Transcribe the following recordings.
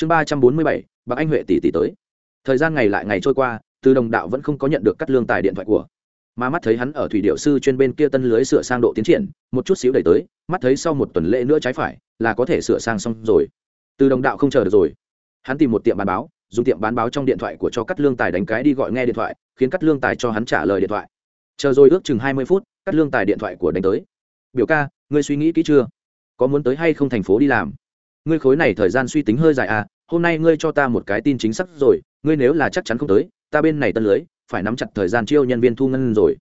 chương ba trăm bốn mươi bảy, bạc anh huệ tỷ tỷ tới. Thời gian ngày lại ngày trôi qua, từ đồng đạo vẫn không có nhận được cắt lương tài điện thoại của. Mà mắt thấy hắn ở thủy điệu sư chuyên bên kia tân lưới sửa sang độ tiến triển, một chút xíu đẩy tới, mắt thấy sau một tuần lễ nữa trái phải, là có thể sửa sang xong rồi. Từ đồng đạo không chờ được rồi. Hắn tìm một tiệm bán báo, dùng tiệm bán báo trong điện thoại của cho cắt lương tài đánh cái đi gọi nghe điện thoại, khiến cắt lương tài cho hắn trả lời điện thoại. Chờ rồi ước chừng hai mươi phút, cắt lương tài điện thoại của đánh tới. Biểu ca, ngươi suy nghĩ kỹ chưa? Có muốn tới hay không thành phố đi làm? Ngươi khối này thời gian suy tính hơi dài à hôm nay ngươi cho ta một cái tin chính xác rồi, ngươi nếu là chắc chắn không tới, ta bên này tân lưới, phải nắm chặt thời gian chiêu nhân viên thu ngân rồi.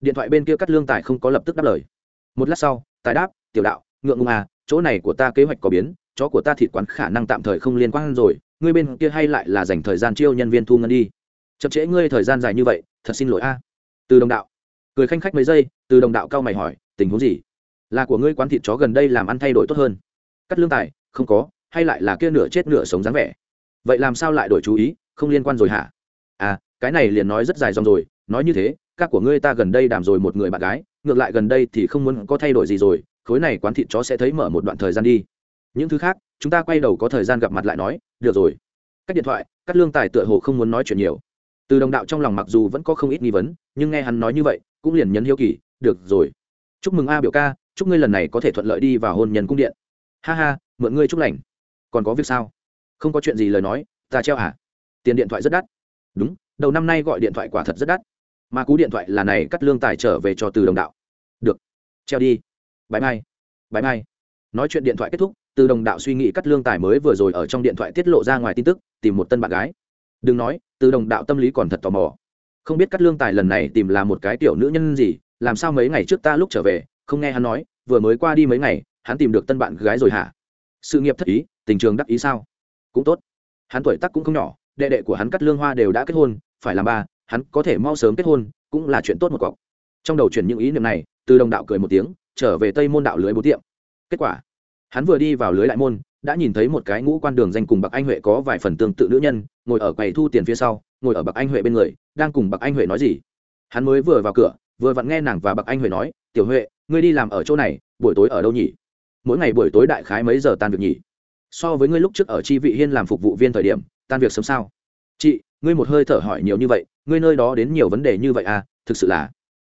Điện thoại bên kia cắt lương tài không có lập tức đáp lời. Một lát sau, tài đáp, tiểu đạo, ngượng ngùng à chỗ này của ta kế hoạch có biến, chó của ta thịt quán khả năng tạm thời không liên quan rồi, ngươi bên kia hay lại là dành thời gian chiêu nhân viên thu ngân đi. Chậm trễ ngươi thời gian dài như vậy, thật xin lỗi a. Từ đồng đạo. Cười khanh khách mấy giây, từ đồng đạo cao mày hỏi, tình huống gì? Là của ngươi quán thịt chó gần đây làm ăn thay đổi tốt hơn. Cắt lương tài không có, hay lại là kia nửa chết nửa sống dáng vẻ. Vậy làm sao lại đổi chú ý, không liên quan rồi hả? À cái này liền nói rất dài dòng rồi, nói như thế, các của ngươi ta gần đây đàm rồi một người bạn gái, ngược lại gần đây thì không muốn có thay đổi gì rồi, khối này quán thịt chó sẽ thấy mở một đoạn thời gian đi. Những thứ khác, chúng ta quay đầu có thời gian gặp mặt lại nói, được rồi. Các điện thoại, cắt lương tài tựa hồ không muốn nói chuyện nhiều. Từ đồng đạo trong lòng mặc dù vẫn có không ít nghi vấn, nhưng nghe hắn nói như vậy, cũng liền nhấn hiếu kỳ, được rồi. Chúc mừng a biểu ca, chúc ngươi lần này có thể thuận lợi đi vào hôn nhân cung điện. Ha ha mượn ngươi chúc lành. Còn có việc sao? Không có chuyện gì lời nói, ta treo à? Tiền điện thoại rất đắt. Đúng, đầu năm nay gọi điện thoại quả thật rất đắt. Mà cú điện thoại là này cắt lương tài trở về cho từ đồng đạo. Được, treo đi. Bãi mai bãi mai. Nói chuyện điện thoại kết thúc, từ đồng đạo suy nghĩ cắt lương tài mới vừa rồi ở trong điện thoại tiết lộ ra ngoài tin tức, tìm một tân bạn gái. Đừng nói, từ đồng đạo tâm lý còn thật tò mò. Không biết cắt lương tài lần này tìm là một cái tiểu nữ nhân gì, làm sao mấy ngày trước ta lúc trở về, không nghe hắn nói, vừa mới qua đi mấy ngày, hắn tìm được tân bạn gái rồi hả? Sự nghiệp thất ý, tình trường đắc ý sao? Cũng tốt. Hắn tuổi tắc cũng không nhỏ, đệ đệ của hắn cắt lương hoa đều đã kết hôn, phải làm ba, hắn có thể mau sớm kết hôn, cũng là chuyện tốt một cọc. Trong đầu chuyển những ý niệm này, từ đồng đạo cười một tiếng, trở về tây môn đạo lưới bố tiệm. Kết quả, hắn vừa đi vào lưới đại môn, đã nhìn thấy một cái ngũ quan đường danh cùng bậc anh huệ có vài phần tương tự nữ nhân, ngồi ở quầy thu tiền phía sau, ngồi ở bậc anh huệ bên người, đang cùng bậc anh huệ nói gì. Hắn mới vừa vào cửa, vừa vặn nghe nàng và bậc anh huệ nói, tiểu huệ, ngươi đi làm ở chỗ này, buổi tối ở đâu nhỉ? Mỗi ngày buổi tối đại khái mấy giờ tan việc nhỉ? So với ngươi lúc trước ở chi vị hiên làm phục vụ viên thời điểm, tan việc sớm sao? Chị, ngươi một hơi thở hỏi nhiều như vậy, ngươi nơi đó đến nhiều vấn đề như vậy à? Thực sự là.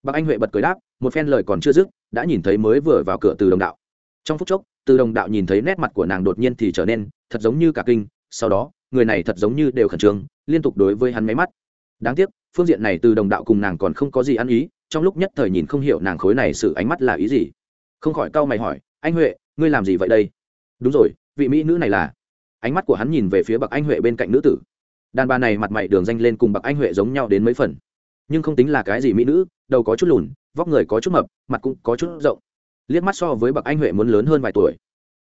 Bác anh huệ bật cười đáp, một phen lời còn chưa dứt, đã nhìn thấy mới vừa vào cửa từ đồng đạo. Trong phút chốc, từ đồng đạo nhìn thấy nét mặt của nàng đột nhiên thì trở nên thật giống như cả kinh, sau đó, người này thật giống như đều khẩn trương, liên tục đối với hắn máy mắt. Đáng tiếc, phương diện này từ đồng đạo cùng nàng còn không có gì ăn ý, trong lúc nhất thời nhìn không hiểu nàng khối này sự ánh mắt là ý gì. Không khỏi cau mày hỏi anh huệ, ngươi làm gì vậy đây? Đúng rồi, vị mỹ nữ này là. Ánh mắt của hắn nhìn về phía bậc anh huệ bên cạnh nữ tử. Đàn bà này mặt mày đường danh lên cùng bậc anh huệ giống nhau đến mấy phần. Nhưng không tính là cái gì mỹ nữ, đầu có chút lùn, vóc người có chút mập, mặt cũng có chút rộng. Liếc mắt so với bậc anh huệ muốn lớn hơn vài tuổi.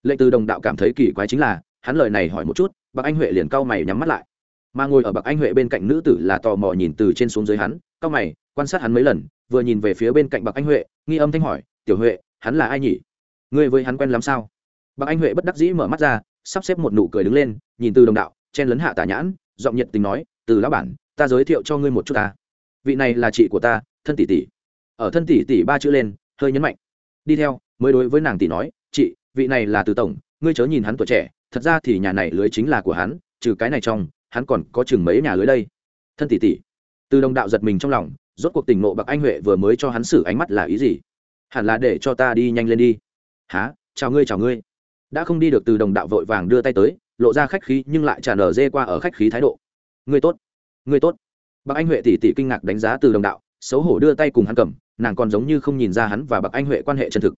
Lệnh từ đồng đạo cảm thấy kỳ quái chính là, hắn lời này hỏi một chút, bậc anh huệ liền cau mày nhắm mắt lại. Mà ngồi ở bậc anh huệ bên cạnh nữ tử là tò mò nhìn từ trên xuống dưới hắn, cau mày, quan sát hắn mấy lần, vừa nhìn về phía bên cạnh bậc anh huệ, nghi âm thanh hỏi, tiểu huệ, hắn là ai nhỉ? Ngươi với hắn quen lắm sao? Bác anh huệ bất đắc dĩ mở mắt ra, sắp xếp một nụ cười đứng lên, nhìn từ đồng đạo, chen lấn hạ tả nhãn, giọng nhiệt tình nói, từ lão bản, ta giới thiệu cho ngươi một chút ta. Vị này là chị của ta, thân tỷ tỷ. Ở thân tỷ tỷ ba chữ lên, hơi nhấn mạnh. Đi theo, mới đối với nàng tỷ nói, chị, vị này là từ tổng, ngươi chớ nhìn hắn tuổi trẻ, thật ra thì nhà này lưới chính là của hắn, trừ cái này trong, hắn còn có chừng mấy nhà lưới đây. Thân tỷ tỷ. Từ đồng đạo giật mình trong lòng, rốt cuộc tình nộ bạc anh huệ vừa mới cho hắn xử ánh mắt là ý gì? Hẳn là để cho ta đi nhanh lên đi há, chào ngươi chào ngươi. Đã không đi được từ đồng đạo vội vàng đưa tay tới, lộ ra khách khí nhưng lại trả nở dê qua ở khách khí thái độ. Ngươi tốt ngươi tốt. Bậc anh huệ tỷ tỷ kinh ngạc đánh giá từ đồng đạo, xấu hổ đưa tay cùng hắn cầm, nàng còn giống như không nhìn ra hắn và bậc anh huệ quan hệ chân thực.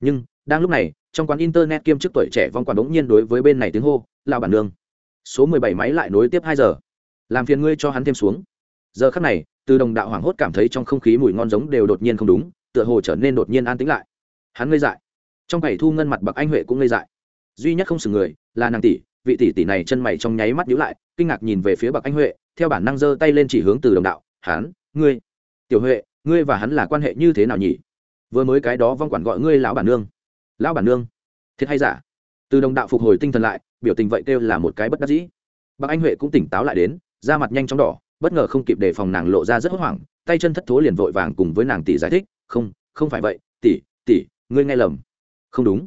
Nhưng, đang lúc này, trong quán internet kiêm chức tuổi trẻ vong quản đống nhiên đối với bên này tiếng hô lao bản nương. Số mười bảy máy lại nối tiếp hai giờ. Làm phiền ngươi cho hắn thêm xuống. Giờ khắc này, từ đồng đạo hoảng hốt cảm thấy trong không khí mùi ngon giống đều đột nhiên không đúng, tựa hồ trở nên đột nhiên an tĩnh lại. Hắn ngây dại trong ngày thu ngân mặt bậc anh huệ cũng ngây dại. Duy nhất không xử người là nàng tỷ, vị tỷ tỷ này chân mày trong nháy mắt nhíu lại, kinh ngạc nhìn về phía bậc anh huệ, theo bản năng giơ tay lên chỉ hướng từ đồng đạo, hắn, ngươi, tiểu huệ, ngươi và hắn là quan hệ như thế nào nhỉ? Vừa mới cái đó vong quản gọi ngươi lão bản nương. Lão bản nương? Thiệt hay giả? Từ đồng đạo phục hồi tinh thần lại, biểu tình vậy kêu là một cái bất đắc dĩ. Bác anh huệ cũng tỉnh táo lại đến, da mặt nhanh chóng đỏ, bất ngờ không kịp đề phòng nàng lộ ra rất hốt hoảng, tay chân thất thố liền vội vàng cùng với nàng tỷ giải thích, không không phải vậy, tỷ tỷ, ngươi nghe lầm không đúng.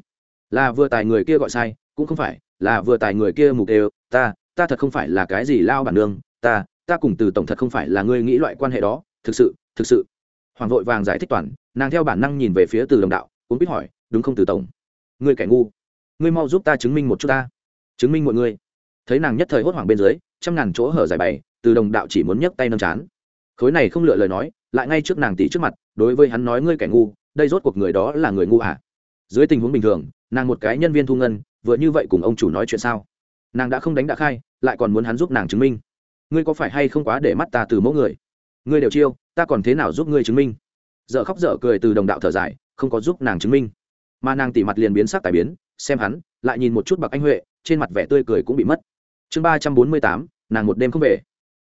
Là vừa tài người kia gọi sai, cũng không phải, là vừa tài người kia mục đều, ta ta thật không phải là cái gì lao bản nương, ta ta cùng từ tổng thật không phải là ngươi nghĩ loại quan hệ đó, thực sự thực sự. Hoàng vội vàng giải thích toàn, nàng theo bản năng nhìn về phía từ đồng đạo cũng biết hỏi, đúng không từ tổng? Ngươi kẻ ngu, ngươi mau giúp ta chứng minh một chút ta, chứng minh mọi người. Thấy nàng nhất thời hốt hoảng bên dưới, trăm ngàn chỗ hở giải bày, từ đồng đạo chỉ muốn nhấc tay nâng chán. Khối này không lựa lời nói, lại ngay trước nàng tỷ trước mặt, đối với hắn nói, ngươi kẻ ngu, đây rốt cuộc người đó là người ngu hả dưới tình huống bình thường, nàng một cái nhân viên thu ngân, vừa như vậy cùng ông chủ nói chuyện sao? Nàng đã không đánh đã khai, lại còn muốn hắn giúp nàng chứng minh. Ngươi có phải hay không quá để mắt ta từ mẫu người? Ngươi đều chiêu, ta còn thế nào giúp ngươi chứng minh? Dợ khóc dở cười từ đồng đạo thở dài, không có giúp nàng chứng minh. Mà nàng tỉ mặt liền biến sắc tài biến, xem hắn, lại nhìn một chút bạc anh huệ, trên mặt vẻ tươi cười cũng bị mất. Chương ba trăm bốn mươi tám, nàng một đêm không về.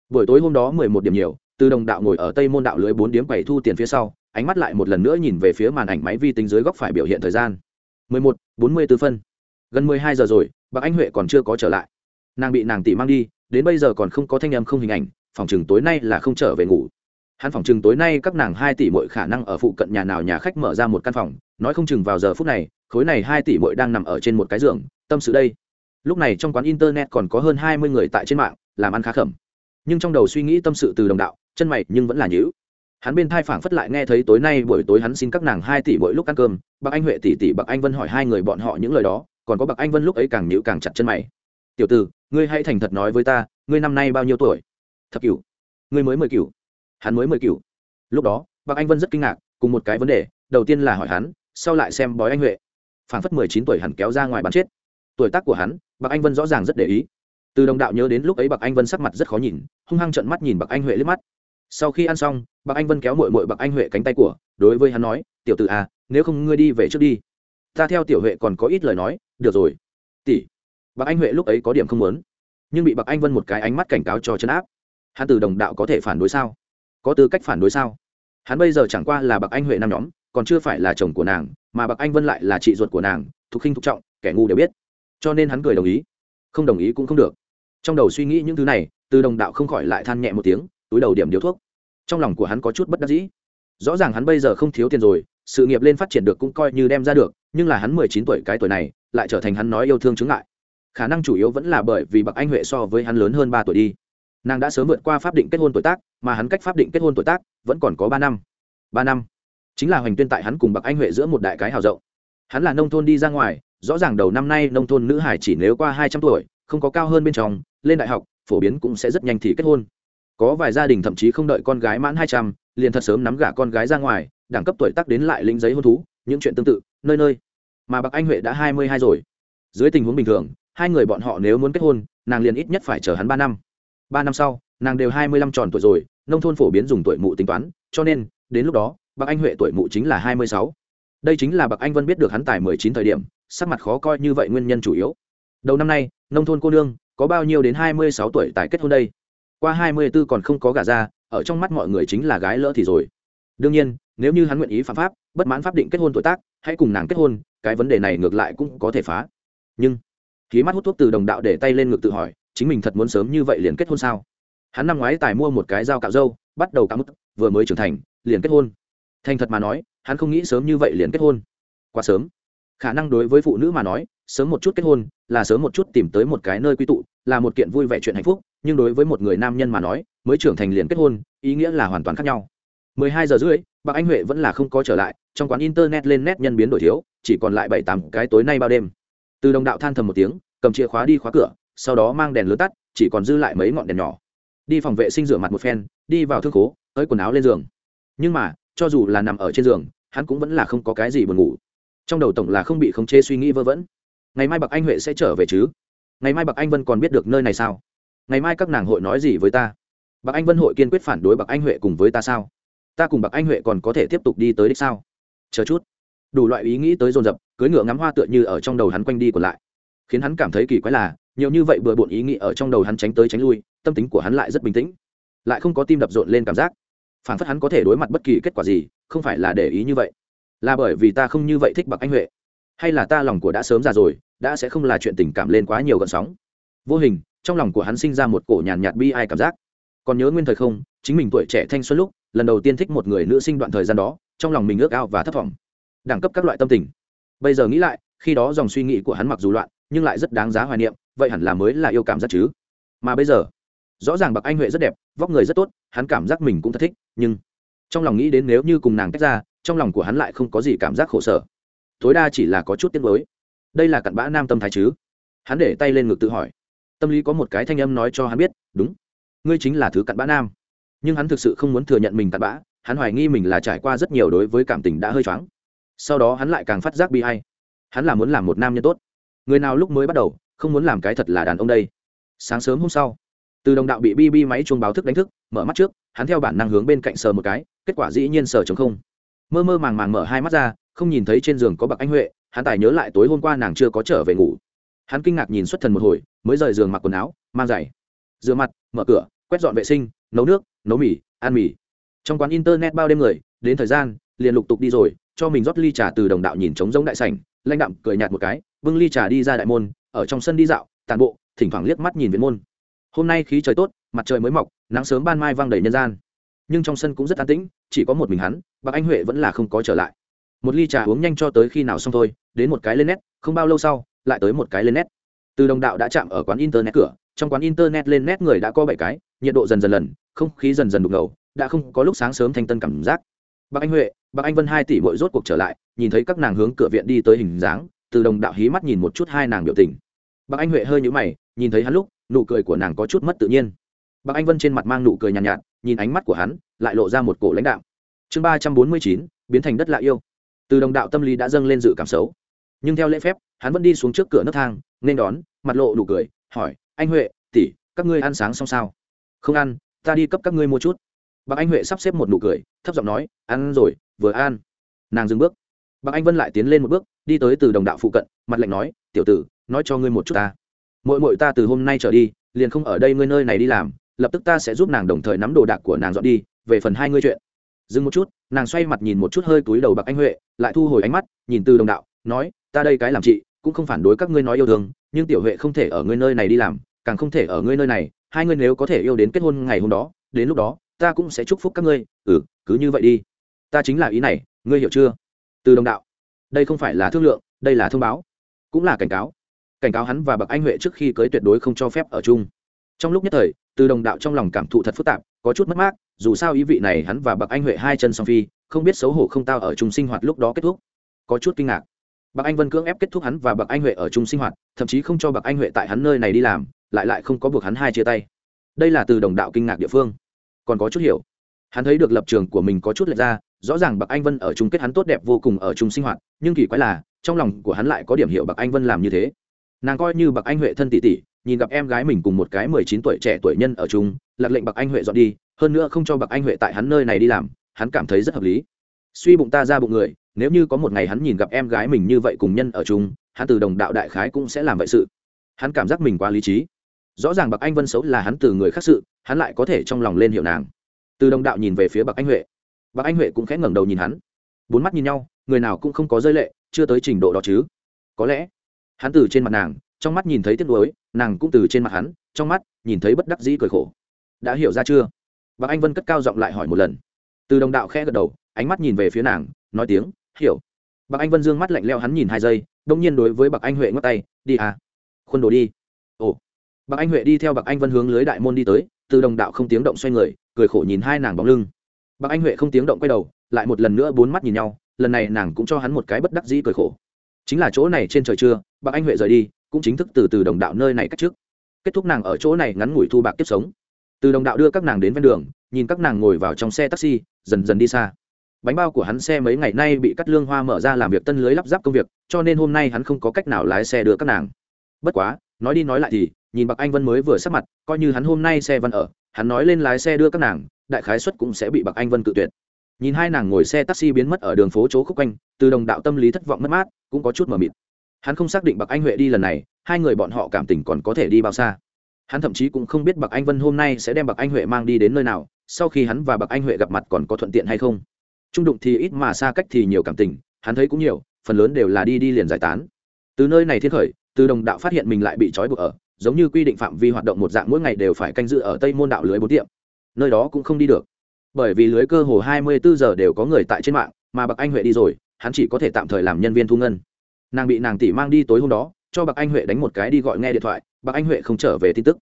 Buổi tối hôm đó mười một điểm nhiều, từ đồng đạo ngồi ở tây môn đạo lưới bốn điếm quầy thu tiền phía sau ánh mắt lại một lần nữa nhìn về phía màn ảnh máy vi tính dưới góc phải biểu hiện thời gian. mười một, bốn mươi tư phân. Gần mười hai giờ rồi bác anh huệ còn chưa có trở lại. Nàng bị nàng tỷ mang đi, đến bây giờ còn không có thanh âm, không hình ảnh, phòng chừng tối nay là không trở về ngủ. Hắn phòng chừng tối nay các nàng hai tỷ mỗi khả năng ở phụ cận nhà nào nhà khách mở ra một căn phòng, nói không chừng vào giờ phút này, khối này hai tỷ mỗi đang nằm ở trên một cái giường, tâm sự đây. Lúc này trong quán internet còn có hơn hai mươi người tại trên mạng, làm ăn khá khẩm nhưng trong đầu suy nghĩ tâm sự từ đồng đạo, chân mày nhưng vẫn là nhữ hắn bên thai phảng phất lại nghe thấy tối nay buổi tối hắn xin các nàng hai tỷ mỗi lúc ăn cơm, Bạc anh huệ tỷ tỷ bạc anh vân hỏi hai người bọn họ những lời đó, còn có bạc anh vân lúc ấy càng nhữ càng chặt chân mày. Tiểu tử, ngươi hãy thành thật nói với ta, ngươi năm nay bao nhiêu tuổi? Thập cửu. Ngươi mới mười cửu. Hắn mới mười cửu. Lúc đó, bạc anh vân rất kinh ngạc, cùng một cái vấn đề, đầu tiên là hỏi hắn, sau lại xem bói anh huệ. Phảng phất mười chín tuổi hẳn kéo ra ngoài bắn chết. Tuổi tác của hắn, bạc anh vân rõ ràng rất để ý. Từ đồng đạo nhớ đến lúc ấy bạc anh vân sắc mặt rất khó nhìn, hung hăng trận mắt nhìn bạc anh huệ liếc mắt sau khi ăn xong, bạc anh vân kéo mội mội bạc anh huệ cánh tay của, đối với hắn nói, tiểu t ử à nếu không ngươi đi về trước đi. Ta theo tiểu huệ còn có ít lời nói, được rồi. Tỷ. Bạc anh huệ lúc ấy có điểm không muốn, nhưng bị bạc anh vân một cái ánh mắt cảnh cáo cho chấn áp. Hắn từ đồng đạo có thể phản đối sao? Có tư cách phản đối sao? Hắn bây giờ chẳng qua là bạc anh huệ năm nhóm, còn chưa phải là chồng của nàng, mà bạc anh vân lại là chị ruột của nàng thục khinh thục trọng, kẻ ngu đều biết. Cho nên hắn cười đồng ý. Không đồng ý cũng không được. Trong đầu suy nghĩ những thứ này, từ đồng đạo không khỏi lại than nhẹ một tiếng túi đầu điểm điếu thuốc. Trong lòng của hắn có chút bất đắc dĩ. Rõ ràng hắn bây giờ không thiếu tiền rồi, sự nghiệp lên phát triển được cũng coi như đem ra được, nhưng là hắn mười chín tuổi cái tuổi này, lại trở thành hắn nói yêu thương chứng lại khả năng chủ yếu vẫn là bởi vì bậc anh huệ so với hắn lớn hơn ba tuổi đi. Nàng đã sớm vượt qua pháp định kết hôn tuổi tác, mà hắn cách pháp định kết hôn tuổi tác vẫn còn có ba năm. Ba năm. Chính là hoành tuyên tại hắn cùng bậc anh huệ giữa một đại cái hào rộng. Hắn là nông thôn đi ra ngoài, rõ ràng đầu năm nay nông thôn nữ hải chỉ nếu qua hai trăm tuổi, không có cao hơn bên trong, lên đại học, phổ biến cũng sẽ rất nhanh thì kết hôn có vài gia đình thậm chí không đợi con gái mãn hai trăm, liền thật sớm nắm gả con gái ra ngoài, đẳng cấp tuổi tác đến lại lĩnh giấy hôn thú, những chuyện tương tự, nơi nơi. Mà bạc anh huệ đã hai mươi hai rồi. Dưới tình huống bình thường, hai người bọn họ nếu muốn kết hôn, nàng liền ít nhất phải chờ hắn ba năm. Ba năm sau, nàng đều hai mươi lăm tròn tuổi rồi, nông thôn phổ biến dùng tuổi mụ tính toán, cho nên, đến lúc đó, bạc anh huệ tuổi mụ chính là hai mươi sáu. Đây chính là bạc anh vân biết được hắn tài mười chín thời điểm, sắc mặt khó coi như vậy nguyên nhân chủ yếu. Đầu năm nay, nông thôn cô nương có bao nhiêu đến hai mươi sáu tuổi tài kết hôn đây? Qua hai mươi 24 còn không có gả ra, ở trong mắt mọi người chính là gái lỡ thì rồi. Đương nhiên, nếu như hắn nguyện ý phạm pháp, bất mãn pháp định kết hôn tuổi tác, hãy cùng nàng kết hôn, cái vấn đề này ngược lại cũng có thể phá. Nhưng khí mắt hút thuốc từ đồng đạo để tay lên ngực tự hỏi, chính mình thật muốn sớm như vậy liền kết hôn sao? Hắn năm ngoái tài mua một cái dao cạo râu, bắt đầu cạo mức vừa mới trưởng thành, liền kết hôn. Thành thật mà nói, hắn không nghĩ sớm như vậy liền kết hôn. Quá sớm. Khả năng đối với phụ nữ mà nói, sớm một chút kết hôn, là sớm một chút tìm tới một cái nơi quy tụ là một kiện vui vẻ chuyện hạnh phúc, nhưng đối với một người nam nhân mà nói, mới trưởng thành liền kết hôn, ý nghĩa là hoàn toàn khác nhau. 12 giờ rưỡi, bạc anh huệ vẫn là không có trở lại, trong quán internet lên nét nhân biến đổi thiếu, chỉ còn lại bảy tám cái tối nay bao đêm. Từ đồng đạo than thầm một tiếng, cầm chìa khóa đi khóa cửa, sau đó mang đèn lớn tắt, chỉ còn dư lại mấy ngọn đèn nhỏ. Đi phòng vệ sinh rửa mặt một phen, đi vào thương khố, tới quần áo lên giường. Nhưng mà, cho dù là nằm ở trên giường, hắn cũng vẫn là không có cái gì buồn ngủ. Trong đầu tổng là không bị khống chế suy nghĩ vơ vẩn. Ngày mai bậc anh huệ sẽ trở về chứ? Ngày mai bậc anh vân còn biết được nơi này sao? Ngày mai các nàng hội nói gì với ta? Bậc anh vân hội kiên quyết phản đối bậc anh huệ cùng với ta sao? Ta cùng bậc anh huệ còn có thể tiếp tục đi tới đích sao? Chờ chút. Đủ loại ý nghĩ tới dồn dập cưới ngựa ngắm hoa tựa như ở trong đầu hắn quanh đi còn lại. Khiến hắn cảm thấy kỳ quái là, nhiều như vậy bừa bộn ý nghĩ ở trong đầu hắn tránh tới tránh lui, tâm tính của hắn lại rất bình tĩnh. Lại không có tim đập rộn lên cảm giác. Phản phất hắn có thể đối mặt bất kỳ kết quả gì, không phải là để ý như vậy. Là bởi vì ta không như vậy thích bậc anh huệ hay là ta lòng của đã sớm già rồi, đã sẽ không là chuyện tình cảm lên quá nhiều gợn sóng. Vô hình, trong lòng của hắn sinh ra một cổ nhàn nhạt bi ai cảm giác. Còn nhớ nguyên thời không, chính mình tuổi trẻ thanh xuân lúc, lần đầu tiên thích một người nữ sinh đoạn thời gian đó, trong lòng mình ước ao và thất vọng. Đẳng cấp các loại tâm tình. Bây giờ nghĩ lại, khi đó dòng suy nghĩ của hắn mặc dù loạn, nhưng lại rất đáng giá hoài niệm, vậy hẳn là mới là yêu cảm giác chứ. Mà bây giờ, rõ ràng bạc anh huệ rất đẹp, vóc người rất tốt, hắn cảm giác mình cũng thật thích, nhưng trong lòng nghĩ đến nếu như cùng nàng tách ra, trong lòng của hắn lại không có gì cảm giác khổ sở tối đa chỉ là có chút tiếc nuối. Đây là cặn bã nam tâm thái chứ? Hắn để tay lên ngực tự hỏi. Tâm lý có một cái thanh âm nói cho hắn biết, đúng, ngươi chính là thứ cặn bã nam. Nhưng hắn thực sự không muốn thừa nhận mình cặn bã, hắn hoài nghi mình là trải qua rất nhiều đối với cảm tình đã hơi choáng. Sau đó hắn lại càng phát giác bi hay. Hắn là muốn làm một nam nhân tốt. Người nào lúc mới bắt đầu, không muốn làm cái thật là đàn ông đây. Sáng sớm hôm sau, từ đồng đạo bị bi bi máy chuông báo thức đánh thức, mở mắt trước, hắn theo bản năng hướng bên cạnh sờ một cái, kết quả dĩ nhiên sờ chống không. Mơ mơ màng màng mở hai mắt ra không nhìn thấy trên giường có bậc anh huệ, hắn tài nhớ lại tối hôm qua nàng chưa có trở về ngủ. Hắn kinh ngạc nhìn xuất thần một hồi, mới rời giường mặc quần áo, mang giày, rửa mặt, mở cửa, quét dọn vệ sinh, nấu nước, nấu mì, ăn mì. Trong quán internet bao đêm người, đến thời gian, liền lục tục đi rồi, cho mình rót ly trà từ đồng đạo nhìn trống giống đại sảnh, lãnh đạm cười nhạt một cái, bưng ly trà đi ra đại môn, ở trong sân đi dạo tàn bộ, thỉnh thoảng liếc mắt nhìn viện môn. Hôm nay khí trời tốt, mặt trời mới mọc, nắng sớm ban mai vang đầy nhân gian. Nhưng trong sân cũng rất an tĩnh, chỉ có một mình hắn bác anh huệ vẫn là không có trở lại một ly trà uống nhanh cho tới khi nào xong thôi đến một cái lên nét không bao lâu sau lại tới một cái lên nét từ đồng đạo đã chạm ở quán internet cửa trong quán internet lên nét người đã có bảy cái nhiệt độ dần dần lần không khí dần dần đục ngầu đã không có lúc sáng sớm thanh tân cảm giác. Bác anh huệ bác anh vân hai tỷ bội rốt cuộc trở lại nhìn thấy các nàng hướng cửa viện đi tới hình dáng từ đồng đạo hí mắt nhìn một chút hai nàng biểu tình. Bác anh huệ hơi nhũ mày nhìn thấy hắn lúc nụ cười của nàng có chút mất tự nhiên. Bác anh vân trên mặt mang nụ cười nhàn nhạt, nhạt nhìn ánh mắt của hắn lại lộ ra một cổ lãnh đạo chương ba trăm bốn mươi chín biến thành đất lạ yêu từ đồng đạo tâm lý đã dâng lên dự cảm xấu. Nhưng theo lễ phép, hắn vẫn đi xuống trước cửa nấc thang, nên đón, mặt lộ đủ cười, hỏi, anh huệ, tỷ, các ngươi ăn sáng xong sao? Không ăn, ta đi cấp các ngươi mua chút. Bác anh huệ sắp xếp một nụ cười, thấp giọng nói, ăn rồi, vừa ăn. Nàng dừng bước. Bác anh vân lại tiến lên một bước, đi tới từ đồng đạo phụ cận, mặt lạnh nói, tiểu tử, nói cho ngươi một chút ta. Mỗi mỗi ta từ hôm nay trở đi, liền không ở đây ngươi nơi này đi làm, lập tức ta sẽ giúp nàng đồng thời nắm đồ đạc của nàng dọn đi, về phần hai ngươi chuyện dừng một chút, nàng xoay mặt nhìn một chút hơi túi đầu bạc anh huệ, lại thu hồi ánh mắt, nhìn từ đồng đạo, nói, ta đây cái làm chị, cũng không phản đối các ngươi nói yêu thương, nhưng tiểu huệ không thể ở ngươi nơi này đi làm, càng không thể ở ngươi nơi này, hai ngươi nếu có thể yêu đến kết hôn ngày hôm đó, đến lúc đó, ta cũng sẽ chúc phúc các ngươi. Ừ cứ như vậy đi. Ta chính là ý này, ngươi hiểu chưa? Từ đồng đạo, đây không phải là thương lượng, đây là thông báo, cũng là cảnh cáo. Cảnh cáo hắn và bậc anh huệ trước khi cưới tuyệt đối không cho phép ở chung trong lúc nhất thời, từ đồng đạo trong lòng cảm thụ thật phức tạp, có chút mất mát, dù sao ý vị này hắn và bậc anh huệ hai chân song phi, không biết xấu hổ không tao ở chung sinh hoạt lúc đó kết thúc. Có chút kinh ngạc. Bậc anh vân cưỡng ép kết thúc hắn và bậc anh huệ ở chung sinh hoạt, thậm chí không cho bậc anh huệ tại hắn nơi này đi làm, lại lại không có buộc hắn hai chia tay. Đây là từ đồng đạo kinh ngạc địa phương. Còn có chút hiểu. Hắn thấy được lập trường của mình có chút lệch ra, rõ ràng bậc anh vân ở chung kết hắn tốt đẹp vô cùng ở chung sinh hoạt, nhưng kỳ quái là, trong lòng của hắn lại có điểm hiểu bậc anh vân làm như thế. Nàng coi như bậc anh huệ thân tỷ tỷ nhìn gặp em gái mình cùng một cái mười chín tuổi trẻ tuổi nhân ở chung, lạc lệnh bậc anh huệ dọn đi, hơn nữa không cho bậc anh huệ tại hắn nơi này đi làm, hắn cảm thấy rất hợp lý. Suy bụng ta ra bụng người, nếu như có một ngày hắn nhìn gặp em gái mình như vậy cùng nhân ở chung, hắn từ đồng đạo đại khái cũng sẽ làm vậy sự. Hắn cảm giác mình quá lý trí. Rõ ràng bậc anh vân xấu là hắn từ người khác sự, hắn lại có thể trong lòng lên hiệu nàng. Từ đồng đạo nhìn về phía bậc anh huệ. Bậc anh huệ cũng khẽ ngẩng đầu nhìn hắn. Bốn mắt nhìn nhau, người nào cũng không có rơi lệ, chưa tới trình độ đó chứ. Có lẽ, hắn từ trên mặt nàng trong mắt nhìn thấy tiếc nuối, nàng cũng từ trên mặt hắn, trong mắt nhìn thấy bất đắc dĩ cười khổ. Đã hiểu ra chưa? Bác anh vân cất cao giọng lại hỏi một lần. Từ đồng đạo khẽ gật đầu, ánh mắt nhìn về phía nàng, nói tiếng, hiểu. Bác anh vân dương mắt lạnh leo hắn nhìn hai giây, đông nhiên đối với bác anh huệ ngót tay, đi à khuôn đồ đi. Ồ. Bác anh huệ đi theo bác anh vân hướng lưới đại môn đi tới, từ đồng đạo không tiếng động xoay người, cười khổ nhìn hai nàng bóng lưng. Bác anh huệ không tiếng động quay đầu, lại một lần nữa bốn mắt nhìn nhau, lần này nàng cũng cho hắn một cái bất đắc dĩ cười khổ. Chính là chỗ này trên trời trưa bác anh huệ rời đi cũng chính thức từ từ đồng đạo nơi này cách trước. Kết thúc nàng ở chỗ này ngắn ngủi thu bạc tiếp sống. Từ đồng đạo đưa các nàng đến ven đường, nhìn các nàng ngồi vào trong xe taxi, dần dần đi xa. Bánh bao của hắn xe mấy ngày nay bị cắt lương hoa mở ra làm việc tân lưới lắp ráp công việc, cho nên hôm nay hắn không có cách nào lái xe đưa các nàng. Bất quá, nói đi nói lại thì, nhìn bạc anh vân mới vừa sắp mặt, coi như hắn hôm nay xe văn ở, hắn nói lên lái xe đưa các nàng, đại khái xuất cũng sẽ bị bạc anh vân cự tuyệt. Nhìn hai nàng ngồi xe taxi biến mất ở đường phố chỗ khúc quanh, từ đồng đạo tâm lý thất vọng mất mát, cũng có chút mờ mịt hắn không xác định bạc anh huệ đi lần này, hai người bọn họ cảm tình còn có thể đi bao xa. Hắn thậm chí cũng không biết bạc anh vân hôm nay sẽ đem bạc anh huệ mang đi đến nơi nào, sau khi hắn và bạc anh huệ gặp mặt còn có thuận tiện hay không. Trung đụng thì ít mà xa cách thì nhiều cảm tình, hắn thấy cũng nhiều, phần lớn đều là đi đi liền giải tán. Từ nơi này thiên khởi, từ đồng đạo phát hiện mình lại bị trói buộc ở, giống như quy định phạm vi hoạt động một dạng mỗi ngày đều phải canh giữ ở tây môn đạo lưới bốn tiệm. Nơi đó cũng không đi được. Bởi vì lưới cơ hồ hai mươi bốn giờ đều có người tại trên mạng, mà bạc anh huệ đi rồi, hắn chỉ có thể tạm thời làm nhân viên thu ngân nàng bị nàng tỷ mang đi tối hôm đó, cho bạc anh huệ đánh một cái đi gọi nghe điện thoại, bạc anh huệ không trở về tin tức.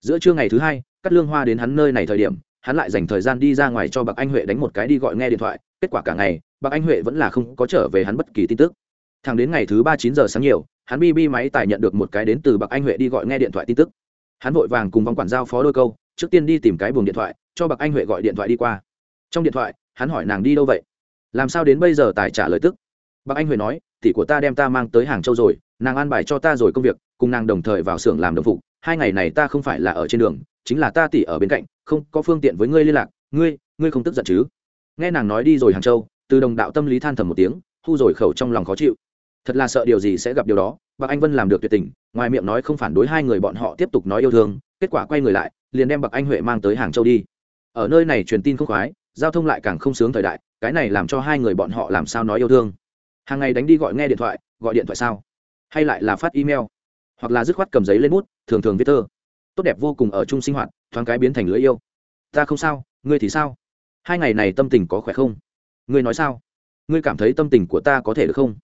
Giữa trưa ngày thứ hai cắt lương hoa đến hắn nơi này thời điểm, hắn lại dành thời gian đi ra ngoài cho bạc anh huệ đánh một cái đi gọi nghe điện thoại, kết quả cả ngày, bạc anh huệ vẫn là không có trở về hắn bất kỳ tin tức. Thẳng đến ngày thứ ba chín giờ sáng nhiều, hắn bi bi máy tài nhận được một cái đến từ bạc anh huệ đi gọi nghe điện thoại tin tức. Hắn vội vàng cùng vòng quản giao phó đôi câu, trước tiên đi tìm cái buồng điện thoại, cho bạc anh huệ gọi điện thoại đi qua. Trong điện thoại, hắn hỏi nàng đi đâu vậy? Làm sao đến bây giờ tài trả lời tức? Bạc anh huệ nói tỷ của ta đem ta mang tới hàng châu rồi, nàng an bài cho ta rồi công việc, cùng nàng đồng thời vào xưởng làm đồng phục. Hai ngày này ta không phải là ở trên đường, chính là ta tỷ ở bên cạnh, không có phương tiện với ngươi liên lạc. Ngươi ngươi không tức giận chứ? Nghe nàng nói đi rồi hàng châu, từ đồng đạo tâm lý than thầm một tiếng thu rồi khẩu trong lòng khó chịu. Thật là sợ điều gì sẽ gặp điều đó bác anh vân làm được tuyệt tình. Ngoài miệng nói không phản đối hai người bọn họ tiếp tục nói yêu thương, kết quả quay người lại, liền đem bậc anh huệ mang tới hàng châu đi. Ở nơi này truyền tin không khoái, giao thông lại càng không sướng thời đại, cái này làm cho hai người bọn họ làm sao nói yêu thương hàng ngày đánh đi gọi nghe điện thoại, gọi điện thoại sao? Hay lại là phát email? Hoặc là dứt khoát cầm giấy lên bút, thường thường viết thơ tốt đẹp vô cùng ở chung sinh hoạt, thoáng cái biến thành lưỡi yêu. Ta không sao, ngươi thì sao? Hai ngày này tâm tình có khỏe không? Ngươi nói sao? Ngươi cảm thấy tâm tình của ta có thể được không?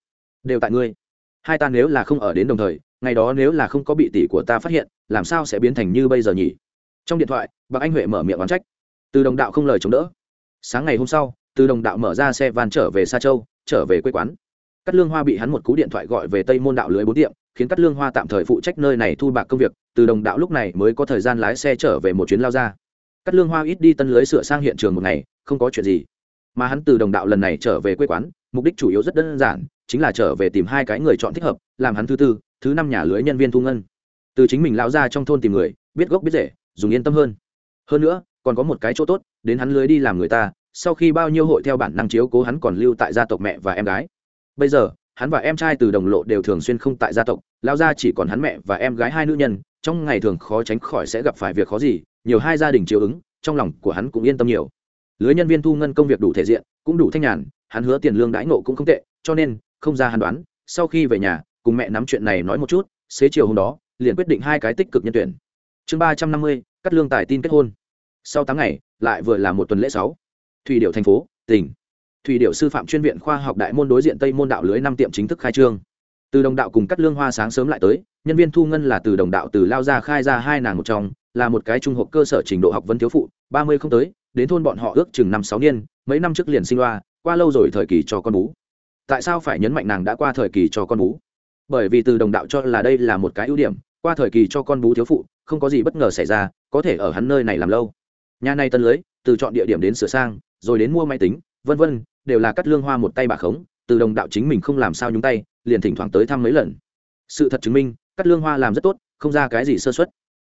Đều tại ngươi. Hai ta nếu là không ở đến đồng thời, ngày đó nếu là không có bị tỷ của ta phát hiện, làm sao sẽ biến thành như bây giờ nhỉ? Trong điện thoại bác anh huệ mở miệng oán trách. Từ đồng đạo không lời chống đỡ. Sáng ngày hôm sau, từ đồng đạo mở ra xe van trở về sa châu, trở về quê quán cát lương hoa bị hắn một cú điện thoại gọi về tây môn đạo lưới bốn tiệm, khiến cát lương hoa tạm thời phụ trách nơi này thu bạc công việc, từ đồng đạo lúc này mới có thời gian lái xe trở về một chuyến lao ra. Cát lương hoa ít đi tân lưới sửa sang hiện trường một ngày, không có chuyện gì. Mà hắn từ đồng đạo lần này trở về quê quán, mục đích chủ yếu rất đơn giản, chính là trở về tìm hai cái người chọn thích hợp, làm hắn thứ tư, thứ năm nhà lưới nhân viên thu ngân. Từ chính mình lão ra trong thôn tìm người, biết gốc biết rễ, dùng yên tâm hơn. Hơn nữa, còn có một cái chỗ tốt, đến hắn lưới đi làm người ta, sau khi bao nhiêu hội theo bản năng chiếu cố hắn còn lưu tại gia tộc mẹ và em gái bây giờ, hắn và em trai từ đồng lộ đều thường xuyên không tại gia tộc lao ra chỉ còn hắn mẹ và em gái hai nữ nhân, trong ngày thường khó tránh khỏi sẽ gặp phải việc khó gì, nhiều hai gia đình chiều ứng, trong lòng của hắn cũng yên tâm nhiều. Lưới nhân viên thu ngân công việc đủ thể diện, cũng đủ thanh nhàn, hắn hứa tiền lương đãi ngộ cũng không tệ, cho nên, không ra hắn đoán, sau khi về nhà, cùng mẹ nắm chuyện này nói một chút, xế chiều hôm đó, liền quyết định hai cái tích cực nhân tuyển. Chương ba trăm năm mươi, cắt lương tài tin kết hôn. Sau tám ngày, lại vừa là một tuần lễ sáu. Thủy điệu thành phố, tỉnh thủy điệu sư phạm chuyên viện khoa học đại môn đối diện tây môn đạo lưới năm tiệm chính thức khai trương. Từ đồng đạo cùng cắt lương hoa sáng sớm lại tới, nhân viên thu ngân là từ đồng đạo từ lao ra khai ra hai nàng một trong, là một cái trung học cơ sở trình độ học vấn thiếu phụ, ba mươi không tới, đến thôn bọn họ ước chừng năm sáu niên, mấy năm trước liền sinh loa, qua lâu rồi thời kỳ cho con bú. Tại sao phải nhấn mạnh nàng đã qua thời kỳ cho con bú? Bởi vì từ đồng đạo cho là đây là một cái ưu điểm, qua thời kỳ cho con bú thiếu phụ, không có gì bất ngờ xảy ra, có thể ở hắn nơi này làm lâu. Nhà này tân lưới, từ chọn địa điểm đến sửa sang, rồi đến mua máy tính, vân vân đều là cắt lương hoa một tay bà khống, từ đồng đạo chính mình không làm sao nhúng tay, liền thỉnh thoảng tới thăm mấy lần. Sự thật chứng minh, cắt lương hoa làm rất tốt, không ra cái gì sơ xuất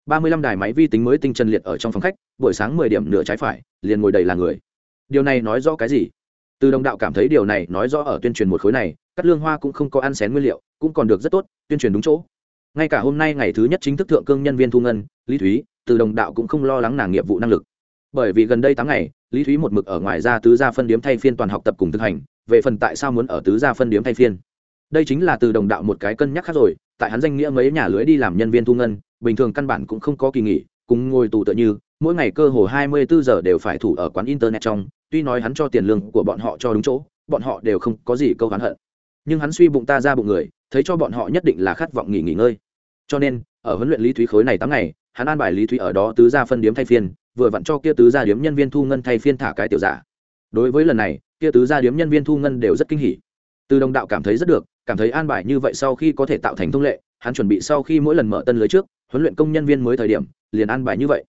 ba mươi lăm đài máy vi tính mới tinh trần liệt ở trong phòng khách, buổi sáng mười điểm nửa trái phải, liền ngồi đầy là người. Điều này nói rõ cái gì? Từ đồng đạo cảm thấy điều này nói rõ ở tuyên truyền một khối này, cắt lương hoa cũng không có ăn xén nguyên liệu, cũng còn được rất tốt, tuyên truyền đúng chỗ. Ngay cả hôm nay ngày thứ nhất chính thức thượng cương nhân viên thu ngân, lý thúy, từ đồng đạo cũng không lo lắng nàng nghiệp vụ năng lực. Bởi vì gần đây tám ngày lý thúy một mực ở ngoài ra tứ gia phân điếm thay phiên toàn học tập cùng thực hành, về phần tại sao muốn ở tứ gia phân điếm thay phiên? Đây chính là từ đồng đạo một cái cân nhắc khác rồi, tại hắn danh nghĩa mấy nhà lưới đi làm nhân viên thu ngân, bình thường căn bản cũng không có kỳ nghỉ, cùng ngồi tù tựa như, mỗi ngày cơ hồ hai mươi bốn giờ đều phải thủ ở quán internet trong, tuy nói hắn cho tiền lương của bọn họ cho đúng chỗ, bọn họ đều không có gì câu hắn hận. Nhưng hắn suy bụng ta ra bụng người, thấy cho bọn họ nhất định là khát vọng nghỉ nghỉ ngơi. Cho nên, ở huấn luyện lý thúy khối này tám ngày, hắn an bài lý thúy ở đó tứ gia phân điếm thay phiên vừa vặn cho kia tứ gia điếm nhân viên thu ngân thay phiên thả cái tiểu giả. Đối với lần này, kia tứ gia điếm nhân viên thu ngân đều rất kinh hỉ. Từ đồng đạo cảm thấy rất được, cảm thấy an bài như vậy sau khi có thể tạo thành thông lệ, hắn chuẩn bị sau khi mỗi lần mở tân lưới trước, huấn luyện công nhân viên mới thời điểm, liền an bài như vậy.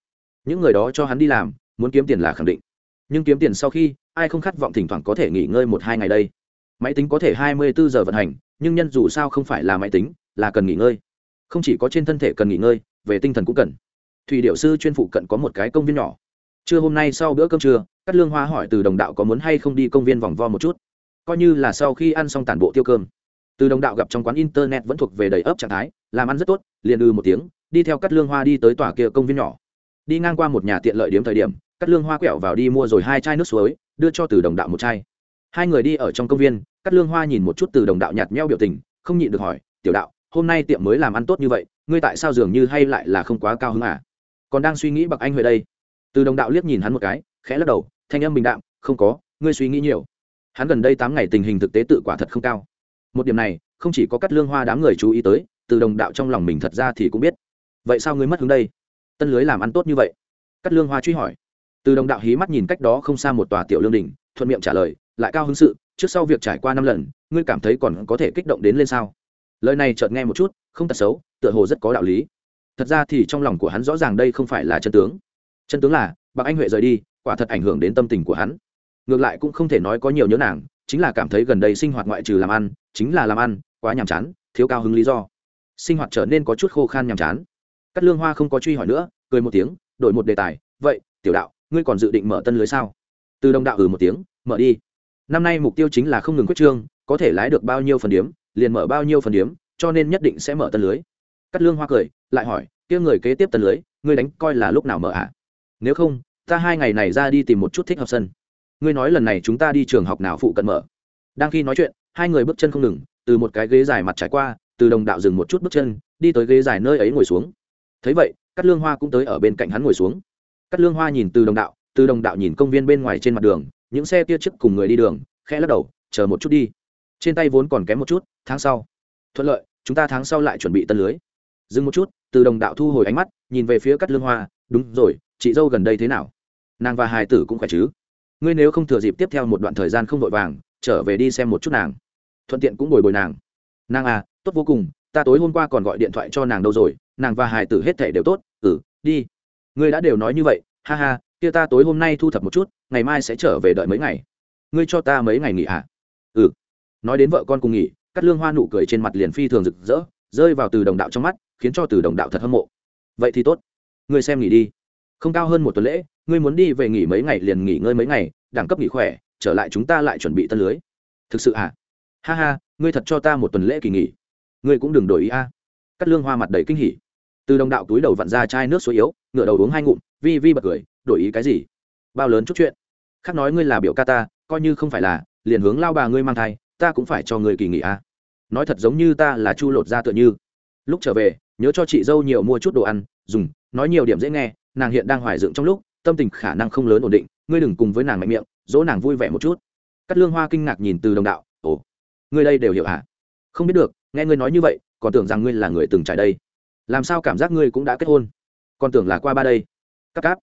Những người đó cho hắn đi làm, muốn kiếm tiền là khẳng định. Nhưng kiếm tiền sau khi, ai không khát vọng thỉnh thoảng có thể nghỉ ngơi một hai ngày đây? Máy tính có thể hai mươi bốn giờ vận hành, nhưng nhân dù sao không phải là máy tính, là cần nghỉ ngơi. Không chỉ có trên thân thể cần nghỉ ngơi, về tinh thần cũng cần thủy điệu sư chuyên phụ cận có một cái công viên nhỏ. Trưa hôm nay sau bữa cơm trưa cắt lương hoa hỏi từ đồng đạo có muốn hay không đi công viên vòng vo một chút. Coi như là sau khi ăn xong tản bộ tiêu cơm. Từ đồng đạo gặp trong quán internet vẫn thuộc về đầy ấp trạng thái, làm ăn rất tốt, liền ư một tiếng, đi theo cắt lương hoa đi tới tòa kia công viên nhỏ. Đi ngang qua một nhà tiện lợi điểm thời điểm cắt lương hoa quẹo vào đi mua rồi hai chai nước suối, đưa cho từ đồng đạo một chai. Hai người đi ở trong công viên cắt lương hoa nhìn một chút từ đồng đạo nhạt meo biểu tình, không nhịn được hỏi, tiểu đạo, hôm nay tiệm mới làm ăn tốt như vậy, ngươi tại sao dường như hay lại là không quá cao hứng à? Còn đang suy nghĩ bậc anh huệ đây. Từ đồng đạo liếc nhìn hắn một cái, khẽ lắc đầu, thanh âm bình đạm, không có, ngươi suy nghĩ nhiều. Hắn gần đây tám ngày tình hình thực tế tự quả thật không cao. Một điểm này, không chỉ có cắt lương hoa đám người chú ý tới, từ đồng đạo trong lòng mình thật ra thì cũng biết. Vậy sao ngươi mất hứng đây? Tân lưới làm ăn tốt như vậy? Cắt lương hoa truy hỏi. Từ đồng đạo hí mắt nhìn cách đó không xa một tòa tiểu lương đình thuận miệng trả lời, lại cao hứng sự, trước sau việc trải qua năm lần, ngươi cảm thấy còn có thể kích động đến lên sao? Lời này chợt nghe một chút, không tật xấu, tựa hồ rất có đạo lý thật ra thì trong lòng của hắn rõ ràng đây không phải là chân tướng. Chân tướng là, bạc anh huệ rời đi, quả thật ảnh hưởng đến tâm tình của hắn. Ngược lại cũng không thể nói có nhiều nhớ nàng, chính là cảm thấy gần đây sinh hoạt ngoại trừ làm ăn, chính là làm ăn, quá nhàm chán, thiếu cao hứng lý do. Sinh hoạt trở nên có chút khô khan nhàm chán. Cắt lương hoa không có truy hỏi nữa, cười một tiếng, đổi một đề tài, vậy, tiểu đạo, ngươi còn dự định mở tân lưới sao? Từ đồng đạo ừ một tiếng, mở đi. Năm nay mục tiêu chính là không ngừng quyết trương, có thể lái được bao nhiêu phần điếm liền mở bao nhiêu phần điếm cho nên nhất định sẽ mở tân lưới. Cắt lương hoa cười lại hỏi, kia người kế tiếp tần lưới, ngươi đánh coi là lúc nào mở ạ? À? nếu không, ta hai ngày này ra đi tìm một chút thích hợp sân. Ngươi nói lần này chúng ta đi trường học nào phụ cận mở. Đang khi nói chuyện, hai người bước chân không ngừng, từ một cái ghế dài mặt trải qua, từ đồng đạo dừng một chút bước chân, đi tới ghế dài nơi ấy ngồi xuống. Thấy vậy cắt lương hoa cũng tới ở bên cạnh hắn ngồi xuống. Cắt lương hoa nhìn từ đồng đạo, từ đồng đạo nhìn công viên bên ngoài trên mặt đường, những xe tia trước cùng người đi đường, khẽ lắc đầu, chờ một chút đi. Trên tay vốn còn kém một chút, tháng sau. Thuận lợi, chúng ta tháng sau lại chuẩn bị tân lưới. Dừng một chút từ đồng đạo thu hồi ánh mắt, nhìn về phía cắt lương hoa, đúng rồi, chị dâu gần đây thế nào? Nàng và hài tử cũng khỏe chứ? Ngươi nếu không thừa dịp tiếp theo một đoạn thời gian không vội vàng, trở về đi xem một chút nàng. Thuận tiện cũng bồi bồi nàng. Nàng à tốt vô cùng, ta tối hôm qua còn gọi điện thoại cho nàng đâu rồi, nàng và hài tử hết thể đều tốt ừ đi. Ngươi đã đều nói như vậy, ha ha, kia ta tối hôm nay thu thập một chút, ngày mai sẽ trở về đợi mấy ngày. Ngươi cho ta mấy ngày nghỉ à? Ừ. Nói đến vợ con cùng nghỉ cắt lương hoa nụ cười trên mặt liền phi thường rực rỡ, rơi vào từ đồng đạo trong mắt khiến cho từ đồng đạo thật hâm mộ. Vậy thì tốt. Ngươi xem nghỉ đi. Không cao hơn một tuần lễ, ngươi muốn đi về nghỉ mấy ngày liền nghỉ ngơi mấy ngày, đẳng cấp nghỉ khỏe, trở lại chúng ta lại chuẩn bị tân lưới. Thực sự à? Ha ha, ngươi thật cho ta một tuần lễ kỳ nghỉ. Ngươi cũng đừng đổi ý a. Cắt lương hoa mặt đầy kinh hỉ. Từ đồng đạo túi đầu vặn ra chai nước suối yếu ngựa đầu uống hai ngụm, vi vi bật cười, đổi ý cái gì? Bao lớn chút chuyện. Khác nói ngươi là biểu ca ta, coi như không phải là, liền hướng lao bà ngươi mang thai, ta cũng phải cho ngươi kỳ nghỉ a. Nói thật giống như ta là chu lột ra tựa như. Lúc trở về nhớ cho chị dâu nhiều mua chút đồ ăn, dùng, nói nhiều điểm dễ nghe, nàng hiện đang hoài dựng trong lúc, tâm tình khả năng không lớn ổn định, ngươi đừng cùng với nàng mạnh miệng, dỗ nàng vui vẻ một chút. Cắt lương hoa kinh ngạc nhìn từ đồng đạo, ồ, ngươi đây đều hiểu hả? Không biết được, nghe ngươi nói như vậy, còn tưởng rằng ngươi là người từng trải đây. Làm sao cảm giác ngươi cũng đã kết hôn? Còn tưởng là qua ba đây. Cắt cáp.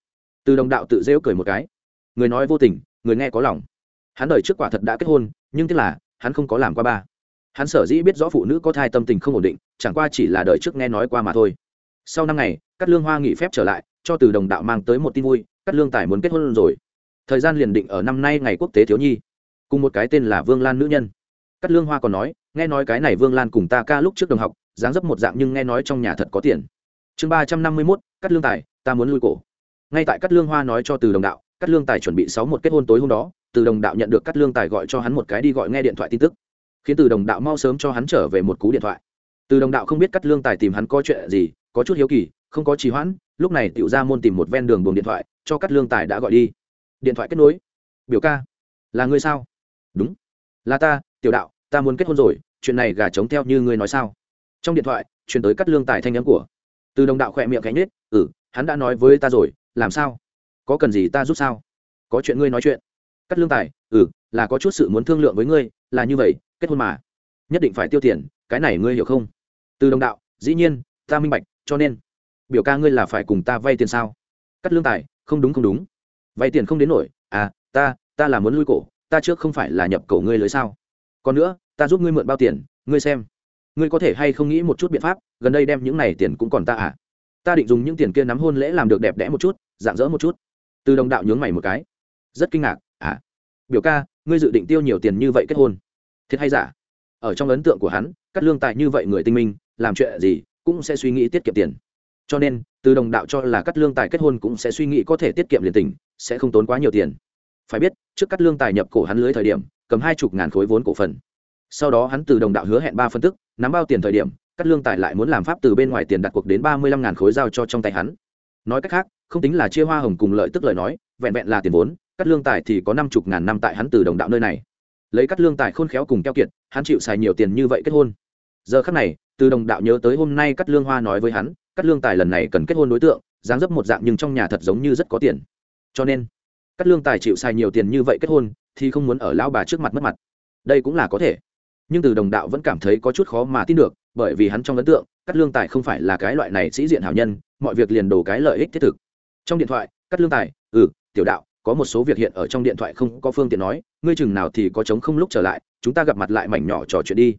Từ đồng đạo tự rêu cười một cái. Người nói vô tình, người nghe có lòng. Hắn đời trước quả thật đã kết hôn, nhưng tức là, hắn không có làm qua ba. Hắn sở dĩ biết rõ phụ nữ có thai tâm tình không ổn định chẳng qua chỉ là đời trước nghe nói qua mà thôi. Sau năm ngày, Cát lương hoa nghỉ phép trở lại, cho từ đồng đạo mang tới một tin vui, Cát lương tài muốn kết hôn rồi. Thời gian liền định ở năm nay ngày quốc tế thiếu nhi. Cùng một cái tên là vương lan nữ nhân. Cát lương hoa còn nói, nghe nói cái này vương lan cùng ta ca lúc trước đồng học, dáng dấp một dạng nhưng nghe nói trong nhà thật có tiền. Chương ba trăm năm mươi mốt, Cát lương tài, ta muốn lui cổ. Ngay tại Cát lương hoa nói cho từ đồng đạo, Cát lương tài chuẩn bị sáu một kết hôn tối hôm đó, từ đồng đạo nhận được Cát lương tài gọi cho hắn một cái đi gọi nghe điện thoại tin tức. Khiến từ đồng đạo mau sớm cho hắn trở về một cú điện thoại từ đồng đạo không biết cắt lương tài tìm hắn có chuyện gì, có chút hiếu kỳ, không có trì hoãn, lúc này tiểu ra môn tìm một ven đường buồng điện thoại, cho cắt lương tài đã gọi đi. Điện thoại kết nối. Biểu ca, là ngươi sao? Đúng. Là ta, tiểu đạo, ta muốn kết hôn rồi, chuyện này gà trống theo như ngươi nói sao? Trong điện thoại, truyền tới cắt lương tài thanh nhắn của. Từ đồng đạo khỏe miệng cánh nết ừ hắn đã nói với ta rồi, làm sao? Có cần gì ta giúp sao? Có chuyện ngươi nói chuyện. Cắt lương tài ừ là có chút sự muốn thương lượng với ngươi, là như vậy, kết hôn mà. Nhất định phải tiêu tiền, cái này ngươi hiểu không? Từ đồng đạo, dĩ nhiên, ta minh bạch, cho nên, biểu ca ngươi là phải cùng ta vay tiền sao? Cắt lương tài, không đúng không đúng. Vay tiền không đến nổi à ta ta là muốn lui cổ, ta trước không phải là nhập cổ ngươi lưới sao? Còn nữa, ta giúp ngươi mượn bao tiền, ngươi xem. Ngươi có thể hay không nghĩ một chút biện pháp, gần đây đem những này tiền cũng còn ta à? Ta định dùng những tiền kia nắm hôn lễ làm được đẹp đẽ một chút, dạng dỡ một chút. Từ đồng đạo nhướng mày một cái. Rất kinh ngạc à biểu ca, ngươi dự định tiêu nhiều tiền như vậy kết hôn? Thiệt hay giả? Ở trong ấn tượng của hắn, cắt lương tài như vậy người tinh minh làm chuyện gì cũng sẽ suy nghĩ tiết kiệm tiền. Cho nên, từ đồng đạo cho là cắt lương tài kết hôn cũng sẽ suy nghĩ có thể tiết kiệm liền tình, sẽ không tốn quá nhiều tiền. Phải biết, trước cắt lương tài nhập cổ hắn lưới thời điểm, cầm hai chục ngàn khối vốn cổ phần. Sau đó hắn từ đồng đạo hứa hẹn ba phân tức, nắm bao tiền thời điểm, cắt lương tài lại muốn làm pháp từ bên ngoài tiền đặt cuộc đến ba mươi lăm ngàn khối giao cho trong tay hắn. Nói cách khác, không tính là chia hoa hồng cùng lợi tức lời nói, vẹn vẹn là tiền vốn, cắt lương tài thì có năm chục ngàn năm tại hắn từ đồng đạo nơi này. Lấy cắt lương tài khôn khéo cùng keo kiệt, hắn chịu xài nhiều tiền như vậy kết hôn. Giờ khắc này từ đồng đạo nhớ tới hôm nay cắt lương hoa nói với hắn cắt lương tài lần này cần kết hôn đối tượng, dáng dấp một dạng nhưng trong nhà thật giống như rất có tiền. Cho nên cắt lương tài chịu xài nhiều tiền như vậy kết hôn, thì không muốn ở lão bà trước mặt mất mặt. Đây cũng là có thể. Nhưng từ đồng đạo vẫn cảm thấy có chút khó mà tin được, bởi vì hắn trong ấn tượng cắt lương tài không phải là cái loại này sĩ diện hảo nhân, mọi việc liền đổ cái lợi ích thiết thực. Trong điện thoại cắt lương tài ừ tiểu đạo, có một số việc hiện ở trong điện thoại không có phương tiện nói, ngươi chừng nào thì có chống không lúc trở lại, chúng ta gặp mặt lại mảnh nhỏ trò chuyện đi.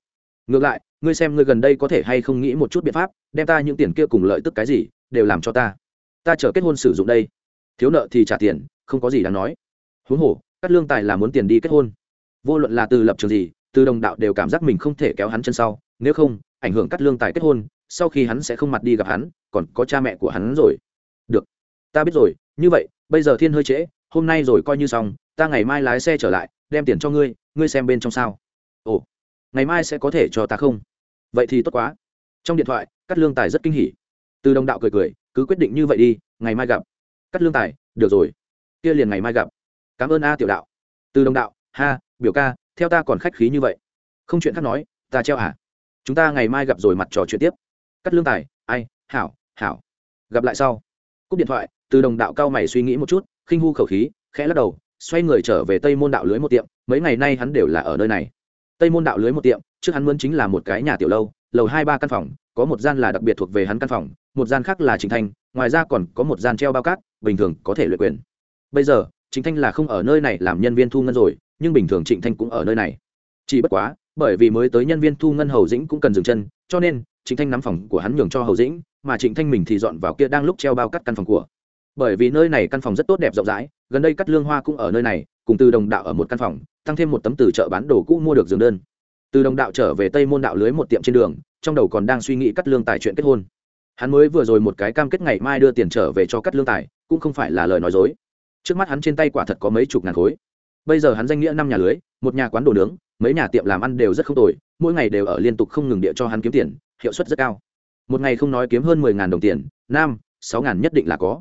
Ngược lại ngươi xem ngươi gần đây có thể hay không nghĩ một chút biện pháp, đem ta những tiền kia cùng lợi tức cái gì, đều làm cho ta. Ta chờ kết hôn sử dụng đây. Thiếu nợ thì trả tiền, không có gì đáng nói. Huống hồ, cắt lương tài là muốn tiền đi kết hôn. Vô luận là từ lập trường gì, từ đồng đạo đều cảm giác mình không thể kéo hắn chân sau, nếu không, ảnh hưởng cắt lương tài kết hôn, sau khi hắn sẽ không mặt đi gặp hắn, còn có cha mẹ của hắn rồi. Được. Ta biết rồi, như vậy, bây giờ thiên hơi trễ, hôm nay rồi coi như xong, ta ngày mai lái xe trở lại, đem tiền cho ngươi ngươi xem bên trong sao. Ồ, ngày mai sẽ có thể cho ta không? Vậy thì tốt quá. Trong điện thoại cắt lương tài rất kinh hỉ. Từ đồng đạo cười cười, cứ quyết định như vậy đi, ngày mai gặp. Cắt lương tài, được rồi. Kia liền ngày mai gặp. Cảm ơn a tiểu đạo. Từ đồng đạo, ha, biểu ca, theo ta còn khách khí như vậy. Không chuyện khác nói, ta treo à chúng ta ngày mai gặp rồi mặt trò chuyện tiếp. Cắt lương tài, ai, hảo hảo. Gặp lại sau. Cúp điện thoại, từ đồng đạo cao mày suy nghĩ một chút, khinh hu khẩu khí, khẽ lắc đầu, xoay người trở về tây môn đạo lưới một tiệm. Mấy ngày nay hắn đều là ở nơi này. Tây môn đạo lưới một tiệm trước hắn mướn chính là một cái nhà tiểu lâu, lầu hai ba căn phòng, có một gian là đặc biệt thuộc về hắn căn phòng, một gian khác là chính thanh, ngoài ra còn có một gian treo bao cát, bình thường có thể luyện quyền. Bây giờ chính thanh là không ở nơi này làm nhân viên thu ngân rồi, nhưng bình thường trịnh thanh cũng ở nơi này. Chỉ bất quá, bởi vì mới tới nhân viên thu ngân hầu dĩnh cũng cần dừng chân, cho nên, trịnh thanh nắm phòng của hắn nhường cho hầu dĩnh, mà trịnh thanh mình thì dọn vào kia đang lúc treo bao cắt căn phòng của. Bởi vì nơi này căn phòng rất tốt đẹp rộng rãi, gần đây cắt lương hoa cũng ở nơi này, cùng từ đồng đạo ở một căn phòng, tăng thêm một tấm từ chợ bán đồ cũ mua được giường đơn từ đồng đạo trở về tây môn đạo lưới một tiệm trên đường, trong đầu còn đang suy nghĩ cắt lương tài chuyện kết hôn. Hắn mới vừa rồi một cái cam kết ngày mai đưa tiền trở về cho cắt lương tài, cũng không phải là lời nói dối. Trước mắt hắn trên tay quả thật có mấy chục ngàn khối. Bây giờ hắn danh nghĩa năm nhà lưới, một nhà quán đồ nướng, mấy nhà tiệm làm ăn đều rất không tồi, mỗi ngày đều ở liên tục không ngừng địa cho hắn kiếm tiền, hiệu suất rất cao. Một ngày không nói kiếm hơn mười ngàn đồng tiền, năm, sáu ngàn nhất định là có.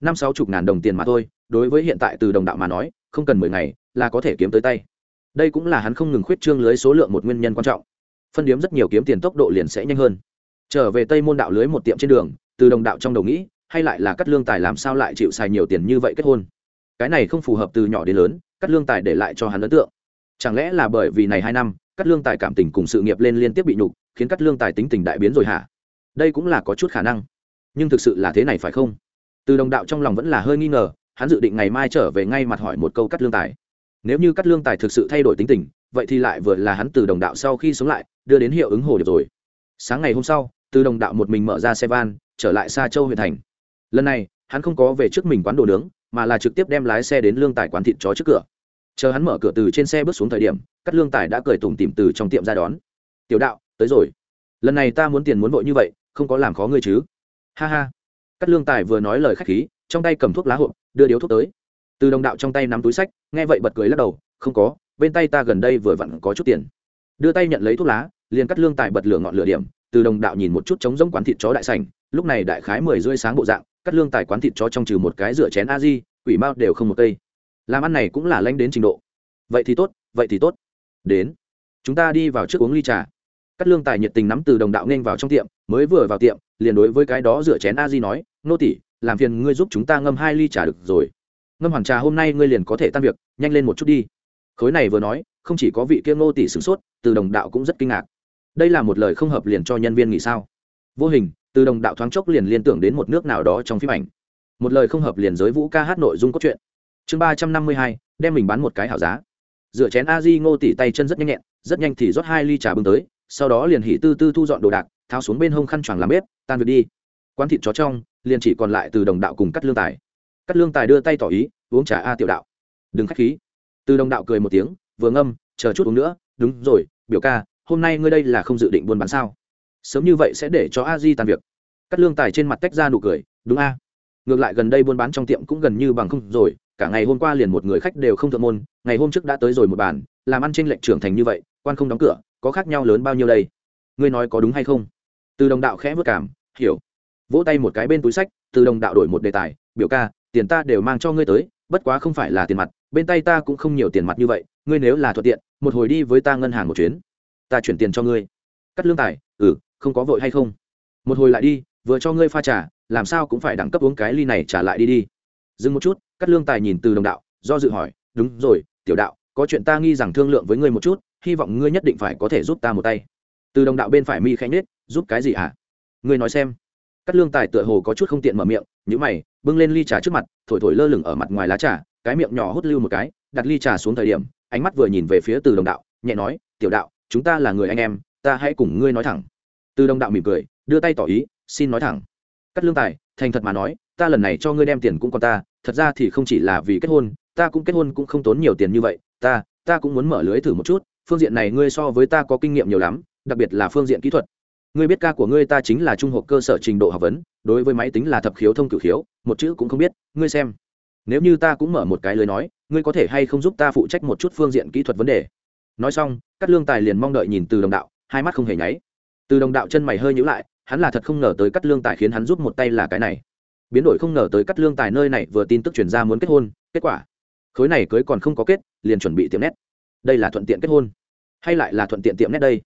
Năm, sáu chục ngàn đồng tiền mà thôi, đối với hiện tại từ đồng đạo mà nói, không cần mười ngày là có thể kiếm tới tay đây cũng là hắn không ngừng khuyết trương lưới số lượng một nguyên nhân quan trọng. Phân điếm rất nhiều kiếm tiền tốc độ liền sẽ nhanh hơn. Trở về tây môn đạo lưới một tiệm trên đường, từ đồng đạo trong đầu nghĩ, hay lại là cắt lương tài làm sao lại chịu xài nhiều tiền như vậy kết hôn. Cái này không phù hợp từ nhỏ đến lớn, cắt lương tài để lại cho hắn ấn tượng. Chẳng lẽ là bởi vì này hai năm, cắt lương tài cảm tình cùng sự nghiệp lên liên tiếp bị nhục, khiến cắt lương tài tính tình đại biến rồi hả? Đây cũng là có chút khả năng. Nhưng thực sự là thế này phải không? Từ đồng đạo trong lòng vẫn là hơi nghi ngờ, hắn dự định ngày mai trở về ngay mặt hỏi một câu cắt lương tài nếu như cắt lương tài thực sự thay đổi tính tình, vậy thì lại vừa là hắn từ đồng đạo sau khi sống lại, đưa đến hiệu ứng hồ điệp rồi. Sáng ngày hôm sau, từ đồng đạo một mình mở ra xe van, trở lại xa châu huyện thành. Lần này, hắn không có về trước mình quán đồ nướng, mà là trực tiếp đem lái xe đến lương tài quán thịt chó trước cửa. Chờ hắn mở cửa từ trên xe bước xuống thời điểm cắt lương tài đã cười tủm tìm từ trong tiệm ra đón. Tiểu đạo, tới rồi. Lần này ta muốn tiền muốn vội như vậy, không có làm khó ngươi chứ. Ha ha. Cắt lương tài vừa nói lời khách khí, trong tay cầm thuốc lá hộp, đưa điếu thuốc tới từ đồng đạo trong tay nắm túi sách, nghe vậy bật cười lắc đầu, không có, bên tay ta gần đây vừa vặn có chút tiền. Đưa tay nhận lấy thuốc lá, liền cắt lương tài bật lửa ngọn lửa điểm, từ đồng đạo nhìn một chút trống rỗng quán thịt chó đại sành lúc này đại khái mười rưỡi sáng bộ dạng, cắt lương tài quán thịt chó trong trừ một cái rửa chén a di quỷ mao đều không một cây. Làm ăn này cũng là lanh đến trình độ. Vậy thì tốt, vậy thì tốt. Đến, chúng ta đi vào trước uống ly trà. Cắt lương tài nhiệt tình nắm từ đồng đạo nên vào trong tiệm, mới vừa vào tiệm, liền đối với cái đó rửa chén a di nói, nô tỷ làm phiền ngươi giúp chúng ta ngâm hai ly trà được rồi ngâm hoàn trà hôm nay ngươi liền có thể tan việc, nhanh lên một chút đi. Khối này vừa nói, không chỉ có vị kia ngô tỷ sửng sốt, từ đồng đạo cũng rất kinh ngạc. Đây là một lời không hợp liền cho nhân viên nghỉ sao? Vô hình, từ đồng đạo thoáng chốc liền liên tưởng đến một nước nào đó trong phim ảnh. Một lời không hợp liền giới vũ ca hát nội dung cốt truyện. Chương ba trăm năm mươi hai, đem mình bán một cái hảo giá. Dựa chén a di ngô tỉ tay chân rất nhanh nhẹn, rất nhanh thì rót hai ly trà bưng tới, sau đó liền hỉ tư tư thu dọn đồ đạc, tháo xuống bên hông khăn choàng làm bếp, tan việc đi. Quán thịt chó trong, liền chỉ còn lại từ đồng đạo cùng cắt lương tài cắt lương tài đưa tay tỏ ý, uống trà a tiểu đạo. Đừng k h á c h khí. Từ đồng đạo cười một tiếng, vừa ngâm, chờ chút uống nữa. Đúng rồi, biểu ca, hôm nay ngươi đây là không dự định buôn bán sao? Sớm như vậy sẽ để cho a di tan việc. Cắt lương tài trên mặt tách ra nụ cười, đúng a. Ngược lại gần đây buôn bán trong tiệm cũng gần như bằng không rồi, cả ngày hôm qua liền một người khách đều không thượng môn, ngày hôm trước đã tới rồi một bàn, làm ăn trên lệch trưởng thành như vậy, quan không đóng cửa, có khác nhau lớn bao nhiêu đây? Ngươi nói có đúng hay không? Từ đồng đạo khẽ vất cảm, hiểu. Vỗ tay một cái bên túi sách, từ đồng đạo đổi một đề tài, biểu ca tiền ta đều mang cho ngươi tới, bất quá không phải là tiền mặt, bên tay ta cũng không nhiều tiền mặt như vậy, ngươi nếu là thuận tiện, một hồi đi với ta ngân hàng một chuyến. Ta chuyển tiền cho ngươi. Cắt lương tài ừ không có vội hay không? Một hồi lại đi, vừa cho ngươi pha trà, làm sao cũng phải đẳng cấp uống cái ly này trả lại đi đi. Dừng một chút, cắt lương tài nhìn từ đồng đạo, do dự hỏi, đúng rồi, tiểu đạo, có chuyện ta nghi rằng thương lượng với ngươi một chút, hy vọng ngươi nhất định phải có thể giúp ta một tay. Từ đồng đạo bên phải mi khẽ nết giúp cái gì ạ à? ngươi nói xem cắt lương tài tựa hồ có chút không tiện mở miệng nhữ mày, bưng lên ly trà trước mặt, thổi thổi lơ lửng ở mặt ngoài lá trà, cái miệng nhỏ hút lưu một cái, đặt ly trà xuống thời điểm, ánh mắt vừa nhìn về phía từ đồng đạo, nhẹ nói, tiểu đạo, chúng ta là người anh em, ta hãy cùng ngươi nói thẳng. Từ đồng đạo mỉm cười, đưa tay tỏ ý, xin nói thẳng. Cắt lương tài, thành thật mà nói, ta lần này cho ngươi đem tiền cũng còn ta, thật ra thì không chỉ là vì kết hôn, ta cũng kết hôn cũng không tốn nhiều tiền như vậy, ta ta cũng muốn mở lưới thử một chút, phương diện này ngươi so với ta có kinh nghiệm nhiều lắm, đặc biệt là phương diện kỹ thuật ngươi biết ca của ngươi ta chính là trung học cơ sở trình độ học vấn, đối với máy tính là thập khiếu thông cửu khiếu, một chữ cũng không biết, ngươi xem. Nếu như ta cũng mở một cái lưới nói, ngươi có thể hay không giúp ta phụ trách một chút phương diện kỹ thuật vấn đề? Nói xong cắt lương tài liền mong đợi nhìn từ đồng đạo, hai mắt không hề nháy. Từ đồng đạo chân mày hơi nhữ lại, hắn là thật không ngờ tới cắt lương tài khiến hắn giúp một tay là cái này. Biến đổi không ngờ tới cắt lương tài nơi này vừa tin tức chuyển ra muốn kết hôn, kết quả. Khối này cưới còn không có kết, liền chuẩn bị tiệm nét. Đây là thuận tiện kết hôn. Hay lại là thuận tiện tiệm nét đây?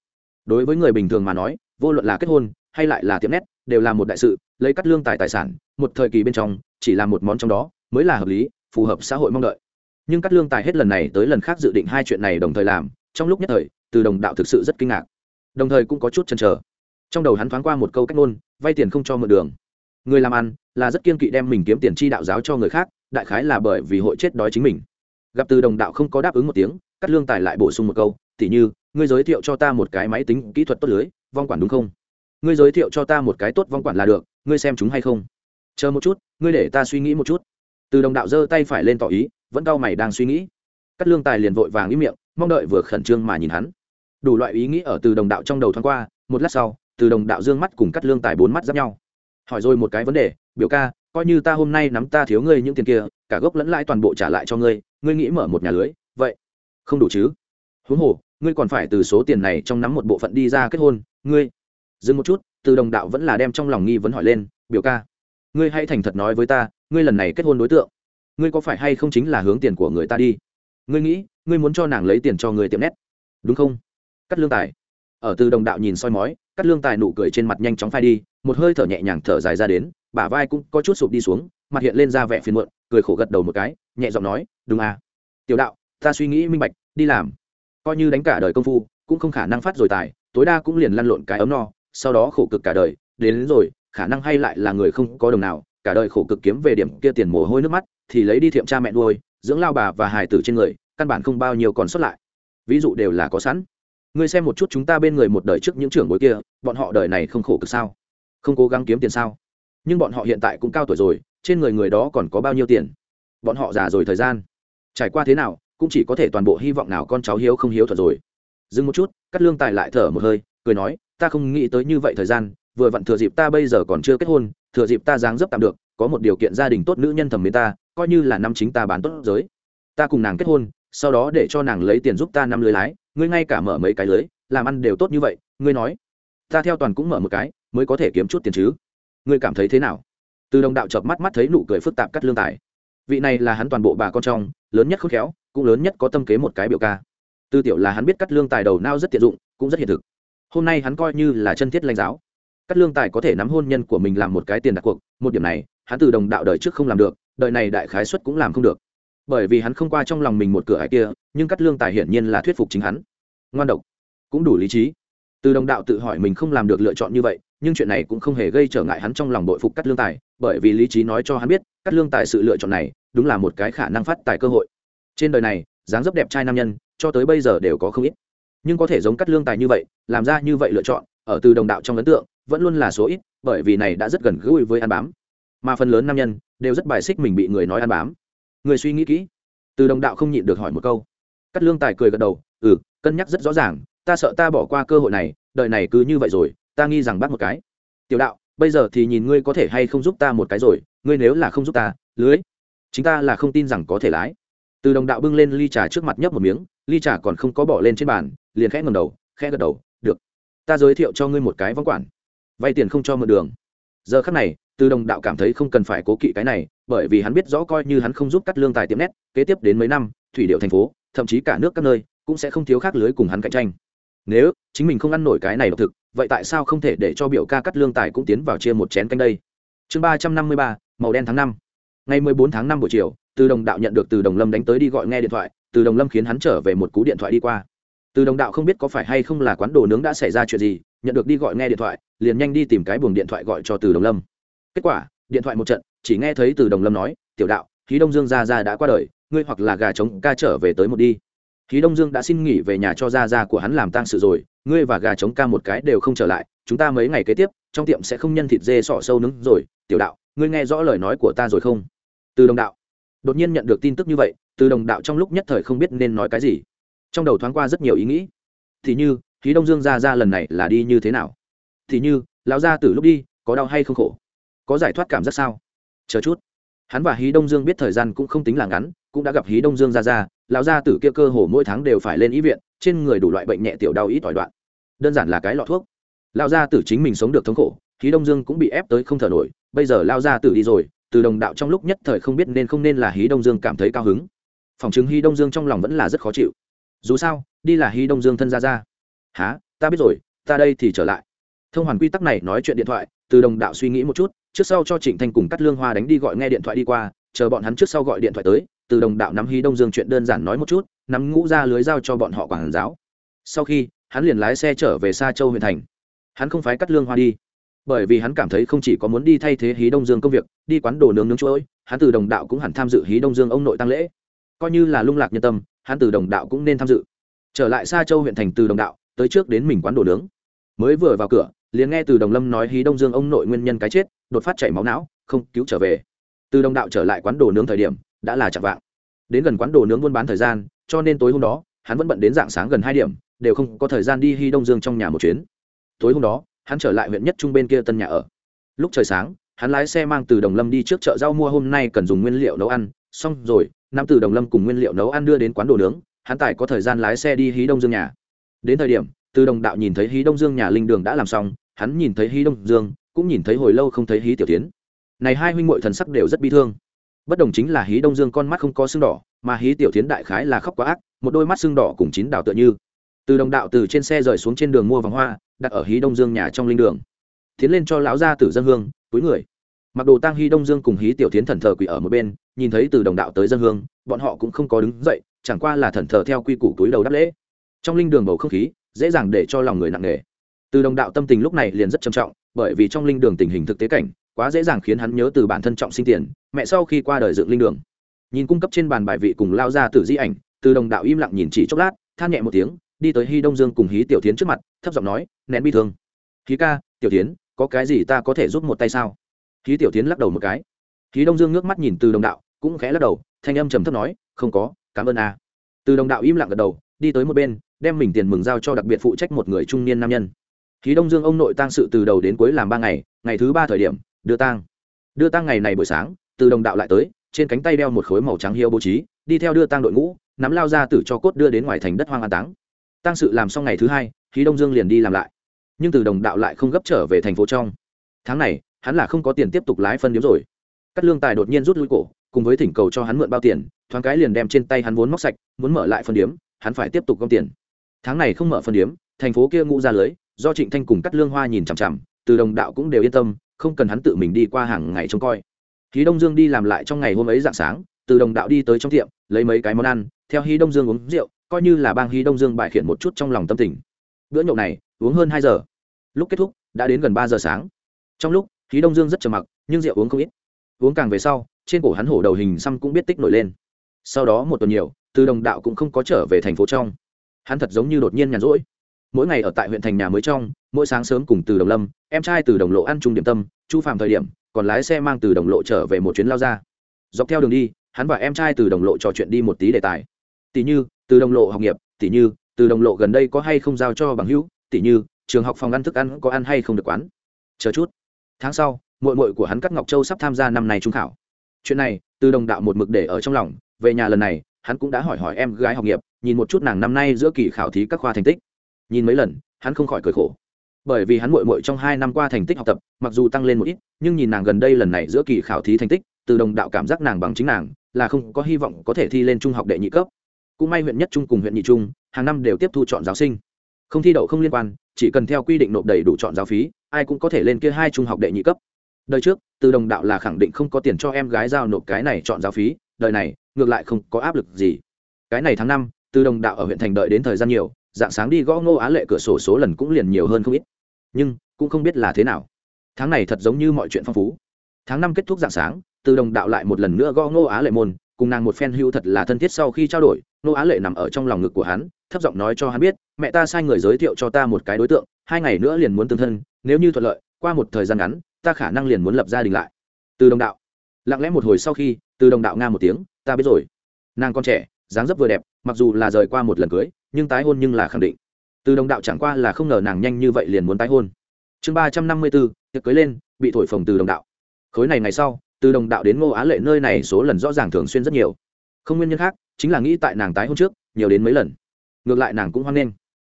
Đối với người bình thường mà nói vô luận là kết hôn hay lại là tiệm nét, đều là một đại sự, lấy cắt lương tài tài sản, một thời kỳ bên trong, chỉ là một món trong đó, mới là hợp lý, phù hợp xã hội mong đợi. Nhưng cắt lương tài hết lần này tới lần khác dự định hai chuyện này đồng thời làm, trong lúc nhất thời, từ đồng đạo thực sự rất kinh ngạc. Đồng thời cũng có chút chần trở trong đầu hắn thoáng qua một câu cách ngôn, vay tiền không cho mượn đường. Người làm ăn, là rất kiên kỵ đem mình kiếm tiền chi đạo giáo cho người khác, đại khái là bởi vì hội chết đói chính mình. Gặp từ đồng đạo không có đáp ứng một tiếng, cắt lương tài lại bổ sung một câu tỉ như ngươi giới thiệu cho ta một cái máy tính kỹ thuật tốt lưới, vong quản đúng không? Ngươi giới thiệu cho ta một cái tốt vong quản là được, ngươi xem chúng hay không? Chờ một chút, ngươi để ta suy nghĩ một chút. Từ đồng đạo giơ tay phải lên tỏ ý, vẫn cau mày đang suy nghĩ. Cắt lương tài liền vội vàng ý miệng, mong đợi vừa khẩn trương mà nhìn hắn. Đủ loại ý nghĩ ở từ đồng đạo trong đầu thoáng qua, một lát sau, từ đồng đạo dương mắt cùng cắt lương tài bốn mắt giáp nhau. Hỏi rồi một cái vấn đề, biểu ca, coi như ta hôm nay nắm ta thiếu ngươi những tiền kia, cả gốc lẫn lãi toàn bộ trả lại cho ngươi ngươi nghĩ mở một nhà lưới, vậy không đủ chứ? Huống hồ ngươi còn phải từ số tiền này trong nắm một bộ phận đi ra kết hôn, ngươi, dừng một chút, từ đồng đạo vẫn là đem trong lòng nghi vấn hỏi lên, biểu ca, ngươi hãy thành thật nói với ta, ngươi lần này kết hôn đối tượng, ngươi có phải hay không chính là hướng tiền của người ta đi? Ngươi nghĩ, ngươi muốn cho nàng lấy tiền cho người tiệm nét, đúng không? Cắt lương tài. Ở từ đồng đạo nhìn soi mói, cắt lương tài nụ cười trên mặt nhanh chóng phai đi, một hơi thở nhẹ nhàng thở dài ra đến, bả vai cũng có chút sụp đi xuống, mặt hiện lên ra vẻ phiền muộn, cười khổ gật đầu một cái, nhẹ giọng nói, đúng à. Tiểu đạo, ta suy nghĩ minh bạch, đi làm coi như đánh cả đời công phu cũng không khả năng phát rồi tài tối đa cũng liền lăn lộn cái ấm no sau đó khổ cực cả đời đến, đến rồi khả năng hay lại là người không có đồng nào cả đời khổ cực kiếm về điểm kia tiền mồ hôi nước mắt thì lấy đi thiệm cha mẹ nuôi dưỡng lao bà và hài tử trên người căn bản không bao nhiêu còn sót lại. Ví dụ đều là có sẵn. Ngươi xem một chút chúng ta bên người một đời trước những trưởng bối kia bọn họ đời này không khổ cực sao? Không cố gắng kiếm tiền sao? Nhưng bọn họ hiện tại cũng cao tuổi rồi trên người người đó còn có bao nhiêu tiền? Bọn họ già rồi thời gian. Trải qua thế nào cũng chỉ có thể toàn bộ hy vọng nào con cháu hiếu không hiếu thuật rồi. Dừng một chút cắt lương tài lại thở một hơi, cười nói, ta không nghĩ tới như vậy thời gian, vừa vặn thừa dịp ta bây giờ còn chưa kết hôn, thừa dịp ta dáng dấp tạm được, có một điều kiện gia đình tốt nữ nhân thẩm mến ta, coi như là năm chính ta bán tốt giới. Ta cùng nàng kết hôn, sau đó để cho nàng lấy tiền giúp ta năm lưới lái, ngươi ngay cả mở mấy cái lưới, làm ăn đều tốt như vậy, ngươi nói, ta theo toàn cũng mở một cái, mới có thể kiếm chút tiền chứ. Ngươi cảm thấy thế nào? Từ đồng đạo chợp mắt mắt thấy nụ cười phức tạp cắt lương tài. Vị này là hắn toàn bộ bà con trong, lớn nhất khôn khéo cũng lớn nhất có tâm kế một cái biểu ca. Tư tiểu là hắn biết cắt lương tài đầu nao rất tiện dụng, cũng rất hiện thực. Hôm nay hắn coi như là chân thiết lãnh giáo. Cắt lương tài có thể nắm hôn nhân của mình làm một cái tiền đặt cuộc, một điểm này, hắn từ đồng đạo đời trước không làm được, đời này đại khái xuất cũng làm không được. Bởi vì hắn không qua trong lòng mình một cửa hải kia, nhưng cắt lương tài hiển nhiên là thuyết phục chính hắn. Ngoan độc. Cũng đủ lý trí. Từ đồng đạo tự hỏi mình không làm được lựa chọn như vậy, nhưng chuyện này cũng không hề gây trở ngại hắn trong lòng đội phục cắt lương tài, bởi vì lý trí nói cho hắn biết cắt lương tài sự lựa chọn này, đúng là một cái khả năng phát tài cơ hội trên đời này, dáng dấp đẹp trai nam nhân, cho tới bây giờ đều có không ít. Nhưng có thể giống cắt lương tài như vậy, làm ra như vậy lựa chọn, ở từ đồng đạo trong ấn tượng, vẫn luôn là số ít, bởi vì này đã rất gần gũi với ăn bám. Mà phần lớn nam nhân, đều rất bài xích mình bị người nói ăn bám. Người suy nghĩ kỹ. Từ đồng đạo không nhịn được hỏi một câu. Cắt lương tài cười gật đầu ừ cân nhắc rất rõ ràng, ta sợ ta bỏ qua cơ hội này đợi này cứ như vậy rồi, ta nghi rằng bắt một cái. Tiểu đạo, bây giờ thì nhìn ngươi có thể hay không giúp ta một cái rồi, ngươi nếu là không giúp ta, lưới, chính ta là không tin rằng có thể lái từ đồng đạo bưng lên ly trà trước mặt nhấp một miếng, ly trà còn không có bỏ lên trên bàn, liền khẽ ngầm đầu, khẽ gật đầu, được, ta giới thiệu cho ngươi một cái vong quản. Vay tiền không cho mượn đường. Giờ khắc này, từ đồng đạo cảm thấy không cần phải cố kỵ cái này, bởi vì hắn biết rõ coi như hắn không giúp cắt lương tài tiệm nét, kế tiếp đến mấy năm, thủy điệu thành phố, thậm chí cả nước các nơi, cũng sẽ không thiếu khác lưới cùng hắn cạnh tranh. Nếu chính mình không ăn nổi cái này độc thực, vậy tại sao không thể để cho biểu ca cắt lương tài cũng tiến vào chia một chén canh đây? Chương ba trăm năm mươi ba, màu đen tháng năm. Ngày mười bốn tháng năm buổi chiều từ đồng đạo nhận được từ đồng lâm đánh tới đi gọi nghe điện thoại, từ đồng lâm khiến hắn trở về một cú điện thoại đi qua. Từ đồng đạo không biết có phải hay không là quán đồ nướng đã xảy ra chuyện gì, nhận được đi gọi nghe điện thoại, liền nhanh đi tìm cái buồng điện thoại gọi cho từ đồng lâm. Kết quả, điện thoại một trận, chỉ nghe thấy từ đồng lâm nói, tiểu đạo khí đông dương gia gia đã qua đời, ngươi hoặc là gà trống ca trở về tới một đi. Khí đông dương đã xin nghỉ về nhà cho gia gia của hắn làm tang sự rồi, ngươi và gà trống ca một cái đều không trở lại, chúng ta mấy ngày kế tiếp, trong tiệm sẽ không nhân thịt dê sọ sâu nướng rồi. Tiểu đạo, ngươi nghe rõ lời nói của ta rồi không? Từ đồng đạo đột nhiên nhận được tin tức như vậy, từ đồng đạo trong lúc nhất thời không biết nên nói cái gì. Trong đầu thoáng qua rất nhiều ý nghĩ. Thì như, khí đông dương ra ra lần này là đi như thế nào? Thì như, lão gia từ lúc đi, có đau hay không khổ? Có giải thoát cảm giác sao? Chờ chút. Hắn và hí đông dương biết thời gian cũng không tính là ngắn, cũng đã gặp hí đông dương ra ra, lão gia tử kia cơ hồ mỗi tháng đều phải lên ý viện, trên người đủ loại bệnh nhẹ tiểu đau ít ỏi đoạn. Đơn giản là cái lọ thuốc. Lão gia tử chính mình sống được thống khổ hí đông dương cũng bị ép tới không thở nổi, bây giờ lao gia tử đi rồi từ đồng đạo trong lúc nhất thời không biết nên không nên là hí đông dương cảm thấy cao hứng. Phòng chứng hí đông dương trong lòng vẫn là rất khó chịu. Dù sao, đi là hí đông dương thân ra ra há ta biết rồi, ta đây thì trở lại. Thông hoàn quy tắc này nói chuyện điện thoại, từ đồng đạo suy nghĩ một chút, trước sau cho trịnh thanh cùng cắt lương hoa đánh đi gọi nghe điện thoại đi qua, chờ bọn hắn trước sau gọi điện thoại tới, từ đồng đạo nắm hí đông dương chuyện đơn giản nói một chút, nắm ngũ ra lưới giao cho bọn họ quảng giáo. Sau khi, hắn liền lái xe trở về xa châu huyện thành. Hắn không phái cắt lương hoa đi bởi vì hắn cảm thấy không chỉ có muốn đi thay thế hí đông dương công việc, đi quán đồ nướng nướng chuỗi hắn từ đồng đạo cũng hẳn tham dự hí đông dương ông nội tăng lễ. Coi như là lung lạc nhân tâm, hắn từ đồng đạo cũng nên tham dự. Trở lại xa châu huyện thành từ đồng đạo, tới trước đến mình quán đồ nướng. Mới vừa vào cửa, liền nghe từ đồng lâm nói hí đông dương ông nội nguyên nhân cái chết, đột phát chảy máu não, không cứu trở về. Từ đồng đạo trở lại quán đồ nướng thời điểm, đã là chạm vạng. Đến gần quán đồ nướng buôn bán thời gian, cho nên tối hôm đó, hắn vẫn bận đến dạng sáng gần hai điểm, đều không có thời gian đi hy đông dương trong nhà một chuyến. Tối hôm đó hắn trở lại huyện nhất trung bên kia tân nhà ở. Lúc trời sáng, hắn lái xe mang từ đồng lâm đi trước chợ rau mua hôm nay cần dùng nguyên liệu nấu ăn. Xong rồi nam từ đồng lâm cùng nguyên liệu nấu ăn đưa đến quán đồ nướng, hắn tài có thời gian lái xe đi hí đông dương nhà. Đến thời điểm, từ đồng đạo nhìn thấy hí đông dương nhà linh đường đã làm xong, hắn nhìn thấy hí đông dương, cũng nhìn thấy hồi lâu không thấy hí tiểu tiến. Này hai huynh muội thần sắc đều rất bi thương. Bất đồng chính là hí đông dương con mắt không có sưng đỏ, mà hí tiểu tiến đại khái là khóc quá ác, một đôi mắt sưng đỏ cùng chín đảo tựa như. Từ đồng đạo từ trên xe rời xuống trên đường mua vòng hoa đặt ở hí đông dương nhà trong linh đường. Tiến lên cho lão gia tử dân hương, túi người. Mặc đồ tang hí đông dương cùng hí tiểu tiến thần thờ quỷ ở một bên, nhìn thấy từ đồng đạo tới dân hương, bọn họ cũng không có đứng dậy, chẳng qua là thần thờ theo quy củ túi đầu đáp lễ. Trong linh đường bầu không khí, dễ dàng để cho lòng người nặng nề. Từ đồng đạo tâm tình lúc này liền rất trầm trọng, bởi vì trong linh đường tình hình thực tế cảnh, quá dễ dàng khiến hắn nhớ từ bản thân trọng sinh tiền, mẹ sau khi qua đời dựng linh đường. Nhìn cung cấp trên bàn bài vị cùng lao ra từ di ảnh, từ đồng đạo im lặng nhìn chỉ chốc lát, than nhẹ một tiếng đi tới hy đông dương cùng hí tiểu tiến trước mặt, thấp giọng nói, nén bi thương. Hí ca, tiểu tiến có cái gì ta có thể giúp một tay sao? Hí tiểu tiến lắc đầu một cái. Hí đông dương nước mắt nhìn từ đồng đạo, cũng khẽ lắc đầu, thanh âm trầm thấp nói, không có, cảm ơn a. Từ đồng đạo im lặng gật đầu, đi tới một bên, đem mình tiền mừng giao cho đặc biệt phụ trách một người trung niên nam nhân. Hí đông dương ông nội tang sự từ đầu đến cuối làm ba ngày ngày thứ ba thời điểm, đưa tang. Đưa tang ngày này buổi sáng, từ đồng đạo lại tới, trên cánh tay đeo một khối màu trắng hiêu bố trí, đi theo đưa tang đội ngũ, nắm lao ra tử cho cốt đưa đến ngoài thành đất hoang an táng tăng sự làm xong ngày thứ hai khí đông dương liền đi làm lại. Nhưng từ đồng đạo lại không gấp trở về thành phố trong. Tháng này, hắn là không có tiền tiếp tục lái phân điếm rồi. Cắt lương tài đột nhiên rút lui cổ, cùng với thỉnh cầu cho hắn mượn bao tiền, thoáng cái liền đem trên tay hắn vốn móc sạch, muốn mở lại phân điếm, hắn phải tiếp tục gom tiền. Tháng này không mở phân điếm, thành phố kia ngũ ra lưới, do trịnh thanh cùng cắt lương hoa nhìn chằm chằm, từ đồng đạo cũng đều yên tâm, không cần hắn tự mình đi qua hàng ngày trông coi. Khí đông dương đi làm lại trong ngày hôm ấy dạng sáng, từ đồng đạo đi tới trong tiệm, lấy mấy cái món ăn, theo hí đông dương uống rượu coi như là bang hy đông dương bại khiển một chút trong lòng tâm tình. Bữa nhậu này, uống hơn hai giờ. Lúc kết thúc, đã đến gần ba giờ sáng. Trong lúc khí đông dương rất trầm mặc, nhưng rượu uống không ít. Uống càng về sau, trên cổ hắn hổ đầu hình xăm cũng biết tích nổi lên. Sau đó một tuần nhiều, từ đồng đạo cũng không có trở về thành phố trong. Hắn thật giống như đột nhiên nhàn rỗi. Mỗi ngày ở tại huyện thành nhà mới trong, mỗi sáng sớm cùng từ đồng lâm, em trai từ đồng lộ ăn chung điểm tâm, chu phạm thời điểm, còn lái xe mang từ đồng lộ trở về một chuyến lao ra. Dọc theo đường đi, hắn và em trai từ đồng lộ trò chuyện đi một tí đề tài. Tỷ như từ đồng lộ học nghiệp tỷ như, từ đồng lộ gần đây có hay không giao cho bằng hữu tỷ như, trường học phòng ăn thức ăn có ăn hay không được quán. Chờ chút. Tháng sau mội mội của hắn cắt ngọc châu sắp tham gia năm nay trung khảo. Chuyện này, từ đồng đạo một mực để ở trong lòng, về nhà lần này, hắn cũng đã hỏi hỏi em gái học nghiệp, nhìn một chút nàng năm nay giữa kỳ khảo thí các khoa thành tích. Nhìn mấy lần, hắn không khỏi cười khổ. Bởi vì hắn mội mội trong hai năm qua thành tích học tập, mặc dù tăng lên một ít, nhưng nhìn nàng gần đây lần này giữa kỳ khảo thí thành tích, từ đồng đạo cảm giác nàng bằng chính nàng, là không có hy vọng có thể thi lên trung học đệ nhị cấp cũng may huyện nhất trung cùng huyện nhị trung, hàng năm đều tiếp thu chọn giáo sinh. Không thi đậu không liên quan, chỉ cần theo quy định nộp đầy đủ chọn giáo phí, ai cũng có thể lên kia hai trung học đệ nhị cấp. Đời trước, từ đồng đạo là khẳng định không có tiền cho em gái giao nộp cái này chọn giáo phí, đời này, ngược lại không có áp lực gì. Cái này tháng năm, từ đồng đạo ở huyện thành đợi đến thời gian nhiều, dạng sáng đi gõ ngô á lệ cửa sổ số lần cũng liền nhiều hơn không ít. Nhưng, cũng không biết là thế nào. Tháng này thật giống như mọi chuyện phong phú. Tháng năm kết thúc dạng sáng, từ đồng đạo lại một lần nữa gõ ngô á lệ môn cùng nàng một phen hưu thật là thân thiết sau khi trao đổi, nô á lệ nằm ở trong lòng ngực của hắn, thấp giọng nói cho hắn biết, mẹ ta sai người giới thiệu cho ta một cái đối tượng, hai ngày nữa liền muốn tương thân, nếu như thuận lợi, qua một thời gian ngắn, ta khả năng liền muốn lập gia đình lại. Từ đồng đạo. Lặng lẽ một hồi sau khi, từ đồng đạo nga một tiếng, ta biết rồi. Nàng con trẻ, dáng dấp vừa đẹp, mặc dù là rời qua một lần cưới, nhưng tái hôn nhưng là khẳng định. Từ đồng đạo chẳng qua là không ngờ nàng nhanh như vậy liền muốn tái hôn. Chương ba trăm năm mươi bốn, tiệc cưới lên, bị thổi phồng từ đồng đạo. Khối này ngày sau từ đồng đạo đến ngô á lệ nơi này số lần rõ ràng thường xuyên rất nhiều. Không nguyên nhân khác, chính là nghĩ tại nàng tái hôn trước, nhiều đến mấy lần. Ngược lại nàng cũng hoan nghênh.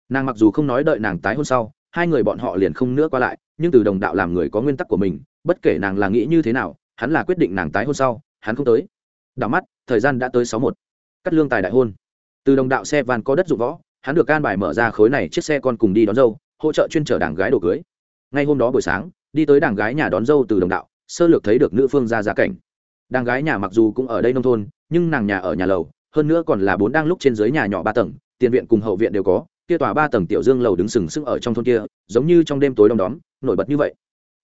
Nàng mặc dù không nói đợi nàng tái hôn sau, hai người bọn họ liền không nữa qua lại, nhưng từ đồng đạo làm người có nguyên tắc của mình, bất kể nàng là nghĩ như thế nào, hắn là quyết định nàng tái hôn sau, hắn không tới. Đảo mắt, thời gian đã tới sáu một. Cắt lương tài đại hôn. Từ đồng đạo xe van có đất dụng võ, hắn được can bài mở ra khối này chiếc xe con cùng đi đón dâu, hỗ trợ chuyên chở đảng gái đồ cưới. Ngay hôm đó buổi sáng, đi tới đảng gái nhà đón dâu từ đồng đạo sơ lược thấy được nữ phương ra gia cảnh. Đàng gái nhà mặc dù cũng ở đây nông thôn, nhưng nàng nhà ở nhà lầu, hơn nữa còn là bốn đang lúc trên dưới nhà nhỏ ba tầng, tiền viện cùng hậu viện đều có, kia tòa ba tầng tiểu dương lầu đứng sừng sững ở trong thôn kia, giống như trong đêm tối đông đóm, nổi bật như vậy.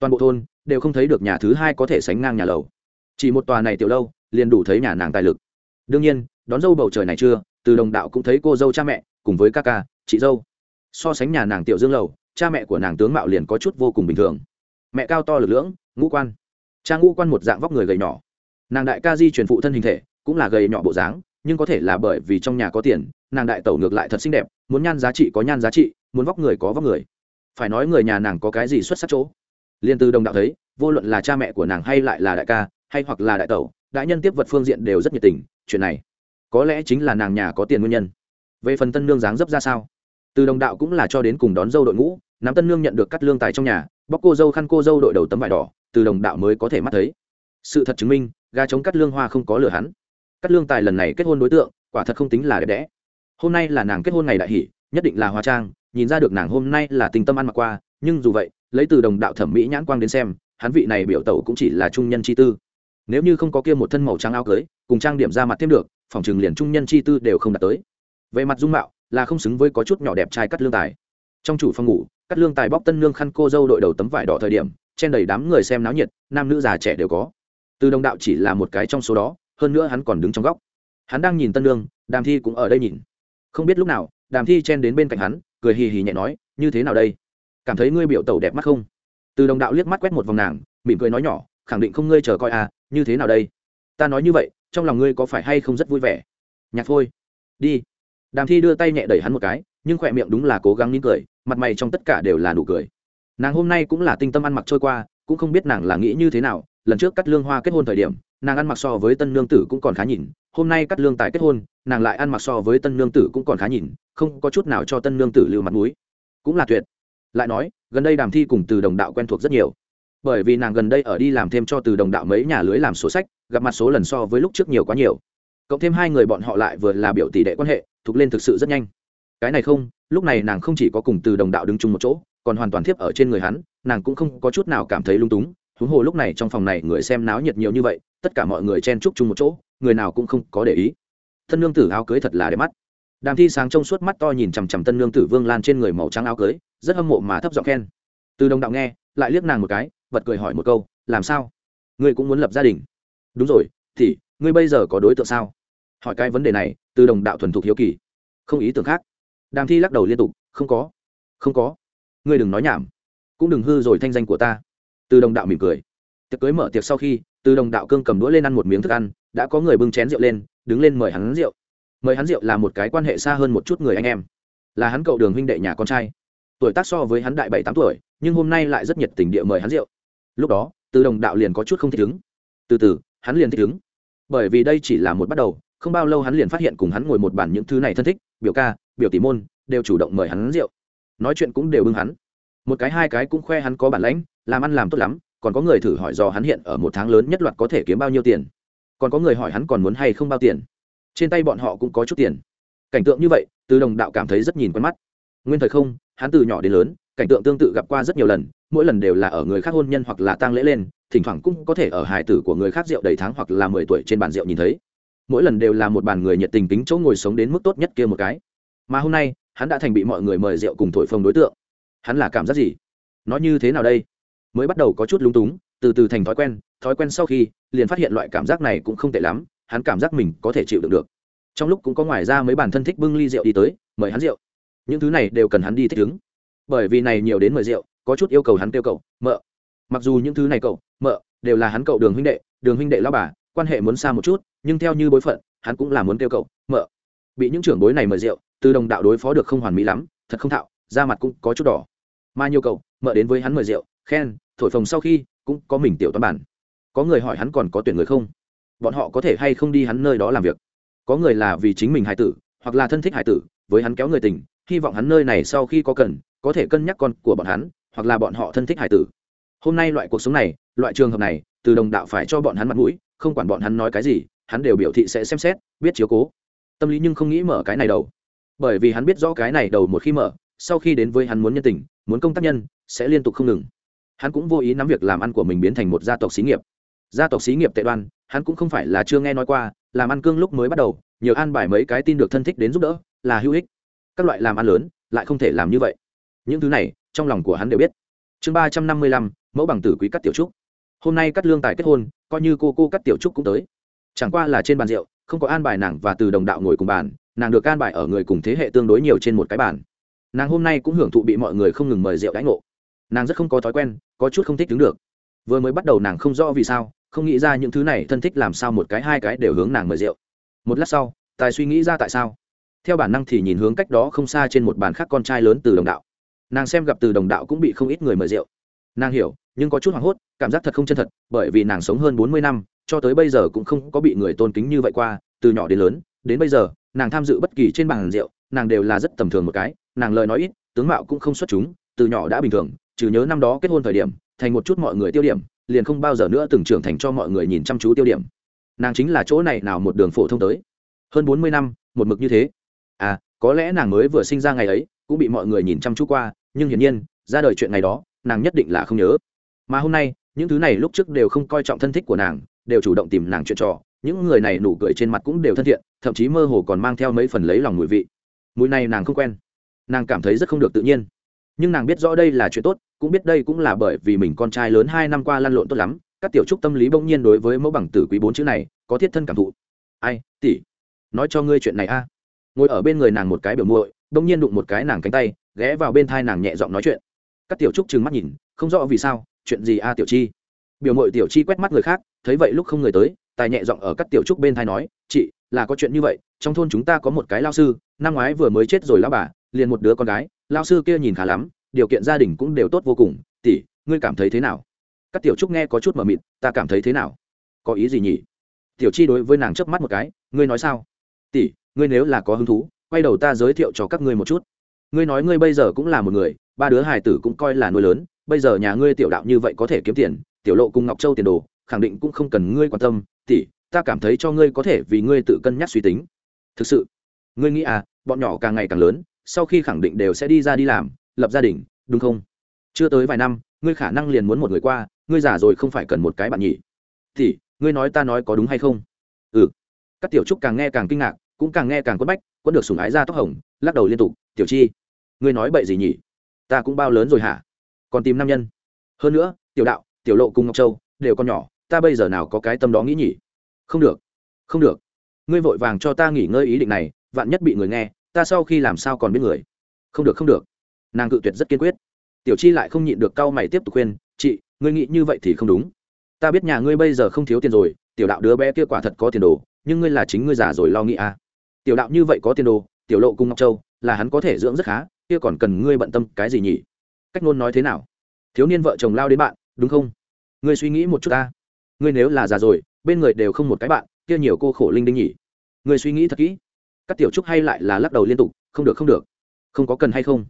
Toàn bộ thôn đều không thấy được nhà thứ hai có thể sánh ngang nhà lầu. Chỉ một tòa này tiểu lâu, liền đủ thấy nhà nàng tài lực. Đương nhiên, đón dâu bầu trời này chưa, từ đồng đạo cũng thấy cô dâu cha mẹ, cùng với ca ca, chị dâu. So sánh nhà nàng tiểu dương lầu, cha mẹ của nàng tướng mạo liền có chút vô cùng bình thường. Mẹ cao to lực lưỡng, ngũ quan cha ngũ quan một dạng vóc người gầy nhỏ. Nàng đại ca di truyền phụ thân hình thể cũng là gầy nhỏ bộ dáng, nhưng có thể là bởi vì trong nhà có tiền, nàng đại tẩu ngược lại thật xinh đẹp, muốn nhan giá trị có nhan giá trị, muốn vóc người có vóc người. Phải nói người nhà nàng có cái gì xuất sắc chỗ? Liên từ đồng đạo thấy, vô luận là cha mẹ của nàng hay lại là đại ca, hay hoặc là đại tẩu, đại nhân tiếp vật phương diện đều rất nhiệt tình, chuyện này có lẽ chính là nàng nhà có tiền nguyên nhân. Về phần tân nương dáng dấp ra sao? Từ đồng đạo cũng là cho đến cùng đón dâu đội ngũ nắm tân nương nhận được cắt lương tài trong nhà, bóc cô dâu khăn cô dâu đội đầu tấm vải đỏ, từ đồng đạo mới có thể mắt thấy. Sự thật chứng minh, gà chống cắt lương hoa không có lừa hắn. Cắt lương tài lần này kết hôn đối tượng, quả thật không tính là đẹp đẽ. Hôm nay là nàng kết hôn ngày đại hỷ, nhất định là hóa trang, nhìn ra được nàng hôm nay là tình tâm ăn mặc qua, nhưng dù vậy, lấy từ đồng đạo thẩm mỹ nhãn quang đến xem, hắn vị này biểu tẩu cũng chỉ là trung nhân chi tư. Nếu như không có kia một thân màu trắng áo cưới, cùng trang điểm ra mặt thêm được, phòng trường liền trung nhân chi tư đều không đạt tới. Về mặt dung mạo, là không xứng với có chút nhỏ đẹp trai cắt lương tài. Trong chủ phòng ngủ cắt lương tài bóc tân lương khăn cô dâu đội đầu tấm vải đỏ thời điểm, chen đầy đám người xem náo nhiệt, nam nữ già trẻ đều có. Từ đồng đạo chỉ là một cái trong số đó, hơn nữa hắn còn đứng trong góc. Hắn đang nhìn tân lương đàm thi cũng ở đây nhìn. Không biết lúc nào, đàm thi chen đến bên cạnh hắn, cười hì hì nhẹ nói, như thế nào đây? Cảm thấy ngươi biểu tẩu đẹp mắt không? Từ đồng đạo liếc mắt quét một vòng nàng, mỉm cười nói nhỏ, khẳng định không ngươi chờ coi à như thế nào đây? Ta nói như vậy, trong lòng ngươi có phải hay không rất vui vẻ? Nhạc thôi đi. Đàm thi đưa tay nhẹ đẩy hắn một cái nhưng khỏe miệng đúng là cố gắng nín cười, mặt mày trong tất cả đều là nụ cười. Nàng hôm nay cũng là tinh tâm ăn mặc trôi qua, cũng không biết nàng là nghĩ như thế nào, lần trước cắt lương hoa kết hôn thời điểm, nàng ăn mặc so với tân lương tử cũng còn khá nhìn, hôm nay cắt lương tài kết hôn, nàng lại ăn mặc so với tân lương tử cũng còn khá nhìn, không có chút nào cho tân lương tử lưu mặt mũi. Cũng là tuyệt. Lại nói, gần đây đàm thi cùng từ đồng đạo quen thuộc rất nhiều. Bởi vì nàng gần đây ở đi làm thêm cho từ đồng đạo mấy nhà lưới làm sổ sách, gặp mặt số lần so với lúc trước nhiều quá nhiều. Cộng thêm hai người bọn họ lại vừa là biểu tỷ đệ quan hệ, thục lên thực sự rất nhanh cái này không, lúc này nàng không chỉ có cùng từ đồng đạo đứng chung một chỗ, còn hoàn toàn thiếp ở trên người hắn, nàng cũng không có chút nào cảm thấy lung túng, huống hồ lúc này trong phòng này người xem náo nhiệt nhiều như vậy, tất cả mọi người chen chúc chung một chỗ, người nào cũng không có để ý. Thân nương tử áo cưới thật là đẹp mắt. Đàm thi sáng trong suốt mắt to nhìn chằm chằm tân nương tử vương lan trên người màu trắng áo cưới, rất hâm mộ mà thấp giọng khen. Từ đồng đạo nghe, lại liếc nàng một cái vật cười hỏi một câu, làm sao? Ngươi cũng muốn lập gia đình? Đúng rồi, thì, ngươi bây giờ có đối tượng sao? Hỏi cái vấn đề này, từ đồng đạo thuần thục hiếu kỳ. Không ý tưởng khác đàm thi lắc đầu liên tục, không có không có. Ngươi đừng nói nhảm. Cũng đừng hư rồi thanh danh của ta. Từ đồng đạo mỉm cười. Tiệc cưới mở tiệc sau khi, từ đồng đạo cương cầm đũa lên ăn một miếng thức ăn, đã có người bưng chén rượu lên, đứng lên mời hắn rượu. Mời hắn rượu là một cái quan hệ xa hơn một chút người anh em. Là hắn cậu đường huynh đệ nhà con trai. Tuổi tác so với hắn đại bảy tám tuổi, nhưng hôm nay lại rất nhiệt tình địa mời hắn rượu. Lúc đó, từ đồng đạo liền có chút không thích ứng từ từ, hắn liền thích ứng bởi vì đây chỉ là một bắt đầu không bao lâu hắn liền phát hiện cùng hắn ngồi một bàn những thứ này thân thích, biểu ca, biểu tỷ môn, đều chủ động mời hắn rượu. Nói chuyện cũng đều bưng hắn. Một cái hai cái cũng khoe hắn có bản lãnh, làm ăn làm tốt lắm, còn có người thử hỏi do hắn hiện ở một tháng lớn nhất loạt có thể kiếm bao nhiêu tiền. Còn có người hỏi hắn còn muốn hay không bao tiền. Trên tay bọn họ cũng có chút tiền. Cảnh tượng như vậy, từ đồng đạo cảm thấy rất nhìn quen mắt. Nguyên thời không, hắn từ nhỏ đến lớn, cảnh tượng tương tự gặp qua rất nhiều lần, mỗi lần đều là ở người khác hôn nhân hoặc là tang lễ lên, thỉnh thoảng cũng có thể ở hài tử của người khác rượu đầy tháng hoặc là mười tuổi trên bàn rượu nhìn thấy mỗi lần đều là một bàn người nhiệt tình tính chỗ ngồi sống đến mức tốt nhất kia một cái. Mà hôm nay, hắn đã thành bị mọi người mời rượu cùng thổi phồng đối tượng. Hắn là cảm giác gì? Nó như thế nào đây? Mới bắt đầu có chút lúng túng, từ từ thành thói quen thói quen sau khi, liền phát hiện loại cảm giác này cũng không tệ lắm, hắn cảm giác mình có thể chịu đựng được. Trong lúc cũng có ngoài ra mấy bản thân thích bưng ly rượu đi tới, mời hắn rượu. Những thứ này đều cần hắn đi thích ứng. Bởi vì này nhiều đến mời rượu, có chút yêu cầu hắn kêu cậu, mợ. Mặc dù những thứ này cậu, mợ đều là hắn cậu đường huynh đệ, đường huynh đệ lao bà, quan hệ muốn xa một chút nhưng theo như bối phận, hắn cũng là muốn kêu cậu, mợ. Bị những trưởng bối này mời rượu, từ đồng đạo đối phó được không hoàn mỹ lắm, thật không thạo, da mặt cũng có chút đỏ. Mà nhiều cậu, mợ đến với hắn mời rượu, khen, thổi phồng sau khi cũng có mình tiểu toán bản. Có người hỏi hắn còn có tuyển người không? Bọn họ có thể hay không đi hắn nơi đó làm việc? Có người là vì chính mình hải tử, hoặc là thân thích hải tử, với hắn kéo người tình, hy vọng hắn nơi này sau khi có cần, có thể cân nhắc con của bọn hắn, hoặc là bọn họ thân thích hải tử. Hôm nay loại cuộc sống này, loại trường hợp này, từ đồng đạo phải cho bọn hắn mặt mũi, không quản bọn hắn nói cái gì hắn đều biểu thị sẽ xem xét, biết chiếu cố. Tâm lý nhưng không nghĩ mở cái này đầu. Bởi vì hắn biết rõ cái này đầu một khi mở, sau khi đến với hắn muốn nhân tình, muốn công tác nhân, sẽ liên tục không ngừng. Hắn cũng vô ý nắm việc làm ăn của mình biến thành một gia tộc xí nghiệp. Gia tộc xí nghiệp tệ đoan, hắn cũng không phải là chưa nghe nói qua, làm ăn cương lúc mới bắt đầu, nhiều an bài mấy cái tin được thân thích đến giúp đỡ, là hữu ích. Các loại làm ăn lớn, lại không thể làm như vậy. Những thứ này, trong lòng của hắn đều biết. Chương ba trăm năm mươi lăm, mẫu bằng tử quý cắt tiểu trúc. Hôm nay cắt lương tài kết hôn, coi như cô cô cắt tiểu trúc cũng tới chẳng qua là trên bàn rượu, không có an bài nàng và từ đồng đạo ngồi cùng bàn, nàng được an bài ở người cùng thế hệ tương đối nhiều trên một cái bàn. Nàng hôm nay cũng hưởng thụ bị mọi người không ngừng mời rượu đãi ngộ. Nàng rất không có thói quen, có chút không thích đứng được. Vừa mới bắt đầu nàng không rõ vì sao, không nghĩ ra những thứ này thân thích làm sao một cái hai cái đều hướng nàng mời rượu. Một lát sau, tài suy nghĩ ra tại sao. Theo bản năng thì nhìn hướng cách đó không xa trên một bàn khác con trai lớn từ đồng đạo. Nàng xem gặp từ đồng đạo cũng bị không ít người mời rượu. Nàng hiểu, nhưng có chút hoảng hốt, cảm giác thật không chân thật, bởi vì nàng sống hơn bốn mươi năm cho tới bây giờ cũng không có bị người tôn kính như vậy qua, từ nhỏ đến lớn, đến bây giờ, nàng tham dự bất kỳ trên bàn rượu, nàng đều là rất tầm thường một cái, nàng lời nói ít, tướng mạo cũng không xuất chúng, từ nhỏ đã bình thường, trừ nhớ năm đó kết hôn thời điểm, thành một chút mọi người tiêu điểm, liền không bao giờ nữa từng trưởng thành cho mọi người nhìn chăm chú tiêu điểm. Nàng chính là chỗ này nào một đường phổ thông tới. Hơn bốn mươi năm, một mực như thế. À có lẽ nàng mới vừa sinh ra ngày ấy, cũng bị mọi người nhìn chăm chú qua, nhưng hiển nhiên, ra đời chuyện ngày đó, nàng nhất định là không nhớ. Mà hôm nay, những thứ này lúc trước đều không coi trọng thân thích của nàng đều chủ động tìm nàng chuyện trò, những người này nụ cười trên mặt cũng đều thân thiện, thậm chí mơ hồ còn mang theo mấy phần lấy lòng mùi vị. Mùi này nàng không quen. Nàng cảm thấy rất không được tự nhiên. Nhưng nàng biết rõ đây là chuyện tốt, cũng biết đây cũng là bởi vì mình con trai lớn hai năm qua lăn lộn tốt lắm, các tiểu trúc tâm lý bỗng nhiên đối với mẫu bằng tử quý bốn chữ này, có thiết thân cảm thụ. Ai, tỷ, nói cho ngươi chuyện này a. À. Ngồi ở bên người nàng một cái biểu muội, bỗng nhiên đụng một cái nàng cánh tay, ghé vào bên thai nàng nhẹ giọng nói chuyện. Các tiểu trúc trừng mắt nhìn, không rõ vì sao, chuyện gì a à, tiểu chi? Biểu mội tiểu chi quét mắt người khác, thấy vậy lúc không người tới, tài nhẹ giọng ở các tiểu trúc bên thai nói, chị, là có chuyện như vậy, trong thôn chúng ta có một cái lao sư, năm ngoái vừa mới chết rồi lao bà, liền một đứa con gái, lao sư kia nhìn khá lắm, điều kiện gia đình cũng đều tốt vô cùng, tỷ, ngươi cảm thấy thế nào? Các tiểu trúc nghe có chút mờ mịt, ta cảm thấy thế nào? Có ý gì nhỉ? Tiểu chi đối với nàng chớp mắt một cái, ngươi nói sao? Tỷ, ngươi nếu là có hứng thú, quay đầu ta giới thiệu cho các ngươi một chút. Ngươi nói ngươi bây giờ cũng là một người, ba đứa hài tử cũng coi là nuôi lớn, bây giờ nhà ngươi tiểu đạo như vậy có thể kiếm tiền tiểu lộ cùng ngọc châu tiền đồ, khẳng định cũng không cần ngươi quan tâm, tỷ, ta cảm thấy cho ngươi có thể vì ngươi tự cân nhắc suy tính. Thực sự, ngươi nghĩ à bọn nhỏ càng ngày càng lớn, sau khi khẳng định đều sẽ đi ra đi làm, lập gia đình, đúng không? Chưa tới vài năm, ngươi khả năng liền muốn một người qua, ngươi già rồi không phải cần một cái bạn nhỉ. Thì ngươi nói ta nói có đúng hay không? Ừ. Các tiểu trúc càng nghe càng kinh ngạc, cũng càng nghe càng quất bách, quất được sùng ái ra tóc hồng, lắc đầu liên tục, tiểu chi, ngươi nói bậy gì nhỉ? Ta cũng bao lớn rồi hả? Còn tìm nam nhân? Hơn nữa, tiểu đạo tiểu lộ cùng ngọc châu đều còn nhỏ, ta bây giờ nào có cái tâm đó nghĩ nhỉ? Không được không được. Ngươi vội vàng cho ta nghỉ ngơi ý định này, vạn nhất bị người nghe, ta sau khi làm sao còn biết người? Không được không được. Nàng cự tuyệt rất kiên quyết. Tiểu chi lại không nhịn được cau mày tiếp tục khuyên, chị, ngươi nghĩ như vậy thì không đúng. Ta biết nhà ngươi bây giờ không thiếu tiền rồi, tiểu đạo đứa bé kia quả thật có tiền đồ, nhưng ngươi là chính ngươi già rồi lo nghĩ à. tiểu đạo như vậy có tiền đồ, tiểu lộ cung ngọc châu, là hắn có thể dưỡng rất khá, kia còn cần ngươi bận tâm cái gì nhỉ? Cách ngôn nói thế nào? Thiếu niên vợ chồng lao đến bạn đúng không? Ngươi suy nghĩ một chút ta. Ngươi nếu là già rồi, bên người đều không một cái bạn, kia nhiều cô khổ linh đinh nhỉ. Ngươi suy nghĩ thật kỹ. Các tiểu trúc hay lại là lắc đầu liên tục, không được không được. Không có cần hay không?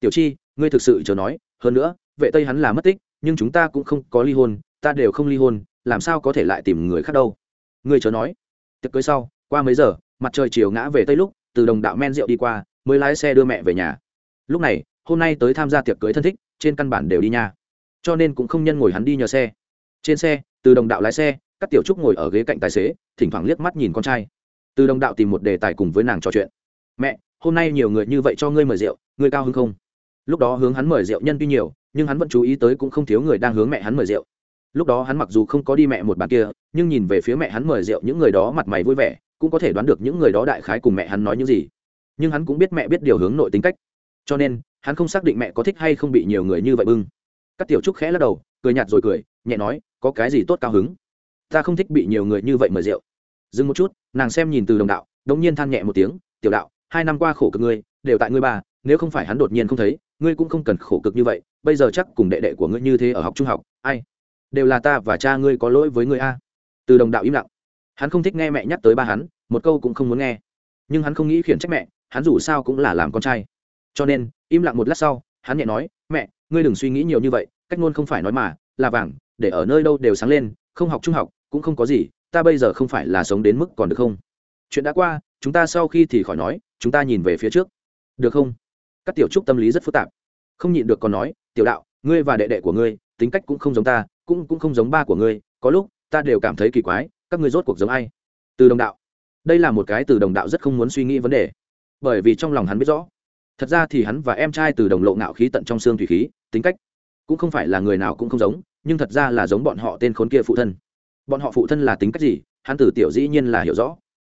Tiểu chi, ngươi thực sự chờ nói, hơn nữa, vệ tây hắn là mất tích, nhưng chúng ta cũng không có ly hôn, ta đều không ly hôn, làm sao có thể lại tìm người khác đâu? Ngươi chờ nói. Tiệc cưới sau, qua mấy giờ, mặt trời chiều ngã về tây lúc, từ đồng đạo men rượu đi qua, mới lái xe đưa mẹ về nhà. Lúc này, hôm nay tới tham gia tiệc cưới thân thích, trên căn bản đều đi nha cho nên cũng không nhân ngồi hắn đi nhờ xe. Trên xe, từ đồng đạo lái xe, các tiểu trúc ngồi ở ghế cạnh tài xế, thỉnh thoảng liếc mắt nhìn con trai. Từ đồng đạo tìm một đề tài cùng với nàng trò chuyện. Mẹ, hôm nay nhiều người như vậy cho ngươi mời rượu, ngươi cao hứng không? Lúc đó hướng hắn mời rượu nhân tuy nhiều, nhưng hắn vẫn chú ý tới cũng không thiếu người đang hướng mẹ hắn mời rượu. Lúc đó hắn mặc dù không có đi mẹ một bàn kia, nhưng nhìn về phía mẹ hắn mời rượu những người đó mặt mày vui vẻ, cũng có thể đoán được những người đó đại khái cùng mẹ hắn nói những gì. Nhưng hắn cũng biết mẹ biết điều hướng nội tính cách. Cho nên, hắn không xác định mẹ có thích hay không bị nhiều người như vậy bưng các tiểu trúc khẽ lắc đầu, cười nhạt rồi cười, nhẹ nói, có cái gì tốt cao hứng? Ta không thích bị nhiều người như vậy mời rượu. Dừng một chút, nàng xem nhìn từ đồng đạo, đống nhiên than nhẹ một tiếng, tiểu đạo, hai năm qua khổ cực ngươi, đều tại ngươi bà nếu không phải hắn đột nhiên không thấy, ngươi cũng không cần khổ cực như vậy, bây giờ chắc cùng đệ đệ của ngươi như thế ở học trung học, ai? Đều là ta và cha ngươi có lỗi với ngươi a. Từ đồng đạo im lặng. Hắn không thích nghe mẹ nhắc tới ba hắn, một câu cũng không muốn nghe. Nhưng hắn không nghĩ khiển trách mẹ, hắn dù sao cũng là làm con trai. Cho nên, im lặng một lát sau, hắn nhẹ nói, mẹ ngươi đừng suy nghĩ nhiều như vậy, cách ngôn không phải nói mà, là vàng, để ở nơi đâu đều sáng lên, không học trung học, cũng không có gì, ta bây giờ không phải là sống đến mức còn được không? Chuyện đã qua, chúng ta sau khi thì khỏi nói, chúng ta nhìn về phía trước. Được không? Các tiểu trúc tâm lý rất phức tạp. Không nhịn được còn nói, tiểu đạo, ngươi và đệ đệ của ngươi, tính cách cũng không giống ta, cũng cũng không giống ba của ngươi, có lúc, ta đều cảm thấy kỳ quái, các ngươi rốt cuộc giống ai? Từ đồng đạo. Đây là một cái từ đồng đạo rất không muốn suy nghĩ vấn đề. Bởi vì trong lòng hắn biết rõ thật ra thì hắn và em trai từ đồng lộ ngạo khí tận trong xương thủy khí, tính cách cũng không phải là người nào cũng không giống, nhưng thật ra là giống bọn họ tên khốn kia phụ thân. Bọn họ phụ thân là tính cách gì, hắn từ tiểu dĩ nhiên là hiểu rõ.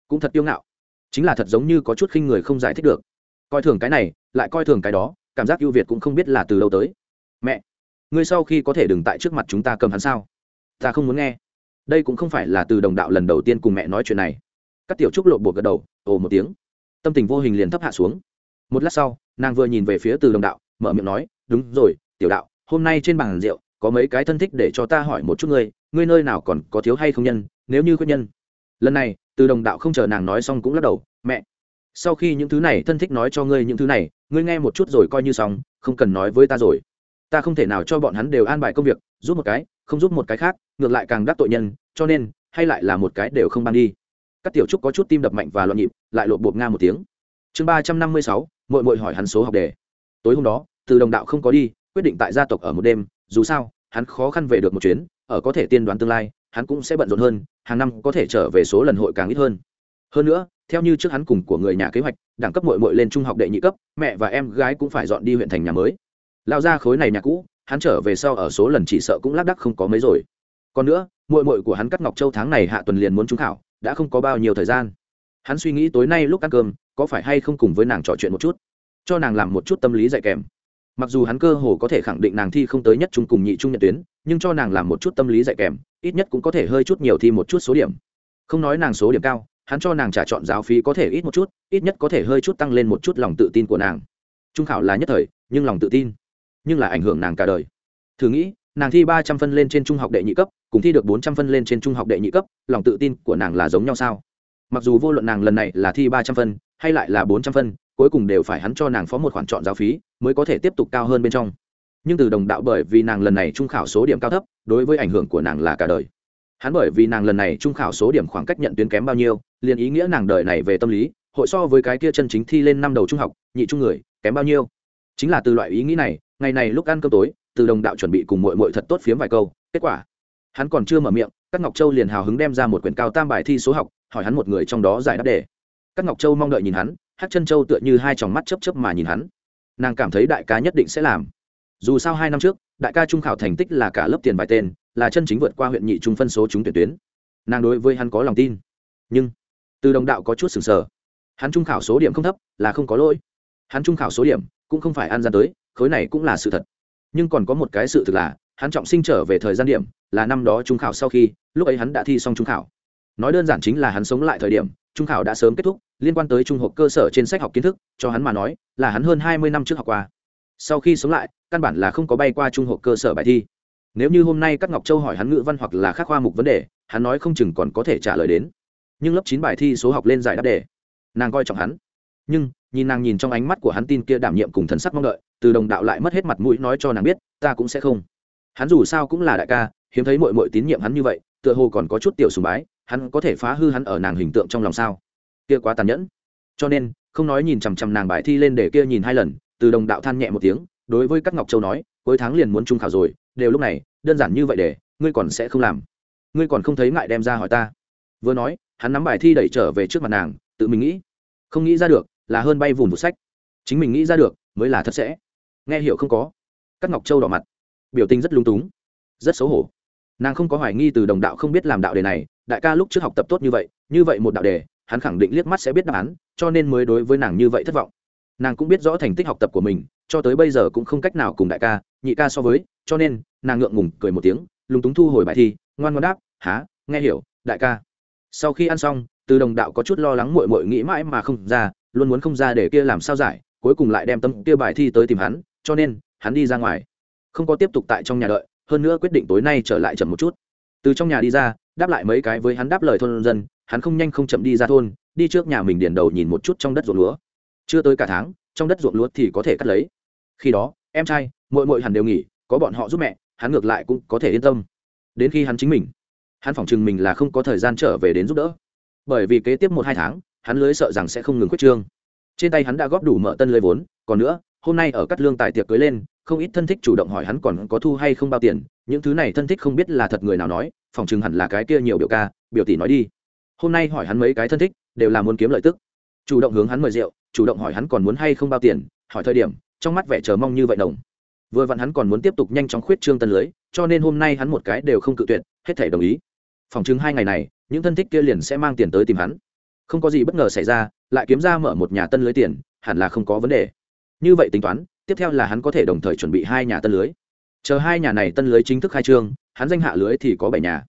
Cũng thật kiêu ngạo. Chính là thật giống như có chút khinh người không giải thích được. Coi thường cái này, lại coi thường cái đó, cảm giác ưu việt cũng không biết là từ lâu tới. Mẹ, ngươi sau khi có thể đừng tại trước mặt chúng ta cầm hắn sao? Ta không muốn nghe. Đây cũng không phải là từ đồng đạo lần đầu tiên cùng mẹ nói chuyện này. Các tiểu trúc lộ bột gật đầu, ồ một tiếng. Tâm tình vô hình liền thấp hạ xuống một lát sau, nàng vừa nhìn về phía từ đồng đạo, mở miệng nói, đúng rồi, tiểu đạo, hôm nay trên bàn rượu, có mấy cái thân thích để cho ta hỏi một chút ngươi ngươi nơi nào còn có thiếu hay không nhân, nếu như quyết nhân? Lần này, từ đồng đạo không chờ nàng nói xong cũng lắc đầu, mẹ, sau khi những thứ này thân thích nói cho ngươi những thứ này, ngươi nghe một chút rồi coi như xong, không cần nói với ta rồi. Ta không thể nào cho bọn hắn đều an bài công việc, giúp một cái, không giúp một cái khác, ngược lại càng đắc tội nhân, cho nên, hay lại là một cái đều không ban đi. Các tiểu trúc có chút tim đập mạnh và loạn nhịp, lại lộ bột nga một tiếng chương ba trăm năm mươi sáu mội mội hỏi hắn số học đề. Tối hôm đó, từ đồng đạo không có đi, quyết định tại gia tộc ở một đêm, dù sao, hắn khó khăn về được một chuyến, ở có thể tiên đoán tương lai, hắn cũng sẽ bận rộn hơn, hàng năm có thể trở về số lần hội càng ít hơn. Hơn nữa, theo như trước hắn cùng của người nhà kế hoạch, đẳng cấp mội mội lên trung học đệ nhị cấp, mẹ và em gái cũng phải dọn đi huyện thành nhà mới. Lao ra khối này nhà cũ, hắn trở về sau ở số lần chỉ sợ cũng lác đắc không có mấy rồi. Còn nữa mội mội của hắn cắt ngọc châu tháng này hạ tuần liền muốn trúng khảo, đã không có bao nhiêu thời gian. Hắn suy nghĩ tối nay lúc ăn cơm có phải hay không cùng với nàng trò chuyện một chút? Cho nàng làm một chút tâm lý dạy kèm. Mặc dù hắn cơ hồ có thể khẳng định nàng thi không tới nhất trung cùng nhị trung nhận tuyến, nhưng cho nàng làm một chút tâm lý dạy kèm, ít nhất cũng có thể hơi chút nhiều thi một chút số điểm. Không nói nàng số điểm cao, hắn cho nàng trả chọn giáo phí có thể ít một chút, ít nhất có thể hơi chút tăng lên một chút lòng tự tin của nàng. Trung khảo là nhất thời, nhưng lòng tự tin, nhưng là ảnh hưởng nàng cả đời. Thử nghĩ, nàng thi ba trăm phân lên trên trung học đệ nhị cấp, cùng thi được bốn trăm phân lên trên trung học đệ nhị cấp, lòng tự tin của nàng là giống nhau sao? Mặc dù vô luận nàng lần này là thi ba trăm phân hay lại là bốn trăm phân, cuối cùng đều phải hắn cho nàng phó một khoản chọn giáo phí, mới có thể tiếp tục cao hơn bên trong. Nhưng từ đồng đạo bởi vì nàng lần này trung khảo số điểm cao thấp, đối với ảnh hưởng của nàng là cả đời. Hắn bởi vì nàng lần này trung khảo số điểm khoảng cách nhận tuyến kém bao nhiêu, liền ý nghĩa nàng đời này về tâm lý, hội so với cái kia chân chính thi lên năm đầu trung học, nhị trung người, kém bao nhiêu. Chính là từ loại ý nghĩ này, ngày này lúc ăn cơm tối, từ đồng đạo chuẩn bị cùng mội mội thật tốt phiếm vài câu, kết quả, hắn còn chưa mở miệng các ngọc châu liền hào hứng đem ra một quyển cao tam bài thi số học, hỏi hắn một người trong đó giải đáp đề các ngọc châu mong đợi nhìn hắn hát chân châu tựa như hai tròng mắt chấp chấp mà nhìn hắn. Nàng cảm thấy đại ca nhất định sẽ làm. Dù sao hai năm trước, đại ca trung khảo thành tích là cả lớp tiền bài tên, là chân chính vượt qua huyện nhị trung phân số chúng tuyển tuyến. Nàng đối với hắn có lòng tin. Nhưng, từ đồng đạo có chút sừng sờ. Hắn trung khảo số điểm không thấp, là không có lỗi. Hắn trung khảo số điểm cũng không phải ăn gian tới, khối này cũng là sự thật. Nhưng còn có một cái sự thực là, hắn trọng sinh trở về thời gian điểm, là năm đó trung khảo sau khi, lúc ấy hắn đã thi xong trung khảo nói đơn giản chính là hắn sống lại thời điểm, trung khảo đã sớm kết thúc, liên quan tới trung học cơ sở trên sách học kiến thức, cho hắn mà nói, là hắn hơn hai mươi năm trước học qua. Sau khi sống lại, căn bản là không có bay qua trung học cơ sở bài thi. Nếu như hôm nay các ngọc châu hỏi hắn ngữ văn hoặc là khắc khoa mục vấn đề, hắn nói không chừng còn có thể trả lời đến. Nhưng lớp chín bài thi số học lên giải đáp đề, nàng coi trọng hắn. Nhưng, nhìn nàng nhìn trong ánh mắt của hắn tin kia đảm nhiệm cùng thần sắc mong đợi, từ đồng đạo lại mất hết mặt mũi nói cho nàng biết, ta cũng sẽ không. Hắn dù sao cũng là đại ca, hiếm thấy mội mội tín nhiệm hắn như vậy, tựa hồ còn có chút tiểu sùng bái hắn có thể phá hư hắn ở nàng hình tượng trong lòng sao? Kia quá tàn nhẫn. Cho nên, không nói nhìn chằm chằm nàng bài thi lên để kia nhìn hai lần, từ đồng đạo than nhẹ một tiếng, đối với các ngọc châu nói, cuối tháng liền muốn trung khảo rồi, đều lúc này, đơn giản như vậy để, ngươi còn sẽ không làm. Ngươi còn không thấy ngại đem ra hỏi ta. Vừa nói, hắn nắm bài thi đẩy trở về trước mặt nàng, tự mình nghĩ. Không nghĩ ra được, là hơn bay vùng một sách. Chính mình nghĩ ra được, mới là thật sẽ. Nghe hiểu không có? Các ngọc châu đỏ mặt. Biểu tình rất lung túng. Rất xấu hổ. Nàng không có hoài nghi từ đồng đạo không biết làm đạo đề này đại ca lúc trước học tập tốt như vậy như vậy một đạo đề, hắn khẳng định liếc mắt sẽ biết đáp án, cho nên mới đối với nàng như vậy thất vọng. Nàng cũng biết rõ thành tích học tập của mình, cho tới bây giờ cũng không cách nào cùng đại ca, nhị ca so với, cho nên nàng ngượng ngùng cười một tiếng, lúng túng thu hồi bài thi, ngoan ngoan đáp há nghe hiểu, đại ca. Sau khi ăn xong, từ đồng đạo có chút lo lắng mội mội nghĩ mãi mà không ra, luôn muốn không ra để kia làm sao giải, cuối cùng lại đem tâm kia bài thi tới tìm hắn, cho nên hắn đi ra ngoài. Không có tiếp tục tại trong nhà đợi, hơn nữa quyết định tối nay trở lại chậm một chút. Từ trong nhà đi ra đáp lại mấy cái với hắn đáp lời thôn dân, hắn không nhanh không chậm đi ra thôn, đi trước nhà mình điền đầu nhìn một chút trong đất ruộng lúa. Chưa tới cả tháng, trong đất ruộng lúa thì có thể cắt lấy. Khi đó, em trai mội mội hẳn đều nghỉ, có bọn họ giúp mẹ, hắn ngược lại cũng có thể yên tâm. Đến khi hắn chính mình, hắn phỏng chừng mình là không có thời gian trở về đến giúp đỡ. Bởi vì kế tiếp một hai tháng, hắn lưới sợ rằng sẽ không ngừng quyết trương. Trên tay hắn đã góp đủ mở tân lưới vốn, còn nữa, hôm nay ở cắt lương tài tiệc cưới lên không ít thân thích chủ động hỏi hắn còn có thu hay không bao tiền, những thứ này thân thích không biết là thật người nào nói, phòng chừng hẳn là cái kia nhiều biểu ca, biểu tỷ nói đi. Hôm nay hỏi hắn mấy cái thân thích, đều là muốn kiếm lợi tức. Chủ động hướng hắn mời rượu, chủ động hỏi hắn còn muốn hay không bao tiền, hỏi thời điểm, trong mắt vẻ chờ mong như vậy đồng. Vừa vặn hắn còn muốn tiếp tục nhanh chóng khuyết trương tân lưới, cho nên hôm nay hắn một cái đều không cự tuyệt, hết thể đồng ý. Phòng chứng hai ngày này, những thân thích kia liền sẽ mang tiền tới tìm hắn. Không có gì bất ngờ xảy ra, lại kiếm ra mở một nhà tân lưới tiền, hẳn là không có vấn đề như vậy tính toán, tiếp theo là hắn có thể đồng thời chuẩn bị hai nhà tân lưới. Chờ hai nhà này tân lưới chính thức khai trương, hắn danh hạ lưới thì có bảy nhà.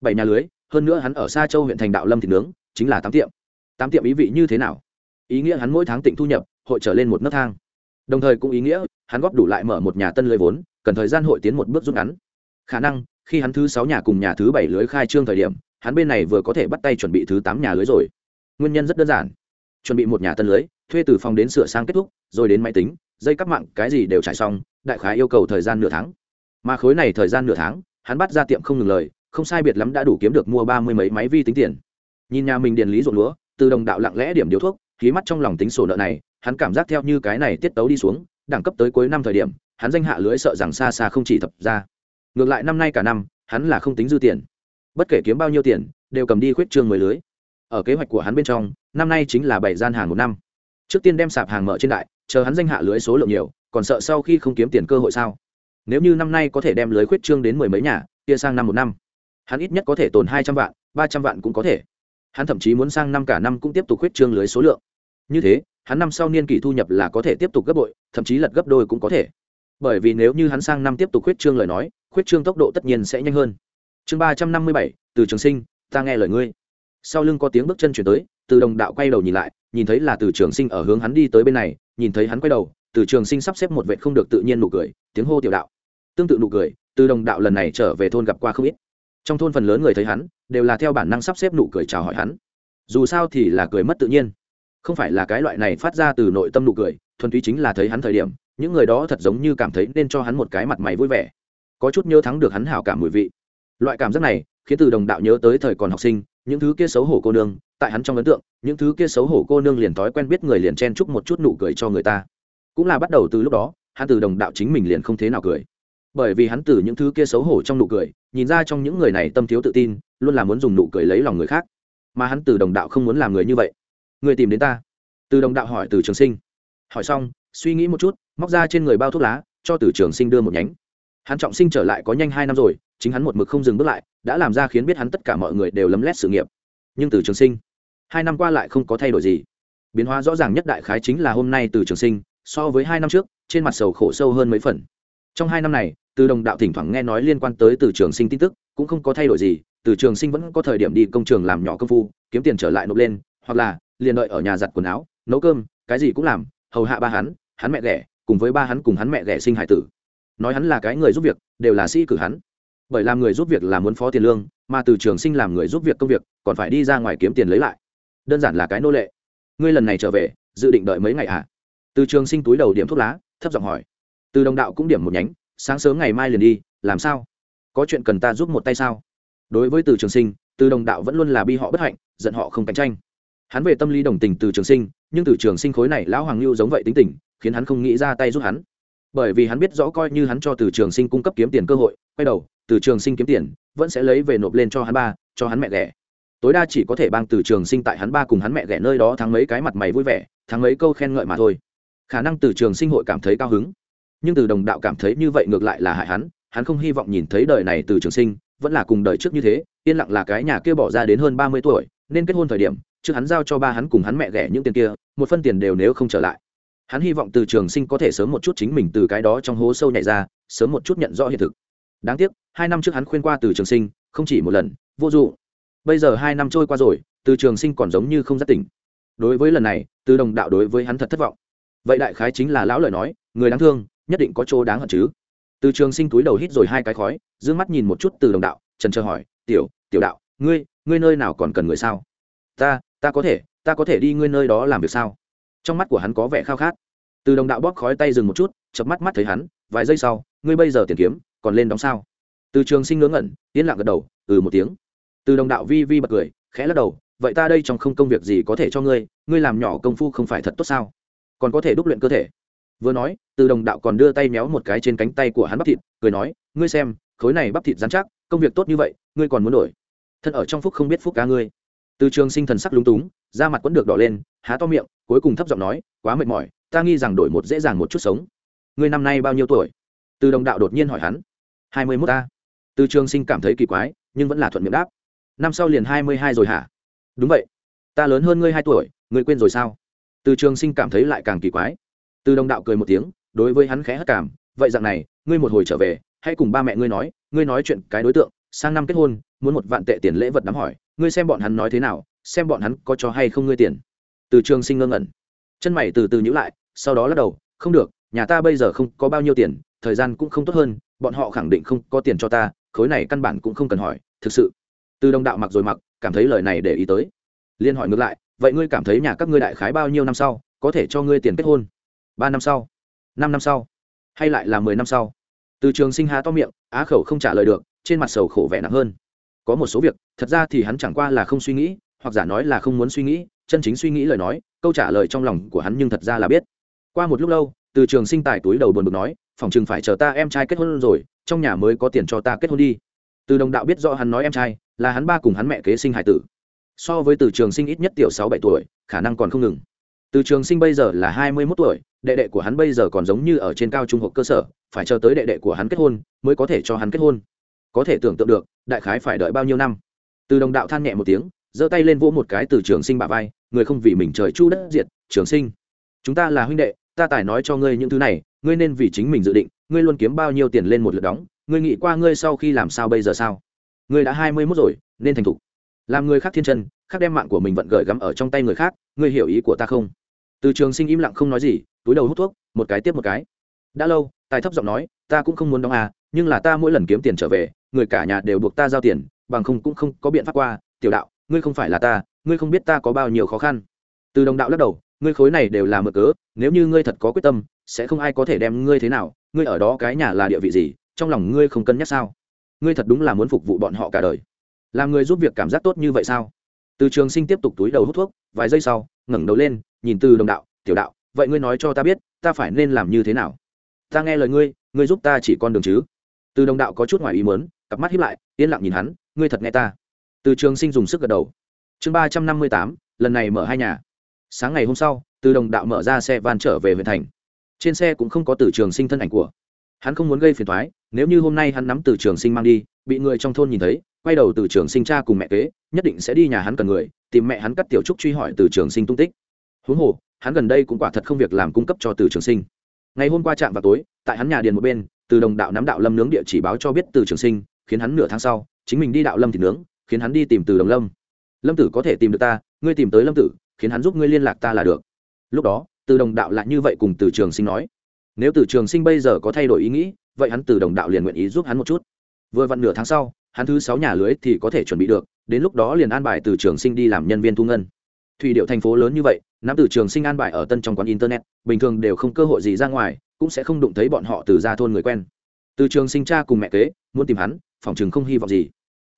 Bảy nhà lưới, hơn nữa hắn ở xa châu huyện thành đạo lâm thịt nướng, chính là tám tiệm. Tám tiệm ý vị như thế nào? Ý nghĩa hắn mỗi tháng tỉnh thu nhập, hội trở lên một nấc thang. Đồng thời cũng ý nghĩa, hắn góp đủ lại mở một nhà tân lưới vốn, cần thời gian hội tiến một bước rút ngắn. Khả năng, khi hắn thứ sáu nhà cùng nhà thứ bảy lưới khai trương thời điểm, hắn bên này vừa có thể bắt tay chuẩn bị thứ tám nhà lưới rồi. Nguyên nhân rất đơn giản. Chuẩn bị một nhà tân lưới thuê từ phòng đến sửa sang kết thúc, rồi đến máy tính, dây cắp mạng, cái gì đều trải xong, đại khái yêu cầu thời gian nửa tháng. Mà khối này thời gian nửa tháng, hắn bắt ra tiệm không ngừng lời, không sai biệt lắm đã đủ kiếm được mua ba mươi mấy máy vi tính tiền. Nhìn nhà mình điền lý ruộng lúa, từ đồng đạo lặng lẽ điểm điếu thuốc, khí mắt trong lòng tính sổ nợ này, hắn cảm giác theo như cái này tiết tấu đi xuống, đẳng cấp tới cuối năm thời điểm, hắn danh hạ lưới sợ rằng xa xa không chỉ thập ra. Ngược lại năm nay cả năm, hắn là không tính dư tiền. Bất kể kiếm bao nhiêu tiền, đều cầm đi khuyết trương mười lưới. Ở kế hoạch của hắn bên trong, năm nay chính là bảy gian hàng một năm trước tiên đem sạp hàng mở trên đại, chờ hắn danh hạ lưới số lượng nhiều, còn sợ sau khi không kiếm tiền cơ hội sao? Nếu như năm nay có thể đem lưới khuyết trương đến mười mấy nhà, kia sang năm một năm. Hắn ít nhất có thể tồn hai trăm vạn, ba trăm vạn cũng có thể. Hắn thậm chí muốn sang năm cả năm cũng tiếp tục khuyết trương lưới số lượng. Như thế, hắn năm sau niên kỳ thu nhập là có thể tiếp tục gấp bội, thậm chí lật gấp đôi cũng có thể. Bởi vì nếu như hắn sang năm tiếp tục khuyết trương lời nói, khuyết trương tốc độ tất nhiên sẽ nhanh hơn. Chương ba trăm năm mươi bảy, từ trường sinh, ta nghe lời ngươi. Sau lưng có tiếng bước chân chuyển tới từ đồng đạo quay đầu nhìn lại, nhìn thấy là từ trường sinh ở hướng hắn đi tới bên này, nhìn thấy hắn quay đầu, từ trường sinh sắp xếp một vệ không được tự nhiên nụ cười, tiếng hô tiểu đạo. Tương tự nụ cười, từ đồng đạo lần này trở về thôn gặp qua không ít. Trong thôn phần lớn người thấy hắn, đều là theo bản năng sắp xếp nụ cười chào hỏi hắn. Dù sao thì là cười mất tự nhiên. Không phải là cái loại này phát ra từ nội tâm nụ cười, thuần túy chính là thấy hắn thời điểm, những người đó thật giống như cảm thấy nên cho hắn một cái mặt mày vui vẻ. Có chút nhớ thắng được hắn hảo cảm mùi vị. Loại cảm giác này, khiến từ đồng đạo nhớ tới thời còn học sinh, những thứ kia xấu hổ cô nương tại hắn trong ấn tượng, những thứ kia xấu hổ cô nương liền thói quen biết người liền chen chúc một chút nụ cười cho người ta. Cũng là bắt đầu từ lúc đó, hắn từ đồng đạo chính mình liền không thế nào cười. Bởi vì hắn từ những thứ kia xấu hổ trong nụ cười, nhìn ra trong những người này tâm thiếu tự tin, luôn là muốn dùng nụ cười lấy lòng người khác. Mà hắn từ đồng đạo không muốn làm người như vậy. Người tìm đến ta. Từ đồng đạo hỏi từ trường sinh. Hỏi xong, suy nghĩ một chút, móc ra trên người bao thuốc lá, cho từ trường sinh đưa một nhánh. Hắn trọng sinh trở lại có nhanh hai năm rồi, chính hắn một mực không dừng bước lại, đã làm ra khiến biết hắn tất cả mọi người đều lấm lét sự nghiệp. Nhưng từ trường sinh hai năm qua lại không có thay đổi gì. Biến hóa rõ ràng nhất đại khái chính là hôm nay từ trường sinh, so với hai năm trước, trên mặt sầu khổ sâu hơn mấy phần. Trong hai năm này, từ đồng đạo thỉnh thoảng nghe nói liên quan tới từ trường sinh tin tức, cũng không có thay đổi gì, từ trường sinh vẫn có thời điểm đi công trường làm nhỏ công phu, kiếm tiền trở lại nộp lên, hoặc là liền đợi ở nhà giặt quần áo, nấu cơm, cái gì cũng làm, hầu hạ ba hắn hắn mẹ ghẻ, cùng với ba hắn cùng hắn mẹ ghẻ sinh hải tử. Nói hắn là cái người giúp việc, đều là sĩ cử hắn. Bởi làm người giúp việc là muốn phó tiền lương, mà từ trường sinh làm người giúp việc công việc, còn phải đi ra ngoài kiếm tiền lấy lại đơn giản là cái nô lệ. Ngươi lần này trở về, dự định đợi mấy ngày à? Từ trường sinh túi đầu điểm thuốc lá, thấp giọng hỏi. Từ đồng đạo cũng điểm một nhánh, sáng sớm ngày mai liền đi, làm sao? Có chuyện cần ta giúp một tay sao? Đối với từ trường sinh, từ đồng đạo vẫn luôn là bi họ bất hạnh, giận họ không cạnh tranh. Hắn về tâm lý đồng tình từ trường sinh, nhưng từ trường sinh khối này lão hoàng lưu giống vậy tính tình, khiến hắn không nghĩ ra tay giúp hắn. Bởi vì hắn biết rõ coi như hắn cho từ trường sinh cung cấp kiếm tiền cơ hội, quay đầu, từ trường sinh kiếm tiền, vẫn sẽ lấy về nộp lên cho hắn ba, cho hắn mẹ đẻ tối đa chỉ có thể bang từ trường sinh tại hắn ba cùng hắn mẹ ghẻ nơi đó thắng mấy cái mặt mày vui vẻ, thắng mấy câu khen ngợi mà thôi. Khả năng từ trường sinh hội cảm thấy cao hứng. Nhưng từ đồng đạo cảm thấy như vậy ngược lại là hại hắn hắn không hy vọng nhìn thấy đời này từ trường sinh, vẫn là cùng đời trước như thế, yên lặng là cái nhà kia bỏ ra đến hơn ba mươi tuổi, nên kết hôn thời điểm, trước hắn giao cho ba hắn cùng hắn mẹ ghẻ những tiền kia, một phân tiền đều nếu không trở lại. Hắn hy vọng từ trường sinh có thể sớm một chút chính mình từ cái đó trong hố sâu nhảy ra, sớm một chút nhận rõ hiện thực. Đáng tiếc, hai năm trước hắn khuyên qua từ trường sinh, không chỉ một lần, vô dụ bây giờ hai năm trôi qua rồi, từ trường sinh còn giống như không giác tỉnh. Đối với lần này, từ đồng đạo đối với hắn thật thất vọng. Vậy đại khái chính là lão lời nói, người đáng thương, nhất định có chỗ đáng hận chứ. Từ trường sinh túi đầu hít rồi hai cái khói d ư ơ n g mắt nhìn một chút từ đồng đạo, trần trờ hỏi, tiểu tiểu đạo, ngươi ngươi nơi nào còn cần người sao? Ta ta có thể, ta có thể đi ngươi nơi đó làm việc sao? Trong mắt của hắn có vẻ khao khát. Từ đồng đạo bóp khói tay dừng một chút chập mắt mắt thấy hắn, vài giây sau, ngươi bây giờ tiền kiếm, còn lên đóng sao? Từ trường sinh ngớ ngẩn, yên lặng gật đầu ừ một tiếng từ đồng đạo vi vi bật cười, khẽ lắc đầu, vậy ta đây trong không công việc gì có thể cho ngươi ngươi làm nhỏ công phu không phải thật tốt sao? Còn có thể đúc luyện cơ thể. Vừa nói, từ đồng đạo còn đưa tay méo một cái trên cánh tay của hắn bắp thịt, cười nói, ngươi xem, khối này bắp thịt dán chắc, công việc tốt như vậy, ngươi còn muốn đổi. Thân ở trong phúc không biết phúc cá ngươi. Từ trường sinh thần sắc lúng túng, da mặt vẫn được đỏ lên, há to miệng, cuối cùng thấp giọng nói, quá mệt mỏi, ta nghi rằng đổi một dễ dàng một chút sống. Ngươi năm nay bao nhiêu tuổi? Từ đồng đạo đột nhiên hỏi hắn. Hai mươi mốt ta. Từ trường sinh cảm thấy kỳ quái, nhưng vẫn là thuận miệng đáp năm sau liền hai mươi hai rồi hả? Đúng vậy. Ta lớn hơn ngươi hai tuổi, ngươi quên rồi sao? Từ trường sinh cảm thấy lại càng kỳ quái. Từ đồng đạo cười một tiếng, đối với hắn khẽ hất cảm, vậy dạng này, ngươi một hồi trở về, hãy cùng ba mẹ ngươi nói ngươi nói chuyện cái đối tượng, sang năm kết hôn, muốn một vạn tệ tiền lễ vật đám hỏi, ngươi xem bọn hắn nói thế nào, xem bọn hắn có cho hay không ngươi tiền. Từ trường sinh ngơ ngẩn. Chân mày từ từ nhữ lại, sau đó lắc đầu, không được, nhà ta bây giờ không có bao nhiêu tiền, thời gian cũng không tốt hơn, bọn họ khẳng định không có tiền cho ta, khối này căn bản cũng không cần hỏi, thực sự từ đồng đạo mặc rồi mặc, cảm thấy lời này để ý tới. Liên hỏi ngược lại, vậy ngươi cảm thấy nhà các ngươi đại khái bao nhiêu năm sau, có thể cho ngươi tiền kết hôn? Ba năm sau. Năm năm sau. Hay lại là mười năm sau? Từ trường sinh há to miệng, á khẩu không trả lời được, trên mặt sầu khổ vẻ nặng hơn. Có một số việc, thật ra thì hắn chẳng qua là không suy nghĩ, hoặc giả nói là không muốn suy nghĩ, chân chính suy nghĩ lời nói, câu trả lời trong lòng của hắn nhưng thật ra là biết. Qua một lúc lâu, từ trường sinh tài túi đầu buồn bực nói, phòng chừng phải chờ ta em trai kết hôn rồi, trong nhà mới có tiền cho ta kết hôn đi từ đồng đạo biết rõ hắn nói em trai, là hắn ba cùng hắn mẹ kế sinh hải tử. So với từ trường sinh ít nhất tiểu sáu bảy tuổi, khả năng còn không ngừng. Từ trường sinh bây giờ là hai mươi mốt tuổi, đệ đệ của hắn bây giờ còn giống như ở trên cao trung học cơ sở, phải chờ tới đệ đệ của hắn kết hôn, mới có thể cho hắn kết hôn. Có thể tưởng tượng được, đại khái phải đợi bao nhiêu năm. Từ đồng đạo than nhẹ một tiếng, giơ tay lên vỗ một cái từ trường sinh bả vai, người không vì mình trời chu đất diệt, trường sinh. Chúng ta là huynh đệ, ta tài nói cho ngươi những thứ này, ngươi nên vì chính mình dự định, ngươi luôn kiếm bao nhiêu tiền lên một lượt đóng ngươi nghĩ qua ngươi sau khi làm sao bây giờ sao? Ngươi đã hai mươi mốt rồi, nên thành thục. Làm người khác thiên chân, khác đem mạng của mình vận gởi gắm ở trong tay người khác, ngươi hiểu ý của ta không? Từ trường sinh im lặng không nói gì, túi đầu hút thuốc, một cái tiếp một cái. Đã lâu, tài thấp giọng nói, ta cũng không muốn đóng à nhưng là ta mỗi lần kiếm tiền trở về, người cả nhà đều buộc ta giao tiền, bằng không cũng không có biện pháp qua. Tiểu đạo, ngươi không phải là ta, ngươi không biết ta có bao nhiêu khó khăn. Từ đồng đạo lắc đầu, ngươi khối này đều là mở cớ, nếu như ngươi thật có quyết tâm, sẽ không ai có thể đem ngươi thế nào. Ngươi ở đó cái nhà là địa vị gì trong lòng ngươi không cân nhắc sao? Ngươi thật đúng là muốn phục vụ bọn họ cả đời. Làm người giúp việc cảm giác tốt như vậy sao? Từ trường sinh tiếp tục túi đầu hút thuốc, vài giây sau, ngẩng đầu lên, nhìn từ đồng đạo, tiểu đạo, vậy ngươi nói cho ta biết, ta phải nên làm như thế nào? Ta nghe lời ngươi ngươi giúp ta chỉ con đường chứ. Từ đồng đạo có chút ngoài ý mớn cặp mắt hiếp lại, yên lặng nhìn hắn, ngươi thật nghe ta. Từ trường sinh dùng sức gật đầu. Chương ba trăm năm mươi tám, lần này mở hai nhà. Sáng ngày hôm sau, từ đồng đạo mở ra xe van trở về huyện thành. Trên xe cũng không có từ trường sinh thân ảnh của hắn không muốn gây phiền thoái nếu như hôm nay hắn nắm từ trường sinh mang đi, bị người trong thôn nhìn thấy, quay đầu từ trường sinh cha cùng mẹ kế, nhất định sẽ đi nhà hắn cần người, tìm mẹ hắn cắt tiểu trúc truy hỏi từ trường sinh tung tích. Huống hồ, hắn gần đây cũng quả thật không việc làm cung cấp cho từ trường sinh. Ngày hôm qua trạm vào tối, tại hắn nhà điền một bên, từ đồng đạo nắm đạo lâm nướng địa chỉ báo cho biết từ trường sinh, khiến hắn nửa tháng sau, chính mình đi đạo lâm thì nướng, khiến hắn đi tìm từ đồng lâm. Lâm tử có thể tìm được ta, ngươi tìm tới lâm tử, khiến hắn giúp ngươi liên lạc ta là được. Lúc đó, từ đồng đạo lại như vậy cùng từ trường sinh nói nếu từ trường sinh bây giờ có thay đổi ý nghĩ, vậy hắn từ đồng đạo liền nguyện ý giúp hắn một chút. Vừa vặn nửa tháng sau, hắn thứ sáu nhà lưới thì có thể chuẩn bị được, đến lúc đó liền an bài từ trường sinh đi làm nhân viên thu ngân. Thủy điệu thành phố lớn như vậy, nắm từ trường sinh an bài ở tân trong quán internet, bình thường đều không cơ hội gì ra ngoài, cũng sẽ không đụng thấy bọn họ từ ra thôn người quen. Từ trường sinh cha cùng mẹ kế, muốn tìm hắn, phòng trường không hy vọng gì.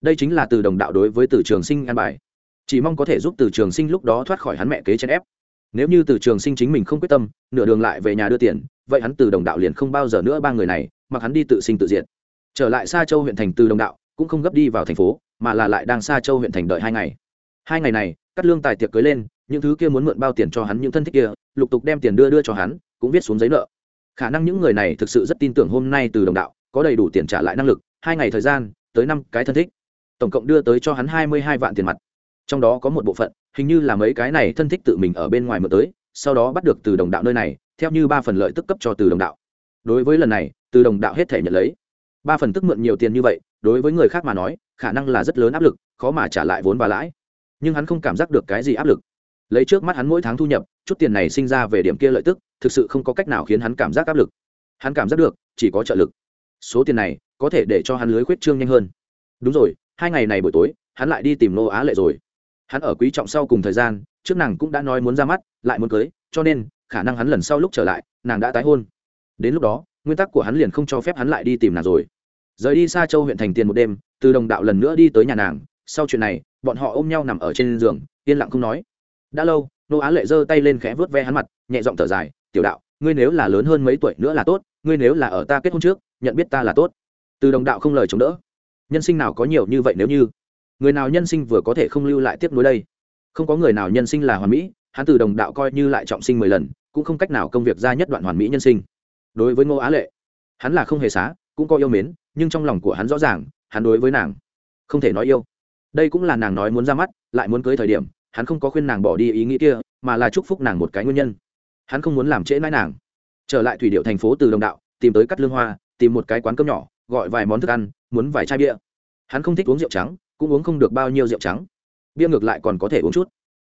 Đây chính là từ đồng đạo đối với từ trường sinh an bài. Chỉ mong có thể giúp từ trường sinh lúc đó thoát khỏi hắn mẹ kế chen ép nếu như từ trường sinh chính mình không quyết tâm, nửa đường lại về nhà đưa tiền, vậy hắn từ đồng đạo liền không bao giờ nữa ba người này, mặc hắn đi tự sinh tự diệt. Trở lại xa châu huyện thành từ đồng đạo, cũng không gấp đi vào thành phố, mà là lại đang xa châu huyện thành đợi hai ngày. Hai ngày này, cắt lương tài tiệc cưới lên, những thứ kia muốn mượn bao tiền cho hắn những thân thích kia, lục tục đem tiền đưa đưa cho hắn, cũng viết xuống giấy nợ. Khả năng những người này thực sự rất tin tưởng hôm nay từ đồng đạo, có đầy đủ tiền trả lại năng lực, hai ngày thời gian, tới năm cái thân thích. Tổng cộng đưa tới cho hắn hai mươi hai vạn tiền mặt. Trong đó có một bộ phận hình như là mấy cái này thân thích tự mình ở bên ngoài mượn tới, sau đó bắt được từ đồng đạo nơi này, theo như ba phần lợi tức cấp cho từ đồng đạo. Đối với lần này, từ đồng đạo hết thể nhận lấy. Ba phần tức mượn nhiều tiền như vậy, đối với người khác mà nói, khả năng là rất lớn áp lực, khó mà trả lại vốn và lãi. Nhưng hắn không cảm giác được cái gì áp lực. Lấy trước mắt hắn mỗi tháng thu nhập, chút tiền này sinh ra về điểm kia lợi tức, thực sự không có cách nào khiến hắn cảm giác áp lực. Hắn cảm giác được, chỉ có trợ lực. Số tiền này, có thể để cho hắn lưới khuyết trương nhanh hơn. Đúng rồi, hai ngày này buổi tối, hắn lại đi tìm nô á lệ rồi hắn ở quý trọng sau cùng thời gian, trước nàng cũng đã nói muốn ra mắt, lại muốn cưới, cho nên, khả năng hắn lần sau lúc trở lại, nàng đã tái hôn. Đến lúc đó, nguyên tắc của hắn liền không cho phép hắn lại đi tìm nàng rồi. Rời đi xa châu huyện thành tiền một đêm, từ đồng đạo lần nữa đi tới nhà nàng. Sau chuyện này, bọn họ ôm nhau nằm ở trên giường, yên lặng không nói. Đã lâu, nô á lệ giơ tay lên khẽ vớt ve hắn mặt, nhẹ giọng thở dài, tiểu đạo, ngươi nếu là lớn hơn mấy tuổi nữa là tốt, ngươi nếu là ở ta kết hôn trước, nhận biết ta là tốt. Từ đồng đạo không lời chống đỡ. Nhân sinh nào có nhiều như vậy nếu như người nào nhân sinh vừa có thể không lưu lại tiếp nối đây? Không có người nào nhân sinh là hoàn mỹ, hắn từ đồng đạo coi như lại trọng sinh mười lần, cũng không cách nào công việc ra nhất đoạn hoàn mỹ nhân sinh. Đối với ngô á lệ, hắn là không hề xá, cũng có yêu mến, nhưng trong lòng của hắn rõ ràng, hắn đối với nàng không thể nói yêu. Đây cũng là nàng nói muốn ra mắt, lại muốn cưới thời điểm, hắn không có khuyên nàng bỏ đi ý nghĩ kia, mà là chúc phúc nàng một cái nguyên nhân. Hắn không muốn làm trễ mãi nàng. Trở lại thủy điệu thành phố từ đồng đạo, tìm tới cắt lương hoa, tìm một cái quán cơm nhỏ, gọi vài món thức ăn, muốn vài chai bia. Hắn không thích uống rượu trắng cũng uống không được bao nhiêu rượu trắng. Bia ngược lại còn có thể uống chút.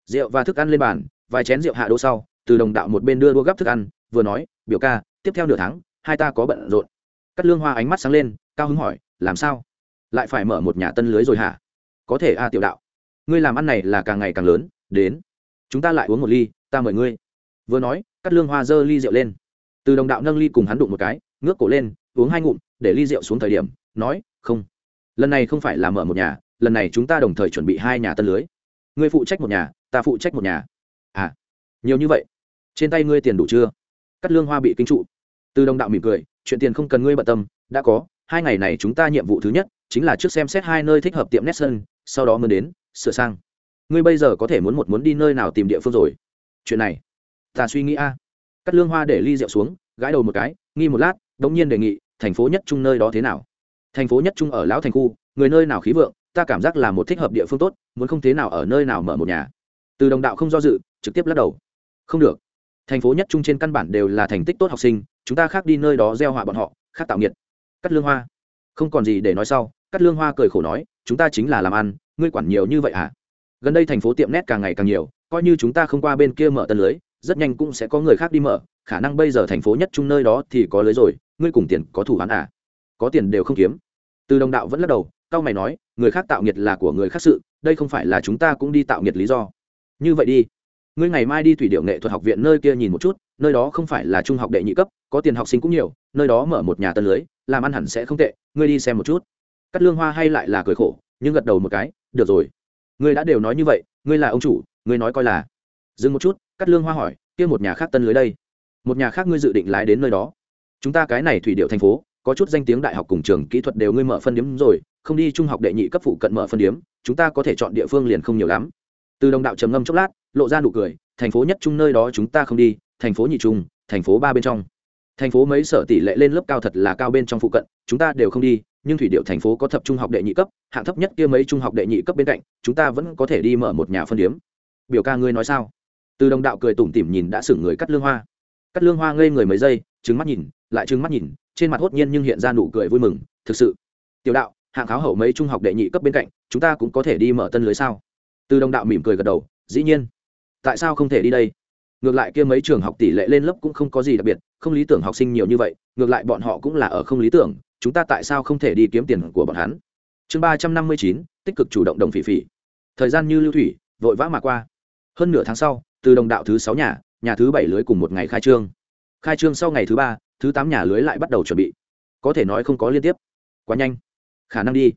Rượu và thức ăn lên bàn, vài chén rượu hạ đỗ sau, từ đồng đạo một bên đưa đua gấp thức ăn, vừa nói, biểu ca, tiếp theo nửa tháng, hai ta có bận rộn. Cắt lương hoa ánh mắt sáng lên, cao hứng hỏi, làm sao? Lại phải mở một nhà tân lưới rồi hả? Có thể a, tiểu đạo. Ngươi làm ăn này là càng ngày càng lớn, đến. Chúng ta lại uống một ly, ta mời ngươi. Vừa nói cắt lương hoa giơ ly rượu lên. Từ đồng đạo nâng ly cùng hắn đụng một cái, ngước cổ lên, uống hai ngụm, để ly rượu xuống thời điểm, nói, không. Lần này không phải là mở một nhà lần này chúng ta đồng thời chuẩn bị hai nhà tân lưới. Ngươi phụ trách một nhà, ta phụ trách một nhà. À nhiều như vậy? Trên tay ngươi tiền đủ chưa? Cắt lương hoa bị kinh trụ. Từ đồng đạo mỉm cười, chuyện tiền không cần ngươi bận tâm, đã có, hai ngày này chúng ta nhiệm vụ thứ nhất chính là trước xem xét hai nơi thích hợp tiệm nét sau đó mới đến, sửa sang. Ngươi bây giờ có thể muốn một muốn đi nơi nào tìm địa phương rồi? Chuyện này, ta suy nghĩ a. Cắt lương hoa để ly rượu xuống, gãi đầu một cái, nghi một lát đ ỗ n g nhiên đề nghị, thành phố nhất trung nơi đó thế nào? Thành phố nhất trung ở lão thành khu, người nơi nào khí vượng ta cảm giác là một thích hợp địa phương tốt, muốn không thế nào ở nơi nào mở một nhà. Từ đồng đạo không do dự, trực tiếp lắc đầu. Không được. Thành phố nhất trung trên căn bản đều là thành tích tốt học sinh, chúng ta khác đi nơi đó gieo họa bọn họ, khác tạo nghiệt. Cắt lương hoa. Không còn gì để nói sau, cắt lương hoa cười khổ nói, chúng ta chính là làm ăn, ngươi quản nhiều như vậy à? Gần đây thành phố tiệm nét càng ngày càng nhiều, coi như chúng ta không qua bên kia mở tân lưới, rất nhanh cũng sẽ có người khác đi mở, khả năng bây giờ thành phố nhất trung nơi đó thì có lưới rồi, ngươi cùng tiền có thủ hắn à? Có tiền đều không kiếm. Từ đồng đạo vẫn lắc đầu cao mày nói người khác tạo nghiệt là của người khác sự, đây không phải là chúng ta cũng đi tạo nghiệt lý do. Như vậy đi. Ngươi ngày mai đi thủy điệu nghệ thuật học viện nơi kia nhìn một chút, nơi đó không phải là trung học đệ nhị cấp, có tiền học sinh cũng nhiều, nơi đó mở một nhà tân lưới, làm ăn hẳn sẽ không tệ, ngươi đi xem một chút. Cắt lương hoa hay lại là cười khổ, nhưng gật đầu một cái, được rồi. Ngươi đã đều nói như vậy, ngươi là ông chủ, ngươi nói coi là. Dừng một chút, cắt lương hoa hỏi, kia một nhà khác tân lưới đây? Một nhà khác ngươi dự định lái đến nơi đó. Chúng ta cái này thủy điệu thành phố có chút danh tiếng đại học cùng trường kỹ thuật đều ngươi mở phân điếm rồi, không đi trung học đệ nhị cấp phụ cận mở phân điếm, chúng ta có thể chọn địa phương liền không nhiều lắm. Từ đồng đạo trầm ngâm chốc lát, lộ ra nụ cười, thành phố nhất trung nơi đó chúng ta không đi, thành phố nhị trung, thành phố ba bên trong. Thành phố mấy sở tỷ lệ lên lớp cao thật là cao bên trong phụ cận, chúng ta đều không đi, nhưng thủy điệu thành phố có thập trung học đệ nhị cấp, hạng thấp nhất kia mấy trung học đệ nhị cấp bên cạnh, chúng ta vẫn có thể đi mở một nhà phân điếm. Biểu ca ngươi nói sao? Từ đồng đạo cười tủm tỉm nhìn đã sửng người cắt lương hoa. Cắt lương hoa ngây người mấy giây trứng mắt nhìn, lại trứng mắt nhìn trên mặt hốt nhiên nhưng hiện ra nụ cười vui mừng, thực sự, tiểu đạo, hạng kháo hậu mấy trung học đệ nhị cấp bên cạnh, chúng ta cũng có thể đi mở tân lưới sao? Từ đồng đạo mỉm cười gật đầu, dĩ nhiên. Tại sao không thể đi đây? Ngược lại kia mấy trường học tỷ lệ lên lớp cũng không có gì đặc biệt, không lý tưởng học sinh nhiều như vậy, ngược lại bọn họ cũng là ở không lý tưởng, chúng ta tại sao không thể đi kiếm tiền của bọn hắn? Chương ba trăm năm mươi chín, tích cực chủ động đồng phỉ phỉ. Thời gian như lưu thủy, vội vã mà qua. Hơn nửa tháng sau, từ đồng đạo thứ sáu nhà nhà thứ bảy lưới cùng một ngày khai trương. Khai trương sau ngày thứ ba thứ tám nhà lưới lại bắt đầu chuẩn bị. Có thể nói không có liên tiếp. Quá nhanh. Khả năng đi.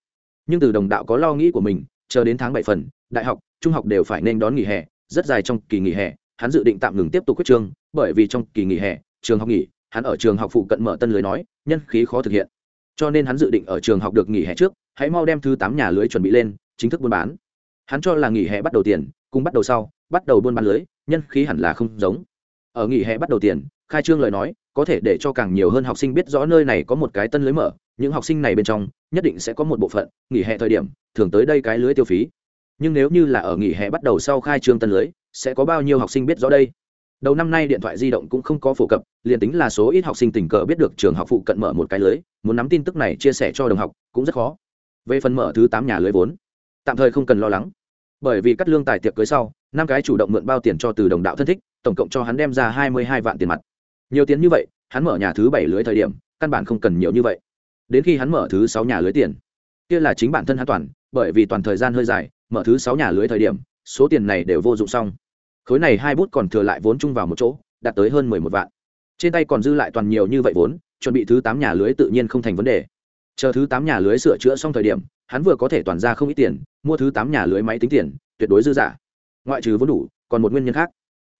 Nhưng từ đồng đạo có lo nghĩ của mình chờ đến tháng bảy phần đại học trung học đều phải nên đón nghỉ hè rất dài trong kỳ nghỉ hè hắn dự định tạm ngừng tiếp tục quyết trường, bởi vì trong kỳ nghỉ hè trường học nghỉ hắn ở trường học phụ cận mở tân lưới nói nhân khí khó thực hiện. Cho nên hắn dự định ở trường học được nghỉ hè trước hãy mau đem thứ tám nhà lưới chuẩn bị lên chính thức buôn bán. Hắn cho là nghỉ hè bắt đầu tiền cùng bắt đầu sau bắt đầu buôn bán lưới nhân khí hẳn là không giống. Ở nghỉ hè bắt đầu tiền khai trương lời nói có thể để cho càng nhiều hơn học sinh biết rõ nơi này có một cái tân lưới mở, những học sinh này bên trong nhất định sẽ có một bộ phận nghỉ hè thời điểm, thường tới đây cái lưới tiêu phí. Nhưng nếu như là ở nghỉ hè bắt đầu sau khai trương tân lưới, sẽ có bao nhiêu học sinh biết rõ đây? Đầu năm nay điện thoại di động cũng không có phổ cập, liền tính là số ít học sinh tình cờ biết được trường học phụ cận mở một cái lưới, muốn nắm tin tức này chia sẻ cho đồng học cũng rất khó. Về phần mở thứ tám nhà lưới vốn, tạm thời không cần lo lắng. Bởi vì cắt lương tài tiệc cưới sau, năm cái chủ động mượn bao tiền cho từ đồng đạo thân thích, tổng cộng cho hắn đem ra hai mươi hai vạn tiền mặt nhiều tiền như vậy, hắn mở nhà thứ bảy lưới thời điểm, căn bản không cần nhiều như vậy. Đến khi hắn mở thứ sáu nhà lưới tiền, kia là chính bản thân hắn toàn, bởi vì toàn thời gian hơi dài, mở thứ sáu nhà lưới thời điểm, số tiền này đều vô dụng xong. Khối này hai bút còn thừa lại vốn chung vào một chỗ, đạt tới hơn mười một vạn. Trên tay còn dư lại toàn nhiều như vậy vốn, chuẩn bị thứ tám nhà lưới tự nhiên không thành vấn đề. Chờ thứ tám nhà lưới sửa chữa xong thời điểm, hắn vừa có thể toàn ra không ít tiền, mua thứ tám nhà lưới máy tính tiền, tuyệt đối dư giả ngoại trừ vốn đủ, còn một nguyên nhân khác.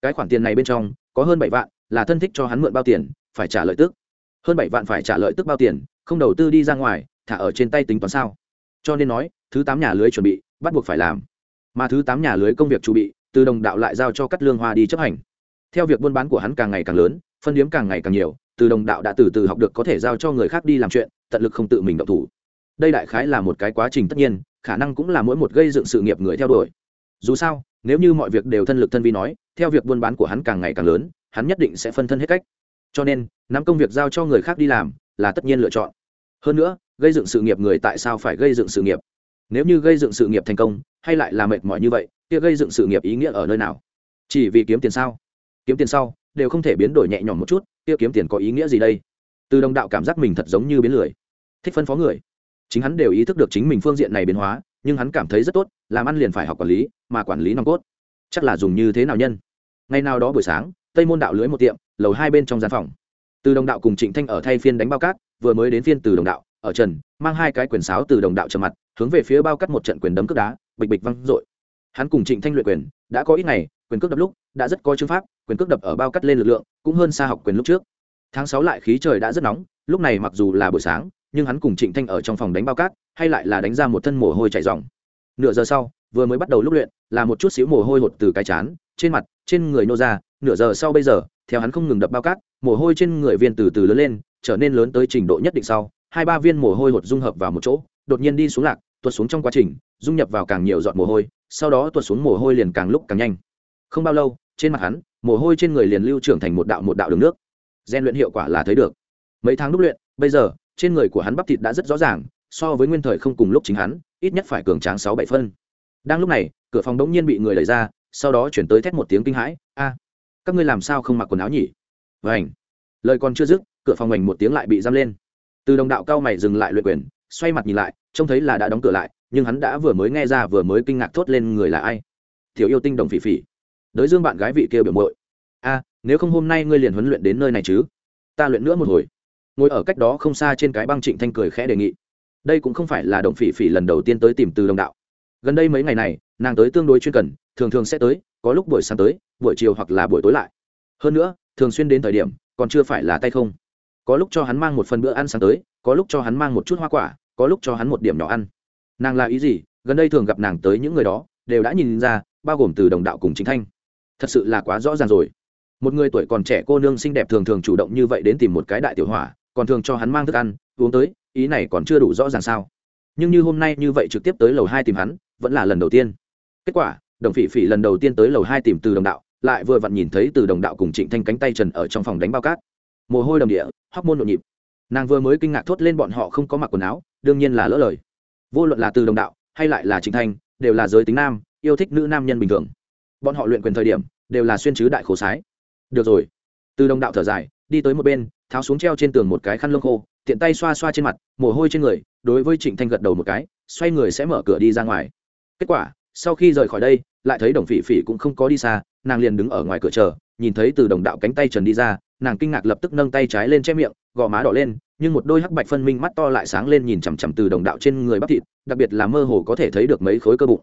Cái khoản tiền này bên trong, có hơn bảy vạn là thân thích cho hắn mượn bao tiền, phải trả lợi tức. Hơn bảy vạn phải trả lợi tức bao tiền, không đầu tư đi ra ngoài, thả ở trên tay tính toán sao. Cho nên nói, thứ tám nhà lưới chuẩn bị, bắt buộc phải làm. Mà thứ tám nhà lưới công việc chuẩn bị, từ đồng đạo lại giao cho cắt lương hoa đi chấp hành. Theo việc buôn bán của hắn càng ngày càng lớn, phân điếm càng ngày càng nhiều, từ đồng đạo đã từ từ học được có thể giao cho người khác đi làm chuyện, tận lực không tự mình động thủ. Đây đại khái là một cái quá trình tất nhiên, khả năng cũng là mỗi một gây dựng sự nghiệp người theo đuổi. Dù sao, nếu như mọi việc đều thân lực thân vi nói, theo việc buôn bán của hắn càng ngày càng lớn hắn nhất định sẽ phân thân hết cách. Cho nên, nắm công việc giao cho người khác đi làm là tất nhiên lựa chọn. Hơn nữa, gây dựng sự nghiệp người tại sao phải gây dựng sự nghiệp? Nếu như gây dựng sự nghiệp thành công, hay lại là mệt mỏi như vậy, kia gây dựng sự nghiệp ý nghĩa ở nơi nào? Chỉ vì kiếm tiền sao? Kiếm tiền sau, đều không thể biến đổi nhẹ nhõm một chút, kia kiếm tiền có ý nghĩa gì đây? Từ đồng đạo cảm giác mình thật giống như biến lười. Thích phân phó người. Chính hắn đều ý thức được chính mình phương diện này biến hóa, nhưng hắn cảm thấy rất tốt, làm ăn liền phải học quản lý, mà quản lý nòng cốt. Chắc là dùng như thế nào nhân? Ngày nào đó buổi sáng tây môn đạo lưới một tiệm, lầu hai bên trong gian phòng. Từ đồng đạo cùng trịnh thanh ở thay phiên đánh bao cát, vừa mới đến phiên từ đồng đạo, ở trần, mang hai cái quyền sáo từ đồng đạo trầm mặt, hướng về phía bao cắt một trận quyền đấm cướp đá, bịch bịch văng dội. Hắn cùng trịnh thanh luyện quyền, đã có ít ngày, quyền cước đập lúc, đã rất có chương pháp, quyền cước đập ở bao cắt lên lực lượng, cũng hơn xa học quyền lúc trước. Tháng sáu lại khí trời đã rất nóng, lúc này mặc dù là buổi sáng, nhưng hắn cùng trịnh thanh ở trong phòng đánh bao cát, hay lại là đánh ra một thân mồ hôi chảy dòng nửa giờ sau, vừa mới bắt đầu lúc luyện, là một chút xíu mồ hôi hột từ cái chán, trên mặt, trên người nô ra nửa giờ sau bây giờ, theo hắn không ngừng đập bao cát, mồ hôi trên người viên từ từ lớn lên, trở nên lớn tới trình độ nhất định sau, hai ba viên mồ hôi hột dung hợp vào một chỗ, đột nhiên đi xuống lạc, tuột xuống trong quá trình, dung nhập vào càng nhiều giọt mồ hôi, sau đó tuột xuống mồ hôi liền càng lúc càng nhanh. Không bao lâu, trên mặt hắn, mồ hôi trên người liền lưu trưởng thành một đạo một đạo đường nước. Gian luyện hiệu quả là thấy được. Mấy tháng đúc luyện, bây giờ, trên người của hắn bắp thịt đã rất rõ ràng, so với nguyên thời không cùng lúc chính hắn, ít nhất phải cường tráng sáu bảy phân. Đang lúc này, cửa phòng đống nhiên bị người đẩy ra, sau đó chuyển tới thét một tiếng kinh hãi, a các ngươi làm sao không mặc quần áo nhỉ? Vảnh lời còn chưa dứt, cửa phòng mình một tiếng lại bị giam lên. Từ đồng đạo cao mày dừng lại luyện quyền, xoay mặt nhìn lại, trông thấy là đã đóng cửa lại, nhưng hắn đã vừa mới nghe ra vừa mới kinh ngạc thốt lên người là ai? Thiếu yêu tinh đồng phỉ phỉ. Đới dương bạn gái vị kia biểu mội a, nếu không hôm nay ngươi liền huấn luyện đến nơi này chứ? Ta luyện nữa một hồi. Ngồi ở cách đó không xa trên cái băng trịnh thanh cười khẽ đề nghị. Đây cũng không phải là đồng phỉ phỉ lần đầu tiên tới tìm từ đồng đạo. Gần đây mấy ngày này, nàng tới tương đối chuyên cần, thường thường sẽ tới, có lúc buổi sáng tới buổi chiều hoặc là buổi tối lại. Hơn nữa, thường xuyên đến thời điểm, còn chưa phải là tay không. Có lúc cho hắn mang một phần bữa ăn sáng tới, có lúc cho hắn mang một chút hoa quả, có lúc cho hắn một điểm nhỏ ăn. Nàng là ý gì? Gần đây thường gặp nàng tới những người đó, đều đã nhìn ra, bao gồm từ đồng đạo cùng chính thanh. Thật sự là quá rõ ràng rồi. Một người tuổi còn trẻ cô nương xinh đẹp thường thường chủ động như vậy đến tìm một cái đại tiểu hỏa, còn thường cho hắn mang thức ăn, uống tới, ý này còn chưa đủ rõ ràng sao. Nhưng như hôm nay như vậy trực tiếp tới lầu hai tìm hắn, vẫn là lần đầu tiên. Kết quả, đồng phỉ phỉ lần đầu tiên tới lầu hai tìm từ đồng đạo lại vừa vặn nhìn thấy từ đồng đạo cùng trịnh thanh cánh tay trần ở trong phòng đánh bao cát. Mồ hôi đồng địa, hóc môn nhộn nhịp. Nàng vừa mới kinh ngạc thốt lên bọn họ không có mặc quần áo, đương nhiên là lỡ lời. Vô luận là từ đồng đạo, hay lại là trịnh thanh, đều là giới tính nam, yêu thích nữ nam nhân bình thường. Bọn họ luyện quyền thời điểm, đều là xuyên chứ đại khổ sái. Được rồi. Từ đồng đạo thở dài, đi tới một bên, tháo xuống treo trên tường một cái khăn lông khô, tiện tay xoa xoa trên mặt, mồ hôi trên người, đối với trịnh thanh gật đầu một cái, xoay người sẽ mở cửa đi ra ngoài. Kết quả, sau khi rời khỏi đây lại thấy đồng phỉ phỉ cũng không có đi xa, nàng liền đứng ở ngoài cửa chờ, nhìn thấy từ đồng đạo cánh tay trần đi ra, nàng kinh ngạc lập tức nâng tay trái lên che miệng, gò má đỏ lên, nhưng một đôi hắc bạch phân minh mắt to lại sáng lên nhìn chằm chằm từ đồng đạo trên người bắp thịt, đặc biệt là mơ hồ có thể thấy được mấy khối cơ bụng.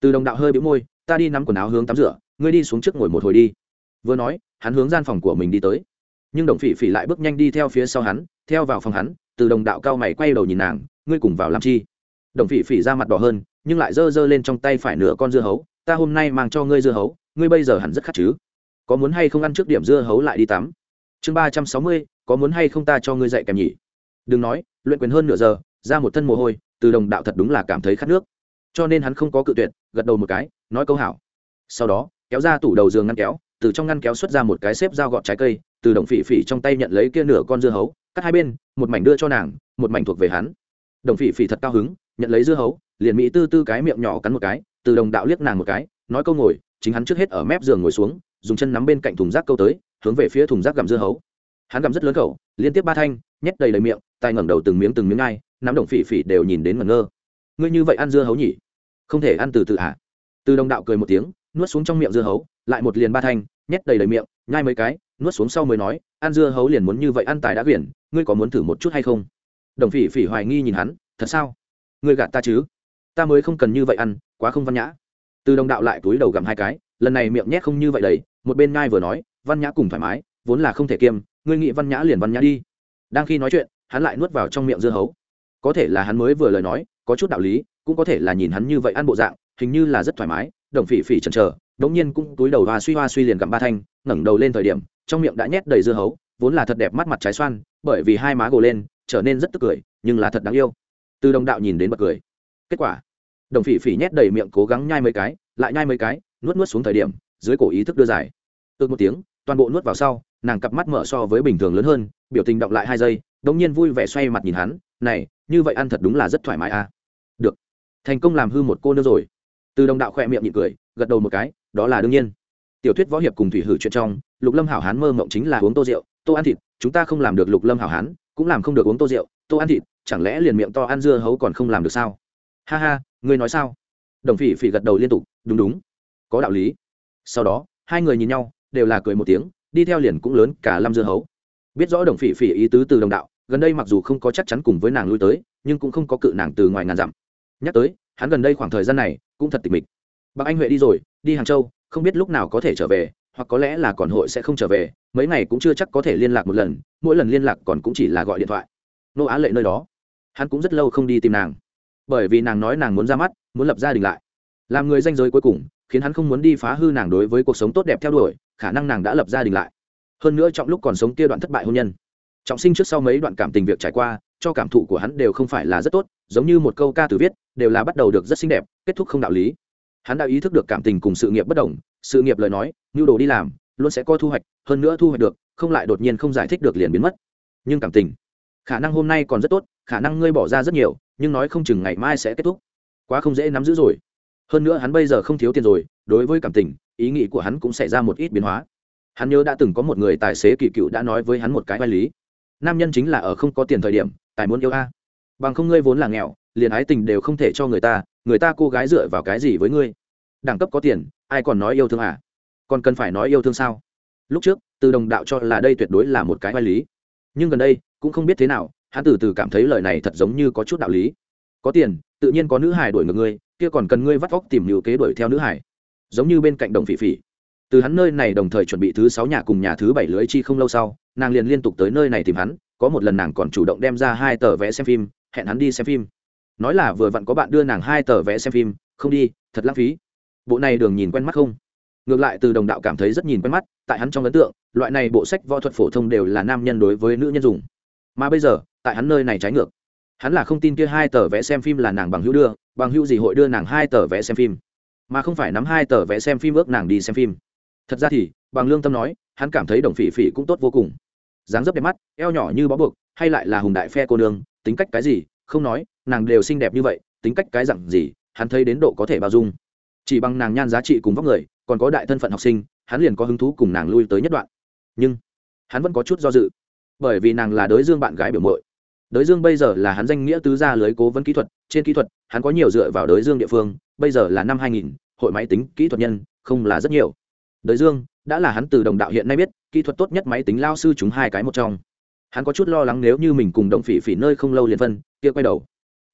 Từ đồng đạo hơi bĩu môi, ta đi nắm quần áo hướng tắm rửa, ngươi đi xuống trước ngồi một hồi đi. Vừa nói, hắn hướng gian phòng của mình đi tới. Nhưng đồng phỉ phỉ lại bước nhanh đi theo phía sau hắn, theo vào phòng hắn, từ đồng đạo cao mày quay đầu nhìn nàng, ngươi cùng vào làm chi? Đồng phỉ phỉ ra mặt đỏ hơn, nhưng lại giơ giơ lên trong tay phải nửa con dưa hấu ta hôm nay mang cho ngươi dưa hấu, ngươi bây giờ hẳn rất khát chứ. Có muốn hay không ăn trước điểm dưa hấu lại đi tắm? Chương ba trăm sáu mươi, có muốn hay không ta cho ngươi dạy kèm nhỉ? Đừng nói, luyện quyền hơn nửa giờ, ra một thân mồ hôi, từ đồng đạo thật đúng là cảm thấy khát nước. Cho nên hắn không có cự tuyệt, gật đầu một cái, nói câu hảo. Sau đó, kéo ra tủ đầu giường ngăn kéo, từ trong ngăn kéo xuất ra một cái xếp dao gọt trái cây, từ đồng phỉ phỉ trong tay nhận lấy kia nửa con dưa hấu, cắt hai bên, một mảnh đưa cho nàng, một mảnh thuộc về hắn. Đồng phỉ phỉ thật cao hứng, nhận lấy dưa hấu, liền mỹ tư tư cái miệng nhỏ cắn một cái từ đồng đạo liếc nàng một cái, nói câu ngồi, chính hắn trước hết ở mép giường ngồi xuống, dùng chân nắm bên cạnh thùng rác câu tới, hướng về phía thùng rác gặm dưa hấu. Hắn gặm rất lớn khẩu liên tiếp ba thanh, nhét đầy đầy miệng tay ngẩng đầu từng miếng từng miếng ngay nắm đồng phỉ phỉ đều nhìn đến ngẩn ngơ. Ngươi như vậy ăn dưa hấu nhỉ? Không thể ăn từ từ à? Từ đồng đạo cười một tiếng, nuốt xuống trong miệng dưa hấu, lại một liền ba thanh, nhét đầy đầy miệng, nhai mấy cái, nuốt xuống sau mới nói, ăn dưa hấu liền muốn như vậy ăn tài đã quyển, ngươi có muốn thử một chút hay không? Đồng phỉ phỉ hoài nghi nhìn hắn, thật sao? Ngươi gạt ta chứ? Ta mới không cần như vậy ăn quá không văn nhã. Từ đồng đạo lại túi đầu gặm hai cái, lần này miệng nhét không như vậy đầy, một bên ngai vừa nói, văn nhã cùng thoải mái, vốn là không thể kiêm, ngươi nghĩ văn nhã liền văn nhã đi. Đang khi nói chuyện, hắn lại nuốt vào trong miệng dưa hấu. Có thể là hắn mới vừa lời nói, có chút đạo lý, cũng có thể là nhìn hắn như vậy ăn bộ dạng, hình như là rất thoải mái, đồng phỉ phỉ chần chờ, đống nhiên cũng túi đầu hoa suy hoa suy liền gặm ba thanh, ngẩng đầu lên thời điểm, trong miệng đã nhét đầy dưa hấu, vốn là thật đẹp mắt mặt trái xoan, bởi vì hai má gồ lên, trở nên rất tức cười, nhưng là thật đáng yêu. Từ đồng đạo nhìn đến bật cười. Kết quả đồng phỉ phỉ nhét đầy miệng cố gắng nhai mấy cái, lại nhai mấy cái, nuốt nuốt xuống thời điểm, dưới cổ ý thức đưa dài. Ước một tiếng, toàn bộ nuốt vào sau, nàng cặp mắt mở so với bình thường lớn hơn, biểu tình động lại hai giây, đống nhiên vui vẻ xoay mặt nhìn hắn, này, như vậy ăn thật đúng là rất thoải mái à? Được. Thành công làm hư một cô nữa rồi. Từ đồng đạo khỏe miệng nhịn cười, gật đầu một cái, đó là đương nhiên. Tiểu thuyết võ hiệp cùng thủy hử chuyện trong, lục lâm hảo hán mơ mộng chính là uống tô rượu, tô ăn thịt, chúng ta không làm được lục lâm hảo hán, cũng làm không được uống tô rượu, tô ăn thịt, chẳng lẽ liền miệng to ăn dưa hấu còn không làm được sao? Ha ha ngươi nói sao? Đồng phỉ phỉ gật đầu liên tục, đúng đúng, có đạo lý. Sau đó, hai người nhìn nhau, đều là cười một tiếng, đi theo liền cũng lớn cả lâm dưa hấu. Biết rõ đồng phỉ phỉ ý tứ từ đồng đạo, gần đây mặc dù không có chắc chắn cùng với nàng lui tới, nhưng cũng không có cự nàng từ ngoài ngàn dặm. Nhắc tới, hắn gần đây khoảng thời gian này, cũng thật tịch mịch. Bác anh huệ đi rồi, đi hàng châu, không biết lúc nào có thể trở về, hoặc có lẽ là còn hội sẽ không trở về, mấy ngày cũng chưa chắc có thể liên lạc một lần, mỗi lần liên lạc còn cũng chỉ là gọi điện thoại. Nô á lệ nơi đó. Hắn cũng rất lâu không đi tìm nàng bởi vì nàng nói nàng muốn ra mắt, muốn lập gia đình lại. Làm người danh giới cuối cùng, khiến hắn không muốn đi phá hư nàng đối với cuộc sống tốt đẹp theo đuổi, khả năng nàng đã lập gia đình lại. Hơn nữa trong lúc còn sống kia đoạn thất bại hôn nhân. Trọng sinh trước sau mấy đoạn cảm tình việc trải qua, cho cảm thụ của hắn đều không phải là rất tốt, giống như một câu ca từ viết, đều là bắt đầu được rất xinh đẹp, kết thúc không đạo lý. Hắn đã ý thức được cảm tình cùng sự nghiệp bất đồng, sự nghiệp lời nói, nhu đồ đi làm, luôn sẽ có thu hoạch, hơn nữa thu hoạch được, không lại đột nhiên không giải thích được liền biến mất. Nhưng cảm tình khả năng hôm nay còn rất tốt, khả năng ngươi bỏ ra rất nhiều, nhưng nói không chừng ngày mai sẽ kết thúc. Quá không dễ nắm giữ rồi. Hơn nữa hắn bây giờ không thiếu tiền rồi, đối với cảm tình, ý nghĩ của hắn cũng xảy ra một ít biến hóa. Hắn nhớ đã từng có một người tài xế kỳ cựu đã nói với hắn một cái vai lý. Nam nhân chính là ở không có tiền thời điểm, tài muốn yêu a. Bằng không ngươi vốn là nghèo, liền ái tình đều không thể cho người ta người ta cô gái dựa vào cái gì với ngươi? Đẳng cấp có tiền, ai còn nói yêu thương à? Còn cần phải nói yêu thương sao? Lúc trước, từ đồng đạo cho là đây tuyệt đối là một cái vai lý. Nhưng gần đây cũng không biết thế nào, hắn từ từ cảm thấy lời này thật giống như có chút đạo lý. Có tiền, tự nhiên có nữ hải đuổi ngược ngươi, kia còn cần ngươi vắt vóc tìm nhiều kế đuổi theo nữ hải giống như bên cạnh đồng phỉ phỉ. Từ hắn nơi này đồng thời chuẩn bị thứ sáu nhà cùng nhà thứ bảy lưới chi không lâu sau, nàng liền liên tục tới nơi này tìm hắn, có một lần nàng còn chủ động đem ra hai tờ vé xem phim, hẹn hắn đi xem phim. Nói là vừa vặn có bạn đưa nàng hai tờ vé xem phim, không đi, thật lãng phí. Bộ này đường nhìn quen mắt không? Ngược lại từ đồng đạo cảm thấy rất nhìn quen mắt, tại hắn trong ấn tượng, loại này bộ sách võ thuật phổ thông đều là nam nhân đối với nữ nhân dùng mà bây giờ, tại hắn nơi này trái ngược. Hắn là không tin kia hai tờ vé xem phim là nàng bằng hữu đưa, bằng hữu gì hội đưa nàng hai tờ vé xem phim. Mà không phải nắm hai tờ vé xem phim ước nàng đi xem phim. Thật ra thì, bằng lương tâm nói, hắn cảm thấy đồng phỉ phỉ cũng tốt vô cùng. Dáng dấp đẹp mắt, eo nhỏ như bó buộc, hay lại là hùng đại phe cô nương, tính cách cái gì, không nói, nàng đều xinh đẹp như vậy, tính cách cái dặn gì, hắn thấy đến độ có thể bao dung. Chỉ bằng nàng nhan giá trị cùng vóc người, còn có đại thân phận học sinh, hắn liền có hứng thú cùng nàng lui tới nhất đoạn. Nhưng, hắn vẫn có chút do dự bởi vì nàng là đối dương bạn gái biểu mội đới dương bây giờ là hắn danh nghĩa tứ gia lưới cố vấn kỹ thuật trên kỹ thuật hắn có nhiều dựa vào đới dương địa phương bây giờ là năm 2000, hội máy tính kỹ thuật nhân không là rất nhiều. Đới dương đã là hắn từ đồng đạo hiện nay biết kỹ thuật tốt nhất máy tính lao sư chúng hai cái một trong. Hắn có chút lo lắng nếu như mình cùng đồng phỉ phỉ nơi không lâu liền phân kia quay đầu.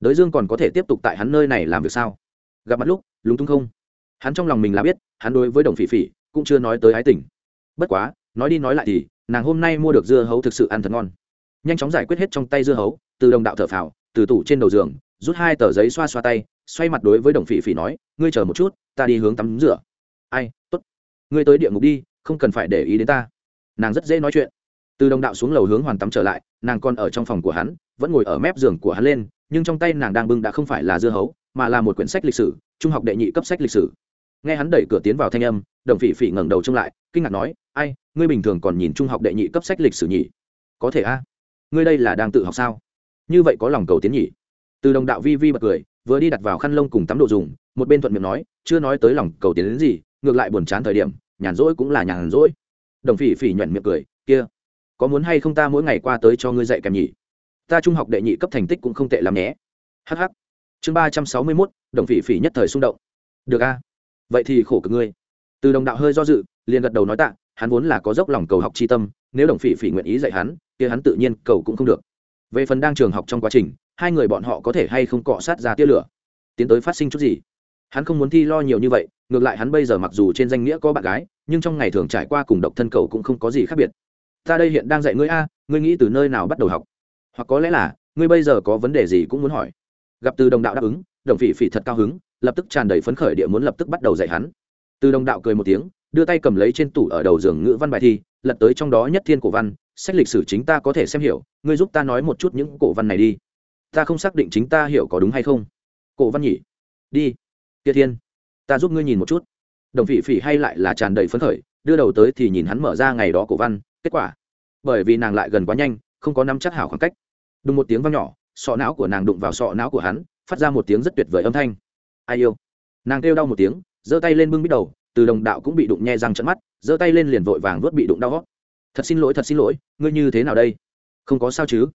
Đới dương còn có thể tiếp tục tại hắn nơi này làm việc sao? Gặp mặt lúc lúng túng không? Hắn trong lòng mình là biết hắn đối với đồng phỉ phỉ cũng chưa nói tới ái tình. Bất quá nói đi nói lại thì nàng hôm nay mua được dưa hấu thực sự ăn thật ngon. Nhanh chóng giải quyết hết trong tay dưa hấu, từ đồng đạo thở phào, từ tủ trên đầu giường, rút hai tờ giấy xoa xoa tay, xoay mặt đối với đồng phỉ phỉ nói, ngươi chờ một chút, ta đi hướng tắm rửa. Ai t ố t ngươi tới địa ngục đi, không cần phải để ý đến ta. Nàng rất dễ nói chuyện. Từ đồng đạo xuống lầu hướng hoàn tắm trở lại, nàng còn ở trong phòng của hắn, vẫn ngồi ở mép giường của hắn lên, nhưng trong tay nàng đang bưng đã không phải là dưa hấu, mà là một quyển sách lịch sử, trung học đệ nhị cấp sách lịch sử. Nghe hắn đẩy cửa tiến vào thanh âm, đồng phỉ phỉ ngẩng đầu trông lại, kinh ngạc nói, ai ngươi bình thường còn nhìn trung học đệ nhị cấp sách lịch sử nhỉ? Có thể a. Ngươi đây là đang tự học sao? Như vậy có lòng cầu tiến nhỉ? Từ đồng đạo vi vi bật cười, vừa đi đặt vào khăn lông cùng tắm đồ dùng, một bên thuận miệng nói, chưa nói tới lòng cầu tiến đến gì, ngược lại buồn chán thời điểm, nhàn rỗi cũng là nhàn rỗi. Đồng phỉ phỉ nhuận miệng cười, kia, có muốn hay không ta mỗi ngày qua tới cho ngươi dạy kèm nhỉ? Ta trung học đệ nhị cấp thành tích cũng không tệ lắm nhé. Hh chương ba trăm sáu mươi mốt, đồng phỉ phỉ nhất thời xung động. Được a. Vậy thì khổ cực ngươi. Từ đồng đạo hơi do dự, liền gật đầu nói tạ hắn vốn là có dốc lòng cầu học chi tâm, nếu đồng phỉ phỉ nguyện ý dạy hắn, kia hắn tự nhiên cầu cũng không được. Về phần đang trường học trong quá trình, hai người bọn họ có thể hay không cọ sát ra tia lửa? Tiến tới phát sinh chút gì? Hắn không muốn thi lo nhiều như vậy, ngược lại hắn bây giờ mặc dù trên danh nghĩa có bạn gái, nhưng trong ngày thường trải qua cùng độc thân cầu cũng không có gì khác biệt. Ta đây hiện đang dạy ngươi a, ngươi nghĩ từ nơi nào bắt đầu học? Hoặc có lẽ là, ngươi bây giờ có vấn đề gì cũng muốn hỏi. Gặp từ đồng đạo đáp ứng, đồng phỉ phỉ thật cao hứng, lập tức tràn đầy phấn khởi địa muốn lập tức bắt đầu dạy hắn. Từ đồng đạo cười một tiếng đưa tay cầm lấy trên tủ ở đầu giường ngữ văn bài thi, lật tới trong đó nhất thiên cổ văn, sách lịch sử chính ta có thể xem hiểu, ngươi giúp ta nói một chút những cổ văn này đi. Ta không xác định chính ta hiểu có đúng hay không. Cổ văn nhỉ? Đi. Tia thiên, ta giúp ngươi nhìn một chút. Đồng phỉ phỉ hay lại là tràn đầy phấn khởi, đưa đầu tới thì nhìn hắn mở ra ngày đó cổ văn, kết quả, bởi vì nàng lại gần quá nhanh, không có nắm chắc hảo khoảng cách. Đùng một tiếng vang nhỏ, sọ não của nàng đụng vào sọ não của hắn, phát ra một tiếng rất tuyệt vời âm thanh. Ai yêu? Nàng kêu đau một tiếng, giơ tay lên bưng bít đầu từ đồng đạo cũng bị đụng nhe răng trận mắt, giơ tay lên liền vội vàng vớt bị đụng đau thật xin lỗi, thật xin lỗi, ngươi như thế nào đây? Không có sao chứ?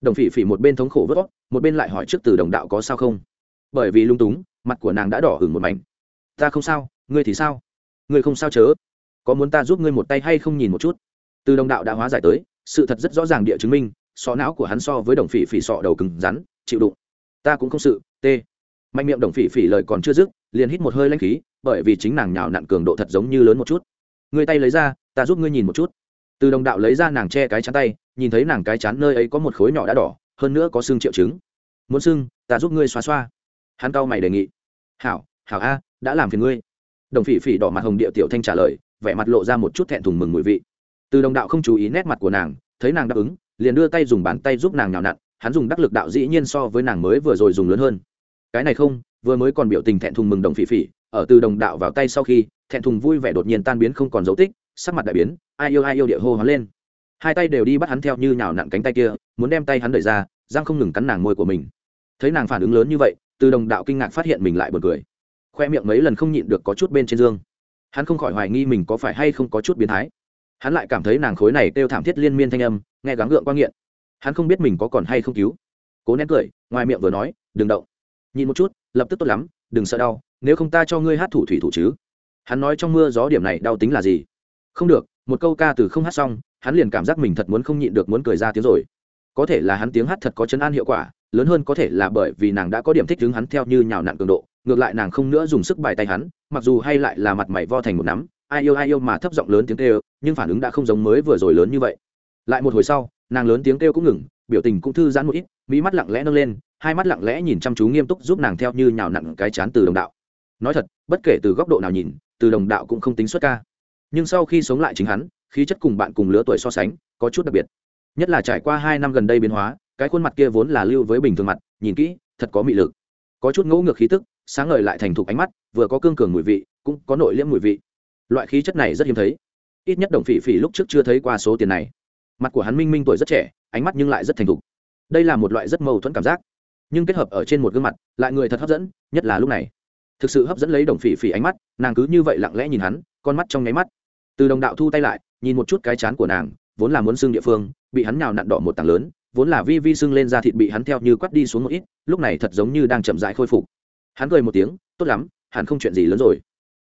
Đồng phỉ phỉ một bên thống khổ vớt một bên lại hỏi trước từ đồng đạo có sao không? Bởi vì lung túng, mặt của nàng đã đỏ hửng một mảnh. Ta không sao, ngươi thì sao? Ngươi không sao chớ? Có muốn ta giúp ngươi một tay hay không nhìn một chút? Từ đồng đạo đã hóa giải tới, sự thật rất rõ ràng địa chứng minh, sọ não của hắn so với đồng phỉ phỉ sọ đầu cứng rắn, chịu đụng. Ta cũng không sự t mạnh miệng đồng phỉ phỉ lời còn chưa dứt, liền hít một hơi lanh khí bởi vì chính nàng nhào nặn cường độ thật giống như lớn một chút. Người tay lấy ra, ta giúp ngươi nhìn một chút. Từ đồng đạo lấy ra nàng che cái chắn tay, nhìn thấy nàng cái chắn nơi ấy có một khối nhỏ đã đỏ, hơn nữa có xương triệu chứng. Muốn xương, ta giúp ngươi xoa xoa hắn cau mày đề nghị. Hảo hảo a, đã làm phiền ngươi. Đồng phỉ phỉ đỏ mặt hồng địa tiểu thanh trả lời, vẻ mặt lộ ra một chút thẹn thùng mừng mùi vị. Từ đồng đạo không chú ý nét mặt của nàng, thấy nàng đáp ứng, liền đưa tay dùng bàn tay giúp nàng nhào nặn, hắn dùng đắc lực đạo dĩ nhiên so với nàng mới vừa rồi dùng lớn hơn. Cái này không, vừa mới còn biểu tình thẹn thùng mừng đồng phỉ phỉ ở từ đồng đạo vào tay sau khi, thẹn thùng vui vẻ đột nhiên tan biến không còn dấu tích, sắc mặt đại biến, ai yêu ai yêu địa hô hoán lên. Hai tay đều đi bắt hắn theo như nhào nặn cánh tay kia, muốn đem tay hắn đẩy ra giang không ngừng cắn nàng môi của mình. Thấy nàng phản ứng lớn như vậy, từ đồng đạo kinh ngạc phát hiện mình lại buồn cười. Khoe miệng mấy lần không nhịn được có chút bên trên dương. Hắn không khỏi hoài nghi mình có phải hay không có chút biến thái. Hắn lại cảm thấy nàng khối này kêu thảm thiết liên miên thanh âm, nghe gắng gượng quan nghiện. Hắn không biết mình có còn hay không cứu. Cố nén cười, ngoài miệng vừa nói, đừng động. Nhìn một chút, lập tức tốt lắm, đừng sợ đau nếu không ta cho ngươi hát thủ thủy thủ chứ? Hắn nói trong mưa gió điểm này đau tính là gì? Không được, một câu ca từ không hát xong, hắn liền cảm giác mình thật muốn không nhịn được muốn cười ra tiếng rồi. Có thể là hắn tiếng hát thật có chấn an hiệu quả, lớn hơn có thể là bởi vì nàng đã có điểm thích đứng hắn theo như nhào nặn cường độ, ngược lại nàng không nữa dùng sức bài tay hắn, mặc dù hay lại là mặt mày vo thành một nắm, ai yêu ai yêu mà thấp giọng lớn tiếng kêu, nhưng phản ứng đã không giống mới vừa rồi lớn như vậy. Lại một hồi sau, nàng lớn tiếng kêu cũng ngừng, biểu tình cũng thư giãn một ít mỹ mắt lặng lẽ nâng lên, hai mắt lặng lẽ nhìn chăm chú nghiêm túc giúp nàng theo như nhào nặn cái chán từ đồng đạo nói thật, bất kể từ góc độ nào nhìn, từ đồng đạo cũng không tính xuất ca. Nhưng sau khi sống lại chính hắn, khí chất cùng bạn cùng lứa tuổi so sánh, có chút đặc biệt. Nhất là trải qua hai năm gần đây biến hóa, cái khuôn mặt kia vốn là lưu với bình thường mặt, nhìn kỹ, thật có mị lực. Có chút ngẫu ngược khí tức, sáng ngời lại thành thục ánh mắt, vừa có cương cường mùi vị, cũng có nội liễm mùi vị. Loại khí chất này rất hiếm thấy. Ít nhất đồng phỉ phỉ lúc trước chưa thấy qua số tiền này. Mặt của hắn minh minh tuổi rất trẻ, ánh mắt nhưng lại rất thành thục. Đây là một loại rất mâu thuẫn cảm giác. Nhưng kết hợp ở trên một gương mặt, lại người thật hấp dẫn, nhất là lúc này thực sự hấp dẫn lấy đồng phỉ phỉ ánh mắt, nàng cứ như vậy lặng lẽ nhìn hắn, con mắt trong nháy mắt. Từ đồng đạo thu tay lại, nhìn một chút cái chán của nàng, vốn là muốn xương địa phương, bị hắn nhào nặn đỏ một tảng lớn, vốn là vi vi sưng lên da thịt bị hắn theo như quắt đi xuống một ít, lúc này thật giống như đang chậm rãi khôi phục. Hắn cười một tiếng, tốt lắm hắn không chuyện gì lớn rồi.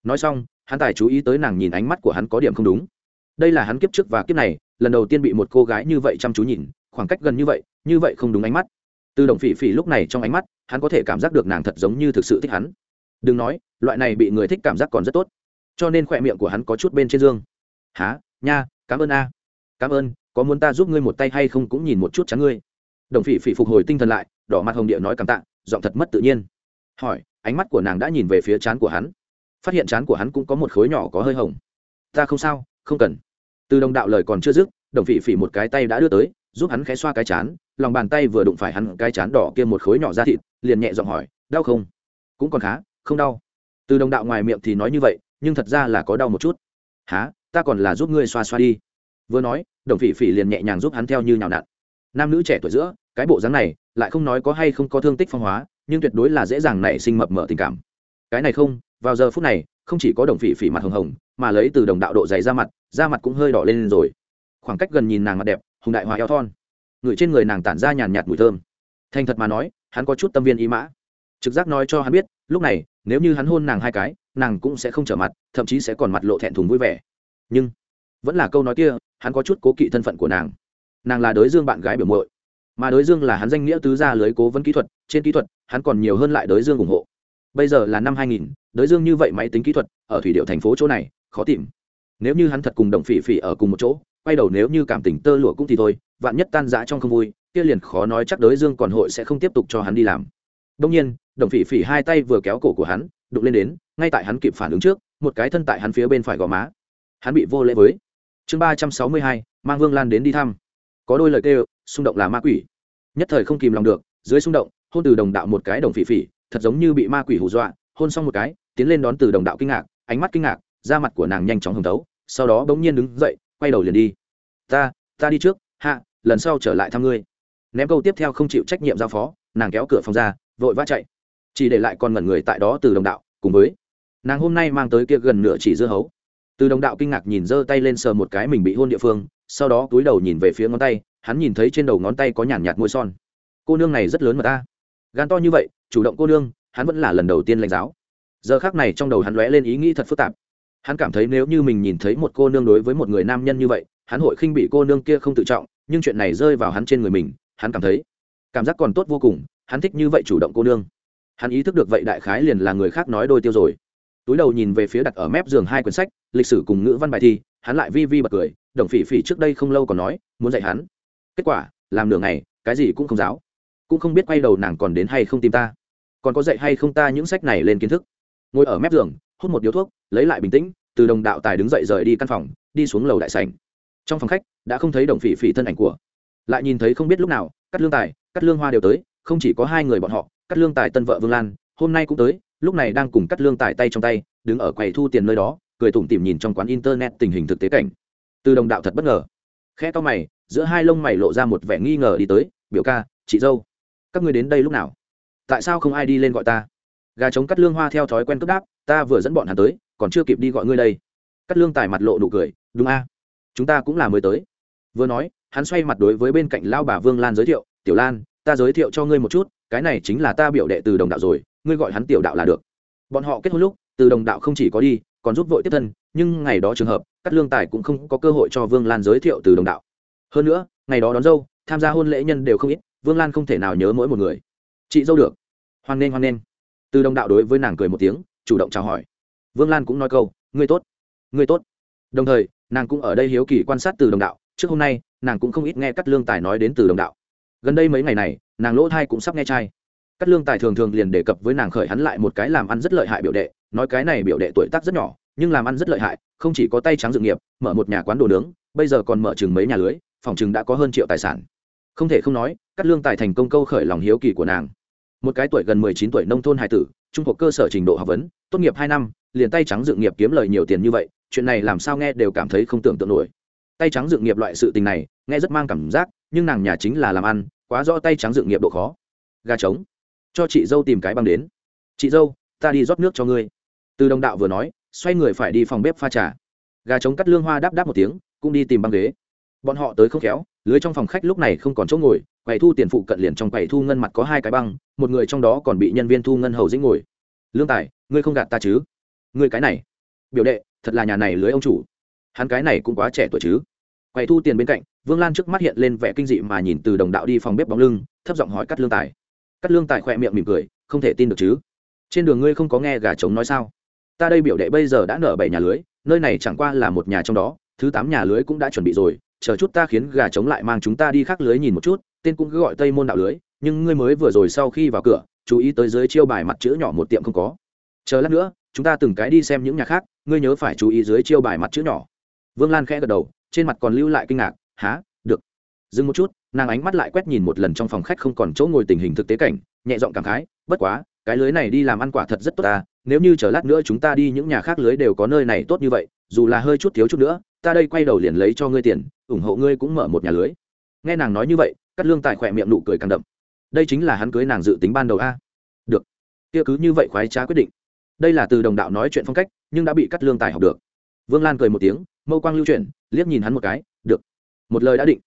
Nói xong, hắn tài chú ý tới nàng nhìn ánh mắt của hắn có điểm không đúng. Đây là hắn kiếp trước và kiếp này, lần đầu tiên bị một cô gái như vậy chăm chú nhìn, khoảng cách gần như vậy như vậy không đúng ánh mắt. Từ đồng phỉ phỉ lúc này trong ánh mắt, hắn có thể cảm giác được nàng thật giống như thực sự thích hắn đừng nói, loại này bị người thích cảm giác còn rất tốt. Cho nên khỏe miệng của hắn có chút bên trên dương. Há nha, cảm ơn a. Cảm ơn, có muốn ta giúp ngươi một tay hay không cũng nhìn một chút chắn ngươi. Đồng phỉ phỉ phục hồi tinh thần lại, đỏ mặt hồng địa nói cảm tạ, giọng thật mất tự nhiên. Hỏi, ánh mắt của nàng đã nhìn về phía chán của hắn. Phát hiện chán của hắn cũng có một khối nhỏ có hơi hồng. Ta không sao, không cần. Từ đồng đạo lời còn chưa dứt, đồng phỉ phỉ một cái tay đã đưa tới, giúp hắn khẽ xoa cái chán, lòng bàn tay vừa đụng phải hắn cái chán đỏ kia một khối nhỏ ra thịt, liền nhẹ giọng hỏi, đau không? Cũng còn khá không đau. Từ đồng đạo ngoài miệng thì nói như vậy, nhưng thật ra là có đau một chút. Há ta còn là giúp ngươi xoa xoa đi. Vừa nói, đồng phỉ phỉ liền nhẹ nhàng giúp hắn theo như nhào nặn. Nam nữ trẻ tuổi giữa, cái bộ dáng này lại không nói có hay không có thương tích phong hóa, nhưng tuyệt đối là dễ dàng nảy sinh mập mở tình cảm. Cái này không, vào giờ phút này, không chỉ có đồng phỉ phỉ mặt hồng hồng, mà lấy từ đồng đạo độ dày ra mặt, da mặt cũng hơi đỏ lên rồi. Khoảng cách gần nhìn nàng mặt đẹp, hùng đại hòa eo thon. Người trên người nàng tản ra nhàn nhạt mùi thơm. Thành thật mà nói, hắn có chút tâm viên ý mã. Trực giác nói cho hắn biết, lúc này nếu như hắn hôn nàng hai cái nàng cũng sẽ không trở mặt thậm chí sẽ còn mặt lộ thẹn thùng vui vẻ. Nhưng vẫn là câu nói kia hắn có chút cố kỵ thân phận của nàng. Nàng là đối dương bạn gái biểu muội mà đối dương là hắn danh nghĩa tứ gia lưới cố vấn kỹ thuật trên kỹ thuật hắn còn nhiều hơn lại đối dương ủng hộ. Bây giờ là năm 2000, đối dương như vậy máy tính kỹ thuật ở thủy điệu thành phố chỗ này khó tìm. Nếu như hắn thật cùng đồng phỉ phỉ ở cùng một chỗ quay đầu nếu như cảm tình tơ lụa cũng thì thôi vạn nhất tan rã trong không vui kia liền khó nói chắc đối dương còn hội sẽ không tiếp tục cho hắn đi làm. Đông nhiên đồng phỉ phỉ hai tay vừa kéo cổ của hắn, đụng lên đến, ngay tại hắn kịp phản ứng trước, một cái thân tại hắn phía bên phải gò má. Hắn bị vô lễ với. Chương ba trăm sáu mươi hai, mang vương lan đến đi thăm. Có đôi lời kêu, xung động là ma quỷ. Nhất thời không kìm lòng được, dưới xung động, hôn từ đồng đạo một cái đồng phỉ phỉ, thật giống như bị ma quỷ hù dọa, hôn xong một cái, tiến lên đón từ đồng đạo kinh ngạc, ánh mắt kinh ngạc, da mặt của nàng nhanh chóng hồng tấu sau đó bỗng nhiên đứng dậy, quay đầu liền đi. Ta ta đi trước, hạ, lần sau trở lại thăm ngươi. Ném câu tiếp theo không chịu trách nhiệm giao phó, nàng kéo cửa phòng ra, vội vã chạy chỉ để lại con ngẩn người tại đó từ đồng đạo, cùng với, nàng hôm nay mang tới kia gần nửa chỉ dưa hấu. Từ đồng đạo kinh ngạc nhìn giơ tay lên sờ một cái mình bị hôn địa phương, sau đó túi đầu nhìn về phía ngón tay, hắn nhìn thấy trên đầu ngón tay có nhàn nhạt môi son. Cô nương này rất lớn mà ta. Gan to như vậy, chủ động cô nương, hắn vẫn là lần đầu tiên lãnh giáo. Giờ khác này trong đầu hắn lóe lên ý nghĩ thật phức tạp. Hắn cảm thấy nếu như mình nhìn thấy một cô nương đối với một người nam nhân như vậy, hắn hội khinh bị cô nương kia không tự trọng, nhưng chuyện này rơi vào hắn trên người mình, hắn cảm thấy, cảm giác còn tốt vô cùng, hắn thích như vậy chủ động cô nương hắn ý thức được vậy đại khái liền là người khác nói đôi tiêu rồi. Túi đầu nhìn về phía đặt ở mép giường hai quyển sách, lịch sử cùng ngữ văn bài thi, hắn lại vi vi bật cười, đồng phỉ phỉ trước đây không lâu còn nói, muốn dạy hắn. Kết quả, làm nửa ngày, cái gì cũng không giáo. Cũng không biết quay đầu nàng còn đến hay không tìm ta. Còn có dạy hay không ta những sách này lên kiến thức. Ngồi ở mép giường, hút một điếu thuốc, lấy lại bình tĩnh, từ đồng đạo tài đứng dậy rời đi căn phòng, đi xuống lầu đại sảnh. Trong phòng khách, đã không thấy đồng phỉ phỉ thân ảnh của. Lại nhìn thấy không biết lúc nào, cắt lương tài, cắt lương hoa đều tới, không chỉ có hai người bọn họ cắt lương tài tân vợ vương lan, hôm nay cũng tới, lúc này đang cùng cắt lương tài tay trong tay, đứng ở quầy thu tiền nơi đó, cười tủm tỉm nhìn trong quán internet tình hình thực tế cảnh. Từ đồng đạo thật bất ngờ. Khe to mày, giữa hai lông mày lộ ra một vẻ nghi ngờ đi tới, biểu ca, chị dâu, các người đến đây lúc nào? Tại sao không ai đi lên gọi ta? Gà trống cắt lương hoa theo thói quen cướp đáp, ta vừa dẫn bọn hắn tới, còn chưa kịp đi gọi ngươi đây. Cắt lương tài mặt lộ nụ cười, đúng a, chúng ta cũng là mới tới. Vừa nói, hắn xoay mặt đối với bên cạnh lao bà vương lan giới thiệu, tiểu lan, ta giới thiệu cho ngươi một chút cái này chính là ta biểu đệ từ đồng đạo rồi, ngươi gọi hắn tiểu đạo là được. Bọn họ kết hôn lúc, từ đồng đạo không chỉ có đi, còn giúp vội tiếp thân, nhưng ngày đó trường hợp, cắt lương tài cũng không có cơ hội cho vương lan giới thiệu từ đồng đạo. Hơn nữa, ngày đó đón dâu, tham gia hôn lễ nhân đều không ít, vương lan không thể nào nhớ mỗi một người. Chị dâu được. Hoan nghênh hoan nghênh. Từ đồng đạo đối với nàng cười một tiếng, chủ động chào hỏi. Vương lan cũng nói câu, ngươi tốt ngươi tốt. Đồng thời, nàng cũng ở đây hiếu kỳ quan sát từ đồng đạo, trước hôm nay, nàng cũng không ít nghe cắt lương tài nói đến từ đồng đạo gần đây mấy ngày này, nàng lỗ thai cũng sắp nghe trai cắt lương tài thường thường liền đề cập với nàng khởi hắn lại một cái làm ăn rất lợi hại biểu đệ, nói cái này biểu đệ tuổi tác rất nhỏ, nhưng làm ăn rất lợi hại, không chỉ có tay trắng dự nghiệp, mở một nhà quán đồ nướng, bây giờ còn mở chừng mấy nhà lưới, phòng chừng đã có hơn triệu tài sản. Không thể không nói cắt lương tài thành công câu khởi lòng hiếu kỳ của nàng. Một cái tuổi gần mười chín tuổi nông thôn hải tử, trung học cơ sở trình độ học vấn, tốt nghiệp hai năm, liền tay trắng dự nghiệp kiếm lời nhiều tiền như vậy, chuyện này làm sao nghe đều cảm thấy không tưởng tượng nổi. Tay trắng dự nghiệp loại sự tình này, nghe rất mang cảm giác nhưng nàng nhà chính là làm ăn, quá rõ tay trắng dự nghiệp độ khó. Gà trống. Cho chị dâu tìm cái băng đến. Chị dâu, ta đi rót nước cho ngươi. Từ đồng đạo vừa nói, xoay người phải đi phòng bếp pha trà. Gà trống cắt lương hoa đáp đáp một tiếng, cũng đi tìm băng ghế. Bọn họ tới không khéo, lưới trong phòng khách lúc này không còn chỗ ngồi, quầy thu tiền phụ cận liền trong quầy thu ngân mặt có hai cái băng, một người trong đó còn bị nhân viên thu ngân hầu dĩnh ngồi. Lương tài, ngươi không gạt ta chứ? Ngươi cái này. Biểu đệ, thật là nhà này lưới ông chủ. Hắn cái này cũng quá trẻ tuổi chứ. Quầy thu tiền bên cạnh vương lan trước mắt hiện lên vẻ kinh dị mà nhìn từ đồng đạo đi phòng bếp bóng lưng, thấp giọng hỏi cắt lương tài. Cắt lương tài khỏe miệng mỉm cười, không thể tin được chứ. Trên đường ngươi không có nghe gà trống nói sao? Ta đây biểu đệ bây giờ đã nở bảy nhà lưới, nơi này chẳng qua là một nhà trong đó, thứ tám nhà lưới cũng đã chuẩn bị rồi, chờ chút ta khiến gà trống lại mang chúng ta đi khác lưới nhìn một chút, tên cũng cứ gọi tây môn đạo lưới, nhưng ngươi mới vừa rồi sau khi vào cửa, chú ý tới dưới chiêu bài mặt chữ nhỏ một tiệm không có. Chờ lát nữa, chúng ta từng cái đi xem những nhà khác, ngươi nhớ phải chú ý dưới chiêu bài mặt chữ nhỏ. Vương lan khẽ gật đầu, trên mặt còn lưu lại kinh ngạc há, được. Dừng một chút, nàng ánh mắt lại quét nhìn một lần trong phòng khách không còn chỗ ngồi tình hình thực tế cảnh, nhẹ giọng cảm khái, bất quá, cái lưới này đi làm ăn quả thật rất tốt ta, nếu như chờ lát nữa chúng ta đi những nhà khác lưới đều có nơi này tốt như vậy, dù là hơi chút thiếu chút nữa, ta đây quay đầu liền lấy cho ngươi tiền, ủng hộ ngươi cũng mở một nhà lưới. Nghe nàng nói như vậy cắt lương tài khỏe miệng nụ cười càng đậm. Đây chính là hắn cưới nàng dự tính ban đầu a. Được. Kia cứ như vậy khoái trá quyết định. Đây là từ đồng đạo nói chuyện phong cách, nhưng đã bị cắt lương tài học được. Vương lan cười một tiếng, mâu quang lưu chuyển, liếc nhìn hắn một cái một lời đã định.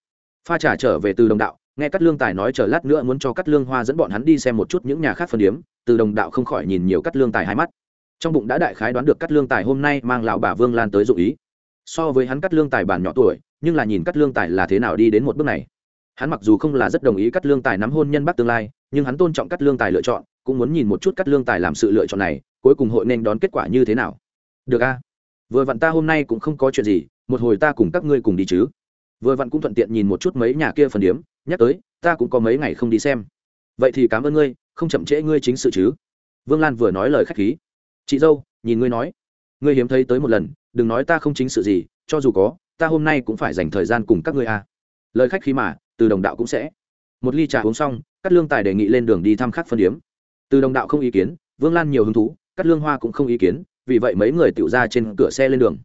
Pha trả trở về từ đồng đạo, nghe cắt lương tài nói chờ lát nữa muốn cho cắt lương hoa dẫn bọn hắn đi xem một chút những nhà khác phân điếm, từ đồng đạo không khỏi nhìn nhiều cắt lương tài hai mắt. Trong bụng đã đại khái đoán được cắt lương tài hôm nay mang lão bà vương lan tới dụ ý. So với hắn cắt lương tài bản nhỏ tuổi, nhưng là nhìn cắt lương tài là thế nào đi đến một bước này. Hắn mặc dù không là rất đồng ý cắt lương tài nắm hôn nhân bắc tương lai, nhưng hắn tôn trọng cắt lương tài lựa chọn, cũng muốn nhìn một chút cắt lương tài làm sự lựa chọn này, cuối cùng hội nên đón kết quả như thế nào. Được a. Vừa vặn ta hôm nay cũng không có chuyện gì, một hồi ta cùng các ngươi cùng đi chứ vừa vặn cũng thuận tiện nhìn một chút mấy nhà kia phần điếm, nhắc tới, ta cũng có mấy ngày không đi xem. Vậy thì cảm ơn ngươi, không chậm trễ ngươi chính sự chứ. Vương lan vừa nói lời k h á c h khí. Chị dâu, nhìn ngươi nói. Ngươi hiếm thấy tới một lần, đừng nói ta không chính sự gì, cho dù có, ta hôm nay cũng phải dành thời gian cùng các ngươi a. Lời khách khí mà, từ đồng đạo cũng sẽ. Một ly trà uống xong cắt lương tài đề nghị lên đường đi thăm khắc phân điếm. Từ đồng đạo không ý kiến, vương lan nhiều hứng thú cắt lương hoa cũng không ý kiến, vì vậy mấy người tự ra trên cửa xe lên đường.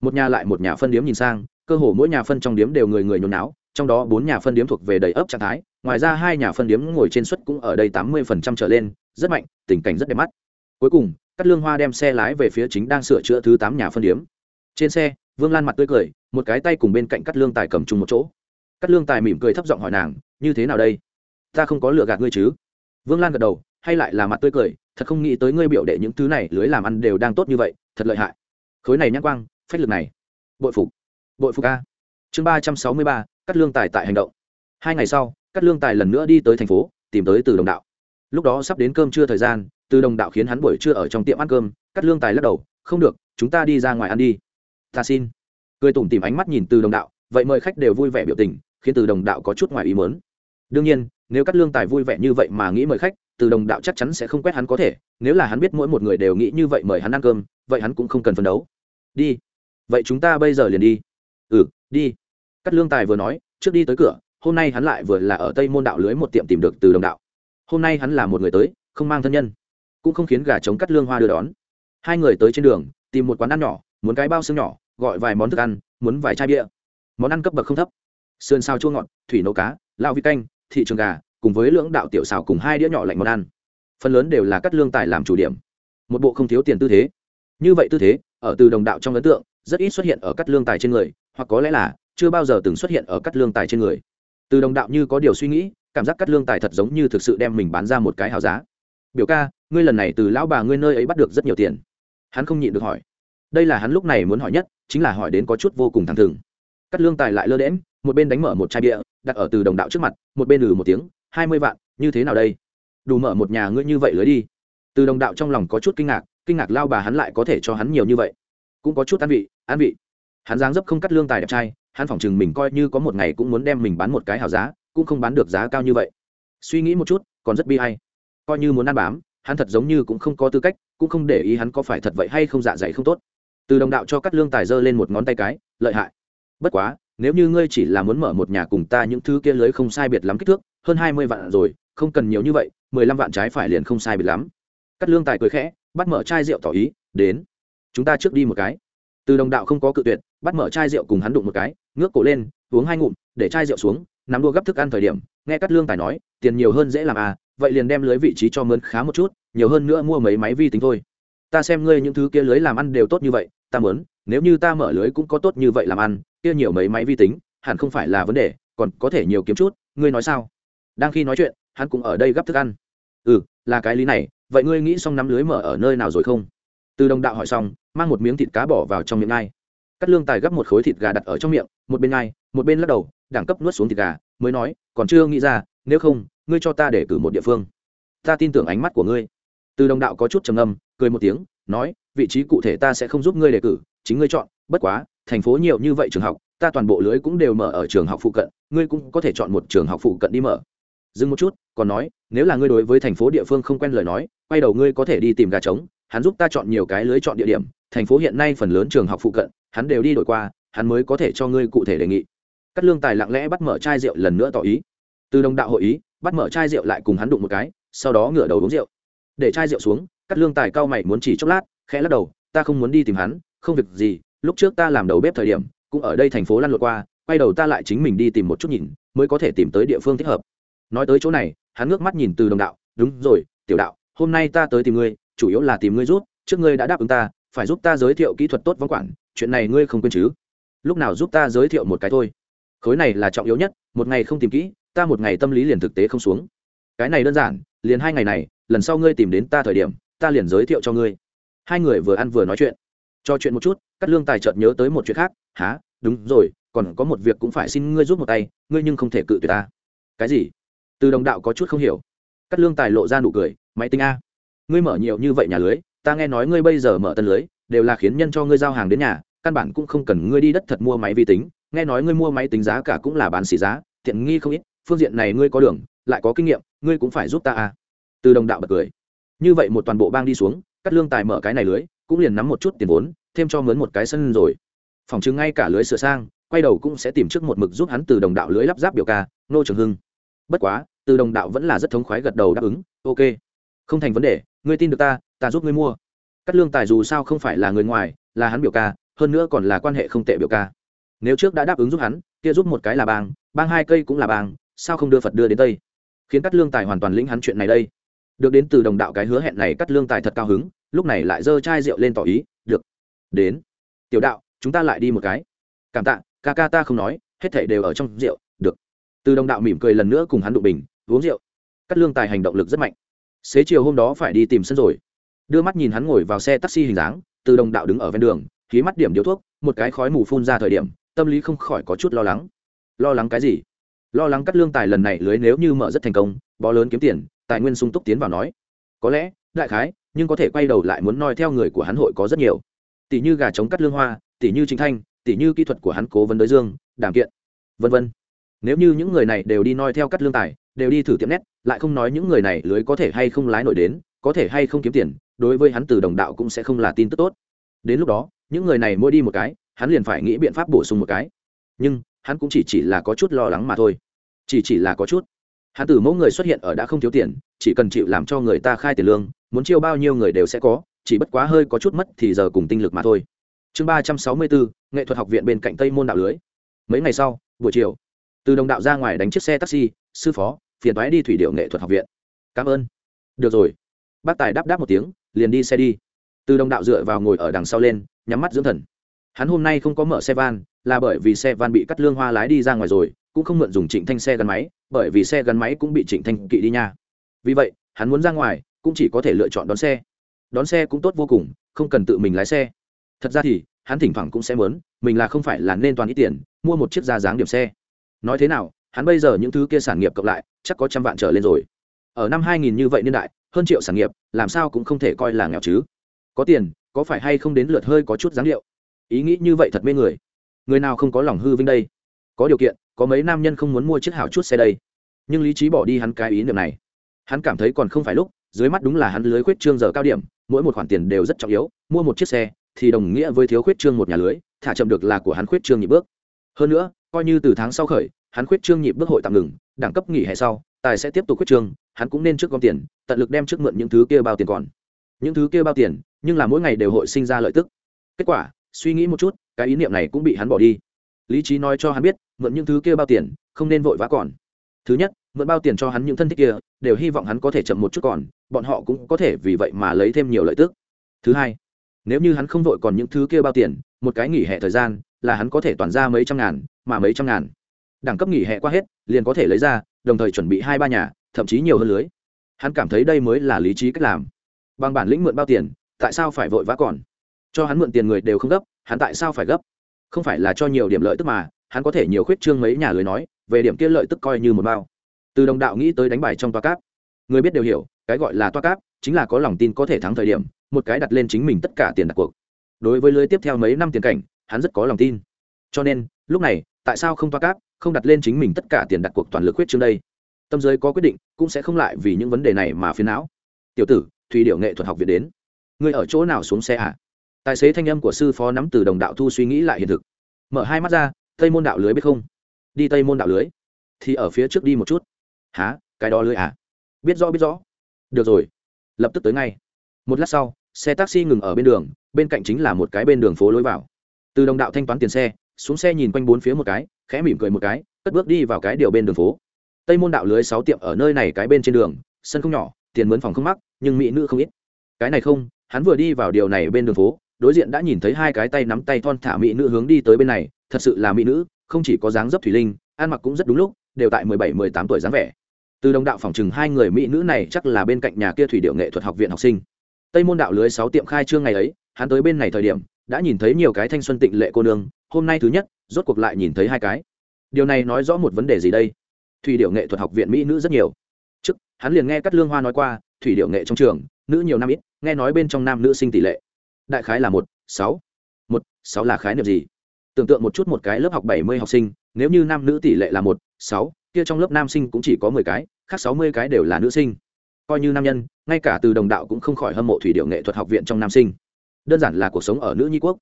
Một nhà lại một nhà phân điếm nhìn sang cơ hồ mỗi nhà phân trong điếm đều người người nhốn náo, trong đó bốn nhà phân điếm thuộc về đầy ấp trạng thái, ngoài ra hai nhà phân điếm ngồi trên suất cũng ở đây tám mươi phần trăm trở lên, rất mạnh, tình cảnh rất đẹp mắt. Cuối cùng cắt lương hoa đem xe lái về phía chính đang sửa chữa thứ tám nhà phân điếm. Trên xe, vương lan mặt tươi cười, một cái tay cùng bên cạnh cắt lương tài cầm chung một chỗ. Cắt lương tài mỉm cười thấp giọng hỏi nàng, như thế nào đây? Ta không có lừa gạt ngươi chứ? Vương lan gật đầu, hay lại là mặt tươi cười, thật không nghĩ tới ngươi biểu đệ những thứ này lưới làm ăn đều đang tốt như vậy, thật lợi hại. Khối này nhãn quang, phách lực này, bội phục bội phục a. Chương ba trăm sáu mươi ba, cắt lương tài tại hành động. Hai ngày sau, cắt lương tài lần nữa đi tới thành phố, tìm tới từ đồng đạo. Lúc đó sắp đến cơm trưa thời gian, từ đồng đạo khiến hắn buổi trưa ở trong tiệm ăn cơm, cắt lương tài lắc đầu, không được, chúng ta đi ra ngoài ăn đi. Ta xin. Cười tủm tìm ánh mắt nhìn từ đồng đạo, vậy mời khách đều vui vẻ biểu tình, khiến từ đồng đạo có chút ngoài ý mớn đương nhiên, nếu cắt lương tài vui vẻ như vậy mà nghĩ mời khách, từ đồng đạo chắc chắn sẽ không quét hắn có thể, nếu là hắn biết mỗi một người đều nghĩ như vậy mời hắn ăn cơm, vậy hắn cũng không cần phấn đấu. Đi, vậy chúng ta bây giờ liền đi ừ đi. Cắt lương tài vừa nói, trước đi tới cửa, hôm nay hắn lại vừa là ở tây môn đạo lưới một tiệm tìm được từ đồng đạo. Hôm nay hắn là một người tới, không mang thân nhân. Cũng không khiến gà trống cắt lương hoa đưa đón. Hai người tới trên đường, tìm một quán ăn nhỏ, muốn cái bao xương nhỏ, gọi vài món thức ăn, muốn vài chai bia. Món ăn cấp bậc không thấp. Sườn xào chua ngọt, thủy nấu cá, lao vi canh, thị trường gà, cùng với lưỡng đạo tiểu xào cùng hai đĩa nhỏ lạnh món ăn. Phần lớn đều là cắt lương tài làm chủ điểm. Một bộ không thiếu tiền tư thế. Như vậy tư thế, ở từ đồng đạo trong ấn tượng, rất ít xuất hiện ở cắt lương tài trên người hoặc có lẽ là chưa bao giờ từng xuất hiện ở cắt lương tài trên người. Từ đồng đạo như có điều suy nghĩ, cảm giác cắt lương tài thật giống như thực sự đem mình bán ra một cái hào giá. Biểu ca, ngươi lần này từ lão bà ngươi nơi ấy bắt được rất nhiều tiền. Hắn không nhịn được hỏi. Đây là hắn lúc này muốn hỏi nhất, chính là hỏi đến có chút vô cùng thẳng thừng. Cắt lương tài lại lơ đễm một bên đánh mở một chai bia, đặt ở từ đồng đạo trước mặt, một bên ừ một tiếng, hai mươi vạn, như thế nào đây? Đủ mở một nhà ngươi như vậy lưới đi. Từ đồng đạo trong lòng có chút kinh ngạc kinh ngạc lao bà hắn lại có thể cho hắn nhiều như vậy. Cũng có chút ăn vị ăn vị hắn dáng dấp không cắt lương tài đẹp trai, hắn phỏng chừng mình coi như có một ngày cũng muốn đem mình bán một cái hào giá, cũng không bán được giá cao như vậy. Suy nghĩ một chút, còn rất bi hay coi như muốn ăn bám, hắn thật giống như cũng không có tư cách, cũng không để ý hắn có phải thật vậy hay không dạ dày không tốt. Từ đồng đạo cho cắt lương tài giơ lên một ngón tay cái, lợi hại. Bất quá, nếu như ngươi chỉ là muốn mở một nhà cùng ta những thứ kia lưới không sai biệt lắm kích thước, hơn hai mươi vạn rồi, không cần nhiều như vậy, mười lăm vạn trái phải liền không sai biệt lắm. Cắt lương tài cười khẽ, bắt mở chai rượu tỏ ý, đến, chúng ta trước đi một cái. Từ đồng đạo không có cự tuyệt bắt mở chai rượu cùng hắn đụng một cái, ngước cổ lên, uống hai ngụm, để chai rượu xuống, nắm đua gấp thức ăn thời điểm, nghe cắt lương tài nói, tiền nhiều hơn dễ làm à vậy liền đem lưới vị trí cho mướn khá một chút, nhiều hơn nữa mua mấy máy vi tính thôi. Ta xem ngươi những thứ kia lưới làm ăn đều tốt như vậy, ta mớn nếu như ta mở lưới cũng có tốt như vậy làm ăn, kia nhiều mấy máy vi tính, hẳn không phải là vấn đề, còn có thể nhiều kiếm chút, ngươi nói sao? Đang khi nói chuyện, hắn cũng ở đây gấp thức ăn. Ừ là cái lý này, vậy ngươi nghĩ xong nắm lưới mở ở nơi nào rồi không? Từ đồng đạo hỏi xong, mang một miếng thịt cá bỏ vào trong miệng ngay cắt lương tài gấp một khối thịt gà đặt ở trong miệng, một bên ngai một bên lắc đầu, đẳng cấp nuốt xuống thịt gà, mới nói, còn chưa nghĩ ra, nếu không, ngươi cho ta để cử một địa phương. Ta tin tưởng ánh mắt của ngươi. Từ đồng đạo có chút trầm âm cười một tiếng, nói, vị trí cụ thể ta sẽ không giúp ngươi đề cử, chính ngươi chọn, bất quá, thành phố nhiều như vậy trường học, ta toàn bộ lưới cũng đều mở ở trường học phụ cận, ngươi cũng có thể chọn một trường học phụ cận đi mở. Dừng một chút, còn nói, nếu là ngươi đối với thành phố địa phương không quen lời nói, quay đầu ngươi có thể đi tìm gà trống, hắn giúp ta chọn nhiều cái lưới chọn địa điểm, thành phố hiện nay phần lớn trường học phụ cận hắn đều đi đổi qua, hắn mới có thể cho ngươi cụ thể đề nghị. Cắt lương tài lặng lẽ bắt mở chai rượu lần nữa tỏ ý. Từ đồng đạo hội ý, bắt mở chai rượu lại cùng hắn đụng một cái, sau đó ngửa đầu uống rượu. Để chai rượu xuống cắt lương tài cao mày muốn chỉ chốc lát, khẽ lắc đầu, ta không muốn đi tìm hắn, không việc gì, lúc trước ta làm đầu bếp thời điểm, cũng ở đây thành phố lăn lộn qua, quay đầu ta lại chính mình đi tìm một chút nhìn, mới có thể tìm tới địa phương thích hợp. Nói tới chỗ này, hắn ngước mắt nhìn từ đồng đạo, đúng rồi, tiểu đạo, hôm nay ta tới tìm ngươi, chủ yếu là tìm ngươi rút trước ngươi đã đáp ứng ta, phải giúp ta giới thiệu kỹ thuật tốt vắng quản chuyện này ngươi không quên chứ? Lúc nào giúp ta giới thiệu một cái thôi. Khối này là trọng yếu nhất, một ngày không tìm kỹ, ta một ngày tâm lý liền thực tế không xuống. Cái này đơn giản, liền hai ngày này, lần sau ngươi tìm đến ta thời điểm, ta liền giới thiệu cho ngươi. Hai người vừa ăn vừa nói chuyện. Cho chuyện một chút, cắt lương tài chợt nhớ tới một chuyện khác. Há đúng rồi, còn có một việc cũng phải xin ngươi giúp một tay, ngươi nhưng không thể cự tuyệt ta. Cái gì? Từ đồng đạo có chút không hiểu. Cắt lương tài lộ ra nụ cười máy tính a, ngươi mở nhiều như vậy nhà lưới, ta nghe nói ngươi bây giờ mở tân lưới đều là khiến nhân cho ngươi giao hàng đến nhà, căn bản cũng không cần ngươi đi đất thật mua máy vi tính. Nghe nói ngươi mua máy tính giá cả cũng là bán xỉ giá, tiện nghi không ít, phương diện này ngươi có đường, lại có kinh nghiệm, ngươi cũng phải giúp ta à. Từ đồng đạo bật cười. Như vậy một toàn bộ bang đi xuống, cắt lương tài mở cái này lưới, cũng liền nắm một chút tiền vốn, thêm cho mướn một cái sân rồi. Phòng chứng ngay cả lưới sửa sang, quay đầu cũng sẽ tìm trước một mực giúp hắn từ đồng đạo lưới lắp ráp biểu ca nô trường hưng. Bất quá, từ đồng đạo vẫn là rất thống khoái gật đầu đáp ứng, ok, không thành vấn đề, ngươi tin được ta ta giúp ngươi mua cắt lương tài dù sao không phải là người ngoài, là hắn biểu ca, hơn nữa còn là quan hệ không tệ biểu ca. Nếu trước đã đáp ứng giúp hắn, kia giúp một cái là bang bang hai cây cũng là bang, sao không đưa phật đưa đến tây? Khiến cắt lương tài hoàn toàn lĩnh hắn chuyện này đây. Được đến từ đồng đạo cái hứa hẹn này cắt lương tài thật cao hứng, lúc này lại giơ chai rượu lên tỏ ý, được, đến. Tiểu đạo, chúng ta lại đi một cái. Cảm tạ, ca ca ta không nói, hết thảy đều ở trong rượu, được. Từ đồng đạo mỉm cười lần nữa cùng hắn đụng bình, uống rượu. Cắt lương tài hành động lực rất mạnh. Xế chiều hôm đó phải đi tìm sân rồi đưa mắt nhìn hắn ngồi vào xe taxi hình dáng, từ đồng đạo đứng ở ven đường, khí mắt điểm điếu thuốc, một cái khói mù phun ra thời điểm, tâm lý không khỏi có chút lo lắng. Lo lắng cái gì? Lo lắng cắt lương tài lần này lưới nếu như mở rất thành công, bó lớn kiếm tiền, tài nguyên sung túc tiến vào nói. Có lẽ, đại khái, nhưng có thể quay đầu lại muốn noi theo người của hắn hội có rất nhiều. Tỷ như gà chống cắt lương hoa, tỷ như chính thanh, tỷ như kỹ thuật của hắn cố vấn đối dương đảm kiện, vân vân. Nếu như những người này đều đi noi theo cắt lương tài, đều đi thử tiệm nét, lại không nói những người này lưới có thể hay không lái nổi đến, có thể hay không kiếm tiền đối với hắn từ đồng đạo cũng sẽ không là tin tức tốt. Đến lúc đó, những người này mỗi đi một cái, hắn liền phải nghĩ biện pháp bổ sung một cái. Nhưng, hắn cũng chỉ chỉ là có chút lo lắng mà thôi. Chỉ chỉ là có chút. Hắn từ mẫu người xuất hiện ở đã không thiếu tiền, chỉ cần chịu làm cho người ta khai tiền lương, muốn chiêu bao nhiêu người đều sẽ có, chỉ bất quá hơi có chút mất thì giờ cùng tinh lực mà thôi. Chương ba trăm sáu mươi bốn, nghệ thuật học viện bên cạnh tây môn đạo lưới. Mấy ngày sau, buổi chiều, từ đồng đạo ra ngoài đánh chiếc xe taxi, sư phó, phiền thoái đi thủy điệu nghệ thuật học viện. Cảm ơn. Được rồi. Bác tài đáp đáp một tiếng liền đi xe đi. Từ đồng đạo dựa vào ngồi ở đằng sau lên, nhắm mắt dưỡng thần. Hắn hôm nay không có mở xe van, là bởi vì xe van bị cắt lương hoa lái đi ra ngoài rồi, cũng không mượn dùng trịnh thanh xe gắn máy, bởi vì xe gắn máy cũng bị trịnh thanh kỵ đi nha. Vì vậy, hắn muốn ra ngoài, cũng chỉ có thể lựa chọn đón xe. Đón xe cũng tốt vô cùng, không cần tự mình lái xe. Thật ra thì, hắn thỉnh thoảng cũng sẽ muốn, mình là không phải là nên toàn ít tiền, mua một chiếc da dáng điểm xe. Nói thế nào, hắn bây giờ những thứ kia sản nghiệp cộng lại, chắc có trăm vạn trở lên rồi. Ở năm 2000 như vậy niên đại hơn triệu sản nghiệp, làm sao cũng không thể coi là nghèo chứ. Có tiền, có phải hay không đến lượt hơi có chút dáng điệu? Ý nghĩ như vậy thật mê người. Người nào không có lòng hư vinh đây? Có điều kiện, có mấy nam nhân không muốn mua chiếc hảo chút xe đây. Nhưng lý trí bỏ đi hắn cái ý niệm này. Hắn cảm thấy còn không phải lúc, dưới mắt đúng là hắn lưới khuyết trương giờ cao điểm, mỗi một khoản tiền đều rất trọng yếu, mua một chiếc xe, thì đồng nghĩa với thiếu khuyết trương một nhà lưới, thả chậm được là của hắn khuyết trương nhị bước. Hơn nữa, coi như từ tháng sau khởi, hắn khuyết trương nhị bước hội tạm ngừng, đẳng cấp nghỉ hè sau tài sẽ tiếp tục quyết trương, hắn cũng nên trước gom tiền, tận lực đem trước mượn những thứ kia bao tiền còn. Những thứ kia bao tiền, nhưng là mỗi ngày đều hội sinh ra lợi tức. Kết quả, suy nghĩ một chút, cái ý niệm này cũng bị hắn bỏ đi. Lý trí nói cho hắn biết, mượn những thứ kia bao tiền, không nên vội vã còn. Thứ nhất, mượn bao tiền cho hắn những thân thích kia, đều hy vọng hắn có thể chậm một chút còn, bọn họ cũng có thể vì vậy mà lấy thêm nhiều lợi tức. Thứ hai, nếu như hắn không vội còn những thứ kia bao tiền, một cái nghỉ hè thời gian, là hắn có thể toàn ra mấy trăm ngàn, mà mấy trăm ngàn. Đẳng cấp nghỉ hè qua hết, liền có thể lấy ra đồng thời chuẩn bị hai ba nhà, thậm chí nhiều hơn lưới. Hắn cảm thấy đây mới là lý trí cách làm. Bằng bản lĩnh mượn bao tiền, tại sao phải vội vã còn? Cho hắn mượn tiền người đều không gấp, hắn tại sao phải gấp? Không phải là cho nhiều điểm lợi tức mà, hắn có thể nhiều khuyết trương mấy nhà lưới nói, về điểm kia lợi tức coi như một bao. Từ đồng đạo nghĩ tới đánh bài trong toa cáp. Người biết đều hiểu, cái gọi là toa cáp chính là có lòng tin có thể thắng thời điểm, một cái đặt lên chính mình tất cả tiền đặt cuộc. Đối với lưới tiếp theo mấy năm tiền cảnh, hắn rất có lòng tin. Cho nên, lúc này, tại sao không toa cáp? Không đặt lên chính mình tất cả tiền đặt cuộc toàn lực huyết chương đây. Tâm giới có quyết định, cũng sẽ không lại vì những vấn đề này mà phiền não. Tiểu tử thủy điệu nghệ thuật học viện đến. Người ở chỗ nào xuống xe à? Tài xế thanh âm của sư phó nắm từ đồng đạo thu suy nghĩ lại hiện thực. Mở hai mắt ra, tây môn đạo lưới biết không? Đi tây môn đạo lưới. Thì ở phía trước đi một chút. Há cái đó lưới à? Biết rõ biết rõ. Được rồi. Lập tức tới ngay. Một lát sau, xe taxi ngừng ở bên đường, bên cạnh chính là một cái bên đường phố lối vào. Từ đồng đạo thanh toán tiền xe xuống xe nhìn quanh bốn phía một cái, khẽ mỉm cười một cái, cất bước đi vào cái điều bên đường phố. Tây môn đạo lưới sáu tiệm ở nơi này cái bên trên đường, sân không nhỏ, tiền mướn phòng không mắc, nhưng mỹ nữ không ít. Cái này không, hắn vừa đi vào điều này bên đường phố, đối diện đã nhìn thấy hai cái tay nắm tay thon thả mỹ nữ hướng đi tới bên này, thật sự là mỹ nữ, không chỉ có dáng dấp thủy linh, ăn mặc cũng rất đúng lúc, đều tại mười bảy, mười tám tuổi dáng vẻ. Từ đồng đạo phòng chừng hai người mỹ nữ này chắc là bên cạnh nhà kia thủy điệu nghệ thuật học viện học sinh. Tây môn đạo lưới sáu tiệm khai trương ngày ấy, hắn tới bên này thời điểm đã nhìn thấy nhiều cái thanh xuân tịnh lệ cô nương, hôm nay thứ nhất, rốt cuộc lại nhìn thấy hai cái. Điều này nói rõ một vấn đề gì đây? Thủy điệu nghệ thuật học viện mỹ nữ rất nhiều. Trước, hắn liền nghe cát lương hoa nói qua, thủy điệu nghệ trong trường, nữ nhiều năm ít, nghe nói bên trong nam nữ sinh tỷ lệ. Đại khái là một, sáu. Một, sáu là khái niệm gì? Tưởng tượng một chút một cái lớp học bảy mươi học sinh, nếu như nam nữ tỷ lệ là một, sáu, kia trong lớp nam sinh cũng chỉ có mười cái, khác sáu mươi cái đều là nữ sinh. Coi như nam nhân, ngay cả từ đồng đạo cũng không khỏi hâm mộ thủy điệu nghệ thuật học viện trong nam sinh đơn giản là cuộc sống ở nữ nhi quốc.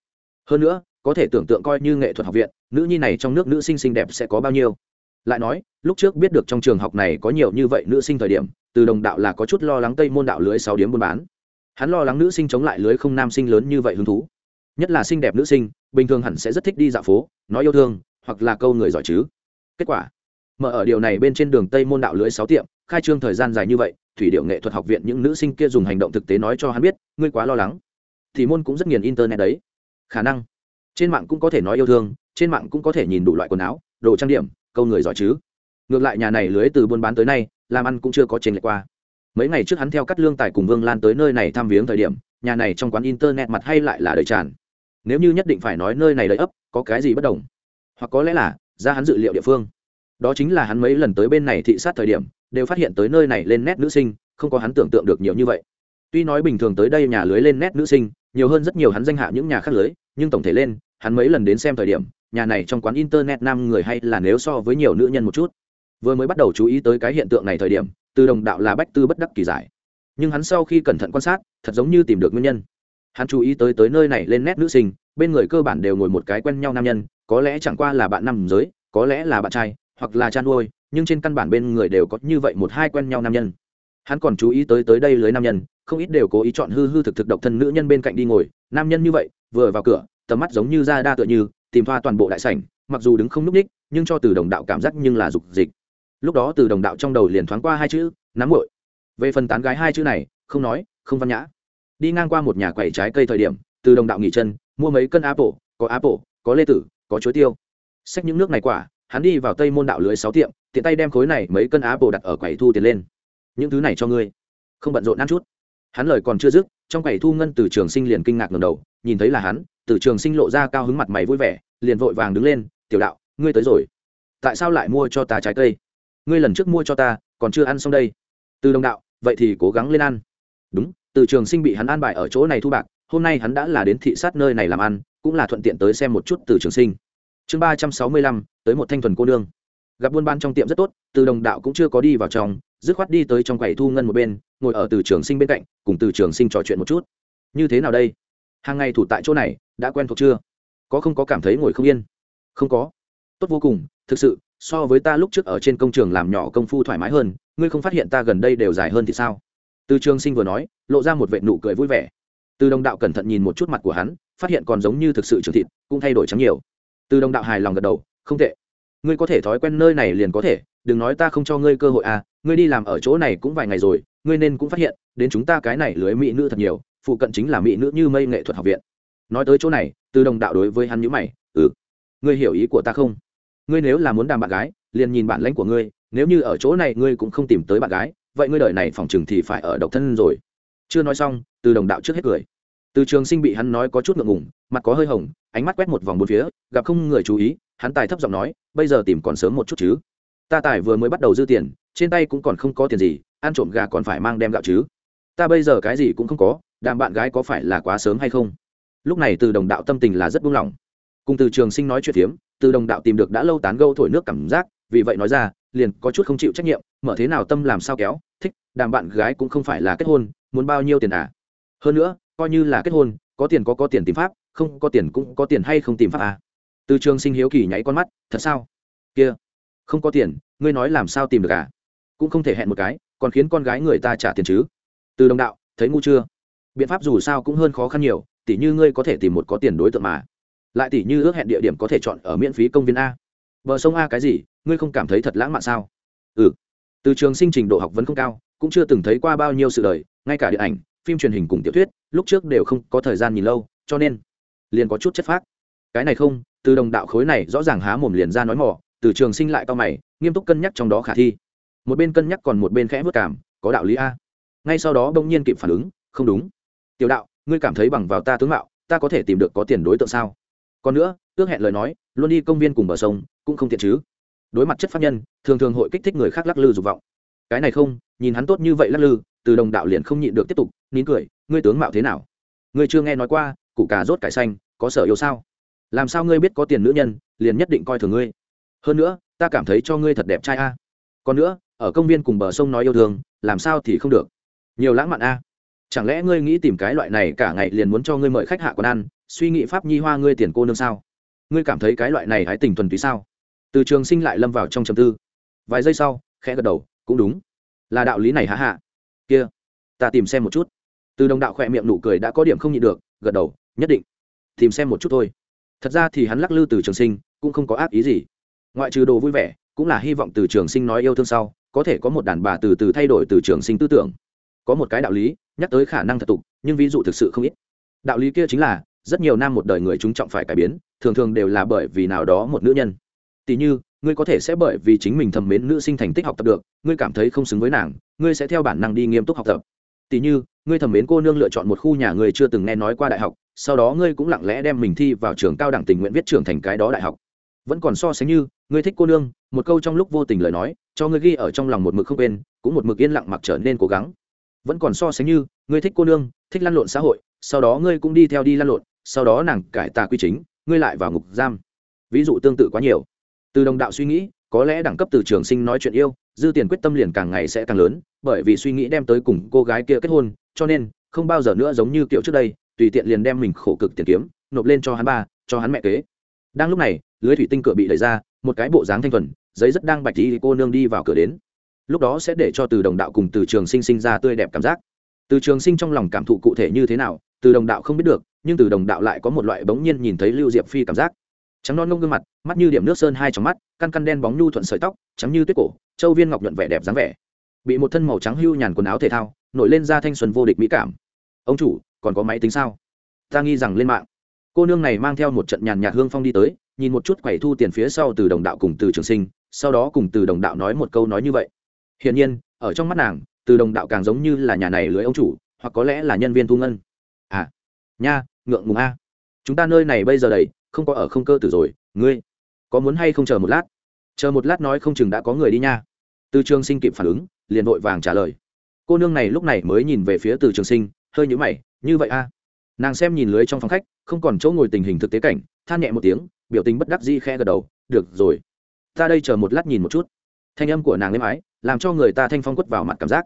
Hơn nữa, có thể tưởng tượng coi như nghệ thuật học viện, nữ nhi này trong nước nữ sinh xinh đẹp sẽ có bao nhiêu. Lại nói, lúc trước biết được trong trường học này có nhiều như vậy nữ sinh thời điểm, từ đồng đạo là có chút lo lắng tây môn đạo lưới sáu điểm buôn bán. Hắn lo lắng nữ sinh chống lại lưới không nam sinh lớn như vậy hứng thú. Nhất là xinh đẹp nữ sinh, bình thường hẳn sẽ rất thích đi dạo phố, nói yêu thương, hoặc là câu người giỏi chứ. Kết quả, mở ở điều này bên trên đường tây môn đạo lưới sáu tiệm, khai trương thời gian dài như vậy, thủy điệu nghệ thuật học viện những nữ sinh kia dùng hành động thực tế nói cho hắn biết, ngươi quá lo lắng thì môn cũng rất nghiền internet đấy. Khả năng. Trên mạng cũng có thể nói yêu thương, trên mạng cũng có thể nhìn đủ loại quần áo, đồ trang điểm, câu người giỏi chứ. Ngược lại nhà này lưới từ buôn bán tới nay, làm ăn cũng chưa có trên lệch qua. Mấy ngày trước hắn theo cắt lương tài cùng vương lan tới nơi này thăm viếng thời điểm, nhà này trong quán internet mặt hay lại là đời tràn. Nếu như nhất định phải nói nơi này đầy ấp, có cái gì bất đồng? Hoặc có lẽ là, ra hắn dự liệu địa phương. Đó chính là hắn mấy lần tới bên này thị sát thời điểm, đều phát hiện tới nơi này lên nét nữ sinh, không có hắn tưởng tượng được nhiều như vậy. Tuy nói bình thường tới đây nhà lưới lên nét nữ sinh nhiều hơn rất nhiều hắn danh hạ những nhà khác lưới, nhưng tổng thể lên, hắn mấy lần đến xem thời điểm, nhà này trong quán internet nam người hay là nếu so với nhiều nữ nhân một chút. Vừa mới bắt đầu chú ý tới cái hiện tượng này thời điểm, từ đồng đạo là bách tư bất đắc kỳ giải. Nhưng hắn sau khi cẩn thận quan sát, thật giống như tìm được nguyên nhân. Hắn chú ý tới tới nơi này lên nét nữ sinh, bên người cơ bản đều ngồi một cái quen nhau nam nhân, có lẽ chẳng qua là bạn nam giới, có lẽ là bạn trai, hoặc là chăn nuôi, nhưng trên căn bản bên người đều có như vậy một hai quen nhau nam nhân hắn còn chú ý tới tới đây lưới nam nhân, không ít đều cố ý chọn hư hư thực thực độc thân nữ nhân bên cạnh đi ngồi. Nam nhân như vậy, vừa vào cửa, tầm mắt giống như da đa tựa như, tìm thoa toàn bộ đại sảnh, mặc dù đứng không núp ních, nhưng cho từ đồng đạo cảm giác nhưng là dục dịch. Lúc đó từ đồng đạo trong đầu liền thoáng qua hai chữ, nắm muội. Về phần tán gái hai chữ này, không nói, không văn nhã. Đi ngang qua một nhà quẩy trái cây thời điểm, từ đồng đạo nghỉ chân, mua mấy cân apple, có apple, có lê tử, có chuối tiêu. Xách những nước này quả, hắn đi vào tây môn đạo lưới sáu tiệm, tiện tay đem khối này mấy cân apple đặt ở quầy thu tiền lên những thứ này cho ngươi. Không bận rộn ăn chút. Hắn lời còn chưa dứt, trong quầy thu ngân từ trường sinh liền kinh ngạc ngầm đầu, nhìn thấy là hắn, từ trường sinh lộ ra cao hứng mặt mày vui vẻ, liền vội vàng đứng lên, tiểu đạo, ngươi tới rồi. Tại sao lại mua cho ta trái cây? Ngươi lần trước mua cho ta, còn chưa ăn xong đây. Từ đồng đạo, vậy thì cố gắng lên ăn. Đúng, từ trường sinh bị hắn an bài ở chỗ này thu bạc, hôm nay hắn đã là đến thị sát nơi này làm ăn, cũng là thuận tiện tới xem một chút từ trường sinh. Chương ba trăm sáu mươi lăm, tới một thanh thuần cô nương. Gặp buôn bán trong tiệm rất tốt, từ đồng đạo cũng chưa có đi vào trong dứt khoát đi tới trong quầy thu ngân một bên, ngồi ở từ trường sinh bên cạnh, cùng từ trường sinh trò chuyện một chút. Như thế nào đây? Hàng ngày thủ tại chỗ này, đã quen thuộc chưa? Có không có cảm thấy ngồi không yên? Không có. Tốt vô cùng, thực sự, so với ta lúc trước ở trên công trường làm nhỏ công phu thoải mái hơn, ngươi không phát hiện ta gần đây đều dài hơn thì sao? Từ trường sinh vừa nói, lộ ra một vệ nụ cười vui vẻ. Từ đồng đạo cẩn thận nhìn một chút mặt của hắn, phát hiện còn giống như thực sự trưởng thịt, cũng thay đổi trắng nhiều. Từ đồng đạo hài lòng gật đầu, không tệ. Ngươi có thể thói quen nơi này liền có thể đừng nói ta không cho ngươi cơ hội à ngươi đi làm ở chỗ này cũng vài ngày rồi, ngươi nên cũng phát hiện, đến chúng ta cái này lưới mỹ nữ thật nhiều, phụ cận chính là mỹ nữ như mây nghệ thuật học viện. Nói tới chỗ này, từ đồng đạo đối với hắn nhữ mày ừ ngươi hiểu ý của ta không? Ngươi nếu là muốn đàm bạn gái, liền nhìn bản lãnh của ngươi, nếu như ở chỗ này ngươi cũng không tìm tới bạn gái, vậy ngươi đời này phòng chừng thì phải ở độc thân rồi. Chưa nói xong, từ đồng đạo trước hết cười. Từ trường sinh bị hắn nói có chút ngượng ngùng, mặt có hơi hồng, ánh mắt quét một vòng bốn phía, gặp không người chú ý, hắn tài thấp giọng nói, bây giờ tìm còn sớm một chút chứ ta tài vừa mới bắt đầu dư tiền, trên tay cũng còn không có tiền gì, ăn trộm gà còn phải mang đem gạo chứ. Ta bây giờ cái gì cũng không có, đàm bạn gái có phải là quá sớm hay không? Lúc này từ đồng đạo tâm tình là rất buông lỏng. Cùng từ trường sinh nói chuyện phiếm, từ đồng đạo tìm được đã lâu tán gâu thổi nước cảm giác, vì vậy nói ra, liền có chút không chịu trách nhiệm, mở thế nào tâm làm sao kéo, thích, đàm bạn gái cũng không phải là kết hôn, muốn bao nhiêu tiền à? Hơn nữa, coi như là kết hôn, có tiền có có tiền tìm pháp, không có tiền cũng có tiền hay không tìm pháp à? Từ trường sinh hiếu kỳ nháy con mắt, thật sao? Kia không có tiền, ngươi nói làm sao tìm được cả cũng không thể hẹn một cái, còn khiến con gái người ta trả tiền chứ. Từ đồng đạo, thấy ngu chưa? Biện pháp dù sao cũng hơn khó khăn nhiều, tỉ như ngươi có thể tìm một có tiền đối tượng mà. Lại tỉ như ước hẹn địa điểm có thể chọn ở miễn phí công viên a. Bờ sông a cái gì, ngươi không cảm thấy thật lãng mạn sao? Ừ. Từ trường sinh trình độ học vấn không cao, cũng chưa từng thấy qua bao nhiêu sự đời, ngay cả điện ảnh, phim truyền hình cùng tiểu thuyết, lúc trước đều không có thời gian nhìn lâu, cho nên liền có chút chất phác. Cái này không, từ đồng đạo khối này rõ ràng há mồm liền ra nói mỏ từ trường sinh lại cao mày, nghiêm túc cân nhắc trong đó khả thi. Một bên cân nhắc còn một bên khẽ vất cảm, có đạo lý a. Ngay sau đó bỗng nhiên kịp phản ứng, không đúng. Tiểu đạo, ngươi cảm thấy bằng vào ta tướng mạo, ta có thể tìm được có tiền đối tượng sao? Còn nữa, ước hẹn lời nói, luôn đi công viên cùng bờ sông, cũng không tiện chứ. Đối mặt chất pháp nhân, thường thường hội kích thích người khác lắc lư dục vọng. Cái này không, nhìn hắn tốt như vậy lắc lư, từ đồng đạo liền không nhịn được tiếp tục, nín cười, ngươi tướng mạo thế nào? Ngươi chưa nghe nói qua, củ cà rốt cải xanh, có sở yêu sao? Làm sao ngươi biết có tiền nữ nhân, liền nhất định coi thường ngươi? Hơn nữa, ta cảm thấy cho ngươi thật đẹp trai a. Còn nữa, ở công viên cùng bờ sông nói yêu thương, làm sao thì không được. Nhiều lãng mạn a. Chẳng lẽ ngươi nghĩ tìm cái loại này cả ngày liền muốn cho ngươi mời khách hạ quán ăn, suy nghĩ pháp nhi hoa ngươi tiền cô nương sao? Ngươi cảm thấy cái loại này hái tình thuần túy sao? Từ trường sinh lại lâm vào trong trầm tư. Vài giây sau, khẽ gật đầu, cũng đúng. Là đạo lý này hạ hạ. Kia, ta tìm xem một chút. Từ đồng đạo khỏe miệng nụ cười đã có điểm không nhịn được, gật đầu, nhất định. Tìm xem một chút thôi. Thật ra thì hắn lắc lư từ trường sinh, cũng không có ác ý gì ngoại trừ đồ vui vẻ, cũng là hy vọng từ trường sinh nói yêu thương sau, có thể có một đàn bà từ từ thay đổi từ trường sinh tư tưởng. Có một cái đạo lý, nhắc tới khả năng thật tục, nhưng ví dụ thực sự không ít. Đạo lý kia chính là, rất nhiều nam một đời người chúng trọng phải cải biến, thường thường đều là bởi vì nào đó một nữ nhân. Tỷ như, ngươi có thể sẽ bởi vì chính mình thầm mến nữ sinh thành tích học tập được, ngươi cảm thấy không xứng với nàng, ngươi sẽ theo bản năng đi nghiêm túc học tập. Tỷ như, ngươi thầm mến cô nương lựa chọn một khu nhà ngươi chưa từng nghe nói qua đại học, sau đó ngươi cũng lặng lẽ đem mình thi vào trường cao đẳng tình nguyện viết trưởng thành cái đó đại học vẫn còn so sánh như, ngươi thích cô nương, một câu trong lúc vô tình lời nói, cho ngươi ghi ở trong lòng một mực không quên, cũng một mực yên lặng mặc trở nên cố gắng. Vẫn còn so sánh như, ngươi thích cô nương, thích lăn lộn xã hội, sau đó ngươi cũng đi theo đi lăn lộn, sau đó nàng cải tà quy chính, ngươi lại vào ngục giam. Ví dụ tương tự quá nhiều. Từ đồng đạo suy nghĩ, có lẽ đẳng cấp từ trường sinh nói chuyện yêu, dư tiền quyết tâm liền càng ngày sẽ càng lớn, bởi vì suy nghĩ đem tới cùng cô gái kia kết hôn, cho nên, không bao giờ nữa giống như kiểu trước đây, tùy tiện liền đem mình khổ cực tiền kiếm, nộp lên cho hắn ba, cho hắn mẹ kế. Đang lúc này lưới thủy tinh cửa bị đẩy ra, một cái bộ dáng thanh thuần, giấy rất đang bạch thì cô nương đi vào cửa đến. Lúc đó sẽ để cho từ đồng đạo cùng từ trường sinh sinh ra tươi đẹp cảm giác. Từ trường sinh trong lòng cảm thụ cụ thể như thế nào, từ đồng đạo không biết được, nhưng từ đồng đạo lại có một loại bỗng nhiên nhìn thấy lưu diệp phi cảm giác. Trắng non ngông gương mặt, mắt như điểm nước sơn hai trong mắt, căn căn đen bóng nhu thuận sợi tóc, trắng như tuyết cổ, châu viên ngọc nhuận vẻ đẹp dáng vẻ. Bị một thân màu trắng hưu nhàn quần áo thể thao, nổi lên ra thanh xuân vô địch mỹ cảm. Ông chủ, còn có máy tính sao? Ta nghi rằng lên mạng. Cô nương này mang theo một trận nhàn nhạt hương phong đi tới nhìn một chút quầy thu tiền phía sau từ đồng đạo cùng từ trường sinh, sau đó cùng từ đồng đạo nói một câu nói như vậy. Hiển nhiên, ở trong mắt nàng, từ đồng đạo càng giống như là nhà này lưới ông chủ, hoặc có lẽ là nhân viên thu ngân. À nha, ngượng ngùng a. Chúng ta nơi này bây giờ đầy, không có ở không cơ tử rồi, ngươi, có muốn hay không chờ một lát? Chờ một lát nói không chừng đã có người đi nha. Từ trường sinh kịp phản ứng, liền vội vàng trả lời. Cô nương này lúc này mới nhìn về phía từ trường sinh, hơi nhũ mày, như vậy a. Nàng xem nhìn lưới trong phòng khách, không còn chỗ ngồi tình hình thực tế cảnh than nhẹ một tiếng, biểu tình bất đắc di khe gật đầu, được rồi, ta đây chờ một lát nhìn một chút. Thanh âm của nàng êm ái, làm cho người ta thanh phong quất vào mặt cảm giác.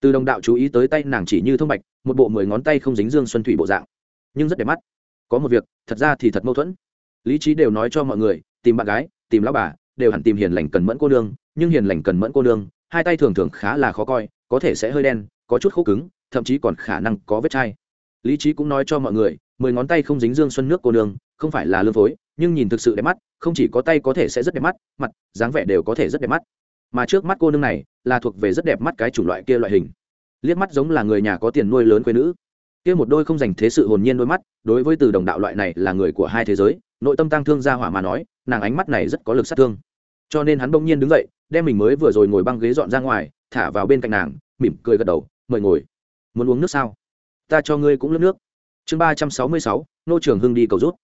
Từ đồng đạo chú ý tới tay nàng chỉ như thông bạch, một bộ mười ngón tay không dính dương xuân thủy bộ dạng. Nhưng rất đẹp mắt. Có một việc, thật ra thì thật mâu thuẫn. Lý trí đều nói cho mọi người, tìm bạn gái, tìm lão bà, đều hẳn tìm hiền lành cần mẫn cô nương, nhưng hiền lành cần mẫn cô nương, hai tay thường thường khá là khó coi, có thể sẽ hơi đen, có chút khô cứng, thậm chí còn khả năng có vết chai. Lý trí cũng nói cho mọi người, mười ngón tay không dính dương xuân nước cô nương không phải là lương phối, nhưng nhìn thực sự đẹp mắt, không chỉ có tay có thể sẽ rất đẹp mắt, mặt, dáng vẻ đều có thể rất đẹp mắt. Mà trước mắt cô nương này, là thuộc về rất đẹp mắt cái chủng loại kia loại hình. Liếc mắt giống là người nhà có tiền nuôi lớn quê nữ. Kia một đôi không dành thế sự hồn nhiên đôi mắt, đối với từ đồng đạo loại này là người của hai thế giới, nội tâm tăng thương ra hỏa mà nói, nàng ánh mắt này rất có lực sát thương. Cho nên hắn bỗng nhiên đứng dậy, đem mình mới vừa rồi ngồi băng ghế dọn ra ngoài, thả vào bên cạnh nàng, mỉm cười gật đầu, mời ngồi. Muốn uống nước sao? Ta cho ngươi cũng lớp nước. Chương ba trăm sáu mươi sáu, nô trường hưng đi cầu rút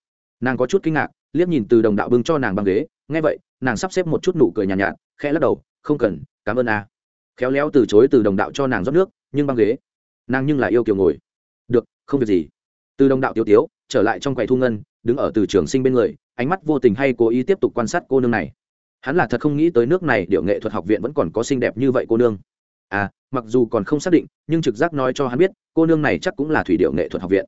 nàng có chút kinh ngạc liếc nhìn từ đồng đạo bưng cho nàng băng ghế. Nghe vậy nàng sắp xếp một chút nụ cười nhàn nhạt, nhạt khẽ lắc đầu không cần cảm ơn a. Khéo léo từ chối từ đồng đạo cho nàng rót nước nhưng băng ghế nàng nhưng là yêu kiều ngồi. Được không việc gì. Từ đồng đạo tiêu tiếu trở lại trong quầy thu ngân đứng ở từ trường sinh bên người ánh mắt vô tình hay cố ý tiếp tục quan sát cô nương này. Hắn là thật không nghĩ tới nước này điệu nghệ thuật học viện vẫn còn có xinh đẹp như vậy cô nương. À mặc dù còn không xác định nhưng trực giác nói cho hắn biết cô nương này chắc cũng là thủy điệu nghệ thuật học viện.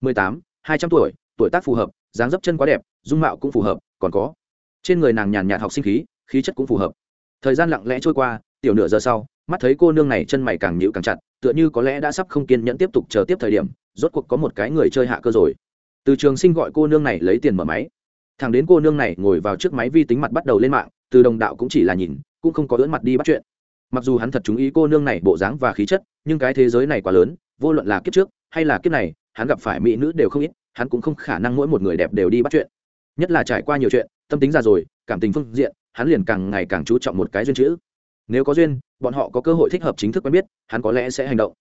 Mười tám hai trăm tuổi tuổi tác phù hợp dáng dấp chân quá đẹp, dung mạo cũng phù hợp, còn có. Trên người nàng nhàn nhạt học sinh khí khí chất cũng phù hợp. Thời gian lặng lẽ trôi qua, tiểu nửa giờ sau, mắt thấy cô nương này chân mày càng nhịu càng chặt, tựa như có lẽ đã sắp không kiên nhẫn tiếp tục chờ tiếp thời điểm, rốt cuộc có một cái người chơi hạ cơ rồi. Từ trường sinh gọi cô nương này lấy tiền mở máy. Thằng đến cô nương này ngồi vào trước máy vi tính mặt bắt đầu lên mạng, từ đồng đạo cũng chỉ là nhìn, cũng không có ưỡn mặt đi bắt chuyện. Mặc dù hắn thật chú ý cô nương này bộ dáng và khí chất, nhưng cái thế giới này quá lớn, vô luận là kiếp trước hay là kiếp này, hắn gặp phải mỹ nữ đều không ít hắn cũng không khả năng mỗi một người đẹp đều đi bắt chuyện. Nhất là trải qua nhiều chuyện, tâm tính già rồi, cảm tình phương diện, hắn liền càng ngày càng chú trọng một cái duyên chữ. Nếu có duyên, bọn họ có cơ hội thích hợp chính thức quen biết, hắn có lẽ sẽ hành động.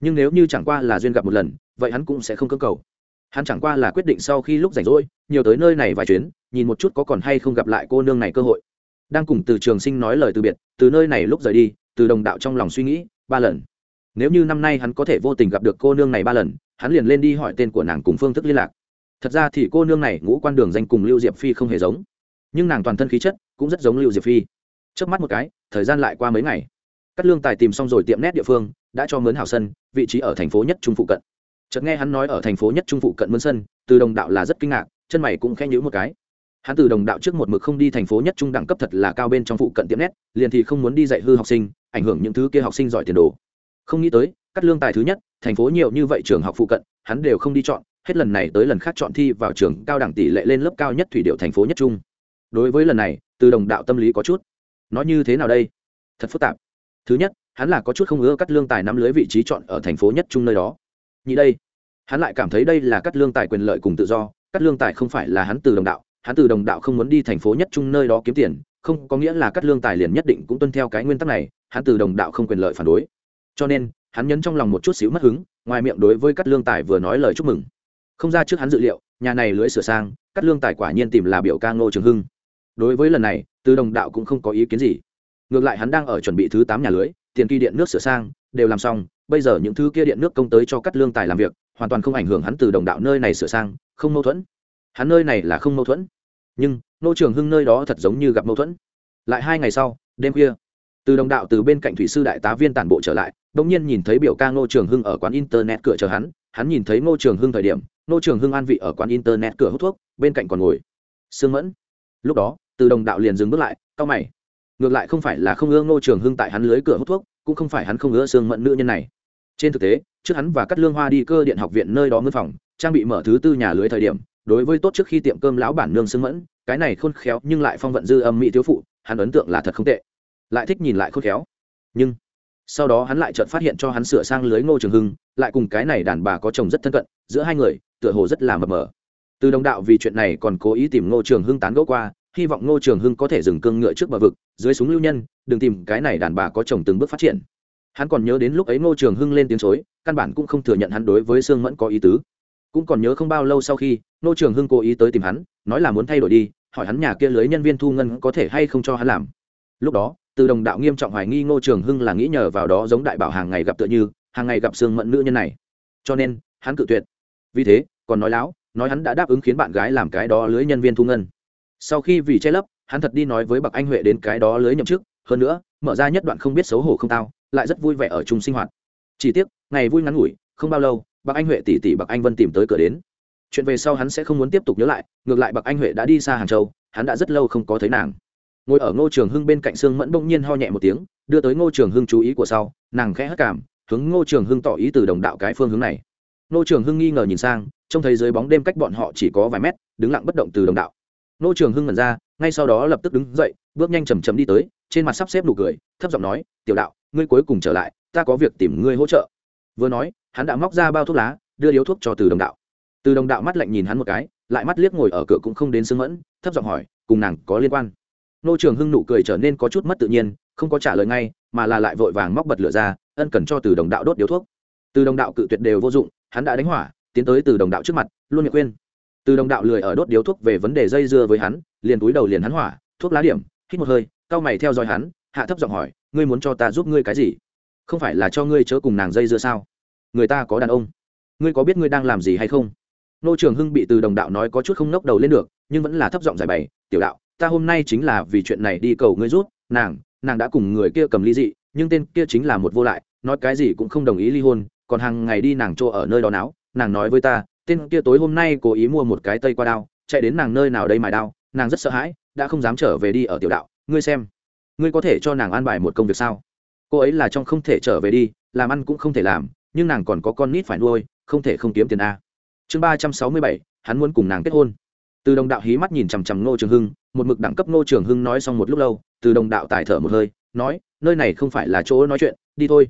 Nhưng nếu như chẳng qua là duyên gặp một lần, vậy hắn cũng sẽ không cơ cầu. Hắn chẳng qua là quyết định sau khi lúc rảnh rỗi, nhiều tới nơi này vài chuyến, nhìn một chút có còn hay không gặp lại cô nương này cơ hội. Đang cùng từ trường sinh nói lời từ biệt, từ nơi này lúc rời đi, từ đồng đạo trong lòng suy nghĩ, ba lần nếu như năm nay hắn có thể vô tình gặp được cô nương này ba lần, hắn liền lên đi hỏi tên của nàng cùng phương thức liên lạc. Thật ra thì cô nương này ngũ quan đường danh cùng lưu diệp phi không hề giống. Nhưng nàng toàn thân khí chất cũng rất giống lưu diệp phi. Trước mắt một cái, thời gian lại qua mấy ngày. Cắt lương tài tìm xong rồi tiệm nét địa phương, đã cho mướn hào sân, vị trí ở thành phố nhất trung phụ cận. Chợt nghe hắn nói ở thành phố nhất trung phụ cận mướn sân, từ đồng đạo là rất kinh ngạc, chân mày cũng khẽ nhữ một cái. Hắn từ đồng đạo trước một mực không đi thành phố nhất trung đẳng cấp thật là cao bên trong phụ cận tiệm nét, liền thì không muốn đi dạy hư học sinh, ảnh hưởng những thứ kia học sinh giỏi tiền đồ không nghĩ tới, cắt lương tài thứ nhất, thành phố nhiều như vậy trường học phụ cận, hắn đều không đi chọn, hết lần này tới lần khác chọn thi vào trường cao đẳng tỷ lệ lên lớp cao nhất thủy điệu thành phố nhất trung. Đối với lần này, từ đồng đạo tâm lý có chút. Nó như thế nào đây? Thật phức tạp. Thứ nhất, hắn là có chút không ưa cắt lương tài nắm lưới vị trí chọn ở thành phố nhất trung nơi đó. Nhị đây, hắn lại cảm thấy đây là cắt lương tài quyền lợi cùng tự do, cắt lương tài không phải là hắn từ đồng đạo, hắn từ đồng đạo không muốn đi thành phố nhất trung nơi đó kiếm tiền, không có nghĩa là cắt lương tài liền nhất định cũng tuân theo cái nguyên tắc này, hắn từ đồng đạo không quyền lợi phản đối cho nên hắn nhấn trong lòng một chút xíu mất hứng, ngoài miệng đối với cắt lương tài vừa nói lời chúc mừng. Không ra trước hắn dự liệu, nhà này lưới sửa sang cắt lương tài quả nhiên tìm là biểu ca ngô trường hưng. Đối với lần này, từ đồng đạo cũng không có ý kiến gì. Ngược lại hắn đang ở chuẩn bị thứ tám nhà lưới, tiền kỳ điện nước sửa sang, đều làm xong, bây giờ những thứ kia điện nước công tới cho cắt lương tài làm việc, hoàn toàn không ảnh hưởng hắn từ đồng đạo nơi này sửa sang, không mâu thuẫn. Hắn nơi này là không mâu thuẫn. Nhưng nô trường hưng nơi đó thật giống như gặp mâu thuẫn. Lại hai ngày sau, đêm khuya từ đồng đạo từ bên cạnh thủy sư đại tá viên tản bộ trở lại đ ỗ n g nhiên nhìn thấy biểu ca ngô trường hưng ở quán internet cửa chờ hắn hắn nhìn thấy ngô trường hưng thời điểm, ngô trường hưng an vị ở quán internet cửa hút thuốc, bên cạnh còn ngồi. Sương mẫn. Lúc đó, từ đồng đạo liền dừng bước lại c mày. Ngược lại không phải là không ưa ngô trường hưng tại hắn lưới cửa hút thuốc, cũng không phải hắn không ưa sương mẫn nữ nhân này. Trên thực tế, trước hắn và cắt lương hoa đi cơ điện học viện nơi đó mân phòng, trang bị mở thứ tư nhà lưới thời điểm, đối với tốt trước khi tiệm cơm lão bản nương sương mẫn, cái này khôn khéo nhưng lại phong vận dư âm mỹ thiếu phụ, hắn ấn tượng là thật không tệ lại thích nhìn lại khôn khéo. Nhưng, sau đó hắn lại chợt phát hiện cho hắn sửa sang lưới ngô trường hưng, lại cùng cái này đàn bà có chồng rất thân cận, giữa hai người, tựa hồ rất là mập mờ. Từ đồng đạo vì chuyện này còn cố ý tìm ngô trường hưng tán gẫu qua, hy vọng ngô trường hưng có thể dừng cương ngựa trước bờ vực, dưới súng lưu nhân, đừng tìm cái này đàn bà có chồng từng bước phát triển. Hắn còn nhớ đến lúc ấy ngô trường hưng lên tiếng chối, căn bản cũng không thừa nhận hắn đối với sương mẫn có ý tứ. Cũng còn nhớ không bao lâu sau khi, ngô trường hưng cố ý tới tìm hắn, nói là muốn thay đổi đi, hỏi hắn nhà kia lưới nhân viên thu ngân có thể hay không cho hắn làm. Lúc đó từ đồng đạo nghiêm trọng hoài nghi ngô trường hưng là nghĩ nhờ vào đó giống đại bảo hàng ngày gặp tựa như, hàng ngày gặp sương mẫn nữ nhân này. Cho nên, hắn cự tuyệt. Vì thế, còn nói láo, nói hắn đã đáp ứng khiến bạn gái làm cái đó lưới nhân viên thu ngân. Sau khi vì che lấp, hắn thật đi nói với bậc anh huệ đến cái đó lưới nhậm chức, hơn nữa, mở ra nhất đoạn không biết xấu hổ không tao, lại rất vui vẻ ở chung sinh hoạt. Chỉ tiếc, ngày vui ngắn ngủi, không bao lâu bậc anh huệ tỷ tỷ bậc anh vân tìm tới cửa đến. Chuyện về sau hắn sẽ không muốn tiếp tục nhớ lại, ngược lại bậc anh huệ đã đi xa hàng châu, hắn đã rất lâu không có thấy nàng ngồi ở ngô trường hưng bên cạnh sương mẫn bỗng nhiên ho nhẹ một tiếng, đưa tới ngô trường hưng chú ý của sau, nàng khẽ hất cảm, hướng ngô trường hưng tỏ ý từ đồng đạo cái phương hướng này. Ngô trường hưng nghi ngờ nhìn sang, trông thấy dưới bóng đêm cách bọn họ chỉ có vài mét, đứng lặng bất động từ đồng đạo. Ngô trường hưng ngẩn ra, ngay sau đó lập tức đứng dậy, bước nhanh chầm chầm đi tới, trên mặt sắp xếp nụ cười, thấp giọng nói, tiểu đạo, ngươi cuối cùng trở lại, ta có việc tìm ngươi hỗ trợ. Vừa nói, hắn đã móc ra bao thuốc lá, đưa điếu thuốc cho từ đồng đạo. Từ đồng đạo mắt lạnh nhìn hắn một cái, lại mắt liếc ngồi ở cửa cũng không đến sưng mẫn, thấp giọng hỏi, cùng nàng có liên quan? Nô trường hưng nụ cười trở nên có chút mất tự nhiên, không có trả lời ngay, mà là lại vội vàng móc bật lửa ra, ân cần cho từ đồng đạo đốt điếu thuốc. Từ đồng đạo cự tuyệt đều vô dụng, hắn đã đánh hỏa, tiến tới từ đồng đạo trước mặt, luôn miệng khuyên. Từ đồng đạo lười ở đốt điếu thuốc về vấn đề dây dưa với hắn, liền túi đầu liền hắn hỏa, thuốc lá điểm, hít một hơi, cau mày theo dõi hắn, hạ thấp giọng hỏi, ngươi muốn cho ta giúp ngươi cái gì? Không phải là cho ngươi chớ cùng nàng dây dưa sao? Người ta có đàn ông. Ngươi có biết ngươi đang làm gì hay không? Nô trường hưng bị từ đồng đạo nói có chút không ngốc đầu lên được, nhưng vẫn là thấp giọng giải bày, tiểu đạo ta hôm nay chính là vì chuyện này đi cầu ngươi rút, nàng nàng đã cùng người kia cầm ly dị, nhưng tên kia chính là một vô lại, nói cái gì cũng không đồng ý ly hôn, còn hàng ngày đi nàng chỗ ở nơi đó náo, nàng nói với ta, tên kia tối hôm nay cố ý mua một cái tây qua đao, chạy đến nàng nơi nào đây mài đao, nàng rất sợ hãi, đã không dám trở về đi ở tiểu đạo, ngươi xem, ngươi có thể cho nàng an bài một công việc sao? Cô ấy là trong không thể trở về đi, làm ăn cũng không thể làm, nhưng nàng còn có con nít phải nuôi, không thể không kiếm tiền a. Chương ba trăm sáu mươi bảy, hắn muốn cùng nàng kết hôn từ đồng đạo hí mắt nhìn chằm chằm ngô trường hưng, một mực đẳng cấp ngô trường hưng nói xong một lúc lâu, từ đồng đạo tài thở một hơi, nói, nơi này không phải là chỗ nói chuyện, đi thôi,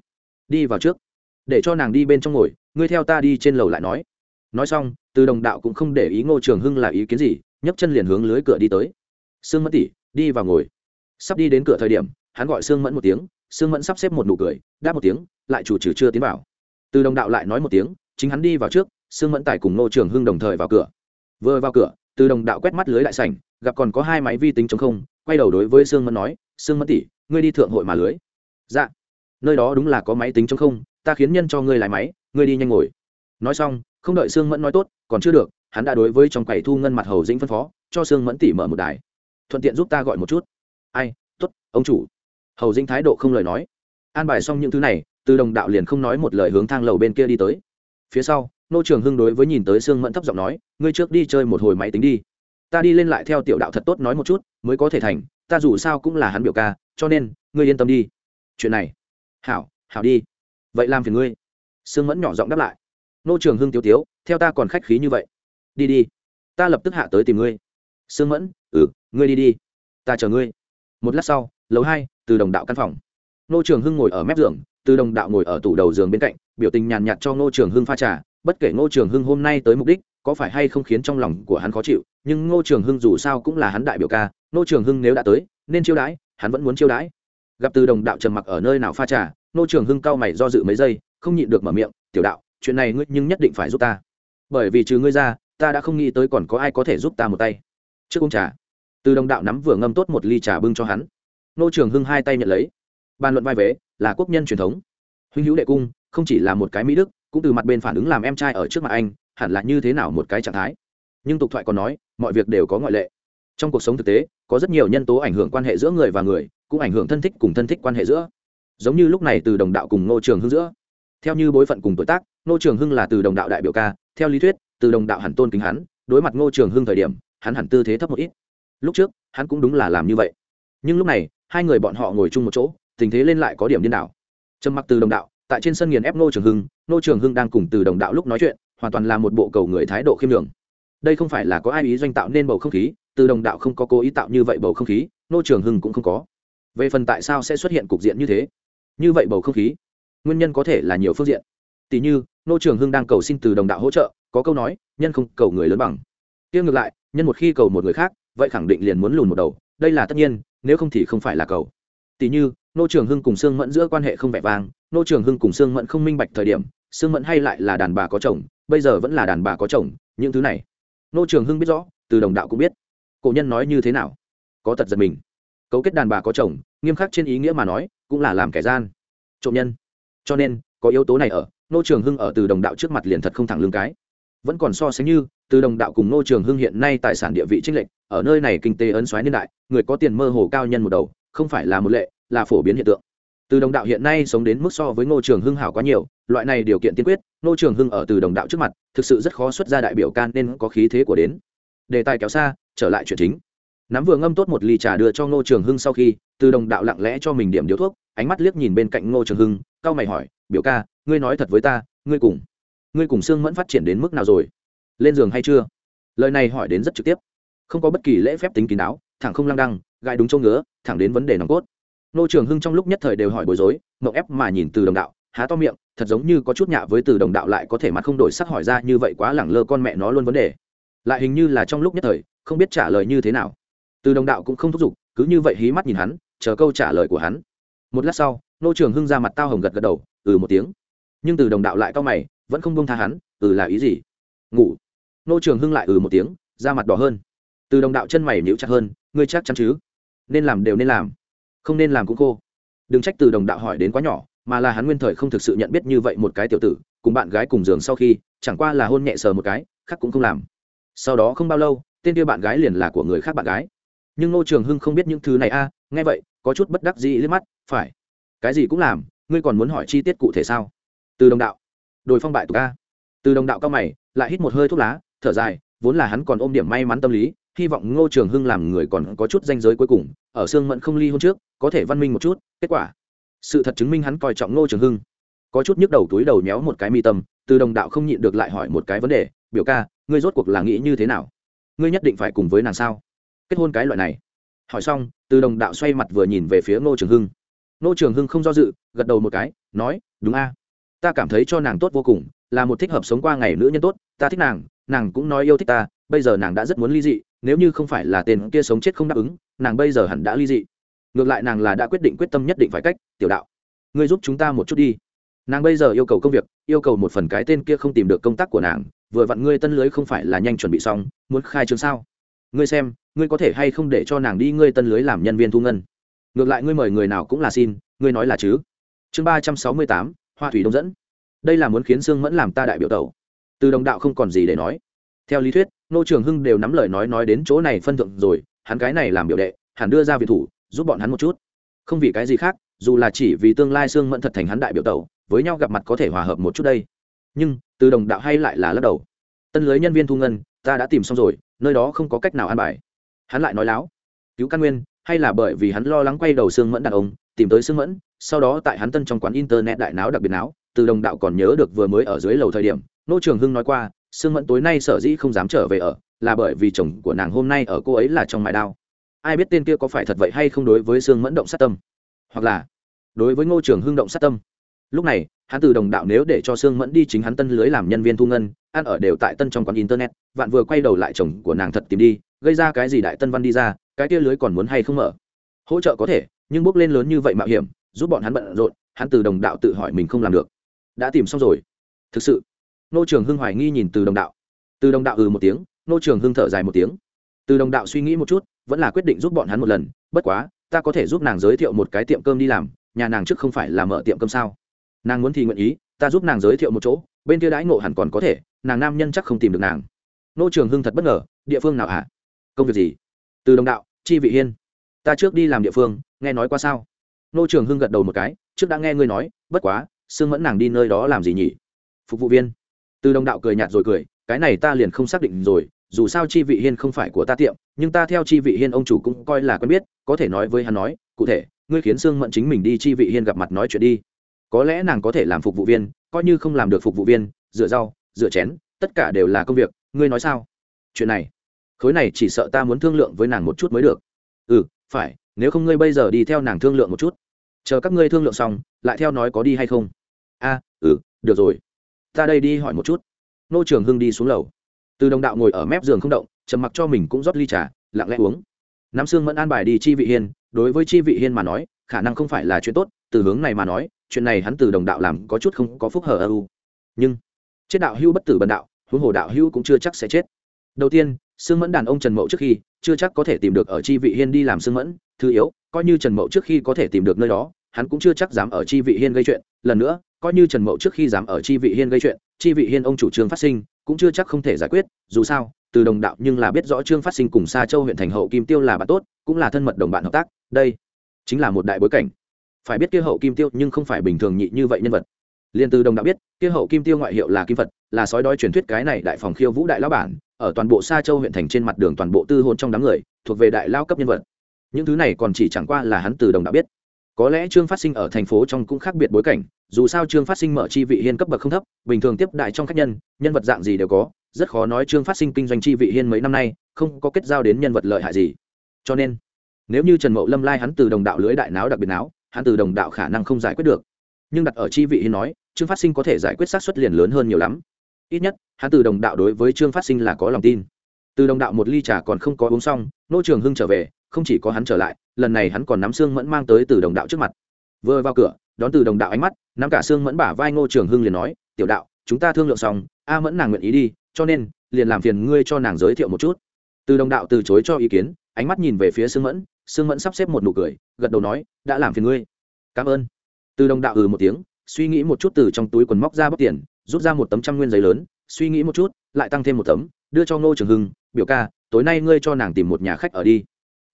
đi vào trước, để cho nàng đi bên trong ngồi, ngươi theo ta đi trên lầu lại nói. Nói xong, từ đồng đạo cũng không để ý ngô trường hưng là ý kiến gì, nhấc chân liền hướng lưới cửa đi tới. Sương mẫn tỉ đi vào ngồi. Sắp đi đến cửa thời điểm, hắn gọi sương mẫn một tiếng, sương mẫn sắp xếp một nụ cười, đáp một tiếng, lại chủ trừ chưa tiến vào. Từ đồng đạo lại nói một tiếng, chính hắn đi vào trước, sương mẫn tài cùng ngô trường hưng đồng thời vào cửa. Vừa vào cửa từ đồng đạo quét mắt lưới đại sảnh gặp còn có hai máy vi tính chống không quay đầu đối với sương mẫn nói sương mẫn tỷ, ngươi đi thượng hội mà lưới. Dạ. Nơi đó đúng là có máy tính chống không ta khiến nhân cho ngươi lái máy ngươi đi nhanh ngồi. Nói xong không đợi sương mẫn nói tốt còn chưa được hắn đã đối với trong quầy thu ngân mặt hầu dĩnh phân phó cho sương mẫn tỷ mở một đài. Thuận tiện giúp ta gọi một chút. Ai t ố t ông chủ. Hầu dĩnh thái độ không lời nói. An bài xong những thứ này từ đồng đạo liền không nói một lời hướng thang lầu bên kia đi tới. Phía sau nô trường hưng đối với nhìn tới sương mẫn thấp giọng nói, ngươi trước đi chơi một hồi máy tính đi. Ta đi lên lại theo tiểu đạo thật tốt nói một chút, mới có thể thành, ta dù sao cũng là hắn biểu ca, cho nên, ngươi yên tâm đi. Chuyện này? Hảo hảo đi. Vậy làm phiền ngươi. Sương mẫn nhỏ giọng đáp lại. Nô trường hưng tiêu tiếu, theo ta còn khách khí như vậy. Đi đi, ta lập tức hạ tới tìm ngươi. Sương mẫn ừ ngươi đi đi, ta chờ ngươi. Một lát sau, lầu hai, từ đồng đạo căn phòng. Nô trường hưng ngồi ở mép giường, từ đồng đạo ngồi ở tủ đầu giường bên cạnh, biểu tình nhàn nhạt cho nô trường hưng pha trà bất kể ngô trường hưng hôm nay tới mục đích, có phải hay không khiến trong lòng của hắn khó chịu, nhưng ngô trường hưng dù sao cũng là hắn đại biểu ca, ngô trường hưng nếu đã tới, nên chiêu đãi, hắn vẫn muốn chiêu đãi. Gặp từ đồng đạo trầm mặc ở nơi nào pha trà, ngô trường hưng cau mày do dự mấy giây, không nhịn được mở miệng, tiểu đạo, chuyện này ngươi nhưng nhất định phải giúp ta. Bởi vì trừ ngươi ra, ta đã không nghĩ tới còn có ai có thể giúp ta một tay. Trước uống trà, từ đồng đạo nắm vừa ngâm tốt một ly trà bưng cho hắn. Ngô trường hưng hai tay nhận lấy. Bàn luận vai vế là quốc nhân truyền thống. Huynh hữu đệ cung, không chỉ là một cái mỹ đức cũng từ mặt bên phản ứng làm em trai ở trước mặt anh, hẳn là như thế nào một cái trạng thái. Nhưng tục thoại còn nói, mọi việc đều có ngoại lệ. Trong cuộc sống thực tế, có rất nhiều nhân tố ảnh hưởng quan hệ giữa người và người, cũng ảnh hưởng thân thích cùng thân thích quan hệ giữa. Giống như lúc này từ đồng đạo cùng ngô trường hưng giữa. Theo như bối phận cùng tuổi tác, ngô trường hưng là từ đồng đạo đại biểu ca, theo lý thuyết, từ đồng đạo hẳn tôn kính hắn, đối mặt ngô trường hưng thời điểm, hắn hẳn tư thế thấp một ít. Lúc trước, hắn cũng đúng là làm như vậy. Nhưng lúc này, hai người bọn họ ngồi chung một chỗ, tình thế lên lại có điểm điên đảo. Trầm mặc từ đồng đạo, tại trên sân nghiền ép ngô trường hưng Nô trường hưng đang cùng từ đồng đạo lúc nói chuyện, hoàn toàn là một bộ cầu người thái độ khiêm đường đây không phải là có ai ý doanh tạo nên bầu không khí, từ đồng đạo không có cố ý tạo như vậy bầu không khí, Nô trường hưng cũng không có. Về phần tại sao sẽ xuất hiện cục diện như thế? Như vậy bầu không khí, nguyên nhân có thể là nhiều phương diện. Tỷ như, Nô trường hưng đang cầu xin từ đồng đạo hỗ trợ, có câu nói, nhân không cầu người lớn bằng. Tiêu ngược lại, nhân một khi cầu một người khác, vậy khẳng định liền muốn lùn một đầu, đây là tất nhiên, nếu không thì không phải là cầu. Tỷ như, nô trường hưng cùng sương mẫn giữa quan hệ không vẻ vang, nô trường hưng cùng sương mẫn không minh bạch thời điểm sương mẫn hay lại là đàn bà có chồng, bây giờ vẫn là đàn bà có chồng, những thứ này. Nô trường hưng biết rõ, từ đồng đạo cũng biết. Cổ nhân nói như thế nào? Có tật giật mình. Cấu kết đàn bà có chồng, nghiêm khắc trên ý nghĩa mà nói, cũng là làm kẻ gian. Trộm nhân. Cho nên, có yếu tố này ở, nô trường hưng ở từ đồng đạo trước mặt liền thật không thẳng lương cái. Vẫn còn so sánh như, từ đồng đạo cùng nô trường hưng hiện nay tài sản địa vị trích lệch, ở nơi này kinh tế ấn xoáy niên đại, người có tiền mơ hồ cao nhân một đầu, không phải là một lệ, là phổ biến hiện tượng từ đồng đạo hiện nay sống đến mức so với ngô trường hưng hảo quá nhiều, loại này điều kiện tiên quyết, ngô trường hưng ở từ đồng đạo trước mặt, thực sự rất khó xuất ra đại biểu can nên có khí thế của đến. Đề tài kéo xa, trở lại chuyện chính. Nắm vừa ngâm tốt một ly trà đưa cho ngô trường hưng sau khi, từ đồng đạo lặng lẽ cho mình điểm điếu thuốc, ánh mắt liếc nhìn bên cạnh ngô trường hưng, cau mày hỏi, biểu ca, ngươi nói thật với ta, ngươi cùng ngươi cùng sương mẫn phát triển đến mức nào rồi? Lên giường hay chưa? Lời này hỏi đến rất trực tiếp. Không có bất kỳ lễ phép tính kín đáo, thẳng không lăng đăng gai đúng chỗ ngứa, thẳng đến vấn đề nòng cốt nô trường hưng trong lúc nhất thời đều hỏi bối rối mậu ép mà nhìn từ đồng đạo, há to miệng, thật giống như có chút nhạ với từ đồng đạo lại có thể mặt không đổi sắc hỏi ra như vậy quá lẳng lơ con mẹ nó luôn vấn đề. Lại hình như là trong lúc nhất thời, không biết trả lời như thế nào. Từ đồng đạo cũng không thúc giục, cứ như vậy hí mắt nhìn hắn, chờ câu trả lời của hắn. Một lát sau, nô trường hưng ra mặt tao hồng gật gật đầu ừ một tiếng. Nhưng từ đồng đạo lại cau mày, vẫn không bông tha hắn ừ là ý gì? Ngủ. Nô trường hưng lại ừ một tiếng ra mặt đỏ hơn. Từ đồng đạo chân mày nhíu chặt hơn, ngươi chắc chắn chứ? Nên làm đều nên làm không nên làm cũng cô đừng trách từ đồng đạo hỏi đến quá nhỏ, mà là hắn nguyên thời không thực sự nhận biết như vậy một cái tiểu tử, cùng bạn gái cùng giường sau khi, chẳng qua là hôn nhẹ sờ một cái, khác cũng không làm. Sau đó không bao lâu, tên kia bạn gái liền là của người khác bạn gái. Nhưng ngô trường hưng không biết những thứ này a à, nghe vậy, có chút bất đắc dĩ liếc mắt, phải. Cái gì cũng làm, ngươi còn muốn hỏi chi tiết cụ thể sao? Từ đồng đạo. Đồi phong bại tục a. Từ đồng đạo cao mày, lại hít một hơi thuốc lá, thở dài, vốn là hắn còn ôm điểm may mắn tâm lý hy vọng ngô trường hưng làm người còn có chút danh giới cuối cùng, ở sương mẫn không ly hôn trước, có thể văn minh một chút, kết quả. Sự thật chứng minh hắn coi trọng ngô trường hưng. Có chút nhức đầu túi đầu nhéo một cái mi tâm, từ đồng đạo không nhịn được lại hỏi một cái vấn đề, biểu ca, ngươi rốt cuộc là nghĩ như thế nào? Ngươi nhất định phải cùng với nàng sao? Kết hôn cái loại này. Hỏi xong, từ đồng đạo xoay mặt vừa nhìn về phía ngô trường hưng. Ngô trường hưng không do dự, gật đầu một cái, nói, đúng a. Ta cảm thấy cho nàng tốt vô cùng, là một thích hợp sống qua ngày nữ nhân tốt, ta thích nàng nàng cũng nói yêu thích ta bây giờ nàng đã rất muốn ly dị, nếu như không phải là tên kia sống chết không đáp ứng, nàng bây giờ hẳn đã ly dị. Ngược lại nàng là đã quyết định quyết tâm nhất định phải cách, tiểu đạo. Ngươi giúp chúng ta một chút đi. Nàng bây giờ yêu cầu công việc, yêu cầu một phần cái tên kia không tìm được công tác của nàng, vừa vặn ngươi tân lưới không phải là nhanh chuẩn bị xong, muốn khai trương sao? Ngươi xem, ngươi có thể hay không để cho nàng đi ngươi tân lưới làm nhân viên thu ngân? Ngược lại ngươi mời người nào cũng là xin, ngươi nói là chứ? Chương ba trăm sáu mươi tám, hoa thủy đông dẫn. Đây là muốn khiến sương mẫn làm ta đại biểu tẩu. Từ đồng đạo không còn gì để nói theo lý thuyết nô trường hưng đều nắm lời nói nói đến chỗ này phân thượng rồi, hắn cái này làm biểu đệ hắn đưa ra viện thủ, giúp bọn hắn một chút. Không vì cái gì khác, dù là chỉ vì tương lai sương mẫn thật thành hắn đại biểu tẩu, với nhau gặp mặt có thể hòa hợp một chút đây. Nhưng, từ đồng đạo hay lại là lắc đầu. Tân lưới nhân viên thu ngân, ta đã tìm xong rồi, nơi đó không có cách nào an bài. Hắn lại nói láo. Cứu căn nguyên, hay là bởi vì hắn lo lắng quay đầu sương mẫn đàn ông, tìm tới sương mẫn, sau đó tại hắn tân trong quán internet đại náo đặc biệt náo, từ đồng đạo còn nhớ được vừa mới ở dưới lầu thời điểm nô trường hưng nói qua sương mẫn tối nay sở dĩ không dám trở về ở, là bởi vì chồng của nàng hôm nay ở cô ấy là trong mại đao. Ai biết tên kia có phải thật vậy hay không đối với sương mẫn động sát tâm? Hoặc là, đối với ngô trường hưng động sát tâm? Lúc này, hắn từ đồng đạo nếu để cho sương mẫn đi chính hắn tân lưới làm nhân viên thu ngân, ăn ở đều tại tân trong quán internet, vạn vừa quay đầu lại chồng của nàng thật tìm đi, gây ra cái gì đại tân văn đi ra, cái kia lưới còn muốn hay không mở? Hỗ trợ có thể, nhưng bước lên lớn như vậy mạo hiểm, giúp bọn hắn bận rộn, hắn từ đồng đạo tự hỏi mình không làm được. Đã tìm xong rồi. Thực sự nô trường hưng hoài nghi nhìn từ đồng đạo. Từ đồng đạo ừ một tiếng, nô trường hưng thở dài một tiếng. Từ đồng đạo suy nghĩ một chút, vẫn là quyết định giúp bọn hắn một lần, bất quá, ta có thể giúp nàng giới thiệu một cái tiệm cơm đi làm, nhà nàng trước không phải là mở tiệm cơm sao? Nàng muốn thì nguyện ý, ta giúp nàng giới thiệu một chỗ, bên kia đãi ngộ hẳn còn có thể, nàng nam nhân chắc không tìm được nàng. Nô trường hưng thật bất ngờ, địa phương nào hả? Công việc gì? Từ đồng đạo, chi vị hiên. Ta trước đi làm địa phương, nghe nói qua sao? Nô trường hưng gật đầu một cái, trước đã nghe ngươi nói, bất quá, sương mẫn nàng đi nơi đó làm gì nhỉ? Phục vụ viên từ đồng đạo cười nhạt rồi cười, cái này ta liền không xác định rồi, dù sao chi vị hiên không phải của ta tiệm, nhưng ta theo chi vị hiên ông chủ cũng coi là quen biết, có thể nói với hắn nói, cụ thể, ngươi khiến sương mẫn chính mình đi chi vị hiên gặp mặt nói chuyện đi. Có lẽ nàng có thể làm phục vụ viên, coi như không làm được phục vụ viên, rửa rau, rửa chén, tất cả đều là công việc, ngươi nói sao? Chuyện này, khối này chỉ sợ ta muốn thương lượng với nàng một chút mới được. Ừ phải, nếu không ngươi bây giờ đi theo nàng thương lượng một chút. Chờ các ngươi thương lượng xong, lại theo nói có đi hay không? A ừ được rồi ta đây đi hỏi một chút. Nô trường hưng đi xuống lầu. Từ đồng đạo ngồi ở mép giường không động, trầm mặc cho mình cũng rót ly trà, lặng lẽ uống. Nắm xương mẫn an bài đi chi vị hiên, đối với chi vị hiên mà nói, khả năng không phải là chuyện tốt, từ hướng này mà nói, chuyện này hắn từ đồng đạo làm có chút không có phúc hở âu. Nhưng, chết đạo hưu bất tử bần đạo, huống hồ đạo hưu cũng chưa chắc sẽ chết. Đầu tiên sương mẫn đàn ông trần mậu trước khi, chưa chắc có thể tìm được ở chi vị hiên đi làm sương mẫn, thứ yếu, coi như trần mậu trước khi có thể tìm được nơi đó, hắn cũng chưa chắc dám ở chi vị hiên gây chuyện. Lần nữa coi như trần mậu trước khi dám ở chi vị hiên gây chuyện, chi vị hiên ông chủ trương phát sinh cũng chưa chắc không thể giải quyết, dù sao, từ đồng đạo nhưng là biết rõ trương phát sinh cùng xa châu huyện thành hậu kim tiêu là bạn tốt, cũng là thân mật đồng bạn hợp tác, đây chính là một đại bối cảnh. Phải biết kia hậu kim tiêu nhưng không phải bình thường nhị như vậy nhân vật. Liên từ đồng đạo biết, kia hậu kim tiêu ngoại hiệu là kim phật, là sói đói truyền thuyết cái này đại phòng khiêu vũ đại lão bản, ở toàn bộ xa châu huyện thành trên mặt đường toàn bộ tư hôn trong đám người, thuộc về đại lao cấp nhân vật. Những thứ này còn chỉ chẳng qua là hắn từ đồng đạo biết có lẽ trương phát sinh ở thành phố trong cũng khác biệt bối cảnh, dù sao trương phát sinh mở chi vị hiên cấp bậc không thấp, bình thường tiếp đại trong khách nhân nhân vật dạng gì đều có, rất khó nói trương phát sinh kinh doanh chi vị hiên mấy năm nay, không có kết giao đến nhân vật lợi hại gì. Cho nên, nếu như trần mậu lâm lai hắn từ đồng đạo lưới đại náo đặc biệt náo, hắn từ đồng đạo khả năng không giải quyết được. Nhưng đặt ở chi vị hiên nói, trương phát sinh có thể giải quyết sát xuất liền lớn hơn nhiều lắm. Ít nhất, hắn từ đồng đạo đối với trương phát sinh là có lòng tin. Từ đồng đạo một ly trà còn không có uống xong, nô trường hưng trở về không chỉ có hắn trở lại, lần này hắn còn nắm xương mẫn mang tới từ đồng đạo trước mặt. Vừa vào cửa, đón từ đồng đạo ánh mắt, nắm cả xương mẫn bả vai ngô trường hưng liền nói, tiểu đạo, chúng ta thương lượng xong, a mẫn nàng nguyện ý đi, cho nên, liền làm phiền ngươi cho nàng giới thiệu một chút. Từ đồng đạo từ chối cho ý kiến, ánh mắt nhìn về phía xương mẫn xương mẫn sắp xếp một nụ cười, gật đầu nói, đã làm phiền ngươi. Cảm ơn. Từ đồng đạo ừ một tiếng, suy nghĩ một chút từ trong túi quần móc ra bóc tiền, rút ra một tấm trăm nguyên giấy lớn, suy nghĩ một chút, lại tăng thêm một tấm, đưa cho ngô trường hưng, biểu ca, tối nay ngươi cho nàng tìm một nhà khách ở đi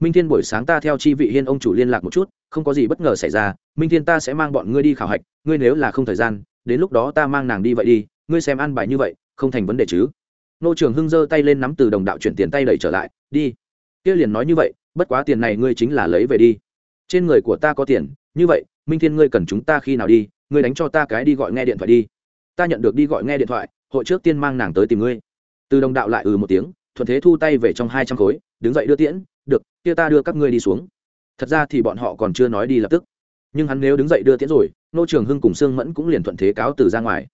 minh thiên buổi sáng ta theo chi vị hiên ông chủ liên lạc một chút, không có gì bất ngờ xảy ra, minh thiên ta sẽ mang bọn ngươi đi khảo hạch, ngươi nếu là không thời gian, đến lúc đó ta mang nàng đi vậy đi, ngươi xem ăn bài như vậy, không thành vấn đề chứ. Nô trường hưng giơ tay lên nắm từ đồng đạo chuyển tiền tay đẩy trở lại, đi. Kia liền nói như vậy, bất quá tiền này ngươi chính là lấy về đi. Trên người của ta có tiền, như vậy, minh thiên ngươi cần chúng ta khi nào đi, ngươi đánh cho ta cái đi gọi nghe điện thoại đi. Ta nhận được đi gọi nghe điện thoại, hội trước tiên mang nàng tới tìm ngươi. Từ đồng đạo lại ừ một tiếng, thuận thế thu tay về trong hai trăm khối, đứng dậy đưa tiễn được, kia ta đưa các ngươi đi xuống. Thật ra thì bọn họ còn chưa nói đi lập tức. Nhưng hắn nếu đứng dậy đưa tiễn rồi, nô trường hưng cùng sương mẫn cũng liền thuận thế cáo từ ra ngoài.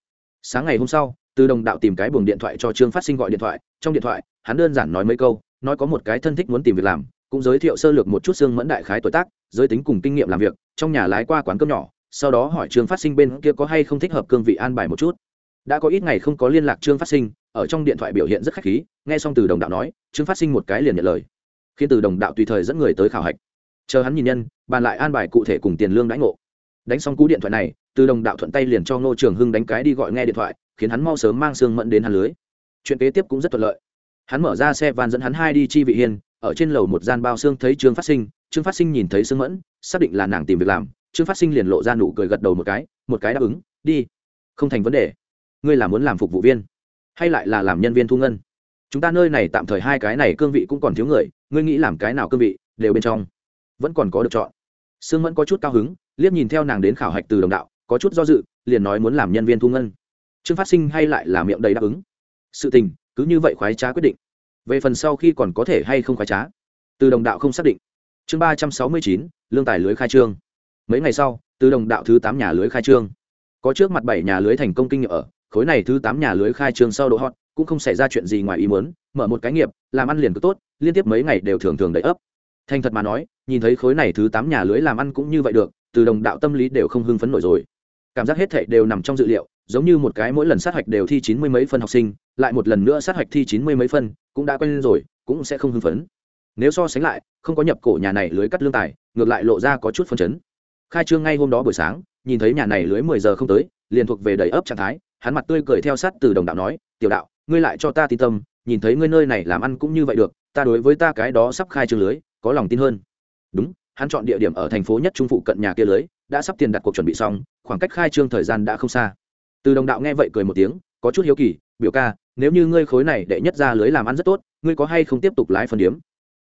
Sáng ngày hôm sau, từ đồng đạo tìm cái buồng điện thoại cho trương phát sinh gọi điện thoại. Trong điện thoại, hắn đơn giản nói mấy câu, nói có một cái thân thích muốn tìm việc làm, cũng giới thiệu sơ lược một chút Sương mẫn đại khái tuổi tác, giới tính cùng kinh nghiệm làm việc, trong nhà lái qua quán cơm nhỏ, sau đó hỏi trương phát sinh bên kia có hay không thích hợp cương vị an bài một chút. Đã có ít ngày không có liên lạc trương phát sinh, ở trong điện thoại biểu hiện rất khách khí, nghe xong từ đồng đạo nói, trương phát sinh một cái liền nhận lời khiến từ đồng đạo tùy thời dẫn người tới khảo hạch. Chờ hắn nhìn nhân, bàn lại an bài cụ thể cùng tiền lương đãi ngộ. Đánh xong cú điện thoại này, từ đồng đạo thuận tay liền cho ngô trường hưng đánh cái đi gọi nghe điện thoại, khiến hắn mau sớm mang xương mẫn đến hắn lưới. Chuyện kế tiếp cũng rất thuận lợi. Hắn mở ra xe van dẫn hắn hai đi chi vị hiên ở trên lầu một gian bao xương thấy trương phát sinh, trương phát sinh nhìn thấy sương mẫn, xác định là nàng tìm việc làm, trương phát sinh liền lộ ra nụ cười gật đầu một cái một cái đáp ứng, đi. Không thành vấn đề. Ngươi là muốn làm phục vụ viên, hay lại là làm nhân viên thu ngân? Chúng ta nơi này tạm thời hai cái này cương vị cũng còn thiếu người ngươi nghĩ làm cái nào cương vị, đều bên trong. Vẫn còn có được chọn. Sương mẫn có chút cao hứng, liếc nhìn theo nàng đến khảo hạch từ đồng đạo, có chút do dự, liền nói muốn làm nhân viên thu ngân. Trương phát sinh hay lại là miệng đầy đáp ứng. Sự tình, cứ như vậy khoái trá quyết định. Về phần sau khi còn có thể hay không khoái trá, từ đồng đạo không xác định. Chương ba trăm sáu mươi chín, lương tài lưới khai trương. Mấy ngày sau, từ đồng đạo thứ tám nhà lưới khai trương. Có trước mặt bảy nhà lưới thành công kinh nghiệm ở, khối này thứ tám nhà lưới khai trương sau độ hot, cũng không xảy ra chuyện gì ngoài ý muốn mở một cái nghiệp, làm ăn liền cứ tốt, liên tiếp mấy ngày đều thường thường đầy ấp. Thành thật mà nói, nhìn thấy khối này thứ tám nhà lưới làm ăn cũng như vậy được, từ đồng đạo tâm lý đều không hưng phấn nổi rồi. Cảm giác hết thệ đều nằm trong dự liệu, giống như một cái mỗi lần sát hạch đều thi chín mươi mấy phân học sinh, lại một lần nữa sát hạch thi chín mươi mấy phân, cũng đã quen rồi, cũng sẽ không hưng phấn. Nếu so sánh lại, không có nhập cổ nhà này lưới cắt lương tài, ngược lại lộ ra có chút phân chấn. Khai trương ngay hôm đó buổi sáng, nhìn thấy nhà này lưới mười giờ không tới, liền thuộc về đầy ấp trạng thái, hắn mặt tươi cười theo sát từ đồng đạo nói, tiểu đạo, ngươi lại cho ta tin tâm nhìn thấy ngươi nơi này làm ăn cũng như vậy được, ta đối với ta cái đó sắp khai trương lưới, có lòng tin hơn. Đúng, hắn chọn địa điểm ở thành phố nhất trung phụ cận nhà kia lưới, đã sắp tiền đặt cuộc chuẩn bị xong, khoảng cách khai trương thời gian đã không xa. Từ đồng đạo nghe vậy cười một tiếng, có chút hiếu kỳ, biểu ca, nếu như ngươi khối này đệ nhất ra lưới làm ăn rất tốt, ngươi có hay không tiếp tục lái phần điếm?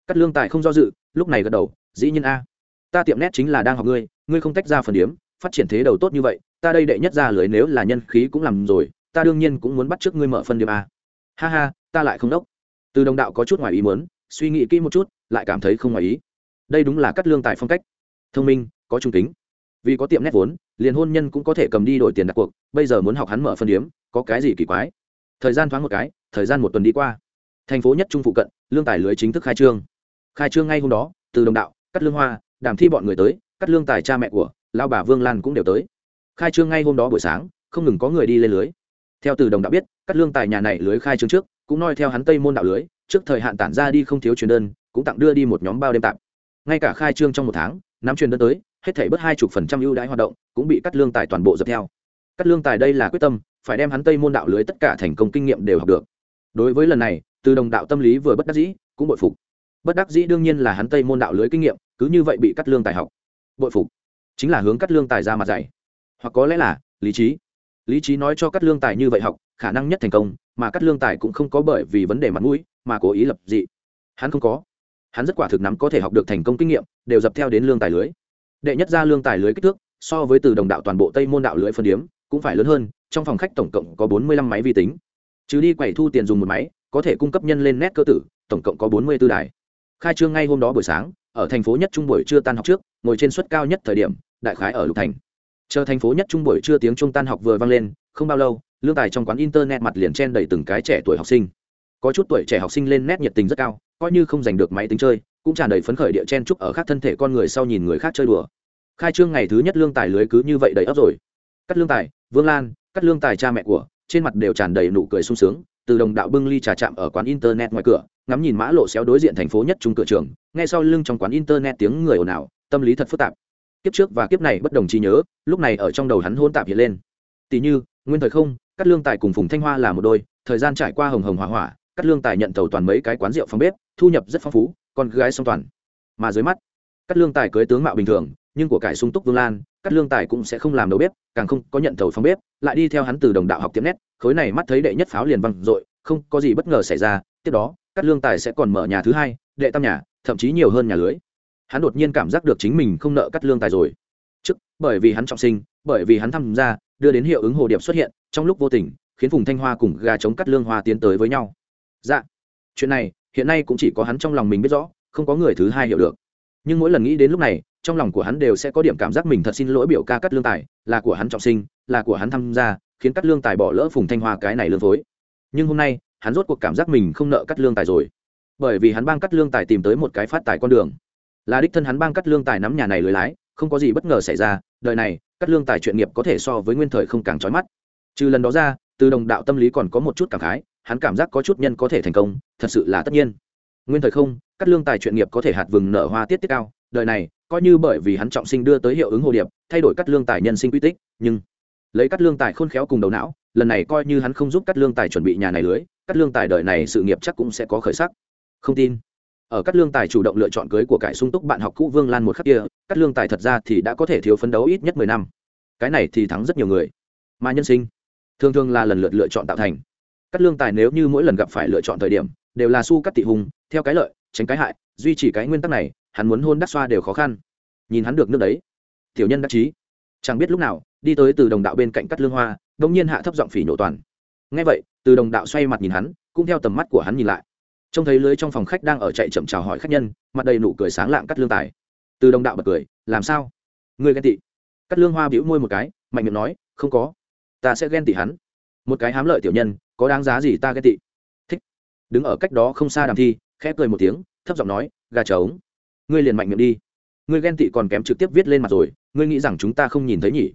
Cắt lương tài không do dự, lúc này gật đầu, dĩ nhiên a. Ta tiệm nét chính là đang học ngươi ngươi không tách ra phần điếm, phát triển thế đầu tốt như vậy, ta đây đệ nhất ra lưới nếu là nhân khí cũng làm rồi, ta đương nhiên cũng muốn bắt trước ngươi mở phân điếm a ha ha, ta lại không đốc. Từ đồng đạo có chút ngoài ý muốn, suy nghĩ kỹ một chút, lại cảm thấy không ngoài ý. Đây đúng là cắt lương tài phong cách. Thông minh, có trung tính. Vì có tiệm nét vốn, liền hôn nhân cũng có thể cầm đi đổi tiền đặt cuộc, bây giờ muốn học hắn mở phân điếm, có cái gì kỳ quái? Thời gian thoáng một cái, thời gian một tuần đi qua. Thành phố nhất trung phụ cận, lương tài lưới chính thức khai trương. Khai trương ngay hôm đó, từ đồng đạo, cắt lương hoa, đàm thi bọn người tới, cắt lương tài cha mẹ của lao bà vương lan cũng đều tới. Khai trương ngay hôm đó buổi sáng, không ngừng có người đi lên lưới theo từ đồng đạo biết cắt lương tài nhà này lưới khai trương trước, cũng noi theo hắn tây môn đạo lưới, trước thời hạn tản ra đi không thiếu truyền đơn, cũng tặng đưa đi một nhóm bao đêm tạm. Ngay cả khai trương trong một tháng, nắm truyền đơn tới, hết thảy bớt hai chục phần trăm ưu đãi hoạt động, cũng bị cắt lương tài toàn bộ dập theo. Cắt lương tài đây là quyết tâm, phải đem hắn tây môn đạo lưới tất cả thành công kinh nghiệm đều học được. Đối với lần này, từ đồng đạo tâm lý vừa bất đắc dĩ, cũng bội phục. Bất đắc dĩ đương nhiên là hắn tây môn đạo lưới kinh nghiệm, cứ như vậy bị cắt lương tài học. Bội phục. Chính là hướng cắt lương tài ra mặt dạy. Hoặc có lẽ là lý trí lý trí nói cho cắt lương tài như vậy học, khả năng nhất thành công, mà cắt lương tài cũng không có bởi vì vấn đề mặt mũi, mà cố ý lập dị. Hắn không có. Hắn rất quả thực nắm có thể học được thành công kinh nghiệm, đều dập theo đến lương tài lưới. Đệ nhất ra lương tài lưới kích thước, so với từ đồng đạo toàn bộ tây môn đạo lưới phân điếm, cũng phải lớn hơn, trong phòng khách tổng cộng có bốn mươi lăm máy vi tính. Trừ đi quầy thu tiền dùng một máy, có thể cung cấp nhân lên nét cơ tử, tổng cộng có bốn mươi b ố đài. Khai trương ngay hôm đó buổi sáng, ở thành phố nhất trung buổi trưa tan học trước, ngồi trên suất cao nhất thời điểm, đại khái ở lục thành chờ thành phố nhất trung buổi trưa tiếng trung tan học vừa vang lên, không bao lâu, lương tài trong quán internet mặt liền chen đầy từng cái trẻ tuổi học sinh. Có chút tuổi trẻ học sinh lên nét nhiệt tình rất cao, coi như không giành được máy tính chơi, cũng tràn đầy phấn khởi địa chen chúc ở khác thân thể con người sau nhìn người khác chơi đùa. Khai trương ngày thứ nhất lương tài lưới cứ như vậy đầy ấp rồi. Cắt lương tài, vương lan, cắt lương tài cha mẹ của, trên mặt đều tràn đầy nụ cười sung sướng, từ đồng đạo bưng ly trà chạm ở quán internet ngoài cửa, ngắm nhìn mã lộ xéo đối diện thành phố nhất trung cửa trường ngay sau lưng trong quán internet tiếng người ồn ào, tâm lý thật phức tạp kiếp trước và kiếp này bất đồng trí nhớ, lúc này ở trong đầu hắn hôn tạp hiện lên. Tỷ như, nguyên thời không cắt lương tài cùng phùng thanh hoa là một đôi, thời gian trải qua hồng hồng hỏa hỏa cắt lương tài nhận tàu toàn mấy cái quán rượu phòng bếp, thu nhập rất phong phú, con gái song toàn. Mà dưới mắt cắt lương tài cưới tướng mạo bình thường, nhưng của cải sung túc vương lan cắt lương tài cũng sẽ không làm đầu bếp, càng không có nhận thầu phòng bếp, lại đi theo hắn từ đồng đạo học tiệm nét khối này mắt thấy đệ nhất pháo liền văng dội không có gì bất ngờ xảy ra, tiếp đó cắt lương tài sẽ còn mở nhà thứ hai, đệ tam nhà, thậm chí nhiều hơn nhà lưới hắn đột nhiên cảm giác được chính mình không nợ cắt lương tài rồi. Trước, bởi vì hắn trọng sinh, bởi vì hắn tham gia, đưa đến hiệu ứng hồ điệp xuất hiện, trong lúc vô tình, khiến phùng thanh hoa cùng gà chống cắt lương hoa tiến tới với nhau. Dạ chuyện này, hiện nay cũng chỉ có hắn trong lòng mình biết rõ, không có người thứ hai hiểu được. Nhưng mỗi lần nghĩ đến lúc này, trong lòng của hắn đều sẽ có điểm cảm giác mình thật xin lỗi biểu ca cắt lương tài, là của hắn trọng sinh, là của hắn tham gia, khiến cắt lương tài bỏ lỡ phùng thanh hoa cái này lương phối. Nhưng hôm nay, hắn rốt cuộc cảm giác mình không nợ cắt lương tài rồi. Bởi vì hắn bang cắt lương tài tìm tới một cái phát tài con đường là đích thân hắn bang cắt lương tài nắm nhà này lưới lái, không có gì bất ngờ xảy ra, đời này, cắt lương tài chuyện nghiệp có thể so với nguyên thời không càng trói mắt. Trừ lần đó ra, từ đồng đạo tâm lý còn có một chút cảm khái, hắn cảm giác có chút nhân có thể thành công, thật sự là tất nhiên. Nguyên thời không, cắt lương tài chuyện nghiệp có thể hạt vừng nở hoa tiết tiết cao, đời này, coi như bởi vì hắn trọng sinh đưa tới hiệu ứng hồ điệp, thay đổi cắt lương tài nhân sinh quy tích, nhưng lấy cắt lương tài khôn khéo cùng đầu não, lần này coi như hắn không giúp cắt lương tài chuẩn bị nhà này lưới, cắt lương tài đời này sự nghiệp chắc cũng sẽ có khởi sắc. Không tin ở các lương tài chủ động lựa chọn cưới của cải sung túc bạn học cũ vương lan một khắc kia các lương tài thật ra thì đã có thể thiếu phấn đấu ít nhất mười năm. Cái này thì thắng rất nhiều người. Mà nhân sinh, thường thường là lần lượt lựa chọn tạo thành. Các lương tài nếu như mỗi lần gặp phải lựa chọn thời điểm, đều là su cắt tị hùng, theo cái lợi, tránh cái hại, duy trì cái nguyên tắc này, hắn muốn hôn đắc xoa đều khó khăn. Nhìn hắn được nước đấy. Tiểu nhân đắc chí. Chẳng biết lúc nào, đi tới từ đồng đạo bên cạnh cắt lương hoa đông nhiên hạ thấp giọng phỉ nhổ toàn. Ngay vậy, từ đồng đạo xoay mặt nhìn hắn, cũng theo tầm mắt của hắn nhìn lại trông thấy lưới trong phòng khách đang ở chạy chậm chào hỏi khách nhân, mặt đầy nụ cười sáng lạng cắt lương tài. Từ đồng đạo bật cười, làm sao? Người ghen tị. Cắt lương hoa bĩu môi một cái, mạnh miệng nói, không có. Ta sẽ ghen tị hắn. Một cái hám lợi tiểu nhân, có đáng giá gì ta ghen tị? Thích. Đứng ở cách đó không xa đàm thi, khẽ cười một tiếng, thấp giọng nói, gà trống. Ngươi liền mạnh miệng đi. Ngươi ghen tị còn kém trực tiếp viết lên mặt rồi, ngươi nghĩ rằng chúng ta không nhìn thấy nhỉ?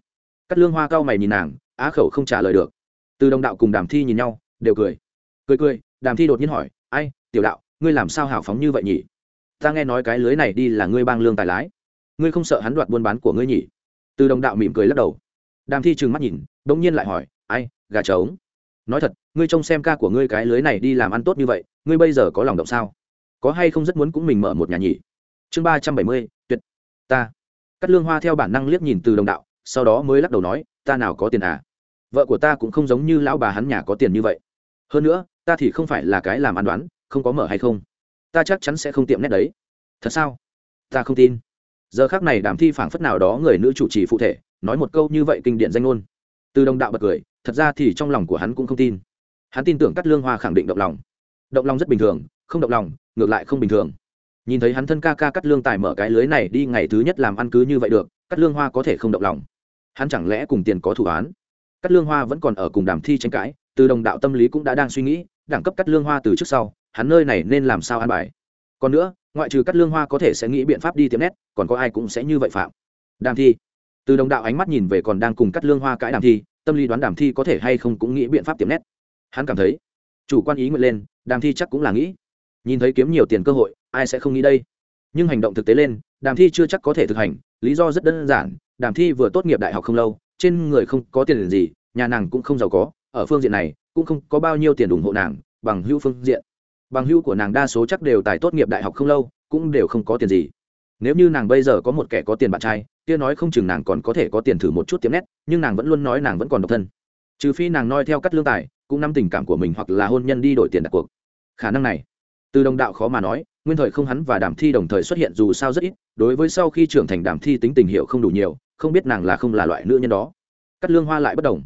Cắt lương hoa cao mày nhìn nàng, á khẩu không trả lời được. Từ đồng đạo cùng đàm thi nhìn nhau, đều cười. Cười cười, đàm thi đột nhiên hỏi, ai tiểu đạo, ngươi làm sao hào phóng như vậy nhỉ? Ta nghe nói cái lưới này đi là ngươi bang lương tài lái. Ngươi không sợ hắn đoạt buôn bán của ngươi nhỉ? Từ đồng đạo mỉm cười lắc đầu. Đàm thi trừng mắt nhìn đ ỗ n g nhiên lại hỏi, ai, gà trống? Nói thật, ngươi trông xem ca của ngươi cái lưới này đi làm ăn tốt như vậy, ngươi bây giờ có lòng động sao? Có hay không rất muốn cũng mình mở một nhà nhỉ? Chương ba trăm bảy mươi, tuyệt. Ta. Cắt lương hoa theo bản năng liếc nhìn từ đồng đạo, sau đó mới lắc đầu nói, ta nào có tiền à? Vợ của ta cũng không giống như lão bà hắn nhà có tiền như vậy. Hơn nữa, ta thì không phải là cái làm ăn đoán không có mở hay không? Ta chắc chắn sẽ không tiệm nét đấy. Thật sao? Ta không tin. Giờ khác này đàm thi phảng phất nào đó người nữ chủ trì phụ thể, nói một câu như vậy kinh điển danh ngôn. Từ đồng đạo bật cười, thật ra thì trong lòng của hắn cũng không tin. Hắn tin tưởng cắt lương hoa khẳng định động lòng. Động lòng rất bình thường, không động lòng, ngược lại không bình thường. Nhìn thấy hắn thân ca ca cắt lương tài mở cái lưới này đi ngày thứ nhất làm ăn cứ như vậy được cắt lương hoa có thể không động lòng. Hắn chẳng lẽ cùng tiền có thủ án? Cắt lương hoa vẫn còn ở cùng đàm thi tranh cãi, từ đồng đạo tâm lý cũng đã đang suy nghĩ, đẳng cấp cắt lương hoa từ trước sau hắn nơi này nên làm sao an bài? Còn nữa, ngoại trừ cắt lương hoa có thể sẽ nghĩ biện pháp đi tiệm nét còn có ai cũng sẽ như vậy phạm. Đàm thi. Từ đồng đạo ánh mắt nhìn về còn đang cùng cắt lương hoa cãi đàm thi, tâm lý đoán đàm thi có thể hay không cũng nghĩ biện pháp tiệm nét hắn cảm thấy, chủ quan ý nguyện lên, đàm thi chắc cũng là nghĩ. Nhìn thấy kiếm nhiều tiền cơ hội, ai sẽ không nghĩ đây? Nhưng hành động thực tế lên, đàm thi chưa chắc có thể thực hành, lý do rất đơn giản, đàm thi vừa tốt nghiệp đại học không lâu, trên người không có tiền gì, nhà nàng cũng không giàu có, ở phương diện này, cũng không có bao nhiêu tiền ủng hộ nàng, bằng hữu phương diện bằng hữu của nàng đa số chắc đều tài tốt nghiệp đại học không lâu, cũng đều không có tiền gì. Nếu như nàng bây giờ có một kẻ có tiền bạn trai, kia nói không chừng nàng còn có thể có tiền thử một chút tiệm nét, nhưng nàng vẫn luôn nói nàng vẫn còn độc thân. Trừ phi nàng noi theo cắt lương tài, cũng nắm tình cảm của mình hoặc là hôn nhân đi đổi tiền đặt cuộc. Khả năng này, từ đồng đạo khó mà nói, nguyên thời không hắn và đàm thi đồng thời xuất hiện dù sao rất ít, đối với sau khi trưởng thành đàm thi tính tình hiệu không đủ nhiều, không biết nàng là không là loại nữ nhân đó. Cắt lương hoa lại bất đồng.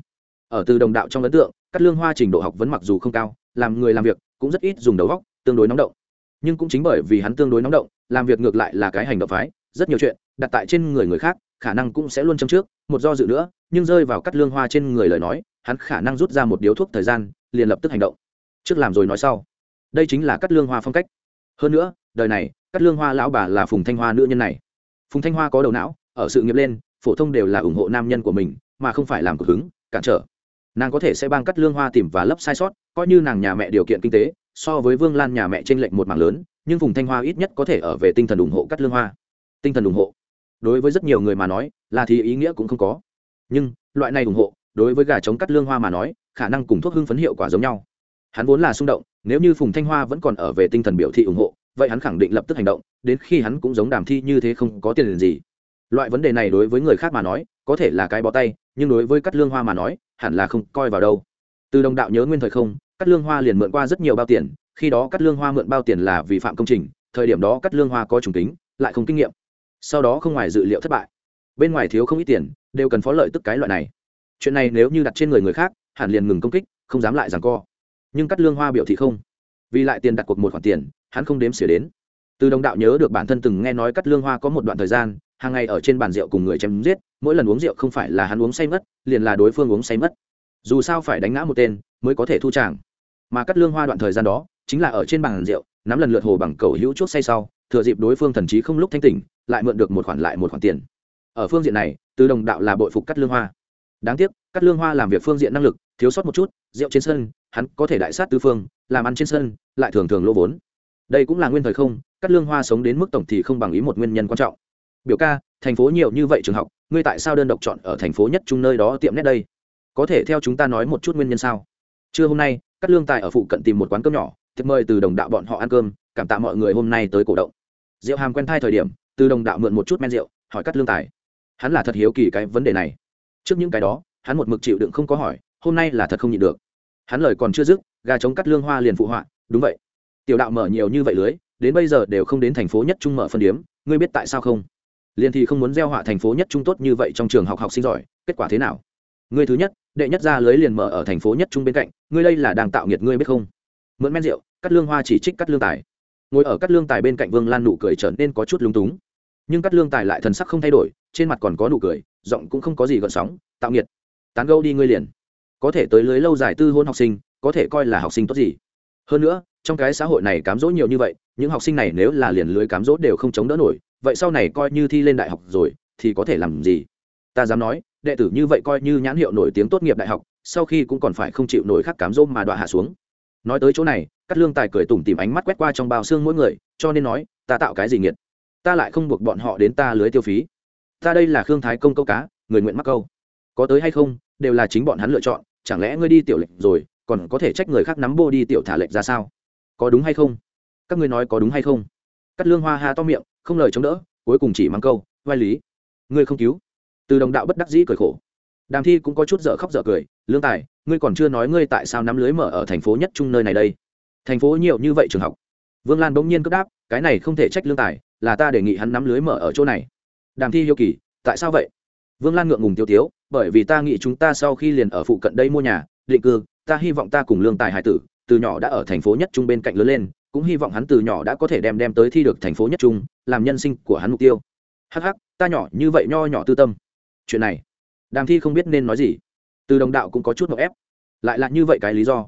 Ở từ đồng đạo trong ấn tượng, cắt lương hoa trình độ học vẫn mặc dù không cao, làm người làm việc cũng rất ít dùng đầu góc, tương đối nóng động. Nhưng cũng chính bởi vì hắn tương đối nóng động, làm việc ngược lại là cái hành động phái, rất nhiều chuyện đặt tại trên người người khác, khả năng cũng sẽ luôn châm trước, một do dự nữa, nhưng rơi vào cắt lương hoa trên người lời nói, hắn khả năng rút ra một điếu thuốc thời gian, liền lập tức hành động. Trước làm rồi nói sau. Đây chính là cắt lương hoa phong cách. Hơn nữa, đời này, cắt lương hoa lão bà là phùng thanh hoa nữ nhân này. Phùng thanh hoa có đầu não, ở sự nghiệp lên, phổ thông đều là ủng hộ nam nhân của mình, mà không phải làm cực hứng, cản trở nàng có thể sẽ bang cắt lương hoa tìm và lấp sai sót, coi như nàng nhà mẹ điều kiện kinh tế, so với vương lan nhà mẹ t r ê n lệch một mảng lớn, nhưng vùng thanh hoa ít nhất có thể ở về tinh thần ủng hộ cắt lương hoa. Tinh thần ủng hộ? Đối với rất nhiều người mà nói, là thì ý nghĩa cũng không có. Nhưng, loại này ủng hộ, đối với gà chống cắt lương hoa mà nói, khả năng cùng thuốc hưng phấn hiệu quả giống nhau. Hắn vốn là xung động, nếu như phùng thanh hoa vẫn còn ở về tinh thần biểu thị ủng hộ, vậy hắn khẳng định lập tức hành động, đến khi hắn cũng giống đàm thi như thế không có tiền gì. Loại vấn đề này đối với người khác mà nói, có thể là cái bó tay nhưng đối với cắt lương hoa mà nói, hẳn là không coi vào đâu. Từ đồng đạo nhớ nguyên thời không, cắt lương hoa liền mượn qua rất nhiều bao tiền, khi đó cắt lương hoa mượn bao tiền là vi phạm công trình, thời điểm đó cắt lương hoa có trùng tính lại không kinh nghiệm. Sau đó không ngoài dự liệu thất bại. Bên ngoài thiếu không ít tiền, đều cần phó lợi tức cái loại này. Chuyện này nếu như đặt trên người người khác, hẳn liền ngừng công kích, không dám lại rằng co. Nhưng cắt lương hoa biểu thị không. Vì lại tiền đặt cuộc một khoản tiền, hắn không đếm xỉa đến. Từ đồng đạo nhớ được bản thân từng nghe nói cắt lương hoa có một đoạn thời gian hàng ngày ở trên bàn rượu cùng người chém giết, mỗi lần uống rượu không phải là hắn uống say mất liền là đối phương uống say mất dù sao phải đánh ngã một tên mới có thể thu tràng. Mà cắt lương hoa đoạn thời gian đó, chính là ở trên bàn rượu, nắm lần lượt hồ bằng cầu hữu chốt say sau, thừa dịp đối phương thần trí không lúc thanh tỉnh, lại mượn được một khoản lại một khoản tiền. Ở phương diện này, từ đồng đạo là bội phục cắt lương hoa. Đáng tiếc, cắt lương hoa làm việc phương diện năng lực, thiếu sót một chút, rượu trên sân, hắn có thể đại sát tư phương, làm ăn trên sân, lại thường thường lỗ vốn. Đây cũng là nguyên thời không, cắt lương hoa sống đến mức tổng thì không bằng ý một nguyên nhân quan trọng biểu ca, thành phố nhiều như vậy trường học, ngươi tại sao đơn độc chọn ở thành phố nhất trung nơi đó tiệm nét đây? Có thể theo chúng ta nói một chút nguyên nhân sao? Trưa hôm nay cắt lương tài ở phụ cận tìm một quán cơm nhỏ, thiệp mời từ đồng đạo bọn họ ăn cơm, cảm tạ mọi người hôm nay tới cổ động. Rượu hàm quen thai thời điểm, từ đồng đạo mượn một chút men rượu, hỏi cắt lương tài. Hắn là thật hiếu kỳ cái vấn đề này. Trước những cái đó, hắn một mực chịu đựng không có hỏi, hôm nay là thật không nhịn được. Hắn lời còn chưa dứt, gà chống cắt lương hoa liền phụ họa, đúng vậy. Tiểu đạo mở nhiều như vậy lưới, đến bây giờ đều không đến thành phố nhất trung mở phân điếm, ngươi biết tại sao không? Liền thì không muốn gieo họa thành phố nhất trung tốt như vậy trong trường học học sinh giỏi, kết quả thế nào? Ngươi thứ nhất, đệ nhất ra lưới liền mở ở thành phố nhất trung bên cạnh, ngươi đây là đang tạo nghiệt ngươi biết không? Mượn men rượu, cắt lương hoa chỉ trích cắt lương tài. Ngồi ở cắt lương tài bên cạnh vương lan nụ cười trở nên có chút lúng túng. Nhưng cắt lương tài lại thần sắc không thay đổi, trên mặt còn có nụ cười, giọng cũng không có gì gợn sóng, tạo nghiệt. Tán gâu đi ngươi liền. Có thể tới lưới lâu dài tư hôn học sinh, có thể coi là học sinh tốt gì. Hơn nữa, trong cái xã hội này cám dỗ nhiều như vậy, những học sinh này nếu là liền lưới cám dỗ đều không chống đỡ nổi vậy sau này coi như thi lên đại học rồi, thì có thể làm gì? Ta dám nói, đệ tử như vậy coi như nhãn hiệu nổi tiếng tốt nghiệp đại học, sau khi cũng còn phải không chịu nổi khắc cám rôm mà đọa hạ xuống. Nói tới chỗ này cắt lương tài cười tủm tìm ánh mắt quét qua trong bao xương mỗi người, cho nên nói, ta tạo cái gì nghiệt? Ta lại không buộc bọn họ đến ta lưới tiêu phí. Ta đây là khương thái công câu cá, người nguyện mắc câu. Có tới hay không, đều là chính bọn hắn lựa chọn, chẳng lẽ ngươi đi tiểu lệnh rồi, còn có thể trách người khác nắm bô đi tiểu thả lệnh ra sao? Có đúng hay không? Các ngươi nói có đúng hay không? Cắt lương hoa ha to miệng không lời chống đỡ, cuối cùng chỉ mang câu, vai lý, ngươi không cứu. Từ đồng đạo bất đắc dĩ cười khổ. Đàm thi cũng có chút dở khóc dở cười, lương tài, ngươi còn chưa nói ngươi tại sao nắm lưới mở ở thành phố nhất trung nơi này đây? Thành phố nhiều như vậy trường học. Vương lan bỗng nhiên cấp đáp, cái này không thể trách lương tài, là ta đề nghị hắn nắm lưới mở ở chỗ này. Đàm thi hiếu kỳ, tại sao vậy? Vương lan ngượng ngùng tiêu tiếu, bởi vì ta nghĩ chúng ta sau khi liền ở phụ cận đây mua nhà, định cư, ta hy vọng ta cùng lương tài hải tử, từ nhỏ đã ở thành phố nhất trung bên cạnh lớn lên, cũng hy vọng hắn từ nhỏ đã có thể đem đem tới thi được thành phố nhất trung làm nhân sinh của hắn mục tiêu. Hắc hắc, ta nhỏ như vậy nho nhỏ tư tâm. Chuyện này, đàm thi không biết nên nói gì. Từ đồng đạo cũng có chút ngợp ép. Lại là như vậy cái lý do.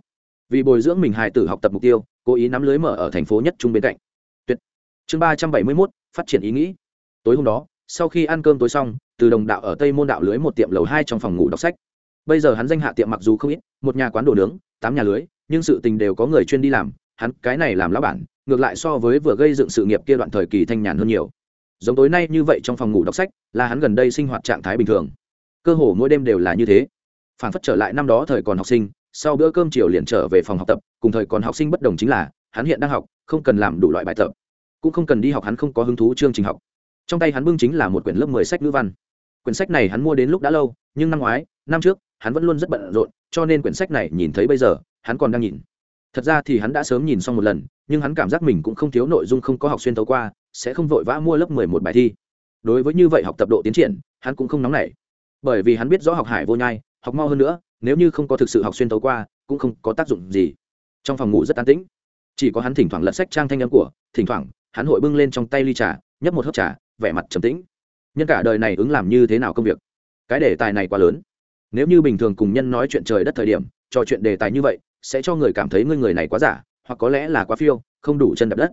Vì bồi dưỡng mình hài tử học tập mục tiêu, cố ý nắm lưới mở ở thành phố nhất trung bên cạnh. Tuyệt. Chương ba trăm bảy mươi mốt, phát triển ý nghĩ. Tối hôm đó, sau khi ăn cơm tối xong, từ đồng đạo ở tây môn đạo lưới một tiệm lầu hai trong phòng ngủ đọc sách. Bây giờ hắn danh hạ tiệm mặc dù không ít, một nhà quán đồ nướng, tám nhà lưới, nhưng sự tình đều có người chuyên đi làm, hắn cái này làm lão bản ngược lại so với vừa gây dựng sự nghiệp kia đoạn thời kỳ thanh nhàn hơn nhiều. Giống tối nay như vậy trong phòng ngủ đọc sách, là hắn gần đây sinh hoạt trạng thái bình thường. Cơ hồ mỗi đêm đều là như thế. Phản phất trở lại năm đó thời còn học sinh, sau bữa cơm chiều liền trở về phòng học tập, cùng thời còn học sinh bất đồng chính là, hắn hiện đang học, không cần làm đủ loại bài tập. Cũng không cần đi học hắn không có hứng thú chương trình học. Trong tay hắn bưng chính là một quyển lớp mười sách ngữ văn. Quyển sách này hắn mua đến lúc đã lâu, nhưng năm ngoái, năm trước, hắn vẫn luôn rất bận rộn, cho nên quyển sách này nhìn thấy bây giờ, hắn còn đang nhìn thật ra thì hắn đã sớm nhìn xong một lần, nhưng hắn cảm giác mình cũng không thiếu nội dung không có học xuyên tấu qua, sẽ không vội vã mua lớp mười một bài thi. Đối với như vậy học tập độ tiến triển, hắn cũng không nóng nảy. Bởi vì hắn biết rõ học hải vô nhai, học mau hơn nữa, nếu như không có thực sự học xuyên tấu qua, cũng không có tác dụng gì. Trong phòng ngủ rất an tĩnh. Chỉ có hắn thỉnh thoảng lật sách trang thanh âm của, thỉnh thoảng, hắn hội bưng lên trong tay ly trà, nhấp một hớp trà, vẻ mặt trầm tĩnh. Nhân cả đời này ứng làm như thế nào công việc? Cái đề tài này quá lớn. Nếu như bình thường cùng nhân nói chuyện trời đất thời điểm, trò chuyện đề tài như vậy sẽ cho người cảm thấy ngươi người này quá giả, hoặc có lẽ là quá phiêu, không đủ chân đập đất.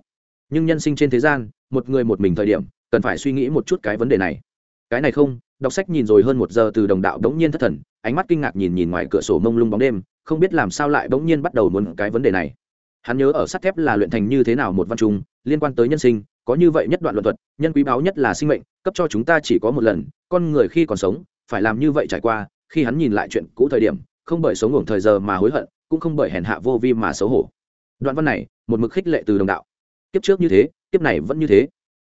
Nhưng nhân sinh trên thế gian, một người một mình thời điểm, cần phải suy nghĩ một chút cái vấn đề này. Cái này không, đọc sách nhìn rồi hơn một giờ từ đồng đạo đống nhiên thất thần, ánh mắt kinh ngạc nhìn nhìn ngoài cửa sổ mông lung bóng đêm, không biết làm sao lại bỗng nhiên bắt đầu muốn cái vấn đề này. Hắn nhớ ở sắt thép là luyện thành như thế nào một văn trung liên quan tới nhân sinh, có như vậy nhất đoạn luận thuật, nhân quý báu nhất là sinh mệnh, cấp cho chúng ta chỉ có một lần, con người khi còn sống, phải làm như vậy trải qua, khi hắn nhìn lại chuyện cũ thời điểm, không bởi sống ngủ thời giờ mà hối hận cũng không bởi hèn hạ vô vi mà xấu hổ. Đoạn văn này, một mực khích lệ từ đồng đạo. Kiếp trước như thế, kiếp này vẫn như thế.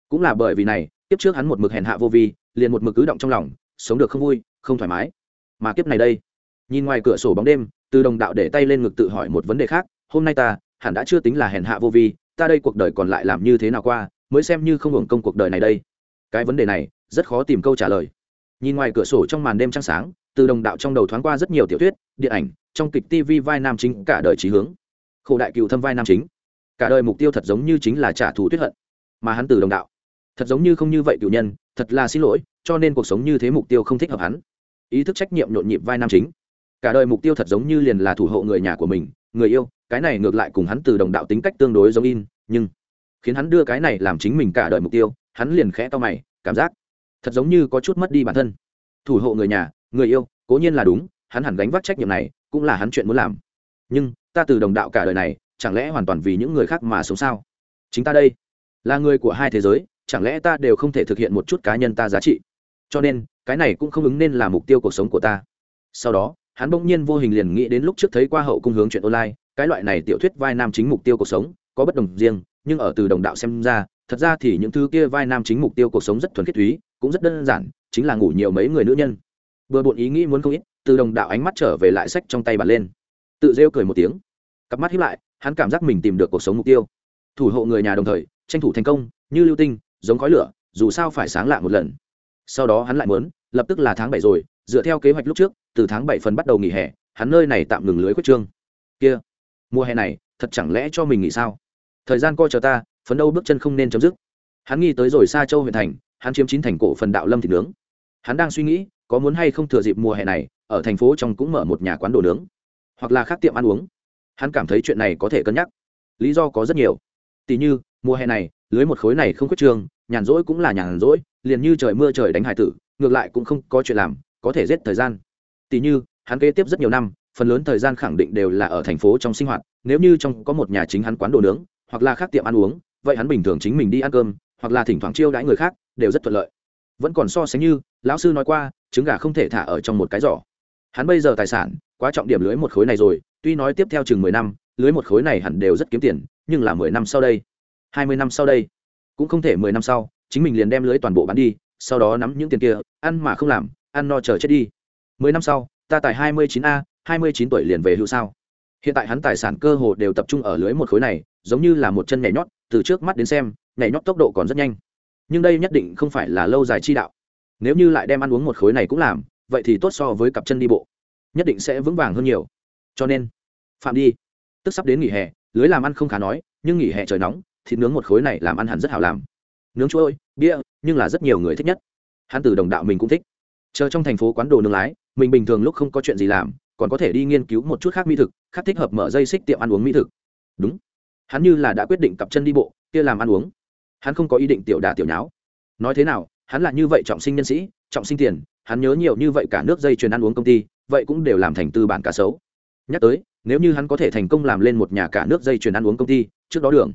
Cũng là bởi vì này, kiếp trước hắn một mực hèn hạ vô vi, liền một mực cứ động trong lòng, sống được không vui, không thoải mái. Mà kiếp này đây, nhìn ngoài cửa sổ bóng đêm, từ đồng đạo để tay lên ngực tự hỏi một vấn đề khác, hôm nay ta, hẳn đã chưa tính là hèn hạ vô vi, ta đây cuộc đời còn lại làm như thế nào qua, mới xem như không hưởng công cuộc đời này đây? Cái vấn đề này, rất khó tìm câu trả lời. Nhìn ngoài cửa sổ trong màn đêm trăng sáng, từ đồng đạo trong đầu thoáng qua rất nhiều tiểu thuyết, điện ảnh trong kịch tv vai nam chính cả đời trí hướng. Khổ đại cựu thâm vai nam chính. Cả đời mục tiêu thật giống như chính là trả thù tuyết hận. Mà hắn từ đồng đạo. Thật giống như không như vậy cựu nhân, thật là xin lỗi, cho nên cuộc sống như thế mục tiêu không thích hợp hắn. Ý thức trách nhiệm nhộn nhịp vai nam chính. Cả đời mục tiêu thật giống như liền là thủ hộ người nhà của mình, người yêu, cái này ngược lại cùng hắn từ đồng đạo tính cách tương đối giống in, nhưng khiến hắn đưa cái này làm chính mình cả đời mục tiêu, hắn liền khẽ to mày, cảm giác thật giống như có chút mất đi bản thân. Thủ hộ người nhà, người yêu, cố nhiên là đúng, hắn hẳn gánh vác trách nhiệm này cũng là hắn chuyện muốn làm. Nhưng, ta từ đồng đạo cả đời này, chẳng lẽ hoàn toàn vì những người khác mà sống sao? Chính ta đây, là người của hai thế giới, chẳng lẽ ta đều không thể thực hiện một chút cá nhân ta giá trị? Cho nên, cái này cũng không ứng nên là mục tiêu cuộc sống của ta. Sau đó, hắn bỗng nhiên vô hình liền nghĩ đến lúc trước thấy qua hậu cung hướng chuyện online, cái loại này tiểu thuyết vai nam chính mục tiêu cuộc sống, có bất đồng riêng, nhưng ở từ đồng đạo xem ra, thật ra thì những thứ kia vai nam chính mục tiêu cuộc sống rất thuần khiết thúy cũng rất đơn giản, chính là ngủ nhiều mấy người nữ nhân. Vừa bộn ý nghĩ muốn không ít từ đồng đạo ánh mắt trở về lại sách trong tay bàn lên. Tự rêu cười một tiếng. Cặp mắt hiếp lại, hắn cảm giác mình tìm được cuộc sống mục tiêu. Thủ hộ người nhà đồng thời, tranh thủ thành công, như lưu tinh, giống khói lửa, dù sao phải sáng lạ một lần. Sau đó hắn lại muốn, lập tức là tháng bảy rồi, dựa theo kế hoạch lúc trước, từ tháng bảy phần bắt đầu nghỉ hè, hắn nơi này tạm ngừng lưới quyết trương. Kia, mùa hè này, thật chẳng lẽ cho mình nghỉ sao? Thời gian coi chờ ta, phấn đâu bước chân không nên chấm dứt. Hắn nghi tới rồi xa châu huyện thành, hắn chiếm chín thành cổ phần đạo lâm thịt nướng. Hắn đang suy nghĩ, có muốn hay không thừa dịp mùa hè này ở thành phố trong cũng mở một nhà quán đồ nướng, hoặc là khác tiệm ăn uống. Hắn cảm thấy chuyện này có thể cân nhắc. Lý do có rất nhiều. Tỉ như, mùa hè này, lưới một khối này không khuyết trường, nhàn rỗi cũng là nhàn rỗi, liền như trời mưa trời đánh hải tử, ngược lại cũng không có chuyện làm, có thể giết thời gian. Tỉ như, hắn kế tiếp rất nhiều năm, phần lớn thời gian khẳng định đều là ở thành phố trong sinh hoạt, nếu như trong có một nhà chính hắn quán đồ nướng, hoặc là khác tiệm ăn uống, vậy hắn bình thường chính mình đi ăn cơm, hoặc là thỉnh thoảng chiêu đãi người khác, đều rất thuận lợi. Vẫn còn so sánh như, lão sư nói qua, trứng gà không thể thả ở trong một cái giỏ hắn bây giờ tài sản, quá trọng điểm lưới một khối này rồi, tuy nói tiếp theo chừng mười năm, lưới một khối này hẳn đều rất kiếm tiền, nhưng là mười năm sau đây, hai mươi năm sau đây, cũng không thể mười năm sau, chính mình liền đem lưới toàn bộ bán đi, sau đó nắm những tiền kia, ăn mà không làm, ăn no chờ chết đi. Mười năm sau, ta tài hai mươi chín a, hai mươi chín tuổi liền về hưu sao? Hiện tại hắn tài sản cơ hồ đều tập trung ở lưới một khối này, giống như là một chân nhảy nhót, từ trước mắt đến xem, nhảy nhót tốc độ còn rất nhanh. Nhưng đây nhất định không phải là lâu dài chi đạo. Nếu như lại đem ăn uống một khối này cũng làm vậy thì tốt so với cặp chân đi bộ. Nhất định sẽ vững vàng hơn nhiều. Cho nên, phạm đi. Tức sắp đến nghỉ hè, lưới làm ăn không khá nói, nhưng nghỉ hè trời nóng, thịt nướng một khối này làm ăn hẳn rất hảo làm. Nướng chuối bia, nhưng là rất nhiều người thích nhất. Hắn từ đồng đạo mình cũng thích. Chờ trong thành phố quán đồ nướng lái, mình bình thường lúc không có chuyện gì làm, còn có thể đi nghiên cứu một chút khác mỹ thực, khác thích hợp mở dây xích tiệm ăn uống mỹ thực. Đúng. Hắn như là đã quyết định cặp chân đi bộ, kia làm ăn uống. Hắn không có ý định tiểu đà tiểu nháo. Nói thế nào, hắn là như vậy trọng sinh nhân sĩ, trọng sinh tiền hắn nhớ nhiều như vậy cả nước dây chuyền ăn uống công ty, vậy cũng đều làm thành tư bản cá sấu. Nhắc tới, nếu như hắn có thể thành công làm lên một nhà cả nước dây chuyền ăn uống công ty, trước đó đường,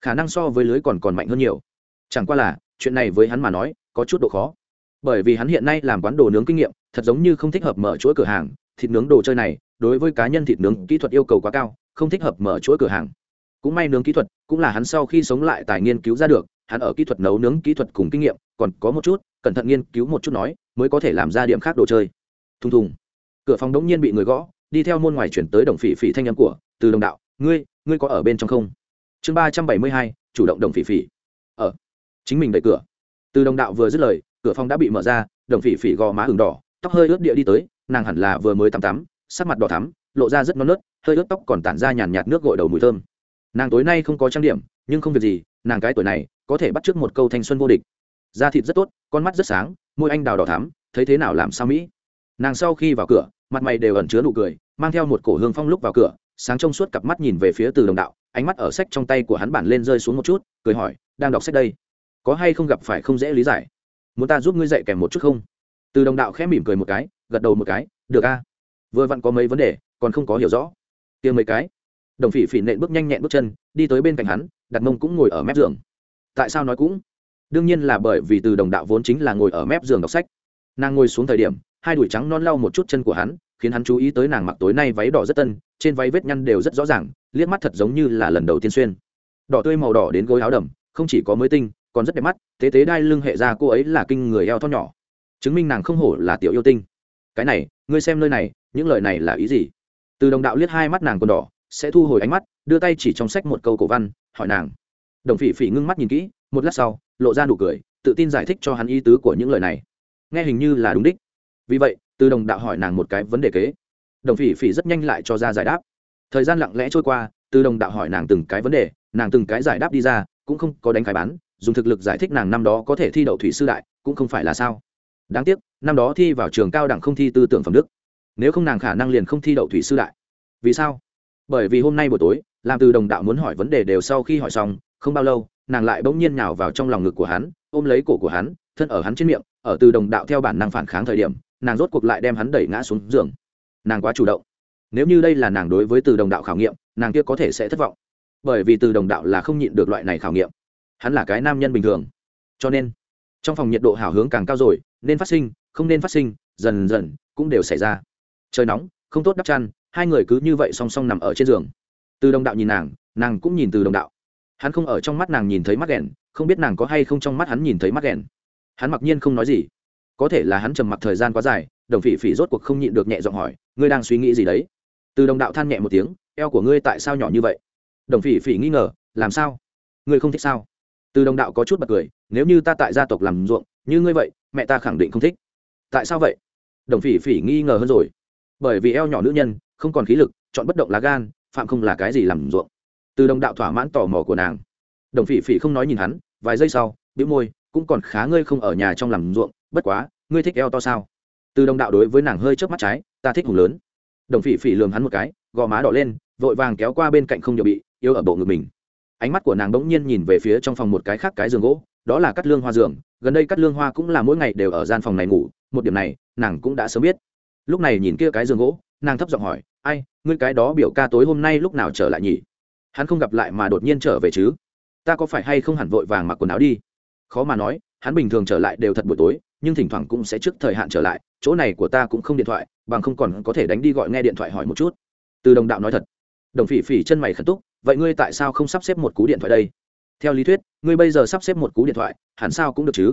khả năng so với lưới còn còn mạnh hơn nhiều. Chẳng qua là, chuyện này với hắn mà nói, có chút độ khó. Bởi vì hắn hiện nay làm quán đồ nướng kinh nghiệm, thật giống như không thích hợp mở chuỗi cửa hàng, thịt nướng đồ chơi này, đối với cá nhân thịt nướng kỹ thuật yêu cầu quá cao, không thích hợp mở chuỗi cửa hàng. Cũng may nướng kỹ thuật, cũng là hắn sau khi sống lại tài nghiên cứu ra được, hắn ở kỹ thuật nấu nướng kỹ thuật cùng kinh nghiệm, còn có một chút, cẩn thận nghiên cứu một chút nói mới có thể làm ra điểm khác đồ chơi. Thùng thùng. Cửa phòng đống nhiên bị người gõ, đi theo môn ngoài chuyển tới đồng phỉ phỉ thanh âm của, từ đồng đạo, ngươi ngươi có ở bên trong không? Chương ba trăm bảy mươi hai, chủ động đồng phỉ phỉ. Ở. Chính mình đẩy cửa. Từ đồng đạo vừa dứt lời, cửa phòng đã bị mở ra, đồng phỉ phỉ gò má hừng đỏ, tóc hơi ướt địa đi tới, nàng hẳn là vừa mới tắm tắm, sắc mặt đỏ thắm, lộ ra rất non nớt, hơi ướt tóc còn tản ra nhàn nhạt nước gội đầu mùi thơm. Nàng tối nay không có trang điểm, nhưng không việc gì, nàng cái tuổi này, có thể bắt t r ư ớ c một câu thanh xuân vô địch da thịt rất tốt, con mắt rất sáng, môi anh đào đỏ thắm, thấy thế nào làm sao mỹ? Nàng sau khi vào cửa, mặt mày đều ẩn chứa nụ cười, mang theo một cổ hương phong lúc vào cửa, sáng trông suốt cặp mắt nhìn về phía từ đồng đạo, ánh mắt ở sách trong tay của hắn bản lên rơi xuống một chút, cười hỏi, đang đọc sách đây? Có hay không gặp phải không dễ lý giải? Muốn ta giúp ngươi dạy kèm một chút không? Từ đồng đạo khẽ mỉm cười một cái, gật đầu một cái, được a. Vừa vặn có mấy vấn đề, còn không có hiểu rõ. Tiêm mấy cái. Đồng phỉ phỉ nện bước nhanh nhẹn bước chân, đi tới bên cạnh hắn, đặt mông cũng ngồi ở mép giường. Tại sao nói cũng? Đương nhiên là bởi vì từ đồng đạo vốn chính là ngồi ở mép giường đọc sách. Nàng ngồi xuống thời điểm, hai đùi trắng non lau một chút chân của hắn, khiến hắn chú ý tới nàng mặc tối nay váy đỏ rất tân, trên váy vết nhăn đều rất rõ ràng, liếc mắt thật giống như là lần đầu tiên xuyên. Đỏ tươi màu đỏ đến gối áo đầm, không chỉ có mới tinh, còn rất đẹp mắt thế tế đai lưng hệ ra cô ấy là kinh người eo thon nhỏ. Chứng minh nàng không hổ là tiểu yêu tinh. Cái này, ngươi xem nơi này, những lời này là ý gì? Từ đồng đạo liếc hai mắt nàng còn đỏ, sẽ thu hồi ánh mắt, đưa tay chỉ trong sách một câu cổ văn, hỏi nàng đồng phỉ phỉ ngưng mắt nhìn kỹ, một lát sau, lộ ra nụ cười, tự tin giải thích cho hắn ý tứ của những lời này. Nghe hình như là đúng đích. Vì vậy, từ đồng đạo hỏi nàng một cái vấn đề kế. Đồng phỉ phỉ rất nhanh lại cho ra giải đáp. Thời gian lặng lẽ trôi qua, từ đồng đạo hỏi nàng từng cái vấn đề, nàng từng cái giải đáp đi ra, cũng không có đánh khai bán, dùng thực lực giải thích nàng năm đó có thể thi đậu thủy sư đại, cũng không phải là sao. Đáng tiếc, năm đó thi vào trường cao đẳng không thi tư tưởng phẩm đức. Nếu không nàng khả năng liền không thi đậu thủy sư đại. Vì sao? Bởi vì hôm nay buổi tối, làm từ đồng đạo muốn hỏi vấn đề đều sau khi hỏi xong không bao lâu, nàng lại bỗng nhiên nhào vào trong lòng ngực của hắn, ôm lấy cổ của hắn, thân ở hắn trên miệng, ở từ đồng đạo theo bản năng phản kháng thời điểm, nàng rốt cuộc lại đem hắn đẩy ngã xuống giường. Nàng quá chủ động. Nếu như đây là nàng đối với từ đồng đạo khảo nghiệm, nàng kia có thể sẽ thất vọng. Bởi vì từ đồng đạo là không nhịn được loại này khảo nghiệm. Hắn là cái nam nhân bình thường. Cho nên, trong phòng nhiệt độ hào hướng càng cao rồi, nên phát sinh, không nên phát sinh, dần dần cũng đều xảy ra. Trời nóng, không tốt đắp chăn, hai người cứ như vậy song song nằm ở trên giường. Từ đồng đạo nhìn nàng nàng cũng nhìn từ đồng đạo hắn không ở trong mắt nàng nhìn thấy mắt ghẹn, không biết nàng có hay không trong mắt hắn nhìn thấy mắt ghẹn. Hắn mặc nhiên không nói gì. Có thể là hắn trầm mặc thời gian quá dài, đồng phỉ phỉ rốt cuộc không nhịn được nhẹ giọng hỏi, ngươi đang suy nghĩ gì đấy? Từ đồng đạo than nhẹ một tiếng, eo của ngươi tại sao nhỏ như vậy? Đồng phỉ phỉ nghi ngờ, làm sao? Ngươi không thích sao? Từ đồng đạo có chút bật cười, nếu như ta tại gia tộc làm ruộng, như ngươi vậy, mẹ ta khẳng định không thích. Tại sao vậy? Đồng phỉ phỉ nghi ngờ hơn rồi. Bởi vì eo nhỏ nữ nhân, không còn khí lực, chọn bất động lá gan, phạm không là cái gì làm ruộng từ đồng đạo thỏa mãn tò mò của nàng. Đồng phỉ phỉ không nói nhìn hắn, vài giây sau, bĩu môi, cũng còn khá ngươi không ở nhà trong làm ruộng, bất quá, ngươi thích eo to sao? Từ đồng đạo đối với nàng hơi chớp mắt trái, ta thích hùng lớn. Đồng phỉ phỉ lường hắn một cái, gò má đỏ lên, vội vàng kéo qua bên cạnh không điều bị yêu ở bộ ngực mình. Ánh mắt của nàng bỗng nhiên nhìn về phía trong phòng một cái khác cái giường gỗ, đó là cắt lương hoa giường. Gần đây cắt lương hoa cũng là mỗi ngày đều ở gian phòng này ngủ, một điểm này, nàng cũng đã sớm biết. Lúc này nhìn kia cái giường gỗ, nàng thấp giọng hỏi, ai, ngươi cái đó biểu ca tối hôm nay lúc nào trở lại nhỉ? Hắn không gặp lại mà đột nhiên trở về chứ? Ta có phải hay không hẳn vội vàng mặc quần áo đi? Khó mà nói, hắn bình thường trở lại đều thật buổi tối, nhưng thỉnh thoảng cũng sẽ trước thời hạn trở lại, chỗ này của ta cũng không điện thoại, bằng không còn có thể đánh đi gọi nghe điện thoại hỏi một chút. Từ đồng đạo nói thật. Đồng phỉ phỉ chân mày khẩn túc, vậy ngươi tại sao không sắp xếp một cú điện thoại đây? Theo lý thuyết, ngươi bây giờ sắp xếp một cú điện thoại, hẳn sao cũng được chứ?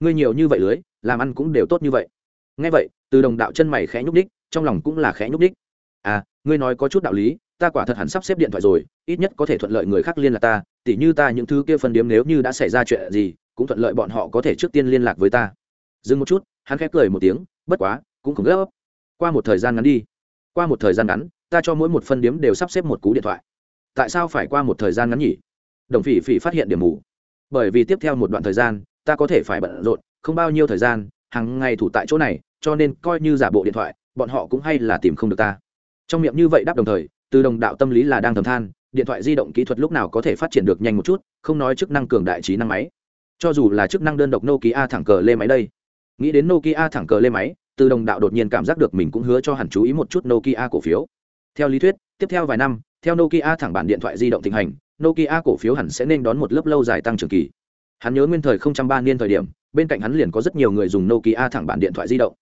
Ngươi nhiều như vậy lưới, làm ăn cũng đều tốt như vậy. Nghe vậy, từ đồng đạo chân mày khẽ nhúc đích trong lòng cũng là khẽ nhúc đích à ngươi nói có chút đạo lý ta quả thật hẳn sắp xếp điện thoại rồi, ít nhất có thể thuận lợi người khác liên lạc ta, tỉ như ta những thứ kia phân điếm nếu như đã xảy ra chuyện gì, cũng thuận lợi bọn họ có thể trước tiên liên lạc với ta. Dừng một chút, hắn khẽ cười một tiếng, bất quá, cũng không gấp. Qua một thời gian ngắn đi. Qua một thời gian ngắn, ta cho mỗi một phân điếm đều sắp xếp một cú điện thoại. Tại sao phải qua một thời gian ngắn nhỉ? Đồng phỉ phỉ phát hiện điểm mù. Bởi vì tiếp theo một đoạn thời gian, ta có thể phải bận rộn, không bao nhiêu thời gian, hàng ngày thủ tại chỗ này, cho nên coi như giả bộ điện thoại, bọn họ cũng hay là tìm không được ta. Trong miệng như vậy đáp đồng thời từ đồng đạo tâm lý là đang thầm than, điện thoại di động kỹ thuật lúc nào có thể phát triển được nhanh một chút, không nói chức năng cường đại trí năng máy. Cho dù là chức năng đơn độc nokia thẳng cờ lê máy đây. Nghĩ đến nokia thẳng cờ lê máy, từ đồng đạo đột nhiên cảm giác được mình cũng hứa cho hẳn chú ý một chút nokia cổ phiếu. Theo lý thuyết, tiếp theo vài năm, theo nokia thẳng bản điện thoại di động thịnh hành, nokia cổ phiếu hẳn sẽ nên đón một lớp lâu dài tăng trưởng kỳ. Hắn nhớ nguyên thời không trăm ba niên thời điểm, bên cạnh hắn liền có rất nhiều người dùng nokia thẳng bản điện thoại di động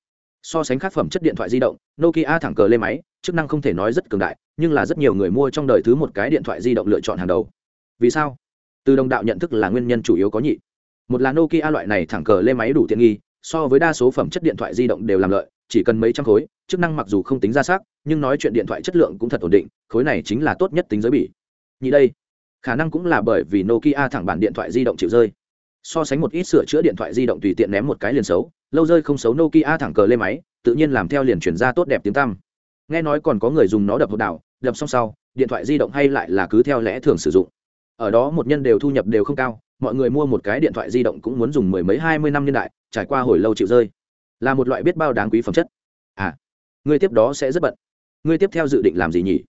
so sánh khác phẩm chất điện thoại di động, nokia thẳng cờ lên máy, chức năng không thể nói rất cường đại, nhưng là rất nhiều người mua trong đời thứ một cái điện thoại di động lựa chọn hàng đầu. Vì sao? Từ đồng đạo nhận thức là nguyên nhân chủ yếu có nhị. Một là nokia loại này thẳng cờ lên máy đủ tiện nghi, so với đa số phẩm chất điện thoại di động đều làm lợi, chỉ cần mấy trăm khối, chức năng mặc dù không tính ra xác, nhưng nói chuyện điện thoại chất lượng cũng thật ổn định, khối này chính là tốt nhất tính giới bỉ. Nhị đây, khả năng cũng là bởi vì nokia thẳng bản điện thoại di động chịu rơi. So sánh một ít sửa chữa điện thoại di động tùy tiện ném một cái liền xấu lâu rơi không xấu nokia thẳng cờ lên máy, tự nhiên làm theo liền chuyển ra tốt đẹp tiếng tăm. Nghe nói còn có người dùng nó đập hộp đảo, đập xong sau, điện thoại di động hay lại là cứ theo lẽ thường sử dụng. Ở đó một nhân đều thu nhập đều không cao, mọi người mua một cái điện thoại di động cũng muốn dùng mười mấy hai mươi năm niên đại, trải qua hồi lâu chịu rơi. Là một loại biết bao đáng quý phẩm chất. À người tiếp đó sẽ rất bận. Người tiếp theo dự định làm gì nhỉ?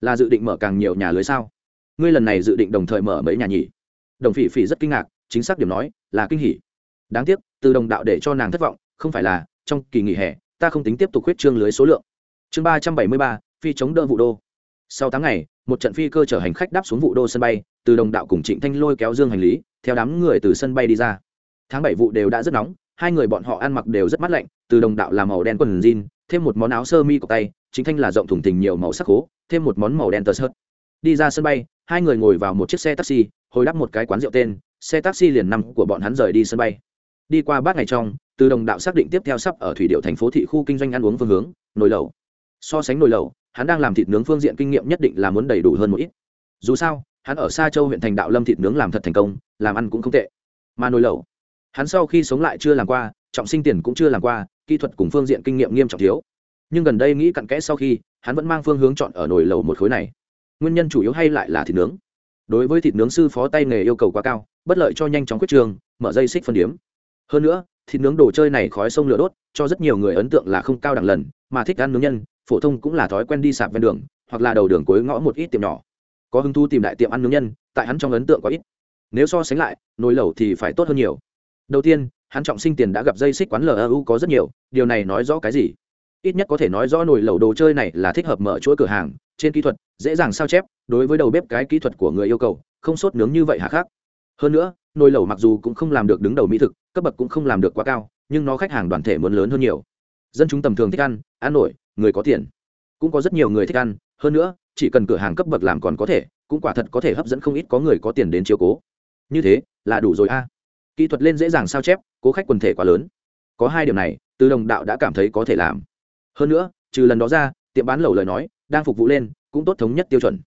Là dự định mở càng nhiều nhà lưới sao? Ngươi lần này dự định đồng thời mở mấy nhà nhỉ? Đồng phỉ phỉ rất kinh ngạc, chính xác điểm nói là kinh hỉ. Đáng tiếc từ đồng đạo để cho nàng thất vọng, không phải là, trong kỳ nghỉ hè, ta không tính tiếp tục huyết trương lưới số lượng. Chương ba trăm bảy mươi ba, phi chống đỡ vụ đô. Sau tháng ngày, một trận phi cơ chở hành khách đáp xuống vụ đô sân bay, từ đồng đạo cùng trịnh thanh lôi kéo dương hành lý, theo đám người từ sân bay đi ra. Tháng bảy vụ đều đã rất nóng, hai người bọn họ ăn mặc đều rất mát lạnh, từ đồng đạo là màu đen quần jean, thêm một món áo sơ mi cọc tay chính thanh là rộng thùng thình nhiều màu sắc khố thêm một món màu đen tờ sợt. Đi ra sân bay, hai người ngồi vào một chiếc xe taxi, hồi đắp một cái quán rượu tên, xe taxi liền năm của bọn hắn rời đi sân bay đi qua bát ngày trong, từ đồng đạo xác định tiếp theo sắp ở thủy điệu thành phố thị khu kinh doanh ăn uống phương hướng, nồi lẩu. So sánh nồi lẩu, hắn đang làm thịt nướng phương diện kinh nghiệm nhất định là muốn đầy đủ hơn một ít. Dù sao, hắn ở xa châu huyện thành đạo lâm thịt nướng làm thật thành công, làm ăn cũng không tệ. Mà nồi lẩu, hắn sau khi sống lại chưa làm qua, trọng sinh tiền cũng chưa làm qua, kỹ thuật cùng phương diện kinh nghiệm nghiêm trọng thiếu. Nhưng gần đây nghĩ cặn kẽ sau khi, hắn vẫn mang phương hướng chọn ở nồi lẩu một khối này. Nguyên nhân chủ yếu hay lại là thịt nướng. Đối với thịt nướng sư phó tay nghề yêu cầu quá cao, bất lợi cho nhanh chóng quyết trường, mở dây xích phân điếm hơn nữa, thịt nướng đồ chơi này khói sông lửa đốt, cho rất nhiều người ấn tượng là không cao đẳng lần, mà thích ăn nướng nhân, phổ thông cũng là thói quen đi sạp ven đường, hoặc là đầu đường cuối ngõ một ít tiệm nhỏ. Có hứng thú tìm đại tiệm ăn nướng nhân, tại hắn trong ấn tượng có ít. Nếu so sánh lại, nồi lẩu thì phải tốt hơn nhiều. Đầu tiên, hắn trọng sinh tiền đã gặp dây xích quán lu có rất nhiều, điều này nói rõ cái gì? Ít nhất có thể nói rõ nồi lẩu đồ chơi này là thích hợp mở chuỗi cửa hàng, trên kỹ thuật, dễ dàng sao chép, đối với đầu bếp cái kỹ thuật của người yêu cầu, không sốt nướng như vậy hả khác? Hơn nữa, nồi lẩu mặc dù cũng không làm được đứng đầu mỹ thực, cấp bậc cũng không làm được quá cao, nhưng nó khách hàng đoàn thể muốn lớn hơn nhiều. Dân chúng tầm thường thích ăn ăn nổi, người có tiền. Cũng có rất nhiều người thích ăn, hơn nữa, chỉ cần cửa hàng cấp bậc làm còn có thể, cũng quả thật có thể hấp dẫn không ít có người có tiền đến chiếu cố. Như thế, là đủ rồi a. Kỹ thuật lên dễ dàng sao chép, cố khách quần thể quá lớn. Có hai điểm này, từ đồng đạo đã cảm thấy có thể làm. Hơn nữa, trừ lần đó ra, tiệm bán lẩu lời nói, đang phục vụ lên, cũng tốt thống nhất tiêu chuẩn.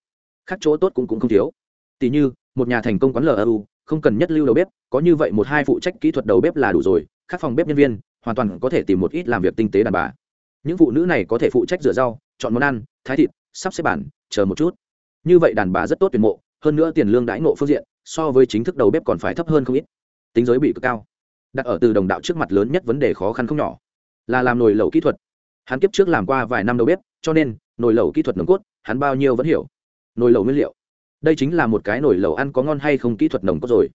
Khác chỗ tốt cũng cũng không thiếu. Tỷ như, một nhà thành công quán lu không cần nhất lưu đầu bếp, có như vậy một hai phụ trách kỹ thuật đầu bếp là đủ rồi các phòng bếp nhân viên, hoàn toàn có thể tìm một ít làm việc tinh tế đàn bà. Những phụ nữ này có thể phụ trách rửa rau, chọn món ăn, thái thịt, sắp xếp bản chờ một chút. Như vậy đàn bà rất tốt tuyển mộ, hơn nữa tiền lương đãi ngộ phương diện, so với chính thức đầu bếp còn phải thấp hơn không ít. Tính giới bị cực cao. Đặt ở từ đồng đạo trước mặt lớn nhất vấn đề khó khăn không nhỏ, là làm nồi lẩu kỹ thuật. Hắn kiếp trước làm qua vài năm đầu bếp, cho nên nồi lẩu kỹ thuật nồng cốt, hắn bao nhiêu vẫn hiểu. Nồi lẩu nguyên liệu đây chính là một cái nồi lẩu ăn có ngon hay không kỹ thuật nồng cốt rồi.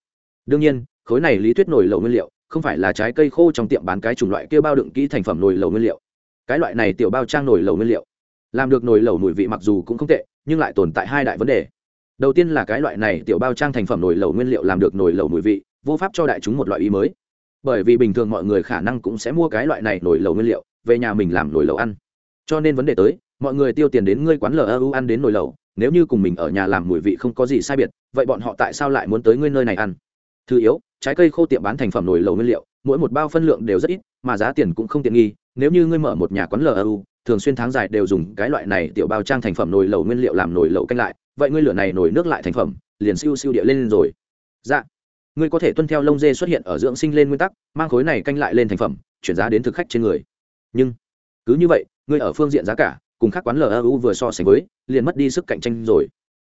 Đương nhiên, khối này lý thuyết nồi lẩu nguyên liệu, không phải là trái cây khô trong tiệm bán cái chủng loại kia bao đựng kỹ thành phẩm nồi lẩu nguyên liệu. Cái loại này tiểu bao trang nồi lẩu nguyên liệu, làm được nồi lẩu mùi vị mặc dù cũng không tệ, nhưng lại tồn tại hai đại vấn đề. Đầu tiên là cái loại này tiểu bao trang thành phẩm nồi lẩu nguyên liệu làm được nồi lẩu mùi vị, vô pháp cho đại chúng một loại ý mới. Bởi vì bình thường mọi người khả năng cũng sẽ mua cái loại này nồi lẩu nguyên liệu, về nhà mình làm nồi lẩu ăn. Cho nên vấn đề tới, mọi người tiêu tiền đến ngươi quán lẩu ăn đến nồi lẩu nếu như cùng mình ở nhà làm mùi vị không có gì sai biệt, vậy bọn họ tại sao lại muốn tới ngươi nơi này ăn? Thứ yếu, trái cây khô tiệm bán thành phẩm nồi lẩu nguyên liệu, mỗi một bao phân lượng đều rất ít, mà giá tiền cũng không tiện nghi. Nếu như ngươi mở một nhà quán lu thường xuyên tháng dài đều dùng cái loại này tiểu bao trang thành phẩm nồi lẩu nguyên liệu làm nồi lẩu canh lại, vậy ngươi lửa này nồi nước lại thành phẩm, liền siêu siêu địa lên rồi. Dạ. Ngươi có thể tuân theo lông dê xuất hiện ở dưỡng sinh lên nguyên tắc, mang khối này canh lại lên thành phẩm, chuyển giá đến thực khách trên người. Nhưng, cứ như vậy, ngươi ở phương diện giá cả cùng các quán lu vừa so sánh với, liền mất đi sức cạnh tranh rồi.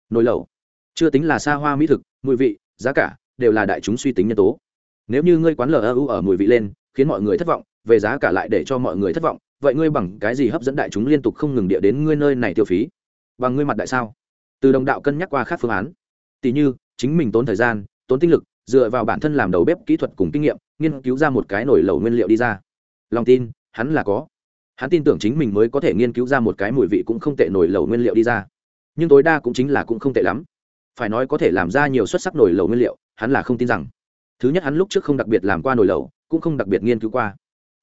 Nồi lẩu, chưa tính là xa hoa mỹ thực, mùi vị, giá cả, đều là đại chúng suy tính nhân tố. Nếu như ngươi quán lu ở mùi vị lên, khiến mọi người thất vọng, về giá cả lại để cho mọi người thất vọng, vậy ngươi bằng cái gì hấp dẫn đại chúng liên tục không ngừng địa đến ngươi nơi này tiêu phí? Bằng ngươi mặt đại sao? Từ đồng đạo cân nhắc qua các phương án. Tỷ như, chính mình tốn thời gian, tốn tinh lực, dựa vào bản thân làm đầu bếp kỹ thuật cùng kinh nghiệm, nghiên cứu ra một cái nồi lẩu nguyên liệu đi ra. Lòng tin, hắn là có hắn tin tưởng chính mình mới có thể nghiên cứu ra một cái mùi vị cũng không tệ nổi lẩu nguyên liệu đi ra. Nhưng tối đa cũng chính là cũng không tệ lắm. Phải nói có thể làm ra nhiều xuất sắc nổi lẩu nguyên liệu, hắn là không tin rằng. Thứ nhất hắn lúc trước không đặc biệt làm qua nổi lẩu, cũng không đặc biệt nghiên cứu qua.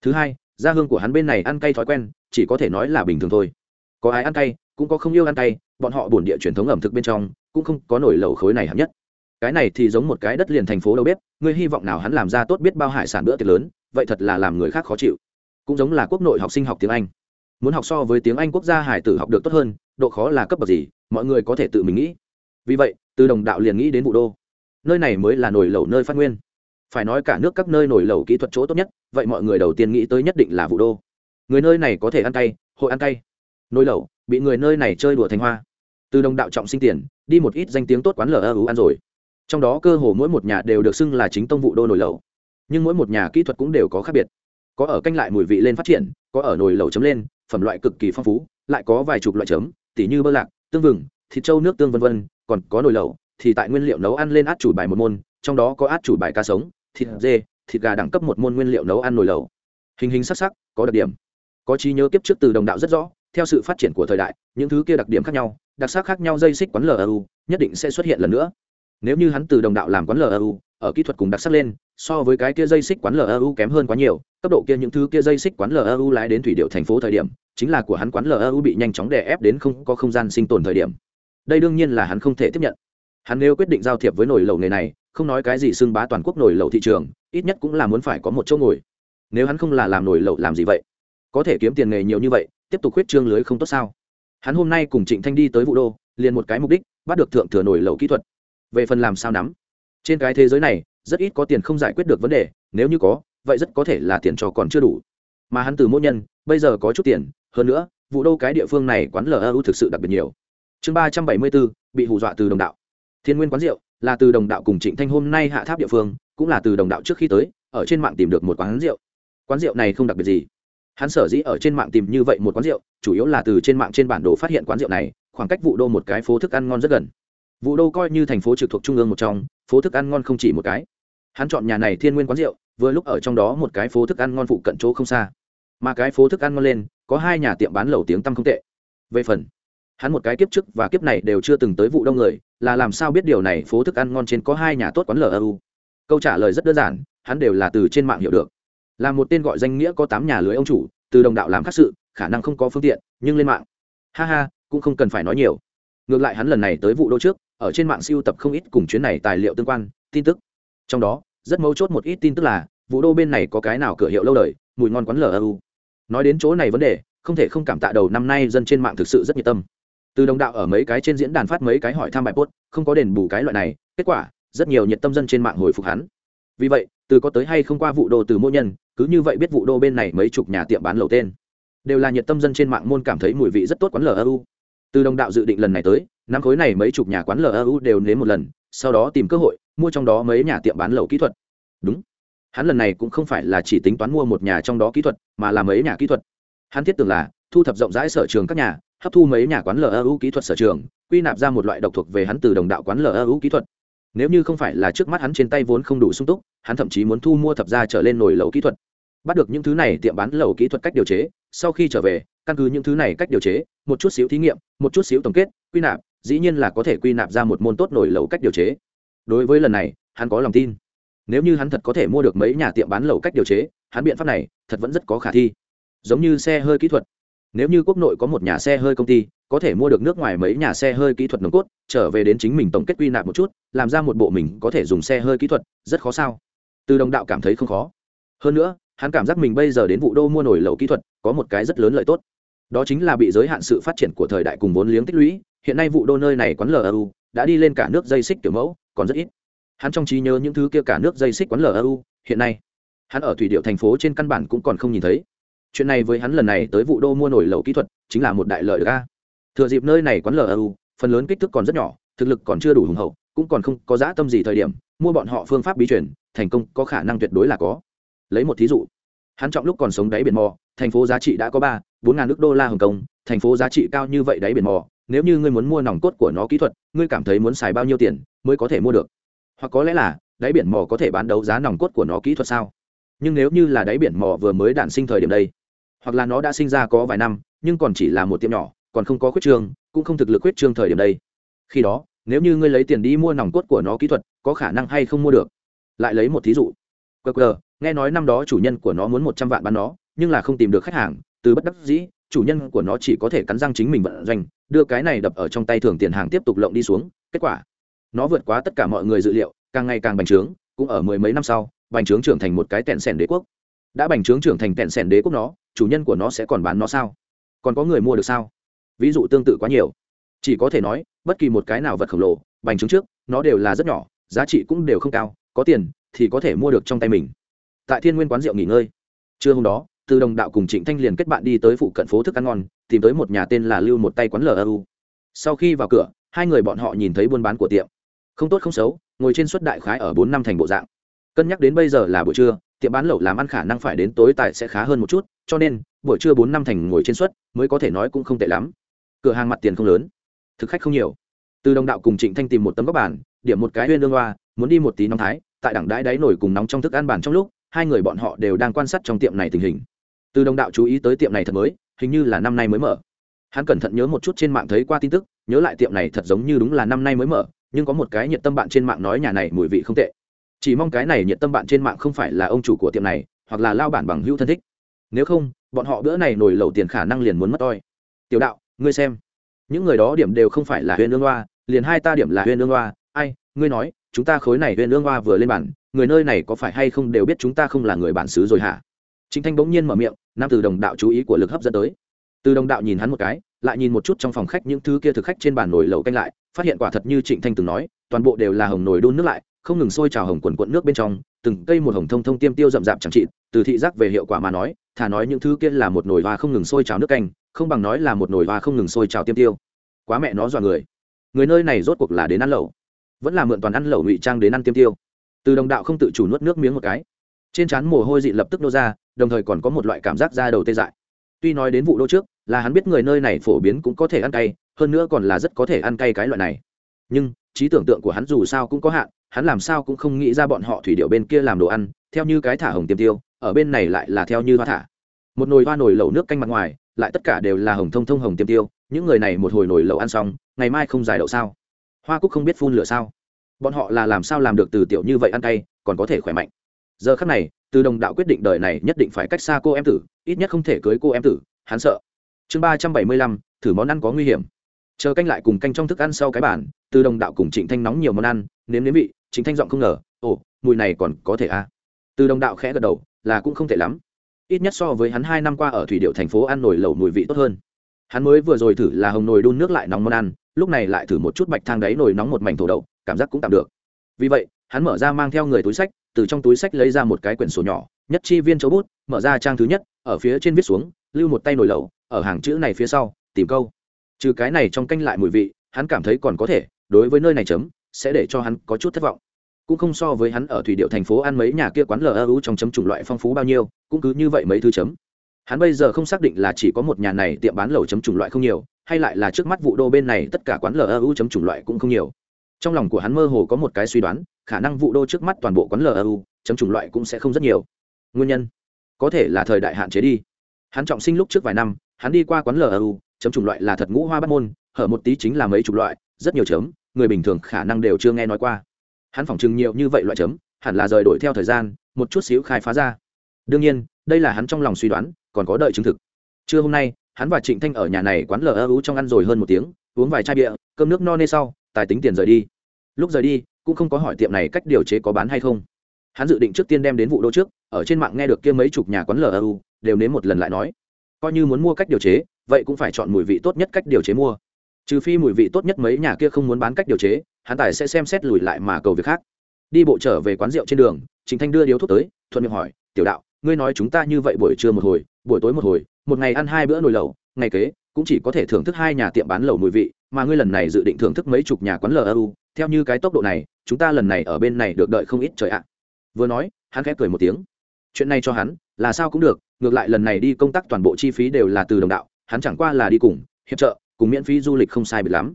Thứ hai gia hương của hắn bên này ăn cay thói quen, chỉ có thể nói là bình thường thôi. Có ai ăn cay, cũng có không yêu ăn cay, bọn họ bổn địa truyền thống ẩm thực bên trong, cũng không có nổi lẩu khối này hạng nhất. Cái này thì giống một cái đất liền thành phố đâu biết người hy vọng nào hắn làm ra tốt biết bao hải sản bữa tiệc lớn, vậy thật là làm người khác khó chịu cũng giống là quốc nội học sinh học tiếng anh. Muốn học so với tiếng anh quốc gia hải tử học được tốt hơn, độ khó là cấp bậc gì, mọi người có thể tự mình nghĩ. Vì vậy, từ đồng đạo liền nghĩ đến vụ đô. Nơi này mới là nổi lẩu nơi phát nguyên. Phải nói cả nước các nơi nổi lẩu kỹ thuật chỗ tốt nhất, vậy mọi người đầu tiên nghĩ tới nhất định là vụ đô. Người nơi này có thể ăn cay, hội ăn cay. Nồi lẩu, bị người nơi này chơi đùa thành hoa. Từ đồng đạo trọng sinh tiền, đi một ít danh tiếng tốt quán lở ơ ú ăn rồi. Trong đó cơ hồ mỗi một nhà đều được xưng là chính tông vụ đô nồi lẩu. Nhưng mỗi một nhà kỹ thuật cũng đều có khác biệt có ở canh lại mùi vị lên phát triển, có ở nồi lẩu chấm lên, phẩm loại cực kỳ phong phú, lại có vài chục loại chấm, tỉ như bơ lạc, tương vừng, thịt trâu nước tương vân vân, còn có nồi lẩu, thì tại nguyên liệu nấu ăn lên át chủ bài một môn, trong đó có át chủ bài cá sống, thịt dê, thịt gà đẳng cấp một môn nguyên liệu nấu ăn nồi lẩu. Hình hình sắc sắc, có đặc điểm. Có trí nhớ kiếp trước từ đồng đạo rất rõ, theo sự phát triển của thời đại, những thứ kia đặc điểm khác nhau, đặc sắc khác nhau dây xích quán lu nhất định sẽ xuất hiện lần nữa nếu như hắn từ đồng đạo làm quán lu ở kỹ thuật cùng đặc sắc lên, so với cái kia dây xích quán lu kém hơn quá nhiều, cấp độ kia những thứ kia dây xích quán lu lái đến thủy điệu thành phố thời điểm, chính là của hắn quán lu bị nhanh chóng đè ép đến không có không gian sinh tồn thời điểm. Đây đương nhiên là hắn không thể tiếp nhận. Hắn nếu quyết định giao thiệp với nồi lầu nghề này, không nói cái gì xưng bá toàn quốc nồi lầu thị trường, ít nhất cũng là muốn phải có một chỗ ngồi. Nếu hắn không là làm nồi lẩu làm gì vậy? Có thể kiếm tiền nghề nhiều như vậy, tiếp tục khuyết trương lưới không tốt sao? Hắn hôm nay cùng trịnh thanh đi tới vụ đô, liền một cái mục đích, bắt được thượng thừa nổi lầu kỹ thuật về phần làm sao nắm. Trên cái thế giới này, rất ít có tiền không giải quyết được vấn đề, nếu như có, vậy rất có thể là tiền cho còn chưa đủ. Mà hắn từ mỗi nhân, bây giờ có chút tiền, hơn nữa, vụ đô cái địa phương này quán lu thực sự đặc biệt nhiều. Chương ba trăm bảy mươi bốn bị hù dọa từ đồng đạo. Thiên nguyên quán rượu, là từ đồng đạo cùng trịnh thanh hôm nay hạ tháp địa phương, cũng là từ đồng đạo trước khi tới, ở trên mạng tìm được một quán rượu. Quán rượu này không đặc biệt gì. Hắn sở dĩ ở trên mạng tìm như vậy một quán rượu, chủ yếu là từ trên mạng trên bản đồ phát hiện quán rượu này, khoảng cách vụ đô một cái phố thức ăn ngon rất gần vụ đô coi như thành phố trực thuộc trung ương một trong, phố thức ăn ngon không chỉ một cái. Hắn chọn nhà này thiên nguyên quán rượu, vừa lúc ở trong đó một cái phố thức ăn ngon phụ cận chỗ không xa. Mà cái phố thức ăn ngon lên, có hai nhà tiệm bán lẩu tiếng tăm không tệ. Về phần, hắn một cái kiếp trước và kiếp này đều chưa từng tới vụ đông người, là làm sao biết điều này phố thức ăn ngon trên có hai nhà tốt quán lu câu trả lời rất đơn giản, hắn đều là từ trên mạng hiểu được. Là một tên gọi danh nghĩa có tám nhà lưới ông chủ, từ đồng đạo làm khác sự, khả năng không có phương tiện, nhưng lên mạng. Ha ha, cũng không cần phải nói nhiều ngược lại hắn lần này tới vụ đô trước, ở trên mạng siêu tập không ít cùng chuyến này tài liệu tương quan, tin tức. Trong đó, rất mấu chốt một ít tin tức là, vụ đô bên này có cái nào cửa hiệu lâu đời, mùi ngon quán lu nói đến chỗ này vấn đề, không thể không cảm tạ đầu năm nay dân trên mạng thực sự rất nhiệt tâm. Từ đồng đạo ở mấy cái trên diễn đàn phát mấy cái hỏi thăm bài post, không có đền bù cái loại này, kết quả, rất nhiều nhiệt tâm dân trên mạng hồi phục hắn. Vì vậy, từ có tới hay không qua vụ đô từ mỗi nhân, cứ như vậy biết vụ đô bên này mấy chục nhà tiệm bán lầu tên. Đều là nhiệt tâm dân trên mạng môn cảm thấy mùi vị rất tốt quán lu từ đồng đạo dự định lần này tới, năm khối này mấy chục nhà quán lu đều nếm một lần, sau đó tìm cơ hội mua trong đó mấy nhà tiệm bán lầu kỹ thuật. Đúng. Hắn lần này cũng không phải là chỉ tính toán mua một nhà trong đó kỹ thuật, mà là mấy nhà kỹ thuật. Hắn thiết tưởng là thu thập rộng rãi sở trường các nhà, hấp thu mấy nhà quán lu kỹ thuật sở trường, quy nạp ra một loại độc thuộc về hắn từ đồng đạo quán lu kỹ thuật. Nếu như không phải là trước mắt hắn trên tay vốn không đủ sung túc, hắn thậm chí muốn thu mua thập ra trở lên nồi lẩu kỹ thuật. Bắt được những thứ này tiệm bán lẩu kỹ thuật cách điều chế, sau khi trở về căn cứ những thứ này cách điều chế, một chút xíu thí nghiệm, một chút xíu tổng kết, quy nạp, dĩ nhiên là có thể quy nạp ra một môn tốt nổi lẩu cách điều chế. Đối với lần này, hắn có lòng tin. Nếu như hắn thật có thể mua được mấy nhà tiệm bán lẩu cách điều chế, hắn biện pháp này thật vẫn rất có khả thi. Giống như xe hơi kỹ thuật. Nếu như quốc nội có một nhà xe hơi công ty, có thể mua được nước ngoài mấy nhà xe hơi kỹ thuật nồng cốt, trở về đến chính mình tổng kết quy nạp một chút, làm ra một bộ mình có thể dùng xe hơi kỹ thuật, rất khó sao? Từ đồng đạo cảm thấy không khó. Hơn nữa, hắn cảm giác mình bây giờ đến vụ đô mua nổi lẩu kỹ thuật, có một cái rất lớn lợi tốt đó chính là bị giới hạn sự phát triển của thời đại cùng vốn liếng tích lũy, hiện nay vụ đô nơi này quán lu đã đi lên cả nước dây xích kiểu mẫu, còn rất ít. Hắn trong trí nhớ những thứ kia cả nước dây xích quán lu hiện nay, hắn ở thủy điệu thành phố trên căn bản cũng còn không nhìn thấy. Chuyện này với hắn lần này tới vụ đô mua nổi lầu kỹ thuật, chính là một đại lợi ga thừa dịp nơi này quán lu phần lớn kích thước còn rất nhỏ, thực lực còn chưa đủ hùng hậu, cũng còn không có dã tâm gì thời điểm, mua bọn họ phương pháp bí truyền, thành công có khả năng tuyệt đối là có. Lấy một thí dụ, hắn trọng lúc còn sống đáy biển mò thành phố giá trị đã có ba, bốn ngàn nước đô la hồng kông, thành phố giá trị cao như vậy đáy biển mò, nếu như ngươi muốn mua nòng cốt của nó kỹ thuật, ngươi cảm thấy muốn xài bao nhiêu tiền mới có thể mua được? Hoặc có lẽ là, đáy biển mò có thể bán đấu giá nòng cốt của nó kỹ thuật sao? Nhưng nếu như là đáy biển mò vừa mới đản sinh thời điểm đây, hoặc là nó đã sinh ra có vài năm, nhưng còn chỉ là một tiệm nhỏ, còn không có khuyết trương, cũng không thực lực khuyết trương thời điểm đây. Khi đó, nếu như ngươi lấy tiền đi mua nòng cốt của nó kỹ thuật, có khả năng hay không mua được? Lại lấy một thí dụ. Qr nghe nói năm đó chủ nhân của nó muốn một trăm vạn bán nó nhưng là không tìm được khách hàng, từ bất đắc dĩ, chủ nhân của nó chỉ có thể cắn răng chính mình vận doanh, đưa cái này đập ở trong tay thường tiền hàng tiếp tục lộng đi xuống, kết quả, nó vượt quá tất cả mọi người dự liệu, càng ngày càng bành trướng, cũng ở mười mấy năm sau, bành trướng trưởng thành một cái tẹn sẻn đế quốc. Đã bành trướng trưởng thành tẹn sẻn đế quốc nó, chủ nhân của nó sẽ còn bán nó sao? Còn có người mua được sao? Ví dụ tương tự quá nhiều. Chỉ có thể nói, bất kỳ một cái nào vật khổng lồ, bành trướng trước, nó đều là rất nhỏ, giá trị cũng đều không cao, có tiền thì có thể mua được trong tay mình. Tại thiên nguyên quán rượu nghỉ ngơi. Trưa hôm đó từ đồng đạo cùng trịnh thanh liền kết bạn đi tới phụ cận phố thức ăn ngon, tìm tới một nhà tên là lưu một tay quán lu sau khi vào cửa, hai người bọn họ nhìn thấy buôn bán của tiệm. Không tốt không xấu, ngồi trên suất đại khái ở bốn năm thành bộ dạng. Cân nhắc đến bây giờ là buổi trưa, tiệm bán lẩu làm ăn khả năng phải đến tối tại sẽ khá hơn một chút, cho nên, buổi trưa bốn năm thành ngồi trên suất mới có thể nói cũng không tệ lắm. Cửa hàng mặt tiền không lớn, thực khách không nhiều. Từ đồng đạo cùng trịnh thanh tìm một tấm góc bàn, điểm một cái huyên đương hoa, muốn đi một tí nóng thái, tại đẳng đái đáy nổi cùng nóng trong thức ăn bàn trong lúc, hai người bọn họ đều đang quan sát trong tiệm này tình hình từ đồng đạo chú ý tới tiệm này thật mới, hình như là năm nay mới mở. Hắn cẩn thận nhớ một chút trên mạng thấy qua tin tức, nhớ lại tiệm này thật giống như đúng là năm nay mới mở, nhưng có một cái nhiệt tâm bạn trên mạng nói nhà này mùi vị không tệ. Chỉ mong cái này nhiệt tâm bạn trên mạng không phải là ông chủ của tiệm này, hoặc là lao bản bằng hữu thân thích. Nếu không, bọn họ bữa này nổi lẩu tiền khả năng liền muốn mất toi. Tiểu đạo, ngươi xem. Những người đó điểm đều không phải là huyền ương hoa, liền hai ta điểm là huyền ương hoa. Ai, ngươi nói, chúng ta khối này huyền ương hoa vừa lên bản người nơi này có phải hay không đều biết chúng ta không là người bản xứ rồi hả? Chính thanh bỗng nhiên mở miệng, nam từ đồng đạo chú ý của lực hấp dẫn tới. Từ đồng đạo nhìn hắn một cái, lại nhìn một chút trong phòng khách những thứ kia thực khách trên bàn nồi lẩu canh lại, phát hiện quả thật như trịnh thanh từng nói, toàn bộ đều là hồng nồi đun nước lại, không ngừng sôi trào hồng quần quận nước bên trong, từng cây một hồng thông thông tiêm tiêu rậm rạp chẳng trị từ thị giác về hiệu quả mà nói, thà nói những thứ kia là một nồi hoa không ngừng sôi trào nước canh, không bằng nói là một nồi hoa không ngừng sôi trào tiêm tiêu. Quá mẹ nó dọa người. Người nơi này rốt cuộc là đến ăn lẩu. Vẫn là mượn toàn ăn lẩu ngụy trang đến ăn tiêm tiêu. Từ đồng đạo không tự chủ nuốt nước miếng một cái. Trên trán mồ hôi dị lập tức nô ra đồng thời còn có một loại cảm giác da đầu tê dại. Tuy nói đến vụ đô trước, là hắn biết người nơi này phổ biến cũng có thể ăn cay, hơn nữa còn là rất có thể ăn cay cái loại này. Nhưng, trí tưởng tượng của hắn dù sao cũng có hạn, hắn làm sao cũng không nghĩ ra bọn họ thủy điệu bên kia làm đồ ăn, theo như cái thả hồng tiềm tiêu, ở bên này lại là theo như hoa thả. Một nồi hoa nồi lẩu nước canh mặt ngoài, lại tất cả đều là hồng thông thông hồng tiềm tiêu, những người này một hồi nồi lẩu ăn xong, ngày mai không giải đậu sao? Hoa cúc không biết phun lửa sao? Bọn họ là làm sao làm được từ tiểu như vậy ăn cay, còn có thể khỏe mạnh? Giờ khắc này từ đồng đạo quyết định đời này nhất định phải cách xa cô em tử, ít nhất không thể cưới cô em tử, hắn sợ. Chương ba trăm bảy mươi lăm, thử món ăn có nguy hiểm. Chờ canh lại cùng canh trong thức ăn sau cái bản từ đồng đạo cùng trịnh thanh nóng nhiều món ăn, nếm nếm vị chính thanh giọng không ngờ, ồ, mùi này còn có thể à. từ đồng đạo khẽ gật đầu, là cũng không tệ lắm. Ít nhất so với hắn hai năm qua ở thủy điệu thành phố ăn Nổi lẩu mùi vị tốt hơn. Hắn mới vừa rồi thử là hồng nồi đun nước lại nóng món ăn, lúc này lại thử một chút bạch thang đáy nồi nóng một mảnh thổ đậu, cảm giác cũng tạm được. Vì vậy hắn mở ra mang theo người túi sách, từ trong túi sách lấy ra một cái quyển sổ nhỏ, nhất chi viên chấu bút, mở ra trang thứ nhất, ở phía trên viết xuống, lưu một tay nồi lẩu, ở hàng chữ này phía sau, tìm câu. Trừ cái này trong canh lại mùi vị, hắn cảm thấy còn có thể, đối với nơi này chấm, sẽ để cho hắn có chút thất vọng. Cũng không so với hắn ở thủy điệu thành phố ăn mấy nhà kia quán lờ ơ trong chấm chủng loại phong phú bao nhiêu, cũng cứ như vậy mấy thứ chấm. Hắn bây giờ không xác định là chỉ có một nhà này tiệm bán lẩu chấm chủng loại không nhiều, hay lại là trước mắt vụ đô bên này tất cả quán lờ ơ chấm chủng loại cũng không nhiều trong lòng của hắn mơ hồ có một cái suy đoán, khả năng vụ đô trước mắt toàn bộ quán lu chấm chủng loại cũng sẽ không rất nhiều. Nguyên nhân? Có thể là thời đại hạn chế đi. Hắn trọng sinh lúc trước vài năm, hắn đi qua quán lu chấm chủng loại là thật ngũ hoa bắt môn, hở một tí chính là mấy chục loại, rất nhiều chấm, người bình thường khả năng đều chưa nghe nói qua. Hắn phỏng chừng nhiều như vậy loại chấm, hẳn là rời đổi theo thời gian, một chút xíu khai phá ra. Đương nhiên, đây là hắn trong lòng suy đoán, còn có đợi chứng thực. Trưa hôm nay, hắn và trịnh thanh ở nhà này quán lu trong ăn rồi hơn một tiếng, uống vài chai bia, cơm nước no nê sau tài tính tiền rời đi. Lúc rời đi, cũng không có hỏi tiệm này cách điều chế có bán hay không. Hắn dự định trước tiên đem đến vụ đô trước, ở trên mạng nghe được kia mấy chục nhà quán lờ u, đều nếm một lần lại nói, coi như muốn mua cách điều chế, vậy cũng phải chọn mùi vị tốt nhất cách điều chế mua. Trừ phi mùi vị tốt nhất mấy nhà kia không muốn bán cách điều chế, hắn tài sẽ xem xét lùi lại mà cầu việc khác. Đi bộ trở về quán rượu trên đường chính thanh đưa điếu thuốc tới, thuận miệng hỏi, tiểu đạo, ngươi nói chúng ta như vậy buổi trưa một hồi, buổi tối một hồi, một ngày ăn hai bữa nồi lẩu, ngày kế cũng chỉ có thể thưởng thức hai nhà tiệm bán lẩu mùi vị, mà ngươi lần này dự định thưởng thức mấy chục nhà quán lu theo như cái tốc độ này, chúng ta lần này ở bên này được đợi không ít trời ạ. Vừa nói, hắn khẽ cười một tiếng. Chuyện này cho hắn, là sao cũng được, ngược lại lần này đi công tác toàn bộ chi phí đều là từ đồng đạo, hắn chẳng qua là đi cùng, hiệp trợ, cùng miễn phí du lịch không sai biệt lắm.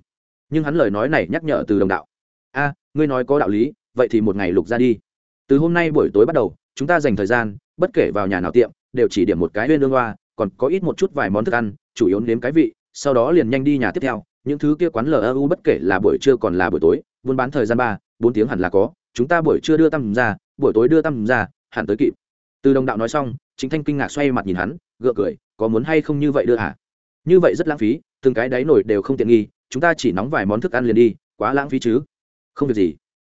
Nhưng hắn lời nói này nhắc nhở từ đồng đạo. A, ngươi nói có đạo lý, vậy thì một ngày lục ra đi. Từ hôm nay buổi tối bắt đầu, chúng ta dành thời gian, bất kể vào nhà nào tiệm, đều chỉ điểm một cái huyên lương hoa còn có ít một chút vài món thức ăn, chủ yếu nếm cái vị, sau đó liền nhanh đi nhà tiếp theo. Những thứ kia quán lu bất kể là buổi trưa còn là buổi tối, buôn bán thời gian ba, bốn tiếng hẳn là có. Chúng ta buổi trưa đưa tăm ra, buổi tối đưa tăm ra, hẳn tới kịp. Từ đồng đạo nói xong chính thanh kinh ngạc xoay mặt nhìn hắn, gượng cười, có muốn hay không như vậy đưa hả? Như vậy rất lãng phí, từng cái đáy nổi đều không tiện nghi, chúng ta chỉ nóng vài món thức ăn liền đi, quá lãng phí chứ. Không việc gì.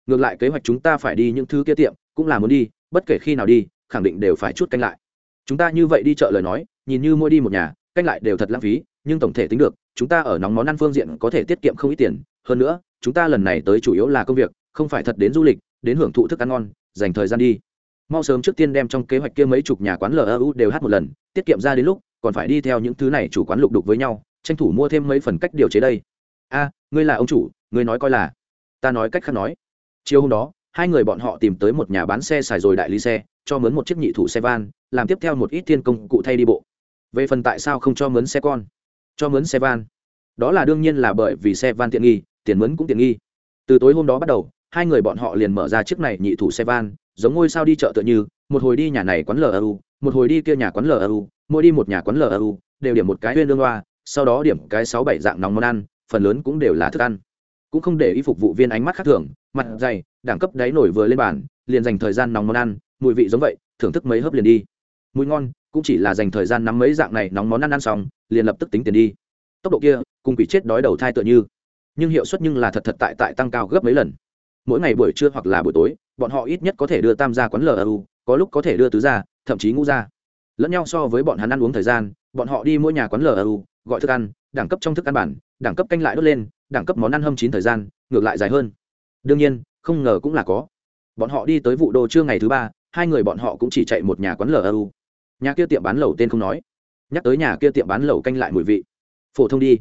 Ngược lại kế hoạch chúng ta phải đi những thứ kia tiệm, cũng là muốn đi, bất kể khi nào đi, khẳng định đều phải chút canh lại chúng ta như vậy đi chợ lời nói, nhìn như mua đi một nhà, canh lại đều thật lãng phí, nhưng tổng thể tính được, chúng ta ở nóng món ăn phương diện có thể tiết kiệm không ít tiền. Hơn nữa, chúng ta lần này tới chủ yếu là công việc, không phải thật đến du lịch, đến hưởng thụ thức ăn ngon, dành thời gian đi. Mau sớm trước tiên đem trong kế hoạch kia mấy chục nhà quán lu đều hát một lần, tiết kiệm ra đến lúc, còn phải đi theo những thứ này chủ quán lục đục với nhau, tranh thủ mua thêm mấy phần cách điều chế đây. A, ngươi là ông chủ, ngươi nói coi là. Ta nói cách khác nói. Chiều hôm đó, hai người bọn họ tìm tới một nhà bán xe xài rồi đại lý xe, cho mướn một chiếc nhị thủ xe van làm tiếp theo một ít thiên công cụ thay đi bộ. Về phần tại sao không cho mướn xe con? Cho mướn xe van. Đó là đương nhiên là bởi vì xe van tiện nghi, tiền mướn cũng tiện nghi. Từ tối hôm đó bắt đầu, hai người bọn họ liền mở ra chiếc này nhị thủ xe van, giống ngôi sao đi chợ tựa như, một hồi đi nhà này quán lu một hồi đi kia nhà quán lu mỗi đi một nhà quán lu đều điểm một cái huyên lương loa sau đó điểm cái sáu bảy dạng nóng món ăn, phần lớn cũng đều là thức ăn. Cũng không để ý phục vụ viên ánh mắt khác thường, mặt dày, đẳng cấp đáy nổi vừa lên bàn, liền dành thời gian nóng món ăn, mùi vị giống vậy, thưởng thức mấy hớp liền đi mùi ngon, cũng chỉ là dành thời gian nắm mấy dạng này nóng món ăn ăn xong, liền lập tức tính tiền đi. Tốc độ kia, cùng quỷ chết đói đầu thai tựa như. Nhưng hiệu suất nhưng là thật thật tại tại tăng cao gấp mấy lần. Mỗi ngày buổi trưa hoặc là buổi tối, bọn họ ít nhất có thể đưa tam gia quán lu có lúc có thể đưa tứ gia, thậm chí ngũ gia. Lẫn nhau so với bọn hắn ăn uống thời gian, bọn họ đi mỗi nhà quán lu gọi thức ăn, đẳng cấp trong thức ăn bản, đẳng cấp canh lại đốt lên, đẳng cấp món ăn hâm chín thời gian, ngược lại dài hơn. Đương nhiên, không ngờ cũng là có. Bọn họ đi tới vụ đô trưa ngày thứ ba, hai người bọn họ cũng chỉ chạy một nhà quán lu nhà kia tiệm bán lẩu tên không nói. Nhắc tới nhà kia tiệm bán lẩu canh lại mùi vị. Phổ thông đi.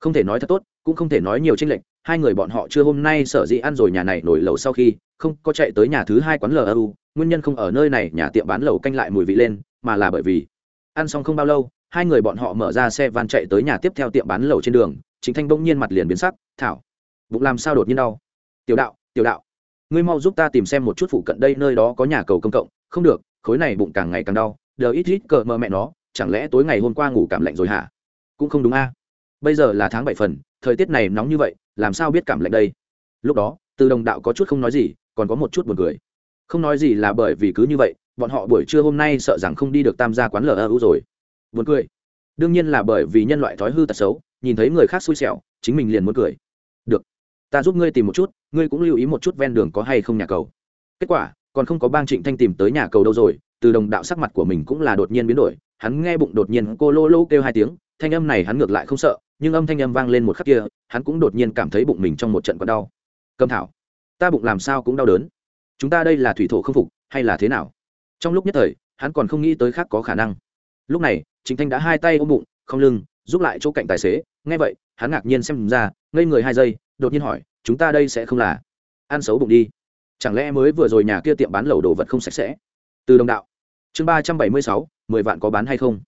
Không thể nói thật tốt, cũng không thể nói nhiều tranh lệch, hai người bọn họ chưa hôm nay sở dĩ ăn rồi nhà này nổi lẩu sau khi, không có chạy tới nhà thứ hai quán lu nguyên nhân không ở nơi này, nhà tiệm bán lẩu canh lại mùi vị lên, mà là bởi vì ăn xong không bao lâu, hai người bọn họ mở ra xe van chạy tới nhà tiếp theo tiệm bán lẩu trên đường chính thanh bỗng nhiên mặt liền biến sắc, thảo, bụng làm sao đột nhiên đau? Tiểu đạo tiểu đạo, ngươi mau giúp ta tìm xem một chút phụ cận đây nơi đó có nhà cầu công cộng, không được, khối này bụng càng ngày càng đau đờ ít ít cờ mờ mẹ nó, chẳng lẽ tối ngày hôm qua ngủ cảm lạnh rồi hả? Cũng không đúng a. Bây giờ là tháng bảy phần, thời tiết này nóng như vậy, làm sao biết cảm lạnh đây? Lúc đó, từ đồng đạo có chút không nói gì, còn có một chút buồn cười. Không nói gì là bởi vì cứ như vậy, bọn họ buổi trưa hôm nay sợ rằng không đi được tam gia quán lu rồi. Buồn cười. Đương nhiên là bởi vì nhân loại thói hư tật xấu, nhìn thấy người khác xui xẻo, chính mình liền muốn cười. Được, ta giúp ngươi tìm một chút, ngươi cũng lưu ý một chút ven đường có hay không nhà cầu. Kết quả còn không có bang trịnh thanh tìm tới nhà cầu đâu rồi, từ đồng đạo sắc mặt của mình cũng là đột nhiên biến đổi, hắn nghe bụng đột nhiên cô lô lô kêu hai tiếng, thanh âm này hắn ngược lại không sợ, nhưng âm thanh âm vang lên một khắc kia, hắn cũng đột nhiên cảm thấy bụng mình trong một trận còn đau. Cầm thảo, ta bụng làm sao cũng đau đớn. Chúng ta đây là thủy thổ không phục, hay là thế nào? Trong lúc nhất thời, hắn còn không nghĩ tới khác có khả năng. Lúc này chính thanh đã hai tay ôm bụng, không lưng, giúp lại chỗ cạnh tài xế. Nghe vậy, hắn ngạc nhiên xem ra, ngây người hai giây, đột nhiên hỏi, chúng ta đây sẽ không là ăn xấu bụng đi? Chẳng lẽ mới vừa rồi nhà kia tiệm bán lẩu đồ vật không sạch sẽ? Từ đồng đạo. Chương ba trăm bảy mươi sáu, mười vạn có bán hay không?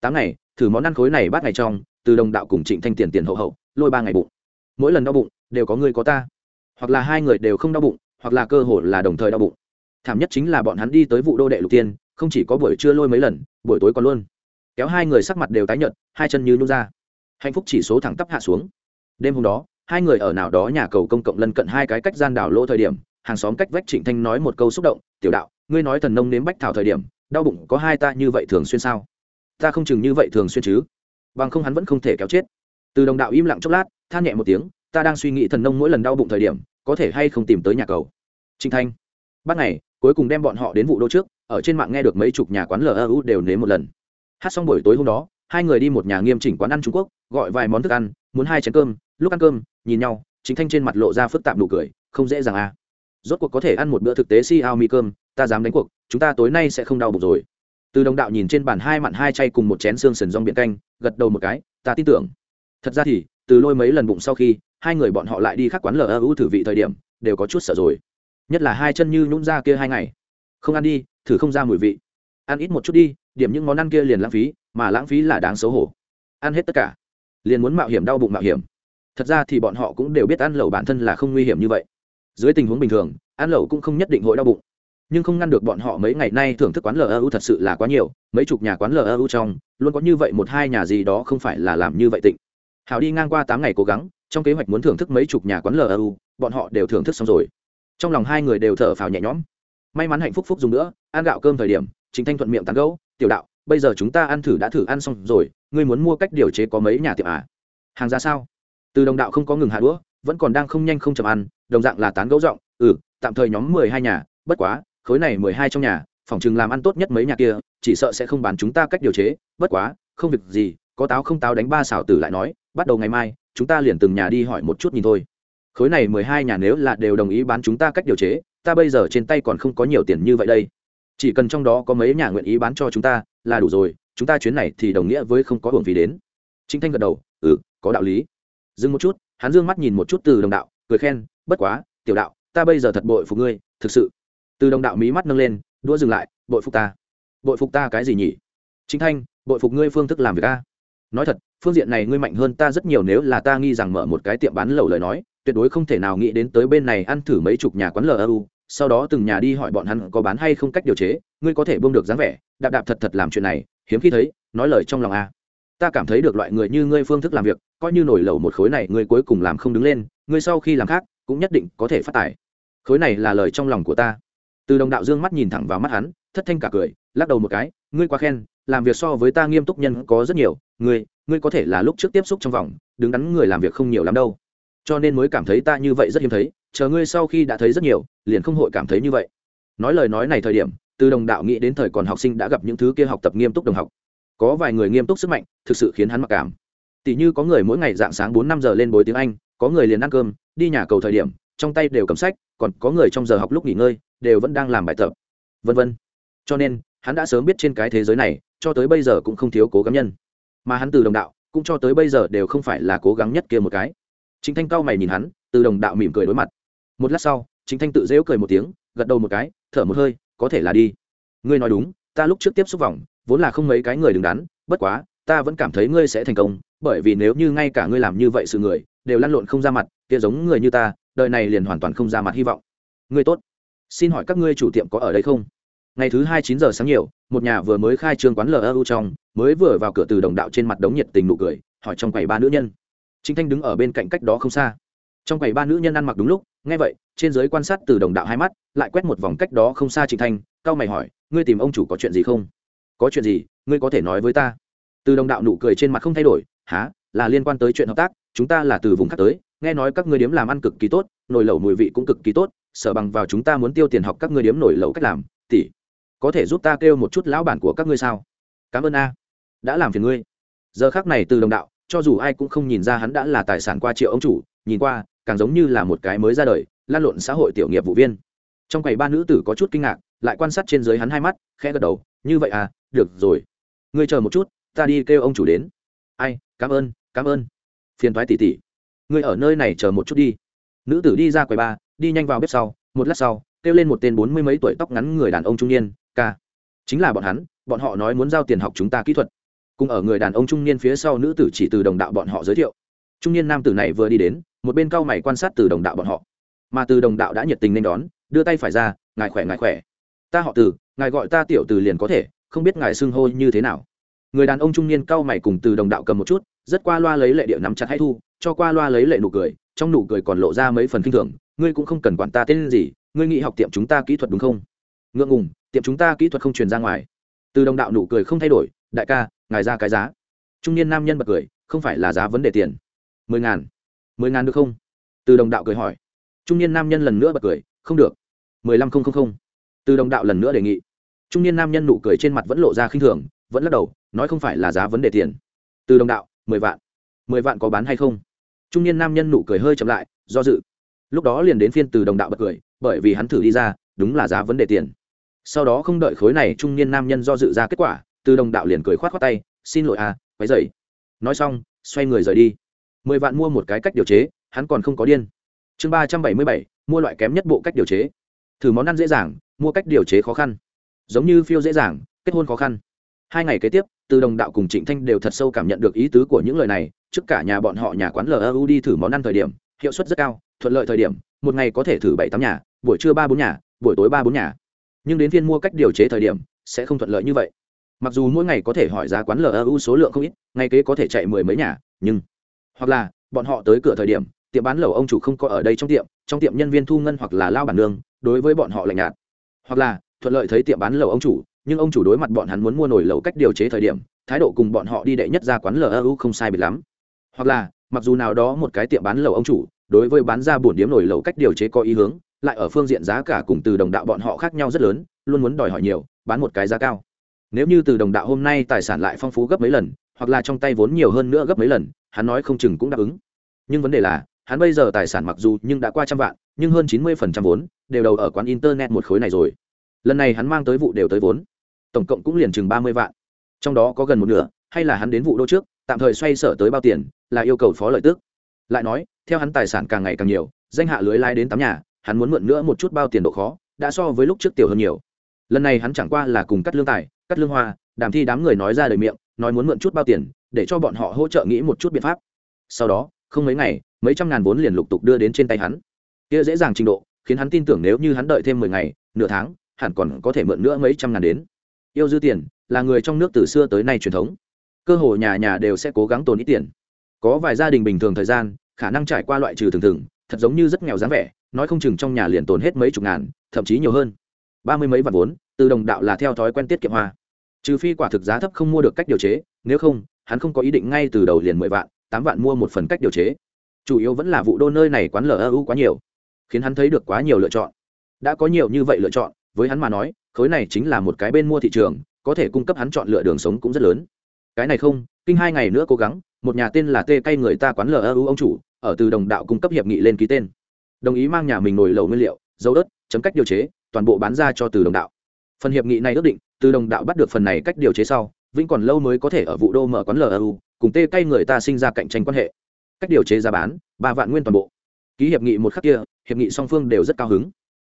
Tám ngày, thử món ăn khối này bát ngày trong, từ đồng đạo cùng trịnh thanh tiền tiền hậu hậu, lôi ba ngày bụng. Mỗi lần đau bụng, đều có người có ta. Hoặc là hai người đều không đau bụng, hoặc là cơ hội là đồng thời đau bụng. Thảm nhất chính là bọn hắn đi tới vụ đô đệ lục tiên, không chỉ có buổi trưa lôi mấy lần, buổi tối còn luôn. Kéo hai người sắc mặt đều tái nhợt, hai chân như nhún ra. Hạnh phúc chỉ số thẳng tắp hạ xuống. Đêm hôm đó, hai người ở nào đó nhà cầu công cộng lân cận hai cái cách gian đảo lỗ thời điểm hàng xóm cách vách trịnh thanh nói một câu xúc động, tiểu đạo, ngươi nói thần nông nếm bách thảo thời điểm, đau bụng có hai ta như vậy thường xuyên sao? Ta không chừng như vậy thường xuyên chứ. Bằng không hắn vẫn không thể kéo chết. Từ đồng đạo im lặng chốc lát, than nhẹ một tiếng, ta đang suy nghĩ thần nông mỗi lần đau bụng thời điểm, có thể hay không tìm tới nhà cầu. Trịnh thanh ban ngày cuối cùng đem bọn họ đến vụ đô trước, ở trên mạng nghe được mấy chục nhà quán lu đều nếm một lần. Hát xong buổi tối hôm đó, hai người đi một nhà nghiêm chỉnh quán ăn trung quốc, gọi vài món thức ăn, muốn hai chén cơm, lúc ăn cơm, nhìn nhau chính thanh trên mặt lộ ra phức tạp nụ cười, không dễ dàng à rốt cuộc có thể ăn một bữa thực tế si ao mi cơm, ta dám đánh cuộc, chúng ta tối nay sẽ không đau bụng rồi. Từ đồng đạo nhìn trên bàn hai mặn hai chay cùng một chén xương sườn rong biển canh, gật đầu một cái, ta tin tưởng. Thật ra thì, từ lôi mấy lần bụng sau khi, hai người bọn họ lại đi khắc quán lu thử vị thời điểm, đều có chút sợ rồi. Nhất là hai chân như nhũng ra kia hai ngày. Không ăn đi, thử không ra mùi vị. Ăn ít một chút đi, điểm những món ăn kia liền lãng phí, mà lãng phí là đáng xấu hổ. Ăn hết tất cả. Liền muốn mạo hiểm đau bụng mạo hiểm. Thật ra thì bọn họ cũng đều biết ăn lẩu bản thân là không nguy hiểm như vậy dưới tình huống bình thường ăn lẩu cũng không nhất định hội đau bụng. Nhưng không ngăn được bọn họ mấy ngày nay thưởng thức quán lu thật sự là quá nhiều, mấy chục nhà quán lu trong, luôn có như vậy một hai nhà gì đó không phải là làm như vậy tịnh. Hào đi ngang qua tám ngày cố gắng, trong kế hoạch muốn thưởng thức mấy chục nhà quán lu bọn họ đều thưởng thức xong rồi. Trong lòng hai người đều thở phào nhẹ nhõm. May mắn hạnh phúc phúc dùng nữa, ăn gạo cơm thời điểm chính thanh thuận miệng tán gấu tiểu đạo, bây giờ chúng ta ăn thử đã thử ăn xong rồi, ngươi muốn mua cách điều chế có mấy nhà tiệm à? Hàng ra sao? Từ đồng đạo không có ngừng hạ đũa, vẫn còn đang không nhanh không chậm ăn đồng dạng là tán gấu giọng ừ tạm thời nhóm mười hai nhà, bất quá, khối này mười hai trong nhà, phòng chừng làm ăn tốt nhất mấy nhà kia, chỉ sợ sẽ không bán chúng ta cách điều chế, bất quá, không việc gì, có táo không táo đánh ba xảo tử lại nói, bắt đầu ngày mai, chúng ta liền từng nhà đi hỏi một chút nhìn thôi. Khối này mười hai nhà nếu là đều đồng ý bán chúng ta cách điều chế, ta bây giờ trên tay còn không có nhiều tiền như vậy đây. Chỉ cần trong đó có mấy nhà nguyện ý bán cho chúng ta, là đủ rồi, chúng ta chuyến này thì đồng nghĩa với không có hưởng phí đến. Chính thanh gật đầu ừ có đạo lý. Dừng một chút, hắn dương mắt nhìn một chút từ đồng đạo, cười khen bất quá, tiểu đạo, ta bây giờ thật bội phục ngươi, thực sự. Từ đồng đạo mí mắt nâng lên, đũa dừng lại, bội phục ta. Bội phục ta cái gì nhỉ? Chính thanh, bội phục ngươi phương thức làm việc ta nói thật, phương diện này ngươi mạnh hơn ta rất nhiều nếu là ta nghi rằng mở một cái tiệm bán lẩu lời nói, tuyệt đối không thể nào nghĩ đến tới bên này ăn thử mấy chục nhà quán lu sau đó từng nhà đi hỏi bọn hắn có bán hay không cách điều chế, ngươi có thể buông được dáng vẻ, đạp đạp thật thật làm chuyện này, hiếm khi thấy, nói lời trong lòng a. Ta cảm thấy được loại người như ngươi phương thức làm việc, coi như nổi lẩu một khối này ngươi cuối cùng làm không đứng lên, ngươi sau khi làm khác cũng nhất định có thể phát tài. Khối này là lời trong lòng của ta. Từ đồng đạo dương mắt nhìn thẳng vào mắt hắn, thất thanh cả cười, lắc đầu một cái, ngươi quá khen, làm việc so với ta nghiêm túc nhân có rất nhiều, ngươi ngươi có thể là lúc trước tiếp xúc trong vòng, đứng đắn người làm việc không nhiều lắm đâu. Cho nên mới cảm thấy ta như vậy rất hiếm thấy, chờ ngươi sau khi đã thấy rất nhiều, liền không hội cảm thấy như vậy. Nói lời nói này thời điểm, từ đồng đạo nghĩ đến thời còn học sinh đã gặp những thứ kia học tập nghiêm túc đồng học. Có vài người nghiêm túc sức mạnh, thực sự khiến hắn mặc cảm. Tỷ như có người mỗi ngày dạng sáng bốn năm giờ lên bối tiếng anh, có người liền ăn cơm đi nhà cầu thời điểm, trong tay đều cầm sách, còn có người trong giờ học lúc nghỉ ngơi, đều vẫn đang làm bài tập. Vân vân. Cho nên, hắn đã sớm biết trên cái thế giới này, cho tới bây giờ cũng không thiếu cố gắng nhân. Mà hắn từ đồng đạo, cũng cho tới bây giờ đều không phải là cố gắng nhất kia một cái. Chính thanh cao mày nhìn hắn, từ đồng đạo mỉm cười đối mặt. Một lát sau chính thanh tự dễu cười một tiếng, gật đầu một cái, thở một hơi, có thể là đi. Ngươi nói đúng, ta lúc trước tiếp xúc vòng, vốn là không mấy cái người đứng đắn, bất quá, ta vẫn cảm thấy ngươi sẽ thành công, bởi vì nếu như ngay cả ngươi làm như vậy sự người, đều lăn lộn không ra mặt kia giống người như ta, đời này liền hoàn toàn không ra mặt hy vọng. Ngươi tốt. Xin hỏi các ngươi chủ tiệm có ở đây không? Ngày thứ hai chín giờ sáng nhiều, một nhà vừa mới khai trương quán lu trong, mới vừa vào cửa từ đồng đạo trên mặt đống nhiệt tình nụ cười, hỏi trong quầy ba nữ nhân. Chính thanh đứng ở bên cạnh cách đó không xa. Trong quầy ba nữ nhân ăn mặc đúng lúc, nghe vậy, trên giới quan sát từ đồng đạo hai mắt, lại quét một vòng cách đó không xa trịnh thanh cao mày hỏi, ngươi tìm ông chủ có chuyện gì không? Có chuyện gì? Ngươi có thể nói với ta. Từ đồng đạo nụ cười trên mặt không thay đổi há là liên quan tới chuyện hợp tác, chúng ta là từ vùng khác tới nghe nói các ngươi điếm làm ăn cực kỳ tốt, nồi lẩu mùi vị cũng cực kỳ tốt, sở bằng vào chúng ta muốn tiêu tiền học các ngươi điếm nồi lẩu cách làm, tỷ. Có thể giúp ta kêu một chút lão bản của các ngươi sao? Cảm ơn a. Đã làm phiền ngươi. Giờ khác này từ đồng đạo, cho dù ai cũng không nhìn ra hắn đã là tài sản qua triệu ông chủ, nhìn qua, càng giống như là một cái mới ra đời, lan lộn xã hội tiểu nghiệp vụ viên. Trong quầy ba nữ tử có chút kinh ngạc, lại quan sát trên dưới hắn hai mắt, khẽ gật đầu, như vậy à được rồi. Ngươi chờ một chút, ta đi kêu ông chủ đến. Ai, cảm ơn cảm ơn. Phiền thoái tỉ tỉ ngươi ở nơi này chờ một chút đi. Nữ tử đi ra quầy ba đi nhanh vào bếp sau, một lát sau, kêu lên một tên bốn mươi mấy tuổi tóc ngắn người đàn ông trung niên, ca. Chính là bọn hắn, bọn họ nói muốn giao tiền học chúng ta kỹ thuật. Cùng ở người đàn ông trung niên phía sau nữ tử chỉ từ đồng đạo bọn họ giới thiệu. Trung niên nam tử này vừa đi đến, một bên cao mày quan sát từ đồng đạo bọn họ. Mà từ đồng đạo đã nhiệt tình nên đón, đưa tay phải ra, ngài khỏe ngài khỏe. Ta họ từ, ngài gọi ta tiểu từ liền có thể, không biết ngài xưng hô như thế nào. Người đàn ông trung niên cao mày cùng từ đồng đạo cầm một chút rất qua loa lấy lệ điệu nắm chặt hay thu, cho qua loa lấy lệ nụ cười, trong nụ cười còn lộ ra mấy phần kinh thường, ngươi cũng không cần quản ta tên gì, ngươi nghĩ học tiệm chúng ta kỹ thuật đúng không? Ngượng ngùng, tiệm chúng ta kỹ thuật không truyền ra ngoài. Từ đồng đạo nụ cười không thay đổi, đại ca, ngài ra cái giá. Trung niên nam nhân bật cười, không phải là giá vấn đề tiền. Mười ngàn. Mười ngàn được không? Từ đồng đạo cười hỏi. Trung niên nam nhân lần nữa bật cười, không được. Mười lăm không không không. Từ đồng đạo lần nữa đề nghị. Trung niên nam nhân nụ cười trên mặt vẫn lộ ra khinh thường, vẫn lắc đầu, nói không phải là giá vấn đề tiền. Từ đồng đạo mười vạn. Mười vạn có bán hay không? Trung niên nam nhân nụ cười hơi chậm lại, do dự. Lúc đó liền đến phiên từ đồng đạo bật cười, bởi vì hắn thử đi ra, đúng là giá vấn đề tiền. Sau đó không đợi khối này, trung niên nam nhân do dự ra kết quả, từ đồng đạo liền cười khoát khoát tay, xin lỗi à quấy dậy nói xong, xoay người rời đi. Mười vạn mua một cái cách điều chế, hắn còn không có điên. Chương ba trăm bảy mươi bảy, mua loại kém nhất bộ cách điều chế. Thử món ăn dễ dàng, mua cách điều chế khó khăn. Giống như phiêu dễ dàng, kết hôn khó khăn hai ngày kế tiếp, từ đồng đạo cùng trịnh thanh đều thật sâu cảm nhận được ý tứ của những lời này, trước cả nhà bọn họ nhà quán lu đi thử món ăn thời điểm, hiệu suất rất cao, thuận lợi thời điểm, một ngày có thể thử bảy tám nhà, buổi trưa ba bốn nhà, buổi tối ba bốn nhà. Nhưng đến phiên mua cách điều chế thời điểm, sẽ không thuận lợi như vậy. Mặc dù mỗi ngày có thể hỏi giá quán lu số lượng không ít, ngày kế có thể chạy mười mấy nhà, nhưng hoặc là bọn họ tới cửa thời điểm, tiệm bán lẩu ông chủ không có ở đây trong tiệm trong tiệm nhân viên thu ngân hoặc là lao bản nương, đối với bọn họ lạnh nhạt. Hoặc là thuận lợi thấy tiệm bán lẩu ông chủ nhưng ông chủ đối mặt bọn hắn muốn mua nổi lẩu cách điều chế thời điểm, thái độ cùng bọn họ đi đệ nhất ra quán lu không sai biệt lắm. Hoặc là, mặc dù nào đó một cái tiệm bán lẩu ông chủ, đối với bán ra bổn điếm nổi lẩu cách điều chế có ý hướng, lại ở phương diện giá cả cùng từ đồng đạo bọn họ khác nhau rất lớn, luôn muốn đòi hỏi nhiều, bán một cái giá cao. Nếu như từ đồng đạo hôm nay tài sản lại phong phú gấp mấy lần, hoặc là trong tay vốn nhiều hơn nữa gấp mấy lần, hắn nói không chừng cũng đáp ứng. Nhưng vấn đề là, hắn bây giờ tài sản mặc dù nhưng đã qua trăm vạn, nhưng hơn chín mươi phần trăm vốn đều đầu ở quán internet một khối này rồi lần này hắn mang tới vụ đều tới vốn. Tổng cộng cũng liền chừng ba mươi vạn. Trong đó có gần một nửa, hay là hắn đến vụ đô trước, tạm thời xoay sở tới bao tiền, là yêu cầu phó lợi tức. Lại nói, theo hắn tài sản càng ngày càng nhiều, danh hạ lưới lai đến tám nhà, hắn muốn mượn nữa một chút bao tiền độ khó, đã so với lúc trước tiểu hơn nhiều. Lần này hắn chẳng qua là cùng cắt lương tài, cắt lương hoa, đàm thi đám người nói ra đời miệng, nói muốn mượn chút bao tiền, để cho bọn họ hỗ trợ nghĩ một chút biện pháp. Sau đó, không mấy ngày, mấy trăm ngàn vốn liền lục tục đưa đến trên tay hắn. Kia dễ dàng trình độ, khiến hắn tin tưởng nếu như hắn đợi thêm mười ngày, nửa tháng hẳn còn có thể mượn nữa mấy trăm ngàn đến. Yêu dư tiền, là người trong nước từ xưa tới nay truyền thống. Cơ hội nhà nhà đều sẽ cố gắng tồn ít tiền. Có vài gia đình bình thường thời gian, khả năng trải qua loại trừ thường thường, thật giống như rất nghèo dáng vẻ, nói không chừng trong nhà liền tồn hết mấy chục ngàn, thậm chí nhiều hơn. Ba mươi mấy vạn vốn, từ đồng đạo là theo thói quen tiết kiệm hoa. Trừ phi quả thực giá thấp không mua được cách điều chế, nếu không, hắn không có ý định ngay từ đầu liền mười vạn, tám vạn mua một phần cách điều chế. Chủ yếu vẫn là vụ đô nơi này quán lu quá nhiều, khiến hắn thấy được quá nhiều lựa chọn. Đã có nhiều như vậy lựa chọn với hắn mà nói, khối này chính là một cái bên mua thị trường, có thể cung cấp hắn chọn lựa đường sống cũng rất lớn. Cái này không, kinh hai ngày nữa cố gắng, một nhà tên là tê cây người ta quán lu ông chủ, ở từ đồng đạo cung cấp hiệp nghị lên ký tên. Đồng ý mang nhà mình nổi lầu nguyên liệu dấu đất chấm cách điều chế, toàn bộ bán ra cho từ đồng đạo. Phần hiệp nghị này ước định, từ đồng đạo bắt được phần này cách điều chế sau, vĩnh còn lâu mới có thể ở vụ đô mở quán lu cùng tê cây người ta sinh ra cạnh tranh quan hệ. Cách điều chế giá bán, ba vạn nguyên toàn bộ. Ký hiệp nghị một khắc kia, hiệp nghị song phương đều rất cao hứng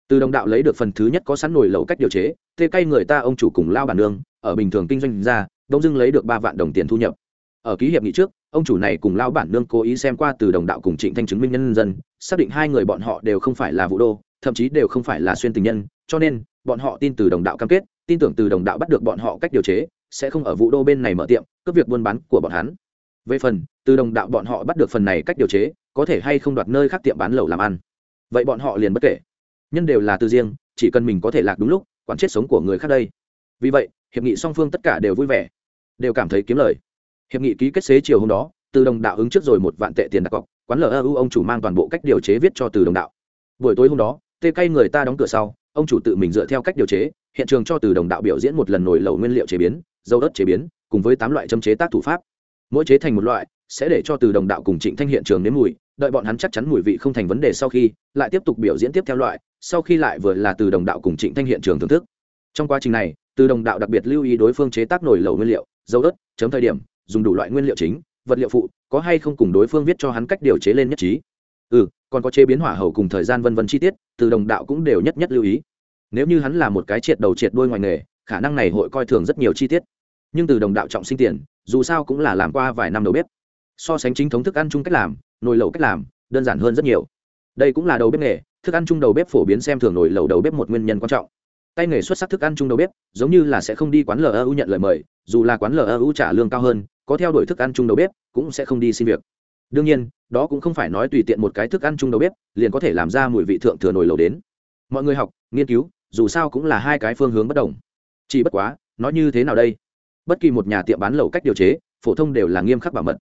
từ đồng đạo lấy được phần thứ nhất có sẵn nổi lẩu cách điều chế tê cây người ta ông chủ cùng lao bản nương, ở bình thường kinh doanh ra, đông dưng lấy được ba vạn đồng tiền thu nhập. Ở ký hiệp nghị trước, ông chủ này cùng lao bản nương cố ý xem qua từ đồng đạo cùng trịnh thanh chứng minh nhân dân, xác định hai người bọn họ đều không phải là vụ đô, thậm chí đều không phải là xuyên tình nhân, cho nên, bọn họ tin từ đồng đạo cam kết, tin tưởng từ đồng đạo bắt được bọn họ cách điều chế, sẽ không ở vụ đô bên này mở tiệm, cướp việc buôn bán của bọn hắn. Về phần, từ đồng đạo bọn họ bắt được phần này cách điều chế, có thể hay không đoạt nơi khác tiệm bán lẩu làm ăn. Vậy bọn họ liền bất kể nhân đều là từ riêng, chỉ cần mình có thể lạc đúng lúc, quản chết sống của người khác đây. Vì vậy, hiệp nghị song phương tất cả đều vui vẻ, đều cảm thấy kiếm lời. Hiệp nghị ký kết xế chiều hôm đó, từ đồng đạo ứng trước rồi một vạn tệ tiền đặt cọc, quán lu ông chủ mang toàn bộ cách điều chế viết cho từ đồng đạo. Buổi tối hôm đó tê cây người ta đóng cửa sau, ông chủ tự mình dựa theo cách điều chế, hiện trường cho từ đồng đạo biểu diễn một lần nồi lẩu nguyên liệu chế biến dâu đất chế biến, cùng với tám loại châm chế tác thủ pháp. Mỗi chế thành một loại sẽ để cho từ đồng đạo cùng trịnh thanh hiện trường nếm mùi, đợi bọn hắn chắc chắn mùi vị không thành vấn đề sau khi, lại tiếp tục biểu diễn tiếp theo loại, sau khi lại vừa là từ đồng đạo cùng trịnh thanh hiện trường thưởng thức. Trong quá trình này, từ đồng đạo đặc biệt lưu ý đối phương chế tác nổi lẩu nguyên liệu, dầu đất chấm thời điểm, dùng đủ loại nguyên liệu chính, vật liệu phụ, có hay không cùng đối phương viết cho hắn cách điều chế lên nhất trí. Ừ còn có chế biến hỏa hầu cùng thời gian vân vân chi tiết, từ đồng đạo cũng đều nhất nhất lưu ý. Nếu như hắn là một cái triệt đầu triệt đuôi ngoài nghề, khả năng này hội coi thường rất nhiều chi tiết. Nhưng từ đồng đạo trọng sinh tiền, dù sao cũng là làm qua vài năm đầu bếp so sánh chính thống thức ăn chung cách làm, nồi lẩu cách làm, đơn giản hơn rất nhiều. Đây cũng là đầu bếp nghề, thức ăn chung đầu bếp phổ biến xem thường nồi lẩu đầu bếp một nguyên nhân quan trọng. Tay nghề xuất sắc thức ăn chung đầu bếp, giống như là sẽ không đi quán lu nhận lời mời, dù là quán lu trả lương cao hơn, có theo đuổi thức ăn chung đầu bếp, cũng sẽ không đi xin việc. Đương nhiên, đó cũng không phải nói tùy tiện một cái thức ăn chung đầu bếp, liền có thể làm ra mùi vị thượng thừa nồi lẩu đến. Mọi người học, nghiên cứu, dù sao cũng là hai cái phương hướng bất đồng. Chỉ bất quá, nó như thế nào đây? Bất kỳ một nhà tiệm bán lẩu cách điều chế, phổ thông đều là nghiêm khắc bảo mật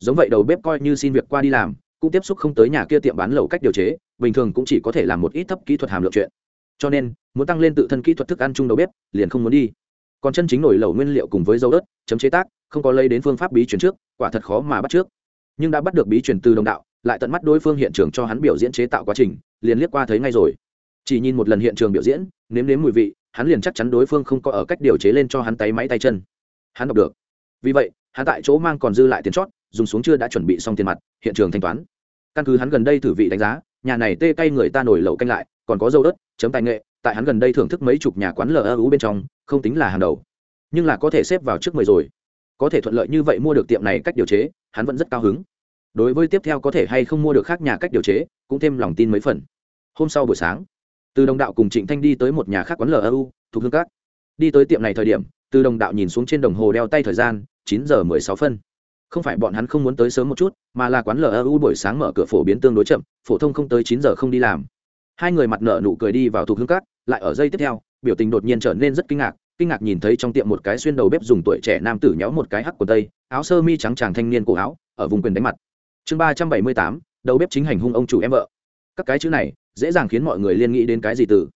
giống vậy đầu bếp coi như xin việc qua đi làm, cũng tiếp xúc không tới nhà kia tiệm bán lẩu cách điều chế, bình thường cũng chỉ có thể làm một ít thấp kỹ thuật hàm lượng chuyện. Cho nên, muốn tăng lên tự thân kỹ thuật thức ăn chung đầu bếp, liền không muốn đi. Còn chân chính nổi lẩu nguyên liệu cùng với dấu đất chấm chế tác, không có lấy đến phương pháp bí chuyển trước, quả thật khó mà bắt trước. Nhưng đã bắt được bí chuyển từ đồng đạo, lại tận mắt đối phương hiện trường cho hắn biểu diễn chế tạo quá trình, liền liếc qua thấy ngay rồi. Chỉ nhìn một lần hiện trường biểu diễn, nếm nếm mùi vị, hắn liền chắc chắn đối phương không có ở cách điều chế lên cho hắn tay máy tay chân. Hắn đọc được. Vì vậy, hắn tại chỗ mang còn dư lại tiền chót dùng xuống chưa đã chuẩn bị xong tiền mặt, hiện trường thanh toán. Căn cứ hắn gần đây thử vị đánh giá, nhà này tê cay người ta nổi lẩu canh lại, còn có dâu đất chấm tài nghệ, tại hắn gần đây thưởng thức mấy chục nhà quán lờ u bên trong, không tính là hàng đầu. Nhưng là có thể xếp vào trước mười rồi. Có thể thuận lợi như vậy mua được tiệm này cách điều chế, hắn vẫn rất cao hứng. Đối với tiếp theo có thể hay không mua được khác nhà cách điều chế, cũng thêm lòng tin mấy phần. Hôm sau buổi sáng, từ đồng đạo cùng trịnh thanh đi tới một nhà khác quán lu thuộc hương cát đi tới tiệm này thời điểm, từ đồng đạo nhìn xuống trên đồng hồ đeo tay thời gian, chín giờ mười sáu phân không phải bọn hắn không muốn tới sớm một chút, mà là quán lu buổi sáng mở cửa phổ biến tương đối chậm, phổ thông không tới chín giờ không đi làm. Hai người mặt nợ nụ cười đi vào thuộc hương cát, lại ở dây tiếp theo, biểu tình đột nhiên trở nên rất kinh ngạc kinh ngạc nhìn thấy trong tiệm một cái xuyên đầu bếp dùng tuổi trẻ nam tử nhéo một cái hắc của tây, áo sơ mi trắng tràng thanh niên cổ áo, ở vùng quyền đánh mặt. Chương ba trăm bảy mươi tám, đầu bếp chính hành hung ông chủ em vợ. Các cái chữ này, dễ dàng khiến mọi người liên nghĩ đến cái gì từ?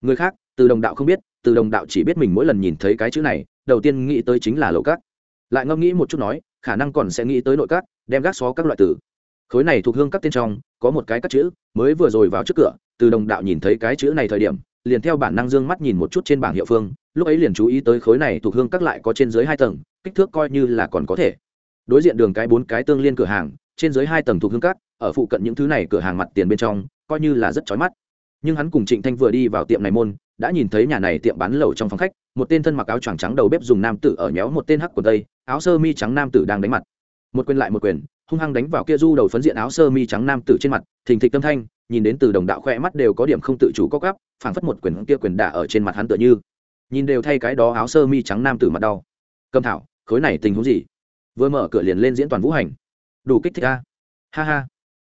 Người khác, từ đồng đạo không biết, từ đồng đạo chỉ biết mình mỗi lần nhìn thấy cái chữ này, đầu tiên nghĩ tới chính là lầu cát. Lại ngẫm nghĩ một chút nói khả năng còn sẽ nghĩ tới nội cát đem gác xó các loại từ. Khối này thuộc hương các tên trong, có một cái các chữ, mới vừa rồi vào trước cửa, từ đồng đạo nhìn thấy cái chữ này thời điểm, liền theo bản năng dương mắt nhìn một chút trên bảng hiệu phương, lúc ấy liền chú ý tới khối này thuộc hương các lại có trên dưới hai tầng, kích thước coi như là còn có thể. Đối diện đường cái bốn cái tương liên cửa hàng, trên dưới hai tầng thuộc hương các, ở phụ cận những thứ này cửa hàng mặt tiền bên trong, coi như là rất chói mắt. Nhưng hắn cùng trịnh thanh vừa đi vào tiệm này môn đã nhìn thấy nhà này tiệm bán lẩu trong phòng khách, một tên thân mặc áo choàng trắng đầu bếp dùng nam tử ở nhéo một tên hắc của tây, áo sơ mi trắng nam tử đang đánh mặt. Một quyền lại một quyền, hung hăng đánh vào kia du đầu phấn diện áo sơ mi trắng nam tử trên mặt, thình thịch tâm thanh, nhìn đến từ đồng đạo khoe mắt đều có điểm không tự chủ có gắp, phảng phất một quyền kia quyền đả ở trên mặt hắn tựa như. Nhìn đều thay cái đó áo sơ mi trắng nam tử mặt đau. Cầm thảo, khối này tình huống gì? Vừa mở cửa liền lên diễn toàn vũ hành. Đủ kích thích a. Ha ha.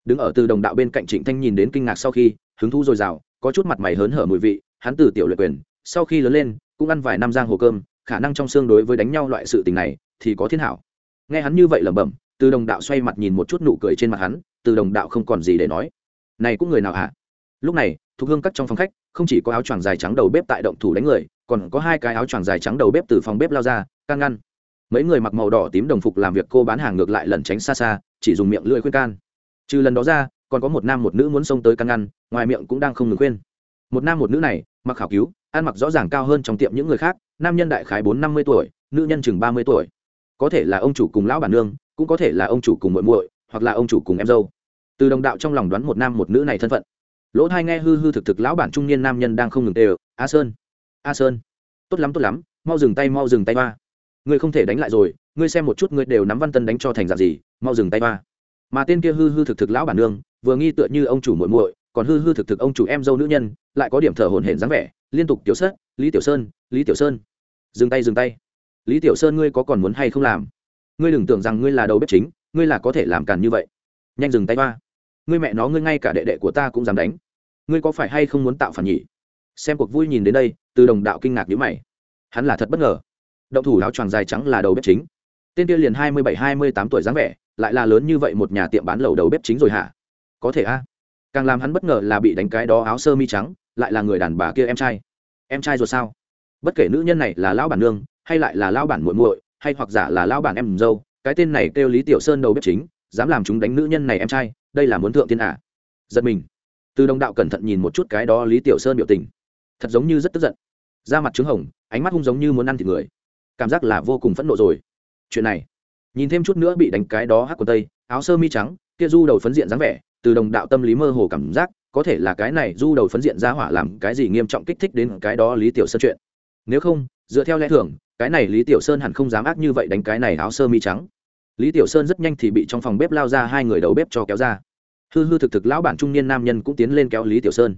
Đứng ở từ đồng đạo bên cạnh trịnh thanh nhìn đến kinh ngạc sau khi, hứng thú dồi dào, có chút mặt mày hớn hở mùi vị hắn từ tiểu luyện quyền, sau khi lớn lên, cũng ăn vài năm giang hồ cơm, khả năng trong xương đối với đánh nhau loại sự tình này thì có thiên hảo. Nghe hắn như vậy lẩm bẩm, từ đồng đạo xoay mặt nhìn một chút nụ cười trên mặt hắn, từ đồng đạo không còn gì để nói. Này cũng người nào hả? Lúc này thuộc hương cắt trong phòng khách, không chỉ có áo choàng dài trắng đầu bếp tại động thủ đánh người, còn có hai cái áo choàng dài trắng đầu bếp từ phòng bếp lao ra, can ngăn. Mấy người mặc màu đỏ tím đồng phục làm việc cô bán hàng ngược lại lẩn tránh xa xa, chỉ dùng miệng lưỡi khuyên can. Trừ lần đó ra, còn có một nam một nữ muốn xông tới can ngăn, ngoài miệng cũng đang không ngừng khuyên. Một nam một nữ này mặc khảo cứu, ăn mặc rõ ràng cao hơn trong tiệm những người khác, nam nhân đại khái bốn năm mươi tuổi, nữ nhân chừng ba mươi tuổi. Có thể là ông chủ cùng lão bản nương, cũng có thể là ông chủ cùng muội muội, hoặc là ông chủ cùng em dâu. Từ đồng đạo trong lòng đoán một nam một nữ này thân phận. Lỗ thai nghe hư hư thực thực lão bản trung niên nam nhân đang không ngừng tê ờ a sơn a sơn. Tốt lắm tốt lắm, mau dừng tay, mau dừng tay ba. Ngươi không thể đánh lại rồi, ngươi xem một chút ngươi đều nắm văn tân đánh cho thành dạng gì, mau dừng tay ba. Mà tên kia hư hư thực thực lão bản nương, vừa nghi tựa như ông chủ muội muội còn hư hư thực thực ông chủ em dâu nữ nhân, lại có điểm thở hổn hển dáng vẻ, liên tục tiểu sớt lý tiểu sơn, lý tiểu sơn. Dừng tay dừng tay. Lý tiểu sơn ngươi có còn muốn hay không làm? Ngươi đừng tưởng rằng ngươi là đầu bếp chính, ngươi là có thể làm càn như vậy. Nhanh dừng tay ba ngươi mẹ nó, ngươi ngay cả đệ đệ của ta cũng dám đánh. Ngươi có phải hay không muốn tạo phản nhỉ? Xem cuộc vui nhìn đến đây, từ đồng đạo kinh ngạc nhíu mày. Hắn là thật bất ngờ. Động thủ áo choàng dài trắng là đầu bếp chính. Tên kia liền hai mươi bảy, hai mươi tám tuổi dáng vẻ, lại là lớn như vậy một nhà tiệm bán lẩu đầu bếp chính rồi hả? Có thể a càng làm hắn bất ngờ là bị đánh cái đó áo sơ mi trắng, lại là người đàn bà kia em trai. Em trai rồi sao? Bất kể nữ nhân này là lão bản nương, hay lại là lão bản muội muội, hay hoặc giả là lão bản em dâu, cái tên này kêu lý tiểu sơn đầu bếp chính, dám làm chúng đánh nữ nhân này em trai, đây là muốn thượng thiên ạ à? giật mình. Từ đồng đạo cẩn thận nhìn một chút cái đó lý tiểu sơn biểu tình. Thật giống như rất tức giận. Da mặt trứng hồng, ánh mắt hung giống như muốn ăn thịt người. Cảm giác là vô cùng phẫn nộ rồi. Chuyện này. Nhìn thêm chút nữa bị đánh cái đó hắc quần tây, áo sơ mi trắng, kia du đầu phấn diện dáng vẻ từ đồng đạo tâm lý mơ hồ cảm giác, có thể là cái này du đầu phấn diện ra hỏa làm cái gì nghiêm trọng kích thích đến cái đó lý tiểu sơn chuyện. Nếu không, dựa theo lẽ thường, cái này lý tiểu sơn hẳn không dám ác như vậy đánh cái này áo sơ mi trắng. Lý tiểu sơn rất nhanh thì bị trong phòng bếp lao ra hai người đầu bếp cho kéo ra. Hư hư thực thực lão bản trung niên nam nhân cũng tiến lên kéo lý tiểu sơn.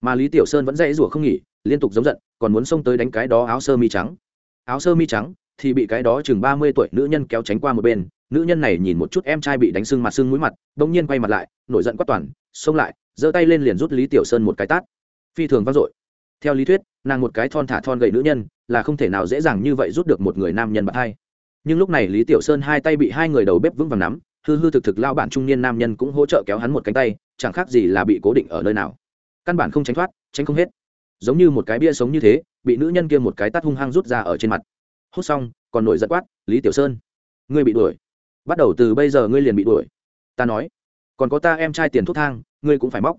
Mà lý tiểu sơn vẫn dãy rủa không nghỉ, liên tục giống giận, còn muốn xông tới đánh cái đó áo sơ mi trắng. Áo sơ mi trắng thì bị cái đó chừng ba mươi tuổi nữ nhân kéo tránh qua một bên nữ nhân này nhìn một chút em trai bị đánh sưng mặt sưng mũi mặt, bỗng nhiên quay mặt lại, nổi giận quát toàn, xông lại, giơ tay lên liền rút lý tiểu sơn một cái tát. Phi thường vang dội. Theo lý thuyết, nàng một cái thon thả thon gậy nữ nhân, là không thể nào dễ dàng như vậy rút được một người nam nhân bạn hai. Nhưng lúc này lý tiểu sơn hai tay bị hai người đầu bếp vững vàng nắm, hư hư thực thực lao bản trung niên nam nhân cũng hỗ trợ kéo hắn một cánh tay, chẳng khác gì là bị cố định ở nơi nào. Căn bản không tránh thoát, tránh không hết. Giống như một cái bia sống như thế, bị nữ nhân kia một cái tắt hung hăng rút ra ở trên mặt. Hút xong, còn nổi giận quát, lý tiểu sơn, ngươi bị đuổi bắt đầu từ bây giờ ngươi liền bị đuổi. Ta nói, còn có ta em trai tiền thuốc thang, ngươi cũng phải móc.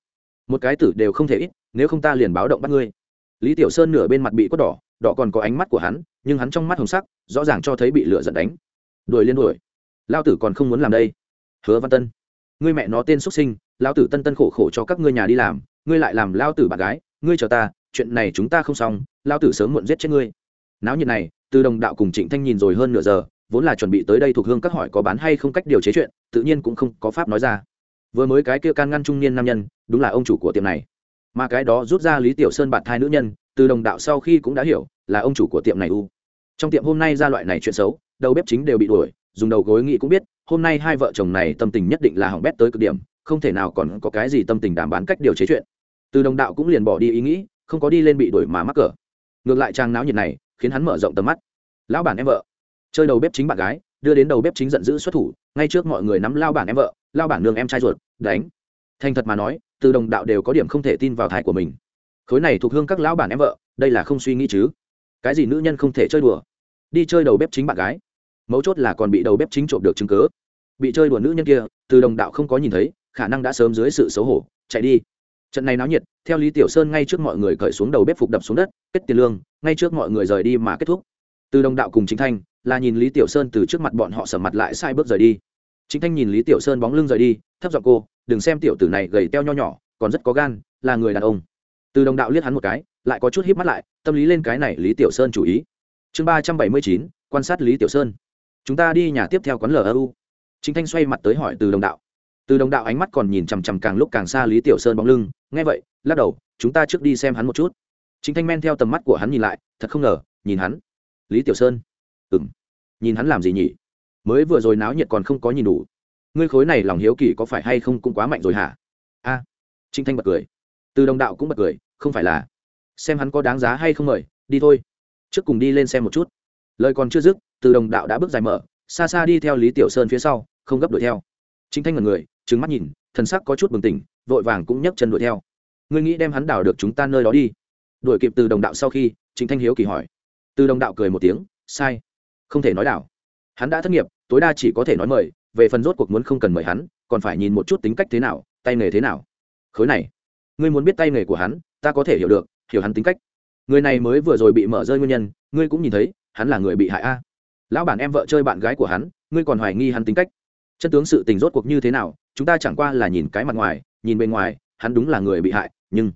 Một cái tử đều không thể ít, nếu không ta liền báo động bắt ngươi. Lý tiểu sơn nửa bên mặt bị quất đỏ đỏ còn có ánh mắt của hắn, nhưng hắn trong mắt hồng sắc, rõ ràng cho thấy bị lửa giận đánh. Đuổi liên đuổi. Lao tử còn không muốn làm đây. Hứa văn tân, ngươi mẹ nó tên xuất sinh, lao tử tân tân khổ khổ cho các ngươi nhà đi làm, ngươi lại làm lao tử bạn gái, ngươi chờ ta, chuyện này chúng ta không xong, lao tử sớm muộn giết chết ngươi. Náo nhiệt này, từ đồng đạo cùng trịnh thanh nhìn rồi hơn nửa giờ vốn là chuẩn bị tới đây thuộc hương các hỏi có bán hay không cách điều chế chuyện, tự nhiên cũng không có pháp nói ra. Vừa mới cái kia can ngăn trung niên nam nhân, đúng là ông chủ của tiệm này. Mà cái đó rút ra lý tiểu sơn bạn thai nữ nhân, từ đồng đạo sau khi cũng đã hiểu, là ông chủ của tiệm này u. Trong tiệm hôm nay ra loại này chuyện xấu, đầu bếp chính đều bị đuổi, dùng đầu gối nghĩ cũng biết, hôm nay hai vợ chồng này tâm tình nhất định là hỏng bét tới cực điểm, không thể nào còn có cái gì tâm tình đảm bán cách điều chế chuyện. Từ đồng đạo cũng liền bỏ đi ý nghĩ, không có đi lên bị đuổi mà mắc cỡ. Ngược lại trang náo nhiệt này, khiến hắn mở rộng tầm mắt. Lão bản em vợ chơi đầu bếp chính bạn gái, đưa đến đầu bếp chính giận dữ xuất thủ, ngay trước mọi người nắm lao bản em vợ, lao bản nương em trai ruột, đánh. Thành thật mà nói, từ đồng đạo đều có điểm không thể tin vào thải của mình. Khối này thuộc hương các lão bản em vợ, đây là không suy nghĩ chứ. Cái gì nữ nhân không thể chơi đùa? Đi chơi đầu bếp chính bạn gái. Mấu chốt là còn bị đầu bếp chính trộm được chứng cớ bị chơi đùa nữ nhân kia, từ đồng đạo không có nhìn thấy, khả năng đã sớm dưới sự xấu hổ, chạy đi. Trận này náo nhiệt, theo lý tiểu sơn ngay trước mọi người cởi xuống đầu bếp phục đập xuống đất, kết tiền lương, ngay trước mọi người rời đi mà kết thúc. Từ đồng đạo cùng chính thanh là nhìn lý tiểu sơn từ trước mặt bọn họ sầm mặt lại sai bước rời đi. Chính thanh nhìn lý tiểu sơn bóng lưng rời đi, thấp giọng cô, đừng xem tiểu tử này gầy teo nho nhỏ, còn rất có gan, là người đàn ông. Từ đồng đạo liếc hắn một cái, lại có chút híp mắt lại, tâm lý lên cái này lý tiểu sơn chủ ý. Chương ba trăm bảy mươi chín, quan sát lý tiểu sơn. Chúng ta đi nhà tiếp theo quán lu chính thanh xoay mặt tới hỏi từ đồng đạo. Từ đồng đạo ánh mắt còn nhìn chằm chằm càng lúc càng xa lý tiểu sơn bóng lưng, nghe vậy, lắc đầu, chúng ta trước đi xem hắn một chút. Chính thanh men theo tầm mắt của hắn nhìn lại, thật không ngờ, nhìn hắn. Lý tiểu sơn ừ m nhìn hắn làm gì nhỉ? Mới vừa rồi náo nhiệt còn không có nhìn đủ. Ngươi khối này lòng hiếu kỳ có phải hay không cũng quá mạnh rồi hả? A. À, trinh thanh bật cười. Từ đồng đạo cũng bật cười không phải là. Xem hắn có đáng giá hay không mời đi thôi. Trước cùng đi lên xem một chút. Lời còn chưa dứt từ đồng đạo đã bước dài mở xa xa đi theo lý tiểu sơn phía sau không gấp đuổi theo. Chính thanh ngần người trứng mắt nhìn thần sắc có chút bừng tỉnh vội vàng cũng nhấc chân đuổi theo. Ngươi nghĩ đem hắn đảo được chúng ta nơi đó đi? Đuổi kịp từ đồng đạo sau khi chính thanh hiếu kỳ hỏi. Từ đồng đạo cười một tiếng sai không thể nói đảo. Hắn đã thất nghiệp, tối đa chỉ có thể nói mời, về phần rốt cuộc muốn không cần mời hắn, còn phải nhìn một chút tính cách thế nào, tay nghề thế nào. Khối này, ngươi muốn biết tay nghề của hắn, ta có thể hiểu được, hiểu hắn tính cách. Người này mới vừa rồi bị mở rơi nguyên nhân, ngươi cũng nhìn thấy, hắn là người bị hại a. Lão bản em vợ chơi bạn gái của hắn, ngươi còn hoài nghi hắn tính cách. Chân tướng sự tình rốt cuộc như thế nào, chúng ta chẳng qua là nhìn cái mặt ngoài, nhìn bên ngoài, hắn đúng là người bị hại, nhưng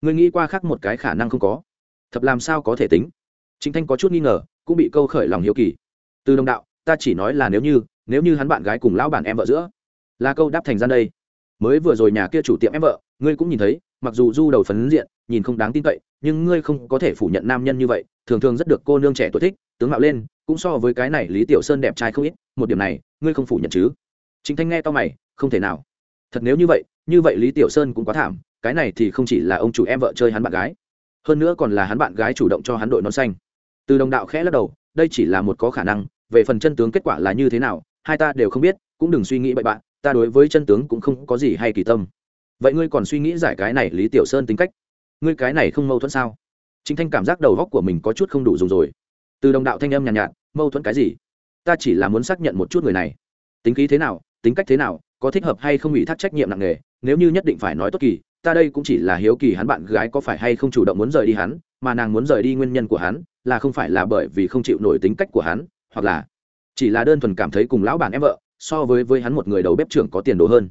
ngươi nghĩ qua khác một cái khả năng không có. Thật làm sao có thể tính? Chính thanh có chút nghi ngờ, cũng bị câu khởi lòng hiếu kỳ. Từ đồng đạo, ta chỉ nói là nếu như nếu như hắn bạn gái cùng lão bản em vợ giữa, là câu đáp thành gian đây. Mới vừa rồi nhà kia chủ tiệm em vợ, ngươi cũng nhìn thấy, mặc dù du đầu phấn diện, nhìn không đáng tin cậy, nhưng ngươi không có thể phủ nhận nam nhân như vậy, thường thường rất được cô nương trẻ tuổi thích, tướng mạo lên, cũng so với cái này lý tiểu sơn đẹp trai không ít, một điểm này, ngươi không phủ nhận chứ? Chính thanh nghe to mày, không thể nào. Thật nếu như vậy như vậy lý tiểu sơn cũng quá thảm, cái này thì không chỉ là ông chủ em vợ chơi hắn bạn gái, hơn nữa còn là hắn bạn gái chủ động cho hắn đội nón xanh từ đồng đạo khẽ lắc đầu đây chỉ là một có khả năng về phần chân tướng kết quả là như thế nào hai ta đều không biết cũng đừng suy nghĩ bậy bạn ta đối với chân tướng cũng không có gì hay kỳ tâm. Vậy ngươi còn suy nghĩ giải cái này lý tiểu sơn tính cách? Ngươi cái này không mâu thuẫn sao? Chính thanh cảm giác đầu góc của mình có chút không đủ dùng rồi. Từ đồng đạo thanh âm nhàn nhạt, nhạt mâu thuẫn cái gì? Ta chỉ là muốn xác nhận một chút người này. Tính khí thế nào tính cách thế nào có thích hợp hay không ủy thác trách nhiệm nặng nề nếu như nhất định phải nói tốt kỳ ta đây cũng chỉ là hiếu kỳ hắn bạn gái có phải hay không chủ động muốn rời đi hắn, mà nàng muốn rời đi nguyên nhân của hắn, là không phải là bởi vì không chịu nổi tính cách của hắn, hoặc là chỉ là đơn thuần cảm thấy cùng lão bản em vợ, so với với hắn một người đầu bếp trưởng có tiền đồ hơn.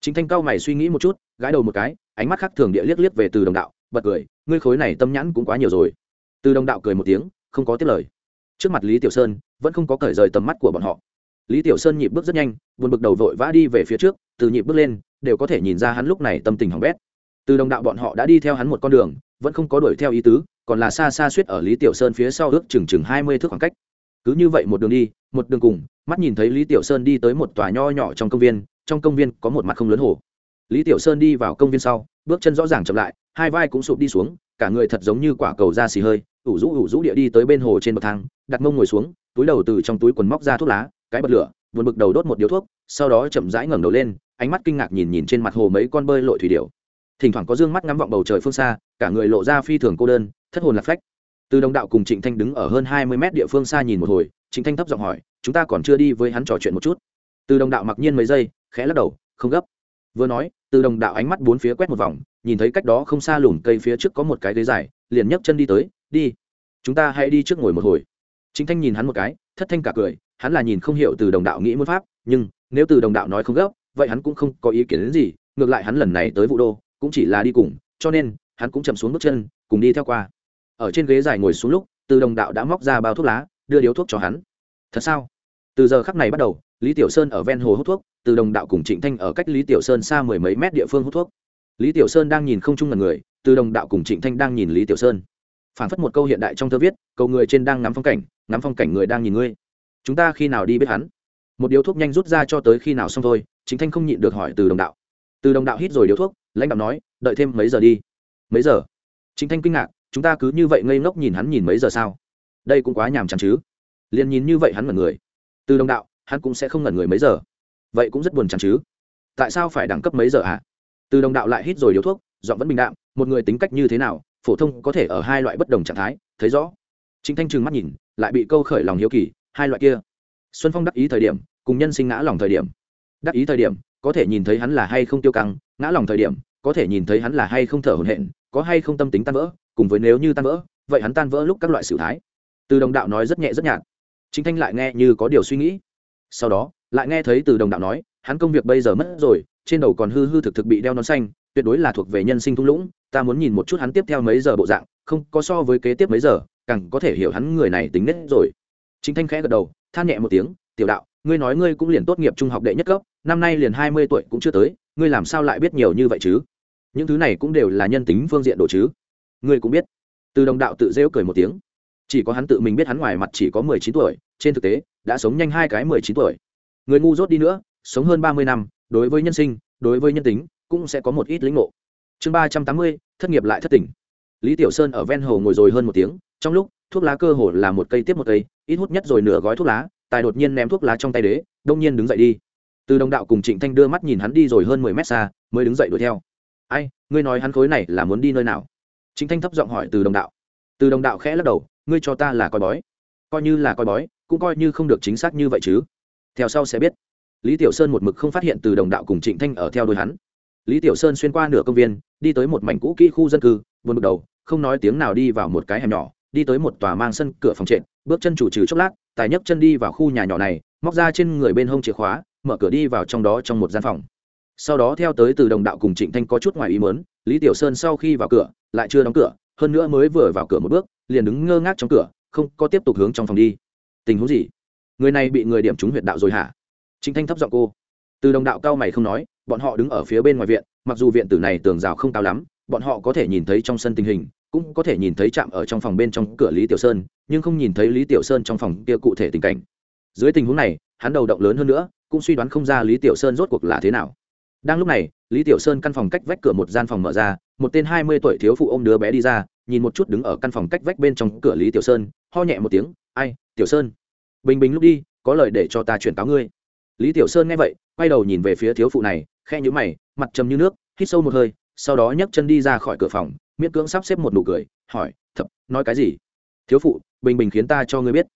Chính thanh cao mày suy nghĩ một chút gái đầu một cái, ánh mắt khác thường địa liếc liếc về từ đồng đạo, bật cười, ngươi khối này tâm nhãn cũng quá nhiều rồi. Từ đồng đạo cười một tiếng, không có tiếp lời. Trước mặt lý tiểu sơn, vẫn không có cởi rời tầm mắt của bọn họ. Lý tiểu sơn nhịp bước rất nhanh, buồn bực đầu vội vã đi về phía trước, từ nhịp bước lên, đều có thể nhìn ra hắn lúc này tâm tình hỏng bét từ đồng đạo bọn họ đã đi theo hắn một con đường, vẫn không có đuổi theo ý tứ, còn là xa xa suýt ở lý tiểu sơn phía sau ước chừng chừng hai mươi thước khoảng cách. Cứ như vậy một đường đi, một đường cùng, mắt nhìn thấy lý tiểu sơn đi tới một tòa nho nhỏ trong công viên, trong công viên có một mặt không lớn hồ. Lý tiểu sơn đi vào công viên sau, bước chân rõ ràng chậm lại, hai vai cũng sụp đi xuống, cả người thật giống như quả cầu da xì hơi, ủ rũ ủ rũ địa đi tới bên hồ trên bậc thang, đặt mông ngồi xuống, túi đầu từ trong túi quần móc ra thuốc lá, cái bật lửa vượt bực đầu đốt một điếu thuốc, sau đó chậm rãi ngẩng đầu lên, ánh mắt kinh ngạc nhìn nhìn trên mặt hồ mấy con bơi lội thủy điệu thỉnh thoảng có dương mắt ngắm vọng bầu trời phương xa, cả người lộ ra phi thường cô đơn, thất hồn lạc phách. Từ đồng đạo cùng trịnh thanh đứng ở hơn hai mươi mét địa phương xa nhìn một hồi, trịnh thanh thấp giọng hỏi, chúng ta còn chưa đi với hắn trò chuyện một chút? Từ đồng đạo mặc nhiên mấy giây, khẽ lắc đầu, không gấp. Vừa nói, từ đồng đạo ánh mắt bốn phía quét một vòng, nhìn thấy cách đó không xa lùm cây phía trước có một cái ghế dài, liền nhấc chân đi tới, đi, chúng ta hãy đi trước ngồi một hồi. Chính thanh nhìn hắn một cái, thất thanh cả cười, hắn là nhìn không hiểu từ đồng đạo nghĩ muốn pháp, nhưng nếu từ đồng đạo nói không gấp, vậy hắn cũng không có ý kiến đến gì, ngược lại hắn lần này tới vụ đô cũng chỉ là đi cùng, cho nên, hắn cũng chậm xuống bước chân, cùng đi theo qua. Ở trên ghế dài ngồi xuống lúc, từ đồng đạo đã móc ra bao thuốc lá, đưa điếu thuốc cho hắn. Thật sao? Từ giờ khắc này bắt đầu, lý tiểu sơn ở ven hồ hút thuốc, từ đồng đạo cùng trịnh thanh ở cách lý tiểu sơn xa mười mấy mét địa phương hút thuốc. Lý tiểu sơn đang nhìn không chung ngần người, từ đồng đạo cùng trịnh thanh đang nhìn lý tiểu sơn. Phản phất một câu hiện đại trong thơ viết câu người trên đang ngắm phong cảnh, ngắm phong cảnh người đang nhìn ngươi. Chúng ta khi nào đi biết hắn? Một điếu thuốc nhanh rút ra cho tới khi nào xong thôi chính thanh không nhịn được hỏi từ đồng đạo. Từ đồng đạo hít rồi điếu thuốc lãnh đạo nói, đợi thêm mấy giờ đi? Mấy giờ? Chính thanh kinh ngạc, chúng ta cứ như vậy ngây ngốc nhìn hắn nhìn mấy giờ sao? Đây cũng quá nhàm chán chứ. Liền nhìn như vậy hắn ngẩn người. Từ đồng đạo, hắn cũng sẽ không ngẩn người mấy giờ. Vậy cũng rất buồn chán chứ. Tại sao phải đẳng cấp mấy giờ ạ à? từ đồng đạo lại hít rồi điếu thuốc, giọng vẫn bình đạm, một người tính cách như thế nào, phổ thông có thể ở hai loại bất đồng trạng thái, thấy rõ. Chính thanh trừng mắt nhìn, lại bị câu khởi lòng hiếu kỳ, hai loại kia. Xuân phong đắc ý thời điểm, cùng nhân sinh ngã lòng thời điểm. Đắc ý thời điểm có thể nhìn thấy hắn là hay không tiêu căng, ngã lòng thời điểm, có thể nhìn thấy hắn là hay không thở hổn hển, có hay không tâm tính tan vỡ, cùng với nếu như tan vỡ, vậy hắn tan vỡ lúc các loại sự thái. Từ đồng đạo nói rất nhẹ rất nhạt. Chính thanh lại nghe như có điều suy nghĩ. Sau đó, lại nghe thấy từ đồng đạo nói, hắn công việc bây giờ mất rồi, trên đầu còn hư hư thực thực bị đeo nón xanh, tuyệt đối là thuộc về nhân sinh thung lũng, ta muốn nhìn một chút hắn tiếp theo mấy giờ bộ dạng, không có so với kế tiếp mấy giờ, càng có thể hiểu hắn người này tính nết rồi. Chính thanh khẽ gật đầu, than nhẹ một tiếng, tiểu đạo, ngươi nói ngươi cũng liền tốt nghiệp trung học đệ nhất cấp năm nay liền hai mươi tuổi cũng chưa tới, ngươi làm sao lại biết nhiều như vậy chứ? Những thứ này cũng đều là nhân tính phương diện đồ chứ? Ngươi cũng biết. Từ đồng đạo tự rêu cười một tiếng. Chỉ có hắn tự mình biết hắn ngoài mặt chỉ có mười chín tuổi, trên thực tế, đã sống nhanh hai cái mười chín tuổi. Người ngu dốt đi nữa, sống hơn ba mươi năm, đối với nhân sinh, đối với nhân tính, cũng sẽ có một ít lĩnh ngộ. Chương ba trăm tám mươi, thất nghiệp lại thất tỉnh. Lý tiểu sơn ở ven hồ ngồi rồi hơn một tiếng, trong lúc, thuốc lá cơ hồ là một cây tiếp một cây, ít hút nhất rồi nửa gói thuốc lá, tài đột nhiên ném thuốc lá trong tay đế, đông nhiên đứng dậy đi từ đồng đạo cùng trịnh thanh đưa mắt nhìn hắn đi rồi hơn mười mét xa mới đứng dậy đuổi theo. Ai ngươi nói hắn khối này là muốn đi nơi nào? Trịnh thanh thấp giọng hỏi từ đồng đạo. Từ đồng đạo khẽ lắc đầu ngươi cho ta là coi bói. Coi như là coi bói cũng coi như không được chính xác như vậy chứ. Theo sau sẽ biết. Lý tiểu sơn một mực không phát hiện từ đồng đạo cùng trịnh thanh ở theo đuôi hắn. Lý tiểu sơn xuyên qua nửa công viên đi tới một mảnh cũ kỹ khu dân cư vượt bước đầu không nói tiếng nào đi vào một cái hẻm nhỏ đi tới một tòa mang sân cửa phòng trệt, bước chân chủ trừ chốc lát tài nhấc chân đi vào khu nhà nhỏ này móc ra trên người bên hông chìa khóa mở cửa đi vào trong đó trong một gian phòng. Sau đó theo tới từ đồng đạo cùng trịnh thanh có chút ngoài ý mớn lý tiểu sơn sau khi vào cửa, lại chưa đóng cửa, hơn nữa mới vừa vào cửa một bước, liền đứng ngơ ngác trong cửa, không có tiếp tục hướng trong phòng đi. Tình huống gì? Người này bị người điểm trúng huyệt đạo rồi hả? Trịnh thanh thấp giọng cô. Từ đồng đạo cao mày không nói, bọn họ đứng ở phía bên ngoài viện, mặc dù viện tử này tường rào không cao lắm, bọn họ có thể nhìn thấy trong sân tình hình, cũng có thể nhìn thấy chạm ở trong phòng bên trong cửa lý tiểu sơn, nhưng không nhìn thấy lý tiểu sơn trong phòng kia cụ thể tình cảnh. Dưới tình huống này, hắn đầu động lớn hơn nữa cũng suy đoán không ra lý tiểu sơn rốt cuộc là thế nào. Đang lúc này, lý tiểu sơn căn phòng cách vách cửa một gian phòng mở ra, một tên hai mươi tuổi thiếu phụ ôm đứa bé đi ra, nhìn một chút đứng ở căn phòng cách vách bên trong cửa lý tiểu sơn, ho nhẹ một tiếng, ai, tiểu sơn, bình bình lúc đi, có lời để cho ta chuyển cáo ngươi. Lý tiểu sơn nghe vậy, quay đầu nhìn về phía thiếu phụ này khe nhũ mày, mặt trầm như nước, hít sâu một hơi, sau đó nhấc chân đi ra khỏi cửa phòng, miễn cưỡng sắp xếp một nụ cười, hỏi, thập, nói cái gì? Thiếu phụ, bình bình khiến ta cho ngươi biết.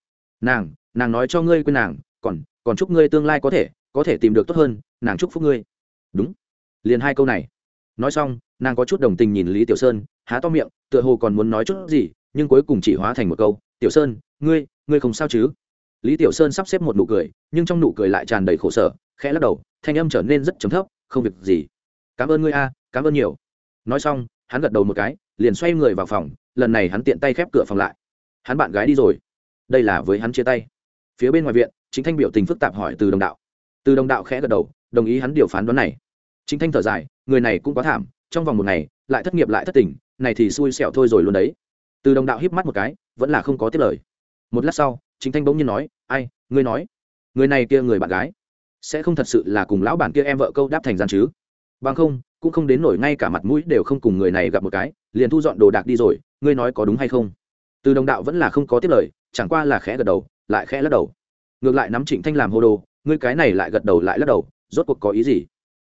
Nàng nàng nói cho ngươi quên nàng, còn còn chúc ngươi tương lai có thể có thể tìm được tốt hơn, nàng chúc phúc ngươi. Đúng. Liền hai câu này. Nói xong, nàng có chút đồng tình nhìn lý tiểu sơn, há to miệng, tựa hồ còn muốn nói chút gì, nhưng cuối cùng chỉ hóa thành một câu, tiểu sơn, ngươi ngươi không sao chứ? Lý tiểu sơn sắp xếp một nụ cười, nhưng trong nụ cười lại tràn đầy khổ sở, khẽ lắc đầu, thanh âm trở nên rất trầm thấp, không việc gì. Cảm ơn ngươi a, cảm ơn nhiều. Nói xong, hắn gật đầu một cái, liền xoay người vào phòng, lần này hắn tiện tay khép cửa phòng lại. Hắn bạn gái đi rồi. Đây là với hắn chia tay. Phía bên ngoài viện chính thanh biểu tình phức tạp hỏi từ đồng đạo. Từ đồng đạo khẽ gật đầu, đồng ý hắn điều phán đoán này. Chính thanh thở dài, người này cũng quá thảm, trong vòng một ngày, lại thất nghiệp lại thất tình, này thì xui xẻo thôi rồi luôn đấy. Từ đồng đạo híp mắt một cái, vẫn là không có tiết lời. Một lát sau chính thanh bỗng nhiên nói, ai, ngươi nói, người này kia người bạn gái, sẽ không thật sự là cùng lão bản kia em vợ câu đáp thành gian chứ? Bằng không, cũng không đến nổi ngay cả mặt mũi đều không cùng người này gặp một cái, liền thu dọn đồ đạc đi rồi, ngươi nói có đúng hay không? Từ đồng đạo vẫn là không có tiếp lời, chẳng qua là khẽ gật đầu, lại khẽ lắc đầu ngược lại nắm trịnh thanh làm hô đồ, ngươi cái này lại gật đầu lại lắc đầu, rốt cuộc có ý gì?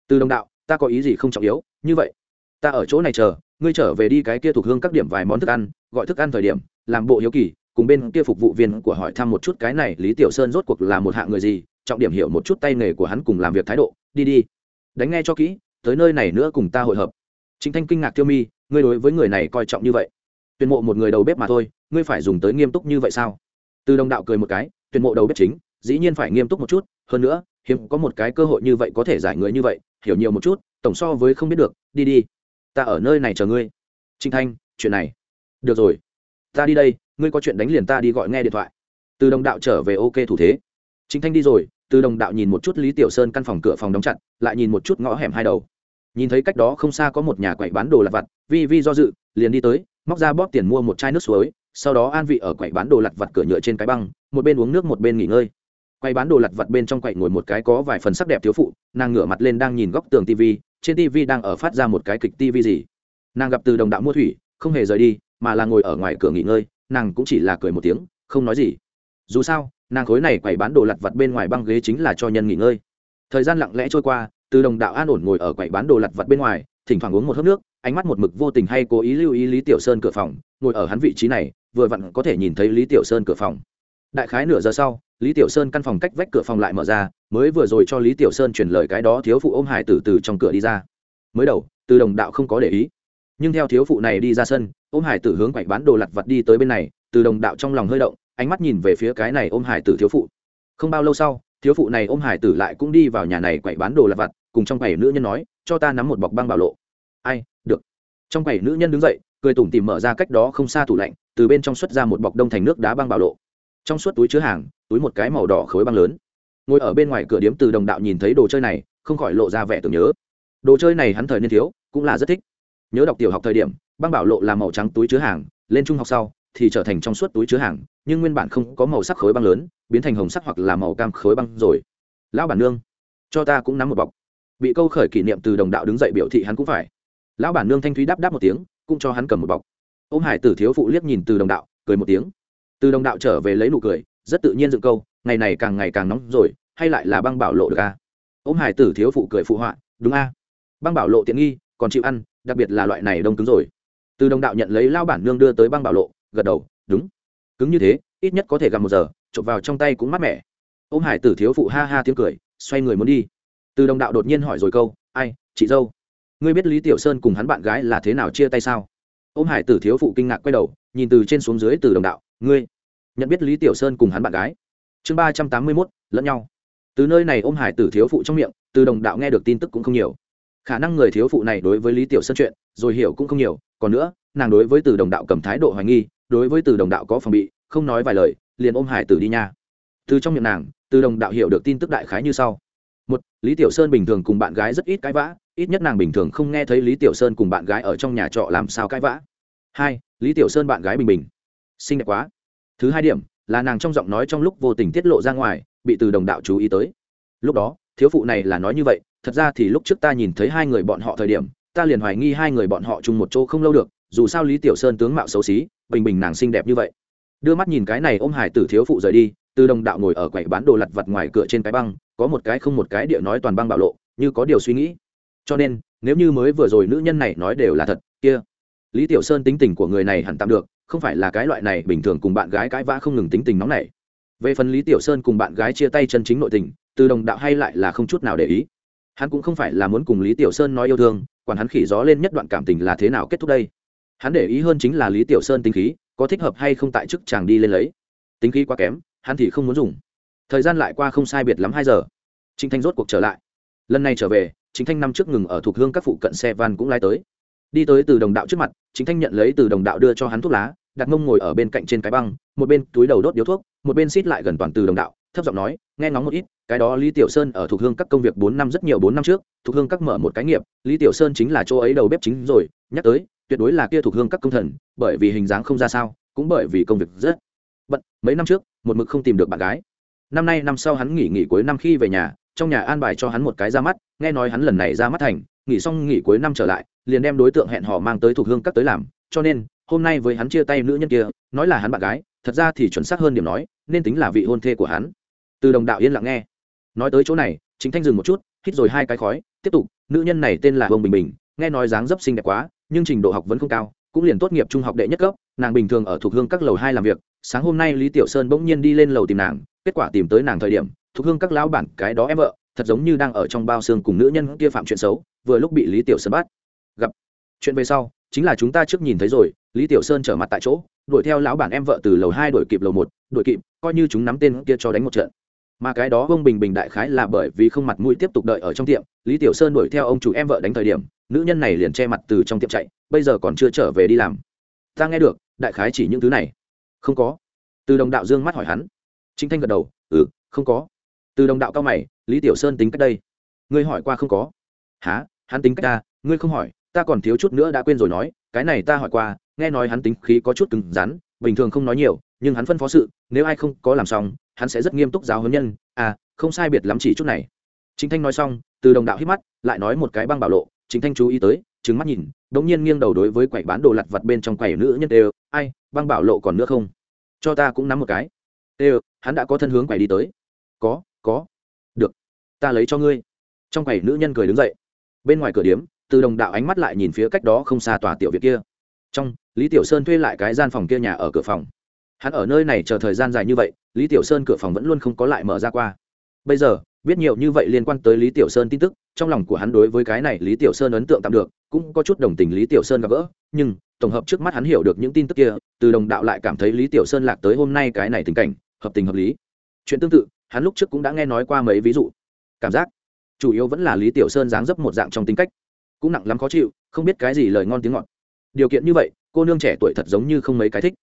Từ đồng đạo, ta có ý gì không trọng yếu, như vậy, ta ở chỗ này chờ, ngươi trở về đi cái kia thuộc hương các điểm vài món thức ăn, gọi thức ăn thời điểm, làm bộ hiếu kỳ, cùng bên kia phục vụ viên của hỏi thăm một chút cái này, lý tiểu sơn rốt cuộc là một hạng người gì, trọng điểm hiểu một chút tay nghề của hắn cùng làm việc thái độ, đi đi. Đánh nghe cho kỹ, tới nơi này nữa cùng ta hội hợp. Chính thanh kinh ngạc tiêu mi, ngươi đối với người này coi trọng như vậy. Tuyển mộ một người đầu bếp mà thôi, ngươi phải dùng tới nghiêm túc như vậy sao? Từ đồng đạo cười một cái tuyển mộ đầu bếp chính, dĩ nhiên phải nghiêm túc một chút, hơn nữa, hiếm có một cái cơ hội như vậy có thể giải người như vậy, hiểu nhiều một chút, tổng so với không biết được, đi đi. Ta ở nơi này chờ ngươi. Trinh thanh, chuyện này. Được rồi. Ta đi đây, ngươi có chuyện đánh liền ta đi gọi nghe điện thoại. Từ đồng đạo trở về ok thủ thế. Trinh thanh đi rồi, từ đồng đạo nhìn một chút lý tiểu sơn căn phòng cửa phòng đóng chặt, lại nhìn một chút ngõ hẻm hai đầu. Nhìn thấy cách đó không xa có một nhà quậy bán đồ lặt vặt, vi vi do dự, liền đi tới, móc ra bóp tiền mua một chai nước suối sau đó an vị ở quầy bán đồ lặt vặt cửa nhựa trên cái băng, một bên uống nước một bên nghỉ ngơi. Quầy bán đồ lặt vặt bên trong quầy ngồi một cái có vài phần sắc đẹp thiếu phụ, nàng ngửa mặt lên đang nhìn góc tường tv trên tv đang ở phát ra một cái kịch tv gì. Nàng gặp từ đồng đạo mua thủy, không hề rời đi, mà là ngồi ở ngoài cửa nghỉ ngơi, nàng cũng chỉ là cười một tiếng, không nói gì. Dù sao, nàng khối này quầy bán đồ lặt vặt bên ngoài băng ghế chính là cho nhân nghỉ ngơi. Thời gian lặng lẽ trôi qua, từ đồng đạo an ổn ngồi ở quầy bán đồ lặt vặt bên ngoài, thỉnh thoảng uống một hớp nước, ánh mắt một mực vô tình hay cố ý lưu ý lý tiểu sơn cửa phòng, ngồi ở hắn vị trí này vừa vặn có thể nhìn thấy lý tiểu sơn cửa phòng. Đại khái nửa giờ sau, lý tiểu sơn căn phòng cách vách cửa phòng lại mở ra, mới vừa rồi cho lý tiểu sơn truyền lời cái đó thiếu phụ ôm hải tử từ trong cửa đi ra. Mới đầu, từ đồng đạo không có để ý. Nhưng theo thiếu phụ này đi ra sân, ôm hải tử hướng quạnh bán đồ lặt vặt đi tới bên này, từ đồng đạo trong lòng hơi động, ánh mắt nhìn về phía cái này ôm hải tử thiếu phụ. Không bao lâu sau, thiếu phụ này ôm hải tử lại cũng đi vào nhà này quậy bán đồ lặt vặt, cùng trong quầy nữ nhân nói, cho ta nắm một bọc băng bảo lộ. Ai, được. Trong quầy nữ nhân đứng dậy, cười tủm tìm mở ra cách đó không xa tủ lạnh từ bên trong xuất ra một bọc đông thành nước đá băng bảo lộ. Trong suốt túi chứa hàng, túi một cái màu đỏ khối băng lớn. Ngồi ở bên ngoài cửa điếm từ đồng đạo nhìn thấy đồ chơi này, không khỏi lộ ra vẻ tưởng nhớ. Đồ chơi này hắn thời niên thiếu, cũng là rất thích. Nhớ đọc tiểu học thời điểm, băng bảo lộ là màu trắng túi chứa hàng, lên trung học sau, thì trở thành trong suốt túi chứa hàng, nhưng nguyên bản không có màu sắc khối băng lớn, biến thành hồng sắc hoặc là màu cam khối băng rồi. Lão bản nương, cho ta cũng nắm một bọc. Bị câu khởi kỷ niệm từ đồng đạo đứng dậy biểu thị hắn cũng phải. Lão bản nương thanh thúy đáp đáp một tiếng, cũng cho hắn cầm một bọc ô m hải tử thiếu phụ liếc nhìn từ đồng đạo, cười một tiếng. Từ đồng đạo trở về lấy nụ cười, rất tự nhiên dựng câu, ngày này càng ngày càng nóng rồi, hay lại là băng bảo lộ được a à? ô m hải tử thiếu phụ cười phụ họa, đúng a. Băng bảo lộ tiện nghi, còn chịu ăn, đặc biệt là loại này đông cứng rồi. Từ đồng đạo nhận lấy lao bản nương đưa tới băng bảo lộ, gật đầu, đúng. Cứng như thế, ít nhất có thể gặp một giờ, chụp vào trong tay cũng mát mẻ. Ông hải tử thiếu phụ ha ha tiếng cười, xoay người muốn đi. Từ đồng đạo đột nhiên hỏi rồi câu, ai, chị dâu? Ngươi biết lý tiểu sơn cùng hắn bạn gái là thế nào chia tay sao? Ôm hải tử thiếu phụ kinh ngạc quay đầu, nhìn từ trên xuống dưới từ đồng đạo, ngươi, nhận biết lý tiểu sơn cùng hắn bạn gái. Chương ba trăm tám mươi mốt, lẫn nhau. Từ nơi này ôm hải tử thiếu phụ trong miệng, từ đồng đạo nghe được tin tức cũng không nhiều. Khả năng người thiếu phụ này đối với lý tiểu sơn chuyện, rồi hiểu cũng không nhiều, còn nữa, nàng đối với từ đồng đạo cầm thái độ hoài nghi, đối với từ đồng đạo có phòng bị, không nói vài lời, liền ôm hải tử đi nha. Từ trong miệng nàng, từ đồng đạo hiểu được tin tức đại khái như sau. Một, lý tiểu sơn bình thường cùng bạn gái rất ít cãi vã ít nhất nàng bình thường không nghe thấy lý tiểu sơn cùng bạn gái ở trong nhà trọ làm sao cãi vã. Hai, lý tiểu sơn bạn gái bình bình. Xinh đẹp quá. Thứ hai điểm, là nàng trong giọng nói trong lúc vô tình tiết lộ ra ngoài, bị từ đồng đạo chú ý tới. Lúc đó, thiếu phụ này là nói như vậy, thật ra thì lúc trước ta nhìn thấy hai người bọn họ thời điểm, ta liền hoài nghi hai người bọn họ chung một chỗ không lâu được, dù sao lý tiểu sơn tướng mạo xấu xí, bình bình nàng xinh đẹp như vậy. Đưa mắt nhìn cái này ôm hải tử thiếu phụ rời đi, từ đồng đạo ngồi ở quầy bán đồ lặt vặt ngoài cửa trên cái băng, có một cái không một cái địa nói toàn băng bạo lộ, như có điều suy nghĩ cho nên, nếu như mới vừa rồi nữ nhân này nói đều là thật, kia, lý tiểu sơn tính tình của người này hẳn tạm được, không phải là cái loại này bình thường cùng bạn gái cãi vã không ngừng tính tình nóng này. Về phần lý tiểu sơn cùng bạn gái chia tay chân chính nội tình, từ đồng đạo hay lại là không chút nào để ý. Hắn cũng không phải là muốn cùng lý tiểu sơn nói yêu thương còn hắn khỉ gió lên nhất đoạn cảm tình là thế nào kết thúc đây. Hắn để ý hơn chính là lý tiểu sơn tính khí, có thích hợp hay không tại chức chàng đi lên lấy. Tính khí quá kém, hắn thì không muốn dùng. Thời gian lại qua không sai biệt lắm hai giờ. Trịnh thanh rốt cuộc trở lại. Lần này trở về chính thanh năm trước ngừng ở thuộc hương các phụ cận xe van cũng lai tới. Đi tới từ đồng đạo trước mặt, chính thanh nhận lấy từ đồng đạo đưa cho hắn thuốc lá, đặt mông ngồi ở bên cạnh trên cái băng, một bên túi đầu đốt điếu thuốc, một bên xít lại gần toàn từ đồng đạo, thấp giọng nói, nghe ngóng một ít, cái đó lý tiểu sơn ở thuộc hương các công việc bốn năm rất nhiều, bốn năm trước, thuộc hương các mở một cái nghiệp, lý tiểu sơn chính là chỗ ấy đầu bếp chính rồi, nhắc tới, tuyệt đối là kia thuộc hương các công thần, bởi vì hình dáng không ra sao, cũng bởi vì công việc rất bận, mấy năm trước, một mực không tìm được bạn gái. Năm nay, năm sau hắn nghỉ nghỉ cuối năm khi về nhà trong nhà an bài cho hắn một cái ra mắt, nghe nói hắn lần này ra mắt thành, nghỉ xong nghỉ cuối năm trở lại, liền đem đối tượng hẹn họ mang tới thuộc hương các tới làm, cho nên, hôm nay với hắn chia tay nữ nhân kia, nói là hắn bạn gái, thật ra thì chuẩn xác hơn điểm nói, nên tính là vị hôn thê của hắn. Từ đồng đạo yên lặng nghe. Nói tới chỗ này, chính thanh dừng một chút, hít rồi hai cái khói, tiếp tục, nữ nhân này tên là vương bình bình, nghe nói dáng dấp xinh đẹp quá, nhưng trình độ học vẫn không cao, cũng liền tốt nghiệp trung học đệ nhất cấp, nàng bình thường ở thuộc hương các lầu hai làm việc, sáng hôm nay lý tiểu sơn bỗng nhiên đi lên lầu tìm nàng, kết quả tìm tới nàng thời điểm thuộc hương các lão bản, cái đó em vợ, thật giống như đang ở trong bao xương cùng nữ nhân kia phạm chuyện xấu, vừa lúc bị lý tiểu sơn bắt. Gặp chuyện về sau, chính là chúng ta trước nhìn thấy rồi, lý tiểu sơn trở mặt tại chỗ, đuổi theo lão bản em vợ từ lầu hai đuổi kịp lầu một, đuổi kịp, coi như chúng nắm tên kia cho đánh một trận. Mà cái đó ông bình bình đại khái là bởi vì không mặt mũi tiếp tục đợi ở trong tiệm, lý tiểu sơn đuổi theo ông chủ em vợ đánh thời điểm, nữ nhân này liền che mặt từ trong tiệm chạy, bây giờ còn chưa trở về đi làm. Ta nghe được, đại khái chỉ những thứ này. Không có. Từ đồng đạo dương mắt hỏi hắn. Chính thanh gật đầu ừ không có từ đồng đạo cao mày, lý tiểu sơn tính cách đây. Ngươi hỏi qua không có? Há hắn tính cách ta? Ngươi không hỏi, ta còn thiếu chút nữa đã quên rồi nói, cái này ta hỏi qua, nghe nói hắn tính khí có chút cứng rắn, bình thường không nói nhiều, nhưng hắn phân phó sự, nếu ai không có làm xong, hắn sẽ rất nghiêm túc giáo huấn nhân. À không sai biệt lắm chỉ chút này. Chính thanh nói xong, từ đồng đạo hít mắt, lại nói một cái băng bảo lộ. Chính thanh chú ý tới trứng mắt nhìn đống nhiên nghiêng đầu đối với quầy bán đồ lặt vặt bên trong quầy nữ nhân đều, ai, băng bảo lộ còn nữa không? Cho ta cũng nắm một cái. Đều, hắn đã có thân hướng quầy đi tới. Có có. Được, ta lấy cho ngươi. Trong quầy nữ nhân cười đứng dậy. Bên ngoài cửa điếm, từ đồng đạo ánh mắt lại nhìn phía cách đó không xa tòa tiểu viện kia. Trong, lý tiểu sơn thuê lại cái gian phòng kia nhà ở cửa phòng. Hắn ở nơi này chờ thời gian dài như vậy, lý tiểu sơn cửa phòng vẫn luôn không có lại mở ra qua. Bây giờ, biết nhiều như vậy liên quan tới lý tiểu sơn tin tức, trong lòng của hắn đối với cái này lý tiểu sơn ấn tượng tạm được, cũng có chút đồng tình lý tiểu sơn gặp gỡ, nhưng, tổng hợp trước mắt hắn hiểu được những tin tức kia, từ đồng đạo lại cảm thấy lý tiểu sơn lạc tới hôm nay cái này tình cảnh, hợp tình hợp lý. Chuyện tương tự hắn lúc trước cũng đã nghe nói qua mấy ví dụ. Cảm giác, chủ yếu vẫn là lý tiểu sơn dáng dấp một dạng trong tính cách. Cũng nặng lắm khó chịu, không biết cái gì lời ngon tiếng ngọt. Điều kiện như vậy, cô nương trẻ tuổi thật giống như không mấy cái thích.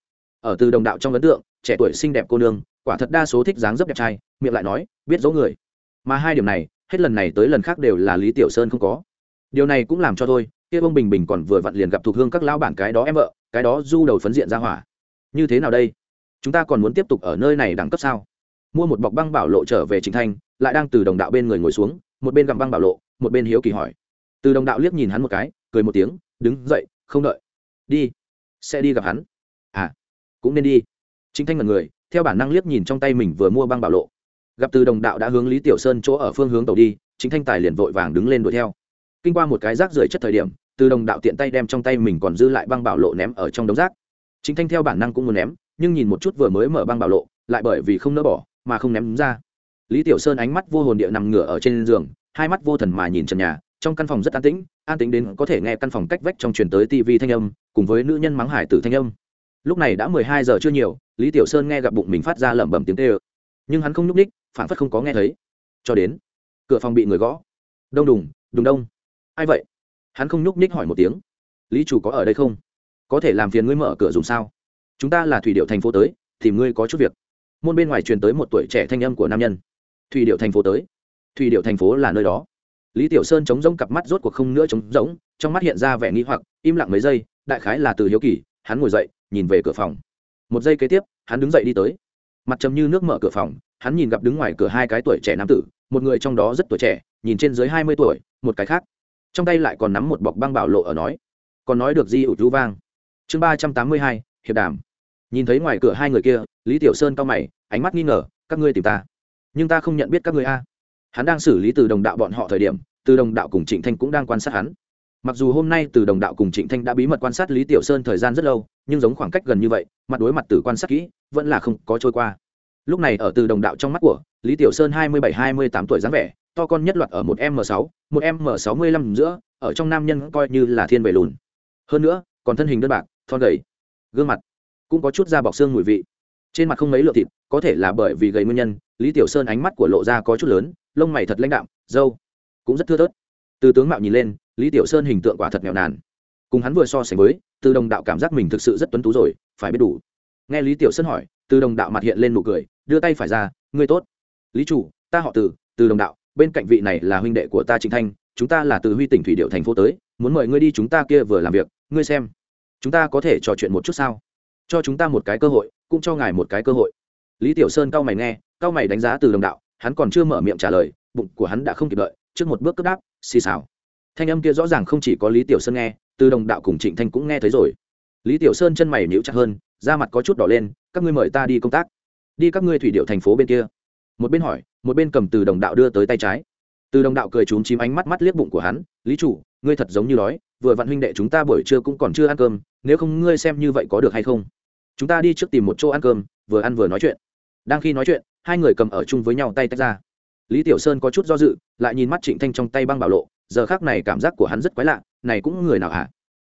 Ở từ đồng đạo trong ấn tượng, trẻ tuổi xinh đẹp cô nương, quả thật đa số thích dáng dấp đẹp trai, miệng lại nói, biết dấu người. Mà hai điểm này, hết lần này tới lần khác đều là lý tiểu sơn không có. Điều này cũng làm cho thôi, kia ông bình bình còn vừa vặn liền gặp thuộc hương các lão bản cái đó em vợ, cái đó du đầu phấn diện ra hỏa. Như thế nào đây? Chúng ta còn muốn tiếp tục ở nơi này đẳng cấp sao? Mua một bọc băng bảo lộ trở về chính thanh, lại đang từ đồng đạo bên người ngồi xuống, một bên gặm băng bảo lộ, một bên hiếu kỳ hỏi. Từ đồng đạo liếc nhìn hắn một cái, cười một tiếng, đứng dậy, không đợi. Đi, sẽ đi gặp hắn. À cũng nên đi. Chính thanh mật người, theo bản năng liếc nhìn trong tay mình vừa mua băng bảo lộ. Gặp từ đồng đạo đã hướng lý tiểu sơn chỗ ở phương hướng tàu đi chính thanh tài liền vội vàng đứng lên đuổi theo. Kinh qua một cái rác rưởi chất thời điểm, từ đồng đạo tiện tay đem trong tay mình còn dư lại băng bảo lộ ném ở trong đống rác. Chính thanh theo bản năng cũng muốn ném, nhưng nhìn một chút vừa mới mở băng bảo lộ, lại bởi vì không nỡ bỏ mà không ném ra. Lý tiểu sơn ánh mắt vô hồn địa nằm ngửa ở trên giường, hai mắt vô thần mà nhìn trần nhà, trong căn phòng rất an tĩnh an tĩnh đến có thể nghe căn phòng cách vách trong truyền tới tivi thanh âm, cùng với nữ nhân mắng hải tử thanh âm. Lúc này đã mười hai giờ chưa nhiều, lý tiểu sơn nghe gặp bụng mình phát ra lẩm bẩm tiếng tê ơ nhưng hắn không nhúc ních phản phất không có nghe thấy. Cho đến, cửa phòng bị người gõ. Đông đùng đùng đông. Ai vậy? Hắn không nhúc ních hỏi một tiếng. Lý chủ có ở đây không? Có thể làm phiền ngươi mở cửa dùng sao? Chúng ta là thủy điệu thành phố tới, thì ngươi có chút việc môn bên ngoài truyền tới một tuổi trẻ thanh âm của nam nhân. Thủy điệu thành phố tới. Thủy điệu thành phố là nơi đó. Lý tiểu sơn chống rỗng cặp mắt rốt cuộc không nữa chống rỗng, trong mắt hiện ra vẻ nghi hoặc, im lặng mấy giây, đại khái là từ hiếu kỳ, hắn ngồi dậy, nhìn về cửa phòng. Một giây kế tiếp, hắn đứng dậy đi tới. Mặt trầm như nước mở cửa phòng, hắn nhìn gặp đứng ngoài cửa hai cái tuổi trẻ nam tử, một người trong đó rất tuổi trẻ, nhìn trên dưới hai mươi tuổi, một cái khác. Trong tay lại còn nắm một bọc băng bảo lộ ở nói. Còn nói được di ủ chú vang. Chương ba trăm tám mươi hai, hiệp đàm nhìn thấy ngoài cửa hai người kia, lý tiểu sơn cao mày, ánh mắt nghi ngờ, các ngươi tìm ta? Nhưng ta không nhận biết các ngươi a. Hắn đang xử lý từ đồng đạo bọn họ thời điểm, từ đồng đạo cùng trịnh thanh cũng đang quan sát hắn. Mặc dù hôm nay từ đồng đạo cùng trịnh thanh đã bí mật quan sát lý tiểu sơn thời gian rất lâu, nhưng giống khoảng cách gần như vậy, mặt đối mặt tử quan sát kỹ, vẫn là không có trôi qua. Lúc này ở từ đồng đạo trong mắt của, lý tiểu sơn hai mươi bảy, hai mươi tám tuổi dáng vẻ, to con nhất loạt ở một m sáu, một m sáu mươi lăm giữa, ở trong nam nhân coi như là thiên về lùn. Hơn nữa, còn thân hình đơn bạc, thon gầy, gương mặt cũng có chút da bọc xương mùi vị. Trên mặt không mấy lượng thịt, có thể là bởi vì gầy nguyên nhân, lý tiểu sơn ánh mắt của lộ ra có chút lớn, lông mày thật lãnh đạm, dâu, cũng rất thưa thớt. Từ tướng mạo nhìn lên, lý tiểu sơn hình tượng quả thật nghèo nàn. Cùng hắn vừa so sánh với, từ đồng đạo cảm giác mình thực sự rất tuấn tú rồi, phải biết đủ. Nghe lý tiểu sơn hỏi, từ đồng đạo mặt hiện lên nụ cười, đưa tay phải ra, ngươi tốt. Lý chủ, ta họ từ từ đồng đạo, bên cạnh vị này là huynh đệ của ta trịnh thanh, chúng ta là từ huy tỉnh thủy điệu thành phố tới, muốn mời ngươi đi chúng ta kia vừa làm việc, ngươi xem. Chúng ta có thể trò chuyện một chút sao? Cho chúng ta một cái cơ hội, cũng cho ngài một cái cơ hội. Lý tiểu sơn cao mày nghe cao mày đánh giá từ đồng đạo, hắn còn chưa mở miệng trả lời, bụng của hắn đã không kịp đợi, trước một bước cướp đáp, xì xào. Thanh âm kia rõ ràng không chỉ có lý tiểu sơn nghe, từ đồng đạo cùng trịnh thanh cũng nghe thấy rồi. Lý tiểu sơn chân mày níu chặt hơn, da mặt có chút đỏ lên, các ngươi mời ta đi công tác. Đi các ngươi thủy điệu thành phố bên kia. Một bên hỏi, một bên cầm từ đồng đạo đưa tới tay trái. Từ đồng đạo cười trúng chím ánh mắt mắt liếc bụng của hắn, lý chủ, ngươi thật giống như đói, vừa vặn huynh đệ chúng ta buổi trưa cũng còn chưa ăn cơm, nếu không ngươi xem như vậy có được hay không? Chúng ta đi trước tìm một chỗ ăn cơm, vừa ăn vừa nói chuyện. Đang khi nói chuyện, hai người cầm ở chung với nhau tay tách ra. Lý tiểu sơn có chút do dự, lại nhìn mắt trịnh thanh trong tay băng bảo lộ, giờ khác này cảm giác của hắn rất quái lạ, này cũng người nào hả?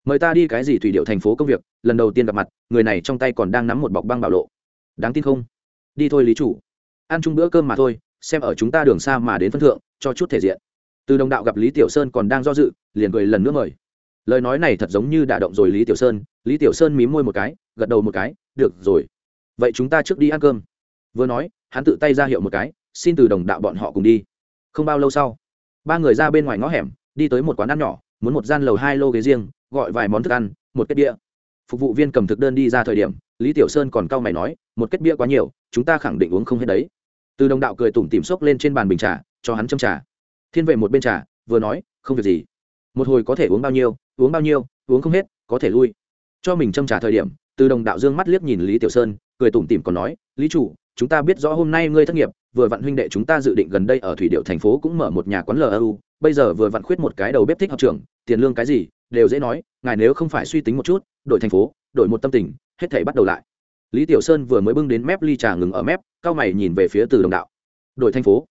Mời ta đi cái gì thủy điệu thành phố công việc, lần đầu tiên gặp mặt, người này trong tay còn đang nắm một bọc băng bảo lộ. Đáng tin không? Đi thôi lý chủ. Ăn chung bữa cơm mà thôi, xem ở chúng ta đường xa mà đến phân thượng, cho chút thể diện. Từ đồng đạo gặp lý tiểu sơn còn đang do dự, liền cười lần nữa mời. Lời nói này thật giống như đả động rồi lý tiểu sơn, lý tiểu sơn mím môi một cái gật đầu một cái, được rồi. Vậy chúng ta trước đi ăn cơm. Vừa nói, hắn tự tay ra hiệu một cái, xin từ đồng đạo bọn họ cùng đi. Không bao lâu sau, ba người ra bên ngoài ngõ hẻm, đi tới một quán ăn nhỏ, muốn một gian lầu hai lô ghế riêng, gọi vài món thức ăn, một kết bia. Phục vụ viên cầm thực đơn đi ra thời điểm, lý tiểu sơn còn cau mày nói, một kết bia quá nhiều, chúng ta khẳng định uống không hết đấy. Từ đồng đạo cười tủm tìm xốc lên trên bàn bình trà, cho hắn châm trà. Thiên vệ một bên trà, vừa nói, không việc gì. Một hồi có thể uống bao nhiêu, uống bao nhiêu, uống không hết, có thể lui. Cho mình châm trà thời điểm từ đồng đạo dương mắt liếc nhìn lý tiểu sơn, cười tủm tỉm còn nói, lý chủ, chúng ta biết rõ hôm nay ngươi thất nghiệp, vừa vặn huynh đệ chúng ta dự định gần đây ở thủy điệu thành phố cũng mở một nhà quán lu bây giờ vừa vặn khuyết một cái đầu bếp thích học trưởng, tiền lương cái gì, đều dễ nói, ngài nếu không phải suy tính một chút, đổi thành phố, đổi một tâm tình, hết thể bắt đầu lại. Lý tiểu sơn vừa mới bưng đến mép ly trà ngừng ở mép, cao mày nhìn về phía từ đồng đạo. Đổi thành phố,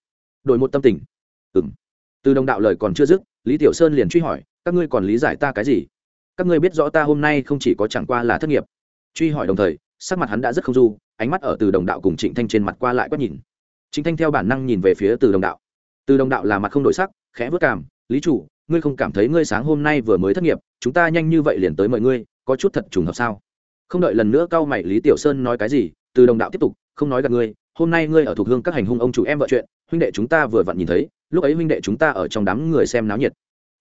đổi một tâm tình. Ừng từ đồng đạo lời còn chưa dứt, lý tiểu sơn liền truy hỏi, các ngươi còn lý giải ta cái gì? Các ngươi biết rõ ta hôm nay không chỉ có chẳng qua là thất nghiệp truy hỏi đồng thời, sắc mặt hắn đã rất không du, ánh mắt ở từ đồng đạo cùng trịnh thanh trên mặt qua lại quét nhìn. Trịnh thanh theo bản năng nhìn về phía từ đồng đạo. Từ đồng đạo là mặt không đổi sắc, khẽ vớt cảm lý chủ, ngươi không cảm thấy ngươi sáng hôm nay vừa mới thất nghiệp, chúng ta nhanh như vậy liền tới mời ngươi, có chút thật trùng hợp sao? Không đợi lần nữa cao mày lý tiểu sơn nói cái gì, từ đồng đạo tiếp tục, không nói gặp ngươi, hôm nay ngươi ở thuộc hương các hành hung ông chủ em vợ chuyện, huynh đệ chúng ta vừa vặn nhìn thấy, lúc ấy huynh đệ chúng ta ở trong đám người xem náo nhiệt.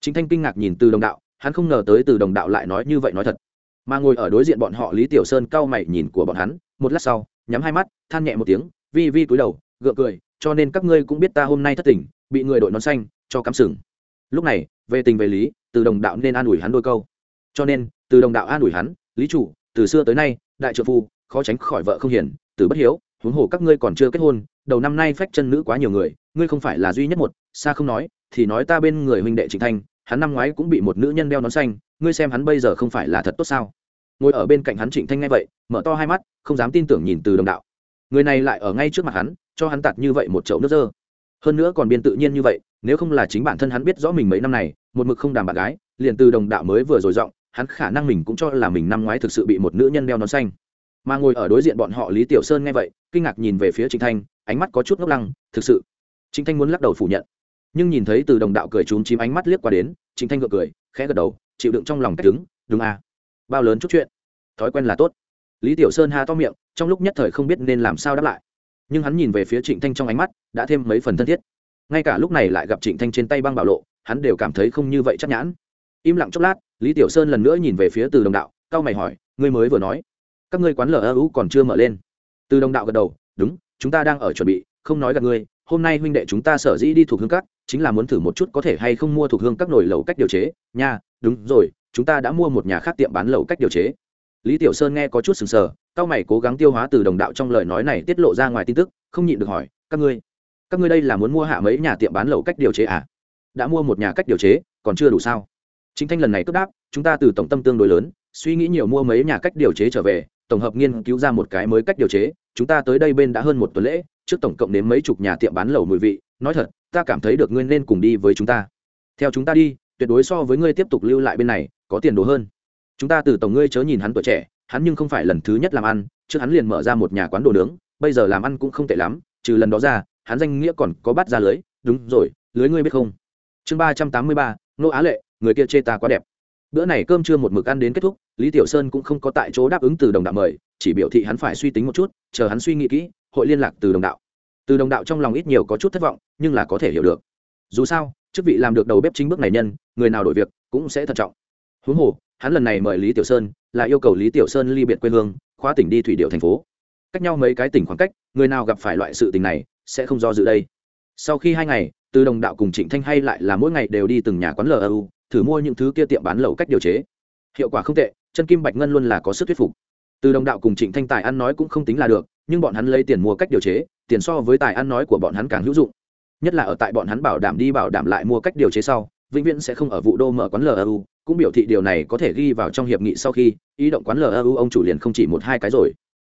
Chính thanh kinh ngạc nhìn từ đồng đạo, hắn không ngờ tới từ đồng đạo lại nói như vậy nói thật mà ngồi ở đối diện bọn họ lý tiểu sơn cau mày nhìn của bọn hắn, một lát sau, nhắm hai mắt, than nhẹ một tiếng, vi vi cúi đầu, gượng cười, cho nên các ngươi cũng biết ta hôm nay thất tình, bị người đội nón xanh, cho cắm sừng. Lúc này, về tình về lý, từ đồng đạo nên an ủi hắn đôi câu. Cho nên, từ đồng đạo an ủi hắn, lý chủ, từ xưa tới nay, đại trợ phu, khó tránh khỏi vợ không hiền, từ bất hiếu, huống hồ các ngươi còn chưa kết hôn, đầu năm nay phách chân nữ quá nhiều người, ngươi không phải là duy nhất một, xa không nói, thì nói ta bên người huynh đệ trịnh thanh hắn năm ngoái cũng bị một nữ nhân đeo nón xanh, ngươi xem hắn bây giờ không phải là thật tốt sao? Ngồi ở bên cạnh hắn trịnh thanh ngay vậy, mở to hai mắt, không dám tin tưởng nhìn từ đồng đạo. Người này lại ở ngay trước mặt hắn, cho hắn tạt như vậy một chậu nước dơ. Hơn nữa còn biên tự nhiên như vậy, nếu không là chính bản thân hắn biết rõ mình mấy năm này, một mực không đàm bạn gái, liền từ đồng đạo mới vừa rồi giọng, hắn khả năng mình cũng cho là mình năm ngoái thực sự bị một nữ nhân đeo nón xanh. Mà ngồi ở đối diện bọn họ lý tiểu sơn nghe vậy, kinh ngạc nhìn về phía trịnh thanh, ánh mắt có chút ngốc lăng, thực sự? Trịnh thanh muốn lắc đầu phủ nhận nhưng nhìn thấy từ đồng đạo cười trúng chím ánh mắt liếc qua đến, trịnh thanh gượng cười, khẽ gật đầu, chịu đựng trong lòng cách đứng, đúng à bao lớn chút chuyện. Thói quen là tốt. Lý tiểu sơn ha to miệng, trong lúc nhất thời không biết nên làm sao đáp lại. Nhưng hắn nhìn về phía trịnh thanh trong ánh mắt, đã thêm mấy phần thân thiết. Ngay cả lúc này lại gặp trịnh thanh trên tay băng bảo lộ, hắn đều cảm thấy không như vậy chắc nhãn. Im lặng chốc lát, lý tiểu sơn lần nữa nhìn về phía từ đồng đạo cao mày hỏi, ngươi mới vừa nói, các ngươi quán lở ơ còn chưa mở lên. Từ đồng đạo gật đầu, đúng, chúng ta đang ở chuẩn bị, không nói gặp ngươi, hôm nay huynh đệ chúng ta sở dĩ đi thuộc hương các chính là muốn thử một chút có thể hay không mua thuộc hương các nồi lẩu cách điều chế. Nha, đúng rồi, chúng ta đã mua một nhà khác tiệm bán lẩu cách điều chế. Lý tiểu sơn nghe có chút sừng sờ, cao mày cố gắng tiêu hóa từ đồng đạo trong lời nói này tiết lộ ra ngoài tin tức, không nhịn được hỏi, các ngươi các ngươi đây là muốn mua hạ mấy nhà tiệm bán lẩu cách điều chế à? Đã mua một nhà cách điều chế, còn chưa đủ sao? Chính thanh lần này cướp đáp, chúng ta từ tổng tâm tương đối lớn, suy nghĩ nhiều mua mấy nhà cách điều chế trở về, tổng hợp nghiên cứu ra một cái mới cách điều chế, chúng ta tới đây bên đã hơn một tuần lễ, trước tổng cộng đến mấy chục nhà tiệm bán lẩu mùi vị, nói thật ta cảm thấy được ngươi nên cùng đi với chúng ta. Theo chúng ta đi, tuyệt đối so với ngươi tiếp tục lưu lại bên này, có tiền đồ hơn. Chúng ta từ tổng ngươi chớ nhìn hắn tuổi trẻ, hắn nhưng không phải lần thứ nhất làm ăn, trước hắn liền mở ra một nhà quán đồ nướng, bây giờ làm ăn cũng không tệ lắm, trừ lần đó ra, hắn danh nghĩa còn có bắt ra lưới. Đúng rồi, lưới ngươi biết không? Chương ba trăm tám mươi ba, nô á lệ, người kia chê ta quá đẹp. Bữa này cơm trưa một mực ăn đến kết thúc, lý tiểu sơn cũng không có tại chỗ đáp ứng từ đồng đạo mời, chỉ biểu thị hắn phải suy tính một chút, chờ hắn suy nghĩ kỹ, hội liên lạc từ đồng đạo từ đồng đạo trong lòng ít nhiều có chút thất vọng, nhưng là có thể hiểu được. Dù sao, chức vị làm được đầu bếp chính bước này nhân, người nào đổi việc cũng sẽ thận trọng. Huống hồ, hắn lần này mời lý tiểu sơn, là yêu cầu lý tiểu sơn ly biệt quê hương, khóa tỉnh đi thủy điệu thành phố. Cách nhau mấy cái tỉnh khoảng cách, người nào gặp phải loại sự tình này, sẽ không do dự đây. Sau khi hai ngày, từ đồng đạo cùng trịnh thanh hay lại là mỗi ngày đều đi từng nhà quán lu thử mua những thứ kia tiệm bán lẩu cách điều chế. Hiệu quả không tệ, chân kim bạch ngân luôn là có sức thuyết phục. Từ đồng đạo cùng trịnh thanh tài ăn nói cũng không tính là được, nhưng bọn hắn lấy tiền mua cách điều chế tiền so với tài ăn nói của bọn hắn càng hữu dụng. Nhất là ở tại bọn hắn bảo đảm đi bảo đảm lại mua cách điều chế sau, vĩnh viễn sẽ không ở vụ đô mở quán lu cũng biểu thị điều này có thể ghi vào trong hiệp nghị sau khi, ý động quán lu ông chủ liền không chỉ một hai cái rồi.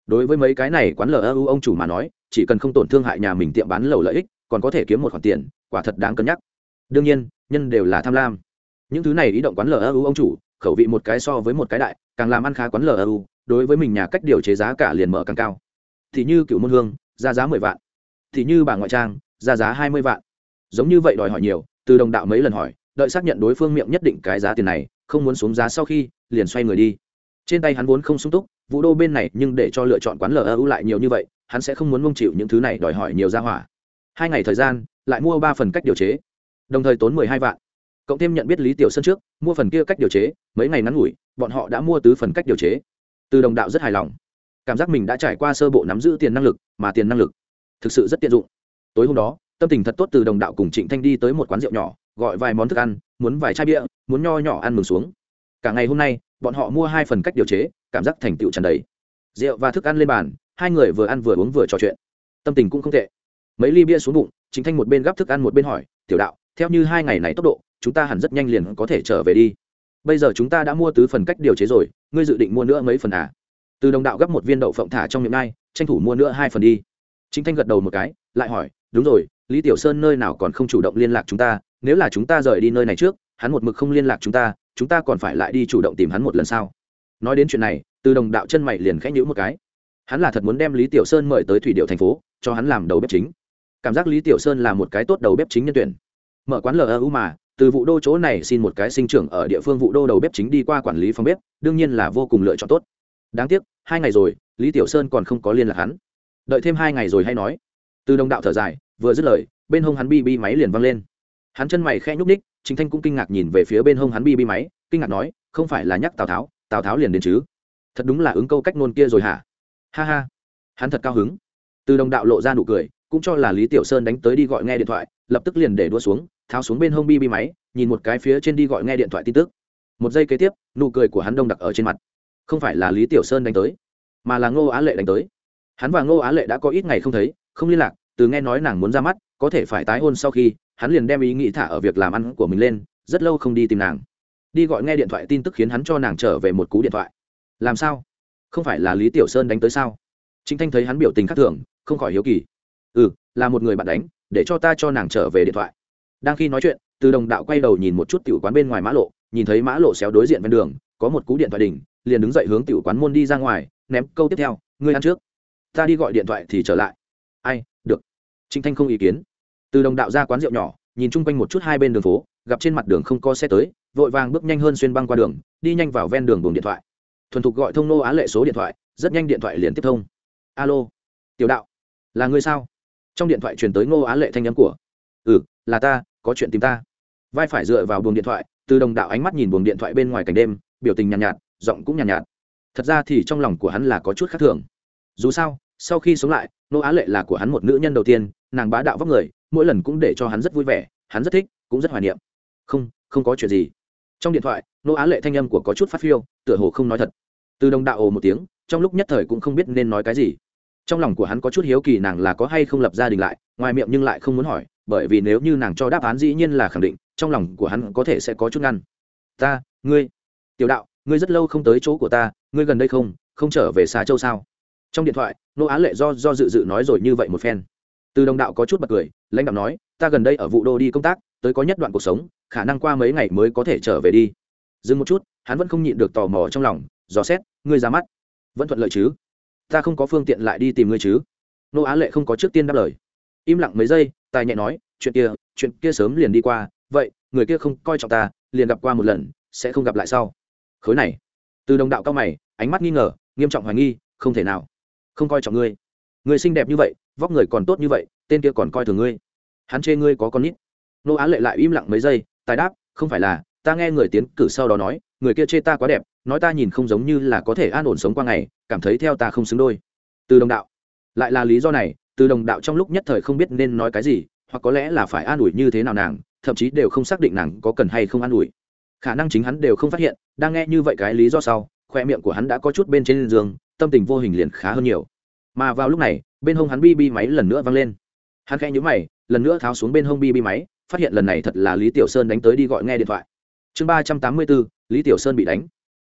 Đối với mấy cái này, quán lu ông chủ mà nói, chỉ cần không tổn thương hại nhà mình tiệm bán lầu lợi ích, còn có thể kiếm một khoản tiền, quả thật đáng cân nhắc. Đương nhiên, nhân đều là tham lam. Những thứ này ý động quán lu ông chủ, khẩu vị một cái so với một cái đại, càng làm ăn khá quán lu đối với mình nhà cách điều chế giá cả liền mở càng cao. Thì như cựu môn hương ra giá mười vạn. Thì như bà ngoại trang, ra giá hai mươi vạn. Giống như vậy đòi hỏi nhiều, từ đồng đạo mấy lần hỏi, đợi xác nhận đối phương miệng nhất định cái giá tiền này, không muốn xuống giá sau khi, liền xoay người đi. Trên tay hắn vốn không sung túc, vũ đô bên này nhưng để cho lựa chọn quán lu lại nhiều như vậy, hắn sẽ không muốn mông chịu những thứ này đòi hỏi nhiều ra hỏa. Hai ngày thời gian, lại mua ba phần cách điều chế, đồng thời tốn mười hai vạn. Cộng thêm nhận biết lý tiểu sơn trước, mua phần kia cách điều chế, mấy ngày ngắn ngủi, bọn họ đã mua tứ phần cách điều chế. Từ đồng đạo rất hài lòng cảm giác mình đã trải qua sơ bộ nắm giữ tiền năng lực, mà tiền năng lực thực sự rất tiện dụng. Tối hôm đó, tâm tình thật tốt từ đồng đạo cùng trịnh thanh đi tới một quán rượu nhỏ, gọi vài món thức ăn, muốn vài chai bia, muốn nho nhỏ ăn mừng xuống. Cả ngày hôm nay, bọn họ mua hai phần cách điều chế, cảm giác thành tựu tràn đầy. Rượu và thức ăn lên bàn, hai người vừa ăn vừa uống vừa trò chuyện. Tâm tình cũng không tệ. Mấy ly bia xuống bụng chính thanh một bên gắp thức ăn một bên hỏi, tiểu đạo, theo như hai ngày này tốc độ, chúng ta hẳn rất nhanh liền có thể trở về đi. Bây giờ chúng ta đã mua tứ phần cách điều chế rồi, ngươi dự định mua nữa mấy phần à? Từ đồng đạo gấp một viên đậu phộng thả trong miệng ngay, tranh thủ mua nữa hai phần đi. Chính thanh gật đầu một cái lại hỏi đúng rồi lý tiểu sơn nơi nào còn không chủ động liên lạc chúng ta? Nếu là chúng ta rời đi nơi này trước hắn một mực không liên lạc chúng ta chúng ta còn phải lại đi chủ động tìm hắn một lần sau nói đến chuyện này từ đồng đạo chân mày liền khẽ nhữ một cái. Hắn là thật muốn đem lý tiểu sơn mời tới thủy điệu thành phố cho hắn làm đầu bếp chính. Cảm giác lý tiểu sơn là một cái tốt đầu bếp chính nhân tuyển. Mở quán lu mà từ vụ đô chỗ này xin một cái sinh trưởng ở địa phương vụ đô đầu bếp chính đi qua quản lý phòng bếp đương nhiên là vô cùng lựa chọn tốt đáng tiếc, hai ngày rồi, lý tiểu sơn còn không có liên lạc hắn. Đợi thêm hai ngày rồi hay nói. Từ đồng đạo thở dài, vừa dứt lời, bên hông hắn bi bi máy liền văng lên. Hắn chân mày khe nhúc ních chính thanh cũng kinh ngạc nhìn về phía bên hông hắn bi bi máy, kinh ngạc nói, không phải là nhắc tào tháo tào tháo liền đến chứ? Thật đúng là ứng câu cách nôn kia rồi hả? Ha ha. Hắn thật cao hứng. Từ đồng đạo lộ ra nụ cười, cũng cho là lý tiểu sơn đánh tới đi gọi nghe điện thoại, lập tức liền để đua xuống, tháo xuống bên hông bi bi máy, nhìn một cái phía trên đi gọi nghe điện thoại tin tức. Một giây kế tiếp, nụ cười của hắn đông đặc ở trên mặt không phải là lý tiểu sơn đánh tới, mà là ngô á lệ đánh tới. Hắn và ngô á lệ đã có ít ngày không thấy, không liên lạc, từ nghe nói nàng muốn ra mắt, có thể phải tái hôn sau khi, hắn liền đem ý nghĩ thả ở việc làm ăn của mình lên, rất lâu không đi tìm nàng. Đi gọi nghe điện thoại tin tức khiến hắn cho nàng trở về một cú điện thoại. Làm sao? Không phải là lý tiểu sơn đánh tới sao? Chính thanh thấy hắn biểu tình khác thường, không khỏi hiếu kỳ. Ừ là một người bạn đánh, để cho ta cho nàng trở về điện thoại. Đang khi nói chuyện, từ đồng đạo quay đầu nhìn một chút tiểu quán bên ngoài mã lộ, nhìn thấy mã lộ xéo đối diện ven đường, có một cú điện thoại đỉnh liền đứng dậy hướng tiểu quán môn đi ra ngoài ném câu tiếp theo ngươi ăn trước. Ta đi gọi điện thoại thì trở lại. Ai được. Trịnh thanh không ý kiến. Từ đồng đạo ra quán rượu nhỏ nhìn chung quanh một chút hai bên đường phố gặp trên mặt đường không có xe tới vội vàng bước nhanh hơn xuyên băng qua đường đi nhanh vào ven đường buồng điện thoại. Thuần thục gọi thông nô á lệ số điện thoại rất nhanh điện thoại liền tiếp thông. Alo tiểu đạo là người sao? Trong điện thoại truyền tới ngô á lệ thanh nhắn của. Ừ là ta có chuyện tìm ta. Vai phải dựa vào buồng điện thoại từ đồng đạo ánh mắt nhìn buồng điện thoại bên ngoài cảnh đêm biểu tình nhàn nhạt, nhạt giọng cũng nhàn nhạt, nhạt. Thật ra thì trong lòng của hắn là có chút khác thường. Dù sao sau khi sống lại nô á lệ là của hắn một nữ nhân đầu tiên nàng bá đạo vóc người mỗi lần cũng để cho hắn rất vui vẻ hắn rất thích cũng rất hoài niệm. Không không có chuyện gì. Trong điện thoại nô á lệ thanh âm của có chút phát phiêu tựa hồ không nói thật. Từ đồng đạo ồ một tiếng trong lúc nhất thời cũng không biết nên nói cái gì. Trong lòng của hắn có chút hiếu kỳ nàng là có hay không lập gia đình lại ngoài miệng nhưng lại không muốn hỏi bởi vì nếu như nàng cho đáp án dĩ nhiên là khẳng định trong lòng của hắn có thể sẽ có chút ngăn. Ta ngươi. Tiểu đạo ngươi rất lâu không tới chỗ của ta, ngươi gần đây không không trở về xa châu sao? Trong điện thoại, nô á lệ do do dự dự nói rồi như vậy một phen. Từ đồng đạo có chút bật cười, lãnh đạo nói, ta gần đây ở vụ đô đi công tác, tới có nhất đoạn cuộc sống, khả năng qua mấy ngày mới có thể trở về đi. Dừng một chút, hắn vẫn không nhịn được tò mò trong lòng, dò xét, ngươi ra mắt, vẫn thuận lợi chứ? Ta không có phương tiện lại đi tìm ngươi chứ? Nô á lệ không có trước tiên đáp lời. Im lặng mấy giây, tài nhẹ nói, chuyện kia chuyện kia sớm liền đi qua, vậy, người kia không coi trọng ta, liền gặp qua một lần, sẽ không gặp lại sau khối này. Từ đồng đạo cao mày, ánh mắt nghi ngờ, nghiêm trọng hoài nghi, không thể nào. Không coi trọng ngươi. Người xinh đẹp như vậy, vóc người còn tốt như vậy, tên kia còn coi thường ngươi. Hắn chê ngươi có con nít. Nô á lệ lại im lặng mấy giây, tài đáp, không phải là, ta nghe người tiến cử sau đó nói, người kia chê ta quá đẹp, nói ta nhìn không giống như là có thể an ổn sống qua ngày, cảm thấy theo ta không xứng đôi. Từ đồng đạo. Lại là lý do này, từ đồng đạo trong lúc nhất thời không biết nên nói cái gì, hoặc có lẽ là phải an ủi như thế nào nàng, thậm chí đều không xác định nàng có cần hay không an ủi khả năng chính hắn đều không phát hiện, đang nghe như vậy cái lý do sau, khoe miệng của hắn đã có chút bên trên giường, tâm tình vô hình liền khá hơn nhiều. Mà vào lúc này, bên hông hắn bi bi máy lần nữa văng lên. Hắn khẽ nhíu mày, lần nữa tháo xuống bên hông bi bi máy, phát hiện lần này thật là lý tiểu sơn đánh tới đi gọi nghe điện thoại. Chương ba trăm tám mươi bốn, lý tiểu sơn bị đánh.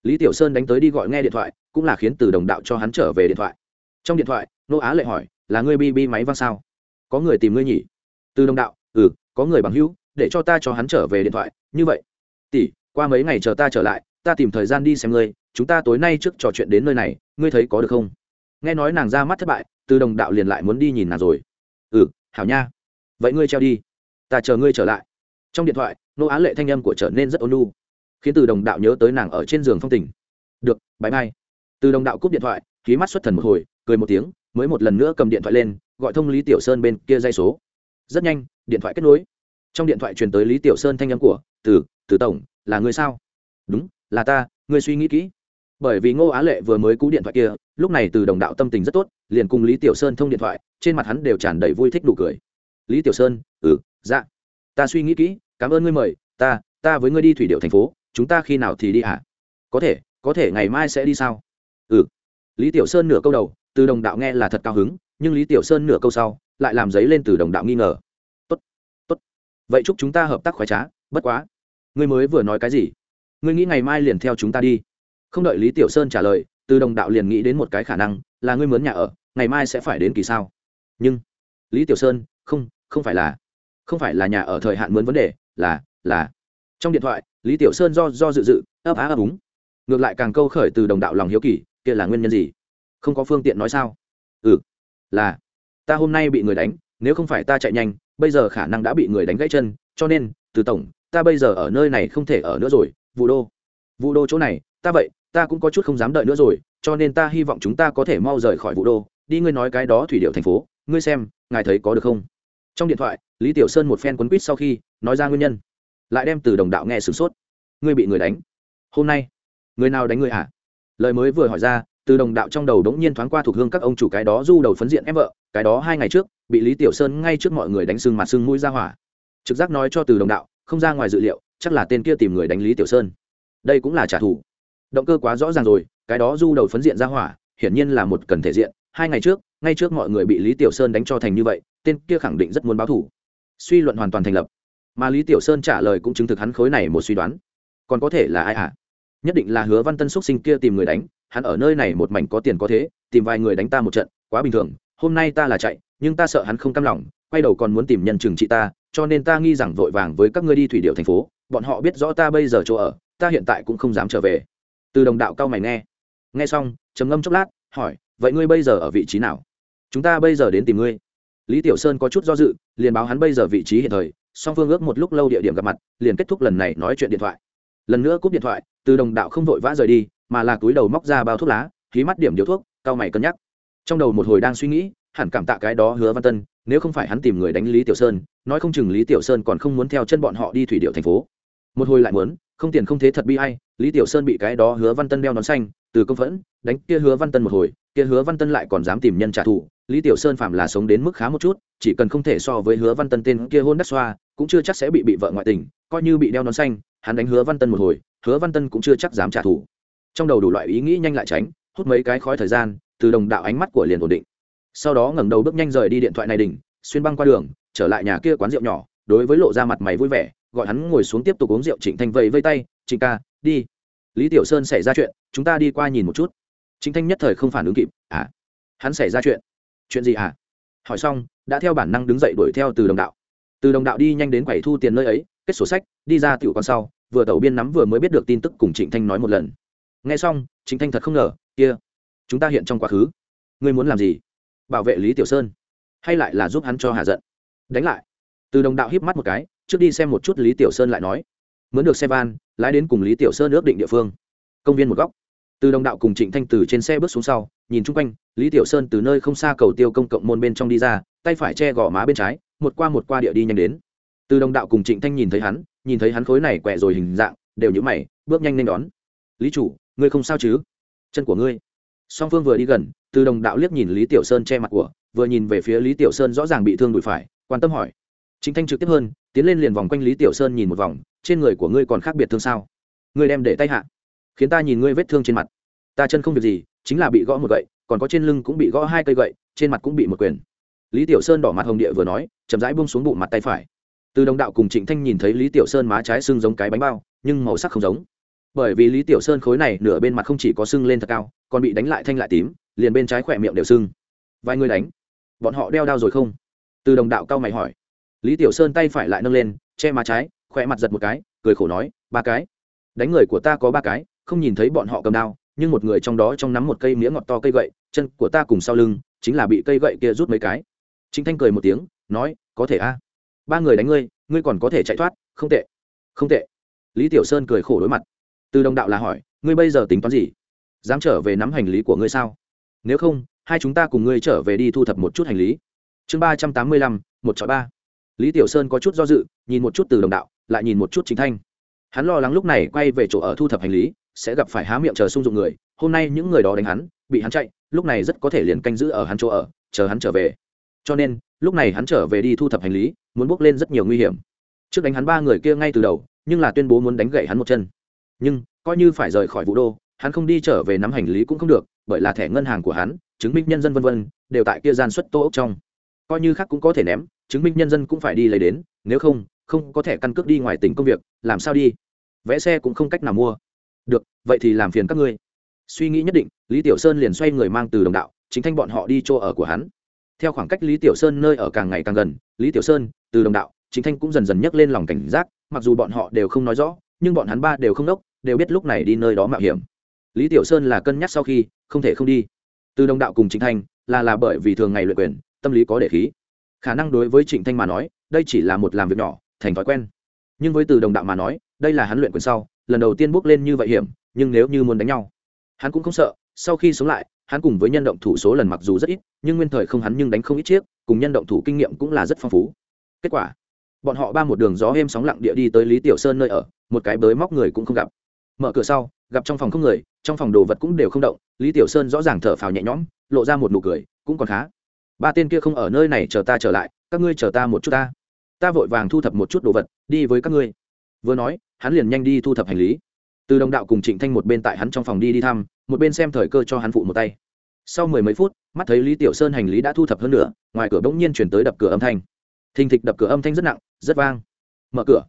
Lý tiểu sơn đánh tới đi gọi nghe điện thoại, cũng là khiến từ đồng đạo cho hắn trở về điện thoại. Trong điện thoại, nô á lệ hỏi, là ngươi bi bi máy văng sao? Có người tìm ngươi nhỉ. Từ đồng đạo ừ có người bằng hữu, để cho ta cho hắn trở về điện thoại. Như vậy tỷ, qua mấy ngày chờ ta trở lại, ta tìm thời gian đi xem ngươi, chúng ta tối nay trước trò chuyện đến nơi này, ngươi thấy có được không? Nghe nói nàng ra mắt thất bại, từ đồng đạo liền lại muốn đi nhìn nàng rồi. Ừ hảo nha. Vậy ngươi treo đi. Ta chờ ngươi trở lại. Trong điện thoại, nô á lệ thanh âm của trở nên rất ôn lu khiến từ đồng đạo nhớ tới nàng ở trên giường phong tình. Được bãi mai. Từ đồng đạo cúp điện thoại, khí mắt xuất thần một hồi, cười một tiếng, mới một lần nữa cầm điện thoại lên, gọi thông lý tiểu sơn bên kia dây số. Rất nhanh, điện thoại kết nối. Trong điện thoại truyền tới lý tiểu sơn thanh âm của từ từ tổng, là người sao? Đúng, là ta, ngươi suy nghĩ kỹ. Bởi vì ngô á lệ vừa mới cú điện thoại kia, lúc này từ đồng đạo tâm tình rất tốt, liền cùng lý tiểu sơn thông điện thoại, trên mặt hắn đều tràn đầy vui thích đủ cười. Lý tiểu sơn ừ dạ. Ta suy nghĩ kỹ, cảm ơn ngươi mời, ta ta với ngươi đi thủy điệu thành phố, chúng ta khi nào thì đi hả? Có thể có thể ngày mai sẽ đi sao? Ừ. Lý tiểu sơn nửa câu đầu, từ đồng đạo nghe là thật cao hứng, nhưng lý tiểu sơn nửa câu sau, lại làm giấy lên từ đồng đạo nghi ngờ. Tốt tốt. Vậy chúc chúng ta hợp tác khoái trá, bất quá ngươi mới vừa nói cái gì? Ngươi nghĩ ngày mai liền theo chúng ta đi. Không đợi lý tiểu sơn trả lời, từ đồng đạo liền nghĩ đến một cái khả năng, là ngươi mướn nhà ở, ngày mai sẽ phải đến kỳ sao? Nhưng lý tiểu sơn, không không phải là, không phải là nhà ở thời hạn mướn vấn đề, là là. Trong điện thoại, lý tiểu sơn do do dự dự, ấp á ấp úng. Ngược lại càng câu khởi từ đồng đạo lòng hiếu kỳ, kia là nguyên nhân gì? Không có phương tiện nói sao? Ừ là, ta hôm nay bị người đánh, nếu không phải ta chạy nhanh, bây giờ khả năng đã bị người đánh gãy chân, cho nên, từ tổng ta bây giờ ở nơi này không thể ở nữa rồi vụ đô. Vụ đô chỗ này, ta vậy, ta cũng có chút không dám đợi nữa rồi, cho nên ta hy vọng chúng ta có thể mau rời khỏi vụ đô. Đi ngươi nói cái đó thủy điệu thành phố, ngươi xem, ngài thấy có được không? Trong điện thoại, lý tiểu sơn một phen quấn quýt sau khi nói ra nguyên nhân. Lại đem từ đồng đạo nghe sửng sốt. Ngươi bị người đánh. Hôm nay, người nào đánh ngươi hả? Lời mới vừa hỏi ra, từ đồng đạo trong đầu đống nhiên thoáng qua thuộc hương các ông chủ cái đó du đầu phấn diện em vợ, cái đó hai ngày trước, bị lý tiểu sơn ngay trước mọi người đánh sưng mặt sưng mũi ra hỏa. Trực giác nói cho từ đồng đạo không ra ngoài dự liệu, chắc là tên kia tìm người đánh lý tiểu sơn. Đây cũng là trả thù. Động cơ quá rõ ràng rồi, cái đó du đầu phấn diện ra hỏa, hiển nhiên là một cần thể diện. Hai ngày trước, ngay trước mọi người bị lý tiểu sơn đánh cho thành như vậy, tên kia khẳng định rất muốn báo thủ suy luận hoàn toàn thành lập. Mà lý tiểu sơn trả lời cũng chứng thực hắn khối này một suy đoán. Còn có thể là ai ạ à? nhất định là hứa văn tân xúc sinh kia tìm người đánh, hắn ở nơi này một mảnh có tiền có thế, tìm vài người đánh ta một trận, quá bình thường, hôm nay ta là chạy, nhưng ta sợ hắn không cam lòng, quay đầu còn muốn tìm nhân trừng trị ta cho nên ta nghi rằng vội vàng với các ngươi đi thủy điệu thành phố, bọn họ biết rõ ta bây giờ chỗ ở, ta hiện tại cũng không dám trở về. Từ đồng đạo cao mày nghe. Nghe xong, trầm ngâm chốc lát, hỏi, vậy ngươi bây giờ ở vị trí nào? Chúng ta bây giờ đến tìm ngươi. Lý tiểu sơn có chút do dự, liền báo hắn bây giờ vị trí hiện thời, song phương ước một lúc lâu địa điểm gặp mặt, liền kết thúc lần này nói chuyện điện thoại. Lần nữa cúp điện thoại, từ đồng đạo không vội vã rời đi, mà là túi đầu móc ra bao thuốc lá khí mắt điểm điếu thuốc, cao mày cân nhắc. Trong đầu một hồi đang suy nghĩ, hẳn cảm tạ cái đó hứa văn tân, nếu không phải hắn tìm người đánh lý tiểu sơn nói không chừng lý tiểu sơn còn không muốn theo chân bọn họ đi thủy điệu thành phố. Một hồi lại muốn, không tiền không thế thật bi hay lý tiểu sơn bị cái đó hứa văn tân đeo nón xanh, từ công phẫn, đánh kia hứa văn tân một hồi, kia hứa văn tân lại còn dám tìm nhân trả thù, lý tiểu sơn phạm là sống đến mức khá một chút, chỉ cần không thể so với hứa văn tân tên kia hôn đắc xoa, cũng chưa chắc sẽ bị bị vợ ngoại tình, coi như bị đeo nón xanh, hắn đánh hứa văn tân một hồi, hứa văn tân cũng chưa chắc dám trả thù. Trong đầu đủ loại ý nghĩ nhanh lại tránh, hút mấy cái khói thời gian, từ đồng đạo ánh mắt của liền ổn định. Sau đó ngẩng đầu bước nhanh rời đi điện thoại này đỉnh, xuyên băng qua đường trở lại nhà kia quán rượu nhỏ, đối với lộ ra mặt mày vui vẻ, gọi hắn ngồi xuống tiếp tục uống rượu trịnh thanh vẫy vây tay, trịnh ca, đi. Lý tiểu sơn xảy ra chuyện, chúng ta đi qua nhìn một chút. Trịnh thanh nhất thời không phản ứng kịp à hắn xảy ra chuyện? Chuyện gì à? Hỏi xong, đã theo bản năng đứng dậy đuổi theo từ đồng đạo. Từ đồng đạo đi nhanh đến quầy thu tiền nơi ấy, kết sổ sách, đi ra tiểu con sau, vừa tẩu biên nắm vừa mới biết được tin tức cùng trịnh thanh nói một lần. Nghe xong, trịnh thanh thật không ngờ, kia, chúng ta hiện trong quá khứ. Ngươi muốn làm gì? Bảo vệ lý tiểu sơn. Hay lại là giúp hắn cho hạ giận? Đánh lại. Từ đồng đạo híp mắt một cái, trước đi xem một chút lý tiểu sơn lại nói. Mướn được xe van, lái đến cùng lý tiểu sơn ước định địa phương. Công viên một góc. Từ đồng đạo cùng trịnh thanh từ trên xe bước xuống sau, nhìn chung quanh, lý tiểu sơn từ nơi không xa cầu tiêu công cộng môn bên trong đi ra, tay phải che gò má bên trái, một qua một qua địa đi nhanh đến. Từ đồng đạo cùng trịnh thanh nhìn thấy hắn, nhìn thấy hắn khối này quẹ rồi hình dạng, đều nhữ mày, bước nhanh nên đón. Lý chủ, ngươi không sao chứ? Chân của ngươi. Song phương vừa đi gần, từ đồng đạo liếc nhìn lý tiểu sơn che mặt của, vừa nhìn về phía lý tiểu sơn rõ ràng bị thương đùi phải quan tâm hỏi. Chính thanh trực tiếp hơn, tiến lên liền vòng quanh lý tiểu sơn nhìn một vòng, trên người của ngươi còn khác biệt thương sao? Ngươi đem để tay hạ. Khiến ta nhìn ngươi vết thương trên mặt. Ta chân không việc gì, chính là bị gõ một gậy, còn có trên lưng cũng bị gõ hai cây gậy, trên mặt cũng bị một quyền. Lý tiểu sơn đỏ mặt hồng địa vừa nói, chậm rãi bông xuống bụng mặt tay phải. Từ đồng đạo cùng trịnh thanh nhìn thấy lý tiểu sơn má trái sưng giống cái bánh bao, nhưng màu sắc không giống. Bởi vì lý tiểu sơn khối này nửa bên mặt không chỉ có sưng lên thật cao, còn bị đánh lại thanh lại tím, liền bên trái khỏe miệng đều sưng. Vài người đánh. Bọn họ đeo đao rồi không? Từ đồng đạo cao mày hỏi. Lý tiểu sơn tay phải lại nâng lên, che má trái khỏe mặt giật một cái, cười khổ nói, ba cái. Đánh người của ta có ba cái, không nhìn thấy bọn họ cầm đao, nhưng một người trong đó trong nắm một cây mía ngọt to cây gậy, chân của ta cùng sau lưng, chính là bị cây gậy kia rút mấy cái. Chính thanh cười một tiếng, nói, có thể a. Ba người đánh ngươi ngươi còn có thể chạy thoát, không tệ. Không tệ. Lý tiểu sơn cười khổ đối mặt. Từ đồng đạo là hỏi, ngươi bây giờ tính toán gì? Dám trở về nắm hành lý của ngươi sao? Nếu không, hai chúng ta cùng ngươi trở về đi thu thập một chút hành lý chương ba trăm tám mươi lăm, một chọi ba. Lý tiểu sơn có chút do dự, nhìn một chút từ đồng đạo, lại nhìn một chút chính thanh. Hắn lo lắng lúc này quay về chỗ ở thu thập hành lý, sẽ gặp phải há miệng chờ sung dụng người, hôm nay những người đó đánh hắn, bị hắn chạy, lúc này rất có thể liền canh giữ ở hắn chỗ ở, chờ hắn trở về. Cho nên, lúc này hắn trở về đi thu thập hành lý, muốn bước lên rất nhiều nguy hiểm. Trước đánh hắn ba người kia ngay từ đầu, nhưng là tuyên bố muốn đánh gậy hắn một chân. Nhưng, coi như phải rời khỏi vũ đô, hắn không đi trở về nắm hành lý cũng không được, bởi là thẻ ngân hàng của hắn, chứng minh nhân dân vân vân, đều tại kia gian xuất tô ốc trong coi như khác cũng có thể ném, chứng minh nhân dân cũng phải đi lấy đến, nếu không không có thẻ căn cước đi ngoài tỉnh công việc, làm sao đi? Vẽ xe cũng không cách nào mua. Được, vậy thì làm phiền các ngươi. Suy nghĩ nhất định, lý tiểu sơn liền xoay người mang từ đồng đạo, chính thanh bọn họ đi chỗ ở của hắn. Theo khoảng cách lý tiểu sơn nơi ở càng ngày càng gần, lý tiểu sơn, từ đồng đạo, chính thanh cũng dần dần nhấc lên lòng cảnh giác, mặc dù bọn họ đều không nói rõ, nhưng bọn hắn ba đều không đốc, đều biết lúc này đi nơi đó mạo hiểm. Lý tiểu sơn là cân nhắc sau khi, không thể không đi. Từ đồng đạo cùng chính thanh, là là bởi vì thường ngày luyện quyền tâm lý có để khí. Khả năng đối với trịnh thanh mà nói, đây chỉ là một làm việc nhỏ, thành thói quen. Nhưng với từ đồng đạo mà nói, đây là hắn luyện quyền sau, lần đầu tiên bước lên như vậy hiểm, nhưng nếu như muốn đánh nhau, hắn cũng không sợ. Sau khi sống lại, hắn cùng với nhân động thủ số lần mặc dù rất ít, nhưng nguyên thời không hắn nhưng đánh không ít chiếc, cùng nhân động thủ kinh nghiệm cũng là rất phong phú. Kết quả, bọn họ ba một đường gió êm sóng lặng địa đi tới lý tiểu sơn nơi ở, một cái bới móc người cũng không gặp. Mở cửa sau, gặp trong phòng không người, trong phòng đồ vật cũng đều không động, lý tiểu sơn rõ ràng thở phào nhẹ nhõm, lộ ra một nụ cười, cũng còn khá ba tên kia không ở nơi này chờ ta trở lại, các ngươi chờ ta một chút ta. Ta vội vàng thu thập một chút đồ vật, đi với các ngươi. Vừa nói, hắn liền nhanh đi thu thập hành lý. Từ đồng đạo cùng trịnh thanh một bên tại hắn trong phòng đi đi thăm, một bên xem thời cơ cho hắn phụ một tay. Sau mười mấy phút, mắt thấy lý tiểu sơn hành lý đã thu thập hơn nữa ngoài cửa bỗng nhiên chuyển tới đập cửa âm thanh. Thình thịch đập cửa âm thanh rất nặng, rất vang. Mở cửa.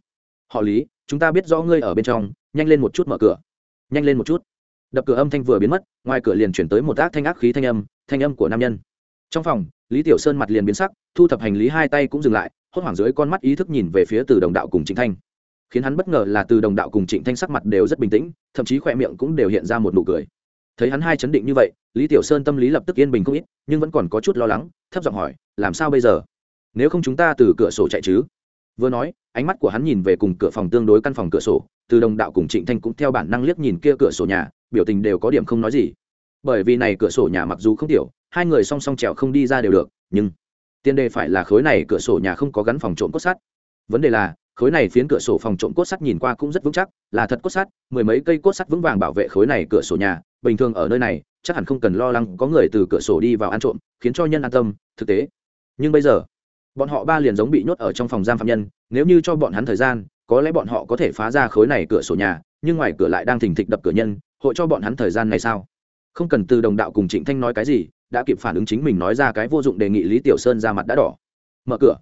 Họ lý, chúng ta biết rõ ngươi ở bên trong, nhanh lên một chút mở cửa. Nhanh lên một chút. Đập cửa âm thanh vừa biến mất, ngoài cửa liền chuyển tới một ác thanh ác khí thanh âm thanh âm của nam nhân. Trong phòng lý tiểu sơn mặt liền biến sắc, thu thập hành lý hai tay cũng dừng lại, hốt hoảng dưới con mắt ý thức nhìn về phía từ đồng đạo cùng trịnh thanh. Khiến hắn bất ngờ là từ đồng đạo cùng trịnh thanh sắc mặt đều rất bình tĩnh, thậm chí khỏe miệng cũng đều hiện ra một nụ cười. Thấy hắn hai chấn định như vậy, lý tiểu sơn tâm lý lập tức yên bình không ít, nhưng vẫn còn có chút lo lắng, thấp giọng hỏi, làm sao bây giờ? Nếu không chúng ta từ cửa sổ chạy chứ? Vừa nói, ánh mắt của hắn nhìn về cùng cửa phòng tương đối căn phòng cửa sổ, từ đồng đạo cùng trịnh thanh cũng theo bản năng liếc nhìn kia cửa sổ nhà, biểu tình đều có điểm không nói gì. Bởi vì này cửa sổ nhà mặc dù không tiểu hai người song song trèo không đi ra đều được, nhưng tiền đề phải là khối này cửa sổ nhà không có gắn phòng trộm cốt sắt. Vấn đề là, khối này phiến cửa sổ phòng trộm cốt sắt nhìn qua cũng rất vững chắc, là thật cốt sắt, mười mấy cây cốt sắt vững vàng bảo vệ khối này cửa sổ nhà. Bình thường ở nơi này, chắc hẳn không cần lo lắng có người từ cửa sổ đi vào ăn trộm, khiến cho nhân an tâm, thực tế. Nhưng bây giờ, bọn họ ba liền giống bị nhốt ở trong phòng giam phạm nhân, nếu như cho bọn hắn thời gian, có lẽ bọn họ có thể phá ra khối này cửa sổ nhà, nhưng ngoài cửa lại đang thình thịch đập cửa nhân, hội cho bọn hắn thời gian này sao? Không cần từ đồng đạo cùng trịnh thanh nói cái gì đã kịp phản ứng chính mình nói ra cái vô dụng đề nghị lý tiểu sơn ra mặt đã đỏ. Mở cửa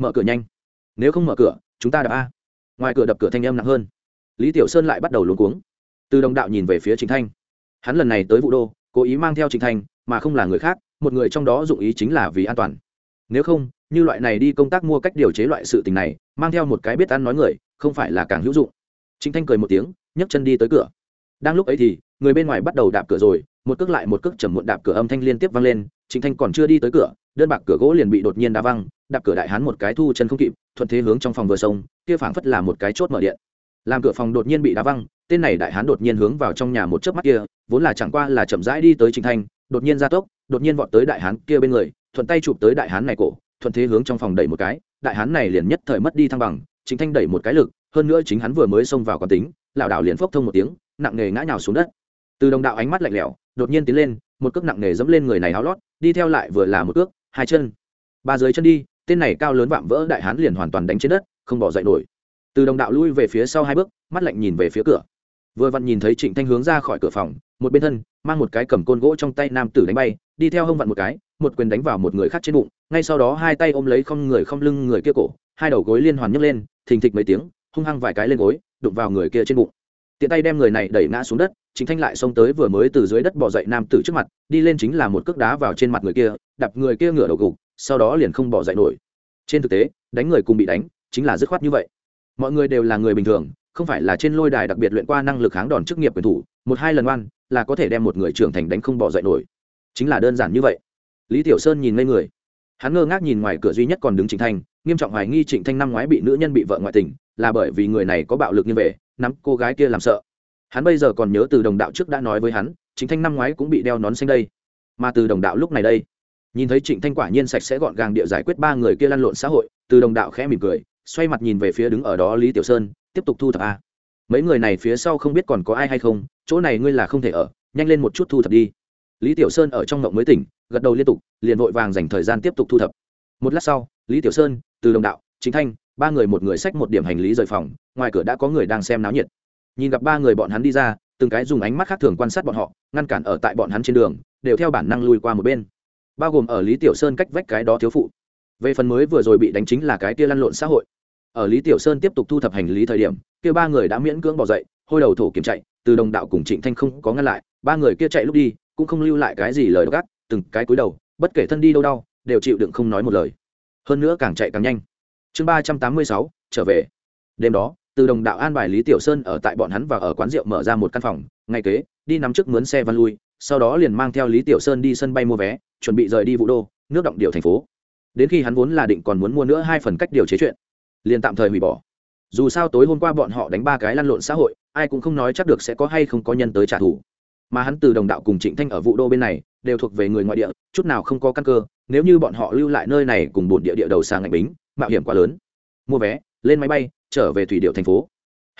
mở cửa nhanh. Nếu không mở cửa, chúng ta đập a. Ngoài cửa đập cửa thanh âm nặng hơn. Lý tiểu sơn lại bắt đầu luống cuống. Từ đồng đạo nhìn về phía chính thanh. Hắn lần này tới vụ đô, cố ý mang theo chính thanh, mà không là người khác, một người trong đó dụng ý chính là vì an toàn. Nếu không, như loại này đi công tác mua cách điều chế loại sự tình này, mang theo một cái biết ăn nói người, không phải là càng hữu dụng. Chính thanh cười một tiếng, nhấc chân đi tới cửa. Đang lúc ấy thì, người bên ngoài bắt đầu đạp cửa rồi một cước lại một cước chầm muộn đạp cửa âm thanh liên tiếp vang lên, trịnh thanh còn chưa đi tới cửa, đơn bạc cửa gỗ liền bị đột nhiên đá văng, đạp cửa đại hán một cái thu chân không kịp, thuận thế hướng trong phòng vừa sông kia phảng phất là một cái chốt mở điện. Làm cửa phòng đột nhiên bị đá văng, tên này đại hán đột nhiên hướng vào trong nhà một chớp mắt kia, vốn là chẳng qua là chậm rãi đi tới trịnh thanh, đột nhiên ra tốc, đột nhiên vọt tới đại hán kia bên người, thuận tay chụp tới đại hán này cổ, thuận thế hướng trong phòng đẩy một cái, đại hán này liền nhất thời mất đi thăng bằng, trịnh thanh đẩy một cái lực, hơn nữa chính hắn vừa mới xông vào quán tính, lảo đảo liền phốc thông một tiếng, nặng nề ngã nhào xuống đất. Từ đồng đạo ánh mắt lạnh lẽo đột nhiên tiến lên, một cước nặng nề dẫm lên người này áo lót, đi theo lại vừa là một cước, hai chân. Ba dưới chân đi, tên này cao lớn vạm vỡ đại hán liền hoàn toàn đánh trên đất, không bỏ dậy nổi. Từ đồng đạo lui về phía sau hai bước, mắt lạnh nhìn về phía cửa. Vừa vặn nhìn thấy trịnh thanh hướng ra khỏi cửa phòng, một bên thân, mang một cái cầm côn gỗ trong tay nam tử đánh bay, đi theo hông vặn một cái, một quyền đánh vào một người khác trên bụng, ngay sau đó hai tay ôm lấy không người không lưng người kia cổ, hai đầu gối liên hoàn nhấc lên, thình thịch mấy tiếng, hung hăng vài cái lên gối, đụng vào người kia trên bụng tiện tay đem người này đẩy ngã xuống đất chính thanh lại xông tới vừa mới từ dưới đất bỏ dậy nam tử trước mặt, đi lên chính là một cước đá vào trên mặt người kia đập người kia ngửa đầu gục, sau đó liền không bỏ dậy nổi. Trên thực tế, đánh người cùng bị đánh, chính là dứt khoát như vậy. Mọi người đều là người bình thường, không phải là trên lôi đài đặc biệt luyện qua năng lực kháng đòn chức nghiệp quyền thủ, một hai lần oan, là có thể đem một người trưởng thành đánh không bỏ dậy nổi. Chính là đơn giản như vậy. Lý tiểu sơn nhìn ngây người. Hắn ngơ ngác nhìn ngoài cửa duy nhất còn đứng trịnh thanh, nghiêm trọng hoài nghi trịnh thanh năm ngoái bị nữ nhân bị vợ ngoại tình, là bởi vì người này có bạo lực như vậy nắm cô gái kia làm sợ. Hắn bây giờ còn nhớ từ đồng đạo trước đã nói với hắn, trịnh thanh năm ngoái cũng bị đeo nón xanh đây. Mà từ đồng đạo lúc này đây, nhìn thấy trịnh thanh quả nhiên sạch sẽ gọn gàng địa giải quyết ba người kia lăn lộn xã hội, từ đồng đạo khẽ mỉm cười, xoay mặt nhìn về phía đứng ở đó lý tiểu sơn, tiếp tục thu thập a. Mấy người này phía sau không biết còn có ai hay không, chỗ này ngươi là không thể ở, nhanh lên một chút thu thập đi. Lý tiểu sơn ở trong ngộng mới tỉnh, gật đầu liên tục, liền vội vàng dành thời gian tiếp tục thu thập. Một lát sau, lý tiểu sơn, từ đồng đạo chính thanh, ba người một người xách một điểm hành lý rời phòng ngoài cửa đã có người đang xem náo nhiệt. Nhìn gặp ba người bọn hắn đi ra, từng cái dùng ánh mắt khác thường quan sát bọn họ, ngăn cản ở tại bọn hắn trên đường, đều theo bản năng lùi qua một bên. Bao gồm ở lý tiểu sơn cách vách cái đó thiếu phụ. Về phần mới vừa rồi bị đánh chính là cái kia lăn lộn xã hội. Ở lý tiểu sơn tiếp tục thu thập hành lý thời điểm, kia ba người đã miễn cưỡng bỏ dậy, hôi đầu thổ kiểm chạy, từ đồng đạo cùng trịnh thanh không có ngăn lại, ba người kia chạy lúc đi, cũng không lưu lại cái gì lời gắt từng cái cúi đầu, bất kể thân đi đâu đau, đều chịu đựng không nói một lời. Hơn nữa càng chạy càng nhanh. Chương ba trăm tám mươi sáu, trở về. Đêm đó từ đồng đạo an bài lý tiểu sơn ở tại bọn hắn và ở quán rượu mở ra một căn phòng, ngay kế, đi nắm trước mướn xe văn lui, sau đó liền mang theo lý tiểu sơn đi sân bay mua vé, chuẩn bị rời đi vũ đô, nước động điều thành phố. Đến khi hắn vốn là định còn muốn mua nữa hai phần cách điều chế chuyện, liền tạm thời hủy bỏ. Dù sao tối hôm qua bọn họ đánh ba cái lăn lộn xã hội, ai cũng không nói chắc được sẽ có hay không có nhân tới trả thù. Mà hắn từ đồng đạo cùng trịnh thanh ở vụ đô bên này, đều thuộc về người ngoại địa, chút nào không có căn cơ, nếu như bọn họ lưu lại nơi này cùng bồn địa địa đầu sang ngạch bính, mạo hiểm quá lớn. Mua vé lên máy bay, trở về thủy điệu thành phố.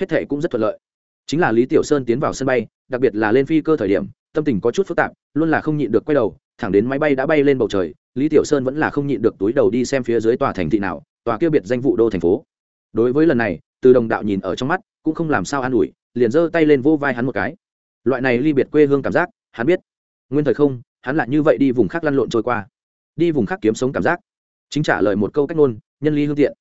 Hết thệ cũng rất thuận lợi. Chính là lý tiểu sơn tiến vào sân bay, đặc biệt là lên phi cơ thời điểm, tâm tình có chút phức tạp, luôn là không nhịn được quay đầu, thẳng đến máy bay đã bay lên bầu trời, lý tiểu sơn vẫn là không nhịn được túi đầu đi xem phía dưới tòa thành thị nào, tòa kia biệt danh vụ đô thành phố. Đối với lần này, từ đồng đạo nhìn ở trong mắt, cũng không làm sao an ủi, liền giơ tay lên vô vai hắn một cái. Loại này ly biệt quê hương cảm giác, hắn biết. Nguyên thời không, hắn lại như vậy đi vùng khác lăn lộn trôi qua. Đi vùng khác kiếm sống cảm giác. Chính trả lời một câu cách ngôn, nhân ly hương tiện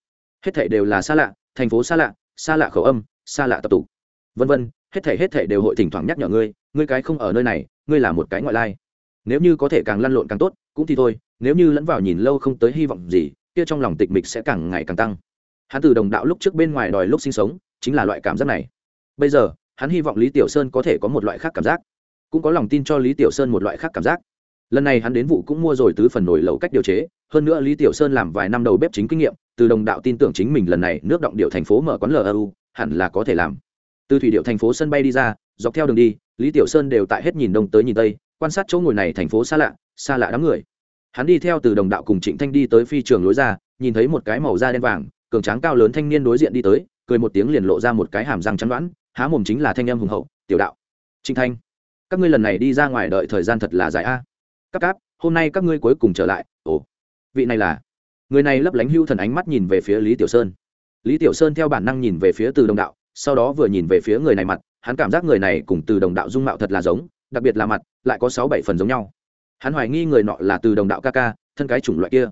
hết thảy đều là xa lạ, thành phố xa lạ xa lạ khẩu âm, xa lạ tập tục. Vân vân, hết thảy hết thảy đều hội thỉnh thoảng nhắc nhở ngươi ngươi cái không ở nơi này, ngươi là một cái ngoại lai. Nếu như có thể càng lăn lộn càng tốt, cũng thì thôi, nếu như lẫn vào nhìn lâu không tới hy vọng gì, kia trong lòng tịch mịch sẽ càng ngày càng tăng. Hắn từ đồng đạo lúc trước bên ngoài đòi lúc sinh sống, chính là loại cảm giác này. Bây giờ, hắn hy vọng lý tiểu sơn có thể có một loại khác cảm giác. Cũng có lòng tin cho lý tiểu sơn một loại khác cảm giác. Lần này hắn đến vụ cũng mua rồi tứ phần nổi lẩu cách điều chế hơn nữa lý tiểu sơn làm vài năm đầu bếp chính kinh nghiệm, từ đồng đạo tin tưởng chính mình lần này nước động điệu thành phố mở quán lu hẳn là có thể làm. Từ thủy điệu thành phố sân bay đi ra, dọc theo đường đi, lý tiểu sơn đều tại hết nhìn đông tới nhìn tây, quan sát chỗ ngồi này thành phố xa lạ xa lạ đám người. Hắn đi theo từ đồng đạo cùng trịnh thanh đi tới phi trường lối ra, nhìn thấy một cái màu da đen vàng, cường tráng cao lớn thanh niên đối diện đi tới, cười một tiếng liền lộ ra một cái hàm răng chắn đoán há mồm chính là thanh em hùng hậu, tiểu đạo, trịnh thanh, các ngươi lần này đi ra ngoài đợi thời gian thật là dài a. Các cáp, hôm nay các ngươi cuối cùng trở lại. Ồ vị này là người này lấp lánh hưu thần ánh mắt nhìn về phía lý tiểu sơn lý tiểu sơn theo bản năng nhìn về phía từ đồng đạo sau đó vừa nhìn về phía người này mặt hắn cảm giác người này cùng từ đồng đạo dung mạo thật là giống đặc biệt là mặt lại có sáu bảy phần giống nhau hắn hoài nghi người nọ là từ đồng đạo ca ca thân cái chủng loại kia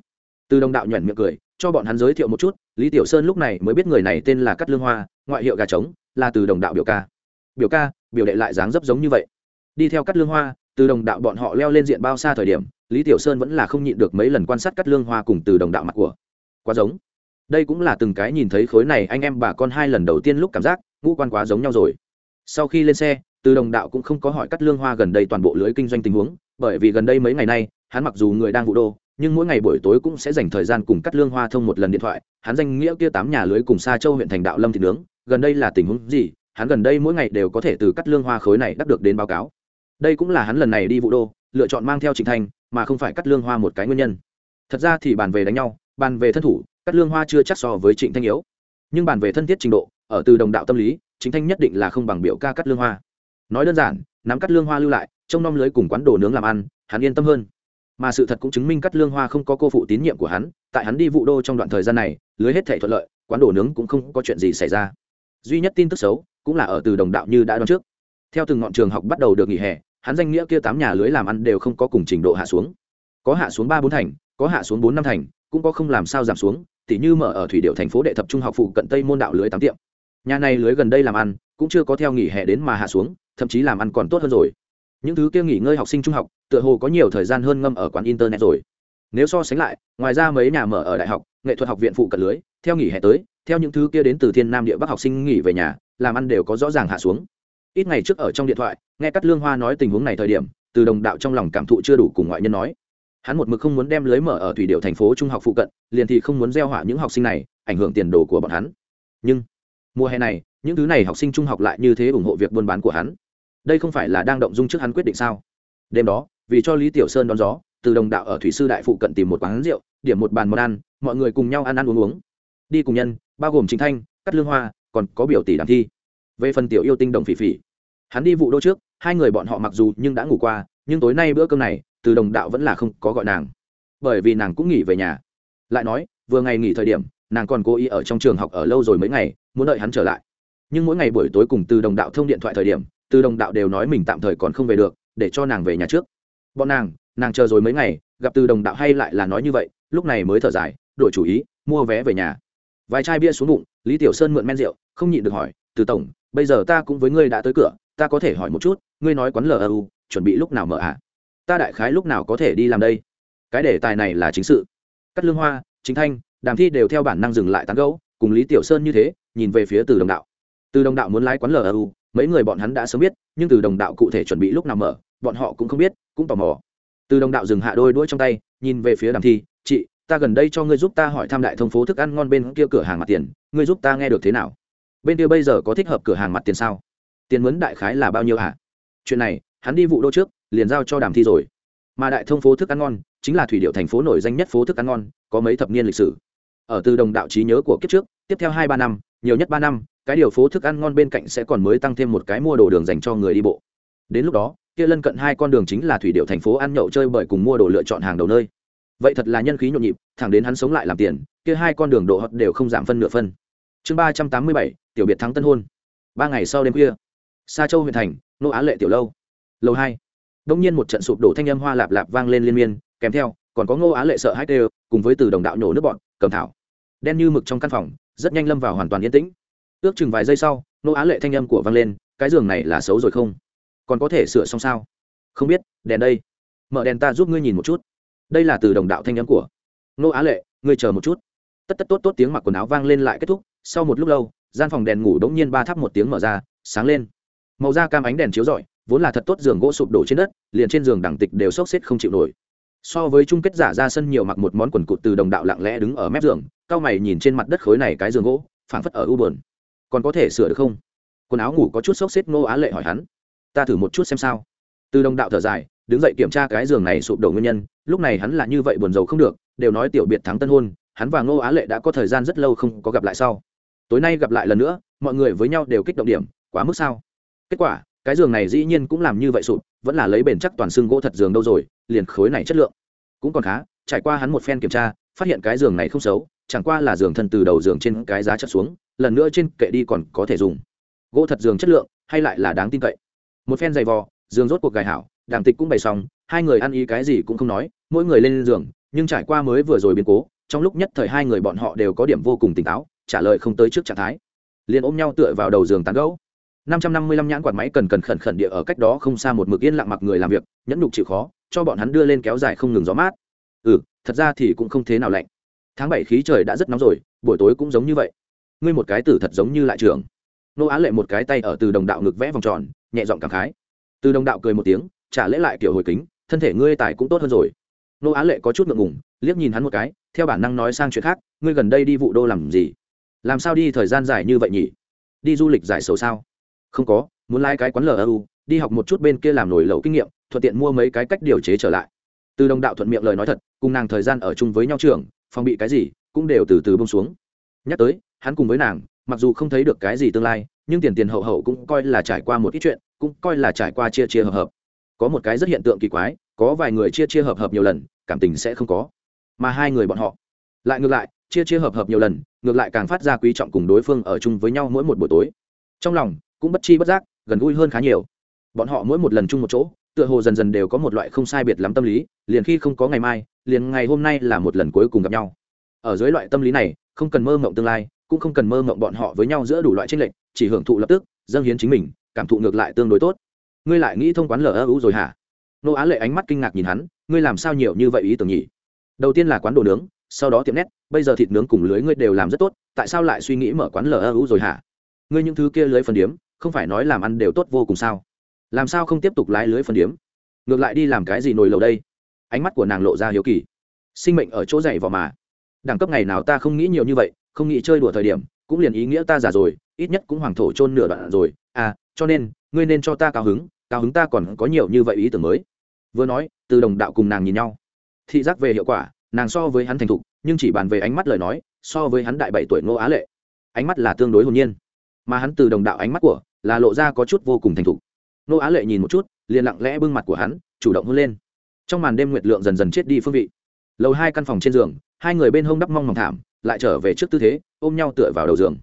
từ đồng đạo nhuận miệng cười cho bọn hắn giới thiệu một chút lý tiểu sơn lúc này mới biết người này tên là cắt lương hoa ngoại hiệu gà trống là từ đồng đạo biểu ca biểu ca biểu đệ lại dáng dấp giống như vậy đi theo cắt lương hoa từ đồng đạo bọn họ leo lên diện bao xa thời điểm, lý tiểu sơn vẫn là không nhịn được mấy lần quan sát cắt lương hoa cùng từ đồng đạo mặt của. Quá giống. Đây cũng là từng cái nhìn thấy khối này anh em bà con hai lần đầu tiên lúc cảm giác, ngũ quan quá giống nhau rồi. Sau khi lên xe, từ đồng đạo cũng không có hỏi cắt lương hoa gần đây toàn bộ lưới kinh doanh tình huống, bởi vì gần đây mấy ngày nay, hắn mặc dù người đang vụ đô, nhưng mỗi ngày buổi tối cũng sẽ dành thời gian cùng cắt lương hoa thông một lần điện thoại. Hắn danh nghĩa kia tám nhà lưới cùng xa châu huyện thành đạo lâm thị nướng, gần đây là tình huống gì? Hắn gần đây mỗi ngày đều có thể từ cắt lương hoa khối này đắp được đến báo cáo đây cũng là hắn lần này đi vụ đô, lựa chọn mang theo trịnh thanh mà không phải cắt lương hoa một cái nguyên nhân. Thật ra thì bàn về đánh nhau, bàn về thân thủ, cắt lương hoa chưa chắc so với trịnh thanh yếu. Nhưng bàn về thân thiết trình độ, ở từ đồng đạo tâm lý chính thanh nhất định là không bằng biểu ca cắt lương hoa. Nói đơn giản, nắm cắt lương hoa lưu lại, trông nom lưới cùng quán đồ nướng làm ăn, hắn yên tâm hơn. Mà sự thật cũng chứng minh cắt lương hoa không có cô phụ tín nhiệm của hắn, tại hắn đi vụ đô trong đoạn thời gian này, lưới hết thể thuận lợi, quán đồ nướng cũng không có chuyện gì xảy ra. Duy nhất tin tức xấu, cũng là ở từ đồng đạo như đã đoán trước. Theo từng ngọn trường học bắt đầu được nghỉ hè hắn danh nghĩa kia tám nhà lưới làm ăn đều không có cùng trình độ hạ xuống. Có hạ xuống ba bốn thành, có hạ xuống bốn năm thành, cũng có không làm sao giảm xuống, tỉ như mở ở thủy điệu thành phố đệ thập trung học phụ cận tây môn đạo lưới tám tiệm. Nhà này lưới gần đây làm ăn, cũng chưa có theo nghỉ hè đến mà hạ xuống, thậm chí làm ăn còn tốt hơn rồi. Những thứ kia nghỉ ngơi học sinh trung học, tựa hồ có nhiều thời gian hơn ngâm ở quán internet rồi. Nếu so sánh lại, ngoài ra mấy nhà mở ở đại học, nghệ thuật học viện phụ cận lưới, theo nghỉ hè tới, theo những thứ kia đến từ thiên nam địa bắc học sinh nghỉ về nhà, làm ăn đều có rõ ràng hạ xuống ít ngày trước ở trong điện thoại, nghe cắt lương hoa nói tình huống này thời điểm, từ đồng đạo trong lòng cảm thụ chưa đủ cùng ngoại nhân nói. Hắn một mực không muốn đem lưới mở ở thủy điệu thành phố trung học phụ cận, liền thì không muốn gieo hỏa những học sinh này, ảnh hưởng tiền đồ của bọn hắn. Nhưng, mùa hè này, những thứ này học sinh trung học lại như thế ủng hộ việc buôn bán của hắn. Đây không phải là đang động dung trước hắn quyết định sao? Đêm đó, vì cho lý tiểu sơn đón gió, từ đồng đạo ở thủy sư đại phụ cận tìm một quán rượu, điểm một bàn món ăn, mọi người cùng nhau ăn ăn uống uống. Đi cùng nhân, bao gồm chính thanh cắt lương hoa, còn có biểu tỷ đàm thi. Về phần tiểu yêu tinh đồng phỉ phỉ hắn đi vụ đô trước, hai người bọn họ mặc dù nhưng đã ngủ qua, nhưng tối nay bữa cơm này, từ đồng đạo vẫn là không có gọi nàng. Bởi vì nàng cũng nghỉ về nhà. Lại nói, vừa ngày nghỉ thời điểm, nàng còn cố ý ở trong trường học ở lâu rồi mấy ngày, muốn đợi hắn trở lại. Nhưng mỗi ngày buổi tối cùng từ đồng đạo thông điện thoại thời điểm, từ đồng đạo đều nói mình tạm thời còn không về được, để cho nàng về nhà trước. Bọn nàng nàng chờ rồi mấy ngày, gặp từ đồng đạo hay lại là nói như vậy, lúc này mới thở dài, đổi chủ ý, mua vé về nhà. Vài chai bia xuống bụng, lý tiểu sơn mượn men rượu, không nhịn được hỏi, từ tổng, bây giờ ta cũng với ngươi đã tới cửa ta có thể hỏi một chút, ngươi nói quán lu chuẩn bị lúc nào mở ạ à? ta đại khái lúc nào có thể đi làm đây? Cái đề tài này là chính sự. Cắt lương hoa, chính thanh, đàm thi đều theo bản năng dừng lại tán gấu cùng lý tiểu sơn như thế, nhìn về phía từ đồng đạo. Từ đồng đạo muốn lái quán lu mấy người bọn hắn đã sớm biết, nhưng từ đồng đạo cụ thể chuẩn bị lúc nào mở, bọn họ cũng không biết, cũng tò mò. Từ đồng đạo dừng hạ đôi đuôi trong tay, nhìn về phía đàm thi, chị, ta gần đây cho ngươi giúp ta hỏi thăm đại thông phố thức ăn ngon bên kia cửa hàng mặt tiền, ngươi giúp ta nghe được thế nào? Bên kia bây giờ có thích hợp cửa hàng mặt tiền sao? Tiền mướn đại khái là bao nhiêu hả? Chuyện này, hắn đi vụ đô trước, liền giao cho đàm thi rồi. Mà đại thông phố thức ăn ngon, chính là thủy điệu thành phố nổi danh nhất phố thức ăn ngon, có mấy thập niên lịch sử. Ở từ đồng đạo trí nhớ của kiếp trước, tiếp theo hai ba năm, nhiều nhất ba năm, cái điều phố thức ăn ngon bên cạnh sẽ còn mới tăng thêm một cái mua đồ đường dành cho người đi bộ. Đến lúc đó, kia lân cận hai con đường chính là thủy điệu thành phố ăn nhậu chơi bởi cùng mua đồ lựa chọn hàng đầu nơi. Vậy thật là nhân khí nhộn nhịp, thẳng đến hắn sống lại làm tiền, kia hai con đường độ hot đều không giảm phân nửa phân. Chương ba trăm tám mươi bảy, tiểu biệt thắng tân hôn. Ba ngày sau đêm khuya sa châu huyện thành, nô á lệ tiểu lâu. Lâu hai. Đông nhiên một trận sụp đổ thanh âm hoa lạp lạp vang lên liên miên, kèm theo, còn có ngô á lệ sợ hãi đều cùng với từ đồng đạo nhổ nước bọn, cầm thảo. Đen như mực trong căn phòng, rất nhanh lâm vào hoàn toàn yên tĩnh. Ước chừng vài giây sau nô á lệ thanh âm của vang lên, cái giường này là xấu rồi không? Còn có thể sửa xong sao? Không biết, đèn đây. Mở đèn ta giúp ngươi nhìn một chút. Đây là từ đồng đạo thanh âm của nô á lệ, ngươi chờ một chút. Tất tất tốt tốt tiếng mặc quần áo vang lên lại kết thúc, sau một lúc lâu, gian phòng đèn ngủ đ nhiên ba thắp một tiếng mở ra, sáng lên màu da cam ánh đèn chiếu rọi, vốn là thật tốt, giường gỗ sụp đổ trên đất, liền trên giường đẳng tịch đều sốc xếp không chịu nổi. So với chung kết giả ra sân nhiều mặc một món quần cụt từ đồng đạo lặng lẽ đứng ở mép giường, cao mày nhìn trên mặt đất khối này cái giường gỗ, phảng phất ở u buồn. Còn có thể sửa được không? Quần áo ngủ có chút sốc xếp nô á lệ hỏi hắn. Ta thử một chút xem sao. Từ đồng đạo thở dài, đứng dậy kiểm tra cái giường này sụp đổ nguyên nhân, lúc này hắn là như vậy buồn rầu không được, đều nói tiểu biệt thắng tân hôn, hắn và ngô á lệ đã có thời gian rất lâu không có gặp lại sau. Tối nay gặp lại lần nữa, mọi người với nhau đều kích động điểm, quá mức sao kết quả, cái giường này dĩ nhiên cũng làm như vậy sụp, vẫn là lấy bền chắc toàn xương gỗ thật giường đâu rồi, liền khối này chất lượng cũng còn khá. Trải qua hắn một phen kiểm tra, phát hiện cái giường này không xấu, chẳng qua là giường thân từ đầu giường trên cái giá chất xuống, lần nữa trên kệ đi còn có thể dùng. Gỗ thật giường chất lượng, hay lại là đáng tin cậy. Một phen dày vò, giường rốt cuộc gài hảo, đảng tịch cũng bày xong, hai người ăn ý cái gì cũng không nói, mỗi người lên giường, nhưng trải qua mới vừa rồi biến cố, trong lúc nhất thời hai người bọn họ đều có điểm vô cùng tỉnh táo, trả lời không tới trước trạng thái. Liền ôm nhau tựa vào đầu giường tán gẫu năm trăm năm mươi lăm nhãn quạt máy cần cần khẩn khẩn địa ở cách đó không xa một mực yên lặng mặc người làm việc, nhẫn nhục chịu khó, cho bọn hắn đưa lên kéo dài không ngừng gió mát. Ừ thật ra thì cũng không thế nào lạnh. Tháng bảy khí trời đã rất nóng rồi, buổi tối cũng giống như vậy. Ngươi một cái tử thật giống như lại trường nô á lệ một cái tay ở từ đồng đạo ngực vẽ vòng tròn, nhẹ giọng cảm khái. Từ đồng đạo cười một tiếng, trả lễ lại kiểu hồi kính, thân thể ngươi tài cũng tốt hơn rồi. Nô á lệ có chút ngượng ngùng, liếc nhìn hắn một cái, theo bản năng nói sang chuyện khác, ngươi gần đây đi vụ đô làm gì? Làm sao đi thời gian dài như vậy nhỉ? Đi du lịch giải sầu sao? Không có, muốn lai、like、cái cái quán lu đi học một chút bên kia làm nổi lẩu kinh nghiệm, thuận tiện mua mấy cái cách điều chế trở lại. Từ đồng đạo thuận miệng lời nói thật, cùng nàng thời gian ở chung với nhau trường, phòng bị cái gì, cũng đều từ từ bông xuống. Nhắc tới, hắn cùng với nàng, mặc dù không thấy được cái gì tương lai, nhưng tiền tiền hậu hậu cũng coi là trải qua một ít chuyện, cũng coi là trải qua chia chia hợp hợp. Có một cái rất hiện tượng kỳ quái, có vài người chia chia hợp hợp nhiều lần, cảm tình sẽ không có. Mà hai người bọn họ, lại ngược lại, chia chia hợp hợp nhiều lần, ngược lại càng phát ra quý trọng cùng đối phương ở chung với nhau mỗi một buổi tối. Trong lòng cũng bất chi bất giác, gần gũi hơn khá nhiều. Bọn họ mỗi một lần chung một chỗ, tựa hồ dần dần đều có một loại không sai biệt lắm tâm lý, liền khi không có ngày mai, liền ngày hôm nay là một lần cuối cùng gặp nhau. Ở dưới loại tâm lý này, không cần mơ mộng tương lai, cũng không cần mơ mộng bọn họ với nhau giữa đủ loại tranh lệch, chỉ hưởng thụ lập tức, dâng hiến chính mình, cảm thụ ngược lại tương đối tốt. Ngươi lại nghĩ thông quán lờ ơ ú rồi hả? Nô á lệ ánh mắt kinh ngạc nhìn hắn, ngươi làm sao nhiều như vậy ý tưởng nhỉ? Đầu tiên là quán đồ nướng, sau đó tiệm nét, bây giờ thịt nướng cùng lưới ngươi đều làm rất tốt, tại sao lại suy nghĩ mở quán lờ ơ ú rồi hả? Ngươi những thứ kia lưới phần điếm không phải nói làm ăn đều tốt vô cùng sao? Làm sao không tiếp tục lái lưới phần điếm? Ngược lại đi làm cái gì nồi lầu đây? Ánh mắt của nàng lộ ra hiếu kỳ. Sinh mệnh ở chỗ dày vào mà. Đẳng cấp ngày nào ta không nghĩ nhiều như vậy, không nghĩ chơi đùa thời điểm, cũng liền ý nghĩa ta già rồi, ít nhất cũng hoàng thổ chôn nửa đoạn rồi. À cho nên, ngươi nên cho ta cao hứng cao hứng ta còn có nhiều như vậy ý tưởng mới. Vừa nói, từ đồng đạo cùng nàng nhìn nhau. Thị giác về hiệu quả, nàng so với hắn thành thục, nhưng chỉ bàn về ánh mắt lời nói, so với hắn đại bảy tuổi ngô á lệ. Ánh mắt là tương đối hồn nhiên. Mà hắn từ đồng đạo ánh mắt của là lộ ra có chút vô cùng thành thục. Nô á lệ nhìn một chút, liền lặng lẽ bưng mặt của hắn, chủ động hôn lên. Trong màn đêm nguyệt lượng dần dần chết đi phương vị. Lầu hai căn phòng trên giường, hai người bên hông đắp mong mỏng thảm, lại trở về trước tư thế, ôm nhau tựa vào đầu giường.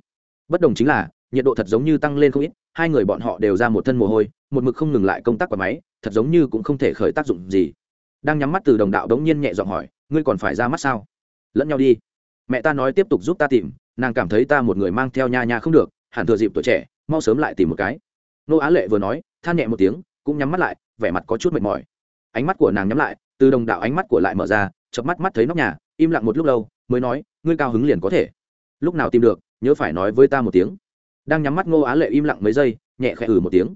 Bất đồng chính là, nhiệt độ thật giống như tăng lên không ít, hai người bọn họ đều ra một thân mồ hôi, một mực không ngừng lại công tác của máy, thật giống như cũng không thể khởi tác dụng gì. Đang nhắm mắt từ đồng đạo đống nhiên nhẹ giọng hỏi, ngươi còn phải ra mắt sao? Lẫn nhau đi. Mẹ ta nói tiếp tục giúp ta tìm, nàng cảm thấy ta một người mang theo nha nha không được, hẳn thừa dịp tuổi trẻ mau sớm lại tìm một cái. Nô á lệ vừa nói, than nhẹ một tiếng, cũng nhắm mắt lại, vẻ mặt có chút mệt mỏi. Ánh mắt của nàng nhắm lại, từ đồng đạo ánh mắt của lại mở ra, chợp mắt mắt thấy nóc nhà, im lặng một lúc lâu, mới nói, ngươi cao hứng liền có thể. Lúc nào tìm được, nhớ phải nói với ta một tiếng. Đang nhắm mắt ngô á lệ im lặng mấy giây, nhẹ khẽ ừ một tiếng.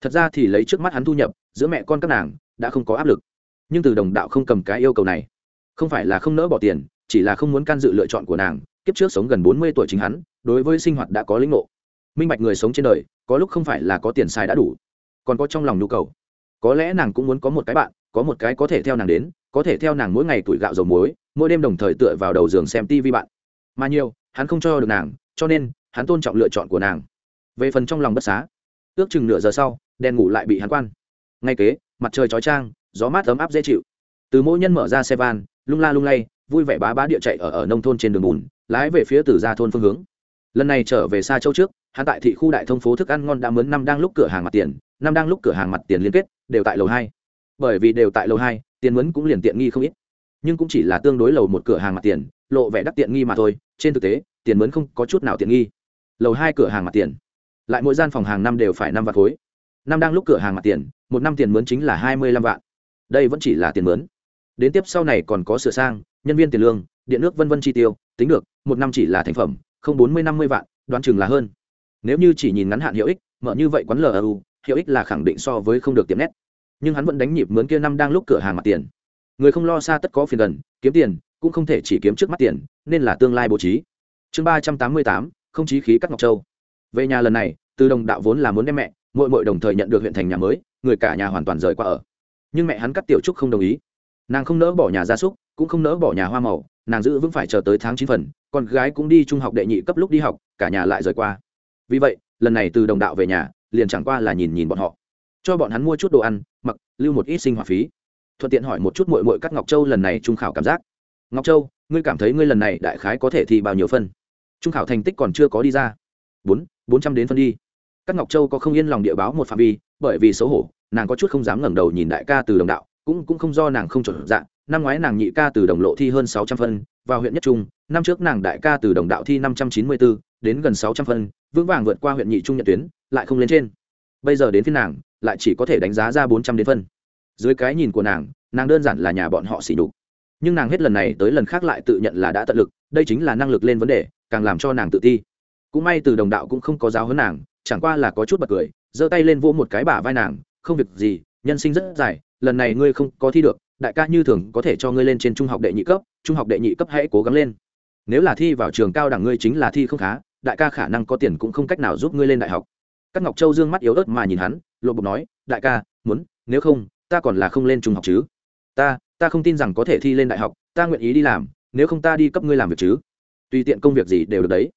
Thật ra thì lấy trước mắt hắn thu nhập, giữa mẹ con các nàng, đã không có áp lực. Nhưng từ đồng đạo không cầm cái yêu cầu này. Không phải là không nỡ bỏ tiền, chỉ là không muốn can dự lựa chọn của nàng, kiếp trước sống gần bốn mươi tuổi chính hắn, đối với sinh hoạt đã có lĩnh ngộ minh bạch người sống trên đời, có lúc không phải là có tiền xài đã đủ, còn có trong lòng nhu cầu. Có lẽ nàng cũng muốn có một cái bạn, có một cái có thể theo nàng đến, có thể theo nàng mỗi ngày tuổi gạo dầu muối, mỗi đêm đồng thời tựa vào đầu giường xem tivi bạn. Mà nhiều, hắn không cho được nàng, cho nên, hắn tôn trọng lựa chọn của nàng. Về phần trong lòng bất xá, ước chừng nửa giờ sau, đèn ngủ lại bị hắn quan. Ngay kế, mặt trời chói trang gió mát ấm áp dễ chịu. Từ mỗi nhân mở ra xe van, lung la lung lay, vui vẻ bá bá địa chạy ở ở nông thôn trên đường bùn, lái về phía từ ra thôn phương hướng lần này trở về xa châu trước, hắn tại thị khu đại thông phố thức ăn ngon đã mướn năm đang lúc cửa hàng mặt tiền, năm đang lúc cửa hàng mặt tiền liên kết, đều tại lầu hai. Bởi vì đều tại lầu hai, tiền mướn cũng liền tiện nghi không ít. Nhưng cũng chỉ là tương đối lầu một cửa hàng mặt tiền, lộ vẻ đắt tiện nghi mà thôi, trên thực tế, tiền mướn không có chút nào tiện nghi. Lầu hai cửa hàng mặt tiền, lại mỗi gian phòng hàng năm đều phải năm vạn khối. Năm đang lúc cửa hàng mặt tiền, một năm tiền mướn chính là hai mươi lăm vạn. Đây vẫn chỉ là tiền mướn. Đến tiếp sau này còn có sửa sang, nhân viên tiền lương, điện nước vân vân chi tiêu, tính được, một năm chỉ là thành phẩm không bốn mươi năm mươi vạn, đoán chừng là hơn. Nếu như chỉ nhìn ngắn hạn hiệu ích, mở như vậy quán lu hiệu ích là khẳng định so với không được tiệm nét nhưng hắn vẫn đánh nhịp mướn kia năm đang lúc cửa hàng mặt tiền. Người không lo xa tất có phiền gần, kiếm tiền, cũng không thể chỉ kiếm trước mắt tiền, nên là tương lai bố trí. Chương ba trăm tám mươi tám, không chí khí cắt ngọc châu. Về nhà lần này, từ đồng đạo vốn là muốn đem mẹ mội mội đồng thời nhận được huyện thành nhà mới, người cả nhà hoàn toàn rời qua ở. Nhưng mẹ hắn cắt tiểu trúc không đồng ý. Nàng không nỡ bỏ nhà gia súc, cũng không nỡ bỏ nhà hoa màu nàng giữ vững phải chờ tới tháng chín phần, con gái cũng đi trung học đệ nhị cấp lúc đi học, cả nhà lại rời qua. Vì vậy, lần này từ đồng đạo về nhà, liền chẳng qua là nhìn nhìn bọn họ. Cho bọn hắn mua chút đồ ăn, mặc, lưu một ít sinh hoạt phí. Thuận tiện hỏi một chút mội mội cắt ngọc châu lần này trung khảo cảm giác. Ngọc châu, ngươi cảm thấy ngươi lần này đại khái có thể thi bao nhiêu phân? Trung khảo thành tích còn chưa có đi ra. Bốn bốn trăm đến phân đi. Các ngọc châu có không yên lòng địa báo một phạm vi, bởi vì xấu hổ, nàng có chút không dám ngẩng đầu nhìn đại ca từ đồng đạo, cũng cũng không do nàng không chuẩn dạng năm ngoái nàng nhị ca từ đồng lộ thi hơn sáu trăm phân, vào huyện nhất trung, năm trước nàng đại ca từ đồng đạo thi năm trăm chín mươi bốn đến gần sáu trăm phân, vững vàng vượt qua huyện nhị trung nhận tuyến, lại không lên trên. Bây giờ đến phiên nàng, lại chỉ có thể đánh giá ra bốn trăm đến phân. Dưới cái nhìn của nàng nàng đơn giản là nhà bọn họ xỉ đục nhưng nàng hết lần này tới lần khác lại tự nhận là đã tận lực, đây chính là năng lực lên vấn đề, càng làm cho nàng tự ti. Cũng may từ đồng đạo cũng không có giáo hơn nàng, chẳng qua là có chút bật cười, giơ tay lên vỗ một cái bả vai nàng, không việc gì, nhân sinh rất dài, lần này ngươi không có thi được đại ca như thường có thể cho ngươi lên trên trung học đệ nhị cấp, trung học đệ nhị cấp hãy cố gắng lên. Nếu là thi vào trường cao đẳng ngươi chính là thi không khá, đại ca khả năng có tiền cũng không cách nào giúp ngươi lên đại học. Các ngọc châu dương mắt yếu ớt mà nhìn hắn, lộ bộc nói, đại ca, muốn, nếu không, ta còn là không lên trung học chứ. Ta ta không tin rằng có thể thi lên đại học, ta nguyện ý đi làm, nếu không ta đi cấp ngươi làm việc chứ. Tùy tiện công việc gì đều được đấy.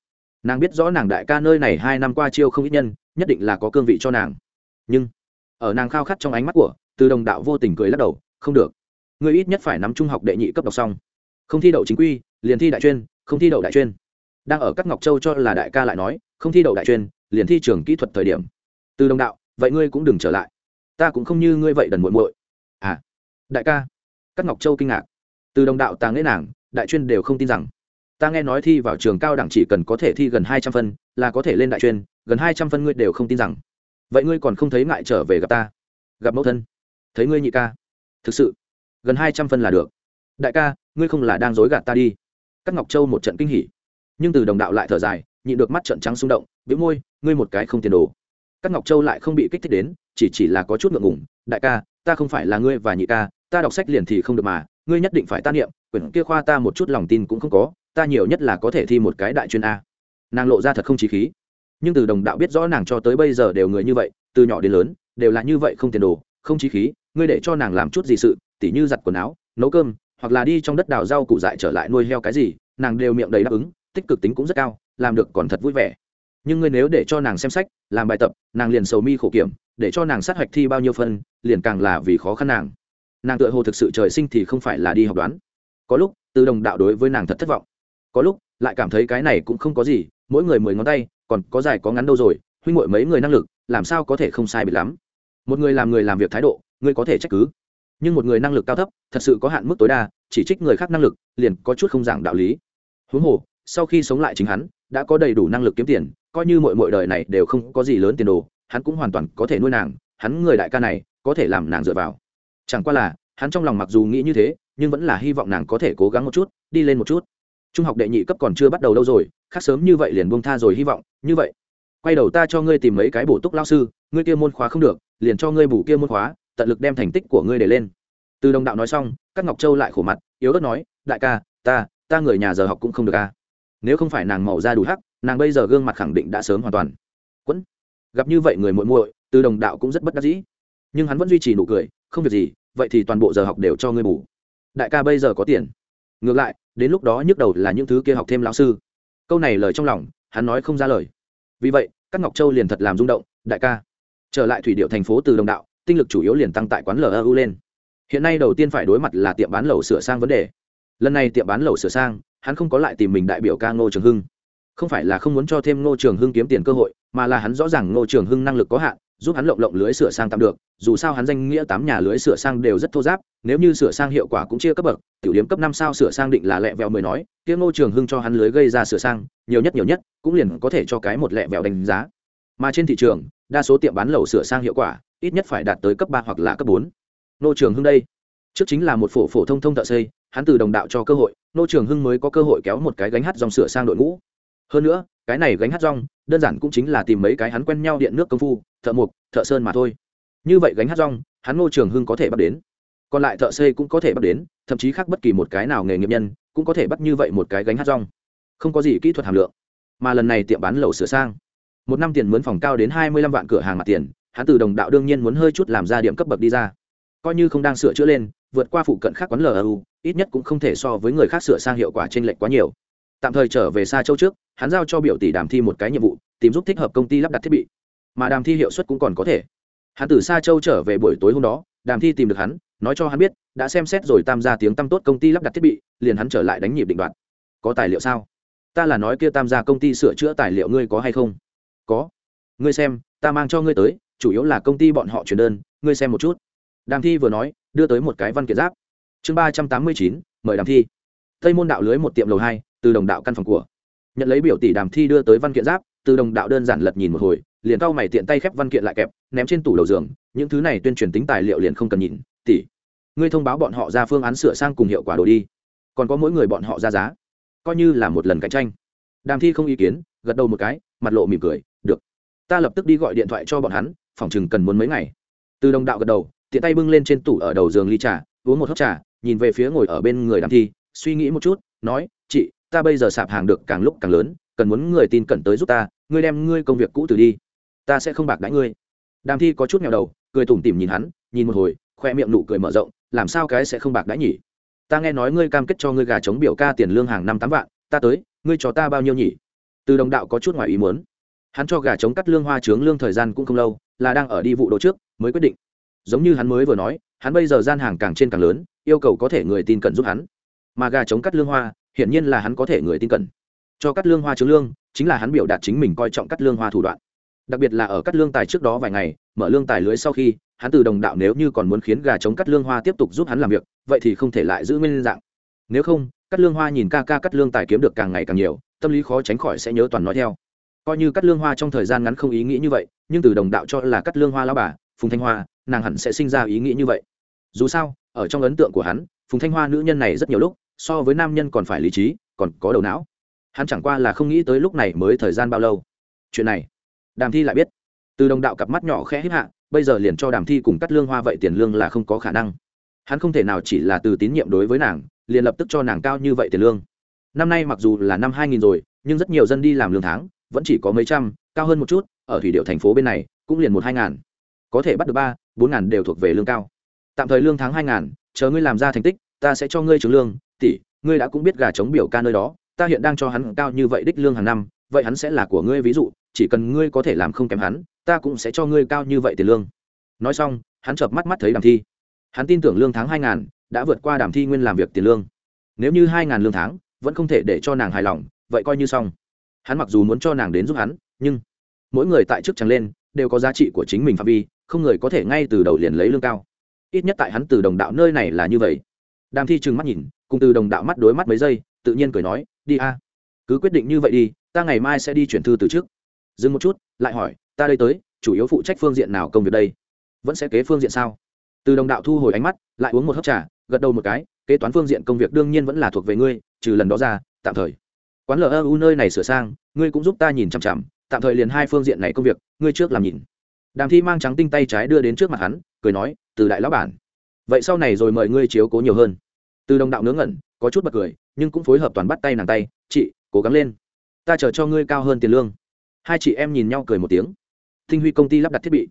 Nàng biết rõ nàng đại ca nơi này hai năm qua chiêu không ít nhân, nhất định là có cương vị cho nàng. Nhưng, ở nàng khao khát trong ánh mắt của, từ đồng đạo vô tình cười lắc đầu, không được ngươi ít nhất phải nắm trung học đệ nhị cấp đọc xong. Không thi đậu chính quy, liền thi đại chuyên, không thi đậu đại chuyên. Đang ở các ngọc châu cho là đại ca lại nói, không thi đậu đại chuyên, liền thi trường kỹ thuật thời điểm. Từ đồng đạo, vậy ngươi cũng đừng trở lại. Ta cũng không như ngươi vậy đần muội muội. À đại ca. Các ngọc châu kinh ngạc. Từ đồng đạo tàng lễ nàng, đại chuyên đều không tin rằng. Ta nghe nói thi vào trường cao đẳng chỉ cần có thể thi gần hai trăm phân, là có thể lên đại chuyên, gần hai trăm phân ngươi đều không tin rằng. Vậy ngươi còn không thấy ngại trở về gặp ta? Gặp mẫu thân. Thấy ngươi nhị ca. Thực sự gần hai trăm phân là được. Đại ca, ngươi không là đang dối gạt ta đi. Các ngọc châu một trận kinh hỉ, nhưng từ đồng đạo lại thở dài, nhịn được mắt trận trắng xung động, bĩu môi, ngươi một cái không tiền đồ. Các ngọc châu lại không bị kích thích đến, chỉ chỉ là có chút ngượng ngùng, đại ca, ta không phải là ngươi và nhị ca, ta đọc sách liền thì không được mà, ngươi nhất định phải ta niệm, quyển kia khoa ta một chút lòng tin cũng không có, ta nhiều nhất là có thể thi một cái đại chuyên a. Nàng lộ ra thật không trí khí. Nhưng từ đồng đạo biết rõ nàng cho tới bây giờ đều người như vậy, từ nhỏ đến lớn, đều là như vậy không tiền đồ, không trí khí, ngươi để cho nàng làm chút gì sự tỉ như giặt quần áo, nấu cơm, hoặc là đi trong đất đào rau củ dại trở lại nuôi heo cái gì, nàng đều miệng đầy đáp ứng, tích cực tính cũng rất cao, làm được còn thật vui vẻ. Nhưng ngươi nếu để cho nàng xem sách, làm bài tập, nàng liền sầu mi khổ kiểm, để cho nàng sát hạch thi bao nhiêu phân, liền càng là vì khó khăn nàng. Nàng tựa hồ thực sự trời sinh thì không phải là đi học đoán. Có lúc, từ đồng đạo đối với nàng thật thất vọng. Có lúc, lại cảm thấy cái này cũng không có gì, mỗi người mười ngón tay, còn có dài có ngắn đâu rồi, huynh ngội mấy người năng lực, làm sao có thể không sai biệt lắm? Một người làm người làm việc thái độ, ngươi có thể trách cứ nhưng một người năng lực cao thấp, thật sự có hạn mức tối đa, chỉ trích người khác năng lực, liền có chút không giảng đạo lý. Huống hồ, sau khi sống lại chính hắn, đã có đầy đủ năng lực kiếm tiền, coi như mọi mọi đời này đều không có gì lớn tiền đồ, hắn cũng hoàn toàn có thể nuôi nàng, hắn người đại ca này, có thể làm nàng dựa vào. Chẳng qua là, hắn trong lòng mặc dù nghĩ như thế, nhưng vẫn là hy vọng nàng có thể cố gắng một chút, đi lên một chút. Trung học đệ nhị cấp còn chưa bắt đầu đâu rồi, khác sớm như vậy liền buông tha rồi hy vọng, như vậy. Quay đầu ta cho ngươi tìm mấy cái bổ túc lao sư, ngươi kia môn khóa không được, liền cho ngươi bù kia môn khóa tận lực đem thành tích của ngươi để lên. Từ đồng đạo nói xong, các ngọc châu lại khổ mặt, yếu ớt nói, đại ca, ta ta người nhà giờ học cũng không được ca nếu không phải nàng màu da đủ hắc, nàng bây giờ gương mặt khẳng định đã sớm hoàn toàn. Quẫn. Gặp như vậy người muội muội, từ đồng đạo cũng rất bất đắc dĩ. Nhưng hắn vẫn duy trì nụ cười, không việc gì, vậy thì toàn bộ giờ học đều cho ngươi bù. Đại ca bây giờ có tiền. Ngược lại, đến lúc đó nhức đầu là những thứ kia học thêm lão sư. Câu này lời trong lòng, hắn nói không ra lời. Vì vậy, các ngọc châu liền thật làm rung động, đại ca. Trở lại thủy điệu thành phố từ đồng đạo tinh lực chủ yếu liền tăng tại quán lu lên. Hiện nay đầu tiên phải đối mặt là tiệm bán lẩu sửa sang vấn đề. Lần này tiệm bán lẩu sửa sang, hắn không có lại tìm mình đại biểu ca ngô trường hưng. Không phải là không muốn cho thêm ngô trường hưng kiếm tiền cơ hội, mà là hắn rõ ràng ngô trường hưng năng lực có hạn, giúp hắn lộng lộng lưới sửa sang tạm được, dù sao hắn danh nghĩa tám nhà lưới sửa sang đều rất thô giáp, nếu như sửa sang hiệu quả cũng chia cấp bậc, tiểu điểm cấp năm sao sửa sang định là lẹ vẹo mười nói tiếng ngô trường hưng cho hắn lưới gây ra sửa sang, nhiều nhất nhiều nhất, cũng liền có thể cho cái một lẹ vẹo đánh giá. Mà trên thị trường, đa số tiệm bán lẩu sửa sang hiệu quả ít nhất phải đạt tới cấp ba hoặc là cấp bốn. Nô trường hưng đây. Trước chính là một phổ phổ thông thông thợ xây, hắn từ đồng đạo cho cơ hội, nô trường hưng mới có cơ hội kéo một cái gánh hát dòng sửa sang đội ngũ. Hơn nữa, cái này gánh hát rong, đơn giản cũng chính là tìm mấy cái hắn quen nhau điện nước công phu, thợ mộc, thợ sơn mà thôi. Như vậy gánh hát rong, hắn ngô trường hưng có thể bắt đến. Còn lại thợ xây cũng có thể bắt đến, thậm chí khác bất kỳ một cái nào nghề nghiệp nhân cũng có thể bắt như vậy một cái gánh hát rong. Không có gì kỹ thuật hàm lượng, mà lần này tiệm bán lẩu sửa sang. Một năm tiền mướn phòng cao đến hai mươi lăm vạn cửa hàng mặt tiền hắn từ đồng đạo đương nhiên muốn hơi chút làm ra điểm cấp bậc đi ra. Coi như không đang sửa chữa lên, vượt qua phụ cận khác quán lu ít nhất cũng không thể so với người khác sửa sang hiệu quả t r ê n lệch quá nhiều. Tạm thời trở về xa châu trước, hắn giao cho biểu tỷ đàm thi một cái nhiệm vụ, tìm giúp thích hợp công ty lắp đặt thiết bị. Mà đàm thi hiệu suất cũng còn có thể. Hắn từ xa châu trở về buổi tối hôm đó, đàm thi tìm được hắn, nói cho hắn biết, đã xem xét rồi tam gia tiếng tăm tốt công ty lắp đặt thiết bị, liền hắn trở lại đánh nhịp định đoạt. Có tài liệu sao? Ta là nói kia tam gia công ty sửa chữa tài liệu ngươi có hay không? Có. Ngươi xem, ta mang cho ngươi tới chủ yếu là công ty bọn họ chuyển đơn, ngươi xem một chút. Đàm thi vừa nói, đưa tới một cái văn kiện giáp. Chương ba trăm tám mươi chín, mời đàm thi. Tây môn đạo lưới một tiệm lầu hai, từ đồng đạo căn phòng của. Nhận lấy biểu tỷ đàm thi đưa tới văn kiện giáp, từ đồng đạo đơn giản lật nhìn một hồi, liền cau mày tiện tay khép văn kiện lại kẹp, ném trên tủ đầu giường, những thứ này tuyên truyền tính tài liệu liền không cần nhìn, tỷ, ngươi thông báo bọn họ ra phương án sửa sang cùng hiệu quả đồ đi, còn có mỗi người bọn họ ra giá, coi như là một lần cạnh tranh. Đàm thi không ý kiến, gật đầu một cái, mặt lộ mỉm cười, được, ta lập tức đi gọi điện thoại cho bọn hắn phòng chừng cần muốn mấy ngày. Từ đồng đạo gật đầu, tiện tay bưng lên trên tủ ở đầu giường ly trà, uống một hớp trà, nhìn về phía ngồi ở bên người đàm thi, suy nghĩ một chút, nói, chị, ta bây giờ sạp hàng được càng lúc càng lớn, cần muốn người tin cẩn tới giúp ta, ngươi đem ngươi công việc cũ từ đi. Ta sẽ không bạc đãi ngươi. Đàm thi có chút nghèo đầu, cười tủm tỉm nhìn hắn, nhìn một hồi, khoe miệng nụ cười mở rộng, làm sao cái sẽ không bạc đãi nhỉ? Ta nghe nói ngươi cam kết cho ngươi gà chống biểu ca tiền lương hàng năm tám vạn, ta tới, ngươi cho ta bao nhiêu nhỉ? Từ đồng đạo có chút ngoài ý muốn. Hắn cho gà chống cắt lương hoa trướng lương thời gian cũng không lâu là đang ở đi vụ đồ trước, mới quyết định. Giống như hắn mới vừa nói, hắn bây giờ gian hàng càng trên càng lớn, yêu cầu có thể người tin cẩn giúp hắn. Mà gà chống cắt lương hoa, hiển nhiên là hắn có thể người tin cẩn. Cho cắt lương hoa trướng lương, chính là hắn biểu đạt chính mình coi trọng cắt lương hoa thủ đoạn. Đặc biệt là ở cắt lương tài trước đó vài ngày, mở lương tài lưới sau khi, hắn từ đồng đạo nếu như còn muốn khiến gà chống cắt lương hoa tiếp tục giúp hắn làm việc, vậy thì không thể lại giữ nguyên dạng. Nếu không, cắt lương hoa nhìn ca ca cắt lương tài kiếm được càng ngày càng nhiều, tâm lý khó tránh khỏi sẽ nhớ toàn nói theo coi như cắt lương hoa trong thời gian ngắn không ý nghĩ như vậy, nhưng từ đồng đạo cho là cắt lương hoa lao bà, phùng thanh hoa, nàng hẳn sẽ sinh ra ý nghĩ như vậy. Dù sao, ở trong ấn tượng của hắn, phùng thanh hoa nữ nhân này rất nhiều lúc, so với nam nhân còn phải lý trí, còn có đầu não. Hắn chẳng qua là không nghĩ tới lúc này mới thời gian bao lâu. Chuyện này, đàm thi lại biết. Từ đồng đạo cặp mắt nhỏ khẽ hít hạ, bây giờ liền cho đàm thi cùng cắt lương hoa vậy tiền lương là không có khả năng. Hắn không thể nào chỉ là từ tín nhiệm đối với nàng, liền lập tức cho nàng cao như vậy tiền lương. Năm nay mặc dù là năm hai nghìn rồi, nhưng rất nhiều dân đi làm lương tháng vẫn chỉ có mấy trăm, cao hơn một chút, ở thủy điệu thành phố bên này, cũng liền một hai ngàn. Có thể bắt được ba, bốn ngàn đều thuộc về lương cao. Tạm thời lương tháng hai ngàn, chờ ngươi làm ra thành tích, ta sẽ cho ngươi trứng lương, tỷ, ngươi đã cũng biết gà chống biểu ca nơi đó, ta hiện đang cho hắn cao như vậy đích lương hàng năm, vậy hắn sẽ là của ngươi ví dụ, chỉ cần ngươi có thể làm không kém hắn, ta cũng sẽ cho ngươi cao như vậy tiền lương. Nói xong, hắn chợp mắt mắt thấy đàm thi. Hắn tin tưởng lương tháng hai ngàn đã vượt qua đàm thi nguyên làm việc tiền lương. Nếu như hai ngàn lương tháng vẫn không thể để cho nàng hài lòng, vậy coi như xong hắn mặc dù muốn cho nàng đến giúp hắn, nhưng mỗi người tại chức trắng lên đều có giá trị của chính mình phạm vi, không người có thể ngay từ đầu liền lấy lương cao. Ít nhất tại hắn từ đồng đạo nơi này là như vậy. Đàm thi trừng mắt nhìn, cùng từ đồng đạo mắt đối mắt mấy giây, tự nhiên cười nói, đi a. Cứ quyết định như vậy đi, ta ngày mai sẽ đi chuyển thư từ trước. Dừng một chút, lại hỏi, ta đây tới, chủ yếu phụ trách phương diện nào công việc đây? Vẫn sẽ kế phương diện sao? Từ đồng đạo thu hồi ánh mắt, lại uống một hớp trà, gật đầu một cái, kế toán phương diện công việc đương nhiên vẫn là thuộc về ngươi, trừ lần đó ra, tạm thời quán lờ u nơi này sửa sang, ngươi cũng giúp ta nhìn chằm chằm, tạm thời liền hai phương diện này công việc, ngươi trước làm nhìn. Đàm thi mang trắng tinh tay trái đưa đến trước mặt hắn, cười nói, từ đại lão bản. Vậy sau này rồi mời ngươi chiếu cố nhiều hơn. Từ đồng đạo ngớ ngẩn, có chút bật cười, nhưng cũng phối hợp toàn bắt tay nàng tay, chị, cố gắng lên. Ta chờ cho ngươi cao hơn tiền lương. Hai chị em nhìn nhau cười một tiếng. Tinh huy công ty lắp đặt thiết bị.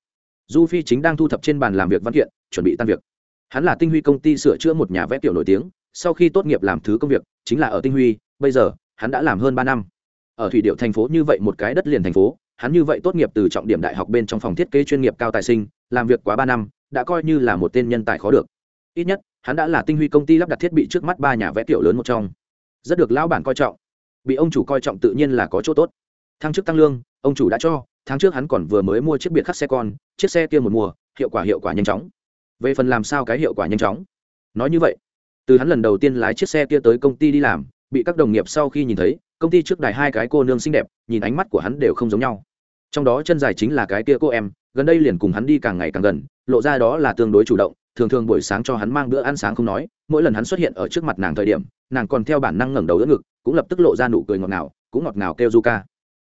Du phi chính đang thu thập trên bàn làm việc văn kiện, chuẩn bị tan việc. Hắn là tinh huy công ty sửa chữa một nhà vẽ tiểu nổi tiếng, sau khi tốt nghiệp làm thứ công việc, chính là ở tinh huy, bây giờ hắn đã làm hơn ba năm. Ở thủy điệu thành phố như vậy một cái đất liền thành phố, hắn như vậy tốt nghiệp từ trọng điểm đại học bên trong phòng thiết kế chuyên nghiệp cao tài sinh, làm việc quá ba năm, đã coi như là một tên nhân tài khó được. Ít nhất, hắn đã là tinh huy công ty lắp đặt thiết bị trước mắt ba nhà vẽ tiểu lớn một trong. Rất được lão bản coi trọng. Bị ông chủ coi trọng tự nhiên là có chỗ tốt. Thăng chức tăng lương, ông chủ đã cho, tháng trước hắn còn vừa mới mua chiếc biệt khắc xe con, chiếc xe kia một mùa, hiệu quả hiệu quả nhanh chóng. Về phần làm sao cái hiệu quả nhanh chóng? Nói như vậy, từ hắn lần đầu tiên lái chiếc xe kia tới công ty đi làm bị các đồng nghiệp sau khi nhìn thấy, công ty trước đài hai cái cô nương xinh đẹp, nhìn ánh mắt của hắn đều không giống nhau. Trong đó chân dài chính là cái kia cô em, gần đây liền cùng hắn đi càng ngày càng gần, lộ ra đó là tương đối chủ động, thường thường buổi sáng cho hắn mang bữa ăn sáng không nói, mỗi lần hắn xuất hiện ở trước mặt nàng thời điểm, nàng còn theo bản năng ngẩng đầu đỡ ngực, cũng lập tức lộ ra nụ cười ngọt ngào, cũng ngọt ngào kêu du ca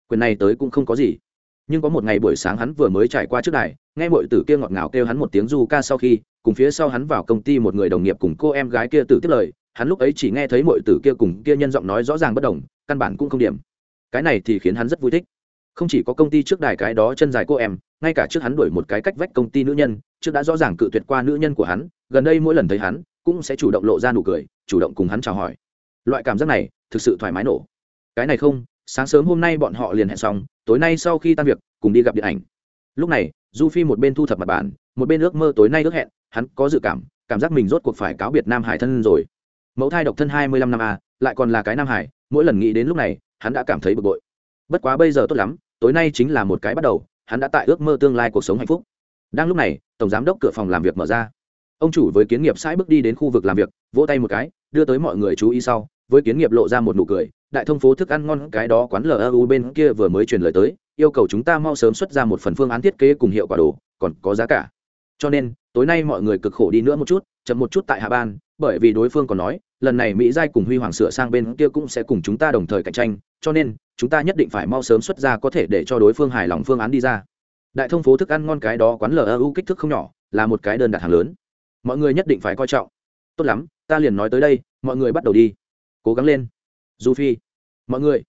quyền này tới cũng không có gì. Nhưng có một ngày buổi sáng hắn vừa mới trải qua trước đài, nghe mọi tử kia ngọt ngào kêu hắn một tiếng du ca sau khi, cùng phía sau hắn vào công ty một người đồng nghiệp cùng cô em gái kia tử tiếp lời hắn lúc ấy chỉ nghe thấy mọi tử kia cùng kia nhân giọng nói rõ ràng bất đồng căn bản cũng không điểm. Cái này thì khiến hắn rất vui thích. Không chỉ có công ty trước đài cái đó chân dài cô em ngay cả trước hắn đuổi một cái cách vách công ty nữ nhân trước đã rõ ràng cự tuyệt qua nữ nhân của hắn gần đây mỗi lần thấy hắn cũng sẽ chủ động lộ ra nụ cười chủ động cùng hắn chào hỏi. Loại cảm giác này thực sự thoải mái nổ. Cái này không sáng sớm hôm nay bọn họ liền hẹn xong tối nay sau khi tan việc cùng đi gặp điện ảnh. Lúc này du phi một bên thu thập mặt bàn, một bên ước mơ tối nay ước hẹn hắn có dự cảm cảm giác mình rốt cuộc phải cáo biệt nam hải thân rồi mẫu thai độc thân hai mươi lăm năm a, lại còn là cái nam hải, mỗi lần nghĩ đến lúc này, hắn đã cảm thấy bực bội. Bất quá bây giờ tốt lắm, tối nay chính là một cái bắt đầu, hắn đã tại ước mơ tương lai cuộc sống hạnh phúc. Đang lúc này, tổng giám đốc cửa phòng làm việc mở ra. Ông chủ với kiến nghiệp sai bước đi đến khu vực làm việc, vỗ tay một cái, đưa tới mọi người chú ý sau, với kiến nghiệp lộ ra một nụ cười, đại thông phố thức ăn ngon, cái đó quán lu bên kia vừa mới truyền lời tới, yêu cầu chúng ta mau sớm xuất ra một phần phương án thiết kế cùng hiệu quả đồ, còn có giá cả. Cho nên, tối nay mọi người cực khổ đi nữa một chút, chậm một chút tại hạ ban, bởi vì đối phương còn nói lần này mỹ giai cùng huy hoàng sửa sang bên kia cũng sẽ cùng chúng ta đồng thời cạnh tranh, cho nên, chúng ta nhất định phải mau sớm xuất ra có thể để cho đối phương hài lòng phương án đi ra. Đại thông phố thức ăn ngon cái đó quán lu kích thước không nhỏ, là một cái đơn đặt hàng lớn. Mọi người nhất định phải coi trọng. Tốt lắm, ta liền nói tới đây, mọi người bắt đầu đi. Cố gắng lên. Du phi. Mọi người.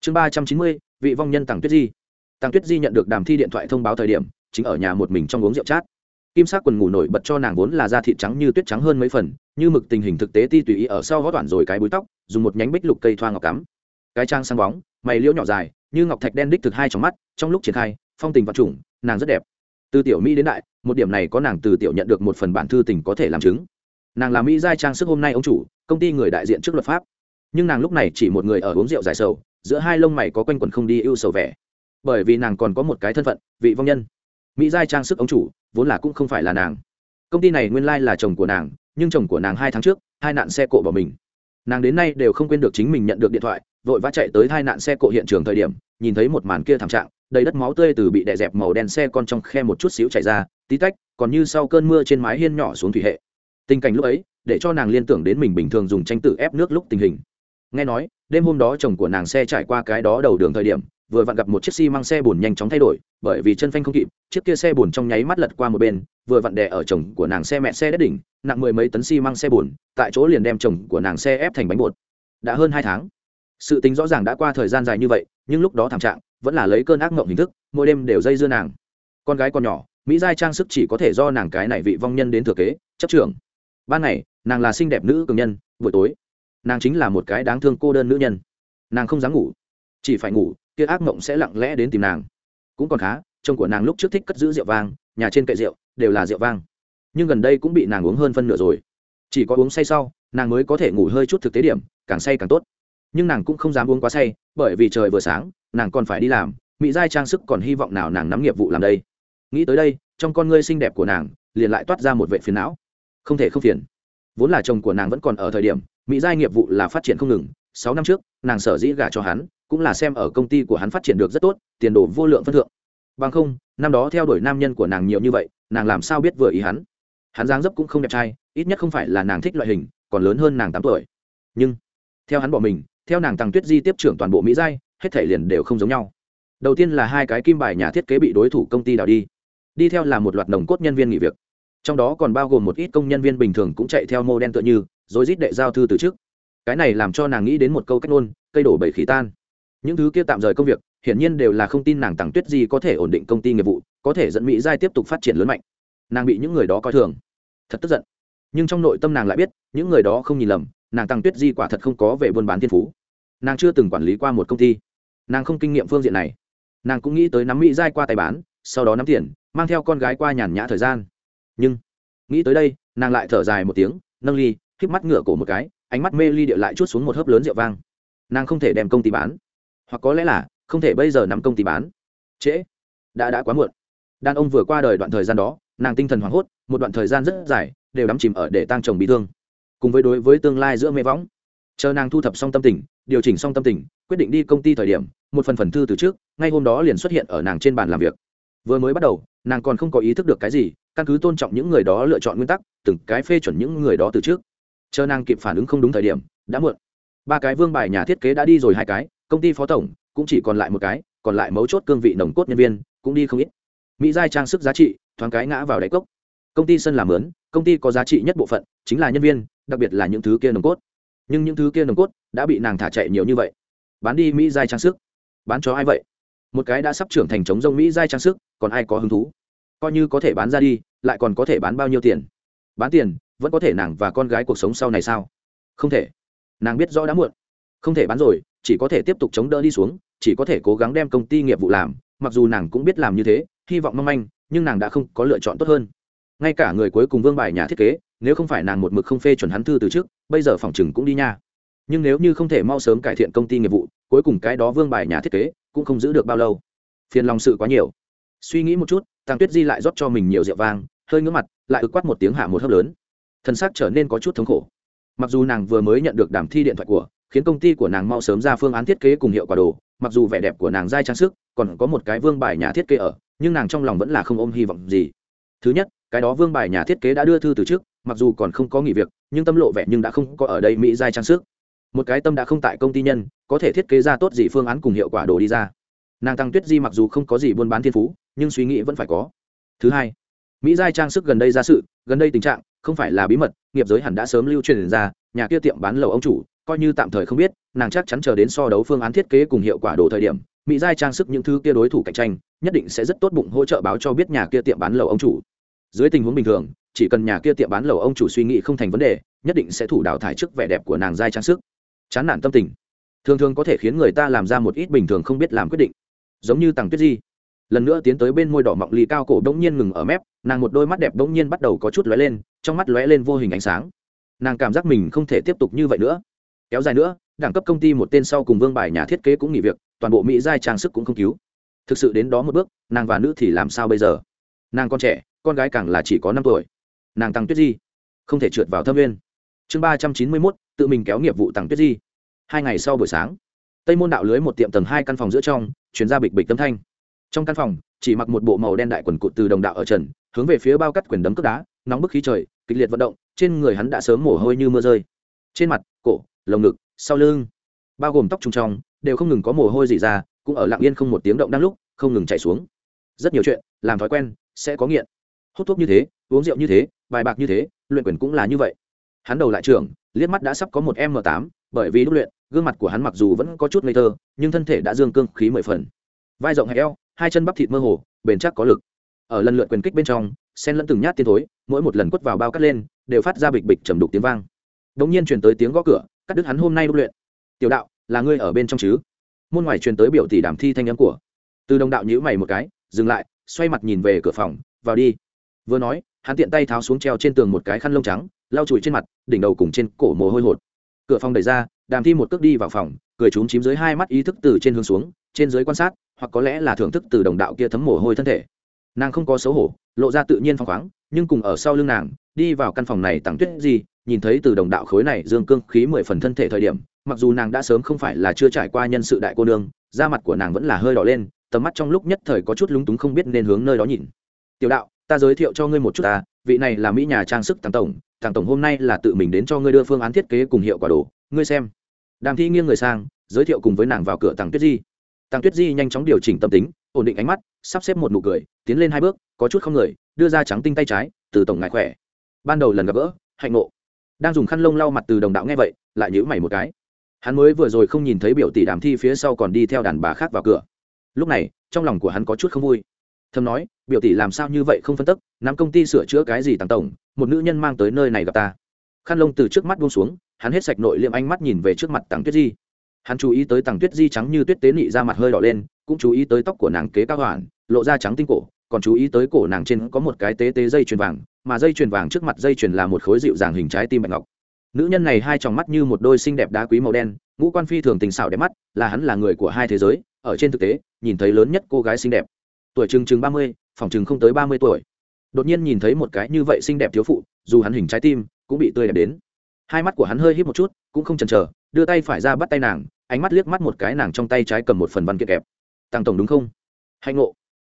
Chương ba trăm chín mươi, vị vong nhân tàng tuyết di. Tàng tuyết di nhận được đàm thi điện thoại thông báo thời điểm, chính ở nhà một mình trong uống rượu chát kim sắc quần ngủ nổi bật cho nàng vốn là da thịt trắng như tuyết trắng hơn mấy phần, như mực tình hình thực tế ti tùy ý ở sau gót toàn rồi cái búi tóc, dùng một nhánh bích lục cây thoa ngọc cắm. Cái trang sang bóng, mày liễu nhỏ dài, như ngọc thạch đen đích thực hai trong mắt, trong lúc triển khai, phong tình vật chủng nàng rất đẹp. Từ tiểu mỹ đến đại, một điểm này có nàng từ tiểu nhận được một phần bản thư tình có thể làm chứng. Nàng là mỹ giai trang sức hôm nay ông chủ, công ty người đại diện trước luật pháp. Nhưng nàng lúc này chỉ một người ở uống rượu dài sầu, giữa hai lông mày có quanh quần không đi ưu sầu vẻ. Bởi vì nàng còn có một cái thân phận, vị vong nhân mỹ giai trang sức ông chủ, vốn là cũng không phải là nàng. Công ty này nguyên lai là chồng của nàng, nhưng chồng của nàng hai tháng trước, hai nạn xe cộ bỏ mình. Nàng đến nay đều không quên được chính mình nhận được điện thoại, vội vã chạy tới hai nạn xe cộ hiện trường thời điểm, nhìn thấy một màn kia thảm trạng, đầy đất máu tươi từ bị đè dẹp màu đen xe con trong khe một chút xíu chảy ra, tí tách, còn như sau cơn mưa trên mái hiên nhỏ xuống thủy hệ. Tình cảnh lúc ấy, để cho nàng liên tưởng đến mình bình thường dùng tranh tự ép nước lúc tình hình. Nghe nói, đêm hôm đó chồng của nàng xe trải qua cái đó đầu đường thời điểm vừa vặn gặp một chiếc xi măng xe bồn nhanh chóng thay đổi, bởi vì chân phanh không kịp, chiếc kia xe bồn trong nháy mắt lật qua một bên, vừa vặn đè ở chồng của nàng xe mẹ xe đất đỉnh, nặng mười mấy tấn xi măng xe bồn, tại chỗ liền đem chồng của nàng xe ép thành bánh bột. Đã hơn hai tháng, sự tính rõ ràng đã qua thời gian dài như vậy, nhưng lúc đó thảm trạng, vẫn là lấy cơn ác mộng hình thức, mỗi đêm đều dây dưa nàng. Con gái còn nhỏ, mỹ giai trang sức chỉ có thể do nàng cái này vị vong nhân đến thừa kế, chấp trưởng. Ban ngày, nàng là xinh đẹp nữ cường nhân, buổi tối, nàng chính là một cái đáng thương cô đơn nữ nhân. Nàng không dám ngủ, chỉ phải ngủ kia ác mộng sẽ lặng lẽ đến tìm nàng. Cũng còn khá, chồng của nàng lúc trước thích cất giữ rượu vang, nhà trên kệ rượu, đều là rượu vang. Nhưng gần đây cũng bị nàng uống hơn phân nửa rồi. Chỉ có uống say sau, nàng mới có thể ngủ hơi chút thực tế điểm, càng say càng tốt. Nhưng nàng cũng không dám uống quá say, bởi vì trời vừa sáng, nàng còn phải đi làm, mỹ giai trang sức còn hy vọng nào nàng nắm nghiệp vụ làm đây. Nghĩ tới đây, trong con ngươi xinh đẹp của nàng, liền lại toát ra một vệ phiền não. Không thể không phiền. Vốn là chồng của nàng vẫn còn ở thời điểm, mỹ giai nghiệp vụ là phát triển không ngừng, sáu năm trước, nàng sở dĩ gả cho hắn cũng là xem ở công ty của hắn phát triển được rất tốt, tiền đồ vô lượng phân thượng. Bằng không, năm đó theo đuổi nam nhân của nàng nhiều như vậy, nàng làm sao biết vừa ý hắn? Hắn dáng dấp cũng không đẹp trai, ít nhất không phải là nàng thích loại hình, còn lớn hơn nàng tám tuổi. Nhưng, theo hắn bỏ mình, theo nàng tăng tuyết di tiếp trưởng toàn bộ mỹ giai, hết thể liền đều không giống nhau. Đầu tiên là hai cái kim bài nhà thiết kế bị đối thủ công ty đào đi. Đi theo là một loạt nồng cốt nhân viên nghỉ việc. Trong đó còn bao gồm một ít công nhân viên bình thường cũng chạy theo mô đen tựa như, rồi rít đệ giao thư từ trước. Cái này làm cho nàng nghĩ đến một câu cách ngôn, cây đổ bầy khí tan những thứ kia tạm rời công việc, hiển nhiên đều là không tin nàng tặng tuyết di có thể ổn định công ty nghiệp vụ, có thể dẫn mỹ giai tiếp tục phát triển lớn mạnh. Nàng bị những người đó coi thường. Thật tức giận. Nhưng trong nội tâm nàng lại biết, những người đó không nhìn lầm, nàng tăng tuyết di quả thật không có về buôn bán thiên phú. Nàng chưa từng quản lý qua một công ty. Nàng không kinh nghiệm phương diện này. Nàng cũng nghĩ tới nắm mỹ giai qua tay bán, sau đó nắm tiền, mang theo con gái qua nhàn nhã thời gian. Nhưng, nghĩ tới đây, nàng lại thở dài một tiếng, nâng ly k mắt ngựa cổ một cái, ánh mắt mê ly điệu lại chút xuống một hớp lớn rượu vang. Nàng không thể đem công ty bán hoặc có lẽ là không thể bây giờ nắm công ty bán. Trễ. Đã đã quá muộn. Đàn ông vừa qua đời đoạn thời gian đó, nàng tinh thần hoảng hốt, một đoạn thời gian rất dài, đều đắm chìm ở để tăng chồng bị thương. Cùng với đối với tương lai giữa mê võng. Chờ nàng thu thập xong tâm tình, điều chỉnh xong tâm tình, quyết định đi công ty thời điểm, một phần phần thư từ trước, ngay hôm đó liền xuất hiện ở nàng trên bàn làm việc. Vừa mới bắt đầu, nàng còn không có ý thức được cái gì, căn cứ tôn trọng những người đó lựa chọn nguyên tắc, từng cái phê chuẩn những người đó từ trước. Chờ nàng kịp phản ứng không đúng thời điểm, đã muộn. Ba cái vương bài nhà thiết kế đã đi rồi hai cái công ty phó tổng cũng chỉ còn lại một cái, còn lại mấu chốt cương vị nồng cốt nhân viên cũng đi không ít. Mỹ giai trang sức giá trị, thoáng cái ngã vào đáy cốc. Công ty sân làm lớn, công ty có giá trị nhất bộ phận chính là nhân viên, đặc biệt là những thứ kia nồng cốt. Nhưng những thứ kia nồng cốt đã bị nàng thả chạy nhiều như vậy. Bán đi mỹ giai trang sức. Bán cho ai vậy? Một cái đã sắp trưởng thành chống rông mỹ giai trang sức, còn ai có hứng thú? Coi như có thể bán ra đi, lại còn có thể bán bao nhiêu tiền? Bán tiền, vẫn có thể nàng và con gái cuộc sống sau này sao? Không thể. Nàng biết rõ đã muộn. Không thể bán rồi chỉ có thể tiếp tục chống đỡ đi xuống, chỉ có thể cố gắng đem công ty nghiệp vụ làm, mặc dù nàng cũng biết làm như thế, hy vọng mong manh, nhưng nàng đã không có lựa chọn tốt hơn. Ngay cả người cuối cùng vương bài nhà thiết kế, nếu không phải nàng một mực không phê chuẩn hắn thư từ trước, bây giờ phòng chừng cũng đi nha. Nhưng nếu như không thể mau sớm cải thiện công ty nghiệp vụ, cuối cùng cái đó vương bài nhà thiết kế cũng không giữ được bao lâu. Phiền lòng sự quá nhiều. Suy nghĩ một chút tăng tuyết di lại rót cho mình nhiều rượu vang, hơi ngứa mặt, lại ực quát một tiếng hạ một hớp lớn. Thân xác trở nên có chút thống khổ. Mặc dù nàng vừa mới nhận được đàm thi điện thoại của khiến công ty của nàng mau sớm ra phương án thiết kế cùng hiệu quả đồ, mặc dù vẻ đẹp của nàng dai trang sức còn có một cái vương bài nhà thiết kế ở, nhưng nàng trong lòng vẫn là không ôm hy vọng gì. Thứ nhất, cái đó vương bài nhà thiết kế đã đưa thư từ trước, mặc dù còn không có nghỉ việc, nhưng tâm lộ vẻ nhưng đã không có ở đây mỹ giai trang sức. Một cái tâm đã không tại công ty nhân, có thể thiết kế ra tốt gì phương án cùng hiệu quả đồ đi ra. Nàng tăng tuyết di mặc dù không có gì buôn bán thiên phú, nhưng suy nghĩ vẫn phải có. Thứ hai, mỹ giai trang sức gần đây ra sự, gần đây tình trạng không phải là bí mật, nghiệp giới hẳn đã sớm lưu truyền ra, nhà kia tiệm bán lầu ông chủ coi như tạm thời không biết, nàng chắc chắn chờ đến so đấu phương án thiết kế cùng hiệu quả đồ thời điểm, mỹ giai trang sức những thứ kia đối thủ cạnh tranh, nhất định sẽ rất tốt bụng hỗ trợ báo cho biết nhà kia tiệm bán lầu ông chủ. Dưới tình huống bình thường, chỉ cần nhà kia tiệm bán lầu ông chủ suy nghĩ không thành vấn đề, nhất định sẽ thủ đào thải trước vẻ đẹp của nàng giai trang sức. Chán nản tâm tình. Thường thường có thể khiến người ta làm ra một ít bình thường không biết làm quyết định. Giống như tằng tuyết di. Lần nữa tiến tới bên môi đỏ mọng lì cao cổ đống nhiên ngừng ở mép, nàng một đôi mắt đẹp đống nhiên bắt đầu có chút lóe lên, trong mắt lóe lên vô hình ánh sáng. Nàng cảm giác mình không thể tiếp tục như vậy nữa kéo dài nữa, đẳng cấp công ty một tên sau cùng vương bài nhà thiết kế cũng nghỉ việc, toàn bộ mỹ giai trang sức cũng không cứu. Thực sự đến đó một bước, nàng và nữ thì làm sao bây giờ? Nàng con trẻ, con gái càng là chỉ có năm tuổi. Nàng tăng tuyết di. Không thể trượt vào thâm viên. Chương ba trăm chín mươi mốt, tự mình kéo nghiệp vụ tăng tuyết di. Hai ngày sau buổi sáng, tây môn đạo lưới một tiệm tầng hai căn phòng giữa trong chuyển ra bịch bịch tâm thanh. Trong căn phòng, chỉ mặc một bộ màu đen đại quần cụt từ đồng đạo ở trần, hướng về phía bao cắt quyền đấm cướp đá, nóng bức khí trời, kịch liệt vận động, trên người hắn đã sớm mồ hôi như mưa rơi. Trên mặt, cổ lồng ngực sau lưng bao gồm tóc trung trong đều không ngừng có mồ hôi gì ra cũng ở lặng yên không một tiếng động đang lúc không ngừng chảy xuống. Rất nhiều chuyện làm thói quen sẽ có nghiện. Hút thuốc như thế uống rượu như thế bài bạc như thế luyện quyền cũng là như vậy. Hắn đầu lại trưởng, liếc mắt đã sắp có một m tám bởi vì lúc luyện gương mặt của hắn mặc dù vẫn có chút ngây thơ nhưng thân thể đã dương cương khí mười phần. Vai rộng hẹp eo hai chân bắp thịt mơ hồ bền chắc có lực. Ở lần lượt quyền kích bên trong sen lẫn từng nhát tiên thối mỗi một lần quất vào bao cắt lên đều phát ra bịch bịch trầm đục tiếng vang. Đ ỗ n g nhiên chuyển tới tiếng gõ cửa cắt đứt hắn hôm nay đúc luyện. Tiểu đạo, là ngươi ở bên trong chứ? Môn ngoài truyền tới biểu tỷ đàm thi thanh âm của. Từ đồng đạo nhữ mày một cái, dừng lại, xoay mặt nhìn về cửa phòng, vào đi. Vừa nói, hắn tiện tay tháo xuống treo trên tường một cái khăn lông trắng, lau chùi trên mặt, đỉnh đầu cùng trên cổ mồ hôi hột. Cửa phòng đẩy ra, đàm thi một cước đi vào phòng, cười trúng chím dưới hai mắt ý thức từ trên hướng xuống, trên dưới quan sát, hoặc có lẽ là thưởng thức từ đồng đạo kia thấm mồ hôi thân thể. Nàng không có xấu hổ, lộ ra tự nhiên phăng khoáng, nhưng cùng ở sau lưng nàng, đi vào căn phòng này tặng tuyết gì nhìn thấy từ đồng đạo khối này dương cương khí mười phần thân thể thời điểm, mặc dù nàng đã sớm không phải là chưa trải qua nhân sự đại cô nương, da mặt của nàng vẫn là hơi đỏ lên, tầm mắt trong lúc nhất thời có chút lúng túng không biết nên hướng nơi đó nhìn. Tiểu đạo, ta giới thiệu cho ngươi một chút ta, vị này là mỹ nhà trang sức tàng tổng tàng tổng hôm nay là tự mình đến cho ngươi đưa phương án thiết kế cùng hiệu quả đồ, ngươi xem. Đàm thi nghiêng người sang, giới thiệu cùng với nàng vào cửa tàng tuyết di. Tàng tuyết di nhanh chóng điều chỉnh tâm tính, ổn định ánh mắt, sắp xếp một nụ cười, tiến lên hai bước, có chút không người, đưa ra trắng tinh tay trái, từ tổng ngại khỏe. Ban đầu lần gặp gỡ, hạnh ngộ đang dùng khăn lông lau mặt từ đồng đạo nghe vậy, lại nhữ mày một cái. Hắn mới vừa rồi không nhìn thấy biểu tỷ đàm thi phía sau còn đi theo đàn bà khác vào cửa. Lúc này, trong lòng của hắn có chút không vui. Thầm nói, biểu tỷ làm sao như vậy không phân tức, nắm công ty sửa chữa cái gì tàng tổng, một nữ nhân mang tới nơi này gặp ta. Khăn lông từ trước mắt buông xuống, hắn hết sạch nội liệm ánh mắt nhìn về trước mặt tàng tuyết di. Hắn chú ý tới tàng tuyết di trắng như tuyết tế nị ra mặt hơi đỏ lên, cũng chú ý tới tóc của nàng kế cao hoàn lộ ra trắng tinh cổ còn chú ý tới cổ nàng trên có một cái tế tế dây chuyền vàng, mà dây chuyền vàng trước mặt dây chuyền là một khối dịu dàng hình trái tim bạch ngọc. Nữ nhân này hai tròng mắt như một đôi xinh đẹp đá quý màu đen, ngũ quan phi thường tình xảo đẹp mắt, là hắn là người của hai thế giới, ở trên thực tế, nhìn thấy lớn nhất cô gái xinh đẹp. Tuổi chừng chừng ba mươi, phòng chừng không tới ba mươi tuổi. Đột nhiên nhìn thấy một cái như vậy xinh đẹp thiếu phụ, dù hắn hình trái tim cũng bị tươi đẹp đến. Hai mắt của hắn hơi hít một chút, cũng không chần chờ, đưa tay phải ra bắt tay nàng, ánh mắt liếc mắt một cái nàng trong tay trái cầm một phần văn kiện kẹp. Tăng tổng đúng không? Hạnh ngộ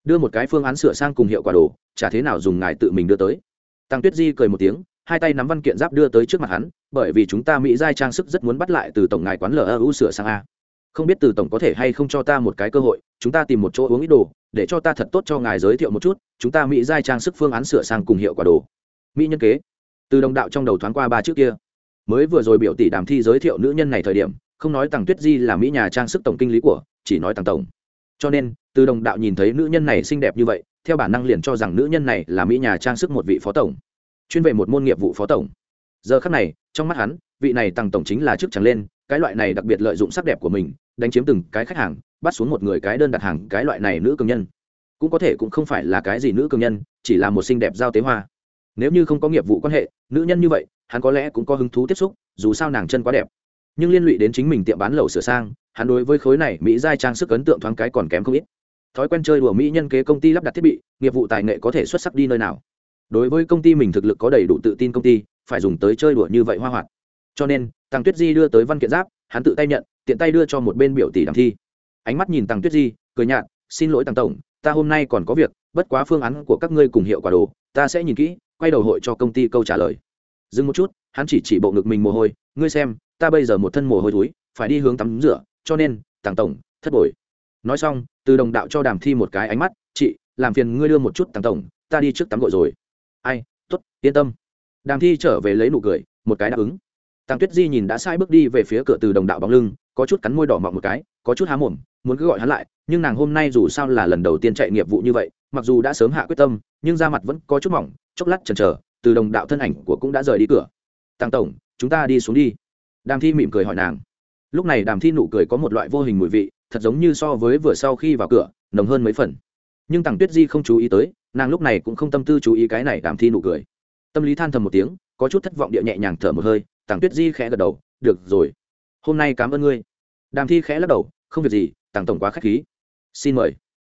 đưa một cái phương án sửa sang cùng hiệu quả đồ, chả thế nào dùng ngài tự mình đưa tới. Tăng tuyết di cười một tiếng, hai tay nắm văn kiện giáp đưa tới trước mặt hắn, bởi vì chúng ta mỹ giai trang sức rất muốn bắt lại từ tổng ngài quán lu sửa sang a. Không biết từ tổng có thể hay không cho ta một cái cơ hội, chúng ta tìm một chỗ uống ít đồ, để cho ta thật tốt cho ngài giới thiệu một chút, chúng ta mỹ giai trang sức phương án sửa sang cùng hiệu quả đồ. Mỹ nhân kế. Từ đồng đạo trong đầu thoáng qua ba trước kia. Mới vừa rồi biểu tỷ đàm thi giới thiệu nữ nhân này thời điểm, không nói tàng tuyết di là mỹ nhà trang sức tổng kinh lý của, chỉ nói tàng tổng. Cho nên từ đồng đạo nhìn thấy nữ nhân này xinh đẹp như vậy, theo bản năng liền cho rằng nữ nhân này là mỹ nhà trang sức một vị phó tổng, chuyên về một môn nghiệp vụ phó tổng. Giờ khắc này, trong mắt hắn, vị này tăng tổng chính là chức chẳng lên, cái loại này đặc biệt lợi dụng sắc đẹp của mình, đánh chiếm từng cái khách hàng, bắt xuống một người cái đơn đặt hàng cái loại này nữ cường nhân. Cũng có thể cũng không phải là cái gì nữ cường nhân, chỉ là một xinh đẹp giao tế hoa. Nếu như không có nghiệp vụ quan hệ, nữ nhân như vậy, hắn có lẽ cũng có hứng thú tiếp xúc, dù sao nàng chân quá đẹp. Nhưng liên lụy đến chính mình tiệm bán lẩu sửa sang, hắn đối với khối này mỹ giai trang sức ấn tượng thoáng cái còn kém không ít thói quen chơi đùa mỹ nhân kế công ty lắp đặt thiết bị, nghiệp vụ tài nghệ có thể xuất sắc đi nơi nào. Đối với công ty mình thực lực có đầy đủ tự tin công ty, phải dùng tới chơi đùa như vậy hoa hoạt. Cho nên tăng tuyết di đưa tới văn kiện giáp, hắn tự tay nhận, tiện tay đưa cho một bên biểu tỷ đàm thi. Ánh mắt nhìn tăng tuyết di, cười nhạt, xin lỗi tăng tổng, ta hôm nay còn có việc, bất quá phương án của các ngươi cùng hiệu quả đồ, ta sẽ nhìn kỹ, quay đầu hội cho công ty câu trả lời. Dừng một chút, hắn chỉ chỉ bộ ngực mình mồ hôi, ngươi xem, ta bây giờ một thân mồ hôi túi phải đi hướng tắm rửa, cho nên tàng tổng, thất bội nói xong, từ đồng đạo cho đàm thi một cái ánh mắt, chị, làm phiền ngươi đưa một chút tàng tổng, ta đi trước tắm gội rồi. Ai t ố t yên tâm. Đàm thi trở về lấy nụ cười, một cái đáp ứng. Tàng tuyết di nhìn đã sai bước đi về phía cửa từ đồng đạo bóng lưng, có chút cắn môi đỏ mọng một cái, có chút há mồm, muốn cứ gọi hắn lại, nhưng nàng hôm nay dù sao là lần đầu tiên chạy nghiệp vụ như vậy, mặc dù đã sớm hạ quyết tâm, nhưng da mặt vẫn có chút mỏng, chốc lát chần chờ, từ đồng đạo thân ảnh của cũng đã rời đi cửa. Tàng tổng, chúng ta đi xuống đi. Đàm thi mỉm cười hỏi nàng. Lúc này đàm thi nụ cười có một loại vô hình mùi vị thật giống như so với vừa sau khi vào cửa, nồng hơn mấy phần. Nhưng tằng tuyết di không chú ý tới, nàng lúc này cũng không tâm tư chú ý cái này đàm thi nụ cười. Tâm lý than thầm một tiếng, có chút thất vọng địa nhẹ nhàng thở một hơi, tằng tuyết di khẽ gật đầu, được rồi, hôm nay cảm ơn ngươi. Đàm thi khẽ lắc đầu, không việc gì, tằng tổng quá k h á c h khí. Xin mời.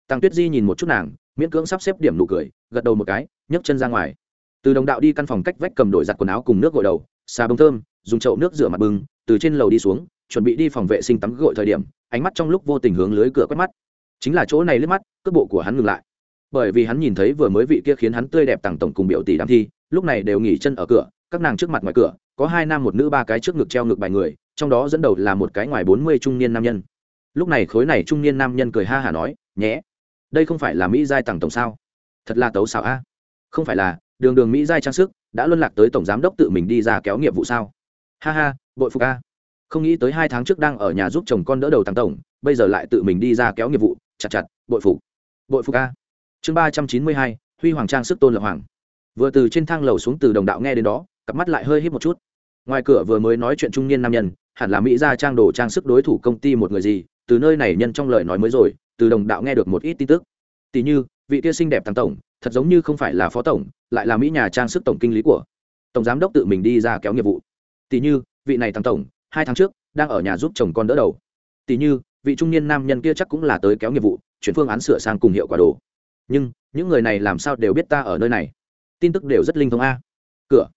Tằng tuyết di nhìn một chút nàng, miễn cưỡng sắp xếp điểm nụ cười, gật đầu một cái, nhấc chân ra ngoài. Từ đồng đạo đi căn phòng cách vách cầm đổi giặt quần áo cùng nước gội đầu, xà bông thơm, dùng chậu nước rửa mặt bưng từ trên lầu đi xuống, chuẩn bị đi phòng vệ sinh tắm gội thời điểm ánh mắt trong lúc vô tình hướng lưới cửa quét mắt. Chính là chỗ này liếc mắt, cước bộ của hắn ngừng lại. Bởi vì hắn nhìn thấy vừa mới vị kia khiến hắn tươi đẹp tặng tổng cùng biểu tỷ đám thi, lúc này đều nghỉ chân ở cửa, các nàng trước mặt ngoài cửa, có hai nam một nữ ba cái trước ngực treo ngực bài người, trong đó dẫn đầu là một cái ngoài bốn mươi trung niên nam nhân. Lúc này khối này trung niên nam nhân cười ha hả nói, nhé, đây không phải là mỹ giai tặng tổng sao? Thật là tấu xảo a. Không phải là, đường đường mỹ giai trang sức, đã luân lạc tới tổng giám đốc tự mình đi ra kéo nghiệp vụ sao? Ha ha, bội phục a không nghĩ tới hai tháng trước đang ở nhà giúp chồng con đỡ đầu tăng tổng, bây giờ lại tự mình đi ra kéo nghiệp vụ, chặt chặt, bội phục. Bội phục a. Chương ba trăm chín mươi hai, huy hoàng trang sức tôn lập hoàng. Vừa từ trên thang lầu xuống từ đồng đạo nghe đến đó, cặp mắt lại hơi hít một chút. Ngoài cửa vừa mới nói chuyện trung niên nam nhân, hẳn là mỹ ra trang đồ trang sức đối thủ công ty một người gì, từ nơi này nhân trong lời nói mới rồi, từ đồng đạo nghe được một ít tin tức. Tỷ như, vị tia xinh đẹp tăng tổng, thật giống như không phải là phó tổng, lại là mỹ nhà trang sức tổng kinh lý của. Tổng giám đốc tự mình đi ra kéo nghiệp vụ. Tỷ như, vị này tăng tổng hai tháng trước, đang ở nhà giúp chồng con đỡ đầu. Tỷ như, vị trung niên nam nhân kia chắc cũng là tới kéo nghiệp vụ, chuyển phương án sửa sang cùng hiệu quả đồ. Nhưng, những người này làm sao đều biết ta ở nơi này? Tin tức đều rất linh thông a. Cửa.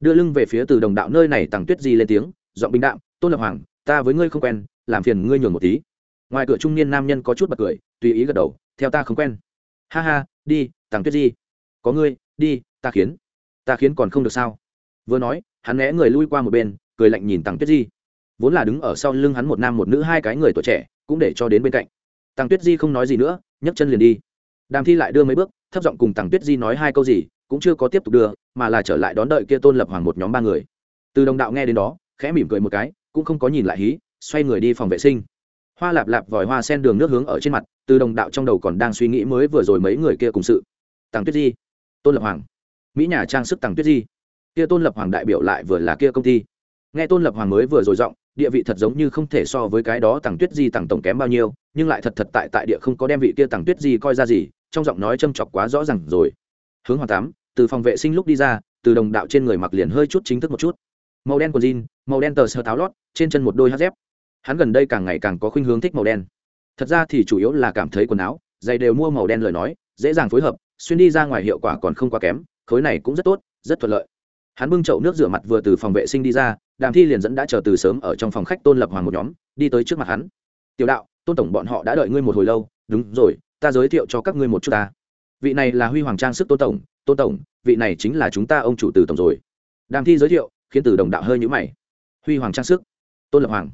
Đưa lưng về phía từ đồng đạo nơi này, tằng tuyết di lên tiếng, giọng bình đạm, tôn lập hoàng, ta với ngươi không quen, làm phiền ngươi nhường một tí. Ngoài cửa trung niên nam nhân có chút bật cười, tùy ý gật đầu, theo ta không quen. Ha ha, đi, tằng tuyết di. Có ngươi, đi, ta khiến. Ta khiến còn không được sao? Vừa nói, hắn né người lui qua một bên, cười lạnh nhìn tằng tuyết di vốn là đứng ở sau lưng hắn một nam một nữ hai cái người tuổi trẻ, cũng để cho đến bên cạnh. Tàng tuyết di không nói gì nữa, nhấc chân liền đi. Đàm thi lại đưa mấy bước, thấp giọng cùng tàng tuyết di nói hai câu gì, cũng chưa có tiếp tục đưa, mà là trở lại đón đợi kia tôn lập hoàng một nhóm ba người. Từ đồng đạo nghe đến đó, khẽ mỉm cười một cái, cũng không có nhìn lại hí, xoay người đi phòng vệ sinh. Hoa lạp lạp vòi hoa sen đường nước hướng ở trên mặt, từ đồng đạo trong đầu còn đang suy nghĩ mới vừa rồi mấy người kia cùng sự. Tàng tuyết di, tôn lập hoàng. Mỹ nhà trang sức tàng tuyết di. Kia tôn lập hoàng đại biểu lại vừa là kia công ty. Nghe tôn lập hoàng mới vừa rồi giọng địa vị thật giống như không thể so với cái đó tằng tuyết di tằng tổng kém bao nhiêu, nhưng lại thật thật tại tại địa không có đem vị kia tằng tuyết di coi ra gì, trong giọng nói châm chọc quá rõ ràng rồi. Hướng hoàng tám từ phòng vệ sinh lúc đi ra, từ đồng đạo trên người mặc liền hơi chút chính thức một chút. Màu đen quần jean, màu đen tờ sơ táo lót, trên chân một đôi hát dép. Hắn gần đây càng ngày càng có khuynh hướng thích màu đen. Thật ra thì chủ yếu là cảm thấy quần áo, giày đều mua màu đen lời nói, dễ dàng phối hợp, xuyên đi ra ngoài hiệu quả còn không quá kém, khối này cũng rất tốt, rất thuận lợi hắn bưng chậu nước rửa mặt vừa từ phòng vệ sinh đi ra, đàm thi liền dẫn đã chờ từ sớm ở trong phòng khách tôn lập hoàng một nhóm, đi tới trước mặt hắn. Tiểu đạo, tôn tổng bọn họ đã đợi ngươi một hồi lâu, đúng rồi, ta giới thiệu cho các ngươi một chút ta. Vị này là huy hoàng trang sức tôn tổng tôn tổng, vị này chính là chúng ta ông chủ từ tổng rồi. Đàm thi giới thiệu, khiến từ đồng đạo hơi nhữ mày. Huy hoàng trang sức? Tôn lập hoàng.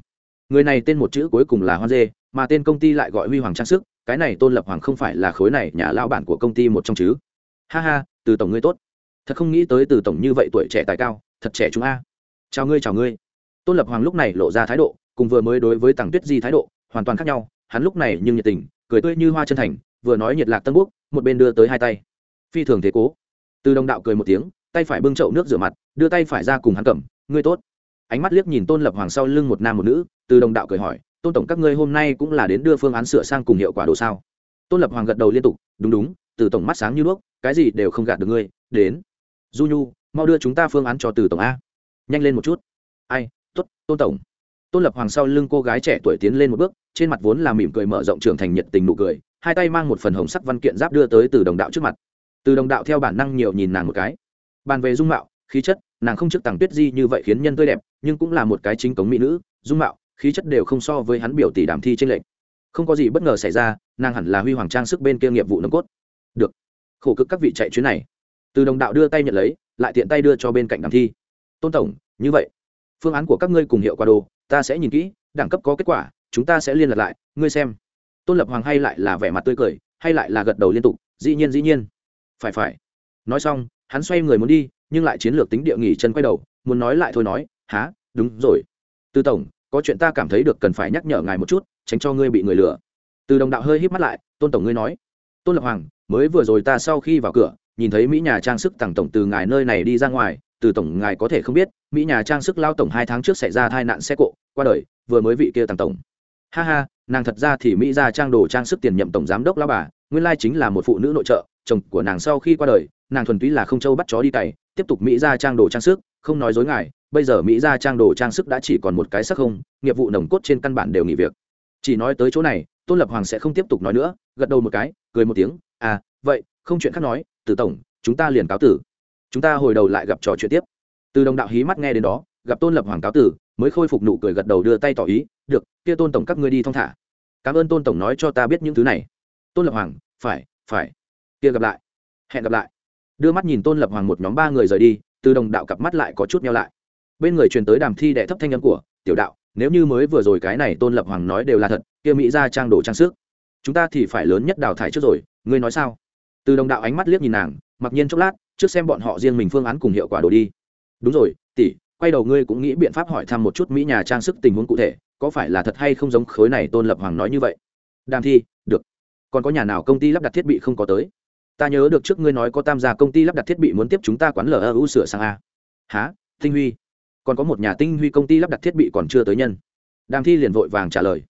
Người này tên một chữ cuối cùng là hoan dê, mà tên công ty lại gọi huy hoàng trang sức, cái này tôn lập hoàng không phải là khối này nhà lao bản của công ty một trong chứ. Ha ha, từ tổng ngươi tốt thật không nghĩ tới từ tổng như vậy tuổi trẻ tài cao, thật trẻ chúng a. Chào ngươi chào ngươi. Tôn lập hoàng lúc này lộ ra thái độ, cùng vừa mới đối với tàng tuyết di thái độ, hoàn toàn khác nhau. Hắn lúc này nhưng nhiệt tình, cười tươi như hoa chân thành, vừa nói nhiệt lạc tân quốc một bên đưa tới hai tay. Phi thường thế cố. Từ đồng đạo cười một tiếng, tay phải bưng chậu nước rửa mặt, đưa tay phải ra cùng hắn cầm, ngươi tốt. Ánh mắt liếc nhìn tôn lập hoàng sau lưng một nam một nữ, từ đồng đạo cười hỏi, tôn tổng, các ngươi hôm nay cũng là đến đưa phương án sửa sang cùng hiệu quả đồ sao? Tôn lập hoàng gật đầu liên tục, đúng đúng, từ tổng mắt sáng như đuốc, cái gì đều không gạt được ngươi, đến du nhu, mau đưa chúng ta phương án cho từ tổng a. Nhanh lên một chút. Ai t ố t tôn tổng. Tôn lập hoàng sau lưng cô gái trẻ tuổi tiến lên một bước, trên mặt vốn là mỉm cười mở rộng trưởng thành nhiệt tình nụ cười, hai tay mang một phần hồng sắc văn kiện giáp đưa tới từ đồng đạo trước mặt. Từ đồng đạo theo bản năng nhiều nhìn nàng một cái. Bàn về dung mạo, khí chất, nàng không trước tàng tuyết di như vậy khiến nhân tươi đẹp, nhưng cũng là một cái chính cống mỹ nữ, dung mạo, khí chất đều không so với hắn biểu tỷ đàm thi trên lệnh không có gì bất ngờ xảy ra, nàng hẳn là huy hoàng trang sức bên kia nghiệp vụ nâng cốt. Được. Khổ cực các vị chạy chuyến này từ đồng đạo đưa tay nhận lấy, lại tiện tay đưa cho bên cạnh đàm thi. Tôn tổng, như vậy, phương án của các ngươi cùng hiệu quả đồ, ta sẽ nhìn kỹ, đẳng cấp có kết quả, chúng ta sẽ liên lạc lại, ngươi xem. Tôn lập hoàng hay lại là vẻ mặt tươi cười, hay lại là gật đầu liên tục, dĩ nhiên dĩ nhiên. Phải phải. Nói xong, hắn xoay người muốn đi, nhưng lại chiến lược tính địa nghỉ chân quay đầu, muốn nói lại thôi nói há đúng rồi. Tư tổng, có chuyện ta cảm thấy được cần phải nhắc nhở ngài một chút, tránh cho ngươi bị người lừa. Từ đồng đạo hơi híp mắt lại, tôn tổng ngươi nói. Tôn lập hoàng, mới vừa rồi ta sau khi vào cửa nhìn thấy mỹ nhà trang sức tặng tổng từ ngài nơi này đi ra ngoài, từ tổng ngài có thể không biết, mỹ nhà trang sức lao tổng hai tháng trước xảy ra tai nạn xe cộ, qua đời, vừa mới vị kia tặng tổng. Ha ha, nàng thật ra thì mỹ ra trang đồ trang sức tiền nhậm tổng giám đốc lao bà, nguyên lai chính là một phụ nữ nội trợ, chồng của nàng sau khi qua đời, nàng thuần túy là không châu bắt chó đi cày, tiếp tục mỹ ra trang đồ trang sức, không nói dối ngài, bây giờ mỹ ra trang đồ trang sức đã chỉ còn một cái sắc không, nghiệp vụ nồng cốt trên căn bản đều nghỉ việc. Chỉ nói tới chỗ này, tôn lập hoàng sẽ không tiếp tục nói nữa, gật đầu một cái, cười một tiếng à vậy, không chuyện khác nói từ tổng, chúng ta liền cáo tử. Chúng ta hồi đầu lại gặp trò chuyện tiếp. Từ đồng đạo hí mắt nghe đến đó, gặp tôn lập hoàng cáo tử, mới khôi phục nụ cười gật đầu đưa tay tỏ ý, được, kia tôn tổng các ngươi đi thong thả. Cảm ơn tôn tổng nói cho ta biết những thứ này. Tôn lập hoàng, phải phải. Kia gặp lại. Hẹn gặp lại. Đưa mắt nhìn tôn lập hoàng một nhóm ba người rời đi, từ đồng đạo cặp mắt lại có chút nhau lại. Bên người truyền tới đàm thi đệ thấp thanh âm của, tiểu đạo, nếu như mới vừa rồi cái này tôn lập hoàng nói đều là thật, kia mỹ ra trang đồ trang sức. Chúng ta thì phải lớn nhất đào thải trước rồi, ngươi nói sao? Từ đồng đạo ánh mắt liếc nhìn nàng, mặc nhiên chốc lát, trước xem bọn họ riêng mình phương án cùng hiệu quả đồ đi. Đúng rồi, tỷ, quay đầu ngươi cũng nghĩ biện pháp hỏi thăm một chút mỹ nhà trang sức tình huống cụ thể, có phải là thật hay không giống khối này tôn lập hoàng nói như vậy? Đàm thi, được. Còn có nhà nào công ty lắp đặt thiết bị không có tới? Ta nhớ được trước ngươi nói có tam gia công ty lắp đặt thiết bị muốn tiếp chúng ta quán lu sửa sang a. Há tinh huy. Còn có một nhà tinh huy công ty lắp đặt thiết bị còn chưa tới nhân. Đàm thi liền vội vàng trả lời.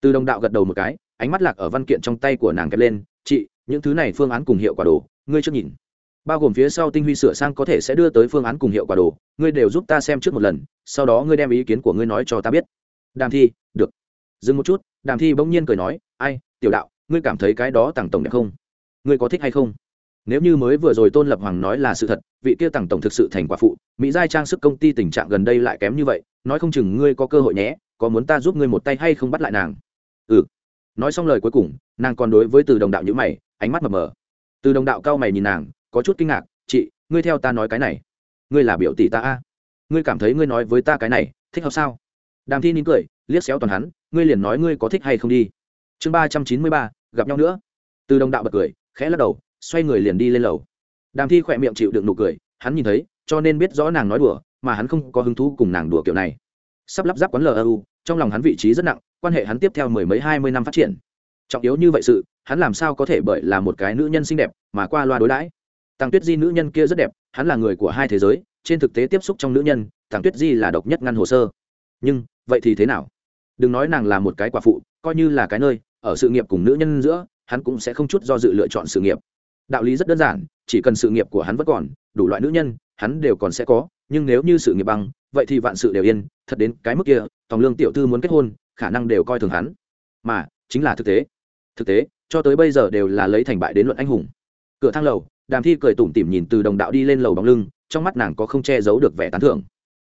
Từ đồng đạo gật đầu một cái, ánh mắt lạc ở văn kiện trong tay của nàng kẹp lên. Chị những thứ này phương án cùng hiệu quả đồ, ngươi chưa nhìn. Bao gồm phía sau tinh huy sửa sang có thể sẽ đưa tới phương án cùng hiệu quả đồ, ngươi đều giúp ta xem trước một lần, sau đó ngươi đem ý kiến của ngươi nói cho ta biết. Đàm thi, được. Dừng một chút, đàm thi bỗng nhiên cười nói, ai, tiểu đạo, ngươi cảm thấy cái đó tặng tổng đẹp không? Ngươi có thích hay không? Nếu như mới vừa rồi tôn lập hoàng nói là sự thật, vị kia tặng tổng thực sự thành quả phụ, mỹ giai trang sức công ty tình trạng gần đây lại kém như vậy, nói không chừng ngươi có cơ hội nhé, có muốn ta giúp ngươi một tay hay không bắt lại nàng? Ừ. Nói xong lời cuối cùng, nàng còn đối với từ đồng đạo nhữ mày ánh mắt mờ mờ. Từ đồng đạo cao mày nhìn nàng, có chút kinh ngạc, chị, ngươi theo ta nói cái này. Ngươi là biểu tỷ ta a? Ngươi cảm thấy ngươi nói với ta cái này, thích hợp sao? Đàm thi nín cười, liếc xéo toàn hắn, ngươi liền nói ngươi có thích hay không đi. Chương ba trăm chín mươi ba, gặp nhau nữa. Từ đồng đạo bật cười, khẽ lắc đầu, xoay người liền đi lên lầu. Đàm thi khỏe miệng chịu đựng nụ cười, hắn nhìn thấy, cho nên biết rõ nàng nói đùa, mà hắn không có hứng thú cùng nàng đùa kiểu này. Sắp lắp ráp quán lu trong lòng hắn vị trí rất nặng, quan hệ hắn tiếp theo mười mấy hai mươi năm phát triển. Trọng yếu như vậy sự hắn làm sao có thể bởi là một cái nữ nhân xinh đẹp mà qua loa đối đãi? Tàng tuyết di nữ nhân kia rất đẹp hắn là người của hai thế giới trên thực tế tiếp xúc trong nữ nhân tàng tuyết di là độc nhất ngăn hồ sơ. Nhưng vậy thì thế nào? Đừng nói nàng là một cái quả phụ coi như là cái nơi ở sự nghiệp cùng nữ nhân giữa hắn cũng sẽ không chút do dự lựa chọn sự nghiệp. Đạo lý rất đơn giản chỉ cần sự nghiệp của hắn vẫn còn đủ loại nữ nhân hắn đều còn sẽ có nhưng nếu như sự nghiệp bằng, vậy thì vạn sự đều yên thật đến cái mức kia tòng lương tiểu thư muốn kết hôn khả năng đều coi thường hắn. Mà chính là thực tế. Thực tế cho tới bây giờ đều là lấy thành bại đến luận anh hùng. Cửa thang lầu, đàm thi cười tủm tỉm nhìn từ đồng đạo đi lên lầu bóng lưng, trong mắt nàng có không che giấu được vẻ tán thưởng.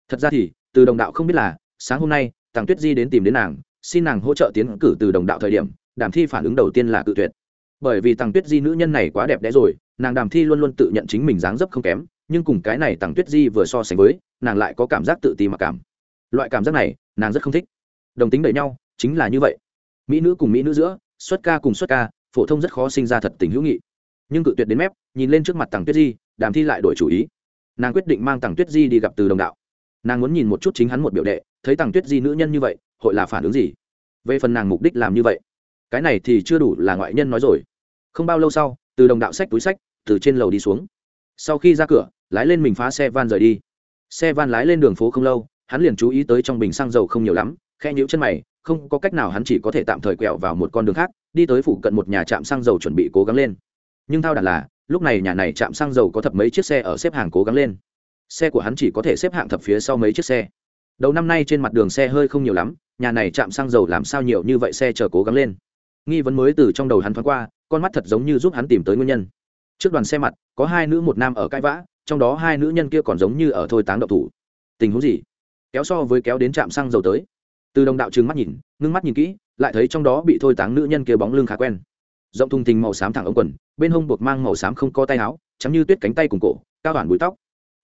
Thật ra thì, từ đồng đạo không biết là, sáng hôm nay tàng tuyết di đến tìm đến nàng, xin nàng hỗ trợ tiến cử từ đồng đạo thời điểm, đàm thi phản ứng đầu tiên là cự tuyệt. Bởi vì tàng tuyết di nữ nhân này quá đẹp đẽ rồi, nàng đàm thi luôn luôn tự nhận chính mình dáng dấp không kém, nhưng cùng cái này tàng tuyết di vừa so sánh với, nàng lại có cảm giác tự ti mặc cảm. Loại cảm giác này, nàng rất không thích. Đồng tính đẩy nhau, chính là như vậy. Mỹ nữ cùng mỹ nữ giữa xuất ca cùng xuất ca, phổ thông rất khó sinh ra thật tình hữu nghị. Nhưng cự tuyệt đến mép, nhìn lên trước mặt tằng tuyết di, đàm thi lại đổi chủ ý. Nàng quyết định mang tằng tuyết di đi gặp từ đồng đạo. Nàng muốn nhìn một chút chính hắn một biểu đệ, thấy tằng tuyết di nữ nhân như vậy, hội là phản ứng gì? Về phần nàng mục đích làm như vậy, cái này thì chưa đủ là ngoại nhân nói rồi. Không bao lâu sau, từ đồng đạo sách túi sách từ trên lầu đi xuống. Sau khi ra cửa, lái lên mình phá xe van rời đi. Xe van lái lên đường phố không lâu, hắn liền chú ý tới trong bình xăng dầu không nhiều lắm khe nhũ chân mày không có cách nào hắn chỉ có thể tạm thời quẹo vào một con đường khác, đi tới phủ cận một nhà trạm xăng dầu chuẩn bị cố gắng lên. Nhưng thao đàn là, lúc này nhà này trạm xăng dầu có thập mấy chiếc xe ở xếp hàng cố gắng lên. Xe của hắn chỉ có thể xếp hạng thập phía sau mấy chiếc xe. Đầu năm nay trên mặt đường xe hơi không nhiều lắm, nhà này trạm xăng dầu làm sao nhiều như vậy xe chờ cố gắng lên. Nghi vấn mới từ trong đầu hắn thoáng qua, con mắt thật giống như giúp hắn tìm tới nguyên nhân. Trước đoàn xe mặt, có hai nữ một nam ở cãi vã, trong đó hai nữ nhân kia còn giống như ở thôi táng độc thủ. Tình huống gì? Kéo so với kéo đến trạm xăng dầu tới từ đồng đạo trừng mắt nhìn, ngưng mắt nhìn kỹ, lại thấy trong đó bị thôi táng nữ nhân kia bóng lưng khá quen. Rộng thùng thình màu xám thẳng ống quần, bên hông buộc mang màu xám không có tay áo chắm như tuyết cánh tay cùng cổ, cao bản bụi tóc.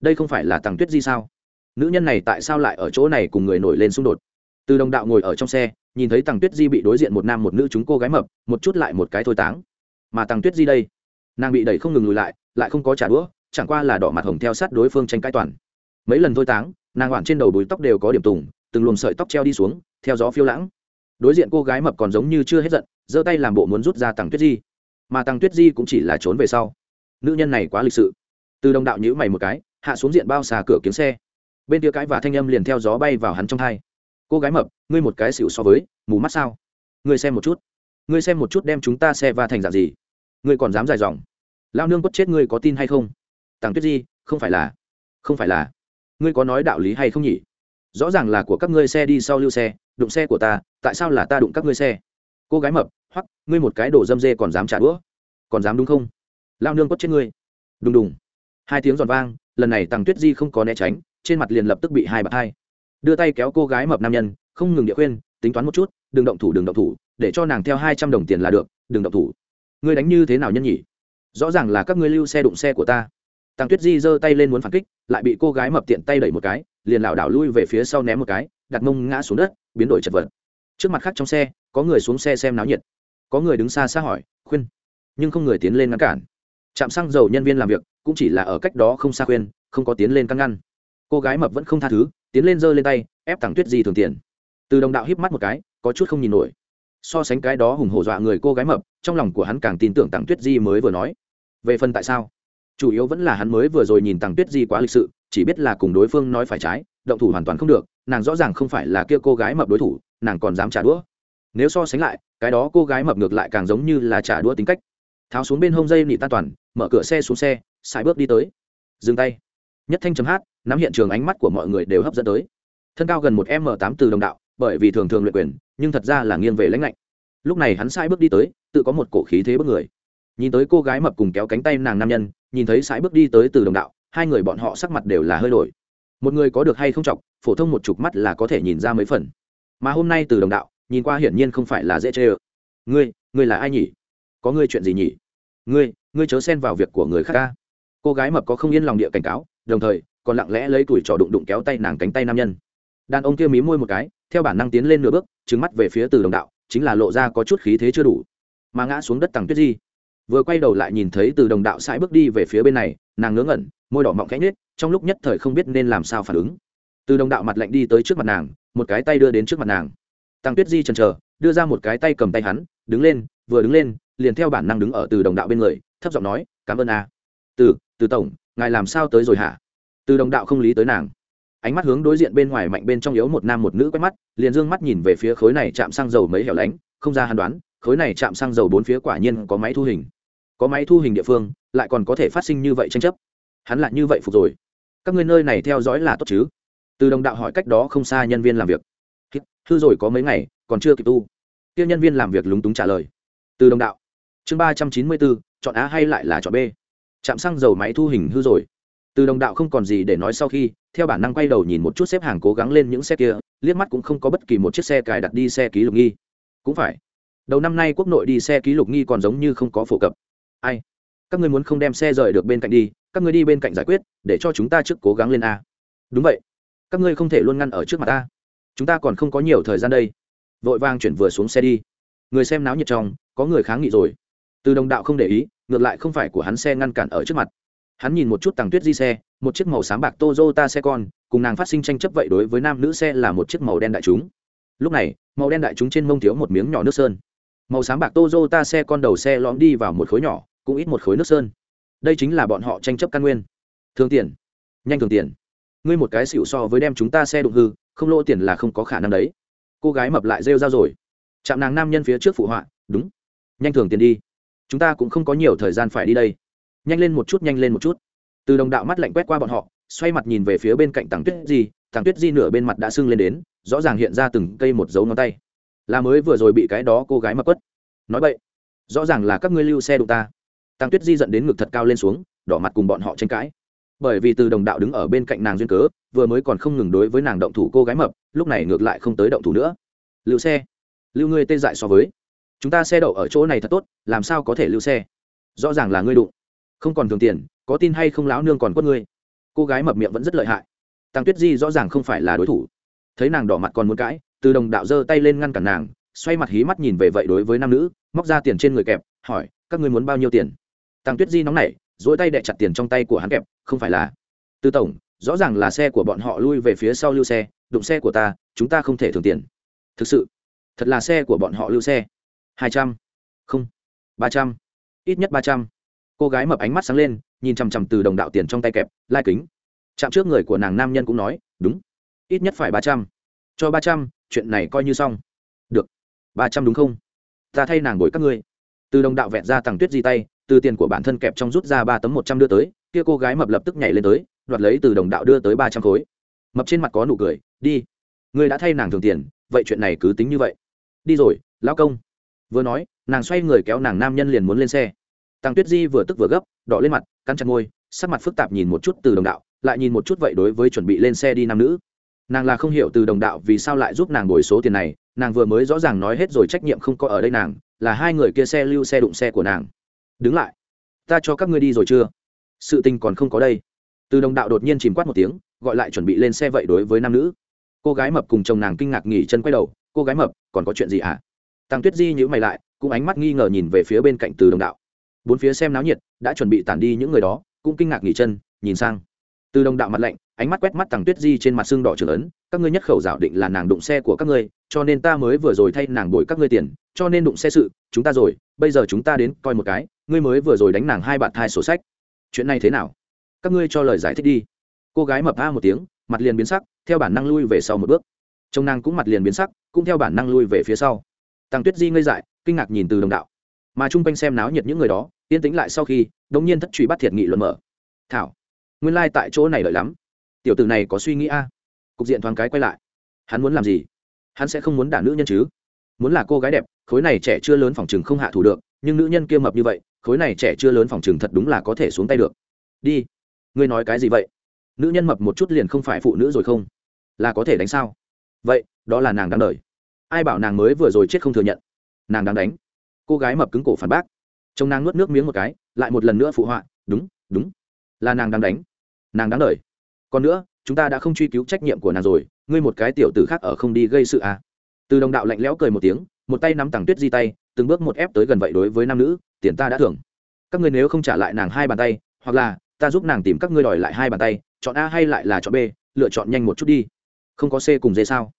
Đây không phải là tàng tuyết di sao? Nữ nhân này tại sao lại ở chỗ này cùng người nổi lên xung đột? Từ đồng đạo ngồi ở trong xe, nhìn thấy tàng tuyết di bị đối diện một nam một nữ chúng cô gái mập, một chút lại một cái thôi táng. Mà tàng tuyết di đây, nàng bị đẩy không ngừng lùi lại lại không có trả đũa, chẳng qua là đỏ mặt hồng theo sát đối phương tranh cãi toàn. Mấy lần thôi táng, nàng hoảng trên đầu bùi tóc đều có điểm tùng từng luồng sợi tóc treo đi xuống, theo gió phiêu lãng. Đối diện cô gái mập còn giống như chưa hết giận, giơ tay làm bộ muốn rút ra tàng tuyết di. Mà tàng tuyết di cũng chỉ là trốn về sau. Nữ nhân này quá lịch sự. Từ đồng đạo nhữ mày một cái, hạ xuống diện bao xà cửa kiếm xe. Bên kia cái và thanh âm liền theo gió bay vào hắn trong thai. Cô gái mập, ngươi một cái xịu so với, mù mắt sao? Ngươi xem một chút. Ngươi xem một chút đem chúng ta xe va thành dạng gì. Ngươi còn dám dài dòng. Lao nương quất chết ngươi có tin hay không? Tàng tuyết di, không phải là, không phải là. Ngươi có nói đạo lý hay không nhỉ? Rõ ràng là của các ngươi xe đi sau lưu xe, đụng xe của ta, tại sao là ta đụng các ngươi xe? Cô gái mập hoắc ngươi một cái đồ dâm dê còn dám trả đũa. Còn dám đúng không? Lao nương quất chết ngươi. Đùng đùng. Hai tiếng giòn vang, lần này tằng tuyết di không có né tránh, trên mặt liền lập tức bị hai bạc hai. Đưa tay kéo cô gái mập nam nhân, không ngừng địa khuyên, tính toán một chút, đừng động thủ, đừng động thủ, để cho nàng theo hai trăm đồng tiền là được, đừng động thủ. Ngươi đánh như thế nào nhân nhỉ? Rõ ràng là các ngươi lưu xe đụng xe của ta. Tàng tuyết di giơ tay lên muốn phản kích, lại bị cô gái mập tiện tay đẩy một cái liền lảo đảo lui về phía sau ném một cái, đặt mông ngã xuống đất, biến đổi chật vật. Trước mặt khác trong xe, có người xuống xe xem náo nhiệt. Có người đứng xa xa hỏi, khuyên? Nhưng không người tiến lên ngăn cản. Trạm xăng dầu nhân viên làm việc, cũng chỉ là ở cách đó không xa khuyên, không có tiến lên căng ngăn. Cô gái mập vẫn không tha thứ, tiến lên giơ lên tay, ép thẳng tuyết di thường tiền. Từ đồng đạo híp mắt một cái, có chút không nhìn nổi. So sánh cái đó hùng hổ dọa người cô gái mập, trong lòng của hắn càng tin tưởng tặng tuyết di mới vừa nói. Về phần tại sao? Chủ yếu vẫn là hắn mới vừa rồi nhìn tằng tuyết di quá lịch sự, chỉ biết là cùng đối phương nói phải trái, động thủ hoàn toàn không được, nàng rõ ràng không phải là kia cô gái mập đối thủ, nàng còn dám trả đũa. Nếu so sánh lại, cái đó cô gái mập ngược lại càng giống như là trả đũa tính cách. Tháo xuống bên hông dây nị tan toàn, mở cửa xe xuống xe xài bước đi tới. Dừng tay. Nhất thanh chấm hát, nắm hiện trường ánh mắt của mọi người đều hấp dẫn tới. Thân cao gần một m tám từ đồng đạo, bởi vì thường thường luyện quyền, nhưng thật ra là nghiêng về lãnh lạnh lúc này hắn sai bước đi tới, tự có một cổ khí thế bất người nhìn tới cô gái mập cùng kéo cánh tay nàng nam nhân, nhìn thấy sải bước đi tới từ đồng đạo, hai người bọn họ sắc mặt đều là hơi đổi. Một người có được hay không chọc, phổ thông một chục mắt là có thể nhìn ra mấy phần. Mà hôm nay từ đồng đạo, nhìn qua hiển nhiên không phải là dễ chê ơ. Ngươi ngươi là ai nhỉ? Có ngươi chuyện gì nhỉ? Ngươi ngươi chớ xen vào việc của người khác ca cô gái mập có không yên lòng địa cảnh cáo, đồng thời, còn lặng lẽ lấy tuổi trò đụng đụng kéo tay nàng cánh tay nam nhân. Đàn ông kia mí môi một cái, theo bản năng tiến lên nửa bước trứng mắt về phía từ đồng đạo, chính là lộ ra có chút khí thế chưa đủ. Mà ngã xuống đất tằng tuyết di vừa quay đầu lại nhìn thấy từ đồng đạo sải bước đi về phía bên này, nàng ngớ ngẩn, môi đỏ mọng khẽ nhết trong lúc nhất thời không biết nên làm sao phản ứng. Từ đồng đạo mặt lạnh đi tới trước mặt nàng, một cái tay đưa đến trước mặt nàng. Tăng tuyết di chần chờ, đưa ra một cái tay cầm tay hắn, đứng lên, vừa đứng lên, liền theo bản năng đứng ở từ đồng đạo bên người, thấp giọng nói, cảm ơn a. Từ từ tổng, ngài làm sao tới rồi hả? Từ đồng đạo không lý tới nàng. Ánh mắt hướng đối diện bên ngoài mạnh bên trong yếu một nam một nữ quét mắt, liền dương mắt nhìn về phía khối này chạm xăng dầu mấy hẻo lánh, không ra hàn đoán, khối này chạm xăng dầu bốn phía quả nhiên có máy thu hình có máy thu hình địa phương, lại còn có thể phát sinh như vậy tranh chấp. Hắn lại như vậy phục rồi. Các ngươi nơi này theo dõi là tốt chứ? Từ đồng đạo hỏi cách đó không xa nhân viên làm việc. Hư rồi có mấy ngày, còn chưa kịp tu. Tiêu nhân viên làm việc lúng túng trả lời. Từ đồng đạo. Chương ba trăm chín mươi bốn, chọn a hay lại là chọn b? Chạm xăng dầu máy thu hình hư rồi. Từ đồng đạo không còn gì để nói sau khi, theo bản năng quay đầu nhìn một chút xếp hàng cố gắng lên những xe kia, liếc mắt cũng không có bất kỳ một chiếc xe cài đặt đi xe ký lục nghi. Cũng phải. Đầu năm nay quốc nội đi xe ký lục nghi còn giống như không có phổ cập ai? Các ngươi muốn không đem xe rời được bên cạnh đi, các ngươi đi bên cạnh giải quyết, để cho chúng ta trước cố gắng lên a. Đúng vậy. Các ngươi không thể luôn ngăn ở trước mặt ta chúng ta còn không có nhiều thời gian đây. Vội vang chuyển vừa xuống xe đi. Người xem náo nhiệt trong, có người kháng nghị rồi. Từ đồng đạo không để ý, ngược lại không phải của hắn xe ngăn cản ở trước mặt. Hắn nhìn một chút tàng tuyết di xe, một chiếc màu sáng bạc tozota xe con, cùng nàng phát sinh tranh chấp vậy đối với nam nữ xe là một chiếc màu đen đại chúng. Lúc này, màu đen đại chúng trên mông thiếu một miếng nhỏ nước sơn. Màu sáng bạc tozota xe con đầu xe lõm đi vào một khối nhỏ cũng ít một khối nước sơn. Đây chính là bọn họ tranh chấp căn nguyên. Thường tiền. Nhanh thường tiền. Ngươi một cái xịu so với đem chúng ta xe đụng hư, không lỗ tiền là không có khả năng đấy. Cô gái mập lại rêu ra rồi. Chạm nàng nam nhân phía trước phụ họa, đúng. Nhanh thường tiền đi. Chúng ta cũng không có nhiều thời gian phải đi đây. Nhanh lên một chút, nhanh lên một chút. Từ đồng đạo mắt lạnh quét qua bọn họ, xoay mặt nhìn về phía bên cạnh tàng tuyết di. Tàng tuyết di nửa bên mặt đã sưng lên đến, rõ ràng hiện ra từng cây một dấu ngón tay. Là mới vừa rồi bị cái đó cô gái mập quất. Nói vậy rõ ràng là các ngươi lưu xe đụng ta tăng tuyết di dẫn đến ngực thật cao lên xuống, đỏ mặt cùng bọn họ tranh cãi. Bởi vì từ đồng đạo đứng ở bên cạnh nàng duyên cớ, vừa mới còn không ngừng đối với nàng động thủ cô gái mập, lúc này ngược lại không tới động thủ nữa. Lưu xe. Lưu ngươi tê dại so với. Chúng ta xe đậu ở chỗ này thật tốt, làm sao có thể lưu xe? Rõ ràng là ngươi đụng. Không còn thường tiền, có tin hay không láo nương còn quất ngươi? Cô gái mập miệng vẫn rất lợi hại. Tăng tuyết di rõ ràng không phải là đối thủ. Thấy nàng đỏ mặt còn muốn cãi, từ đồng đạo giơ tay lên ngăn cản nàng, xoay mặt hí mắt nhìn về vậy đối với nam nữ, móc ra tiền trên người kẹp, hỏi, các ngươi muốn bao nhiêu tiền? Tăng tuyết di nóng nảy dỗi tay đẹ chặt tiền trong tay của hắn kẹp, không phải là. Tư tổng, rõ ràng là xe của bọn họ lui về phía sau lưu xe, đụng xe của ta, chúng ta không thể thường tiền. Thực sự? Thật là xe của bọn họ lưu xe? Hai trăm. Không. Ba trăm. Ít nhất ba trăm. Cô gái mập ánh mắt sáng lên, nhìn chằm chằm từ đồng đạo tiền trong tay kẹp, lai kính. Chạm trước người của nàng nam nhân cũng nói, đúng. Ít nhất phải ba trăm. Cho ba trăm, chuyện này coi như xong. Được. Ba trăm đúng không? Ta thay nàng đổi các ngươi. Từ đồng đạo vẹn ra tàng tuyết di tay từ tiền của bản thân kẹp trong rút ra ba tấm một trăm đưa tới, kia cô gái mập lập tức nhảy lên tới, đoạt lấy từ đồng đạo đưa tới ba trăm khối. Mập trên mặt có nụ cười, đi, ngươi đã thay nàng thường tiền, vậy chuyện này cứ tính như vậy. Đi rồi, lão công. Vừa nói, nàng xoay người kéo nàng nam nhân liền muốn lên xe. Tăng tuyết di vừa tức vừa gấp, đỏ lên mặt, cắn chặt môi, sắc mặt phức tạp nhìn một chút từ đồng đạo, lại nhìn một chút vậy đối với chuẩn bị lên xe đi nam nữ. Nàng là không hiểu từ đồng đạo vì sao lại giúp nàng đổi số tiền này, nàng vừa mới rõ ràng nói hết rồi trách nhiệm không có ở đây nàng, là hai người kia xe lưu xe đụng xe của nàng đứng lại. Ta cho các ngươi đi rồi chưa? Sự tình còn không có đây. Từ đồng đạo đột nhiên chìm quát một tiếng, gọi lại chuẩn bị lên xe vậy đối với nam nữ. Cô gái mập cùng chồng nàng kinh ngạc nghỉ chân quay đầu, cô gái mập, còn có chuyện gì hả tăng tuyết di nhữ mày lại, cũng ánh mắt nghi ngờ nhìn về phía bên cạnh từ đồng đạo. Bốn phía xem náo nhiệt, đã chuẩn bị tản đi những người đó, cũng kinh ngạc nghỉ chân, nhìn sang. Từ đồng đạo mặt lạnh, ánh mắt quét mắt Tăng tuyết di trên mặt xương đỏ trưởng ấn, các ngươi nhất khẩu giảo định là nàng đụng xe của các ngươi, cho nên ta mới vừa rồi thay nàng đổi các ngươi tiền, cho nên đụng xe sự, chúng ta rồi, bây giờ chúng ta đến coi một cái ngươi mới vừa rồi đánh nàng hai bạn thai sổ sách. Chuyện này thế nào? Các ngươi cho lời giải thích đi. Cô gái mập a một tiếng, mặt liền biến sắc, theo bản năng lui về sau một bước. Trông nàng cũng mặt liền biến sắc, cũng theo bản năng lui về phía sau. Tăng tuyết di ngây dại, kinh ngạc nhìn từ đồng đạo. Mà chung quanh xem náo nhiệt những người đó, yên tĩnh lại sau khi, đống nhiên thất truy bắt thiệt nghị luận mở. Thảo, nguyên lai、like、tại chỗ này lợi lắm. Tiểu tử này có suy nghĩ a? Cục diện thoáng cái quay lại. Hắn muốn làm gì? Hắn sẽ không muốn đả nữ nhân chứ? Muốn là cô gái đẹp, khối này trẻ chưa lớn phòng chừng không hạ thủ được, nhưng nữ nhân kia mập như vậy khối này trẻ chưa lớn phòng trường thật đúng là có thể xuống tay được. Đi. Ngươi nói cái gì vậy? Nữ nhân mập một chút liền không phải phụ nữ rồi không? Là có thể đánh sao? Vậy, đó là nàng đáng đời. Ai bảo nàng mới vừa rồi chết không thừa nhận? Nàng đang đánh. Cô gái mập cứng cổ phản bác. Chồng nàng nuốt nước miếng một cái, lại một lần nữa phụ họa, đúng đúng. Là nàng đang đánh. Nàng đáng đợi còn nữa, chúng ta đã không truy cứu trách nhiệm của nàng rồi, ngươi một cái tiểu tử khác ở không đi gây sự à. từ đồng đạo lạnh lẽo cười một tiếng, một tay nắm tàng tuyết di tay, từng bước một ép tới gần vậy đối với nam nữ tiền ta đã thưởng. Các ngươi nếu không trả lại nàng hai bàn tay, hoặc là, ta giúp nàng tìm các ngươi đòi lại hai bàn tay, chọn a hay lại là chọn b, lựa chọn nhanh một chút đi. Không có c cùng d sao?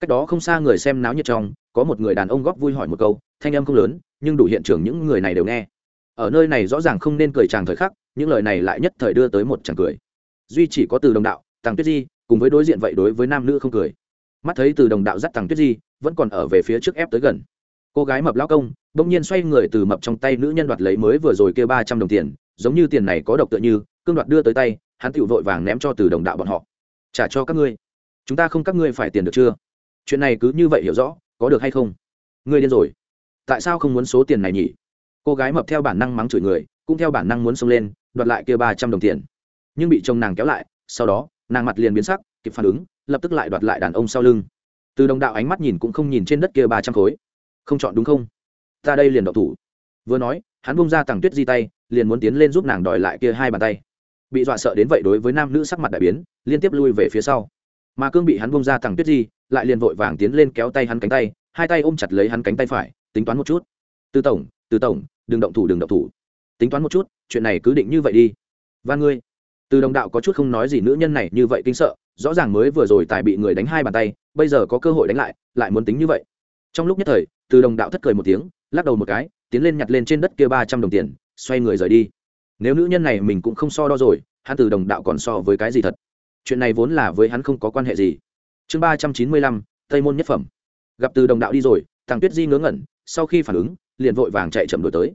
Cách đó không xa người xem náo nhiệt trong, có một người đàn ông góp vui hỏi một câu, thanh âm không lớn, nhưng đủ hiện trường những người này đều nghe. Ở nơi này rõ ràng không nên cười chàng thời khắc, những lời này lại nhất thời đưa tới một chàng cười. Duy chỉ có từ đồng đạo tàng tuyết di, cùng với đối diện vậy đối với nam nữ không cười. Mắt thấy từ đồng đạo dắt tàng tuyết di, vẫn còn ở về phía trước ép tới gần cô gái mập lao công, bỗng nhiên xoay người từ mập trong tay nữ nhân đoạt lấy mới vừa rồi kêu ba trăm đồng tiền, giống như tiền này có độc tựa như, cương đoạt đưa tới tay, hắn tựu vội vàng ném cho từ đồng đạo bọn họ. Trả cho các ngươi. Chúng ta không các ngươi phải tiền được chưa? Chuyện này cứ như vậy hiểu rõ, có được hay không? Ngươi điên rồi. Tại sao không muốn số tiền này nhỉ? Cô gái mập theo bản năng mắng chửi người, cũng theo bản năng muốn xông lên, đoạt lại kia ba trăm đồng tiền. Nhưng bị chồng nàng kéo lại, sau đó, nàng mặt liền biến sắc, kịp phản ứng, lập tức lại đoạt lại đàn ông sau lưng. Từ đồng đạo ánh mắt nhìn cũng không nhìn trên đất kia ba trăm khối không chọn đúng không? Ta đây liền đậu thủ. Vừa nói, hắn bung ra tằng tuyết di tay, liền muốn tiến lên giúp nàng đòi lại kia hai bàn tay. Bị dọa sợ đến vậy đối với nam nữ sắc mặt đại biến, liên tiếp lui về phía sau. Mà cương bị hắn bung ra tằng tuyết di, lại liền vội vàng tiến lên kéo tay hắn cánh tay, hai tay ôm chặt lấy hắn cánh tay phải, tính toán một chút. Từ tổng từ tổng, đừng động thủ, đừng động thủ. Tính toán một chút, chuyện này cứ định như vậy đi. Và ngươi. Từ đồng đạo có chút không nói gì nữ nhân này như vậy kinh sợ, rõ ràng mới vừa rồi tài bị người đánh hai bàn tay, bây giờ có cơ hội đánh lại lại muốn tính như vậy. Trong lúc nhất thời từ đồng đạo thất cười một tiếng, lắc đầu một cái, tiến lên nhặt lên trên đất kia ba trăm đồng tiền, xoay người rời đi. Nếu nữ nhân này mình cũng không so đo rồi, hắn từ đồng đạo còn so với cái gì thật? Chuyện này vốn là với hắn không có quan hệ gì. Chương ba trăm chín mươi lăm, tây môn nhất phẩm. Gặp từ đồng đạo đi rồi, thằng tuyết di ngớ ngẩn, sau khi phản ứng, liền vội vàng chạy chậm đổi tới.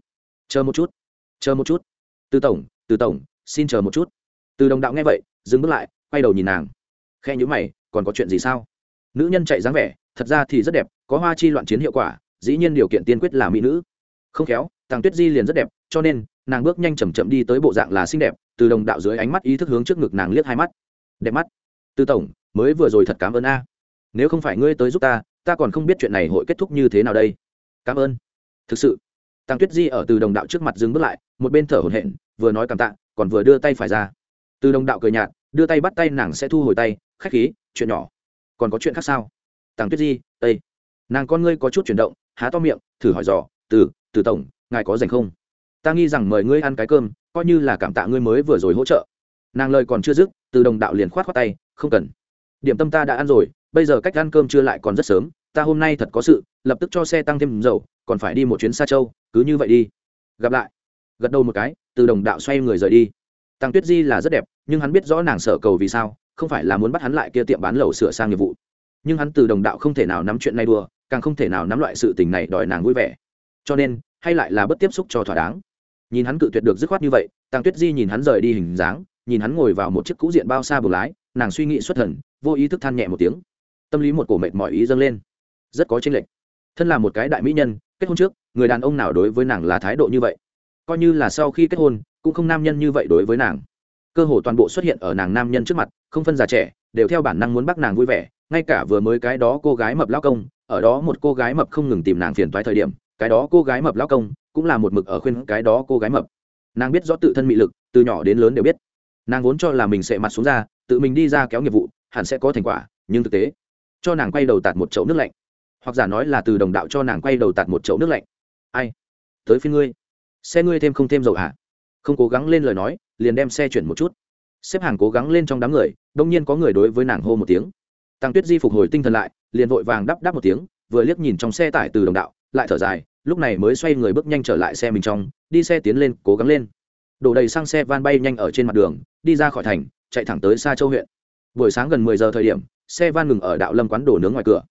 Chờ một chút, chờ một chút. Từ tổng từ tổng, xin chờ một chút. Từ đồng đạo nghe vậy, dừng bước lại, quay đầu nhìn nàng. Khe nhữ mày, còn có chuyện gì sao? Nữ nhân chạy dáng vẻ, thật ra thì rất đẹp, có hoa chi loạn chiến hiệu quả dĩ nhiên điều kiện tiên quyết là mỹ nữ. Không khéo tàng tuyết di liền rất đẹp, cho nên nàng bước nhanh chầm chậm đi tới bộ dạng là xinh đẹp, từ đồng đạo dưới ánh mắt ý thức hướng trước ngực nàng liếc hai mắt. Đẹp mắt. Tư tổng, mới vừa rồi thật cảm ơn a. Nếu không phải ngươi tới giúp ta ta còn không biết chuyện này hội kết thúc như thế nào đây. Cảm ơn. Thực sự tăng tuyết di ở từ đồng đạo trước mặt dừng bước lại, một bên thở hổn hển, vừa nói cảm tạ, còn vừa đưa tay phải ra. Từ đồng đạo cười nhạt, đưa tay bắt tay nàng sẽ thu hồi tay, khách khí, chuyện nhỏ. Còn có chuyện khác sao? Tăng tuyết di tây nàng con ngươi có chút chuyển động, há to miệng, thử hỏi dò, từ từ tổng, ngài có dành không? Ta nghi rằng mời ngươi ăn cái cơm, coi như là cảm tạ ngươi mới vừa rồi hỗ trợ. Nàng lời còn chưa dứt, từ đồng đạo liền khoát khoát tay, không cần. Điểm tâm ta đã ăn rồi, bây giờ cách ăn cơm chưa lại còn rất sớm, ta hôm nay thật có sự, lập tức cho xe tăng thêm dầu, còn phải đi một chuyến xa châu, cứ như vậy đi. Gặp lại. Gật đầu một cái, từ đồng đạo xoay người rời đi. Tăng tuyết di là rất đẹp, nhưng hắn biết rõ nàng sợ cầu vì sao, không phải là muốn bắt hắn lại kia tiệm bán lẩu sửa sang nghiệp vụ. Nhưng hắn từ đồng đạo không thể nào nắm chuyện này đùa càng không thể nào nắm loại sự tình này đòi nàng vui vẻ. Cho nên, hay lại là bất tiếp xúc cho thỏa đáng. Nhìn hắn cự tuyệt được dứt khoát như vậy tăng tuyết di nhìn hắn rời đi hình dáng, nhìn hắn ngồi vào một chiếc cũ diện bao xa bù lái, nàng suy nghĩ xuất thần, vô ý thức than nhẹ một tiếng. Tâm lý một cổ mệt mỏi ý dâng lên. Rất có tranh lệch. Thân là một cái đại mỹ nhân, kết hôn trước, người đàn ông nào đối với nàng là thái độ như vậy? Coi như là sau khi kết hôn, cũng không nam nhân như vậy đối với nàng. Cơ hồ toàn bộ xuất hiện ở nàng nam nhân trước mặt, không phân già trẻ, đều theo bản năng muốn bắt nàng vui vẻ ngay cả vừa mới cái đó cô gái mập lao công, ở đó một cô gái mập không ngừng tìm nàng phiền toái thời điểm, cái đó cô gái mập lao công cũng là một mực ở khuyên cái đó cô gái mập. Nàng biết rõ tự thân mị lực, từ nhỏ đến lớn đều biết. Nàng vốn cho là mình sẽ mặt xuống ra, tự mình đi ra kéo nghiệp vụ, hẳn sẽ có thành quả, nhưng thực tế, cho nàng quay đầu tạt một chậu nước lạnh. Hoặc giả nói là từ đồng đạo cho nàng quay đầu tạt một chậu nước lạnh. Ai? Tới phía ngươi. Xe ngươi thêm không thêm dầu hả? Không cố gắng lên lời nói, liền đem xe chuyển một chút. Xếp hàng cố gắng lên trong đám người, đông nhiên có người đối với nàng hô một tiếng tăng tuyết di phục hồi tinh thần lại, liền vội vàng đắp đắp một tiếng, vừa liếc nhìn trong xe tải từ đồng đạo, lại thở dài, lúc này mới xoay người bước nhanh trở lại xe mình trong, đi xe tiến lên, cố gắng lên. Đổ đầy xăng xe van bay nhanh ở trên mặt đường, đi ra khỏi thành, chạy thẳng tới xa châu huyện. Buổi sáng gần mười giờ thời điểm, xe van ngừng ở đạo lâm quán đổ nướng ngoài cửa.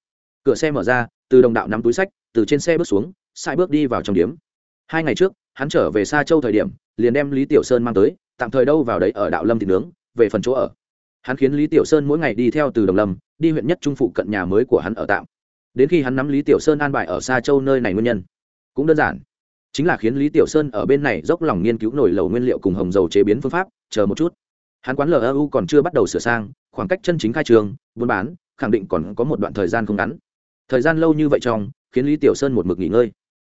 Cửa xe mở ra, từ đồng đạo nắm túi sách, từ trên xe bước xuống sai bước đi vào trong điếm. Hai ngày trước, hắn trở về xa châu thời điểm, liền đem lý tiểu sơn mang tới, tạm thời đâu vào đấy ở đạo lâm thịt nướng, về phần chỗ ở hắn khiến lý tiểu sơn mỗi ngày đi theo từ đồng lâm, đi huyện nhất trung phụ cận nhà mới của hắn ở tạm. Đến khi hắn nắm lý tiểu sơn an bài ở xa châu nơi này nguyên nhân. Cũng đơn giản. Chính là khiến lý tiểu sơn ở bên này dốc lòng nghiên cứu nổi lầu nguyên liệu cùng hồng dầu chế biến phương pháp, chờ một chút. Hắn quán lu còn chưa bắt đầu sửa sang, khoảng cách chân chính khai trường, buôn bán, khẳng định còn có một đoạn thời gian không ngắn. Thời gian lâu như vậy trong, khiến lý tiểu sơn một mực nghỉ ngơi.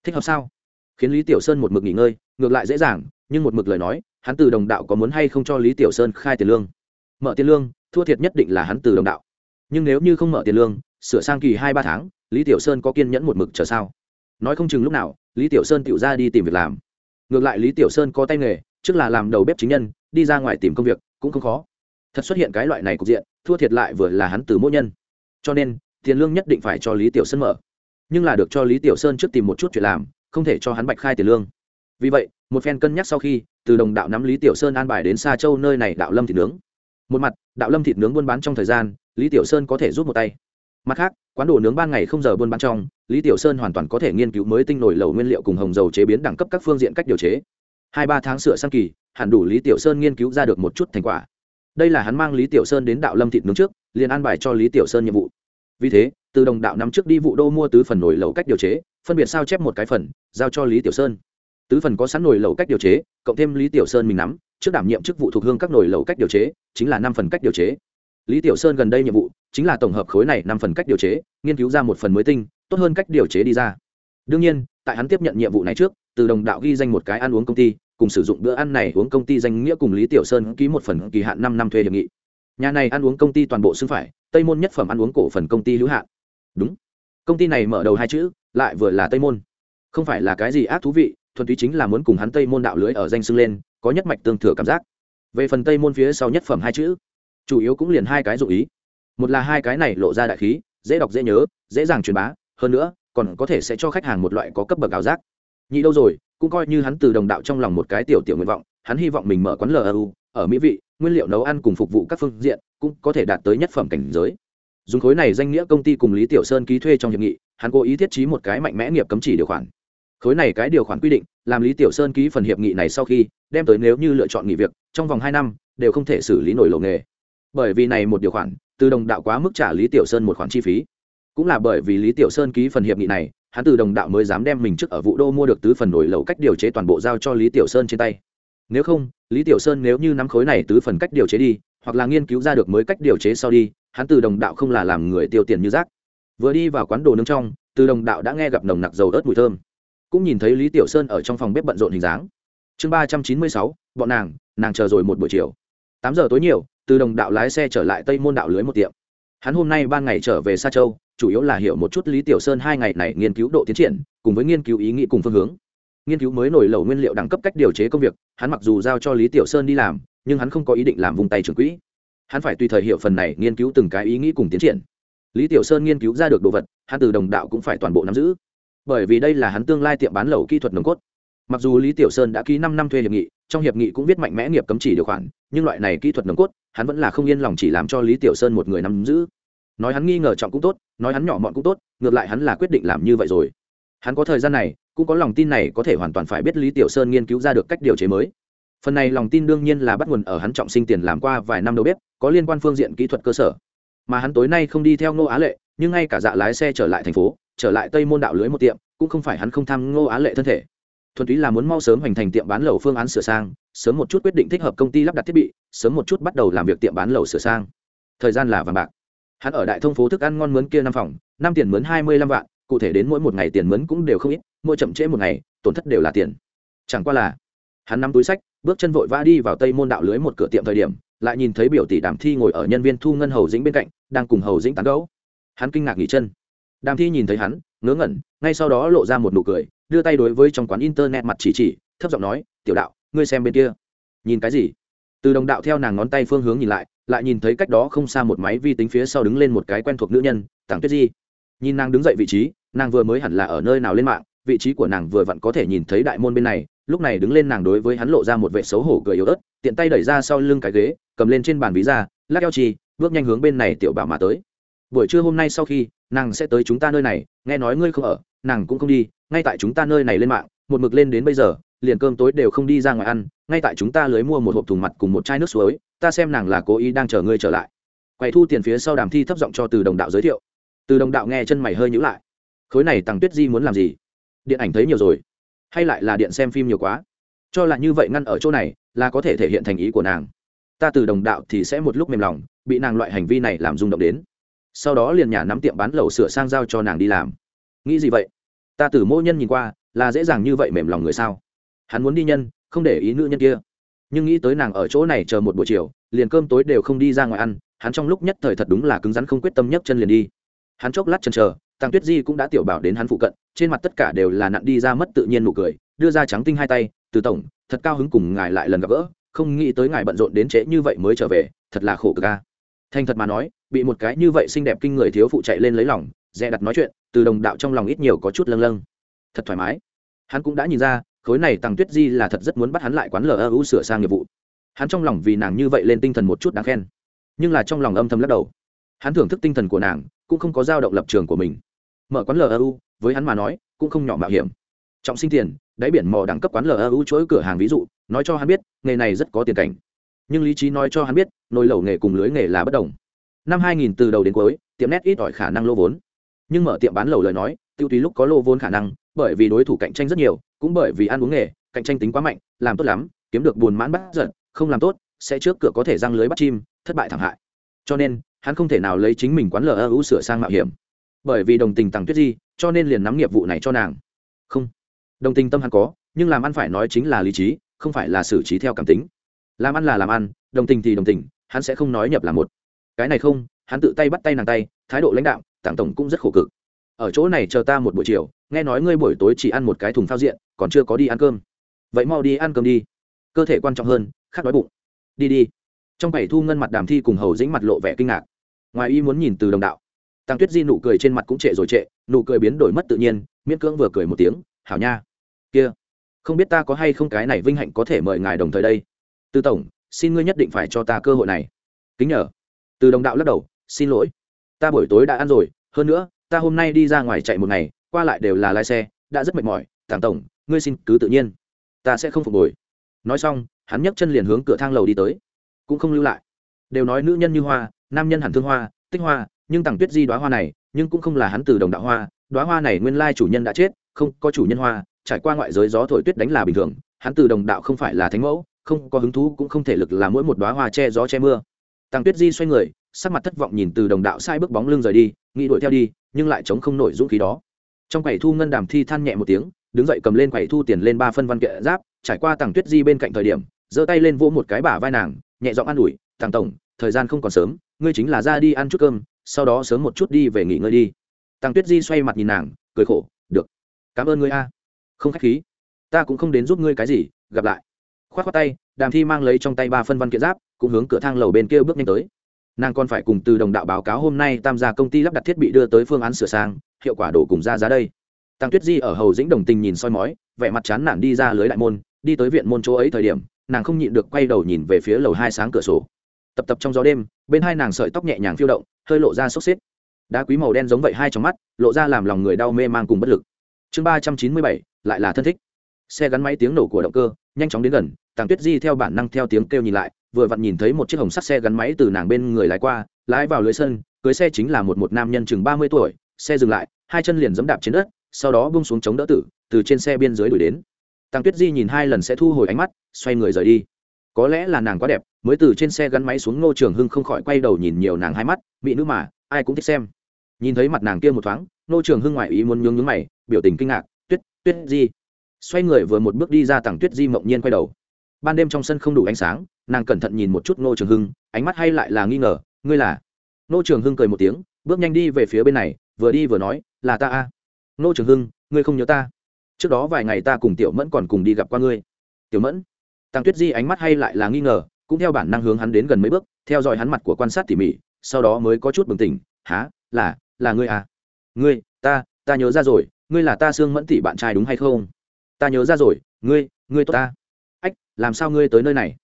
Thích hợp sao? Khiến lý tiểu sơn một mực nghỉ ngơi, ngược lại dễ dàng, nhưng một mực lời nói, hắn từ đồng đạo có muốn hay không cho lý tiểu sơn khai tiền lương? Mở tiền lương, thua thiệt nhất định là hắn từ đồng đạo. Nhưng nếu như không mở tiền lương, sửa sang kỳ hai ba tháng, lý tiểu sơn có kiên nhẫn một mực chờ sao? Nói không chừng lúc nào, lý tiểu sơn tự ra đi tìm việc làm. Ngược lại lý tiểu sơn có tay nghề, trước là làm đầu bếp chính nhân, đi ra ngoài tìm công việc, cũng không khó. Thật xuất hiện cái loại này cục diện, thua thiệt lại vừa là hắn từ mỗi nhân. Cho nên, tiền lương nhất định phải cho lý tiểu sơn mở. Nhưng là được cho lý tiểu sơn trước tìm một chút chuyện làm, không thể cho hắn bạch khai tiền lương. Vì vậy, một phen cân nhắc sau khi, từ đồng đạo nắm lý tiểu sơn an bài đến xa châu nơi này đạo lâm thịt nướng một mặt, đạo lâm thịt nướng buôn bán trong thời gian, lý tiểu sơn có thể rút một tay. Mặt khác, quán đồ nướng ban ngày không giờ buôn bán trong, lý tiểu sơn hoàn toàn có thể nghiên cứu mới tinh nổi lầu nguyên liệu cùng hồng dầu chế biến đẳng cấp các phương diện cách điều chế. Hai ba tháng sửa sang kỳ, hẳn đủ lý tiểu sơn nghiên cứu ra được một chút thành quả. Đây là hắn mang lý tiểu sơn đến đạo lâm thịt nướng trước, liền an bài cho lý tiểu sơn nhiệm vụ. Vì thế, từ đồng đạo năm trước đi vụ đô mua tứ phần nổi lầu cách điều chế, phân biệt sao chép một cái phần, giao cho lý tiểu sơn tứ phần có sẵn nồi lẩu cách điều chế, cộng thêm lý tiểu sơn mình nắm, trước đảm nhiệm chức vụ thuộc hương các nồi lẩu cách điều chế, chính là năm phần cách điều chế. Lý tiểu sơn gần đây nhiệm vụ, chính là tổng hợp khối này năm phần cách điều chế, nghiên cứu ra một phần mới tinh, tốt hơn cách điều chế đi ra. Đương nhiên, tại hắn tiếp nhận nhiệm vụ này trước, từ đồng đạo ghi danh một cái ăn uống công ty, cùng sử dụng bữa ăn này uống công ty danh nghĩa cùng lý tiểu sơn ký một phần kỳ hạn năm năm thuê hiệp nghị. Nhà này ăn uống công ty toàn bộ xưng phải, tây môn nhất phẩm ăn uống cổ phần công ty hữu hạn. Đúng. Công ty này mở đầu hai chữ, lại vừa là tây môn. Không phải là cái gì ác thú vị thuần túy chính là muốn cùng hắn tây môn đạo lưới ở danh xưng lên, có nhất mạch tương thừa cảm giác. Về phần tây môn phía sau nhất phẩm hai chữ, chủ yếu cũng liền hai cái dụ ý. Một là hai cái này lộ ra đại khí, dễ đọc dễ nhớ, dễ dàng truyền bá, hơn nữa, còn có thể sẽ cho khách hàng một loại có cấp bậc ảo giác. Nhị đâu rồi, cũng coi như hắn từ đồng đạo trong lòng một cái tiểu tiểu nguyện vọng, hắn hy vọng mình mở quán lu ở mỹ vị, nguyên liệu nấu ăn cùng phục vụ các phương diện, cũng có thể đạt tới nhất phẩm cảnh giới. Dùng khối này danh nghĩa công ty cùng lý tiểu sơn ký thuê trong hiệp nghị, hắn cố ý thiết trí một cái mạnh mẽ nghiệp cấm chỉ điều khoản khối này cái điều khoản quy định, làm lý tiểu sơn ký phần hiệp nghị này sau khi, đem tới nếu như lựa chọn nghỉ việc, trong vòng hai năm, đều không thể xử lý nổi lộ nghề. Bởi vì này một điều khoản, từ đồng đạo quá mức trả lý tiểu sơn một khoản chi phí. Cũng là bởi vì lý tiểu sơn ký phần hiệp nghị này, hắn từ đồng đạo mới dám đem mình trước ở vụ đô mua được tứ phần nổi lầu cách điều chế toàn bộ giao cho lý tiểu sơn trên tay. Nếu không, lý tiểu sơn nếu như nắm khối này tứ phần cách điều chế đi, hoặc là nghiên cứu ra được mới cách điều chế sau đi, hắn từ đồng đạo không là làm người tiêu tiền như rác. Vừa đi vào quán đồ nướng trong, từ đồng đạo đã nghe gặp nồng nặc dầu ớt mùi thơm cũng nhìn thấy lý tiểu sơn ở trong phòng bếp bận rộn hình dáng. Chương ba trăm chín mươi sáu, bọn nàng nàng chờ rồi một buổi chiều. Tám giờ tối nhiều, từ đồng đạo lái xe trở lại tây môn đạo lưới một tiệm. Hắn hôm nay ban ngày trở về sa châu, chủ yếu là hiểu một chút lý tiểu sơn hai ngày này nghiên cứu độ tiến triển, cùng với nghiên cứu ý nghĩ cùng phương hướng. Nghiên cứu mới nổi lầu nguyên liệu đẳng cấp cách điều chế công việc, hắn mặc dù giao cho lý tiểu sơn đi làm, nhưng hắn không có ý định làm vùng tay trưởng quỹ. Hắn phải tùy thời hiểu phần này nghiên cứu từng cái ý nghĩ cùng tiến triển. Lý tiểu sơn nghiên cứu ra được đồ vật, hắn từ đồng đạo cũng phải toàn bộ nắm giữ bởi vì đây là hắn tương lai tiệm bán lẩu kỹ thuật nồng cốt. Mặc dù lý tiểu sơn đã ký năm năm thuê hiệp nghị, trong hiệp nghị cũng viết mạnh mẽ nghiệp cấm chỉ điều khoản, nhưng loại này kỹ thuật nồng cốt, hắn vẫn là không yên lòng chỉ làm cho lý tiểu sơn một người nắm giữ. Nói hắn nghi ngờ trọng cũng tốt, nói hắn nhỏ mọn cũng tốt, ngược lại hắn là quyết định làm như vậy rồi. Hắn có thời gian này, cũng có lòng tin này có thể hoàn toàn phải biết lý tiểu sơn nghiên cứu ra được cách điều chế mới. Phần này lòng tin đương nhiên là bắt nguồn ở hắn trọng sinh tiền làm qua vài năm đầu bếp, có liên quan phương diện kỹ thuật cơ sở. Mà hắn tối nay không đi theo ngô á lệ, nhưng ngay cả dạ lái xe trở lại thành phố trở lại tây môn đạo lưới một tiệm, cũng không phải hắn không tham ngô á lệ thân thể. Thuần túy là muốn mau sớm hoành thành tiệm bán lẩu phương án sửa sang, sớm một chút quyết định thích hợp công ty lắp đặt thiết bị, sớm một chút bắt đầu làm việc tiệm bán lẩu sửa sang. Thời gian là vàng bạc. Hắn ở đại thông phố thức ăn ngon mướn kia năm phòng, năm tiền mướn hai mươi lăm vạn, cụ thể đến mỗi một ngày tiền mướn cũng đều không ít, mỗi chậm trễ một ngày, tổn thất đều là tiền. Chẳng qua là, hắn nắm túi sách, bước chân vội vã đi vào tây môn đạo lưới một cửa tiệm thời điểm, lại nhìn thấy biểu tỷ đàm thi ngồi ở nhân viên thu ngân hầu dĩnh bên cạnh, đang cùng hầu dĩnh tán gấu hắn kinh ngạc nghỉ chân đàm thi nhìn thấy hắn, ngớ ngẩn, ngay sau đó lộ ra một nụ cười, đưa tay đối với trong quán internet mặt chỉ chỉ, thấp giọng nói, tiểu đạo, ngươi xem bên kia. Nhìn cái gì? Từ đồng đạo theo nàng ngón tay phương hướng nhìn lại lại nhìn thấy cách đó không xa một máy vi tính phía sau đứng lên một cái quen thuộc nữ nhân tàng tuyết di. Nhìn nàng đứng dậy vị trí, nàng vừa mới hẳn là ở nơi nào lên mạng, vị trí của nàng vừa vặn có thể nhìn thấy đại môn bên này, lúc này đứng lên nàng đối với hắn lộ ra một vệ xấu hổ cười yếu ớt, tiện tay đẩy ra sau lưng cái ghế, cầm lên trên bàn ví ra lắc eo chi, bước nhanh hướng bên này tiểu bảo mà tới buổi trưa hôm nay sau khi, nàng sẽ tới chúng ta nơi này, nghe nói ngươi không ở, nàng cũng không đi, ngay tại chúng ta nơi này lên mạng, một mực lên đến bây giờ, liền cơm tối đều không đi ra ngoài ăn, ngay tại chúng ta lưới mua một hộp thùng mặt cùng một chai nước suối, ta xem nàng là cố ý đang chờ ngươi trở lại. Quay thu tiền phía sau đàm thi thấp giọng cho từ đồng đạo giới thiệu. Từ đồng đạo nghe chân mày hơi nhữ lại. Khối này tăng tuyết di muốn làm gì? Điện ảnh thấy nhiều rồi. Hay lại là điện xem phim nhiều quá? Cho là như vậy ngăn ở chỗ này, là có thể thể hiện thành ý của nàng. Ta từ đồng đạo thì sẽ một lúc mềm lòng, bị nàng loại hành vi này làm rung động đến sau đó liền nhà nắm tiệm bán lẩu sửa sang giao cho nàng đi làm. Nghĩ gì vậy? Ta từ mô nhân nhìn qua, là dễ dàng như vậy mềm lòng người sao? Hắn muốn đi nhân, không để ý nữ nhân kia. Nhưng nghĩ tới nàng ở chỗ này chờ một buổi chiều, liền cơm tối đều không đi ra ngoài ăn, hắn trong lúc nhất thời thật đúng là cứng rắn không quyết tâm nhấc chân liền đi. Hắn chốc lát chân chờ tăng tuyết di cũng đã tiểu bảo đến hắn phụ cận, trên mặt tất cả đều là nặn đi ra mất tự nhiên nụ cười, đưa ra trắng tinh hai tay, từ tổng, thật cao hứng cùng ngài lại lần gặp gỡ, không nghĩ tới ngài bận rộn đến trễ như vậy mới trở về, thật là khổ cực ca thành thật mà nói bị một cái như vậy xinh đẹp kinh người thiếu phụ chạy lên lấy lòng, dè đặt nói chuyện, từ đồng đạo trong lòng ít nhiều có chút lâng lâng. Thật thoải mái. Hắn cũng đã nhìn ra, khối này tăng tuyết di là thật rất muốn bắt hắn lại quán lờ ơ u sửa sang nghiệp vụ. Hắn trong lòng vì nàng như vậy lên tinh thần một chút đáng khen. Nhưng là trong lòng âm thầm lắc đầu. Hắn thưởng thức tinh thần của nàng, cũng không có dao động lập trường của mình. Mở quán lờ eu với hắn mà nói, cũng không nhỏ mạo hiểm. Trọng sinh tiền, đáy biển mò đẳng cấp quán lờ eu chuỗi cửa hàng ví dụ, nói cho hắn biết, nghề này rất có tiền cảnh. Nhưng lý trí nói cho hắn biết, nồi lẩu nghề cùng lưới nghề là bất đồng năm 2000 từ đầu đến cuối tiệm net ít ỏi khả năng lô vốn. Nhưng mở tiệm bán lẩu lời nói tiêu tùy lúc có lô vốn khả năng bởi vì đối thủ cạnh tranh rất nhiều cũng bởi vì ăn uống nghề cạnh tranh tính quá mạnh làm tốt lắm kiếm được buồn mãn bắt giận, không làm tốt sẽ trước cửa có thể răng lưới bắt chim thất bại thảm hại. Cho nên hắn không thể nào lấy chính mình quán lờ ưu sửa sang mạo hiểm. Bởi vì đồng tình Tăng tuyết di cho nên liền nắm nghiệp vụ này cho nàng. Không. Đồng tình tâm hắn có nhưng làm ăn phải nói chính là lý trí không phải là xử trí theo cảm tính. Làm ăn là làm ăn đồng tình thì đồng tình hắn sẽ không nói nhập là một cái này không, hắn tự tay bắt tay nàng tay, thái độ lãnh đạo tảng tổng cũng rất khổ cực. Ở chỗ này chờ ta một buổi chiều, nghe nói ngươi buổi tối chỉ ăn một cái thùng phao diện, còn chưa có đi ăn cơm. Vậy mau đi ăn cơm đi. Cơ thể quan trọng hơn, khát đói bụng. Đi đi. Trong bảy thu ngân mặt đàm thi cùng hầu dĩnh mặt lộ vẻ kinh ngạc. Ngoài y muốn nhìn từ đồng đạo. Tăng tuyết di nụ cười trên mặt cũng trệ rồi trệ, nụ cười biến đổi mất tự nhiên, miễn cưỡng vừa cười một tiếng, hảo nha. Kia, không biết ta có hay không cái này vinh hạnh có thể mời ngài đồng thời đây. Tư tổng, xin ngươi nhất định phải cho ta cơ hội này. Kính nhờ từ đồng đạo lắc đầu, xin lỗi, ta buổi tối đã ăn rồi, hơn nữa, ta hôm nay đi ra ngoài chạy một ngày, qua lại đều là lái xe, đã rất mệt mỏi tàng tổng, ngươi xin cứ tự nhiên, ta sẽ không phục hồi. Nói xong, hắn nhấc chân liền hướng cửa thang lầu đi tới, cũng không lưu lại. Đều nói nữ nhân như hoa, nam nhân hẳn thương hoa, tích hoa, nhưng tàng tuyết di đoá hoa này, nhưng cũng không là hắn từ đồng đạo hoa đoá hoa này nguyên lai chủ nhân đã chết, không có chủ nhân hoa, trải qua ngoại giới gió thổi tuyết đánh là bình thường, hắn từ đồng đạo không phải là thánh mẫu, không có hứng thú cũng không thể lực làm mỗi một đoá hoa che gió che mưa. Tăng tuyết di xoay người, sắc mặt thất vọng nhìn từ đồng đạo sai bước bóng lưng rời đi, nghĩ đuổi theo đi, nhưng lại chống không nổi dũng khí đó. Trong quầy thu ngân đàm thi than nhẹ một tiếng, đứng dậy cầm lên quầy thu tiền lên ba phân văn kệ giáp, trải qua tàng tuyết di bên cạnh thời điểm, giơ tay lên vỗ một cái bả vai nàng, nhẹ giọng an ủi tàng tổng, thời gian không còn sớm, ngươi chính là ra đi ăn chút cơm, sau đó sớm một chút đi về nghỉ ngơi đi. Tàng tuyết di xoay mặt nhìn nàng, cười khổ, được, cảm ơn ngươi a. Không khách khí. Ta cũng không đến giúp ngươi cái gì, gặp lại. Khoát khoát tay, đàm thi mang lấy trong tay ba phân văn kiện giáp cũng hướng cửa thang lầu bên kia bước nhanh tới. Nàng còn phải cùng từ đồng đạo báo cáo hôm nay tam gia công ty lắp đặt thiết bị đưa tới phương án sửa sang, hiệu quả đổ cùng ra giá đây. Tăng tuyết di ở hầu dĩnh đồng tình nhìn soi mói, vẻ mặt chán nản đi ra lưới đại môn, đi tới viện môn chỗ ấy thời điểm, nàng không nhịn được quay đầu nhìn về phía lầu hai sáng cửa sổ. Tập tập trong gió đêm, bên hai nàng sợi tóc nhẹ nhàng phiêu động, hơi lộ ra sốc xếp. Đá quý màu đen giống vậy hai trong mắt, lộ ra làm lòng người đau mê man cùng bất lực. Chương ba trăm chín mươi bảy, lại là thân thích. Xe gắn máy tiếng nổ của động cơ, nhanh chóng đến gần tàng tuyết di theo bản năng theo tiếng kêu nhìn lại vừa vặn nhìn thấy một chiếc hồng sắt xe gắn máy từ nàng bên người lái qua, lái vào lưới sân, cưới xe chính là một một nam nhân chừng ba mươi tuổi, xe dừng lại, hai chân liền giẫm đạp trên đất, sau đó bung xuống chống đỡ tử, từ trên xe biên giới đuổi đến. Tăng tuyết di nhìn hai lần sẽ thu hồi ánh mắt, xoay người rời đi. Có lẽ là nàng quá đẹp, mới từ trên xe gắn máy xuống ngô trường hưng không khỏi quay đầu nhìn nhiều nàng hai mắt, mỹ nữ mà, ai cũng thích xem. Nhìn thấy mặt nàng kia một thoáng, ngô trường hưng ngoại ý muốn nhướng nhướng mày, biểu tình kinh ngạc, tuyết tuyết di. Xoay người vừa một bước đi ra tặng tuyết di mộng nhiên quay đầu ban đêm trong sân không đủ ánh sáng, nàng cẩn thận nhìn một chút ngô trường hưng, ánh mắt hay lại là nghi ngờ, ngươi là? Ngô trường hưng cười một tiếng, bước nhanh đi về phía bên này, vừa đi vừa nói, là ta a. Ngô trường hưng, ngươi không nhớ ta? Trước đó vài ngày ta cùng tiểu mẫn còn cùng đi gặp qua ngươi. Tiểu mẫn? Tăng tuyết di ánh mắt hay lại là nghi ngờ, cũng theo bản năng hướng hắn đến gần mấy bước, theo dõi hắn mặt của quan sát tỉ mỉ, sau đó mới có chút bừng tỉnh há là là ngươi à? Ngươi, ta ta nhớ ra rồi, ngươi là ta xương mẫn tỷ bạn trai đúng hay không? Ta nhớ ra rồi, ngươi ngươi tốt ta làm sao ngươi tới nơi này?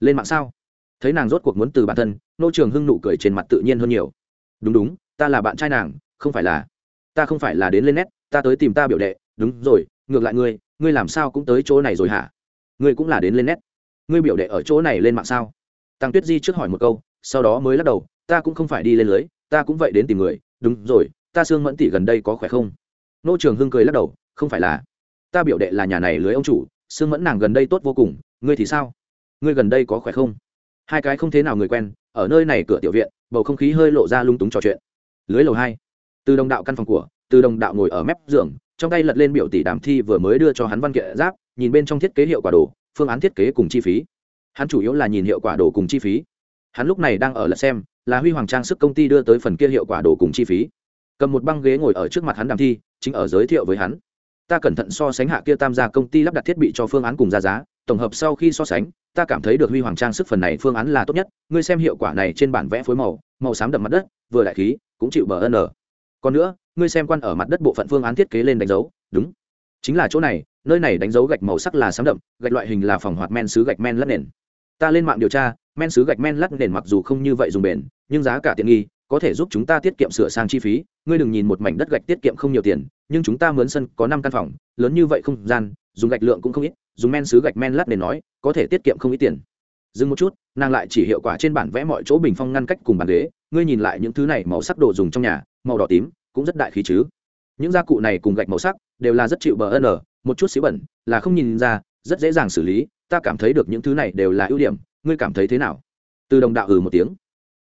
Lên mạng sao? Thấy nàng rốt cuộc muốn từ bản thân, nô trường hưng nụ cười trên mặt tự nhiên hơn nhiều. Đúng đúng, ta là bạn trai nàng, không phải là, ta không phải là đến lên nét, ta tới tìm ta biểu đệ. Đúng rồi, ngược lại ngươi ngươi làm sao cũng tới chỗ này rồi hả? Ngươi cũng là đến lên nét. Ngươi biểu đệ ở chỗ này lên mạng sao? Tăng tuyết di trước hỏi một câu, sau đó mới lắc đầu, ta cũng không phải đi lên lưới, ta cũng vậy đến tìm người. Đúng rồi, ta xương mẫn tỷ gần đây có khỏe không? Nô trường hưng cười lắc đầu, không phải là, ta biểu đệ là nhà này lưới ông chủ xương mẫn nàng gần đây tốt vô cùng ngươi thì sao? Ngươi gần đây có khỏe không? Hai cái không thế nào người quen, ở nơi này cửa tiểu viện, bầu không khí hơi lộ ra lung túng trò chuyện. Lưới lầu hai. Từ đồng đạo căn phòng của, từ đồng đạo ngồi ở mép giường, trong tay lật lên biểu tỷ đàm thi vừa mới đưa cho hắn văn kiện giáp, nhìn bên trong thiết kế hiệu quả đồ, phương án thiết kế cùng chi phí. Hắn chủ yếu là nhìn hiệu quả đồ cùng chi phí. Hắn lúc này đang ở lật xem, là huy hoàng trang sức công ty đưa tới phần kia hiệu quả đồ cùng chi phí. Cầm một băng ghế ngồi ở trước mặt hắn đàm thi, chính ở giới thiệu với hắn. Ta cẩn thận so sánh hạ kia tam gia công ty lắp đặt thiết bị cho phương án cùng ra giá tổng hợp sau khi so sánh, ta cảm thấy được huy hoàng trang sức phần này phương án là tốt nhất, ngươi xem hiệu quả này trên bản vẽ phối màu màu xám đậm mặt đất, vừa đại khí, cũng chịu bờ ân còn nữa, ngươi xem quan ở mặt đất bộ phận phương án thiết kế lên đánh dấu, đúng. Chính là chỗ này, nơi này đánh dấu gạch màu sắc là xám đậm, gạch loại hình là phòng hoạt men xứ gạch men lát nền. Ta lên mạng điều tra, men xứ gạch men lát nền mặc dù không như vậy dùng bền, nhưng giá cả tiện nghi, có thể giúp chúng ta tiết kiệm sửa sang chi phí. Ngươi đừng nhìn một mảnh đất gạch tiết kiệm không nhiều tiền, nhưng chúng ta mướn sân có năm căn phòng, lớn như vậy không gian, dùng gạch lượng cũng không ít dùng men xứ gạch men lát nền nói, có thể tiết kiệm không ít tiền. Dừng một chút, nàng lại chỉ hiệu quả trên bản vẽ mọi chỗ bình phong ngăn cách cùng bàn ghế, ngươi nhìn lại những thứ này màu sắc đồ dùng trong nhà, màu đỏ tím, cũng rất đại khí chứ. Những gia cụ này cùng gạch màu sắc đều là rất chịu bờ ân một chút xíu bẩn, là không nhìn ra, rất dễ dàng xử lý, ta cảm thấy được những thứ này đều là ưu điểm, ngươi cảm thấy thế nào? Từ đồng đạo ừ một tiếng.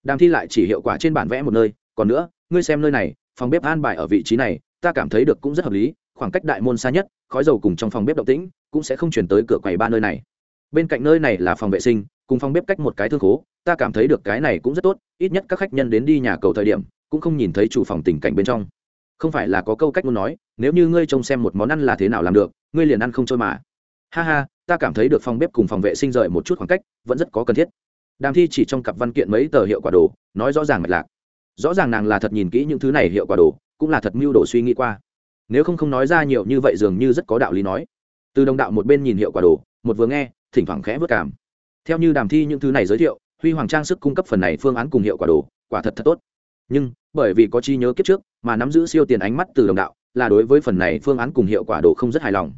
Đàm thi lại chỉ hiệu quả trên bản vẽ một nơi, còn nữa, ngươi xem nơi này, phòng bếp an bài ở vị trí này, ta cảm thấy được cũng rất hợp lý khoảng cách đại môn xa nhất, khói dầu cùng trong phòng bếp động tĩnh cũng sẽ không chuyển tới cửa quầy ba nơi này. Bên cạnh nơi này là phòng vệ sinh, cùng phòng bếp cách một cái thương khố, ta cảm thấy được cái này cũng rất tốt, ít nhất các khách nhân đến đi nhà cầu thời điểm, cũng không nhìn thấy chủ phòng tình cảnh bên trong. Không phải là có câu cách muốn nói, nếu như ngươi trông xem một món ăn là thế nào làm được, ngươi liền ăn không trôi mà. Ha ha, ta cảm thấy được phòng bếp cùng phòng vệ sinh rời một chút khoảng cách, vẫn rất có cần thiết. Đàm thi chỉ trong cặp văn kiện mấy tờ hiệu quả đồ, nói rõ ràng mạch lạc. Rõ ràng nàng là thật nhìn kỹ những thứ này hiệu quả đồ, cũng là thật mưu đồ suy nghĩ qua nếu không không nói ra nhiều như vậy dường như rất có đạo lý nói. Từ đồng đạo một bên nhìn hiệu quả đồ, một vừa nghe, thỉnh thoảng khẽ vất cảm. Theo như đàm thi những thứ này giới thiệu, huy hoàng trang sức cung cấp phần này phương án cùng hiệu quả đồ, quả thật thật tốt. Nhưng, bởi vì có chi nhớ kiếp trước, mà nắm giữ siêu tiền ánh mắt từ đồng đạo, là đối với phần này phương án cùng hiệu quả đồ không rất hài lòng.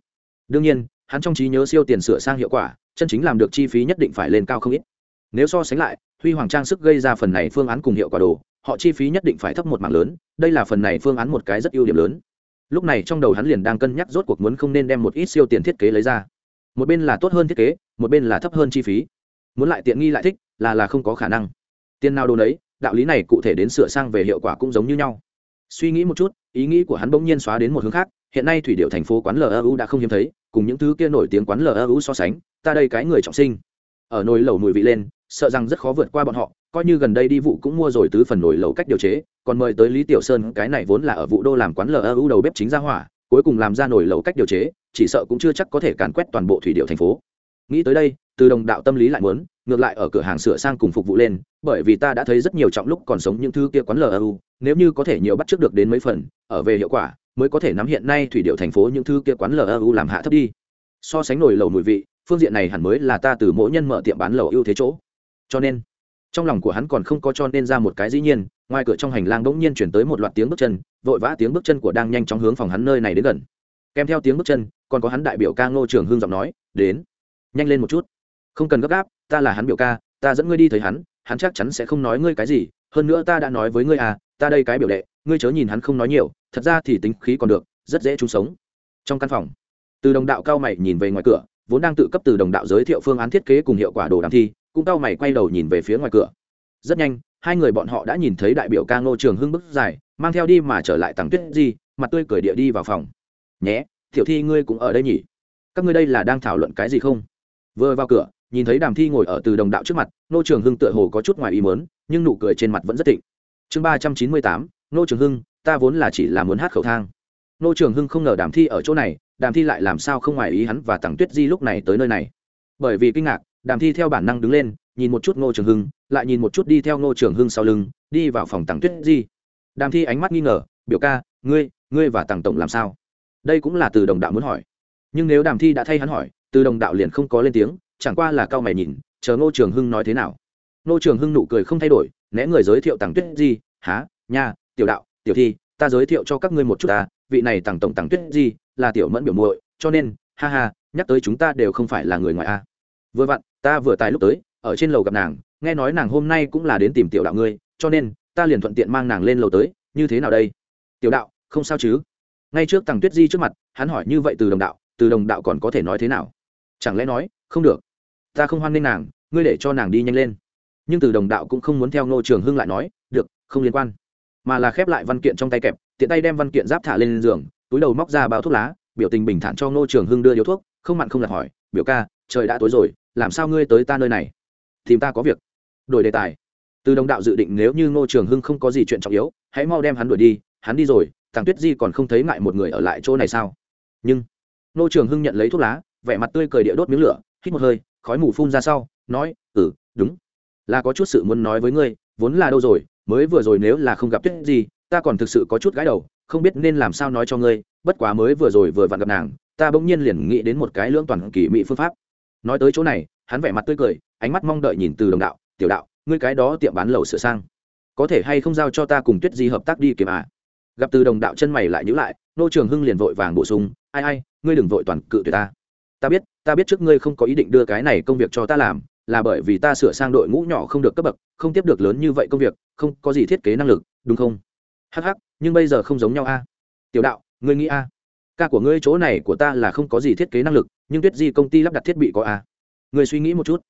Đương nhiên, hắn trong trí nhớ siêu tiền sửa sang hiệu quả, chân chính làm được chi phí nhất định phải lên cao không ít. Nếu so sánh lại, huy hoàng trang sức gây ra phần này phương án cùng hiệu quả đồ, họ chi phí nhất định phải thấp một mạng lớn, đây là phần này phương án một cái rất ưu điểm lớn lúc này trong đầu hắn liền đang cân nhắc rốt cuộc muốn không nên đem một ít siêu tiền thiết kế lấy ra. Một bên là tốt hơn thiết kế, một bên là thấp hơn chi phí. Muốn lại tiện nghi lại thích, là là không có khả năng. Tiền nào đồ đấy đạo lý này cụ thể đến sửa sang về hiệu quả cũng giống như nhau. Suy nghĩ một chút, ý nghĩ của hắn bỗng nhiên xóa đến một hướng khác, hiện nay thủy điệu thành phố quán lu đã không hiếm thấy, cùng những thứ kia nổi tiếng quán lu so sánh, ta đây cái người trọng sinh. Ở nồi lẩu mùi vị lên, sợ rằng rất khó vượt qua bọn họ, coi như gần đây đi vụ cũng mua rồi tứ phần nồi lẩu cách điều chế còn mời tới lý tiểu sơn, cái này vốn là ở vụ đô làm quán lu đầu bếp chính ra hỏa, cuối cùng làm ra nồi lẩu cách điều chế, chỉ sợ cũng chưa chắc có thể càn quét toàn bộ thủy điệu thành phố. Nghĩ tới đây, từ đồng đạo tâm lý lại muốn, ngược lại ở cửa hàng sửa sang cùng phục vụ lên, bởi vì ta đã thấy rất nhiều trọng lúc còn sống những thứ kia quán lu nếu như có thể nhiều bắt trước được đến mấy phần, ở về hiệu quả, mới có thể nắm hiện nay thủy điệu thành phố những thứ kia quán lu làm hạ thấp đi. So sánh nổi lẩu mùi vị, phương diện này hẳn mới là ta từ mỗi nhân mở tiệm bán lẩu ưu thế chỗ. Cho nên, trong lòng của hắn còn không có cho nên ra một cái dĩ nhiên ngoài cửa trong hành lang bỗng nhiên chuyển tới một loạt tiếng bước chân, vội vã tiếng bước chân của đang nhanh chóng hướng phòng hắn nơi này đến gần. Kèm theo tiếng bước chân, còn có hắn đại biểu ca ngô trường hương giọng nói, đến, nhanh lên một chút. Không cần gấp gáp, ta là hắn biểu ca, ta dẫn ngươi đi thấy hắn hắn chắc chắn sẽ không nói ngươi cái gì, hơn nữa ta đã nói với ngươi à ta đây cái biểu đệ, ngươi chớ nhìn hắn không nói nhiều, thật ra thì tính khí còn được, rất dễ chung sống. Trong căn phòng, từ đồng đạo cao mày nhìn về ngoài cửa, vốn đang tự cấp từ đồng đạo giới thiệu phương án thiết kế cùng hiệu quả đồ đàm thi, cũng cao mày quay đầu nhìn về phía ngoài cửa. Rất nhanh hai người bọn họ đã nhìn thấy đại biểu ca ngô trường hưng bức dài, mang theo đi mà trở lại tặng tuyết di, mặt tươi cười địa đi vào phòng. Nhé thiểu thi ngươi cũng ở đây nhỉ? Các ngươi đây là đang thảo luận cái gì không? Vừa vào cửa, nhìn thấy đàm thi ngồi ở từ đồng đạo trước mặt, ngô trường hưng tựa hồ có chút ngoài ý mớn nhưng nụ cười trên mặt vẫn rất thịnh. Chương ba trăm chín mươi tám, ngô trường hưng, ta vốn là chỉ là muốn hát khẩu thang. Ngô trường hưng không ngờ đàm thi ở chỗ này, đàm thi lại làm sao không ngoài ý hắn và tặng tuyết di lúc này tới nơi này. Bởi vì kinh ngạc, đàm thi theo bản năng đứng lên nhìn một chút ngô trường hưng, lại nhìn một chút đi theo ngô trường hưng sau lưng, đi vào phòng tặng tuyết di. Đàm thi ánh mắt nghi ngờ, biểu ca, ngươi ngươi và tặng tổng làm sao? Đây cũng là từ đồng đạo muốn hỏi. Nhưng nếu đàm thi đã thay hắn hỏi, từ đồng đạo liền không có lên tiếng, chẳng qua là cao mày nhìn, chờ ngô trường hưng nói thế nào. Ngô trường hưng nụ cười không thay đổi, né người giới thiệu tặng tuyết di há nha, tiểu đạo, tiểu thi, ta giới thiệu cho các ngươi một chút ta vị này tặng tổng tặng tuyết di là tiểu mẫn biểu muội, cho nên, ha ha, nhắc tới chúng ta đều không phải là người ngoài a vừa vặn, ta vừa tài lúc tới ở trên lầu gặp nàng, nghe nói nàng hôm nay cũng là đến tìm tiểu đạo ngươi, cho nên, ta liền thuận tiện mang nàng lên lầu tới, như thế nào đây? Tiểu đạo, không sao chứ? Ngay trước tằng tuyết di trước mặt, hắn hỏi như vậy từ đồng đạo, từ đồng đạo còn có thể nói thế nào? Chẳng lẽ nói, không được. Ta không hoan nghênh nàng, ngươi để cho nàng đi nhanh lên. Nhưng từ đồng đạo cũng không muốn theo ngô trường hưng lại nói, được, không liên quan. Mà là khép lại văn kiện trong tay kẹp, tiện tay đem văn kiện giáp thả lên giường, túi đầu móc ra bao thuốc lá, biểu tình bình thản cho ngô trường hưng đưa điếu thuốc, không mặn không lạc hỏi, biểu ca, trời đã tối rồi, làm sao ngươi tới ta nơi này? Tìm ta có việc. Đổi đề tài. Từ đồng đạo dự định nếu như ngô trường hưng không có gì chuyện trọng yếu, hãy mau đem hắn đuổi đi, hắn đi rồi thằng tuyết di còn không thấy ngại một người ở lại chỗ này sao? Nhưng, ngô trường hưng nhận lấy thuốc lá, vẻ mặt tươi cười địa đốt miếng lửa, hít một hơi, khói mù phun ra sau, nói ừ đúng. Là có chút sự muốn nói với ngươi, vốn là đâu rồi, mới vừa rồi nếu là không gặp tuyết gì ta còn thực sự có chút gái đầu, không biết nên làm sao nói cho ngươi, bất quá mới vừa rồi vừa vặn gặp nàng, ta bỗng nhiên liền nghĩ đến một cái lưỡng toàn kỳ mỹ phương pháp. Nói tới chỗ này, hắn vẻ mặt tươi cười ánh mắt mong đợi nhìn từ đồng đạo tiểu đạo ngươi cái đó tiệm bán lẩu sửa sang có thể hay không giao cho ta cùng tuyết di hợp tác đi kiếm à gặp từ đồng đạo chân mày lại nhữ lại nô trường hưng liền vội vàng bổ sung ai ai ngươi đừng vội toàn cự tuyệt ta. Ta biết ta biết trước ngươi không có ý định đưa cái này công việc cho ta làm là bởi vì ta sửa sang đội ngũ nhỏ không được cấp bậc không tiếp được lớn như vậy công việc không có gì thiết kế năng lực đúng không? Hắc hắc, nhưng bây giờ không giống nhau a. Tiểu đạo ngươi nghĩ a? Ca của ngươi chỗ này của ta là không có gì thiết kế năng lực nhưng tuyết di công ty lắp đặt thiết bị có a. Ngươi suy nghĩ một chút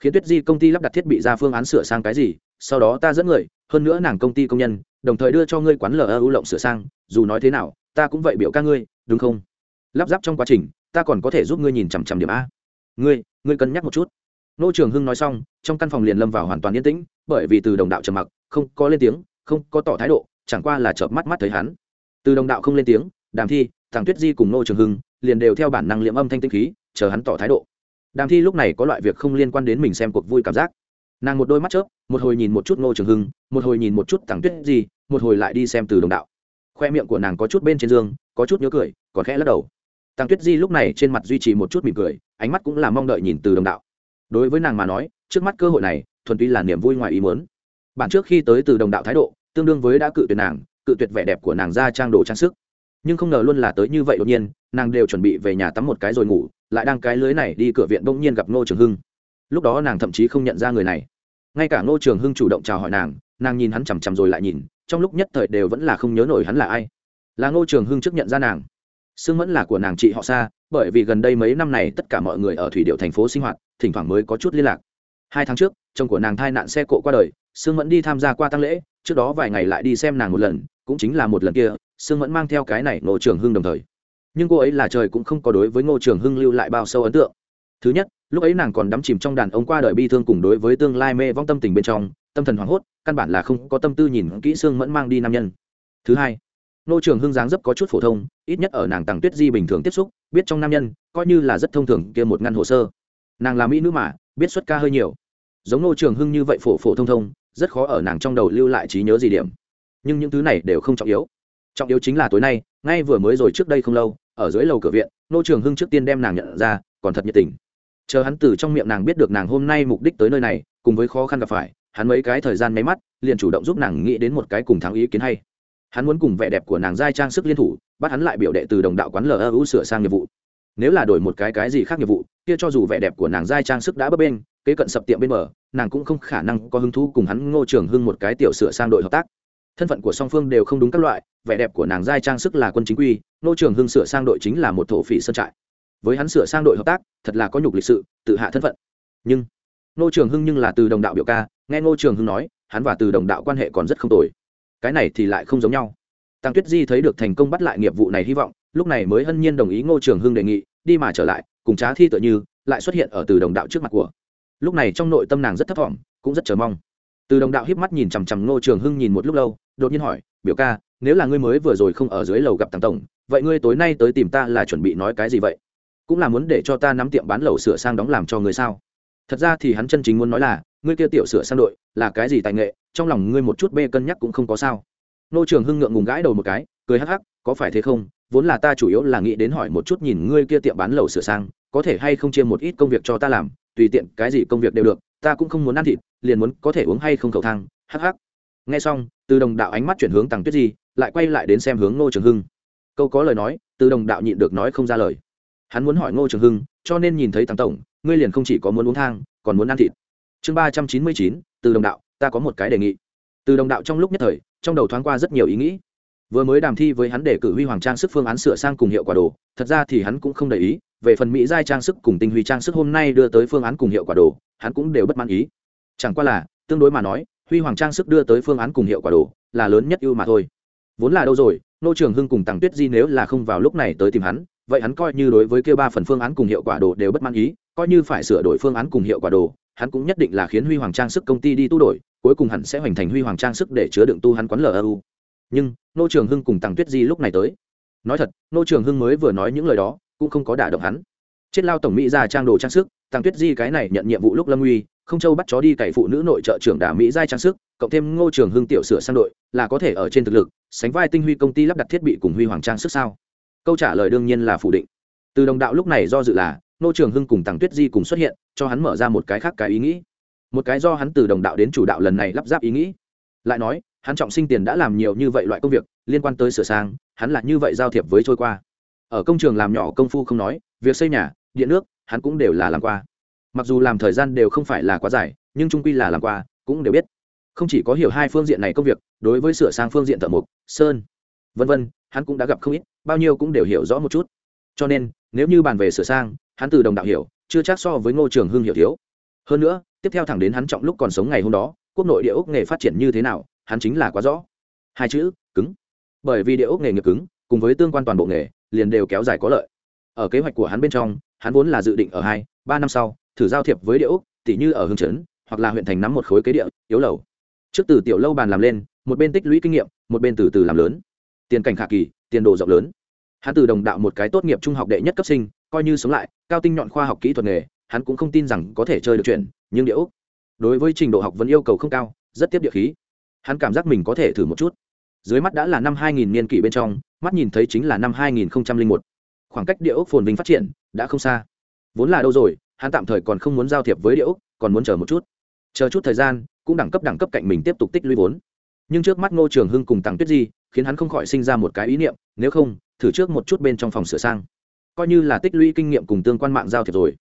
khiến tuyết di công ty lắp đặt thiết bị ra phương án sửa sang cái gì, sau đó ta dẫn người, hơn nữa nàng công ty công nhân, đồng thời đưa cho ngươi quán lờ ưu lộng sửa sang, dù nói thế nào, ta cũng vậy biểu ca ngươi, đúng không? Lắp ráp trong quá trình, ta còn có thể giúp ngươi nhìn chằm chằm điểm a. Ngươi ngươi cân nhắc một chút. Nô trường hưng nói xong, trong căn phòng liền lâm vào hoàn toàn yên tĩnh, bởi vì từ đồng đạo trầm mặc, không có lên tiếng, không có tỏ thái độ, chẳng qua là chợp mắt mắt thấy hắn. Từ đồng đạo không lên tiếng, đàm thi, thằng tuyết di cùng nô trường hưng liền đều theo bản năng liệm âm thanh tinh khí, chờ hắn tỏ thái độ đàm thi lúc này có loại việc không liên quan đến mình xem cuộc vui cảm giác. Nàng một đôi mắt chớp, một hồi nhìn một chút Ngô trường hưng, một hồi nhìn một chút thằng tuyết di, một hồi lại đi xem từ đồng đạo. Khoe miệng của nàng có chút bên trên giường có chút nhớ cười, còn khẽ lắc đầu. Tăng tuyết di lúc này trên mặt duy trì một chút mỉm cười, ánh mắt cũng là mong đợi nhìn từ đồng đạo. Đối với nàng mà nói, trước mắt cơ hội này, thuần túy là niềm vui ngoài ý muốn. Bản trước khi tới từ đồng đạo thái độ, tương đương với đã cự tuyệt nàng, cự tuyệt vẻ đẹp của nàng ra trang đồ trang sức nhưng không ngờ luôn là tới như vậy đột nhiên, nàng đều chuẩn bị về nhà tắm một cái rồi ngủ, lại đang cái lưới này đi cửa viện bỗng nhiên gặp ngô trường hưng. Lúc đó nàng thậm chí không nhận ra người này. Ngay cả ngô trường hưng chủ động chào hỏi nàng nàng nhìn hắn chằm chằm rồi lại nhìn, trong lúc nhất thời đều vẫn là không nhớ nổi hắn là ai. Là ngô trường hưng trước nhận ra nàng. Sương vẫn là của nàng chị họ xa bởi vì gần đây mấy năm này tất cả mọi người ở thủy điệu thành phố sinh hoạt, thỉnh thoảng mới có chút liên lạc. Hai tháng trước, chồng của nàng thai nạn xe cộ qua đời, sương vẫn đi tham gia qua tăng lễ, trước đó vài ngày lại đi xem nàng một lần, cũng chính là một lần kia sương mẫn mang theo cái này ngô trường hưng đồng thời. Nhưng cô ấy là trời cũng không có đối với ngô trường hưng lưu lại bao sâu ấn tượng. Thứ nhất, lúc ấy nàng còn đắm chìm trong đàn ông qua đời bi thương cùng đối với tương lai mê vong tâm tình bên trong, tâm thần hoảng hốt, căn bản là không có tâm tư nhìn kỹ sương mẫn mang đi nam nhân. Thứ hai, Ngô trường hưng dáng dấp có chút phổ thông, ít nhất ở nàng tàng tuyết di bình thường tiếp xúc, biết trong nam nhân, coi như là rất thông thường kia một ngăn hồ sơ. Nàng là mỹ nữ mà, biết xuất ca hơi nhiều. Giống Ngô trường hưng như vậy phổ phổ thông thông, rất khó ở nàng trong đầu lưu lại trí nhớ gì điểm. Nhưng những thứ này đều không trọng yếu trọng yếu chính là tối nay, ngay vừa mới rồi trước đây không lâu, ở dưới lầu cửa viện, nô trường hưng trước tiên đem nàng nhận ra, còn thật nhiệt tình. Chờ hắn từ trong miệng nàng biết được nàng hôm nay mục đích tới nơi này, cùng với khó khăn gặp phải, hắn mấy cái thời gian máy mắt, liền chủ động giúp nàng nghĩ đến một cái cùng thắng ý kiến hay. Hắn muốn cùng vẻ đẹp của nàng giai trang sức liên thủ, bắt hắn lại biểu đệ từ đồng đạo quán lờ ưu sửa sang nghiệp vụ. Nếu là đổi một cái cái gì khác nghiệp vụ, kia cho dù vẻ đẹp của nàng giai trang sức đã bấp bên kế cận sập tiệm bên mở nàng cũng không khả năng có hứng thú cùng hắn ngô trường hưng một cái tiểu sửa sang đội hợp tác thân phận của song phương đều không đúng các loại, vẻ đẹp của nàng giai trang sức là quân chính quy ngô trường hưng sửa sang đội chính là một thổ phỉ sơn trại. Với hắn sửa sang đội hợp tác, thật là có nhục lịch sự, tự hạ thân phận. Nhưng ngô trường hưng nhưng là từ đồng đạo biểu ca, nghe ngô trường hưng nói, hắn và từ đồng đạo quan hệ còn rất không tồi. Cái này thì lại không giống nhau. Tăng tuyết di thấy được thành công bắt lại nghiệp vụ này hy vọng, lúc này mới hân nhiên đồng ý ngô trường hưng đề nghị, đi mà trở lại, cùng trá thi tựa như, lại xuất hiện ở từ đồng đạo trước mặt của. Lúc này trong nội tâm nàng rất thấp t cũng rất chờ mong. Từ đồng đạo hiếp mắt nhìn chằm chằm ngô trường hưng nhìn một lúc lâu đột nhiên hỏi, biểu ca, nếu là ngươi mới vừa rồi không ở dưới lầu gặp thằng tổng, vậy ngươi tối nay tới tìm ta là chuẩn bị nói cái gì vậy? Cũng là muốn để cho ta nắm tiệm bán lầu sửa sang đóng làm cho người sao? Thật ra thì hắn chân chính muốn nói là, ngươi kia tiểu sửa sang đội, là cái gì tài nghệ, trong lòng ngươi một chút bê cân nhắc cũng không có sao. Nô trường hưng ngượng ngùng gãi đầu một cái, cười hắc hắc, có phải thế không? Vốn là ta chủ yếu là nghĩ đến hỏi một chút nhìn ngươi kia tiệm bán lầu sửa sang, có thể hay không chia một ít công việc cho ta làm, tùy tiện cái gì công việc đều được, ta cũng không muốn ăn thịt, liền muốn có thể uống hay không cầu thang. Hắc hắc nghe xong, từ đồng đạo ánh mắt chuyển hướng tàng tuyết di, lại quay lại đến xem hướng ngô trường hưng. Câu có lời nói, từ đồng đạo nhịn được nói không ra lời. Hắn muốn hỏi ngô trường hưng, cho nên nhìn thấy tằng tổng, ngươi liền không chỉ có muốn uống thang, còn muốn ăn thịt. Chương ba trăm chín mươi chín, từ đồng đạo, ta có một cái đề nghị. Từ đồng đạo trong lúc nhất thời, trong đầu thoáng qua rất nhiều ý nghĩ. Vừa mới đàm thi với hắn để cử huy hoàng trang sức phương án sửa sang cùng hiệu quả đồ, thật ra thì hắn cũng không để ý, về phần mỹ giai trang sức cùng tinh huy trang sức hôm nay đưa tới phương án cùng hiệu quả đồ, hắn cũng đều bất mãn ý. Chẳng qua là, tương đối mà nói huy hoàng trang sức đưa tới phương án cùng hiệu quả đồ, là lớn nhất ưu mà thôi. Vốn là đâu rồi, nô trường hưng cùng tàng tuyết di nếu là không vào lúc này tới tìm hắn, vậy hắn coi như đối với kêu ba phần phương án cùng hiệu quả đồ đều bất mãn ý, coi như phải sửa đổi phương án cùng hiệu quả đồ, hắn cũng nhất định là khiến huy hoàng trang sức công ty đi tu đổi, cuối cùng hắn sẽ hoành thành huy hoàng trang sức để chứa đựng tu hắn quán lu nhưng, nô trường hưng cùng tàng tuyết di lúc này tới. Nói thật, nô trường hưng mới vừa nói những lời đó, cũng không có đả động hắn. Chết lao tổng mỹ ra trang đồ trang sức tàng tuyết di cái này nhận nhiệm vụ lúc lâm uy không châu bắt chó đi cày phụ nữ nội trợ trưởng đà mỹ giai trang sức, cộng thêm ngô trường hưng tiểu sửa sang đội, là có thể ở trên thực lực, sánh vai tinh huy công ty lắp đặt thiết bị cùng huy hoàng trang sức sao? Câu trả lời đương nhiên là phủ định. Từ đồng đạo lúc này do dự là, ngô trường hưng cùng tàng tuyết di cùng xuất hiện, cho hắn mở ra một cái khác cái ý nghĩ. Một cái do hắn từ đồng đạo đến chủ đạo lần này lắp ráp ý nghĩ. Lại nói, hắn trọng sinh tiền đã làm nhiều như vậy loại công việc, liên quan tới sửa sang, hắn là như vậy giao thiệp với trôi qua. Ở công trường làm nhỏ công phu không nói, việc xây nhà, điện nước, hắn cũng đều là làm qua mặc dù làm thời gian đều không phải là quá dài, nhưng trung quy là làm qua, cũng đều biết. Không chỉ có hiểu hai phương diện này công việc, đối với sửa sang phương diện thợ mộc, sơn, vân vân, hắn cũng đã gặp không ít, bao nhiêu cũng đều hiểu rõ một chút. Cho nên, nếu như bàn về sửa sang, hắn từ đồng đạo hiểu, chưa chắc so với ngô trường hưng hiểu thiếu. Hơn nữa, tiếp theo thẳng đến hắn trọng lúc còn sống ngày hôm đó, quốc nội địa ốc nghề phát triển như thế nào, hắn chính là quá rõ. Hai chữ, cứng. Bởi vì địa ốc nghề nghiệp cứng, cùng với tương quan toàn bộ nghề, liền đều kéo dài có lợi. Ở kế hoạch của hắn bên trong, hắn vốn là dự định ở hai, ba năm sau thử giao thiệp với địa úc tỉ như ở hương trấn hoặc là huyện thành nắm một khối kế địa, yếu lầu. Trước từ tiểu lâu bàn làm lên, một bên tích lũy kinh nghiệm, một bên từ từ làm lớn. Tiền cảnh khả kỳ, tiền đồ rộng lớn. Hắn từ đồng đạo một cái tốt nghiệp trung học đệ nhất cấp sinh, coi như sống lại, cao tinh nhọn khoa học kỹ thuật nghề, hắn cũng không tin rằng có thể chơi được chuyện, nhưng địa úc đối với trình độ học vẫn yêu cầu không cao, rất tiếp địa khí. Hắn cảm giác mình có thể thử một chút. Dưới mắt đã là năm 2000 niên kỷ bên trong, mắt nhìn thấy chính là năm 2001. khoảng cách địa ốc phồn vinh phát triển, đã không xa. Vốn là đâu rồi hắn tạm thời còn không muốn giao thiệp với địa còn muốn chờ một chút. Chờ chút thời gian, cũng đẳng cấp đẳng cấp cạnh mình tiếp tục tích lũy vốn. Nhưng trước mắt ngô trường hưng cùng tặng tuyết di, khiến hắn không khỏi sinh ra một cái ý niệm, nếu không, thử trước một chút bên trong phòng sửa sang. Coi như là tích lũy kinh nghiệm cùng tương quan mạng giao thiệp rồi.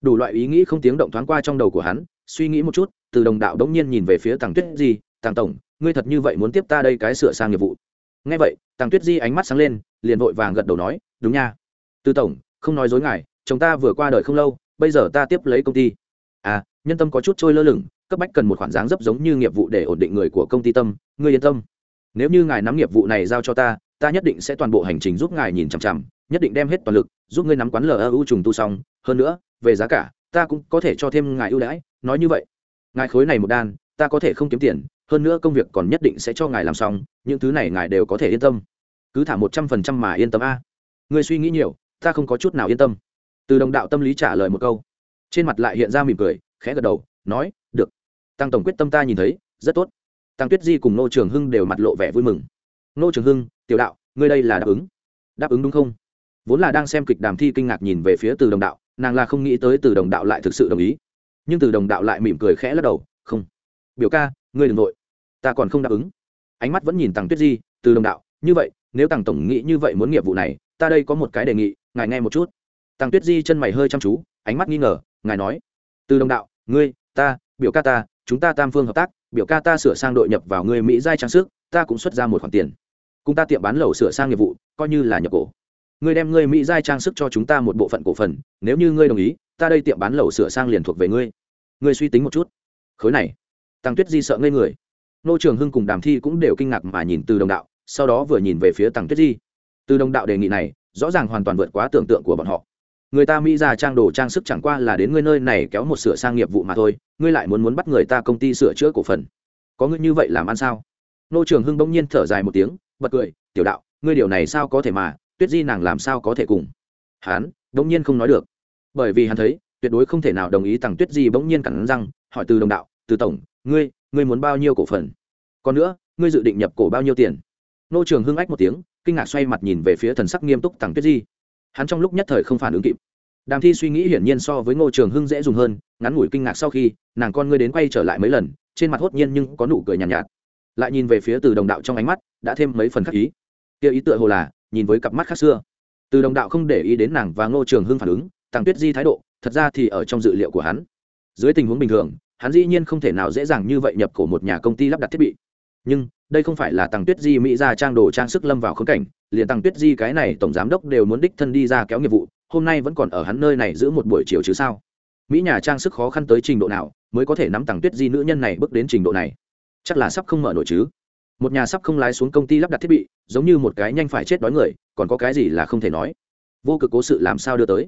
Đủ loại ý nghĩ không tiếng động thoáng qua trong đầu của hắn, suy nghĩ một chút, từ đồng đạo đống nhiên nhìn về phía tàng tuyết di tàng tổng, ngươi thật như vậy muốn tiếp ta đây cái sửa sang nghiệp vụ? Ngay vậy tàng tuyết di ánh mắt sáng lên, liền vội vàng gật đầu nói, đúng nha. Từ tổng, không nói dối ngài, chồng ta vừa qua đời không lâu bây giờ ta tiếp lấy công ty. À nhân tâm có chút trôi lơ lửng, cấp bách cần một khoản dáng dấp giống như nghiệp vụ để ổn định người của công ty tâm, ngươi yên tâm. Nếu như ngài nắm nghiệp vụ này giao cho ta ta nhất định sẽ toàn bộ hành trình giúp ngài nhìn chằm chằm, nhất định đem hết toàn lực, giúp ngươi nắm quán lu trùng tu xong. Hơn nữa, về giá cả, ta cũng có thể cho thêm ngài ưu đãi, nói như vậy. Ngài khối này một đan, ta có thể không kiếm tiền, hơn nữa công việc còn nhất định sẽ cho ngài làm xong, những thứ này ngài đều có thể yên tâm. Cứ thả một trăm phần trăm mà yên tâm a. Ngươi suy nghĩ nhiều, ta không có chút nào yên tâm từ đồng đạo tâm lý trả lời một câu. Trên mặt lại hiện ra mỉm cười, khẽ gật đầu, nói, được. Tăng tổng quyết tâm ta nhìn thấy, rất tốt. Tăng tuyết di cùng nô trường hưng đều mặt lộ vẻ vui mừng. Nô trường hưng, tiểu đạo, ngươi đây là đáp ứng. Đáp ứng đúng không? Vốn là đang xem kịch đàm thi kinh ngạc nhìn về phía từ đồng đạo, nàng là không nghĩ tới từ đồng đạo lại thực sự đồng ý. Nhưng từ đồng đạo lại mỉm cười khẽ lắc đầu, không. Biểu ca, ngươi đừng nội ta còn không đáp ứng. Ánh mắt vẫn nhìn tăng tuyết di, từ đồng đạo, như vậy, nếu tăng tổng nghĩ như vậy muốn nghiệp vụ này, ta đây có một cái đề nghị, ngài nghe một chút tăng tuyết di chân mày hơi chăm chú, ánh mắt nghi ngờ, ngài nói, từ đồng đạo, ngươi, ta, biểu ca ta, chúng ta tam phương hợp tác, biểu ca ta sửa sang đội nhập vào người mỹ giai trang sức, ta cũng xuất ra một khoản tiền. Cùng ta tiệm bán lẩu sửa sang nghiệp vụ, coi như là nhập cổ. Ngươi đem ngươi mỹ giai trang sức cho chúng ta một bộ phận cổ phần, nếu như ngươi đồng ý, ta đây tiệm bán lẩu sửa sang liền thuộc về ngươi. Ngươi suy tính một chút. Khối này, tăng tuyết di sợ ngây người. Nô trường hưng cùng đàm thi cũng đều kinh ngạc mà nhìn từ đồng đạo, sau đó vừa nhìn về phía tăng tuyết di. Từ đồng đạo đề nghị này, rõ ràng hoàn toàn vượt quá tưởng tượng của bọn họ người ta mỹ ra trang đồ trang sức chẳng qua là đến ngươi nơi này kéo một sửa sang nghiệp vụ mà thôi, ngươi lại muốn muốn bắt người ta công ty sửa chữa cổ phần. Có ngươi như vậy làm ăn sao? Nô trường hưng bỗng nhiên thở dài một tiếng, bật cười, tiểu đạo, ngươi điều này sao có thể mà, tuyết di nàng làm sao có thể cùng? Hắn bỗng nhiên không nói được. Bởi vì hắn thấy, tuyệt đối không thể nào đồng ý tặng tuyết di bỗng nhiên cẳng răng, hỏi từ đồng đạo, từ tổng, ngươi ngươi muốn bao nhiêu cổ phần? Còn nữa, ngươi dự định nhập cổ bao nhiêu tiền? Nô trường hưng ách một tiếng, kinh ngạc xoay mặt nhìn về phía thần sắc nghiêm túc tặng tuyết di hắn trong lúc nhất thời không phản ứng kịp. Đàm thi suy nghĩ hiển nhiên so với ngô trường hưng dễ dùng hơn ngắn ngủi kinh ngạc sau khi nàng con ngươi đến quay trở lại mấy lần trên mặt hốt nhiên nhưng có nụ cười nhàn nhạt, nhạt. Lại nhìn về phía từ đồng đạo trong ánh mắt đã thêm mấy phần khắc ý. Kia ý tựa hồ là nhìn với cặp mắt khác xưa. Từ đồng đạo không để ý đến nàng và ngô trường hưng phản ứng tàng tuyết di thái độ thật ra thì ở trong dự liệu của hắn. Dưới tình huống bình thường hắn dĩ nhiên không thể nào dễ dàng như vậy nhập cổ một nhà công ty lắp đặt thiết bị. Nhưng đây không phải là Tăng tuyết di mỹ ra trang đồ trang sức lâm vào khống cảnh, liền Tăng tuyết di cái này tổng giám đốc đều muốn đích thân đi ra kéo nghiệp vụ, hôm nay vẫn còn ở hắn nơi này giữ một buổi chiều chứ sao? Mỹ nhà trang sức khó khăn tới trình độ nào mới có thể nắm Tăng tuyết di nữ nhân này bước đến trình độ này? Chắc là sắp không mở nổi chứ. Một nhà sắp không lái xuống công ty lắp đặt thiết bị, giống như một cái nhanh phải chết đói người, còn có cái gì là không thể nói. Vô cực cố sự làm sao đưa tới?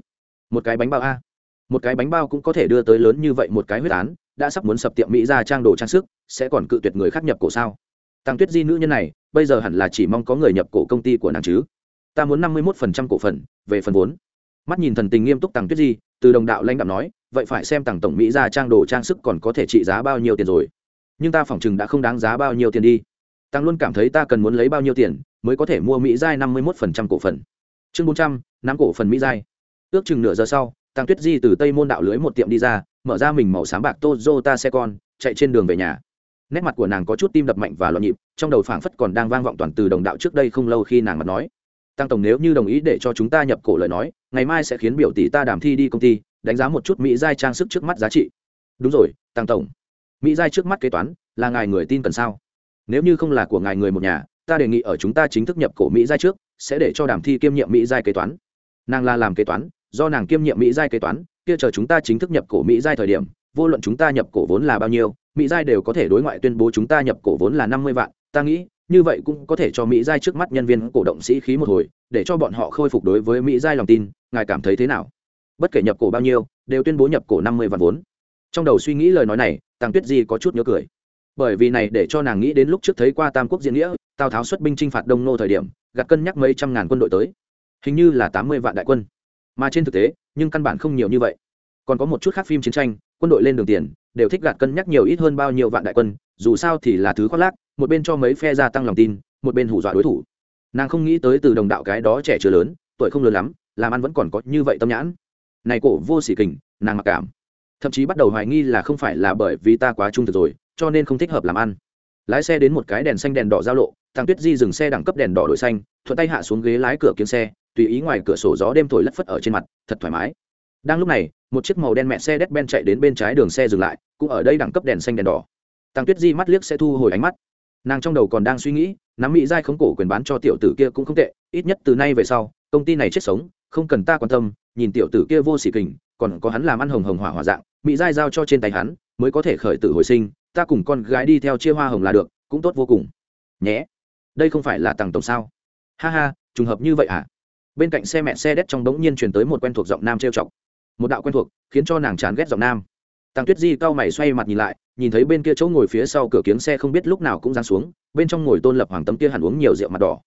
Một cái bánh bao a. Một cái bánh bao cũng có thể đưa tới lớn như vậy một cái huyết án, đã sắp muốn sập tiệm mỹ ra trang đồ trang sức, sẽ còn cự tuyệt người khác nhập cổ sao? Tăng tuyết di nữ nhân này, bây giờ hẳn là chỉ mong có người nhập cổ công ty của nàng chứ. Ta muốn năm mươi một phần trăm cổ phần, về phần vốn. Mắt nhìn thần tình nghiêm túc tăng tuyết di, từ đồng đạo lãnh đạo nói, vậy phải xem tặng tổng mỹ ra trang đồ trang sức còn có thể trị giá bao nhiêu tiền rồi. Nhưng ta phỏng chừng đã không đáng giá bao nhiêu tiền đi. Tăng luôn cảm thấy ta cần muốn lấy bao nhiêu tiền mới có thể mua mỹ giai năm mươi một phần trăm cổ phần. Chương bốn trăm, nắm cổ phần mỹ giai. Ước chừng nửa giờ sau tăng tuyết di từ tây môn đạo lưới một tiệm đi ra, mở ra mình màu sáng bạc tozota xe con chạy trên đường về nhà nét mặt của nàng có chút tim đập mạnh và loạn nhịp, trong đầu phảng phất còn đang vang vọng toàn từ đồng đạo trước đây không lâu khi nàng mặt nói. Tăng tổng nếu như đồng ý để cho chúng ta nhập cổ lời nói, ngày mai sẽ khiến biểu tỷ ta đàm thi đi công ty, đánh giá một chút mỹ giai trang sức trước mắt giá trị. Đúng rồi, tăng tổng. Mỹ giai trước mắt kế toán, là ngài người tin cần sao? Nếu như không là của ngài người một nhà, ta đề nghị ở chúng ta chính thức nhập cổ mỹ giai trước, sẽ để cho đàm thi kiêm nhiệm mỹ giai kế toán. Nàng là làm kế toán, do nàng kiêm nhiệm mỹ giai kế toán, kia chờ chúng ta chính thức nhập cổ mỹ giai thời điểm, vô luận chúng ta nhập cổ vốn là bao nhiêu mỹ giai đều có thể đối ngoại tuyên bố chúng ta nhập cổ vốn là năm mươi vạn, ta nghĩ, như vậy cũng có thể cho mỹ giai trước mắt nhân viên cổ động sĩ khí một hồi, để cho bọn họ khôi phục đối với mỹ giai lòng tin, ngài cảm thấy thế nào? Bất kể nhập cổ bao nhiêu, đều tuyên bố nhập cổ năm mươi vạn vốn. Trong đầu suy nghĩ lời nói này tăng tuyết di có chút nhớ cười. Bởi vì này để cho nàng nghĩ đến lúc trước thấy qua tam quốc diễn nghĩa, tào tháo xuất binh chinh phạt đông nô thời điểm, gạt cân nhắc mấy trăm ngàn quân đội tới. Hình như là tám mươi vạn đại quân. Mà trên thực tế, nhưng căn bản không nhiều như vậy. Còn có một chút khác phim chiến tranh quân đội lên đường tiền, đều thích gạt cân nhắc nhiều ít hơn bao nhiêu vạn đại quân, dù sao thì là thứ khoác lác, một bên cho mấy phe gia tăng lòng tin, một bên hủ dọa đối thủ. Nàng không nghĩ tới từ đồng đạo cái đó trẻ chưa lớn, tuổi không lớn lắm, làm ăn vẫn còn có như vậy tâm nhãn. Này cổ vô sỉ kình, nàng mặc cảm. Thậm chí bắt đầu hoài nghi là không phải là bởi vì ta quá trung thực rồi, cho nên không thích hợp làm ăn. Lái xe đến một cái đèn xanh đèn đỏ giao lộ, thằng tuyết di dừng xe đẳng cấp đèn đỏ đổi xanh, thuận tay hạ xuống ghế lái cửa kiếm xe, tùy ý ngoài cửa sổ gió đêm thổi lất phất ở trên mặt, thật thoải mái. Đang lúc này một chiếc màu đen mẹ xe đét ben chạy đến bên trái đường xe dừng lại, cũng ở đây đẳng cấp đèn xanh đèn đỏ. Tăng tuyết di mắt liếc sẽ thu hồi ánh mắt. Nàng trong đầu còn đang suy nghĩ, nắm mỹ giai khống cổ quyền bán cho tiểu tử kia cũng không tệ, ít nhất từ nay về sau, công ty này chết sống, không cần ta quan tâm, nhìn tiểu tử kia vô sỉ kình, còn có hắn làm ăn hồng hồng hỏa hỏa dạng, mỹ giai giao cho trên tay hắn, mới có thể khởi tử hồi sinh, ta cùng con gái đi theo chia hoa hồng là được, cũng tốt vô cùng. Nhé. Đây không phải là tàng tổng sao? Ha ha, trùng hợp như vậy à? Bên cạnh xe mẹ xe đét trong đống nhiên truyền tới một quen thuộc giọng nam trêu chọc một đạo quen thuộc, khiến cho nàng chán ghét giọng nam. Tàng tuyết di cau mày xoay mặt nhìn lại, nhìn thấy bên kia chỗ ngồi phía sau cửa kiếng xe không biết lúc nào cũng giáng xuống, bên trong ngồi tôn lập hoàng tấm kia hẳn uống nhiều rượu mặt đỏ.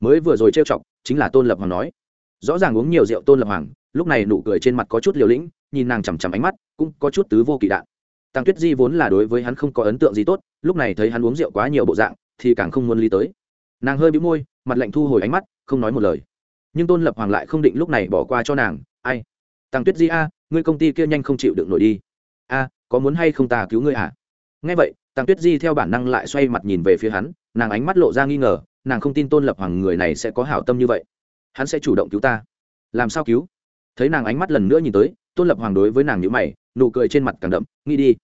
Mới vừa rồi trêu chọc, chính là tôn lập hoàng nói. Rõ ràng uống nhiều rượu tôn lập hoàng, lúc này nụ cười trên mặt có chút liều lĩnh, nhìn nàng chằm chằm ánh mắt, cũng có chút tứ vô kỳ đạn. Tăng tuyết di vốn là đối với hắn không có ấn tượng gì tốt, lúc này thấy hắn uống rượu quá nhiều bộ dạng, thì càng không muốn ly tới. Nàng hơi bĩu môi, mặt lạnh thu hồi ánh mắt, không nói một lời. Nhưng tôn lập hoàng lại không định lúc này bỏ qua cho nàng tăng tuyết di, a, ngươi công ty kia nhanh không chịu được nổi đi. A, có muốn hay không ta cứu ngươi à nghe vậy, tăng tuyết di theo bản năng lại xoay mặt nhìn về phía hắn, nàng ánh mắt lộ ra nghi ngờ, nàng không tin tôn lập hoàng người này sẽ có hảo tâm như vậy. Hắn sẽ chủ động cứu ta. Làm sao cứu? Thấy nàng ánh mắt lần nữa nhìn tới, tôn lập hoàng đối với nàng nhữ mày, nụ cười trên mặt càng đậm, nghĩ đi.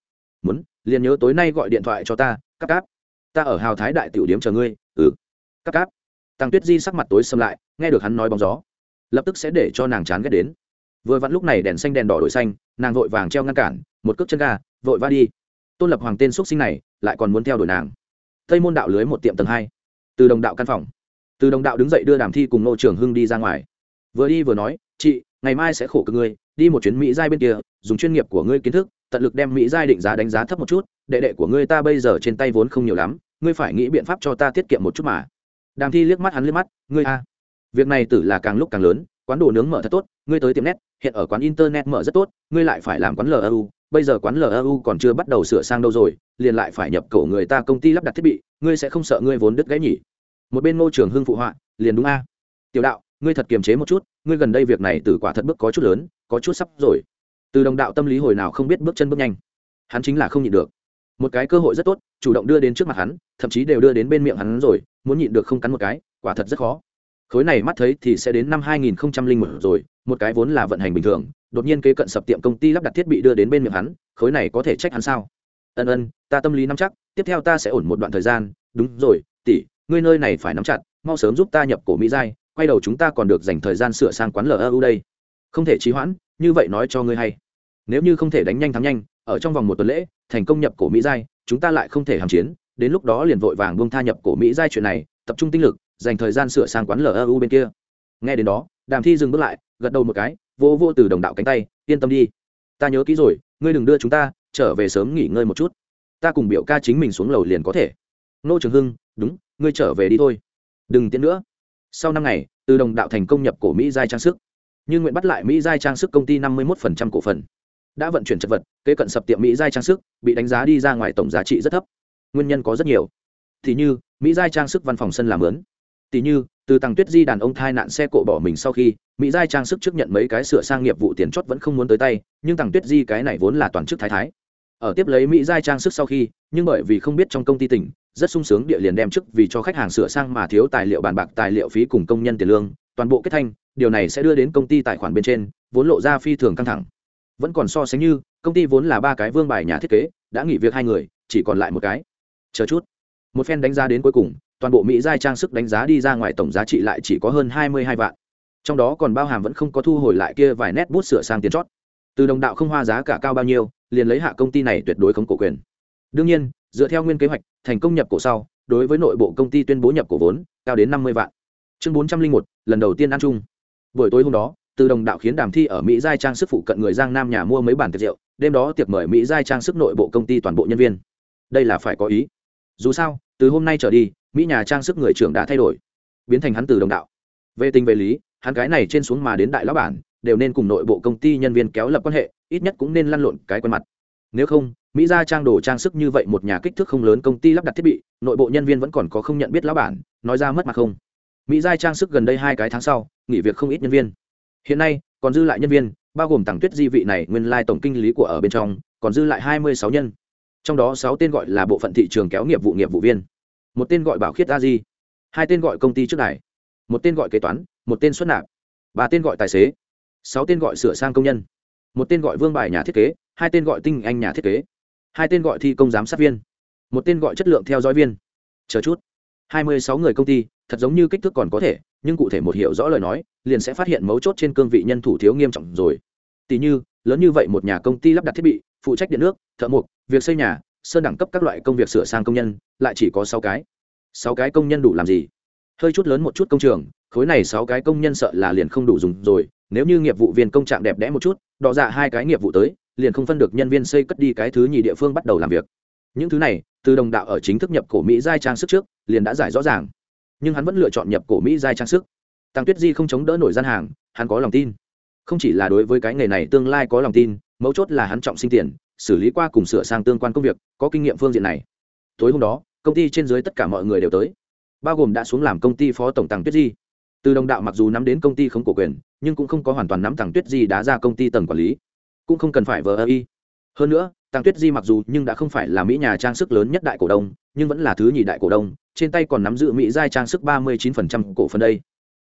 Muốn, liền nhớ tối nay gọi điện thoại cho ta cắp cáp. Ta ở hào thái đại tiểu điếm chờ ngươi. Ừ. Cắp cáp. Tăng tuyết di sắc mặt tối xâm lại, nghe được hắn nói bóng gió, lập tức sẽ để cho nàng chán ghét đến vừa vặn lúc này đèn xanh đèn đỏ đổi xanh, nàng vội vàng treo ngăn cản, một cước chân ga, vội va đi. Tôn lập hoàng tên x sinh này, lại còn muốn theo đuổi nàng. Tây môn đạo lưới một tiệm tầng hai. Từ đồng đạo căn phòng. Từ đồng đạo đứng dậy đưa đàm thi cùng nô trưởng hưng đi ra ngoài. Vừa đi vừa nói, chị, ngày mai sẽ khổ cực ngươi, đi một chuyến mỹ giai bên kia, dùng chuyên nghiệp của ngươi kiến thức, tận lực đem mỹ giai định giá đánh giá thấp một chút, đệ đệ của ngươi ta bây giờ trên tay vốn không nhiều lắm, ngươi phải nghĩ biện pháp cho ta tiết kiệm một chút mà. Đàm thi liếc mắt hắn liếc mắt, ngươi a, việc này tử là càng lúc càng lớn, quán đồ nướng mở thật tốt, ngươi tới tiệm nét hiện ở quán internet mở rất tốt, ngươi lại phải làm quán lu bây giờ quán lu còn chưa bắt đầu sửa sang đâu rồi, liền lại phải nhập cổ người ta công ty lắp đặt thiết bị, ngươi sẽ không sợ ngươi vốn đứt gãy nhỉ? Một bên ngô trường hưng phụ họa, liền đúng a. Tiểu đạo, ngươi thật kiềm chế một chút, ngươi gần đây việc này từ quả thật bước có chút lớn, có chút sắp rồi. Từ đồng đạo tâm lý hồi nào không biết bước chân bước nhanh. Hắn chính là không nhịn được. Một cái cơ hội rất tốt, chủ động đưa đến trước mặt hắn, thậm chí đều đưa đến bên miệng hắn rồi, muốn nhịn được không cắn một cái, quả thật rất khó khối này mắt thấy thì sẽ đến năm 2001 rồi, một cái vốn là vận hành bình thường, đột nhiên kế cận sập tiệm công ty lắp đặt thiết bị đưa đến bên miệng hắn, khối này có thể trách hắn sao? Ân ân, ta tâm lý nắm chắc, tiếp theo ta sẽ ổn một đoạn thời gian, đúng rồi, tỷ, ngươi nơi này phải nắm chặt, mau sớm giúp ta nhập cổ mỹ giai, quay đầu chúng ta còn được dành thời gian sửa sang quán lu đây. Không thể trì hoãn, như vậy nói cho ngươi hay. Nếu như không thể đánh nhanh thắng nhanh, ở trong vòng một tuần lễ, thành công nhập cổ mỹ giai, chúng ta lại không thể hàm chiến, đến lúc đó liền vội vàng buông tha nhập cổ mỹ giai chuyện này, tập trung tinh lực dành thời gian sửa sang quán lu bên kia. Nghe đến đó, đàm thi dừng bước lại, gật đầu một cái vô vô từ đồng đạo cánh tay, yên tâm đi. Ta nhớ kỹ rồi, ngươi đừng đưa chúng ta trở về sớm nghỉ ngơi một chút. Ta cùng biểu ca chính mình xuống lầu liền có thể. Nô trường hưng, đúng, ngươi trở về đi thôi. Đừng tiến nữa. Sau năm ngày, từ đồng đạo thành công nhập cổ mỹ giai trang sức. Như nguyện bắt lại mỹ giai trang sức công ty năm mươi một cổ phần. Đã vận chuyển chất vật, kế cận sập tiệm mỹ giai trang sức, bị đánh giá đi ra ngoài tổng giá trị rất thấp. Nguyên nhân có rất nhiều. Thì như, mỹ giai trang sức văn phòng sân làm lớn tỷ như, từ Tăng tuyết di đàn ông thai nạn xe cộ bỏ mình sau khi, mỹ giai trang sức trước nhận mấy cái sửa sang nghiệp vụ tiền chót vẫn không muốn tới tay, nhưng Tăng tuyết di cái này vốn là toàn chức thái thái. Ở tiếp lấy mỹ giai trang sức sau khi, nhưng bởi vì không biết trong công ty tỉnh, rất sung sướng địa liền đem chức vì cho khách hàng sửa sang mà thiếu tài liệu bàn bạc, tài liệu phí cùng công nhân tiền lương, toàn bộ kết thanh, điều này sẽ đưa đến công ty tài khoản bên trên, vốn lộ ra phi thường căng thẳng. Vẫn còn so sánh như, công ty vốn là ba cái vương bài nhà thiết kế, đã nghỉ việc hai người, chỉ còn lại một cái. Chờ chút. Một phen đánh giá đến cuối cùng toàn bộ mỹ giai trang sức đánh giá đi ra ngoài tổng giá trị lại chỉ có hơn hai mươi hai vạn. Trong đó còn bao hàm vẫn không có thu hồi lại kia vài nét bút sửa sang tiền chót. Từ đồng đạo không hoa giá cả cao bao nhiêu, liền lấy hạ công ty này tuyệt đối không cổ quyền. Đương nhiên, dựa theo nguyên kế hoạch, thành công nhập cổ sau, đối với nội bộ công ty tuyên bố nhập cổ vốn, cao đến năm mươi vạn. Chương bốn trăm linh một, lần đầu tiên ăn chung. Buổi tối hôm đó, từ đồng đạo khiến đàm thi ở mỹ giai trang sức phụ cận người giang nam nhà mua mấy bản tiệc rượu, đêm đó tiệc mời mỹ giai trang sức nội bộ công ty toàn bộ nhân viên. Đây là phải có ý. Dù sao, từ hôm nay trở đi mỹ nhà trang sức người trưởng đã thay đổi, biến thành hắn từ đồng đạo. Về tình về lý, hắn cái này trên xuống mà đến đại lão bản, đều nên cùng nội bộ công ty nhân viên kéo lập quan hệ, ít nhất cũng nên lăn lộn cái quen mặt. Nếu không, mỹ ra trang đồ trang sức như vậy một nhà kích thước không lớn công ty lắp đặt thiết bị, nội bộ nhân viên vẫn còn có không nhận biết lão bản, nói ra mất mặt không? Mỹ ra trang sức gần đây hai cái tháng sau, nghỉ việc không ít nhân viên. Hiện nay, còn dư lại nhân viên, bao gồm tặng tuyết di vị này nguyên lai tổng kinh lý của ở bên trong, còn dư lại hai mươi sáu nhân. Trong đó sáu tên gọi là bộ phận thị trường kéo nghiệp vụ nghiệp vụ viên một tên gọi bảo khiết a di, hai tên gọi công ty trước đài, một tên gọi kế toán, một tên xuất nạp, ba tên gọi tài xế, sáu tên gọi sửa sang công nhân, một tên gọi vương bài nhà thiết kế, hai tên gọi tinh anh nhà thiết kế, hai tên gọi thi công giám sát viên, một tên gọi chất lượng theo dõi viên. Chờ chút. Hai mươi sáu người công ty, thật giống như kích thước còn có thể, nhưng cụ thể một hiểu rõ lời nói, liền sẽ phát hiện mấu chốt trên cương vị nhân thủ thiếu nghiêm trọng rồi. Tỷ như, lớn như vậy một nhà công ty lắp đặt thiết bị, phụ trách điện nước, thợ mộc, việc xây nhà sơn đẳng cấp các loại công việc sửa sang công nhân, lại chỉ có sáu cái. Sáu cái công nhân đủ làm gì? Hơi chút lớn một chút công trường, khối này sáu cái công nhân sợ là liền không đủ dùng rồi, nếu như nghiệp vụ viên công trạng đẹp đẽ một chút, đọ dạ hai cái nghiệp vụ tới, liền không phân được nhân viên xây cất đi cái thứ nhì địa phương bắt đầu làm việc. Những thứ này, từ đồng đạo ở chính thức nhập cổ mỹ giai trang sức trước, liền đã giải rõ ràng. Nhưng hắn vẫn lựa chọn nhập cổ mỹ giai trang sức. Tăng tuyết di không chống đỡ nổi gian hàng, hắn có lòng tin. Không chỉ là đối với cái nghề này tương lai có lòng tin, mấu chốt là hắn trọng sinh tiền xử lý qua cùng sửa sang tương quan công việc, có kinh nghiệm phương diện này. Tối hôm đó, công ty trên dưới tất cả mọi người đều tới. Bao gồm đã xuống làm công ty phó tổng tàng tuyết di. Từ đồng đạo mặc dù nắm đến công ty không cổ quyền, nhưng cũng không có hoàn toàn nắm tàng tuyết di đã ra công ty tầng quản lý. Cũng không cần phải vờ ơ y. Hơn nữa tàng tuyết di mặc dù nhưng đã không phải là mỹ nhà trang sức lớn nhất đại cổ đông, nhưng vẫn là thứ nhì đại cổ đông, trên tay còn nắm giữ mỹ giai trang sức ba mươi chín cổ phần đây.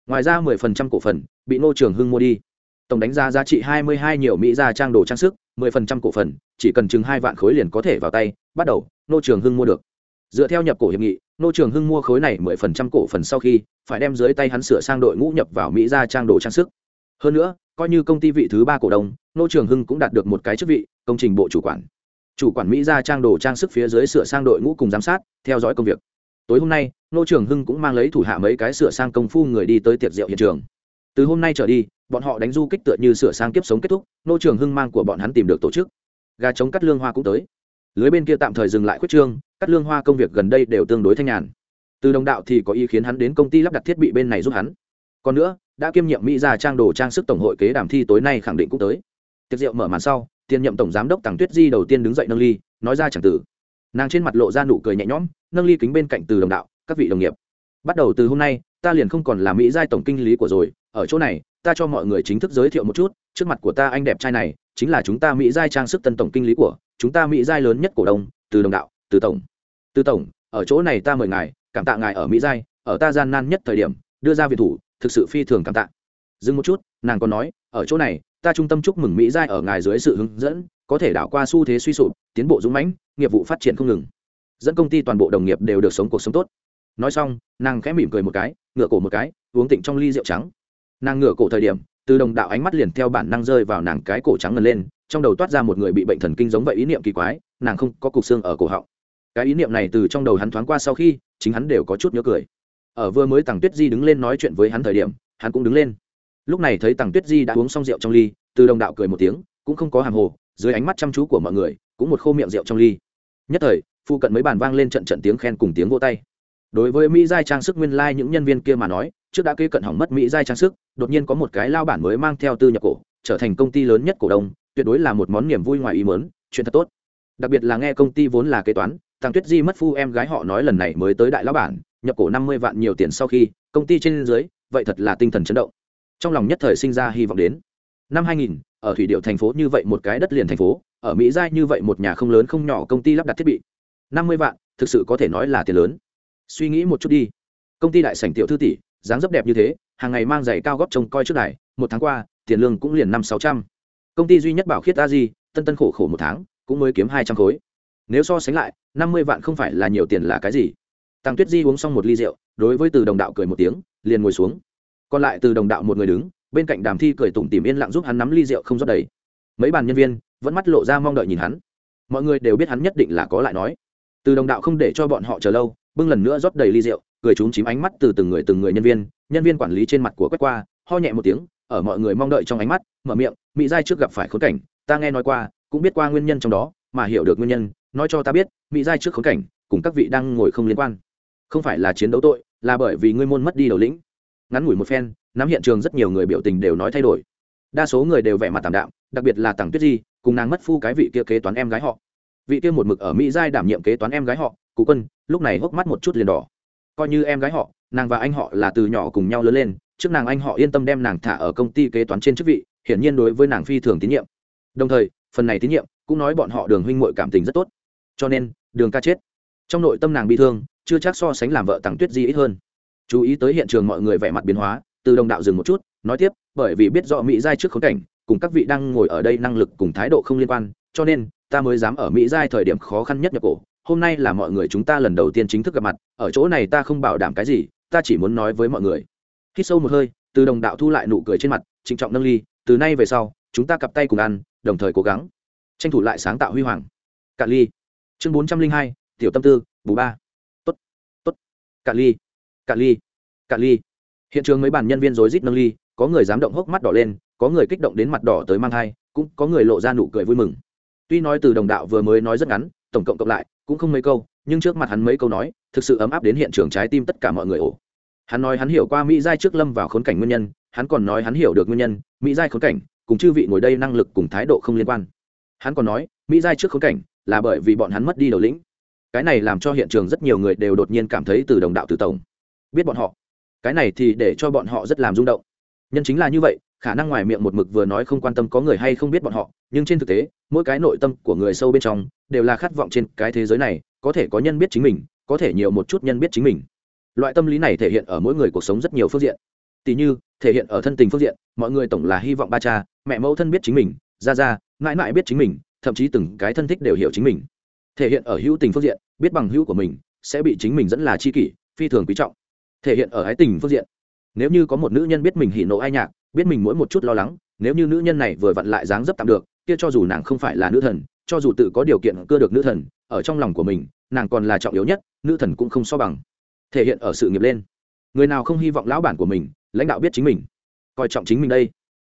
Ngoài ra mười phần trăm cổ phần bị ngô trường hưng mua đi tổng đánh giá giá trị hai mươi hai nhiều mỹ gia trang đồ trang sức, mười phần trăm cổ phần, chỉ cần chừng hai vạn khối liền có thể vào tay, bắt đầu, nô trường hưng mua được. Dựa theo nhập cổ hiệp nghị, nô trường hưng mua khối này mười phần trăm cổ phần sau khi, phải đem dưới tay hắn sửa sang đội ngũ nhập vào mỹ gia trang đồ trang sức. Hơn nữa, coi như công ty vị thứ ba cổ đông, nô trường hưng cũng đạt được một cái chức vị, công trình bộ chủ quản. Chủ quản mỹ gia trang đồ trang sức phía dưới sửa sang đội ngũ cùng giám sát, theo dõi công việc. Tối hôm nay, nô trường hưng cũng mang lấy thủ hạ mấy cái sửa sang công phu người đi tới tiệc rượu hiện trường từ hôm nay trở đi, bọn họ đánh du kích tựa như sửa sang kiếp sống kết thúc, nô trường hưng mang của bọn hắn tìm được tổ chức. Gà chống cắt lương hoa cũng tới. Lưới bên kia tạm thời dừng lại khuyết trương, cắt lương hoa công việc gần đây đều tương đối thanh nhàn. Từ đồng đạo thì có ý khiến hắn đến công ty lắp đặt thiết bị bên này giúp hắn. Còn nữa, đã kiêm nhiệm mỹ già trang đồ trang sức tổng hội kế đàm thi tối nay khẳng định cũng tới. Tiệc rượu mở màn sau, tiền nhậm tổng giám đốc tàng tuyết di đầu tiên đứng dậy nâng ly, nói ra chẳng tử nàng trên mặt lộ ra nụ cười nhẹ nhõm, nâng ly kính bên cạnh từ đồng đạo, các vị đồng nghiệp, bắt đầu từ hôm nay, ta liền không còn là mỹ giai tổng kinh lý của rồi ở chỗ này, ta cho mọi người chính thức giới thiệu một chút, trước mặt của ta anh đẹp trai này, chính là chúng ta mỹ giai trang sức tân tổng kinh lý của, chúng ta mỹ giai lớn nhất cổ đông, từ đồng đạo, từ tổng. Từ tổng, ở chỗ này ta mời ngài, cảm tạ ngài ở mỹ giai, ở ta gian nan nhất thời điểm, đưa ra viện thủ, thực sự phi thường cảm tạ. Dừng một chút, nàng còn nói, ở chỗ này, ta trung tâm chúc mừng mỹ giai ở ngài dưới sự hướng dẫn, có thể đảo qua xu thế suy sụp, tiến bộ dũng mãnh, nghiệp vụ phát triển không ngừng. Dẫn công ty toàn bộ đồng nghiệp đều được sống cuộc sống tốt. Nói xong, nàng khẽ mỉm cười một cái ngựa cổ một cái, uống tịnh trong ly rượu trắng nàng ngửa cổ thời điểm, từ đồng đạo ánh mắt liền theo bản năng rơi vào nàng cái cổ trắng ngần lên, trong đầu toát ra một người bị bệnh thần kinh giống vậy ý niệm kỳ quái, nàng không có cục xương ở cổ họng. Cái ý niệm này từ trong đầu hắn thoáng qua sau khi, chính hắn đều có chút nhớ cười. Ở vừa mới tằng tuyết di đứng lên nói chuyện với hắn thời điểm, hắn cũng đứng lên. Lúc này thấy tằng tuyết di đã uống xong rượu trong ly, từ đồng đạo cười một tiếng, cũng không có hàng hồ, dưới ánh mắt chăm chú của mọi người, cũng một khô miệng rượu trong ly. Nhất thời phụ cận mấy bàn vang lên trận trận tiếng khen cùng tiếng vô tay đối với mỹ giai trang sức nguyên lai、like、những nhân viên kia mà nói trước đã kê cận hỏng mất mỹ giai trang sức đột nhiên có một cái lao bản mới mang theo tư nhập cổ trở thành công ty lớn nhất cổ đông tuyệt đối là một món niềm vui ngoài ý mớn chuyện thật tốt. Đặc biệt là nghe công ty vốn là kế toán thằng tuyết di mất phu em gái họ nói lần này mới tới đại lão bản nhập cổ năm mươi vạn nhiều tiền sau khi công ty trên dưới vậy thật là tinh thần chấn động. Trong lòng nhất thời sinh ra hy vọng đến. Năm 2000, ở thủy điệu thành phố như vậy một cái đất liền thành phố ở mỹ giai như vậy một nhà không lớn không nhỏ công ty lắp đặt thiết bị. Năm mươi vạn thực sự có thể nói là tiền lớn suy nghĩ một chút đi. Công ty đại sảnh tiểu thư tỷ, dáng dấp đẹp như thế, hàng ngày mang giày cao góp trông coi trước đài, một tháng qua, tiền lương cũng liền năm sáu trăm. Công ty duy nhất bảo khiết a di tân tân khổ khổ một tháng, cũng mới kiếm hai trăm khối. Nếu so sánh lại, năm mươi vạn không phải là nhiều tiền là cái gì? Tăng tuyết di uống xong một ly rượu, đối với từ đồng đạo cười một tiếng, liền ngồi xuống. Còn lại từ đồng đạo một người đứng, bên cạnh đàm thi cười tủm tìm yên lặng giúp hắn nắm ly rượu không rót đầy. Mấy bàn nhân viên, vẫn mắt lộ ra mong đợi nhìn hắn. Mọi người đều biết hắn nhất định là có lại nói. Từ đồng đạo không để cho bọn họ chờ lâu bưng lần nữa rót đầy ly rượu, cười trúng chím ánh mắt từ từng người từng người nhân viên nhân viên quản lý trên mặt của quét qua, ho nhẹ một tiếng, ở mọi người mong đợi trong ánh mắt, mở miệng, mỹ giai trước gặp phải khốn cảnh, ta nghe nói qua, cũng biết qua nguyên nhân trong đó, mà hiểu được nguyên nhân, nói cho ta biết, mỹ giai trước khốn cảnh, cùng các vị đang ngồi không liên quan. Không phải là chiến đấu tội, là bởi vì ngươi môn mất đi đầu lĩnh. Ngắn ngủi một phen, nắm hiện trường rất nhiều người biểu tình đều nói thay đổi. Đa số người đều vẻ mặt tảm đạm, đặc biệt là tằng tuyết di, cùng nàng mất phu cái vị kia kế toán em gái họ vị kia một mực ở mỹ giai đảm nhiệm kế toán em gái họ, cụ quân, lúc này hốc mắt một chút liền đỏ. Coi như em gái họ, nàng và anh họ là từ nhỏ cùng nhau lớn lên, trước nàng anh họ yên tâm đem nàng thả ở công ty kế toán trên chức vị, hiển nhiên đối với nàng phi thường tín nhiệm. Đồng thời, phần này tín nhiệm cũng nói bọn họ đường huynh mội cảm tình rất tốt. Cho nên, đường ca chết. Trong nội tâm nàng bị thương, chưa chắc so sánh làm vợ tặng tuyết di ít hơn. Chú ý tới hiện trường mọi người vẻ mặt biến hóa, từ đồng đạo dừng một chút, nói tiếp, bởi vì biết rõ mỹ giai trước khốn cảnh, cùng các vị đang ngồi ở đây năng lực cùng thái độ không liên quan, cho nên ta mới dám ở mỹ giai thời điểm khó khăn nhất nhập cổ, hôm nay là mọi người chúng ta lần đầu tiên chính thức gặp mặt, ở chỗ này ta không bảo đảm cái gì, ta chỉ muốn nói với mọi người. Hít sâu một hơi, từ đồng đạo thu lại nụ cười trên mặt, trịnh trọng nâng ly, từ nay về sau, chúng ta cặp tay cùng ăn, đồng thời cố gắng. Tranh thủ lại sáng tạo huy hoàng. Cạn ly. Chương bốn trăm linh hai, tiểu tâm tư, bù ba. Tốt tốt. Cạn ly cạn ly cạn ly. Hiện trường mấy bàn nhân viên rối rít nâng ly, có người dám động hốc mắt đỏ lên, có người kích động đến mặt đỏ tới mang thai, cũng có người lộ ra nụ cười vui mừng tuy nói từ đồng đạo vừa mới nói rất ngắn, tổng cộng cộng lại cũng không mấy câu, nhưng trước mặt hắn mấy câu nói thực sự ấm áp đến hiện trường trái tim tất cả mọi người ổ hắn nói hắn hiểu qua mỹ giai trước lâm vào khốn cảnh nguyên nhân, hắn còn nói hắn hiểu được nguyên nhân, mỹ giai khốn cảnh cùng chư vị ngồi đây năng lực cùng thái độ không liên quan. Hắn còn nói, mỹ giai trước khốn cảnh là bởi vì bọn hắn mất đi đầu lĩnh. Cái này làm cho hiện trường rất nhiều người đều đột nhiên cảm thấy từ đồng đạo từ tổng. Biết bọn họ. Cái này thì để cho bọn họ rất làm rung động. Nhân chính là như vậy khả năng ngoài miệng một mực vừa nói không quan tâm có người hay không biết bọn họ, nhưng trên thực tế, mỗi cái nội tâm của người sâu bên trong, đều là khát vọng trên cái thế giới này, có thể có nhân biết chính mình, có thể nhiều một chút nhân biết chính mình. Loại tâm lý này thể hiện ở mỗi người cuộc sống rất nhiều phương diện. Tỉ như, thể hiện ở thân tình phương diện, mọi người tổng là hy vọng ba cha, mẹ mẫu thân biết chính mình ra ra mãi mãi biết chính mình, thậm chí từng cái thân thích đều hiểu chính mình. Thể hiện ở hữu tình phương diện, biết bằng hữu của mình, sẽ bị chính mình dẫn là chi kỷ, phi thường quý trọng. Thể hiện ở ái tình phương diện, nếu như có một nữ nhân biết mình hỉ nộ ai nhạc biết mình mỗi một chút lo lắng, nếu như nữ nhân này vừa vặn lại dáng dấp tạm được, kia cho dù nàng không phải là nữ thần, cho dù tự có điều kiện cưa được nữ thần, ở trong lòng của mình, nàng còn là trọng yếu nhất, nữ thần cũng không so bằng. Thể hiện ở sự nghiệp lên. Người nào không hy vọng lão bản của mình, lãnh đạo biết chính mình, coi trọng chính mình đây.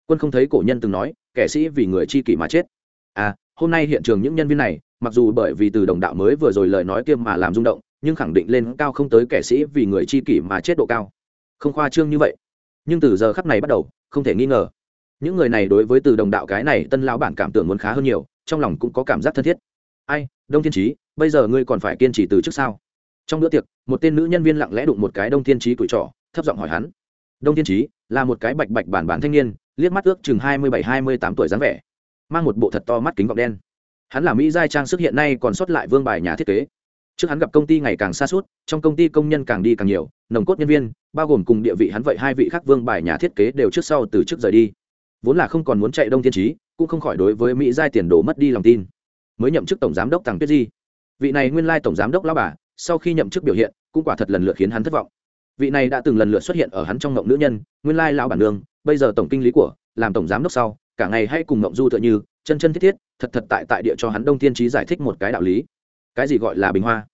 Quân không thấy cổ nhân từng nói, kẻ sĩ vì người chi kỷ mà chết. À hôm nay hiện trường những nhân viên này, mặc dù bởi vì từ đồng đạo mới vừa rồi lời nói kia mà làm rung động, nhưng khẳng định lên cao không tới kẻ sĩ vì người chi kỷ mà chết độ cao. Không khoa trương như vậy. Nhưng từ giờ khắc này bắt đầu không thể nghi ngờ. Những người này đối với từ đồng đạo cái này, tân lão bản cảm tưởng muốn khá hơn nhiều, trong lòng cũng có cảm giác thân thiết. Ai, đông thiên trí bây giờ ngươi còn phải kiên trì từ trước sao? Trong bữa tiệc, một tên nữ nhân viên lặng lẽ đụng một cái đông thiên trí tuổi trọ thấp giọng hỏi hắn. Đông thiên trí là một cái bạch bạch bản bản thanh niên, liếc mắt ước chừng hai mươi bảy, hai mươi tám tuổi dáng vẻ, mang một bộ thật to mắt kính gọng đen. Hắn là mỹ giai trang sức hiện nay còn xuất lại vương bài nhà thiết kế trước hắn gặp công ty ngày càng xa suốt, trong công ty công nhân càng đi càng nhiều, nồng cốt nhân viên, bao gồm cùng địa vị hắn vậy hai vị khác vương bài nhà thiết kế đều trước sau từ trước rời đi. Vốn là không còn muốn chạy đông thiên trí cũng không khỏi đối với mỹ giai tiền đồ mất đi lòng tin. Mới nhậm chức tổng giám đốc tàng tuyết di. Vị này nguyên lai tổng giám đốc lao bà, sau khi nhậm chức biểu hiện, cũng quả thật lần lượt khiến hắn thất vọng. Vị này đã từng lần lượt xuất hiện ở hắn trong ngộng nữ nhân, nguyên lai lão bản nương, bây giờ tổng kinh lý của, làm tổng giám đốc sau, cả ngày hay cùng ngộng du tựa như, chân chân thiết thiết, thật thật tại tại địa cho hắn đông tiên trí giải thích một cái đạo lý cái gì gọi là bình hoa?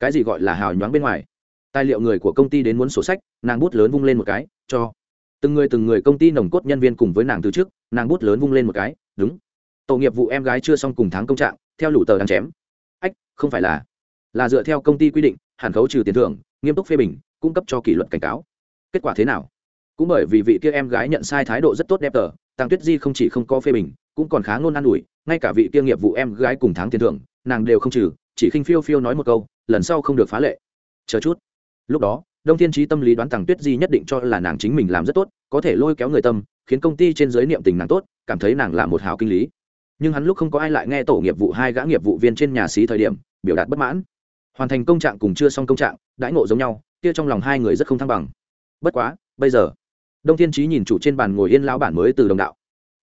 Cái gì gọi là hào nhoáng bên ngoài? Tài liệu người của công ty đến muốn sổ sách, nàng bút lớn vung lên một cái, cho. Từng người từng người công ty nồng cốt nhân viên cùng với nàng từ trước, nàng bút lớn vung lên một cái, đúng. Tổ nghiệp vụ em gái chưa xong cùng tháng công trạng, theo lũ tờ đang chém. Ách, không phải là. Là dựa theo công ty quy định, hàn khấu trừ tiền thưởng, nghiêm túc phê bình, cung cấp cho kỷ luật cảnh cáo. Kết quả thế nào? Cũng bởi vì vị kia em gái nhận sai thái độ rất tốt đẹp tờ tăng tuyết di không chỉ không có phê bình, cũng còn khá ngôn an ủi, ngay cả vị kia nghiệp vụ em gái cùng tháng tiền thưởng, nàng đều không trừ chỉ khinh phiêu phiêu nói một câu, lần sau không được phá lệ. Chờ chút. Lúc đó, đông thiên trí tâm lý đoán tàng tuyết di nhất định cho là nàng chính mình làm rất tốt, có thể lôi kéo người tâm, khiến công ty trên giới niệm tình nàng tốt, cảm thấy nàng là một hào kinh lý. Nhưng hắn lúc không có ai lại nghe tổ nghiệp vụ hai gã nghiệp vụ viên trên nhà xí thời điểm, biểu đạt bất mãn. Hoàn thành công trạng cùng chưa xong công trạng, đãi ngộ giống nhau, kia trong lòng hai người rất không thăng bằng. Bất quá, bây giờ, đông thiên trí nhìn chủ trên bàn ngồi yên lão bản mới từ đồng đạo.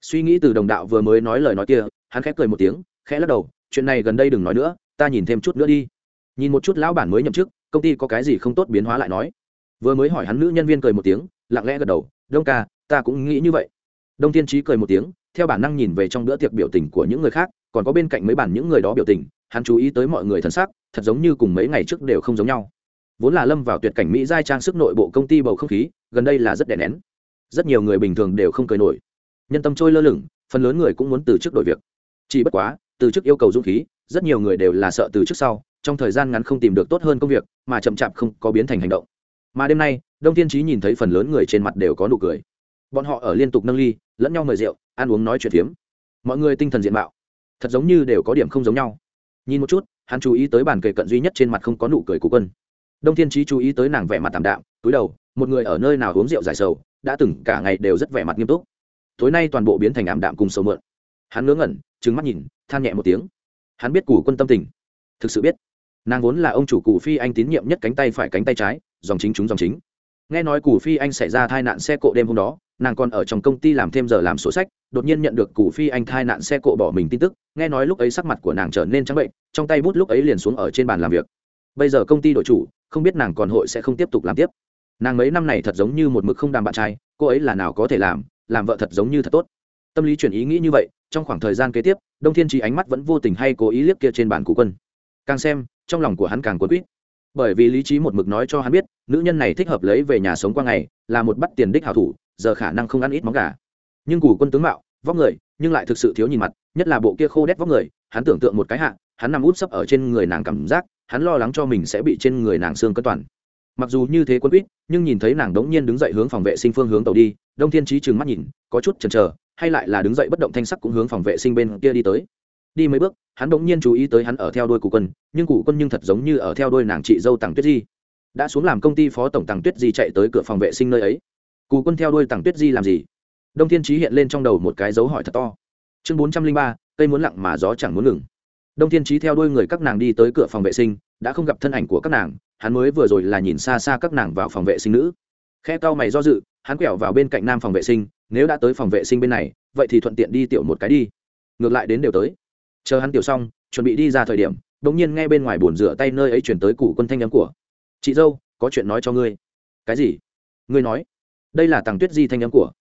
Suy nghĩ từ đồng đạo vừa mới nói lời nói kia, hắn khẽ cười một tiếng, khẽ lắc đầu, chuyện này gần đây đừng nói nữa ta nhìn thêm chút nữa đi. Nhìn một chút lão bản mới nhậm chức, công ty có cái gì không tốt biến hóa lại nói. Vừa mới hỏi hắn nữ nhân viên cười một tiếng, lặng lẽ gật đầu, đông ca, ta cũng nghĩ như vậy. Đông thiên trí cười một tiếng, theo bản năng nhìn về trong bữa tiệc biểu tình của những người khác, còn có bên cạnh mấy bản những người đó biểu tình, hắn chú ý tới mọi người thân xác thật giống như cùng mấy ngày trước đều không giống nhau. Vốn là lâm vào tuyệt cảnh mỹ giai trang sức nội bộ công ty bầu không khí, gần đây là rất đè nén. Rất nhiều người bình thường đều không cười nổi. Nhân tâm trôi lơ lửng, phần lớn người cũng muốn từ chức đổi việc. Chỉ bất quá, từ chức yêu cầu dũng khí rất nhiều người đều là sợ từ trước sau, trong thời gian ngắn không tìm được tốt hơn công việc, mà chậm chạp không có biến thành hành động. Mà đêm nay, đông thiên trí nhìn thấy phần lớn người trên mặt đều có nụ cười. Bọn họ ở liên tục nâng ly, lẫn nhau mời rượu, ăn uống nói chuyện phiếm. Mọi người tinh thần diện mạo, thật giống như đều có điểm không giống nhau. Nhìn một chút, hắn chú ý tới bàn kề cận duy nhất trên mặt không có nụ cười của quân. Đông thiên trí chú ý tới nàng vẻ mặt tảm đạm, túi đầu, một người ở nơi nào uống rượu giải sầu, đã từng cả ngày đều rất vẻ mặt nghiêm túc. Tối nay toàn bộ biến thành ảm đạm cùng sầu mượn. Hắn ngớ ngẩn trứng mắt nhìn, than nhẹ một tiếng hắn biết củ quân tâm tình. Thực sự biết. Nàng vốn là ông chủ cụ phi anh tín nhiệm nhất cánh tay phải cánh tay trái, dòng chính chúng dòng chính. Nghe nói củ phi anh xảy ra tai nạn xe cộ đêm hôm đó, nàng còn ở trong công ty làm thêm giờ làm sổ sách, đột nhiên nhận được củ phi anh tai nạn xe cộ bỏ mình tin tức, nghe nói lúc ấy sắc mặt của nàng trở nên trắng bệnh, trong tay bút lúc ấy liền xuống ở trên bàn làm việc. Bây giờ công ty đội chủ, không biết nàng còn hội sẽ không tiếp tục làm tiếp. Nàng mấy năm này thật giống như một mực không đàm bạn trai, cô ấy là nào có thể làm làm vợ thật giống như thật tốt. Tâm lý chuyển ý nghĩ như vậy trong khoảng thời gian kế tiếp, đông thiên trí ánh mắt vẫn vô tình hay cố ý liếc kia trên bản cụ quân. Càng xem, trong lòng của hắn càng quấn quýt. Bởi vì lý trí một mực nói cho hắn biết, nữ nhân này thích hợp lấy về nhà sống qua ngày, là một bắt tiền đích hảo thủ, giờ khả năng không ăn ít món gà. Nhưng củ quân tướng mạo, vóc người, nhưng lại thực sự thiếu nhìn mặt, nhất là bộ kia khô đét vóc người, hắn tưởng tượng một cái hạ, hắn nằm út sấp ở trên người nàng cảm giác, hắn lo lắng cho mình sẽ bị trên người nàng xương cân toàn. Mặc dù như thế quân quýt, nhưng nhìn thấy nàng đống nhiên đứng dậy hướng phòng vệ sinh phương hướng tàu đi, đông thiên trí trừng mắt nhìn, có chút chần chờ hay lại là đứng dậy bất động thanh sắc cũng hướng phòng vệ sinh bên kia đi tới. Đi mấy bước, hắn đống nhiên chú ý tới hắn ở theo đuôi cụ quân, nhưng cụ quân nhưng thật giống như ở theo đuôi nàng chị dâu tàng tuyết di. Đã xuống làm công ty phó tổng tàng tuyết di chạy tới cửa phòng vệ sinh nơi ấy. Cụ quân theo đuôi tàng tuyết di làm gì? Đông thiên trí hiện lên trong đầu một cái dấu hỏi thật to. Chương bốn trăm linh ba, cây muốn lặng mà gió chẳng muốn ngừng. Đông thiên trí theo đuôi người các nàng đi tới cửa phòng vệ sinh, đã không gặp thân ảnh của các nàng, hắn mới vừa rồi là nhìn xa xa các nàng vào phòng vệ sinh nữ. Khe cao mày do dự hắn quẹo vào bên cạnh nam phòng vệ sinh, nếu đã tới phòng vệ sinh bên này, vậy thì thuận tiện đi tiểu một cái đi. Ngược lại đến đều tới. Chờ hắn tiểu xong, chuẩn bị đi ra thời điểm đ ỗ n g nhiên nghe bên ngoài bồn rửa tay nơi ấy chuyển tới cụ quân thanh nhắm của. Chị dâu, có chuyện nói cho ngươi. Cái gì? Ngươi nói. Đây là tàng tuyết di thanh nhắm của.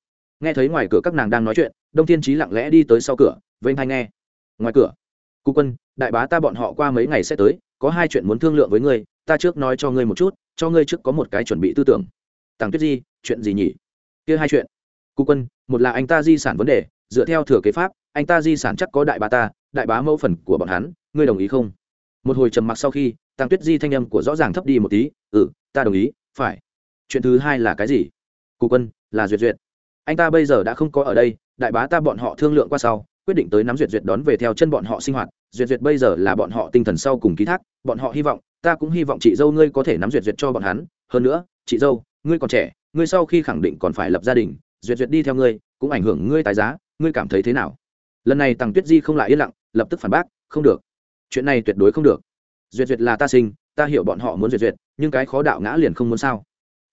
Nghe thấy ngoài cửa các nàng đang nói chuyện, đông thiên trí lặng lẽ đi tới sau cửa, vênh thanh nghe. Ngoài cửa. Cụ quân, đại bá ta bọn họ qua mấy ngày sẽ tới, có hai chuyện muốn thương lượng với ngươi, ta trước nói cho ngươi một chút, cho ngươi trước có một cái chuẩn bị tư tưởng tàng tuyết di, chuyện gì nhỉ? Kia hai chuyện. Cụ quân, một là anh ta di sản vấn đề, dựa theo thừa kế pháp, anh ta di sản chắc có đại bá ta, đại bá mẫu phần của bọn hắn, ngươi đồng ý không? Một hồi trầm mặc sau khi tăng tuyết di thanh âm của rõ ràng thấp đi một tí ừ ta đồng ý, phải. Chuyện thứ hai là cái gì? Cụ quân, là duyệt duyệt. Anh ta bây giờ đã không có ở đây, đại bá ta bọn họ thương lượng qua sau, quyết định tới nắm duyệt duyệt đón về theo chân bọn họ sinh hoạt. Duyệt duyệt bây giờ là bọn họ tinh thần sau cùng ký thác, bọn họ hy vọng, ta cũng hy vọng chị dâu ngươi có thể nắm duyệt duyệt cho bọn hắn. Hơn nữa, chị dâu ngươi còn trẻ, ngươi sau khi khẳng định còn phải lập gia đình, duyệt duyệt đi theo ngươi, cũng ảnh hưởng ngươi tài giá, ngươi cảm thấy thế nào? Lần này tằng tuyết di không lại yên lặng, lập tức phản bác, không được. Chuyện này tuyệt đối không được. Duyệt duyệt là ta sinh, ta hiểu bọn họ muốn duyệt duyệt, nhưng cái khó đạo ngã liền không muốn sao.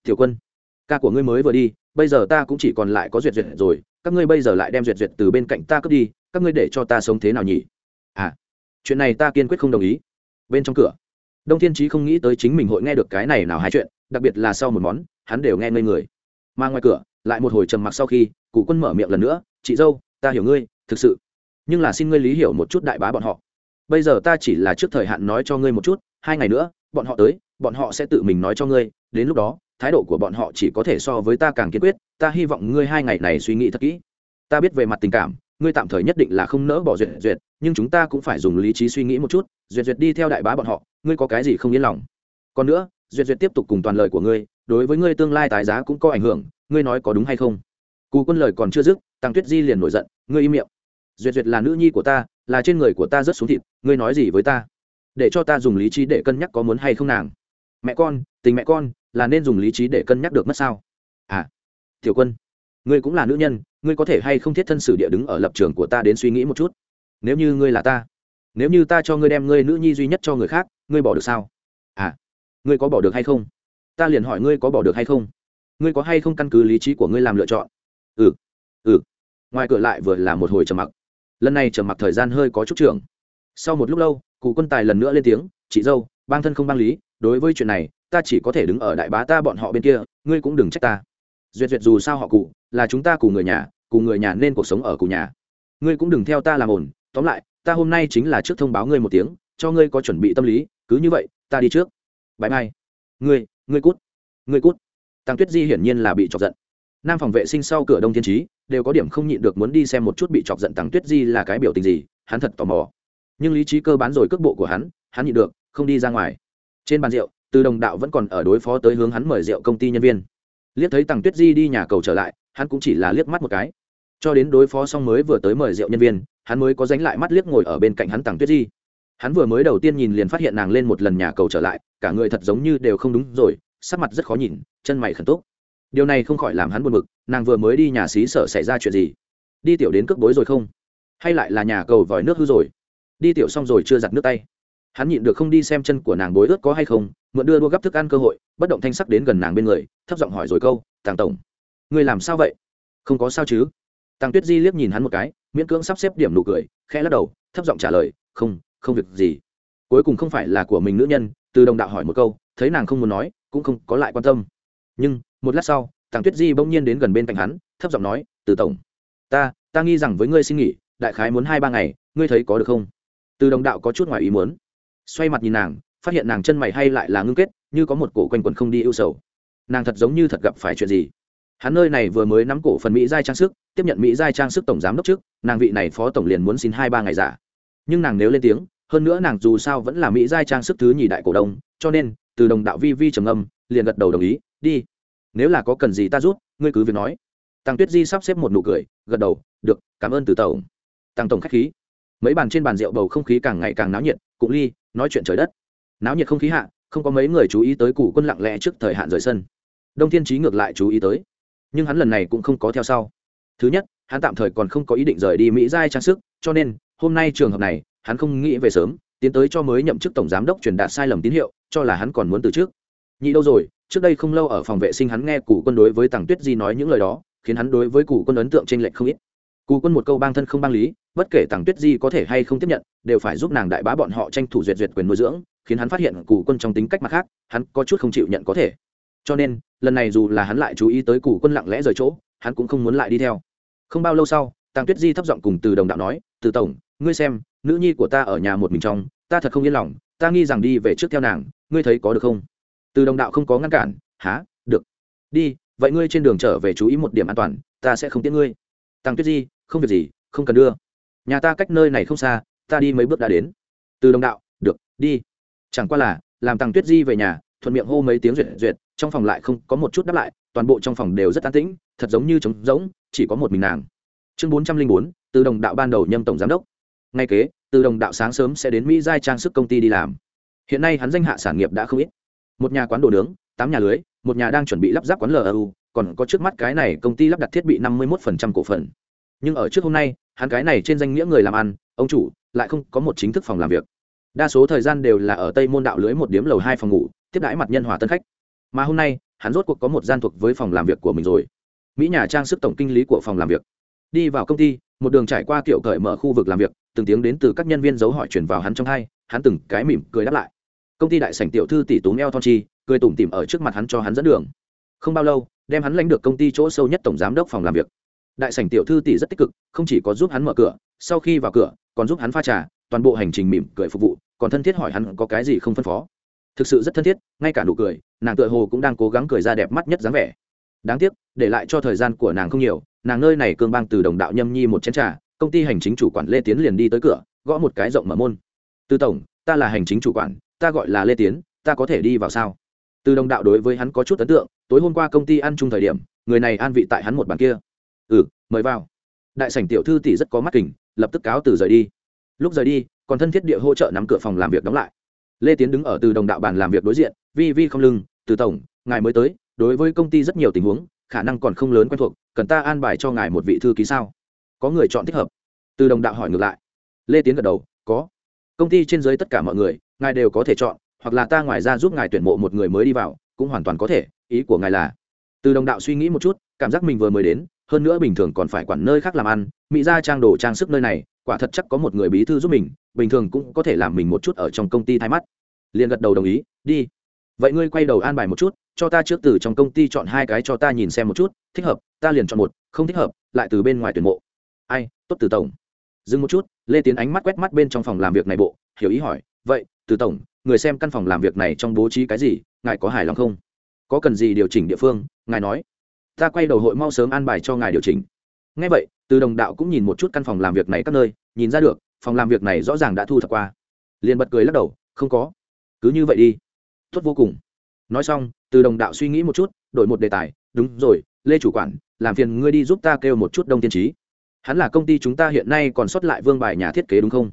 Tiểu quân, ca của ngươi mới vừa đi, bây giờ ta cũng chỉ còn lại có duyệt duyệt rồi, các ngươi bây giờ lại đem duyệt duyệt từ bên cạnh ta cướp đi, các ngươi để cho ta sống thế nào nhỉ? À chuyện này ta kiên quyết không đồng ý. Bên trong cửa, đông thiên trí không nghĩ tới chính mình hội nghe được cái này nào hai chuyện, đặc biệt là sau một món hắn đều nghe ngây người. Mà ngoài cửa, lại một hồi trầm mặc sau khi cụ quân mở miệng lần nữa, chị dâu, ta hiểu ngươi, thực sự. Nhưng là xin ngươi lý hiểu một chút đại bá bọn họ. Bây giờ ta chỉ là trước thời hạn nói cho ngươi một chút, hai ngày nữa, bọn họ tới, bọn họ sẽ tự mình nói cho ngươi. Đến lúc đó, thái độ của bọn họ chỉ có thể so với ta càng kiên quyết. Ta hy vọng ngươi hai ngày này suy nghĩ thật kỹ. Ta biết về mặt tình cảm, ngươi tạm thời nhất định là không nỡ bỏ duyệt duyệt, nhưng chúng ta cũng phải dùng lý trí suy nghĩ một chút. Duyệt duyệt đi theo đại bá bọn họ, ngươi có cái gì không yên lòng? Còn nữa, duyệt duyệt tiếp tục cùng toàn lời của ngươi đối với ngươi tương lai tái giá cũng có ảnh hưởng, ngươi nói có đúng hay không? Cù quân lời còn chưa dứt, tăng tuyết di liền nổi giận, ngươi im miệng. Duyệt duyệt là nữ nhi của ta, là trên người của ta rất xuống thịt, ngươi nói gì với ta? Để cho ta dùng lý trí để cân nhắc có muốn hay không nàng. Mẹ con, tình mẹ con, là nên dùng lý trí để cân nhắc được mất sao? À tiểu quân, ngươi cũng là nữ nhân, ngươi có thể hay không thiết thân sử địa đứng ở lập trường của ta đến suy nghĩ một chút? Nếu như ngươi là ta, nếu như ta cho ngươi đem ngươi nữ nhi duy nhất cho người khác, ngươi bỏ được sao? À ngươi có bỏ được hay không? Ta liền hỏi ngươi có bỏ được hay không? Ngươi có hay không căn cứ lý trí của ngươi làm lựa chọn? Ừ ừ. Ngoài cửa lại vừa là một hồi trầm mặc. Lần này trầm mặc thời gian hơi có chút trưởng. Sau một lúc lâu, cụ quân tài lần nữa lên tiếng, chị dâu, bang thân không bang lý, đối với chuyện này, ta chỉ có thể đứng ở đại bá ta bọn họ bên kia, ngươi cũng đừng trách ta. Duyệt duyệt dù sao họ cụ, là chúng ta cùng người nhà, cùng người nhà nên cuộc sống ở cùng nhà. Ngươi cũng đừng theo ta làm ổn tóm lại, ta hôm nay chính là trước thông báo ngươi một tiếng, cho ngươi có chuẩn bị tâm lý, cứ như vậy, ta đi trước. Bãi mai ngươi ngươi cút. Ngươi cút. Tăng tuyết di hiển nhiên là bị chọc giận. Nam phòng vệ sinh sau cửa đông thiên trí đều có điểm không nhịn được muốn đi xem một chút bị chọc giận tăng tuyết di là cái biểu tình gì, hắn thật tò mò. Nhưng lý trí cơ bán rồi cước bộ của hắn hắn nhịn được, không đi ra ngoài. Trên bàn rượu, từ đồng đạo vẫn còn ở đối phó tới hướng hắn mời rượu công ty nhân viên. Liếc thấy tăng tuyết di đi nhà cầu trở lại, hắn cũng chỉ là liếc mắt một cái. Cho đến đối phó xong mới vừa tới mời rượu nhân viên, hắn mới có dánh lại mắt liếc ngồi ở bên cạnh hắn tăng tuyết di hắn vừa mới đầu tiên nhìn liền phát hiện nàng lên một lần nhà cầu trở lại, cả người thật giống như đều không đúng rồi, sắc mặt rất khó nhìn, chân mày khẩn túc. Điều này không khỏi làm hắn buồn bực, nàng vừa mới đi nhà xí sở xảy ra chuyện gì? Đi tiểu đến cước bối rồi không? Hay lại là nhà cầu vòi nước hư rồi? Đi tiểu xong rồi chưa giặt nước tay. Hắn nhịn được không đi xem chân của nàng bối ướt có hay không, mượn đưa đua gấp thức ăn cơ hội, bất động thanh sắc đến gần nàng bên người, thấp giọng hỏi rồi câu, tàng tổng, người làm sao vậy? Không có sao chứ. Tàng tuyết di liếc nhìn hắn một cái, miễn cưỡng sắp xếp điểm nụ cười, khẽ lắc đầu, thấp giọng trả lời, không không việc gì. Cuối cùng không phải là của mình nữ nhân, từ đồng đạo hỏi một câu, thấy nàng không muốn nói, cũng không có lại quan tâm. Nhưng, một lát sau, tàng tuyết di bỗng nhiên đến gần bên cạnh hắn, thấp giọng nói, từ tổng, ta ta nghi rằng với ngươi xin nghỉ, đại khái muốn hai ba ngày, ngươi thấy có được không? Từ đồng đạo có chút ngoài ý muốn. Xoay mặt nhìn nàng, phát hiện nàng chân mày hay lại là ngưng kết, như có một cổ quanh quần không đi ưu sầu. Nàng thật giống như thật gặp phải chuyện gì. Hắn nơi này vừa mới nắm cổ phần mỹ giai trang sức, tiếp nhận mỹ giai trang sức tổng giám đốc trước, nàng vị này phó tổng liền muốn xin hai ba ngày giả nhưng nàng nếu lên tiếng, hơn nữa nàng dù sao vẫn là mỹ giai trang sức thứ nhì đại cổ đông, cho nên, từ đồng đạo vi vi trầm âm liền gật đầu đồng ý, đi. Nếu là có cần gì ta rút ngươi cứ việc nói. Tăng tuyết di sắp xếp một nụ cười, gật đầu, được, cảm ơn từ tổng. Tăng tổng khách khí. Mấy bàn trên bàn rượu bầu không khí càng ngày càng náo nhiệt cụ ly, nói chuyện trời đất. Náo nhiệt không khí hạ, không có mấy người chú ý tới cụ quân lặng lẽ trước thời hạn rời sân. Đông thiên trí ngược lại chú ý tới. Nhưng hắn lần này cũng không có theo sau. Thứ nhất, hắn tạm thời còn không có ý định rời đi mỹ giai trang sức, cho nên hôm nay trường hợp này, hắn không nghĩ về sớm, tiến tới cho mới nhậm chức tổng giám đốc truyền đạt sai lầm tín hiệu, cho là hắn còn muốn từ trước. Nhị đâu rồi, trước đây không lâu ở phòng vệ sinh hắn nghe cụ quân đối với tàng tuyết di nói những lời đó, khiến hắn đối với cụ quân ấn tượng t r ê n lệch không ít. Cụ quân một câu bang thân không bang lý, bất kể tàng tuyết di có thể hay không tiếp nhận, đều phải giúp nàng đại bá bọn họ tranh thủ duyệt duyệt quyền nuôi dưỡng, khiến hắn phát hiện cụ quân trong tính cách mặt khác, hắn có chút không chịu nhận có thể. Cho nên, lần này dù là hắn lại chú ý tới cụ quân lặng lẽ rời chỗ, hắn cũng không muốn lại đi theo. Không bao lâu sau tàng tuyết di thấp giọng cùng từ đồng đạo nói, từ tổng ngươi xem, nữ nhi của ta ở nhà một mình trong, ta thật không yên lòng, ta nghi rằng đi về trước theo nàng, ngươi thấy có được không? Từ đồng đạo không có ngăn cản há được. Đi, vậy ngươi trên đường trở về chú ý một điểm an toàn, ta sẽ không tiễn ngươi. Tăng tuyết di, không việc gì, không cần đưa. Nhà ta cách nơi này không xa, ta đi mấy bước đã đến. Từ đồng đạo, được, đi. Chẳng qua là, làm tăng tuyết di về nhà, thuận miệng hô mấy tiếng duyệt duyệt trong phòng lại không có một chút đáp lại, toàn bộ trong phòng đều rất an tĩnh, thật giống như trống rỗng, chỉ có một mình nàng. Chương bốn trăm linh bốn, từ đồng đạo ban đầu nhâm tổng giám đốc ngay kế, từ đồng đạo sáng sớm sẽ đến mỹ giai trang sức công ty đi làm. Hiện nay hắn danh hạ sản nghiệp đã không ít. Một nhà quán đồ nướng, tám nhà lưới, một nhà đang chuẩn bị lắp ráp quán lu còn có trước mắt cái này công ty lắp đặt thiết bị năm mươi một cổ phần. Nhưng ở trước hôm nay, hắn cái này trên danh nghĩa người làm ăn, ông chủ, lại không có một chính thức phòng làm việc. Đa số thời gian đều là ở tây môn đạo lưới một điếm lầu hai phòng ngủ, tiếp đãi mặt nhân hòa tân khách. Mà hôm nay, hắn rốt cuộc có một gian thuộc với phòng làm việc của mình rồi. Mỹ nhà trang sức tổng kinh lý của phòng làm việc. Đi vào công ty, một đường trải qua kiểu cởi mở khu vực làm việc từng tiếng đến từ các nhân viên dấu hỏi chuyển vào hắn trong hai, hắn từng cái mỉm cười đáp lại. Công ty đại sảnh tiểu thư tỷ túm eo thon chi, cười tủm tỉm ở trước mặt hắn cho hắn dẫn đường. Không bao lâu, đem hắn lãnh được công ty chỗ sâu nhất tổng giám đốc phòng làm việc. Đại sảnh tiểu thư tỷ rất tích cực, không chỉ có giúp hắn mở cửa, sau khi vào cửa, còn giúp hắn pha trà, toàn bộ hành trình mỉm cười phục vụ, còn thân thiết hỏi hắn có cái gì không phân phó. Thực sự rất thân thiết, ngay cả nụ cười, nàng tựa hồ cũng đang cố gắng cười ra đẹp mắt nhất dáng vẻ. Đáng tiếc, để lại cho thời gian của nàng không nhiều, nàng nơi này cương bang từ đồng đạo nhâm nhi một chén trà công ty hành chính chủ quản lê tiến liền đi tới cửa, gõ một cái rộng mở môn. Từ tổng, ta là hành chính chủ quản, ta gọi là lê tiến, ta có thể đi vào sao? Từ đồng đạo đối với hắn có chút ấn tượng, tối hôm qua công ty ăn chung thời điểm, người này an vị tại hắn một bàn kia. Ừ mời vào. Đại sảnh tiểu thư tỷ rất có mắt kình, lập tức cáo từ rời đi. Lúc rời đi, còn thân thiết địa hỗ trợ nắm cửa phòng làm việc đóng lại. Lê tiến đứng ở từ đồng đạo bàn làm việc đối diện, vi vi không lưng, từ tổng, ngài mới tới, đối với công ty rất nhiều tình huống, khả năng còn không lớn quen thuộc, cần ta an bài cho ngài một vị thư ký sao? Có người chọn thích hợp. Từ đồng đạo hỏi ngược lại. Lê tiến gật đầu, có. Công ty trên dưới tất cả mọi người, ngài đều có thể chọn, hoặc là ta ngoài ra giúp ngài tuyển mộ một người mới đi vào, cũng hoàn toàn có thể, ý của ngài là. Từ đồng đạo suy nghĩ một chút, cảm giác mình vừa mới đến, hơn nữa bình thường còn phải quản nơi khác làm ăn, mỹ ra trang đồ trang sức nơi này, quả thật chắc có một người bí thư giúp mình, bình thường cũng có thể làm mình một chút ở trong công ty thay mắt. Liền gật đầu đồng ý, đi. Vậy ngươi quay đầu an bài một chút, cho ta trước từ trong công ty chọn hai cái cho ta nhìn xem một chút, thích hợp, ta liền chọn một, không thích hợp, lại từ bên ngoài tuyển mộ ai, tốt từ tổng. Dừng một chút, lê tiến ánh mắt quét mắt bên trong phòng làm việc này bộ, hiểu ý hỏi, vậy, từ tổng, người xem căn phòng làm việc này trong bố trí cái gì, ngài có hài lòng không? Có cần gì điều chỉnh địa phương? ngài nói. Ta quay đầu hội mau sớm an bài cho ngài điều chỉnh. Ngay vậy, từ đồng đạo cũng nhìn một chút căn phòng làm việc này các nơi, nhìn ra được, phòng làm việc này rõ ràng đã thu thập qua. Liền bật cười lắc đầu, không có. Cứ như vậy đi. Tốt vô cùng. Nói xong, từ đồng đạo suy nghĩ một chút, đổi một đề tài, đúng rồi, lê chủ quản, làm phiền ngươi đi giúp ta kêu một chút đông tiên trí hắn là công ty chúng ta hiện nay còn xuất lại vương bài nhà thiết kế đúng không?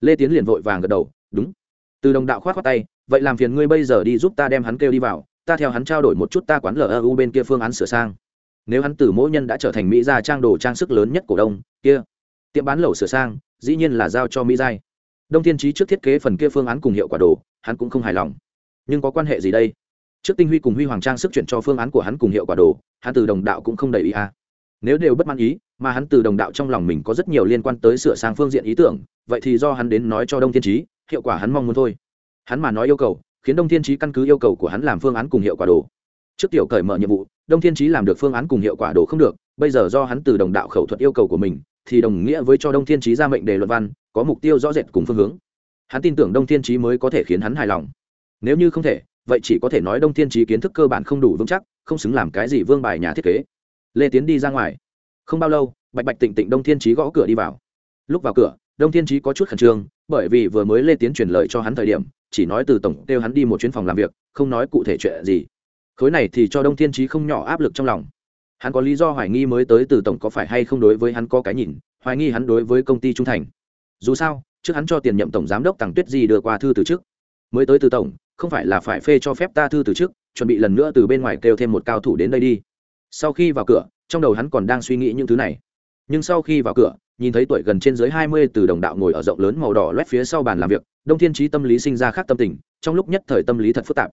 Lê tiến liền vội vàng gật đầu, đúng. Từ đồng đạo khoát khoát tay, vậy làm phiền ngươi bây giờ đi giúp ta đem hắn kêu đi vào, ta theo hắn trao đổi một chút ta quán lu bên kia phương án sửa sang. Nếu hắn từ mỗi nhân đã trở thành mỹ gia trang đồ trang sức lớn nhất cổ đông, kia, tiệm bán lẩu sửa sang, dĩ nhiên là giao cho mỹ giai đông thiên trí trước thiết kế phần kia phương án cùng hiệu quả đồ, hắn cũng không hài lòng. Nhưng có quan hệ gì đây? Trước tinh huy cùng huy hoàng trang sức chuyển cho phương án của hắn cùng hiệu quả đồ, hắn từ đồng đạo cũng không đầy ý à. nếu đều bất mãn ý mà hắn từ đồng đạo trong lòng mình có rất nhiều liên quan tới sửa sang phương diện ý tưởng, vậy thì do hắn đến nói cho đông thiên trí hiệu quả hắn mong muốn thôi. Hắn mà nói yêu cầu, khiến đông thiên trí căn cứ yêu cầu của hắn làm phương án cùng hiệu quả đồ. Trước tiểu cởi mở nhiệm vụ, đông thiên trí làm được phương án cùng hiệu quả đồ không được, bây giờ do hắn từ đồng đạo khẩu thuật yêu cầu của mình, thì đồng nghĩa với cho đông thiên trí ra mệnh đề luận văn, có mục tiêu rõ rệt cùng phương hướng. Hắn tin tưởng đông thiên trí mới có thể khiến hắn hài lòng. Nếu như không thể, vậy chỉ có thể nói đông thiên trí kiến thức cơ bản không đủ vững chắc, không xứng làm cái gì vương bài nhà thiết kế. Lê tiến đi ra ngoài không bao lâu, bạch bạch tịnh tịnh đông thiên trí gõ cửa đi vào. Lúc vào cửa, đông thiên trí có chút khẩn trương, bởi vì vừa mới lê tiến truyền lời cho hắn thời điểm, chỉ nói từ tổng kêu hắn đi một chuyến phòng làm việc, không nói cụ thể chuyện gì. Khối này thì cho đông thiên trí không nhỏ áp lực trong lòng. Hắn có lý do hoài nghi mới tới từ tổng có phải hay không đối với hắn có cái nhìn, hoài nghi hắn đối với công ty trung thành. Dù sao, trước hắn cho tiền nhậm tổng giám đốc tàng tuyết gì đưa qua thư từ trước. Mới tới từ tổng, không phải là phải phê cho phép ta thư từ trước, chuẩn bị lần nữa từ bên ngoài kêu thêm một cao thủ đến đây đi. Sau khi vào cửa trong đầu hắn còn đang suy nghĩ những thứ này. Nhưng sau khi vào cửa, nhìn thấy tuổi gần trên dưới hai mươi từ đồng đạo ngồi ở rộng lớn màu đỏ loét phía sau bàn làm việc, đông thiên trí tâm lý sinh ra khác tâm tình, trong lúc nhất thời tâm lý thật phức tạp.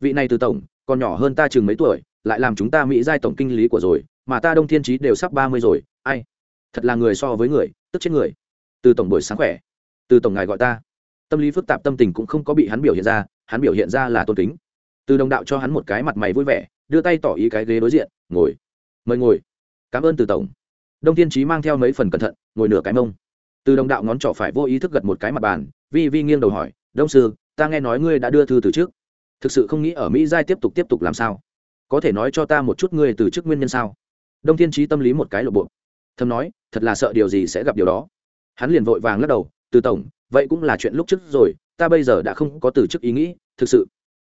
Vị này từ tổng, còn nhỏ hơn ta chừng mấy tuổi, lại làm chúng ta mỹ giai tổng kinh lý của rồi, mà ta đông thiên trí đều sắp ba mươi rồi, ai? Thật là người so với người, tức chết người. Từ tổng buổi sáng khỏe. Từ tổng ngài gọi ta. Tâm lý phức tạp tâm tình cũng không có bị hắn biểu hiện ra, hắn biểu hiện ra là tôn kính. Từ đồng đạo cho hắn một cái mặt mày vui vẻ, đưa tay tỏ ý cái ghế đối diện, ngồi mời ngồi. Cảm ơn từ tổng. Đông thiên trí mang theo mấy phần cẩn thận, ngồi nửa cái mông. Từ đồng đạo ngón trỏ phải vô ý thức gật một cái mặt bàn, vi vi nghiêng đầu hỏi, đông sư, ta nghe nói ngươi đã đưa thư từ trước. Thực sự không nghĩ ở mỹ giai tiếp tục tiếp tục làm sao? Có thể nói cho ta một chút ngươi từ chức nguyên nhân sao? Đông thiên trí tâm lý một cái lộ bộ. Thầm nói, thật là sợ điều gì sẽ gặp điều đó. Hắn liền vội vàng lắc đầu, từ tổng, vậy cũng là chuyện lúc trước rồi, ta bây giờ đã không có từ chức ý nghĩ, thực sự.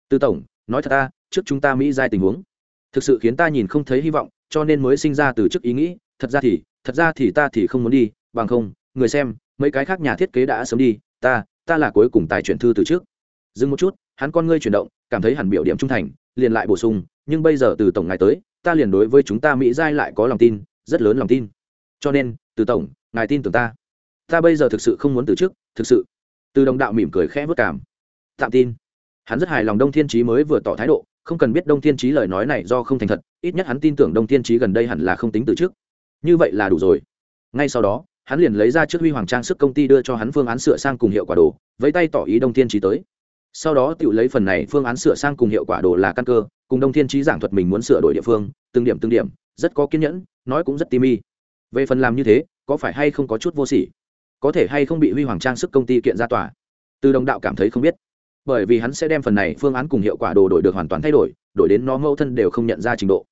Từ tổng, nói thật ta, trước chúng ta mỹ giai tình huống, thực sự khiến ta nhìn không thấy hy vọng cho nên mới sinh ra từ chức ý nghĩ, thật ra thì, thật ra thì ta thì không muốn đi, bằng không, người xem, mấy cái khác nhà thiết kế đã sớm đi, ta ta là cuối cùng tài chuyển thư từ trước. Dừng một chút, hắn con ngươi chuyển động, cảm thấy hẳn biểu điểm trung thành, liền lại bổ sung, nhưng bây giờ từ tổng ngài tới, ta liền đối với chúng ta mỹ giai lại có lòng tin, rất lớn lòng tin. Cho nên, từ tổng, ngài tin tưởng ta. Ta bây giờ thực sự không muốn từ chức, thực sự. Từ đồng đạo mỉm cười khẽ vất cảm. Tạm tin. Hắn rất hài lòng đông thiên trí mới vừa tỏ thái độ không cần biết đông thiên trí lời nói này do không thành thật, ít nhất hắn tin tưởng đông thiên trí gần đây hẳn là không tính từ trước. như vậy là đủ rồi. Ngay sau đó, hắn liền lấy ra trước huy hoàng trang sức công ty đưa cho hắn phương án sửa sang cùng hiệu quả đồ với tay tỏ ý đông thiên trí tới. Sau đó tự lấy phần này phương án sửa sang cùng hiệu quả đồ là căn cơ, cùng đông thiên trí giảng thuật mình muốn sửa đổi địa phương, từng điểm từng điểm, rất có kiên nhẫn, nói cũng rất tim y về phần làm như thế, có phải hay không có chút vô sỉ? Có thể hay không bị huy hoàng trang sức công ty kiện ra tòa? Từ đồng đạo cảm thấy không biết bởi vì hắn sẽ đem phần này phương án cùng hiệu quả đồ đổi được hoàn toàn thay đổi đổi đến nó mẫu thân đều không nhận ra trình độ.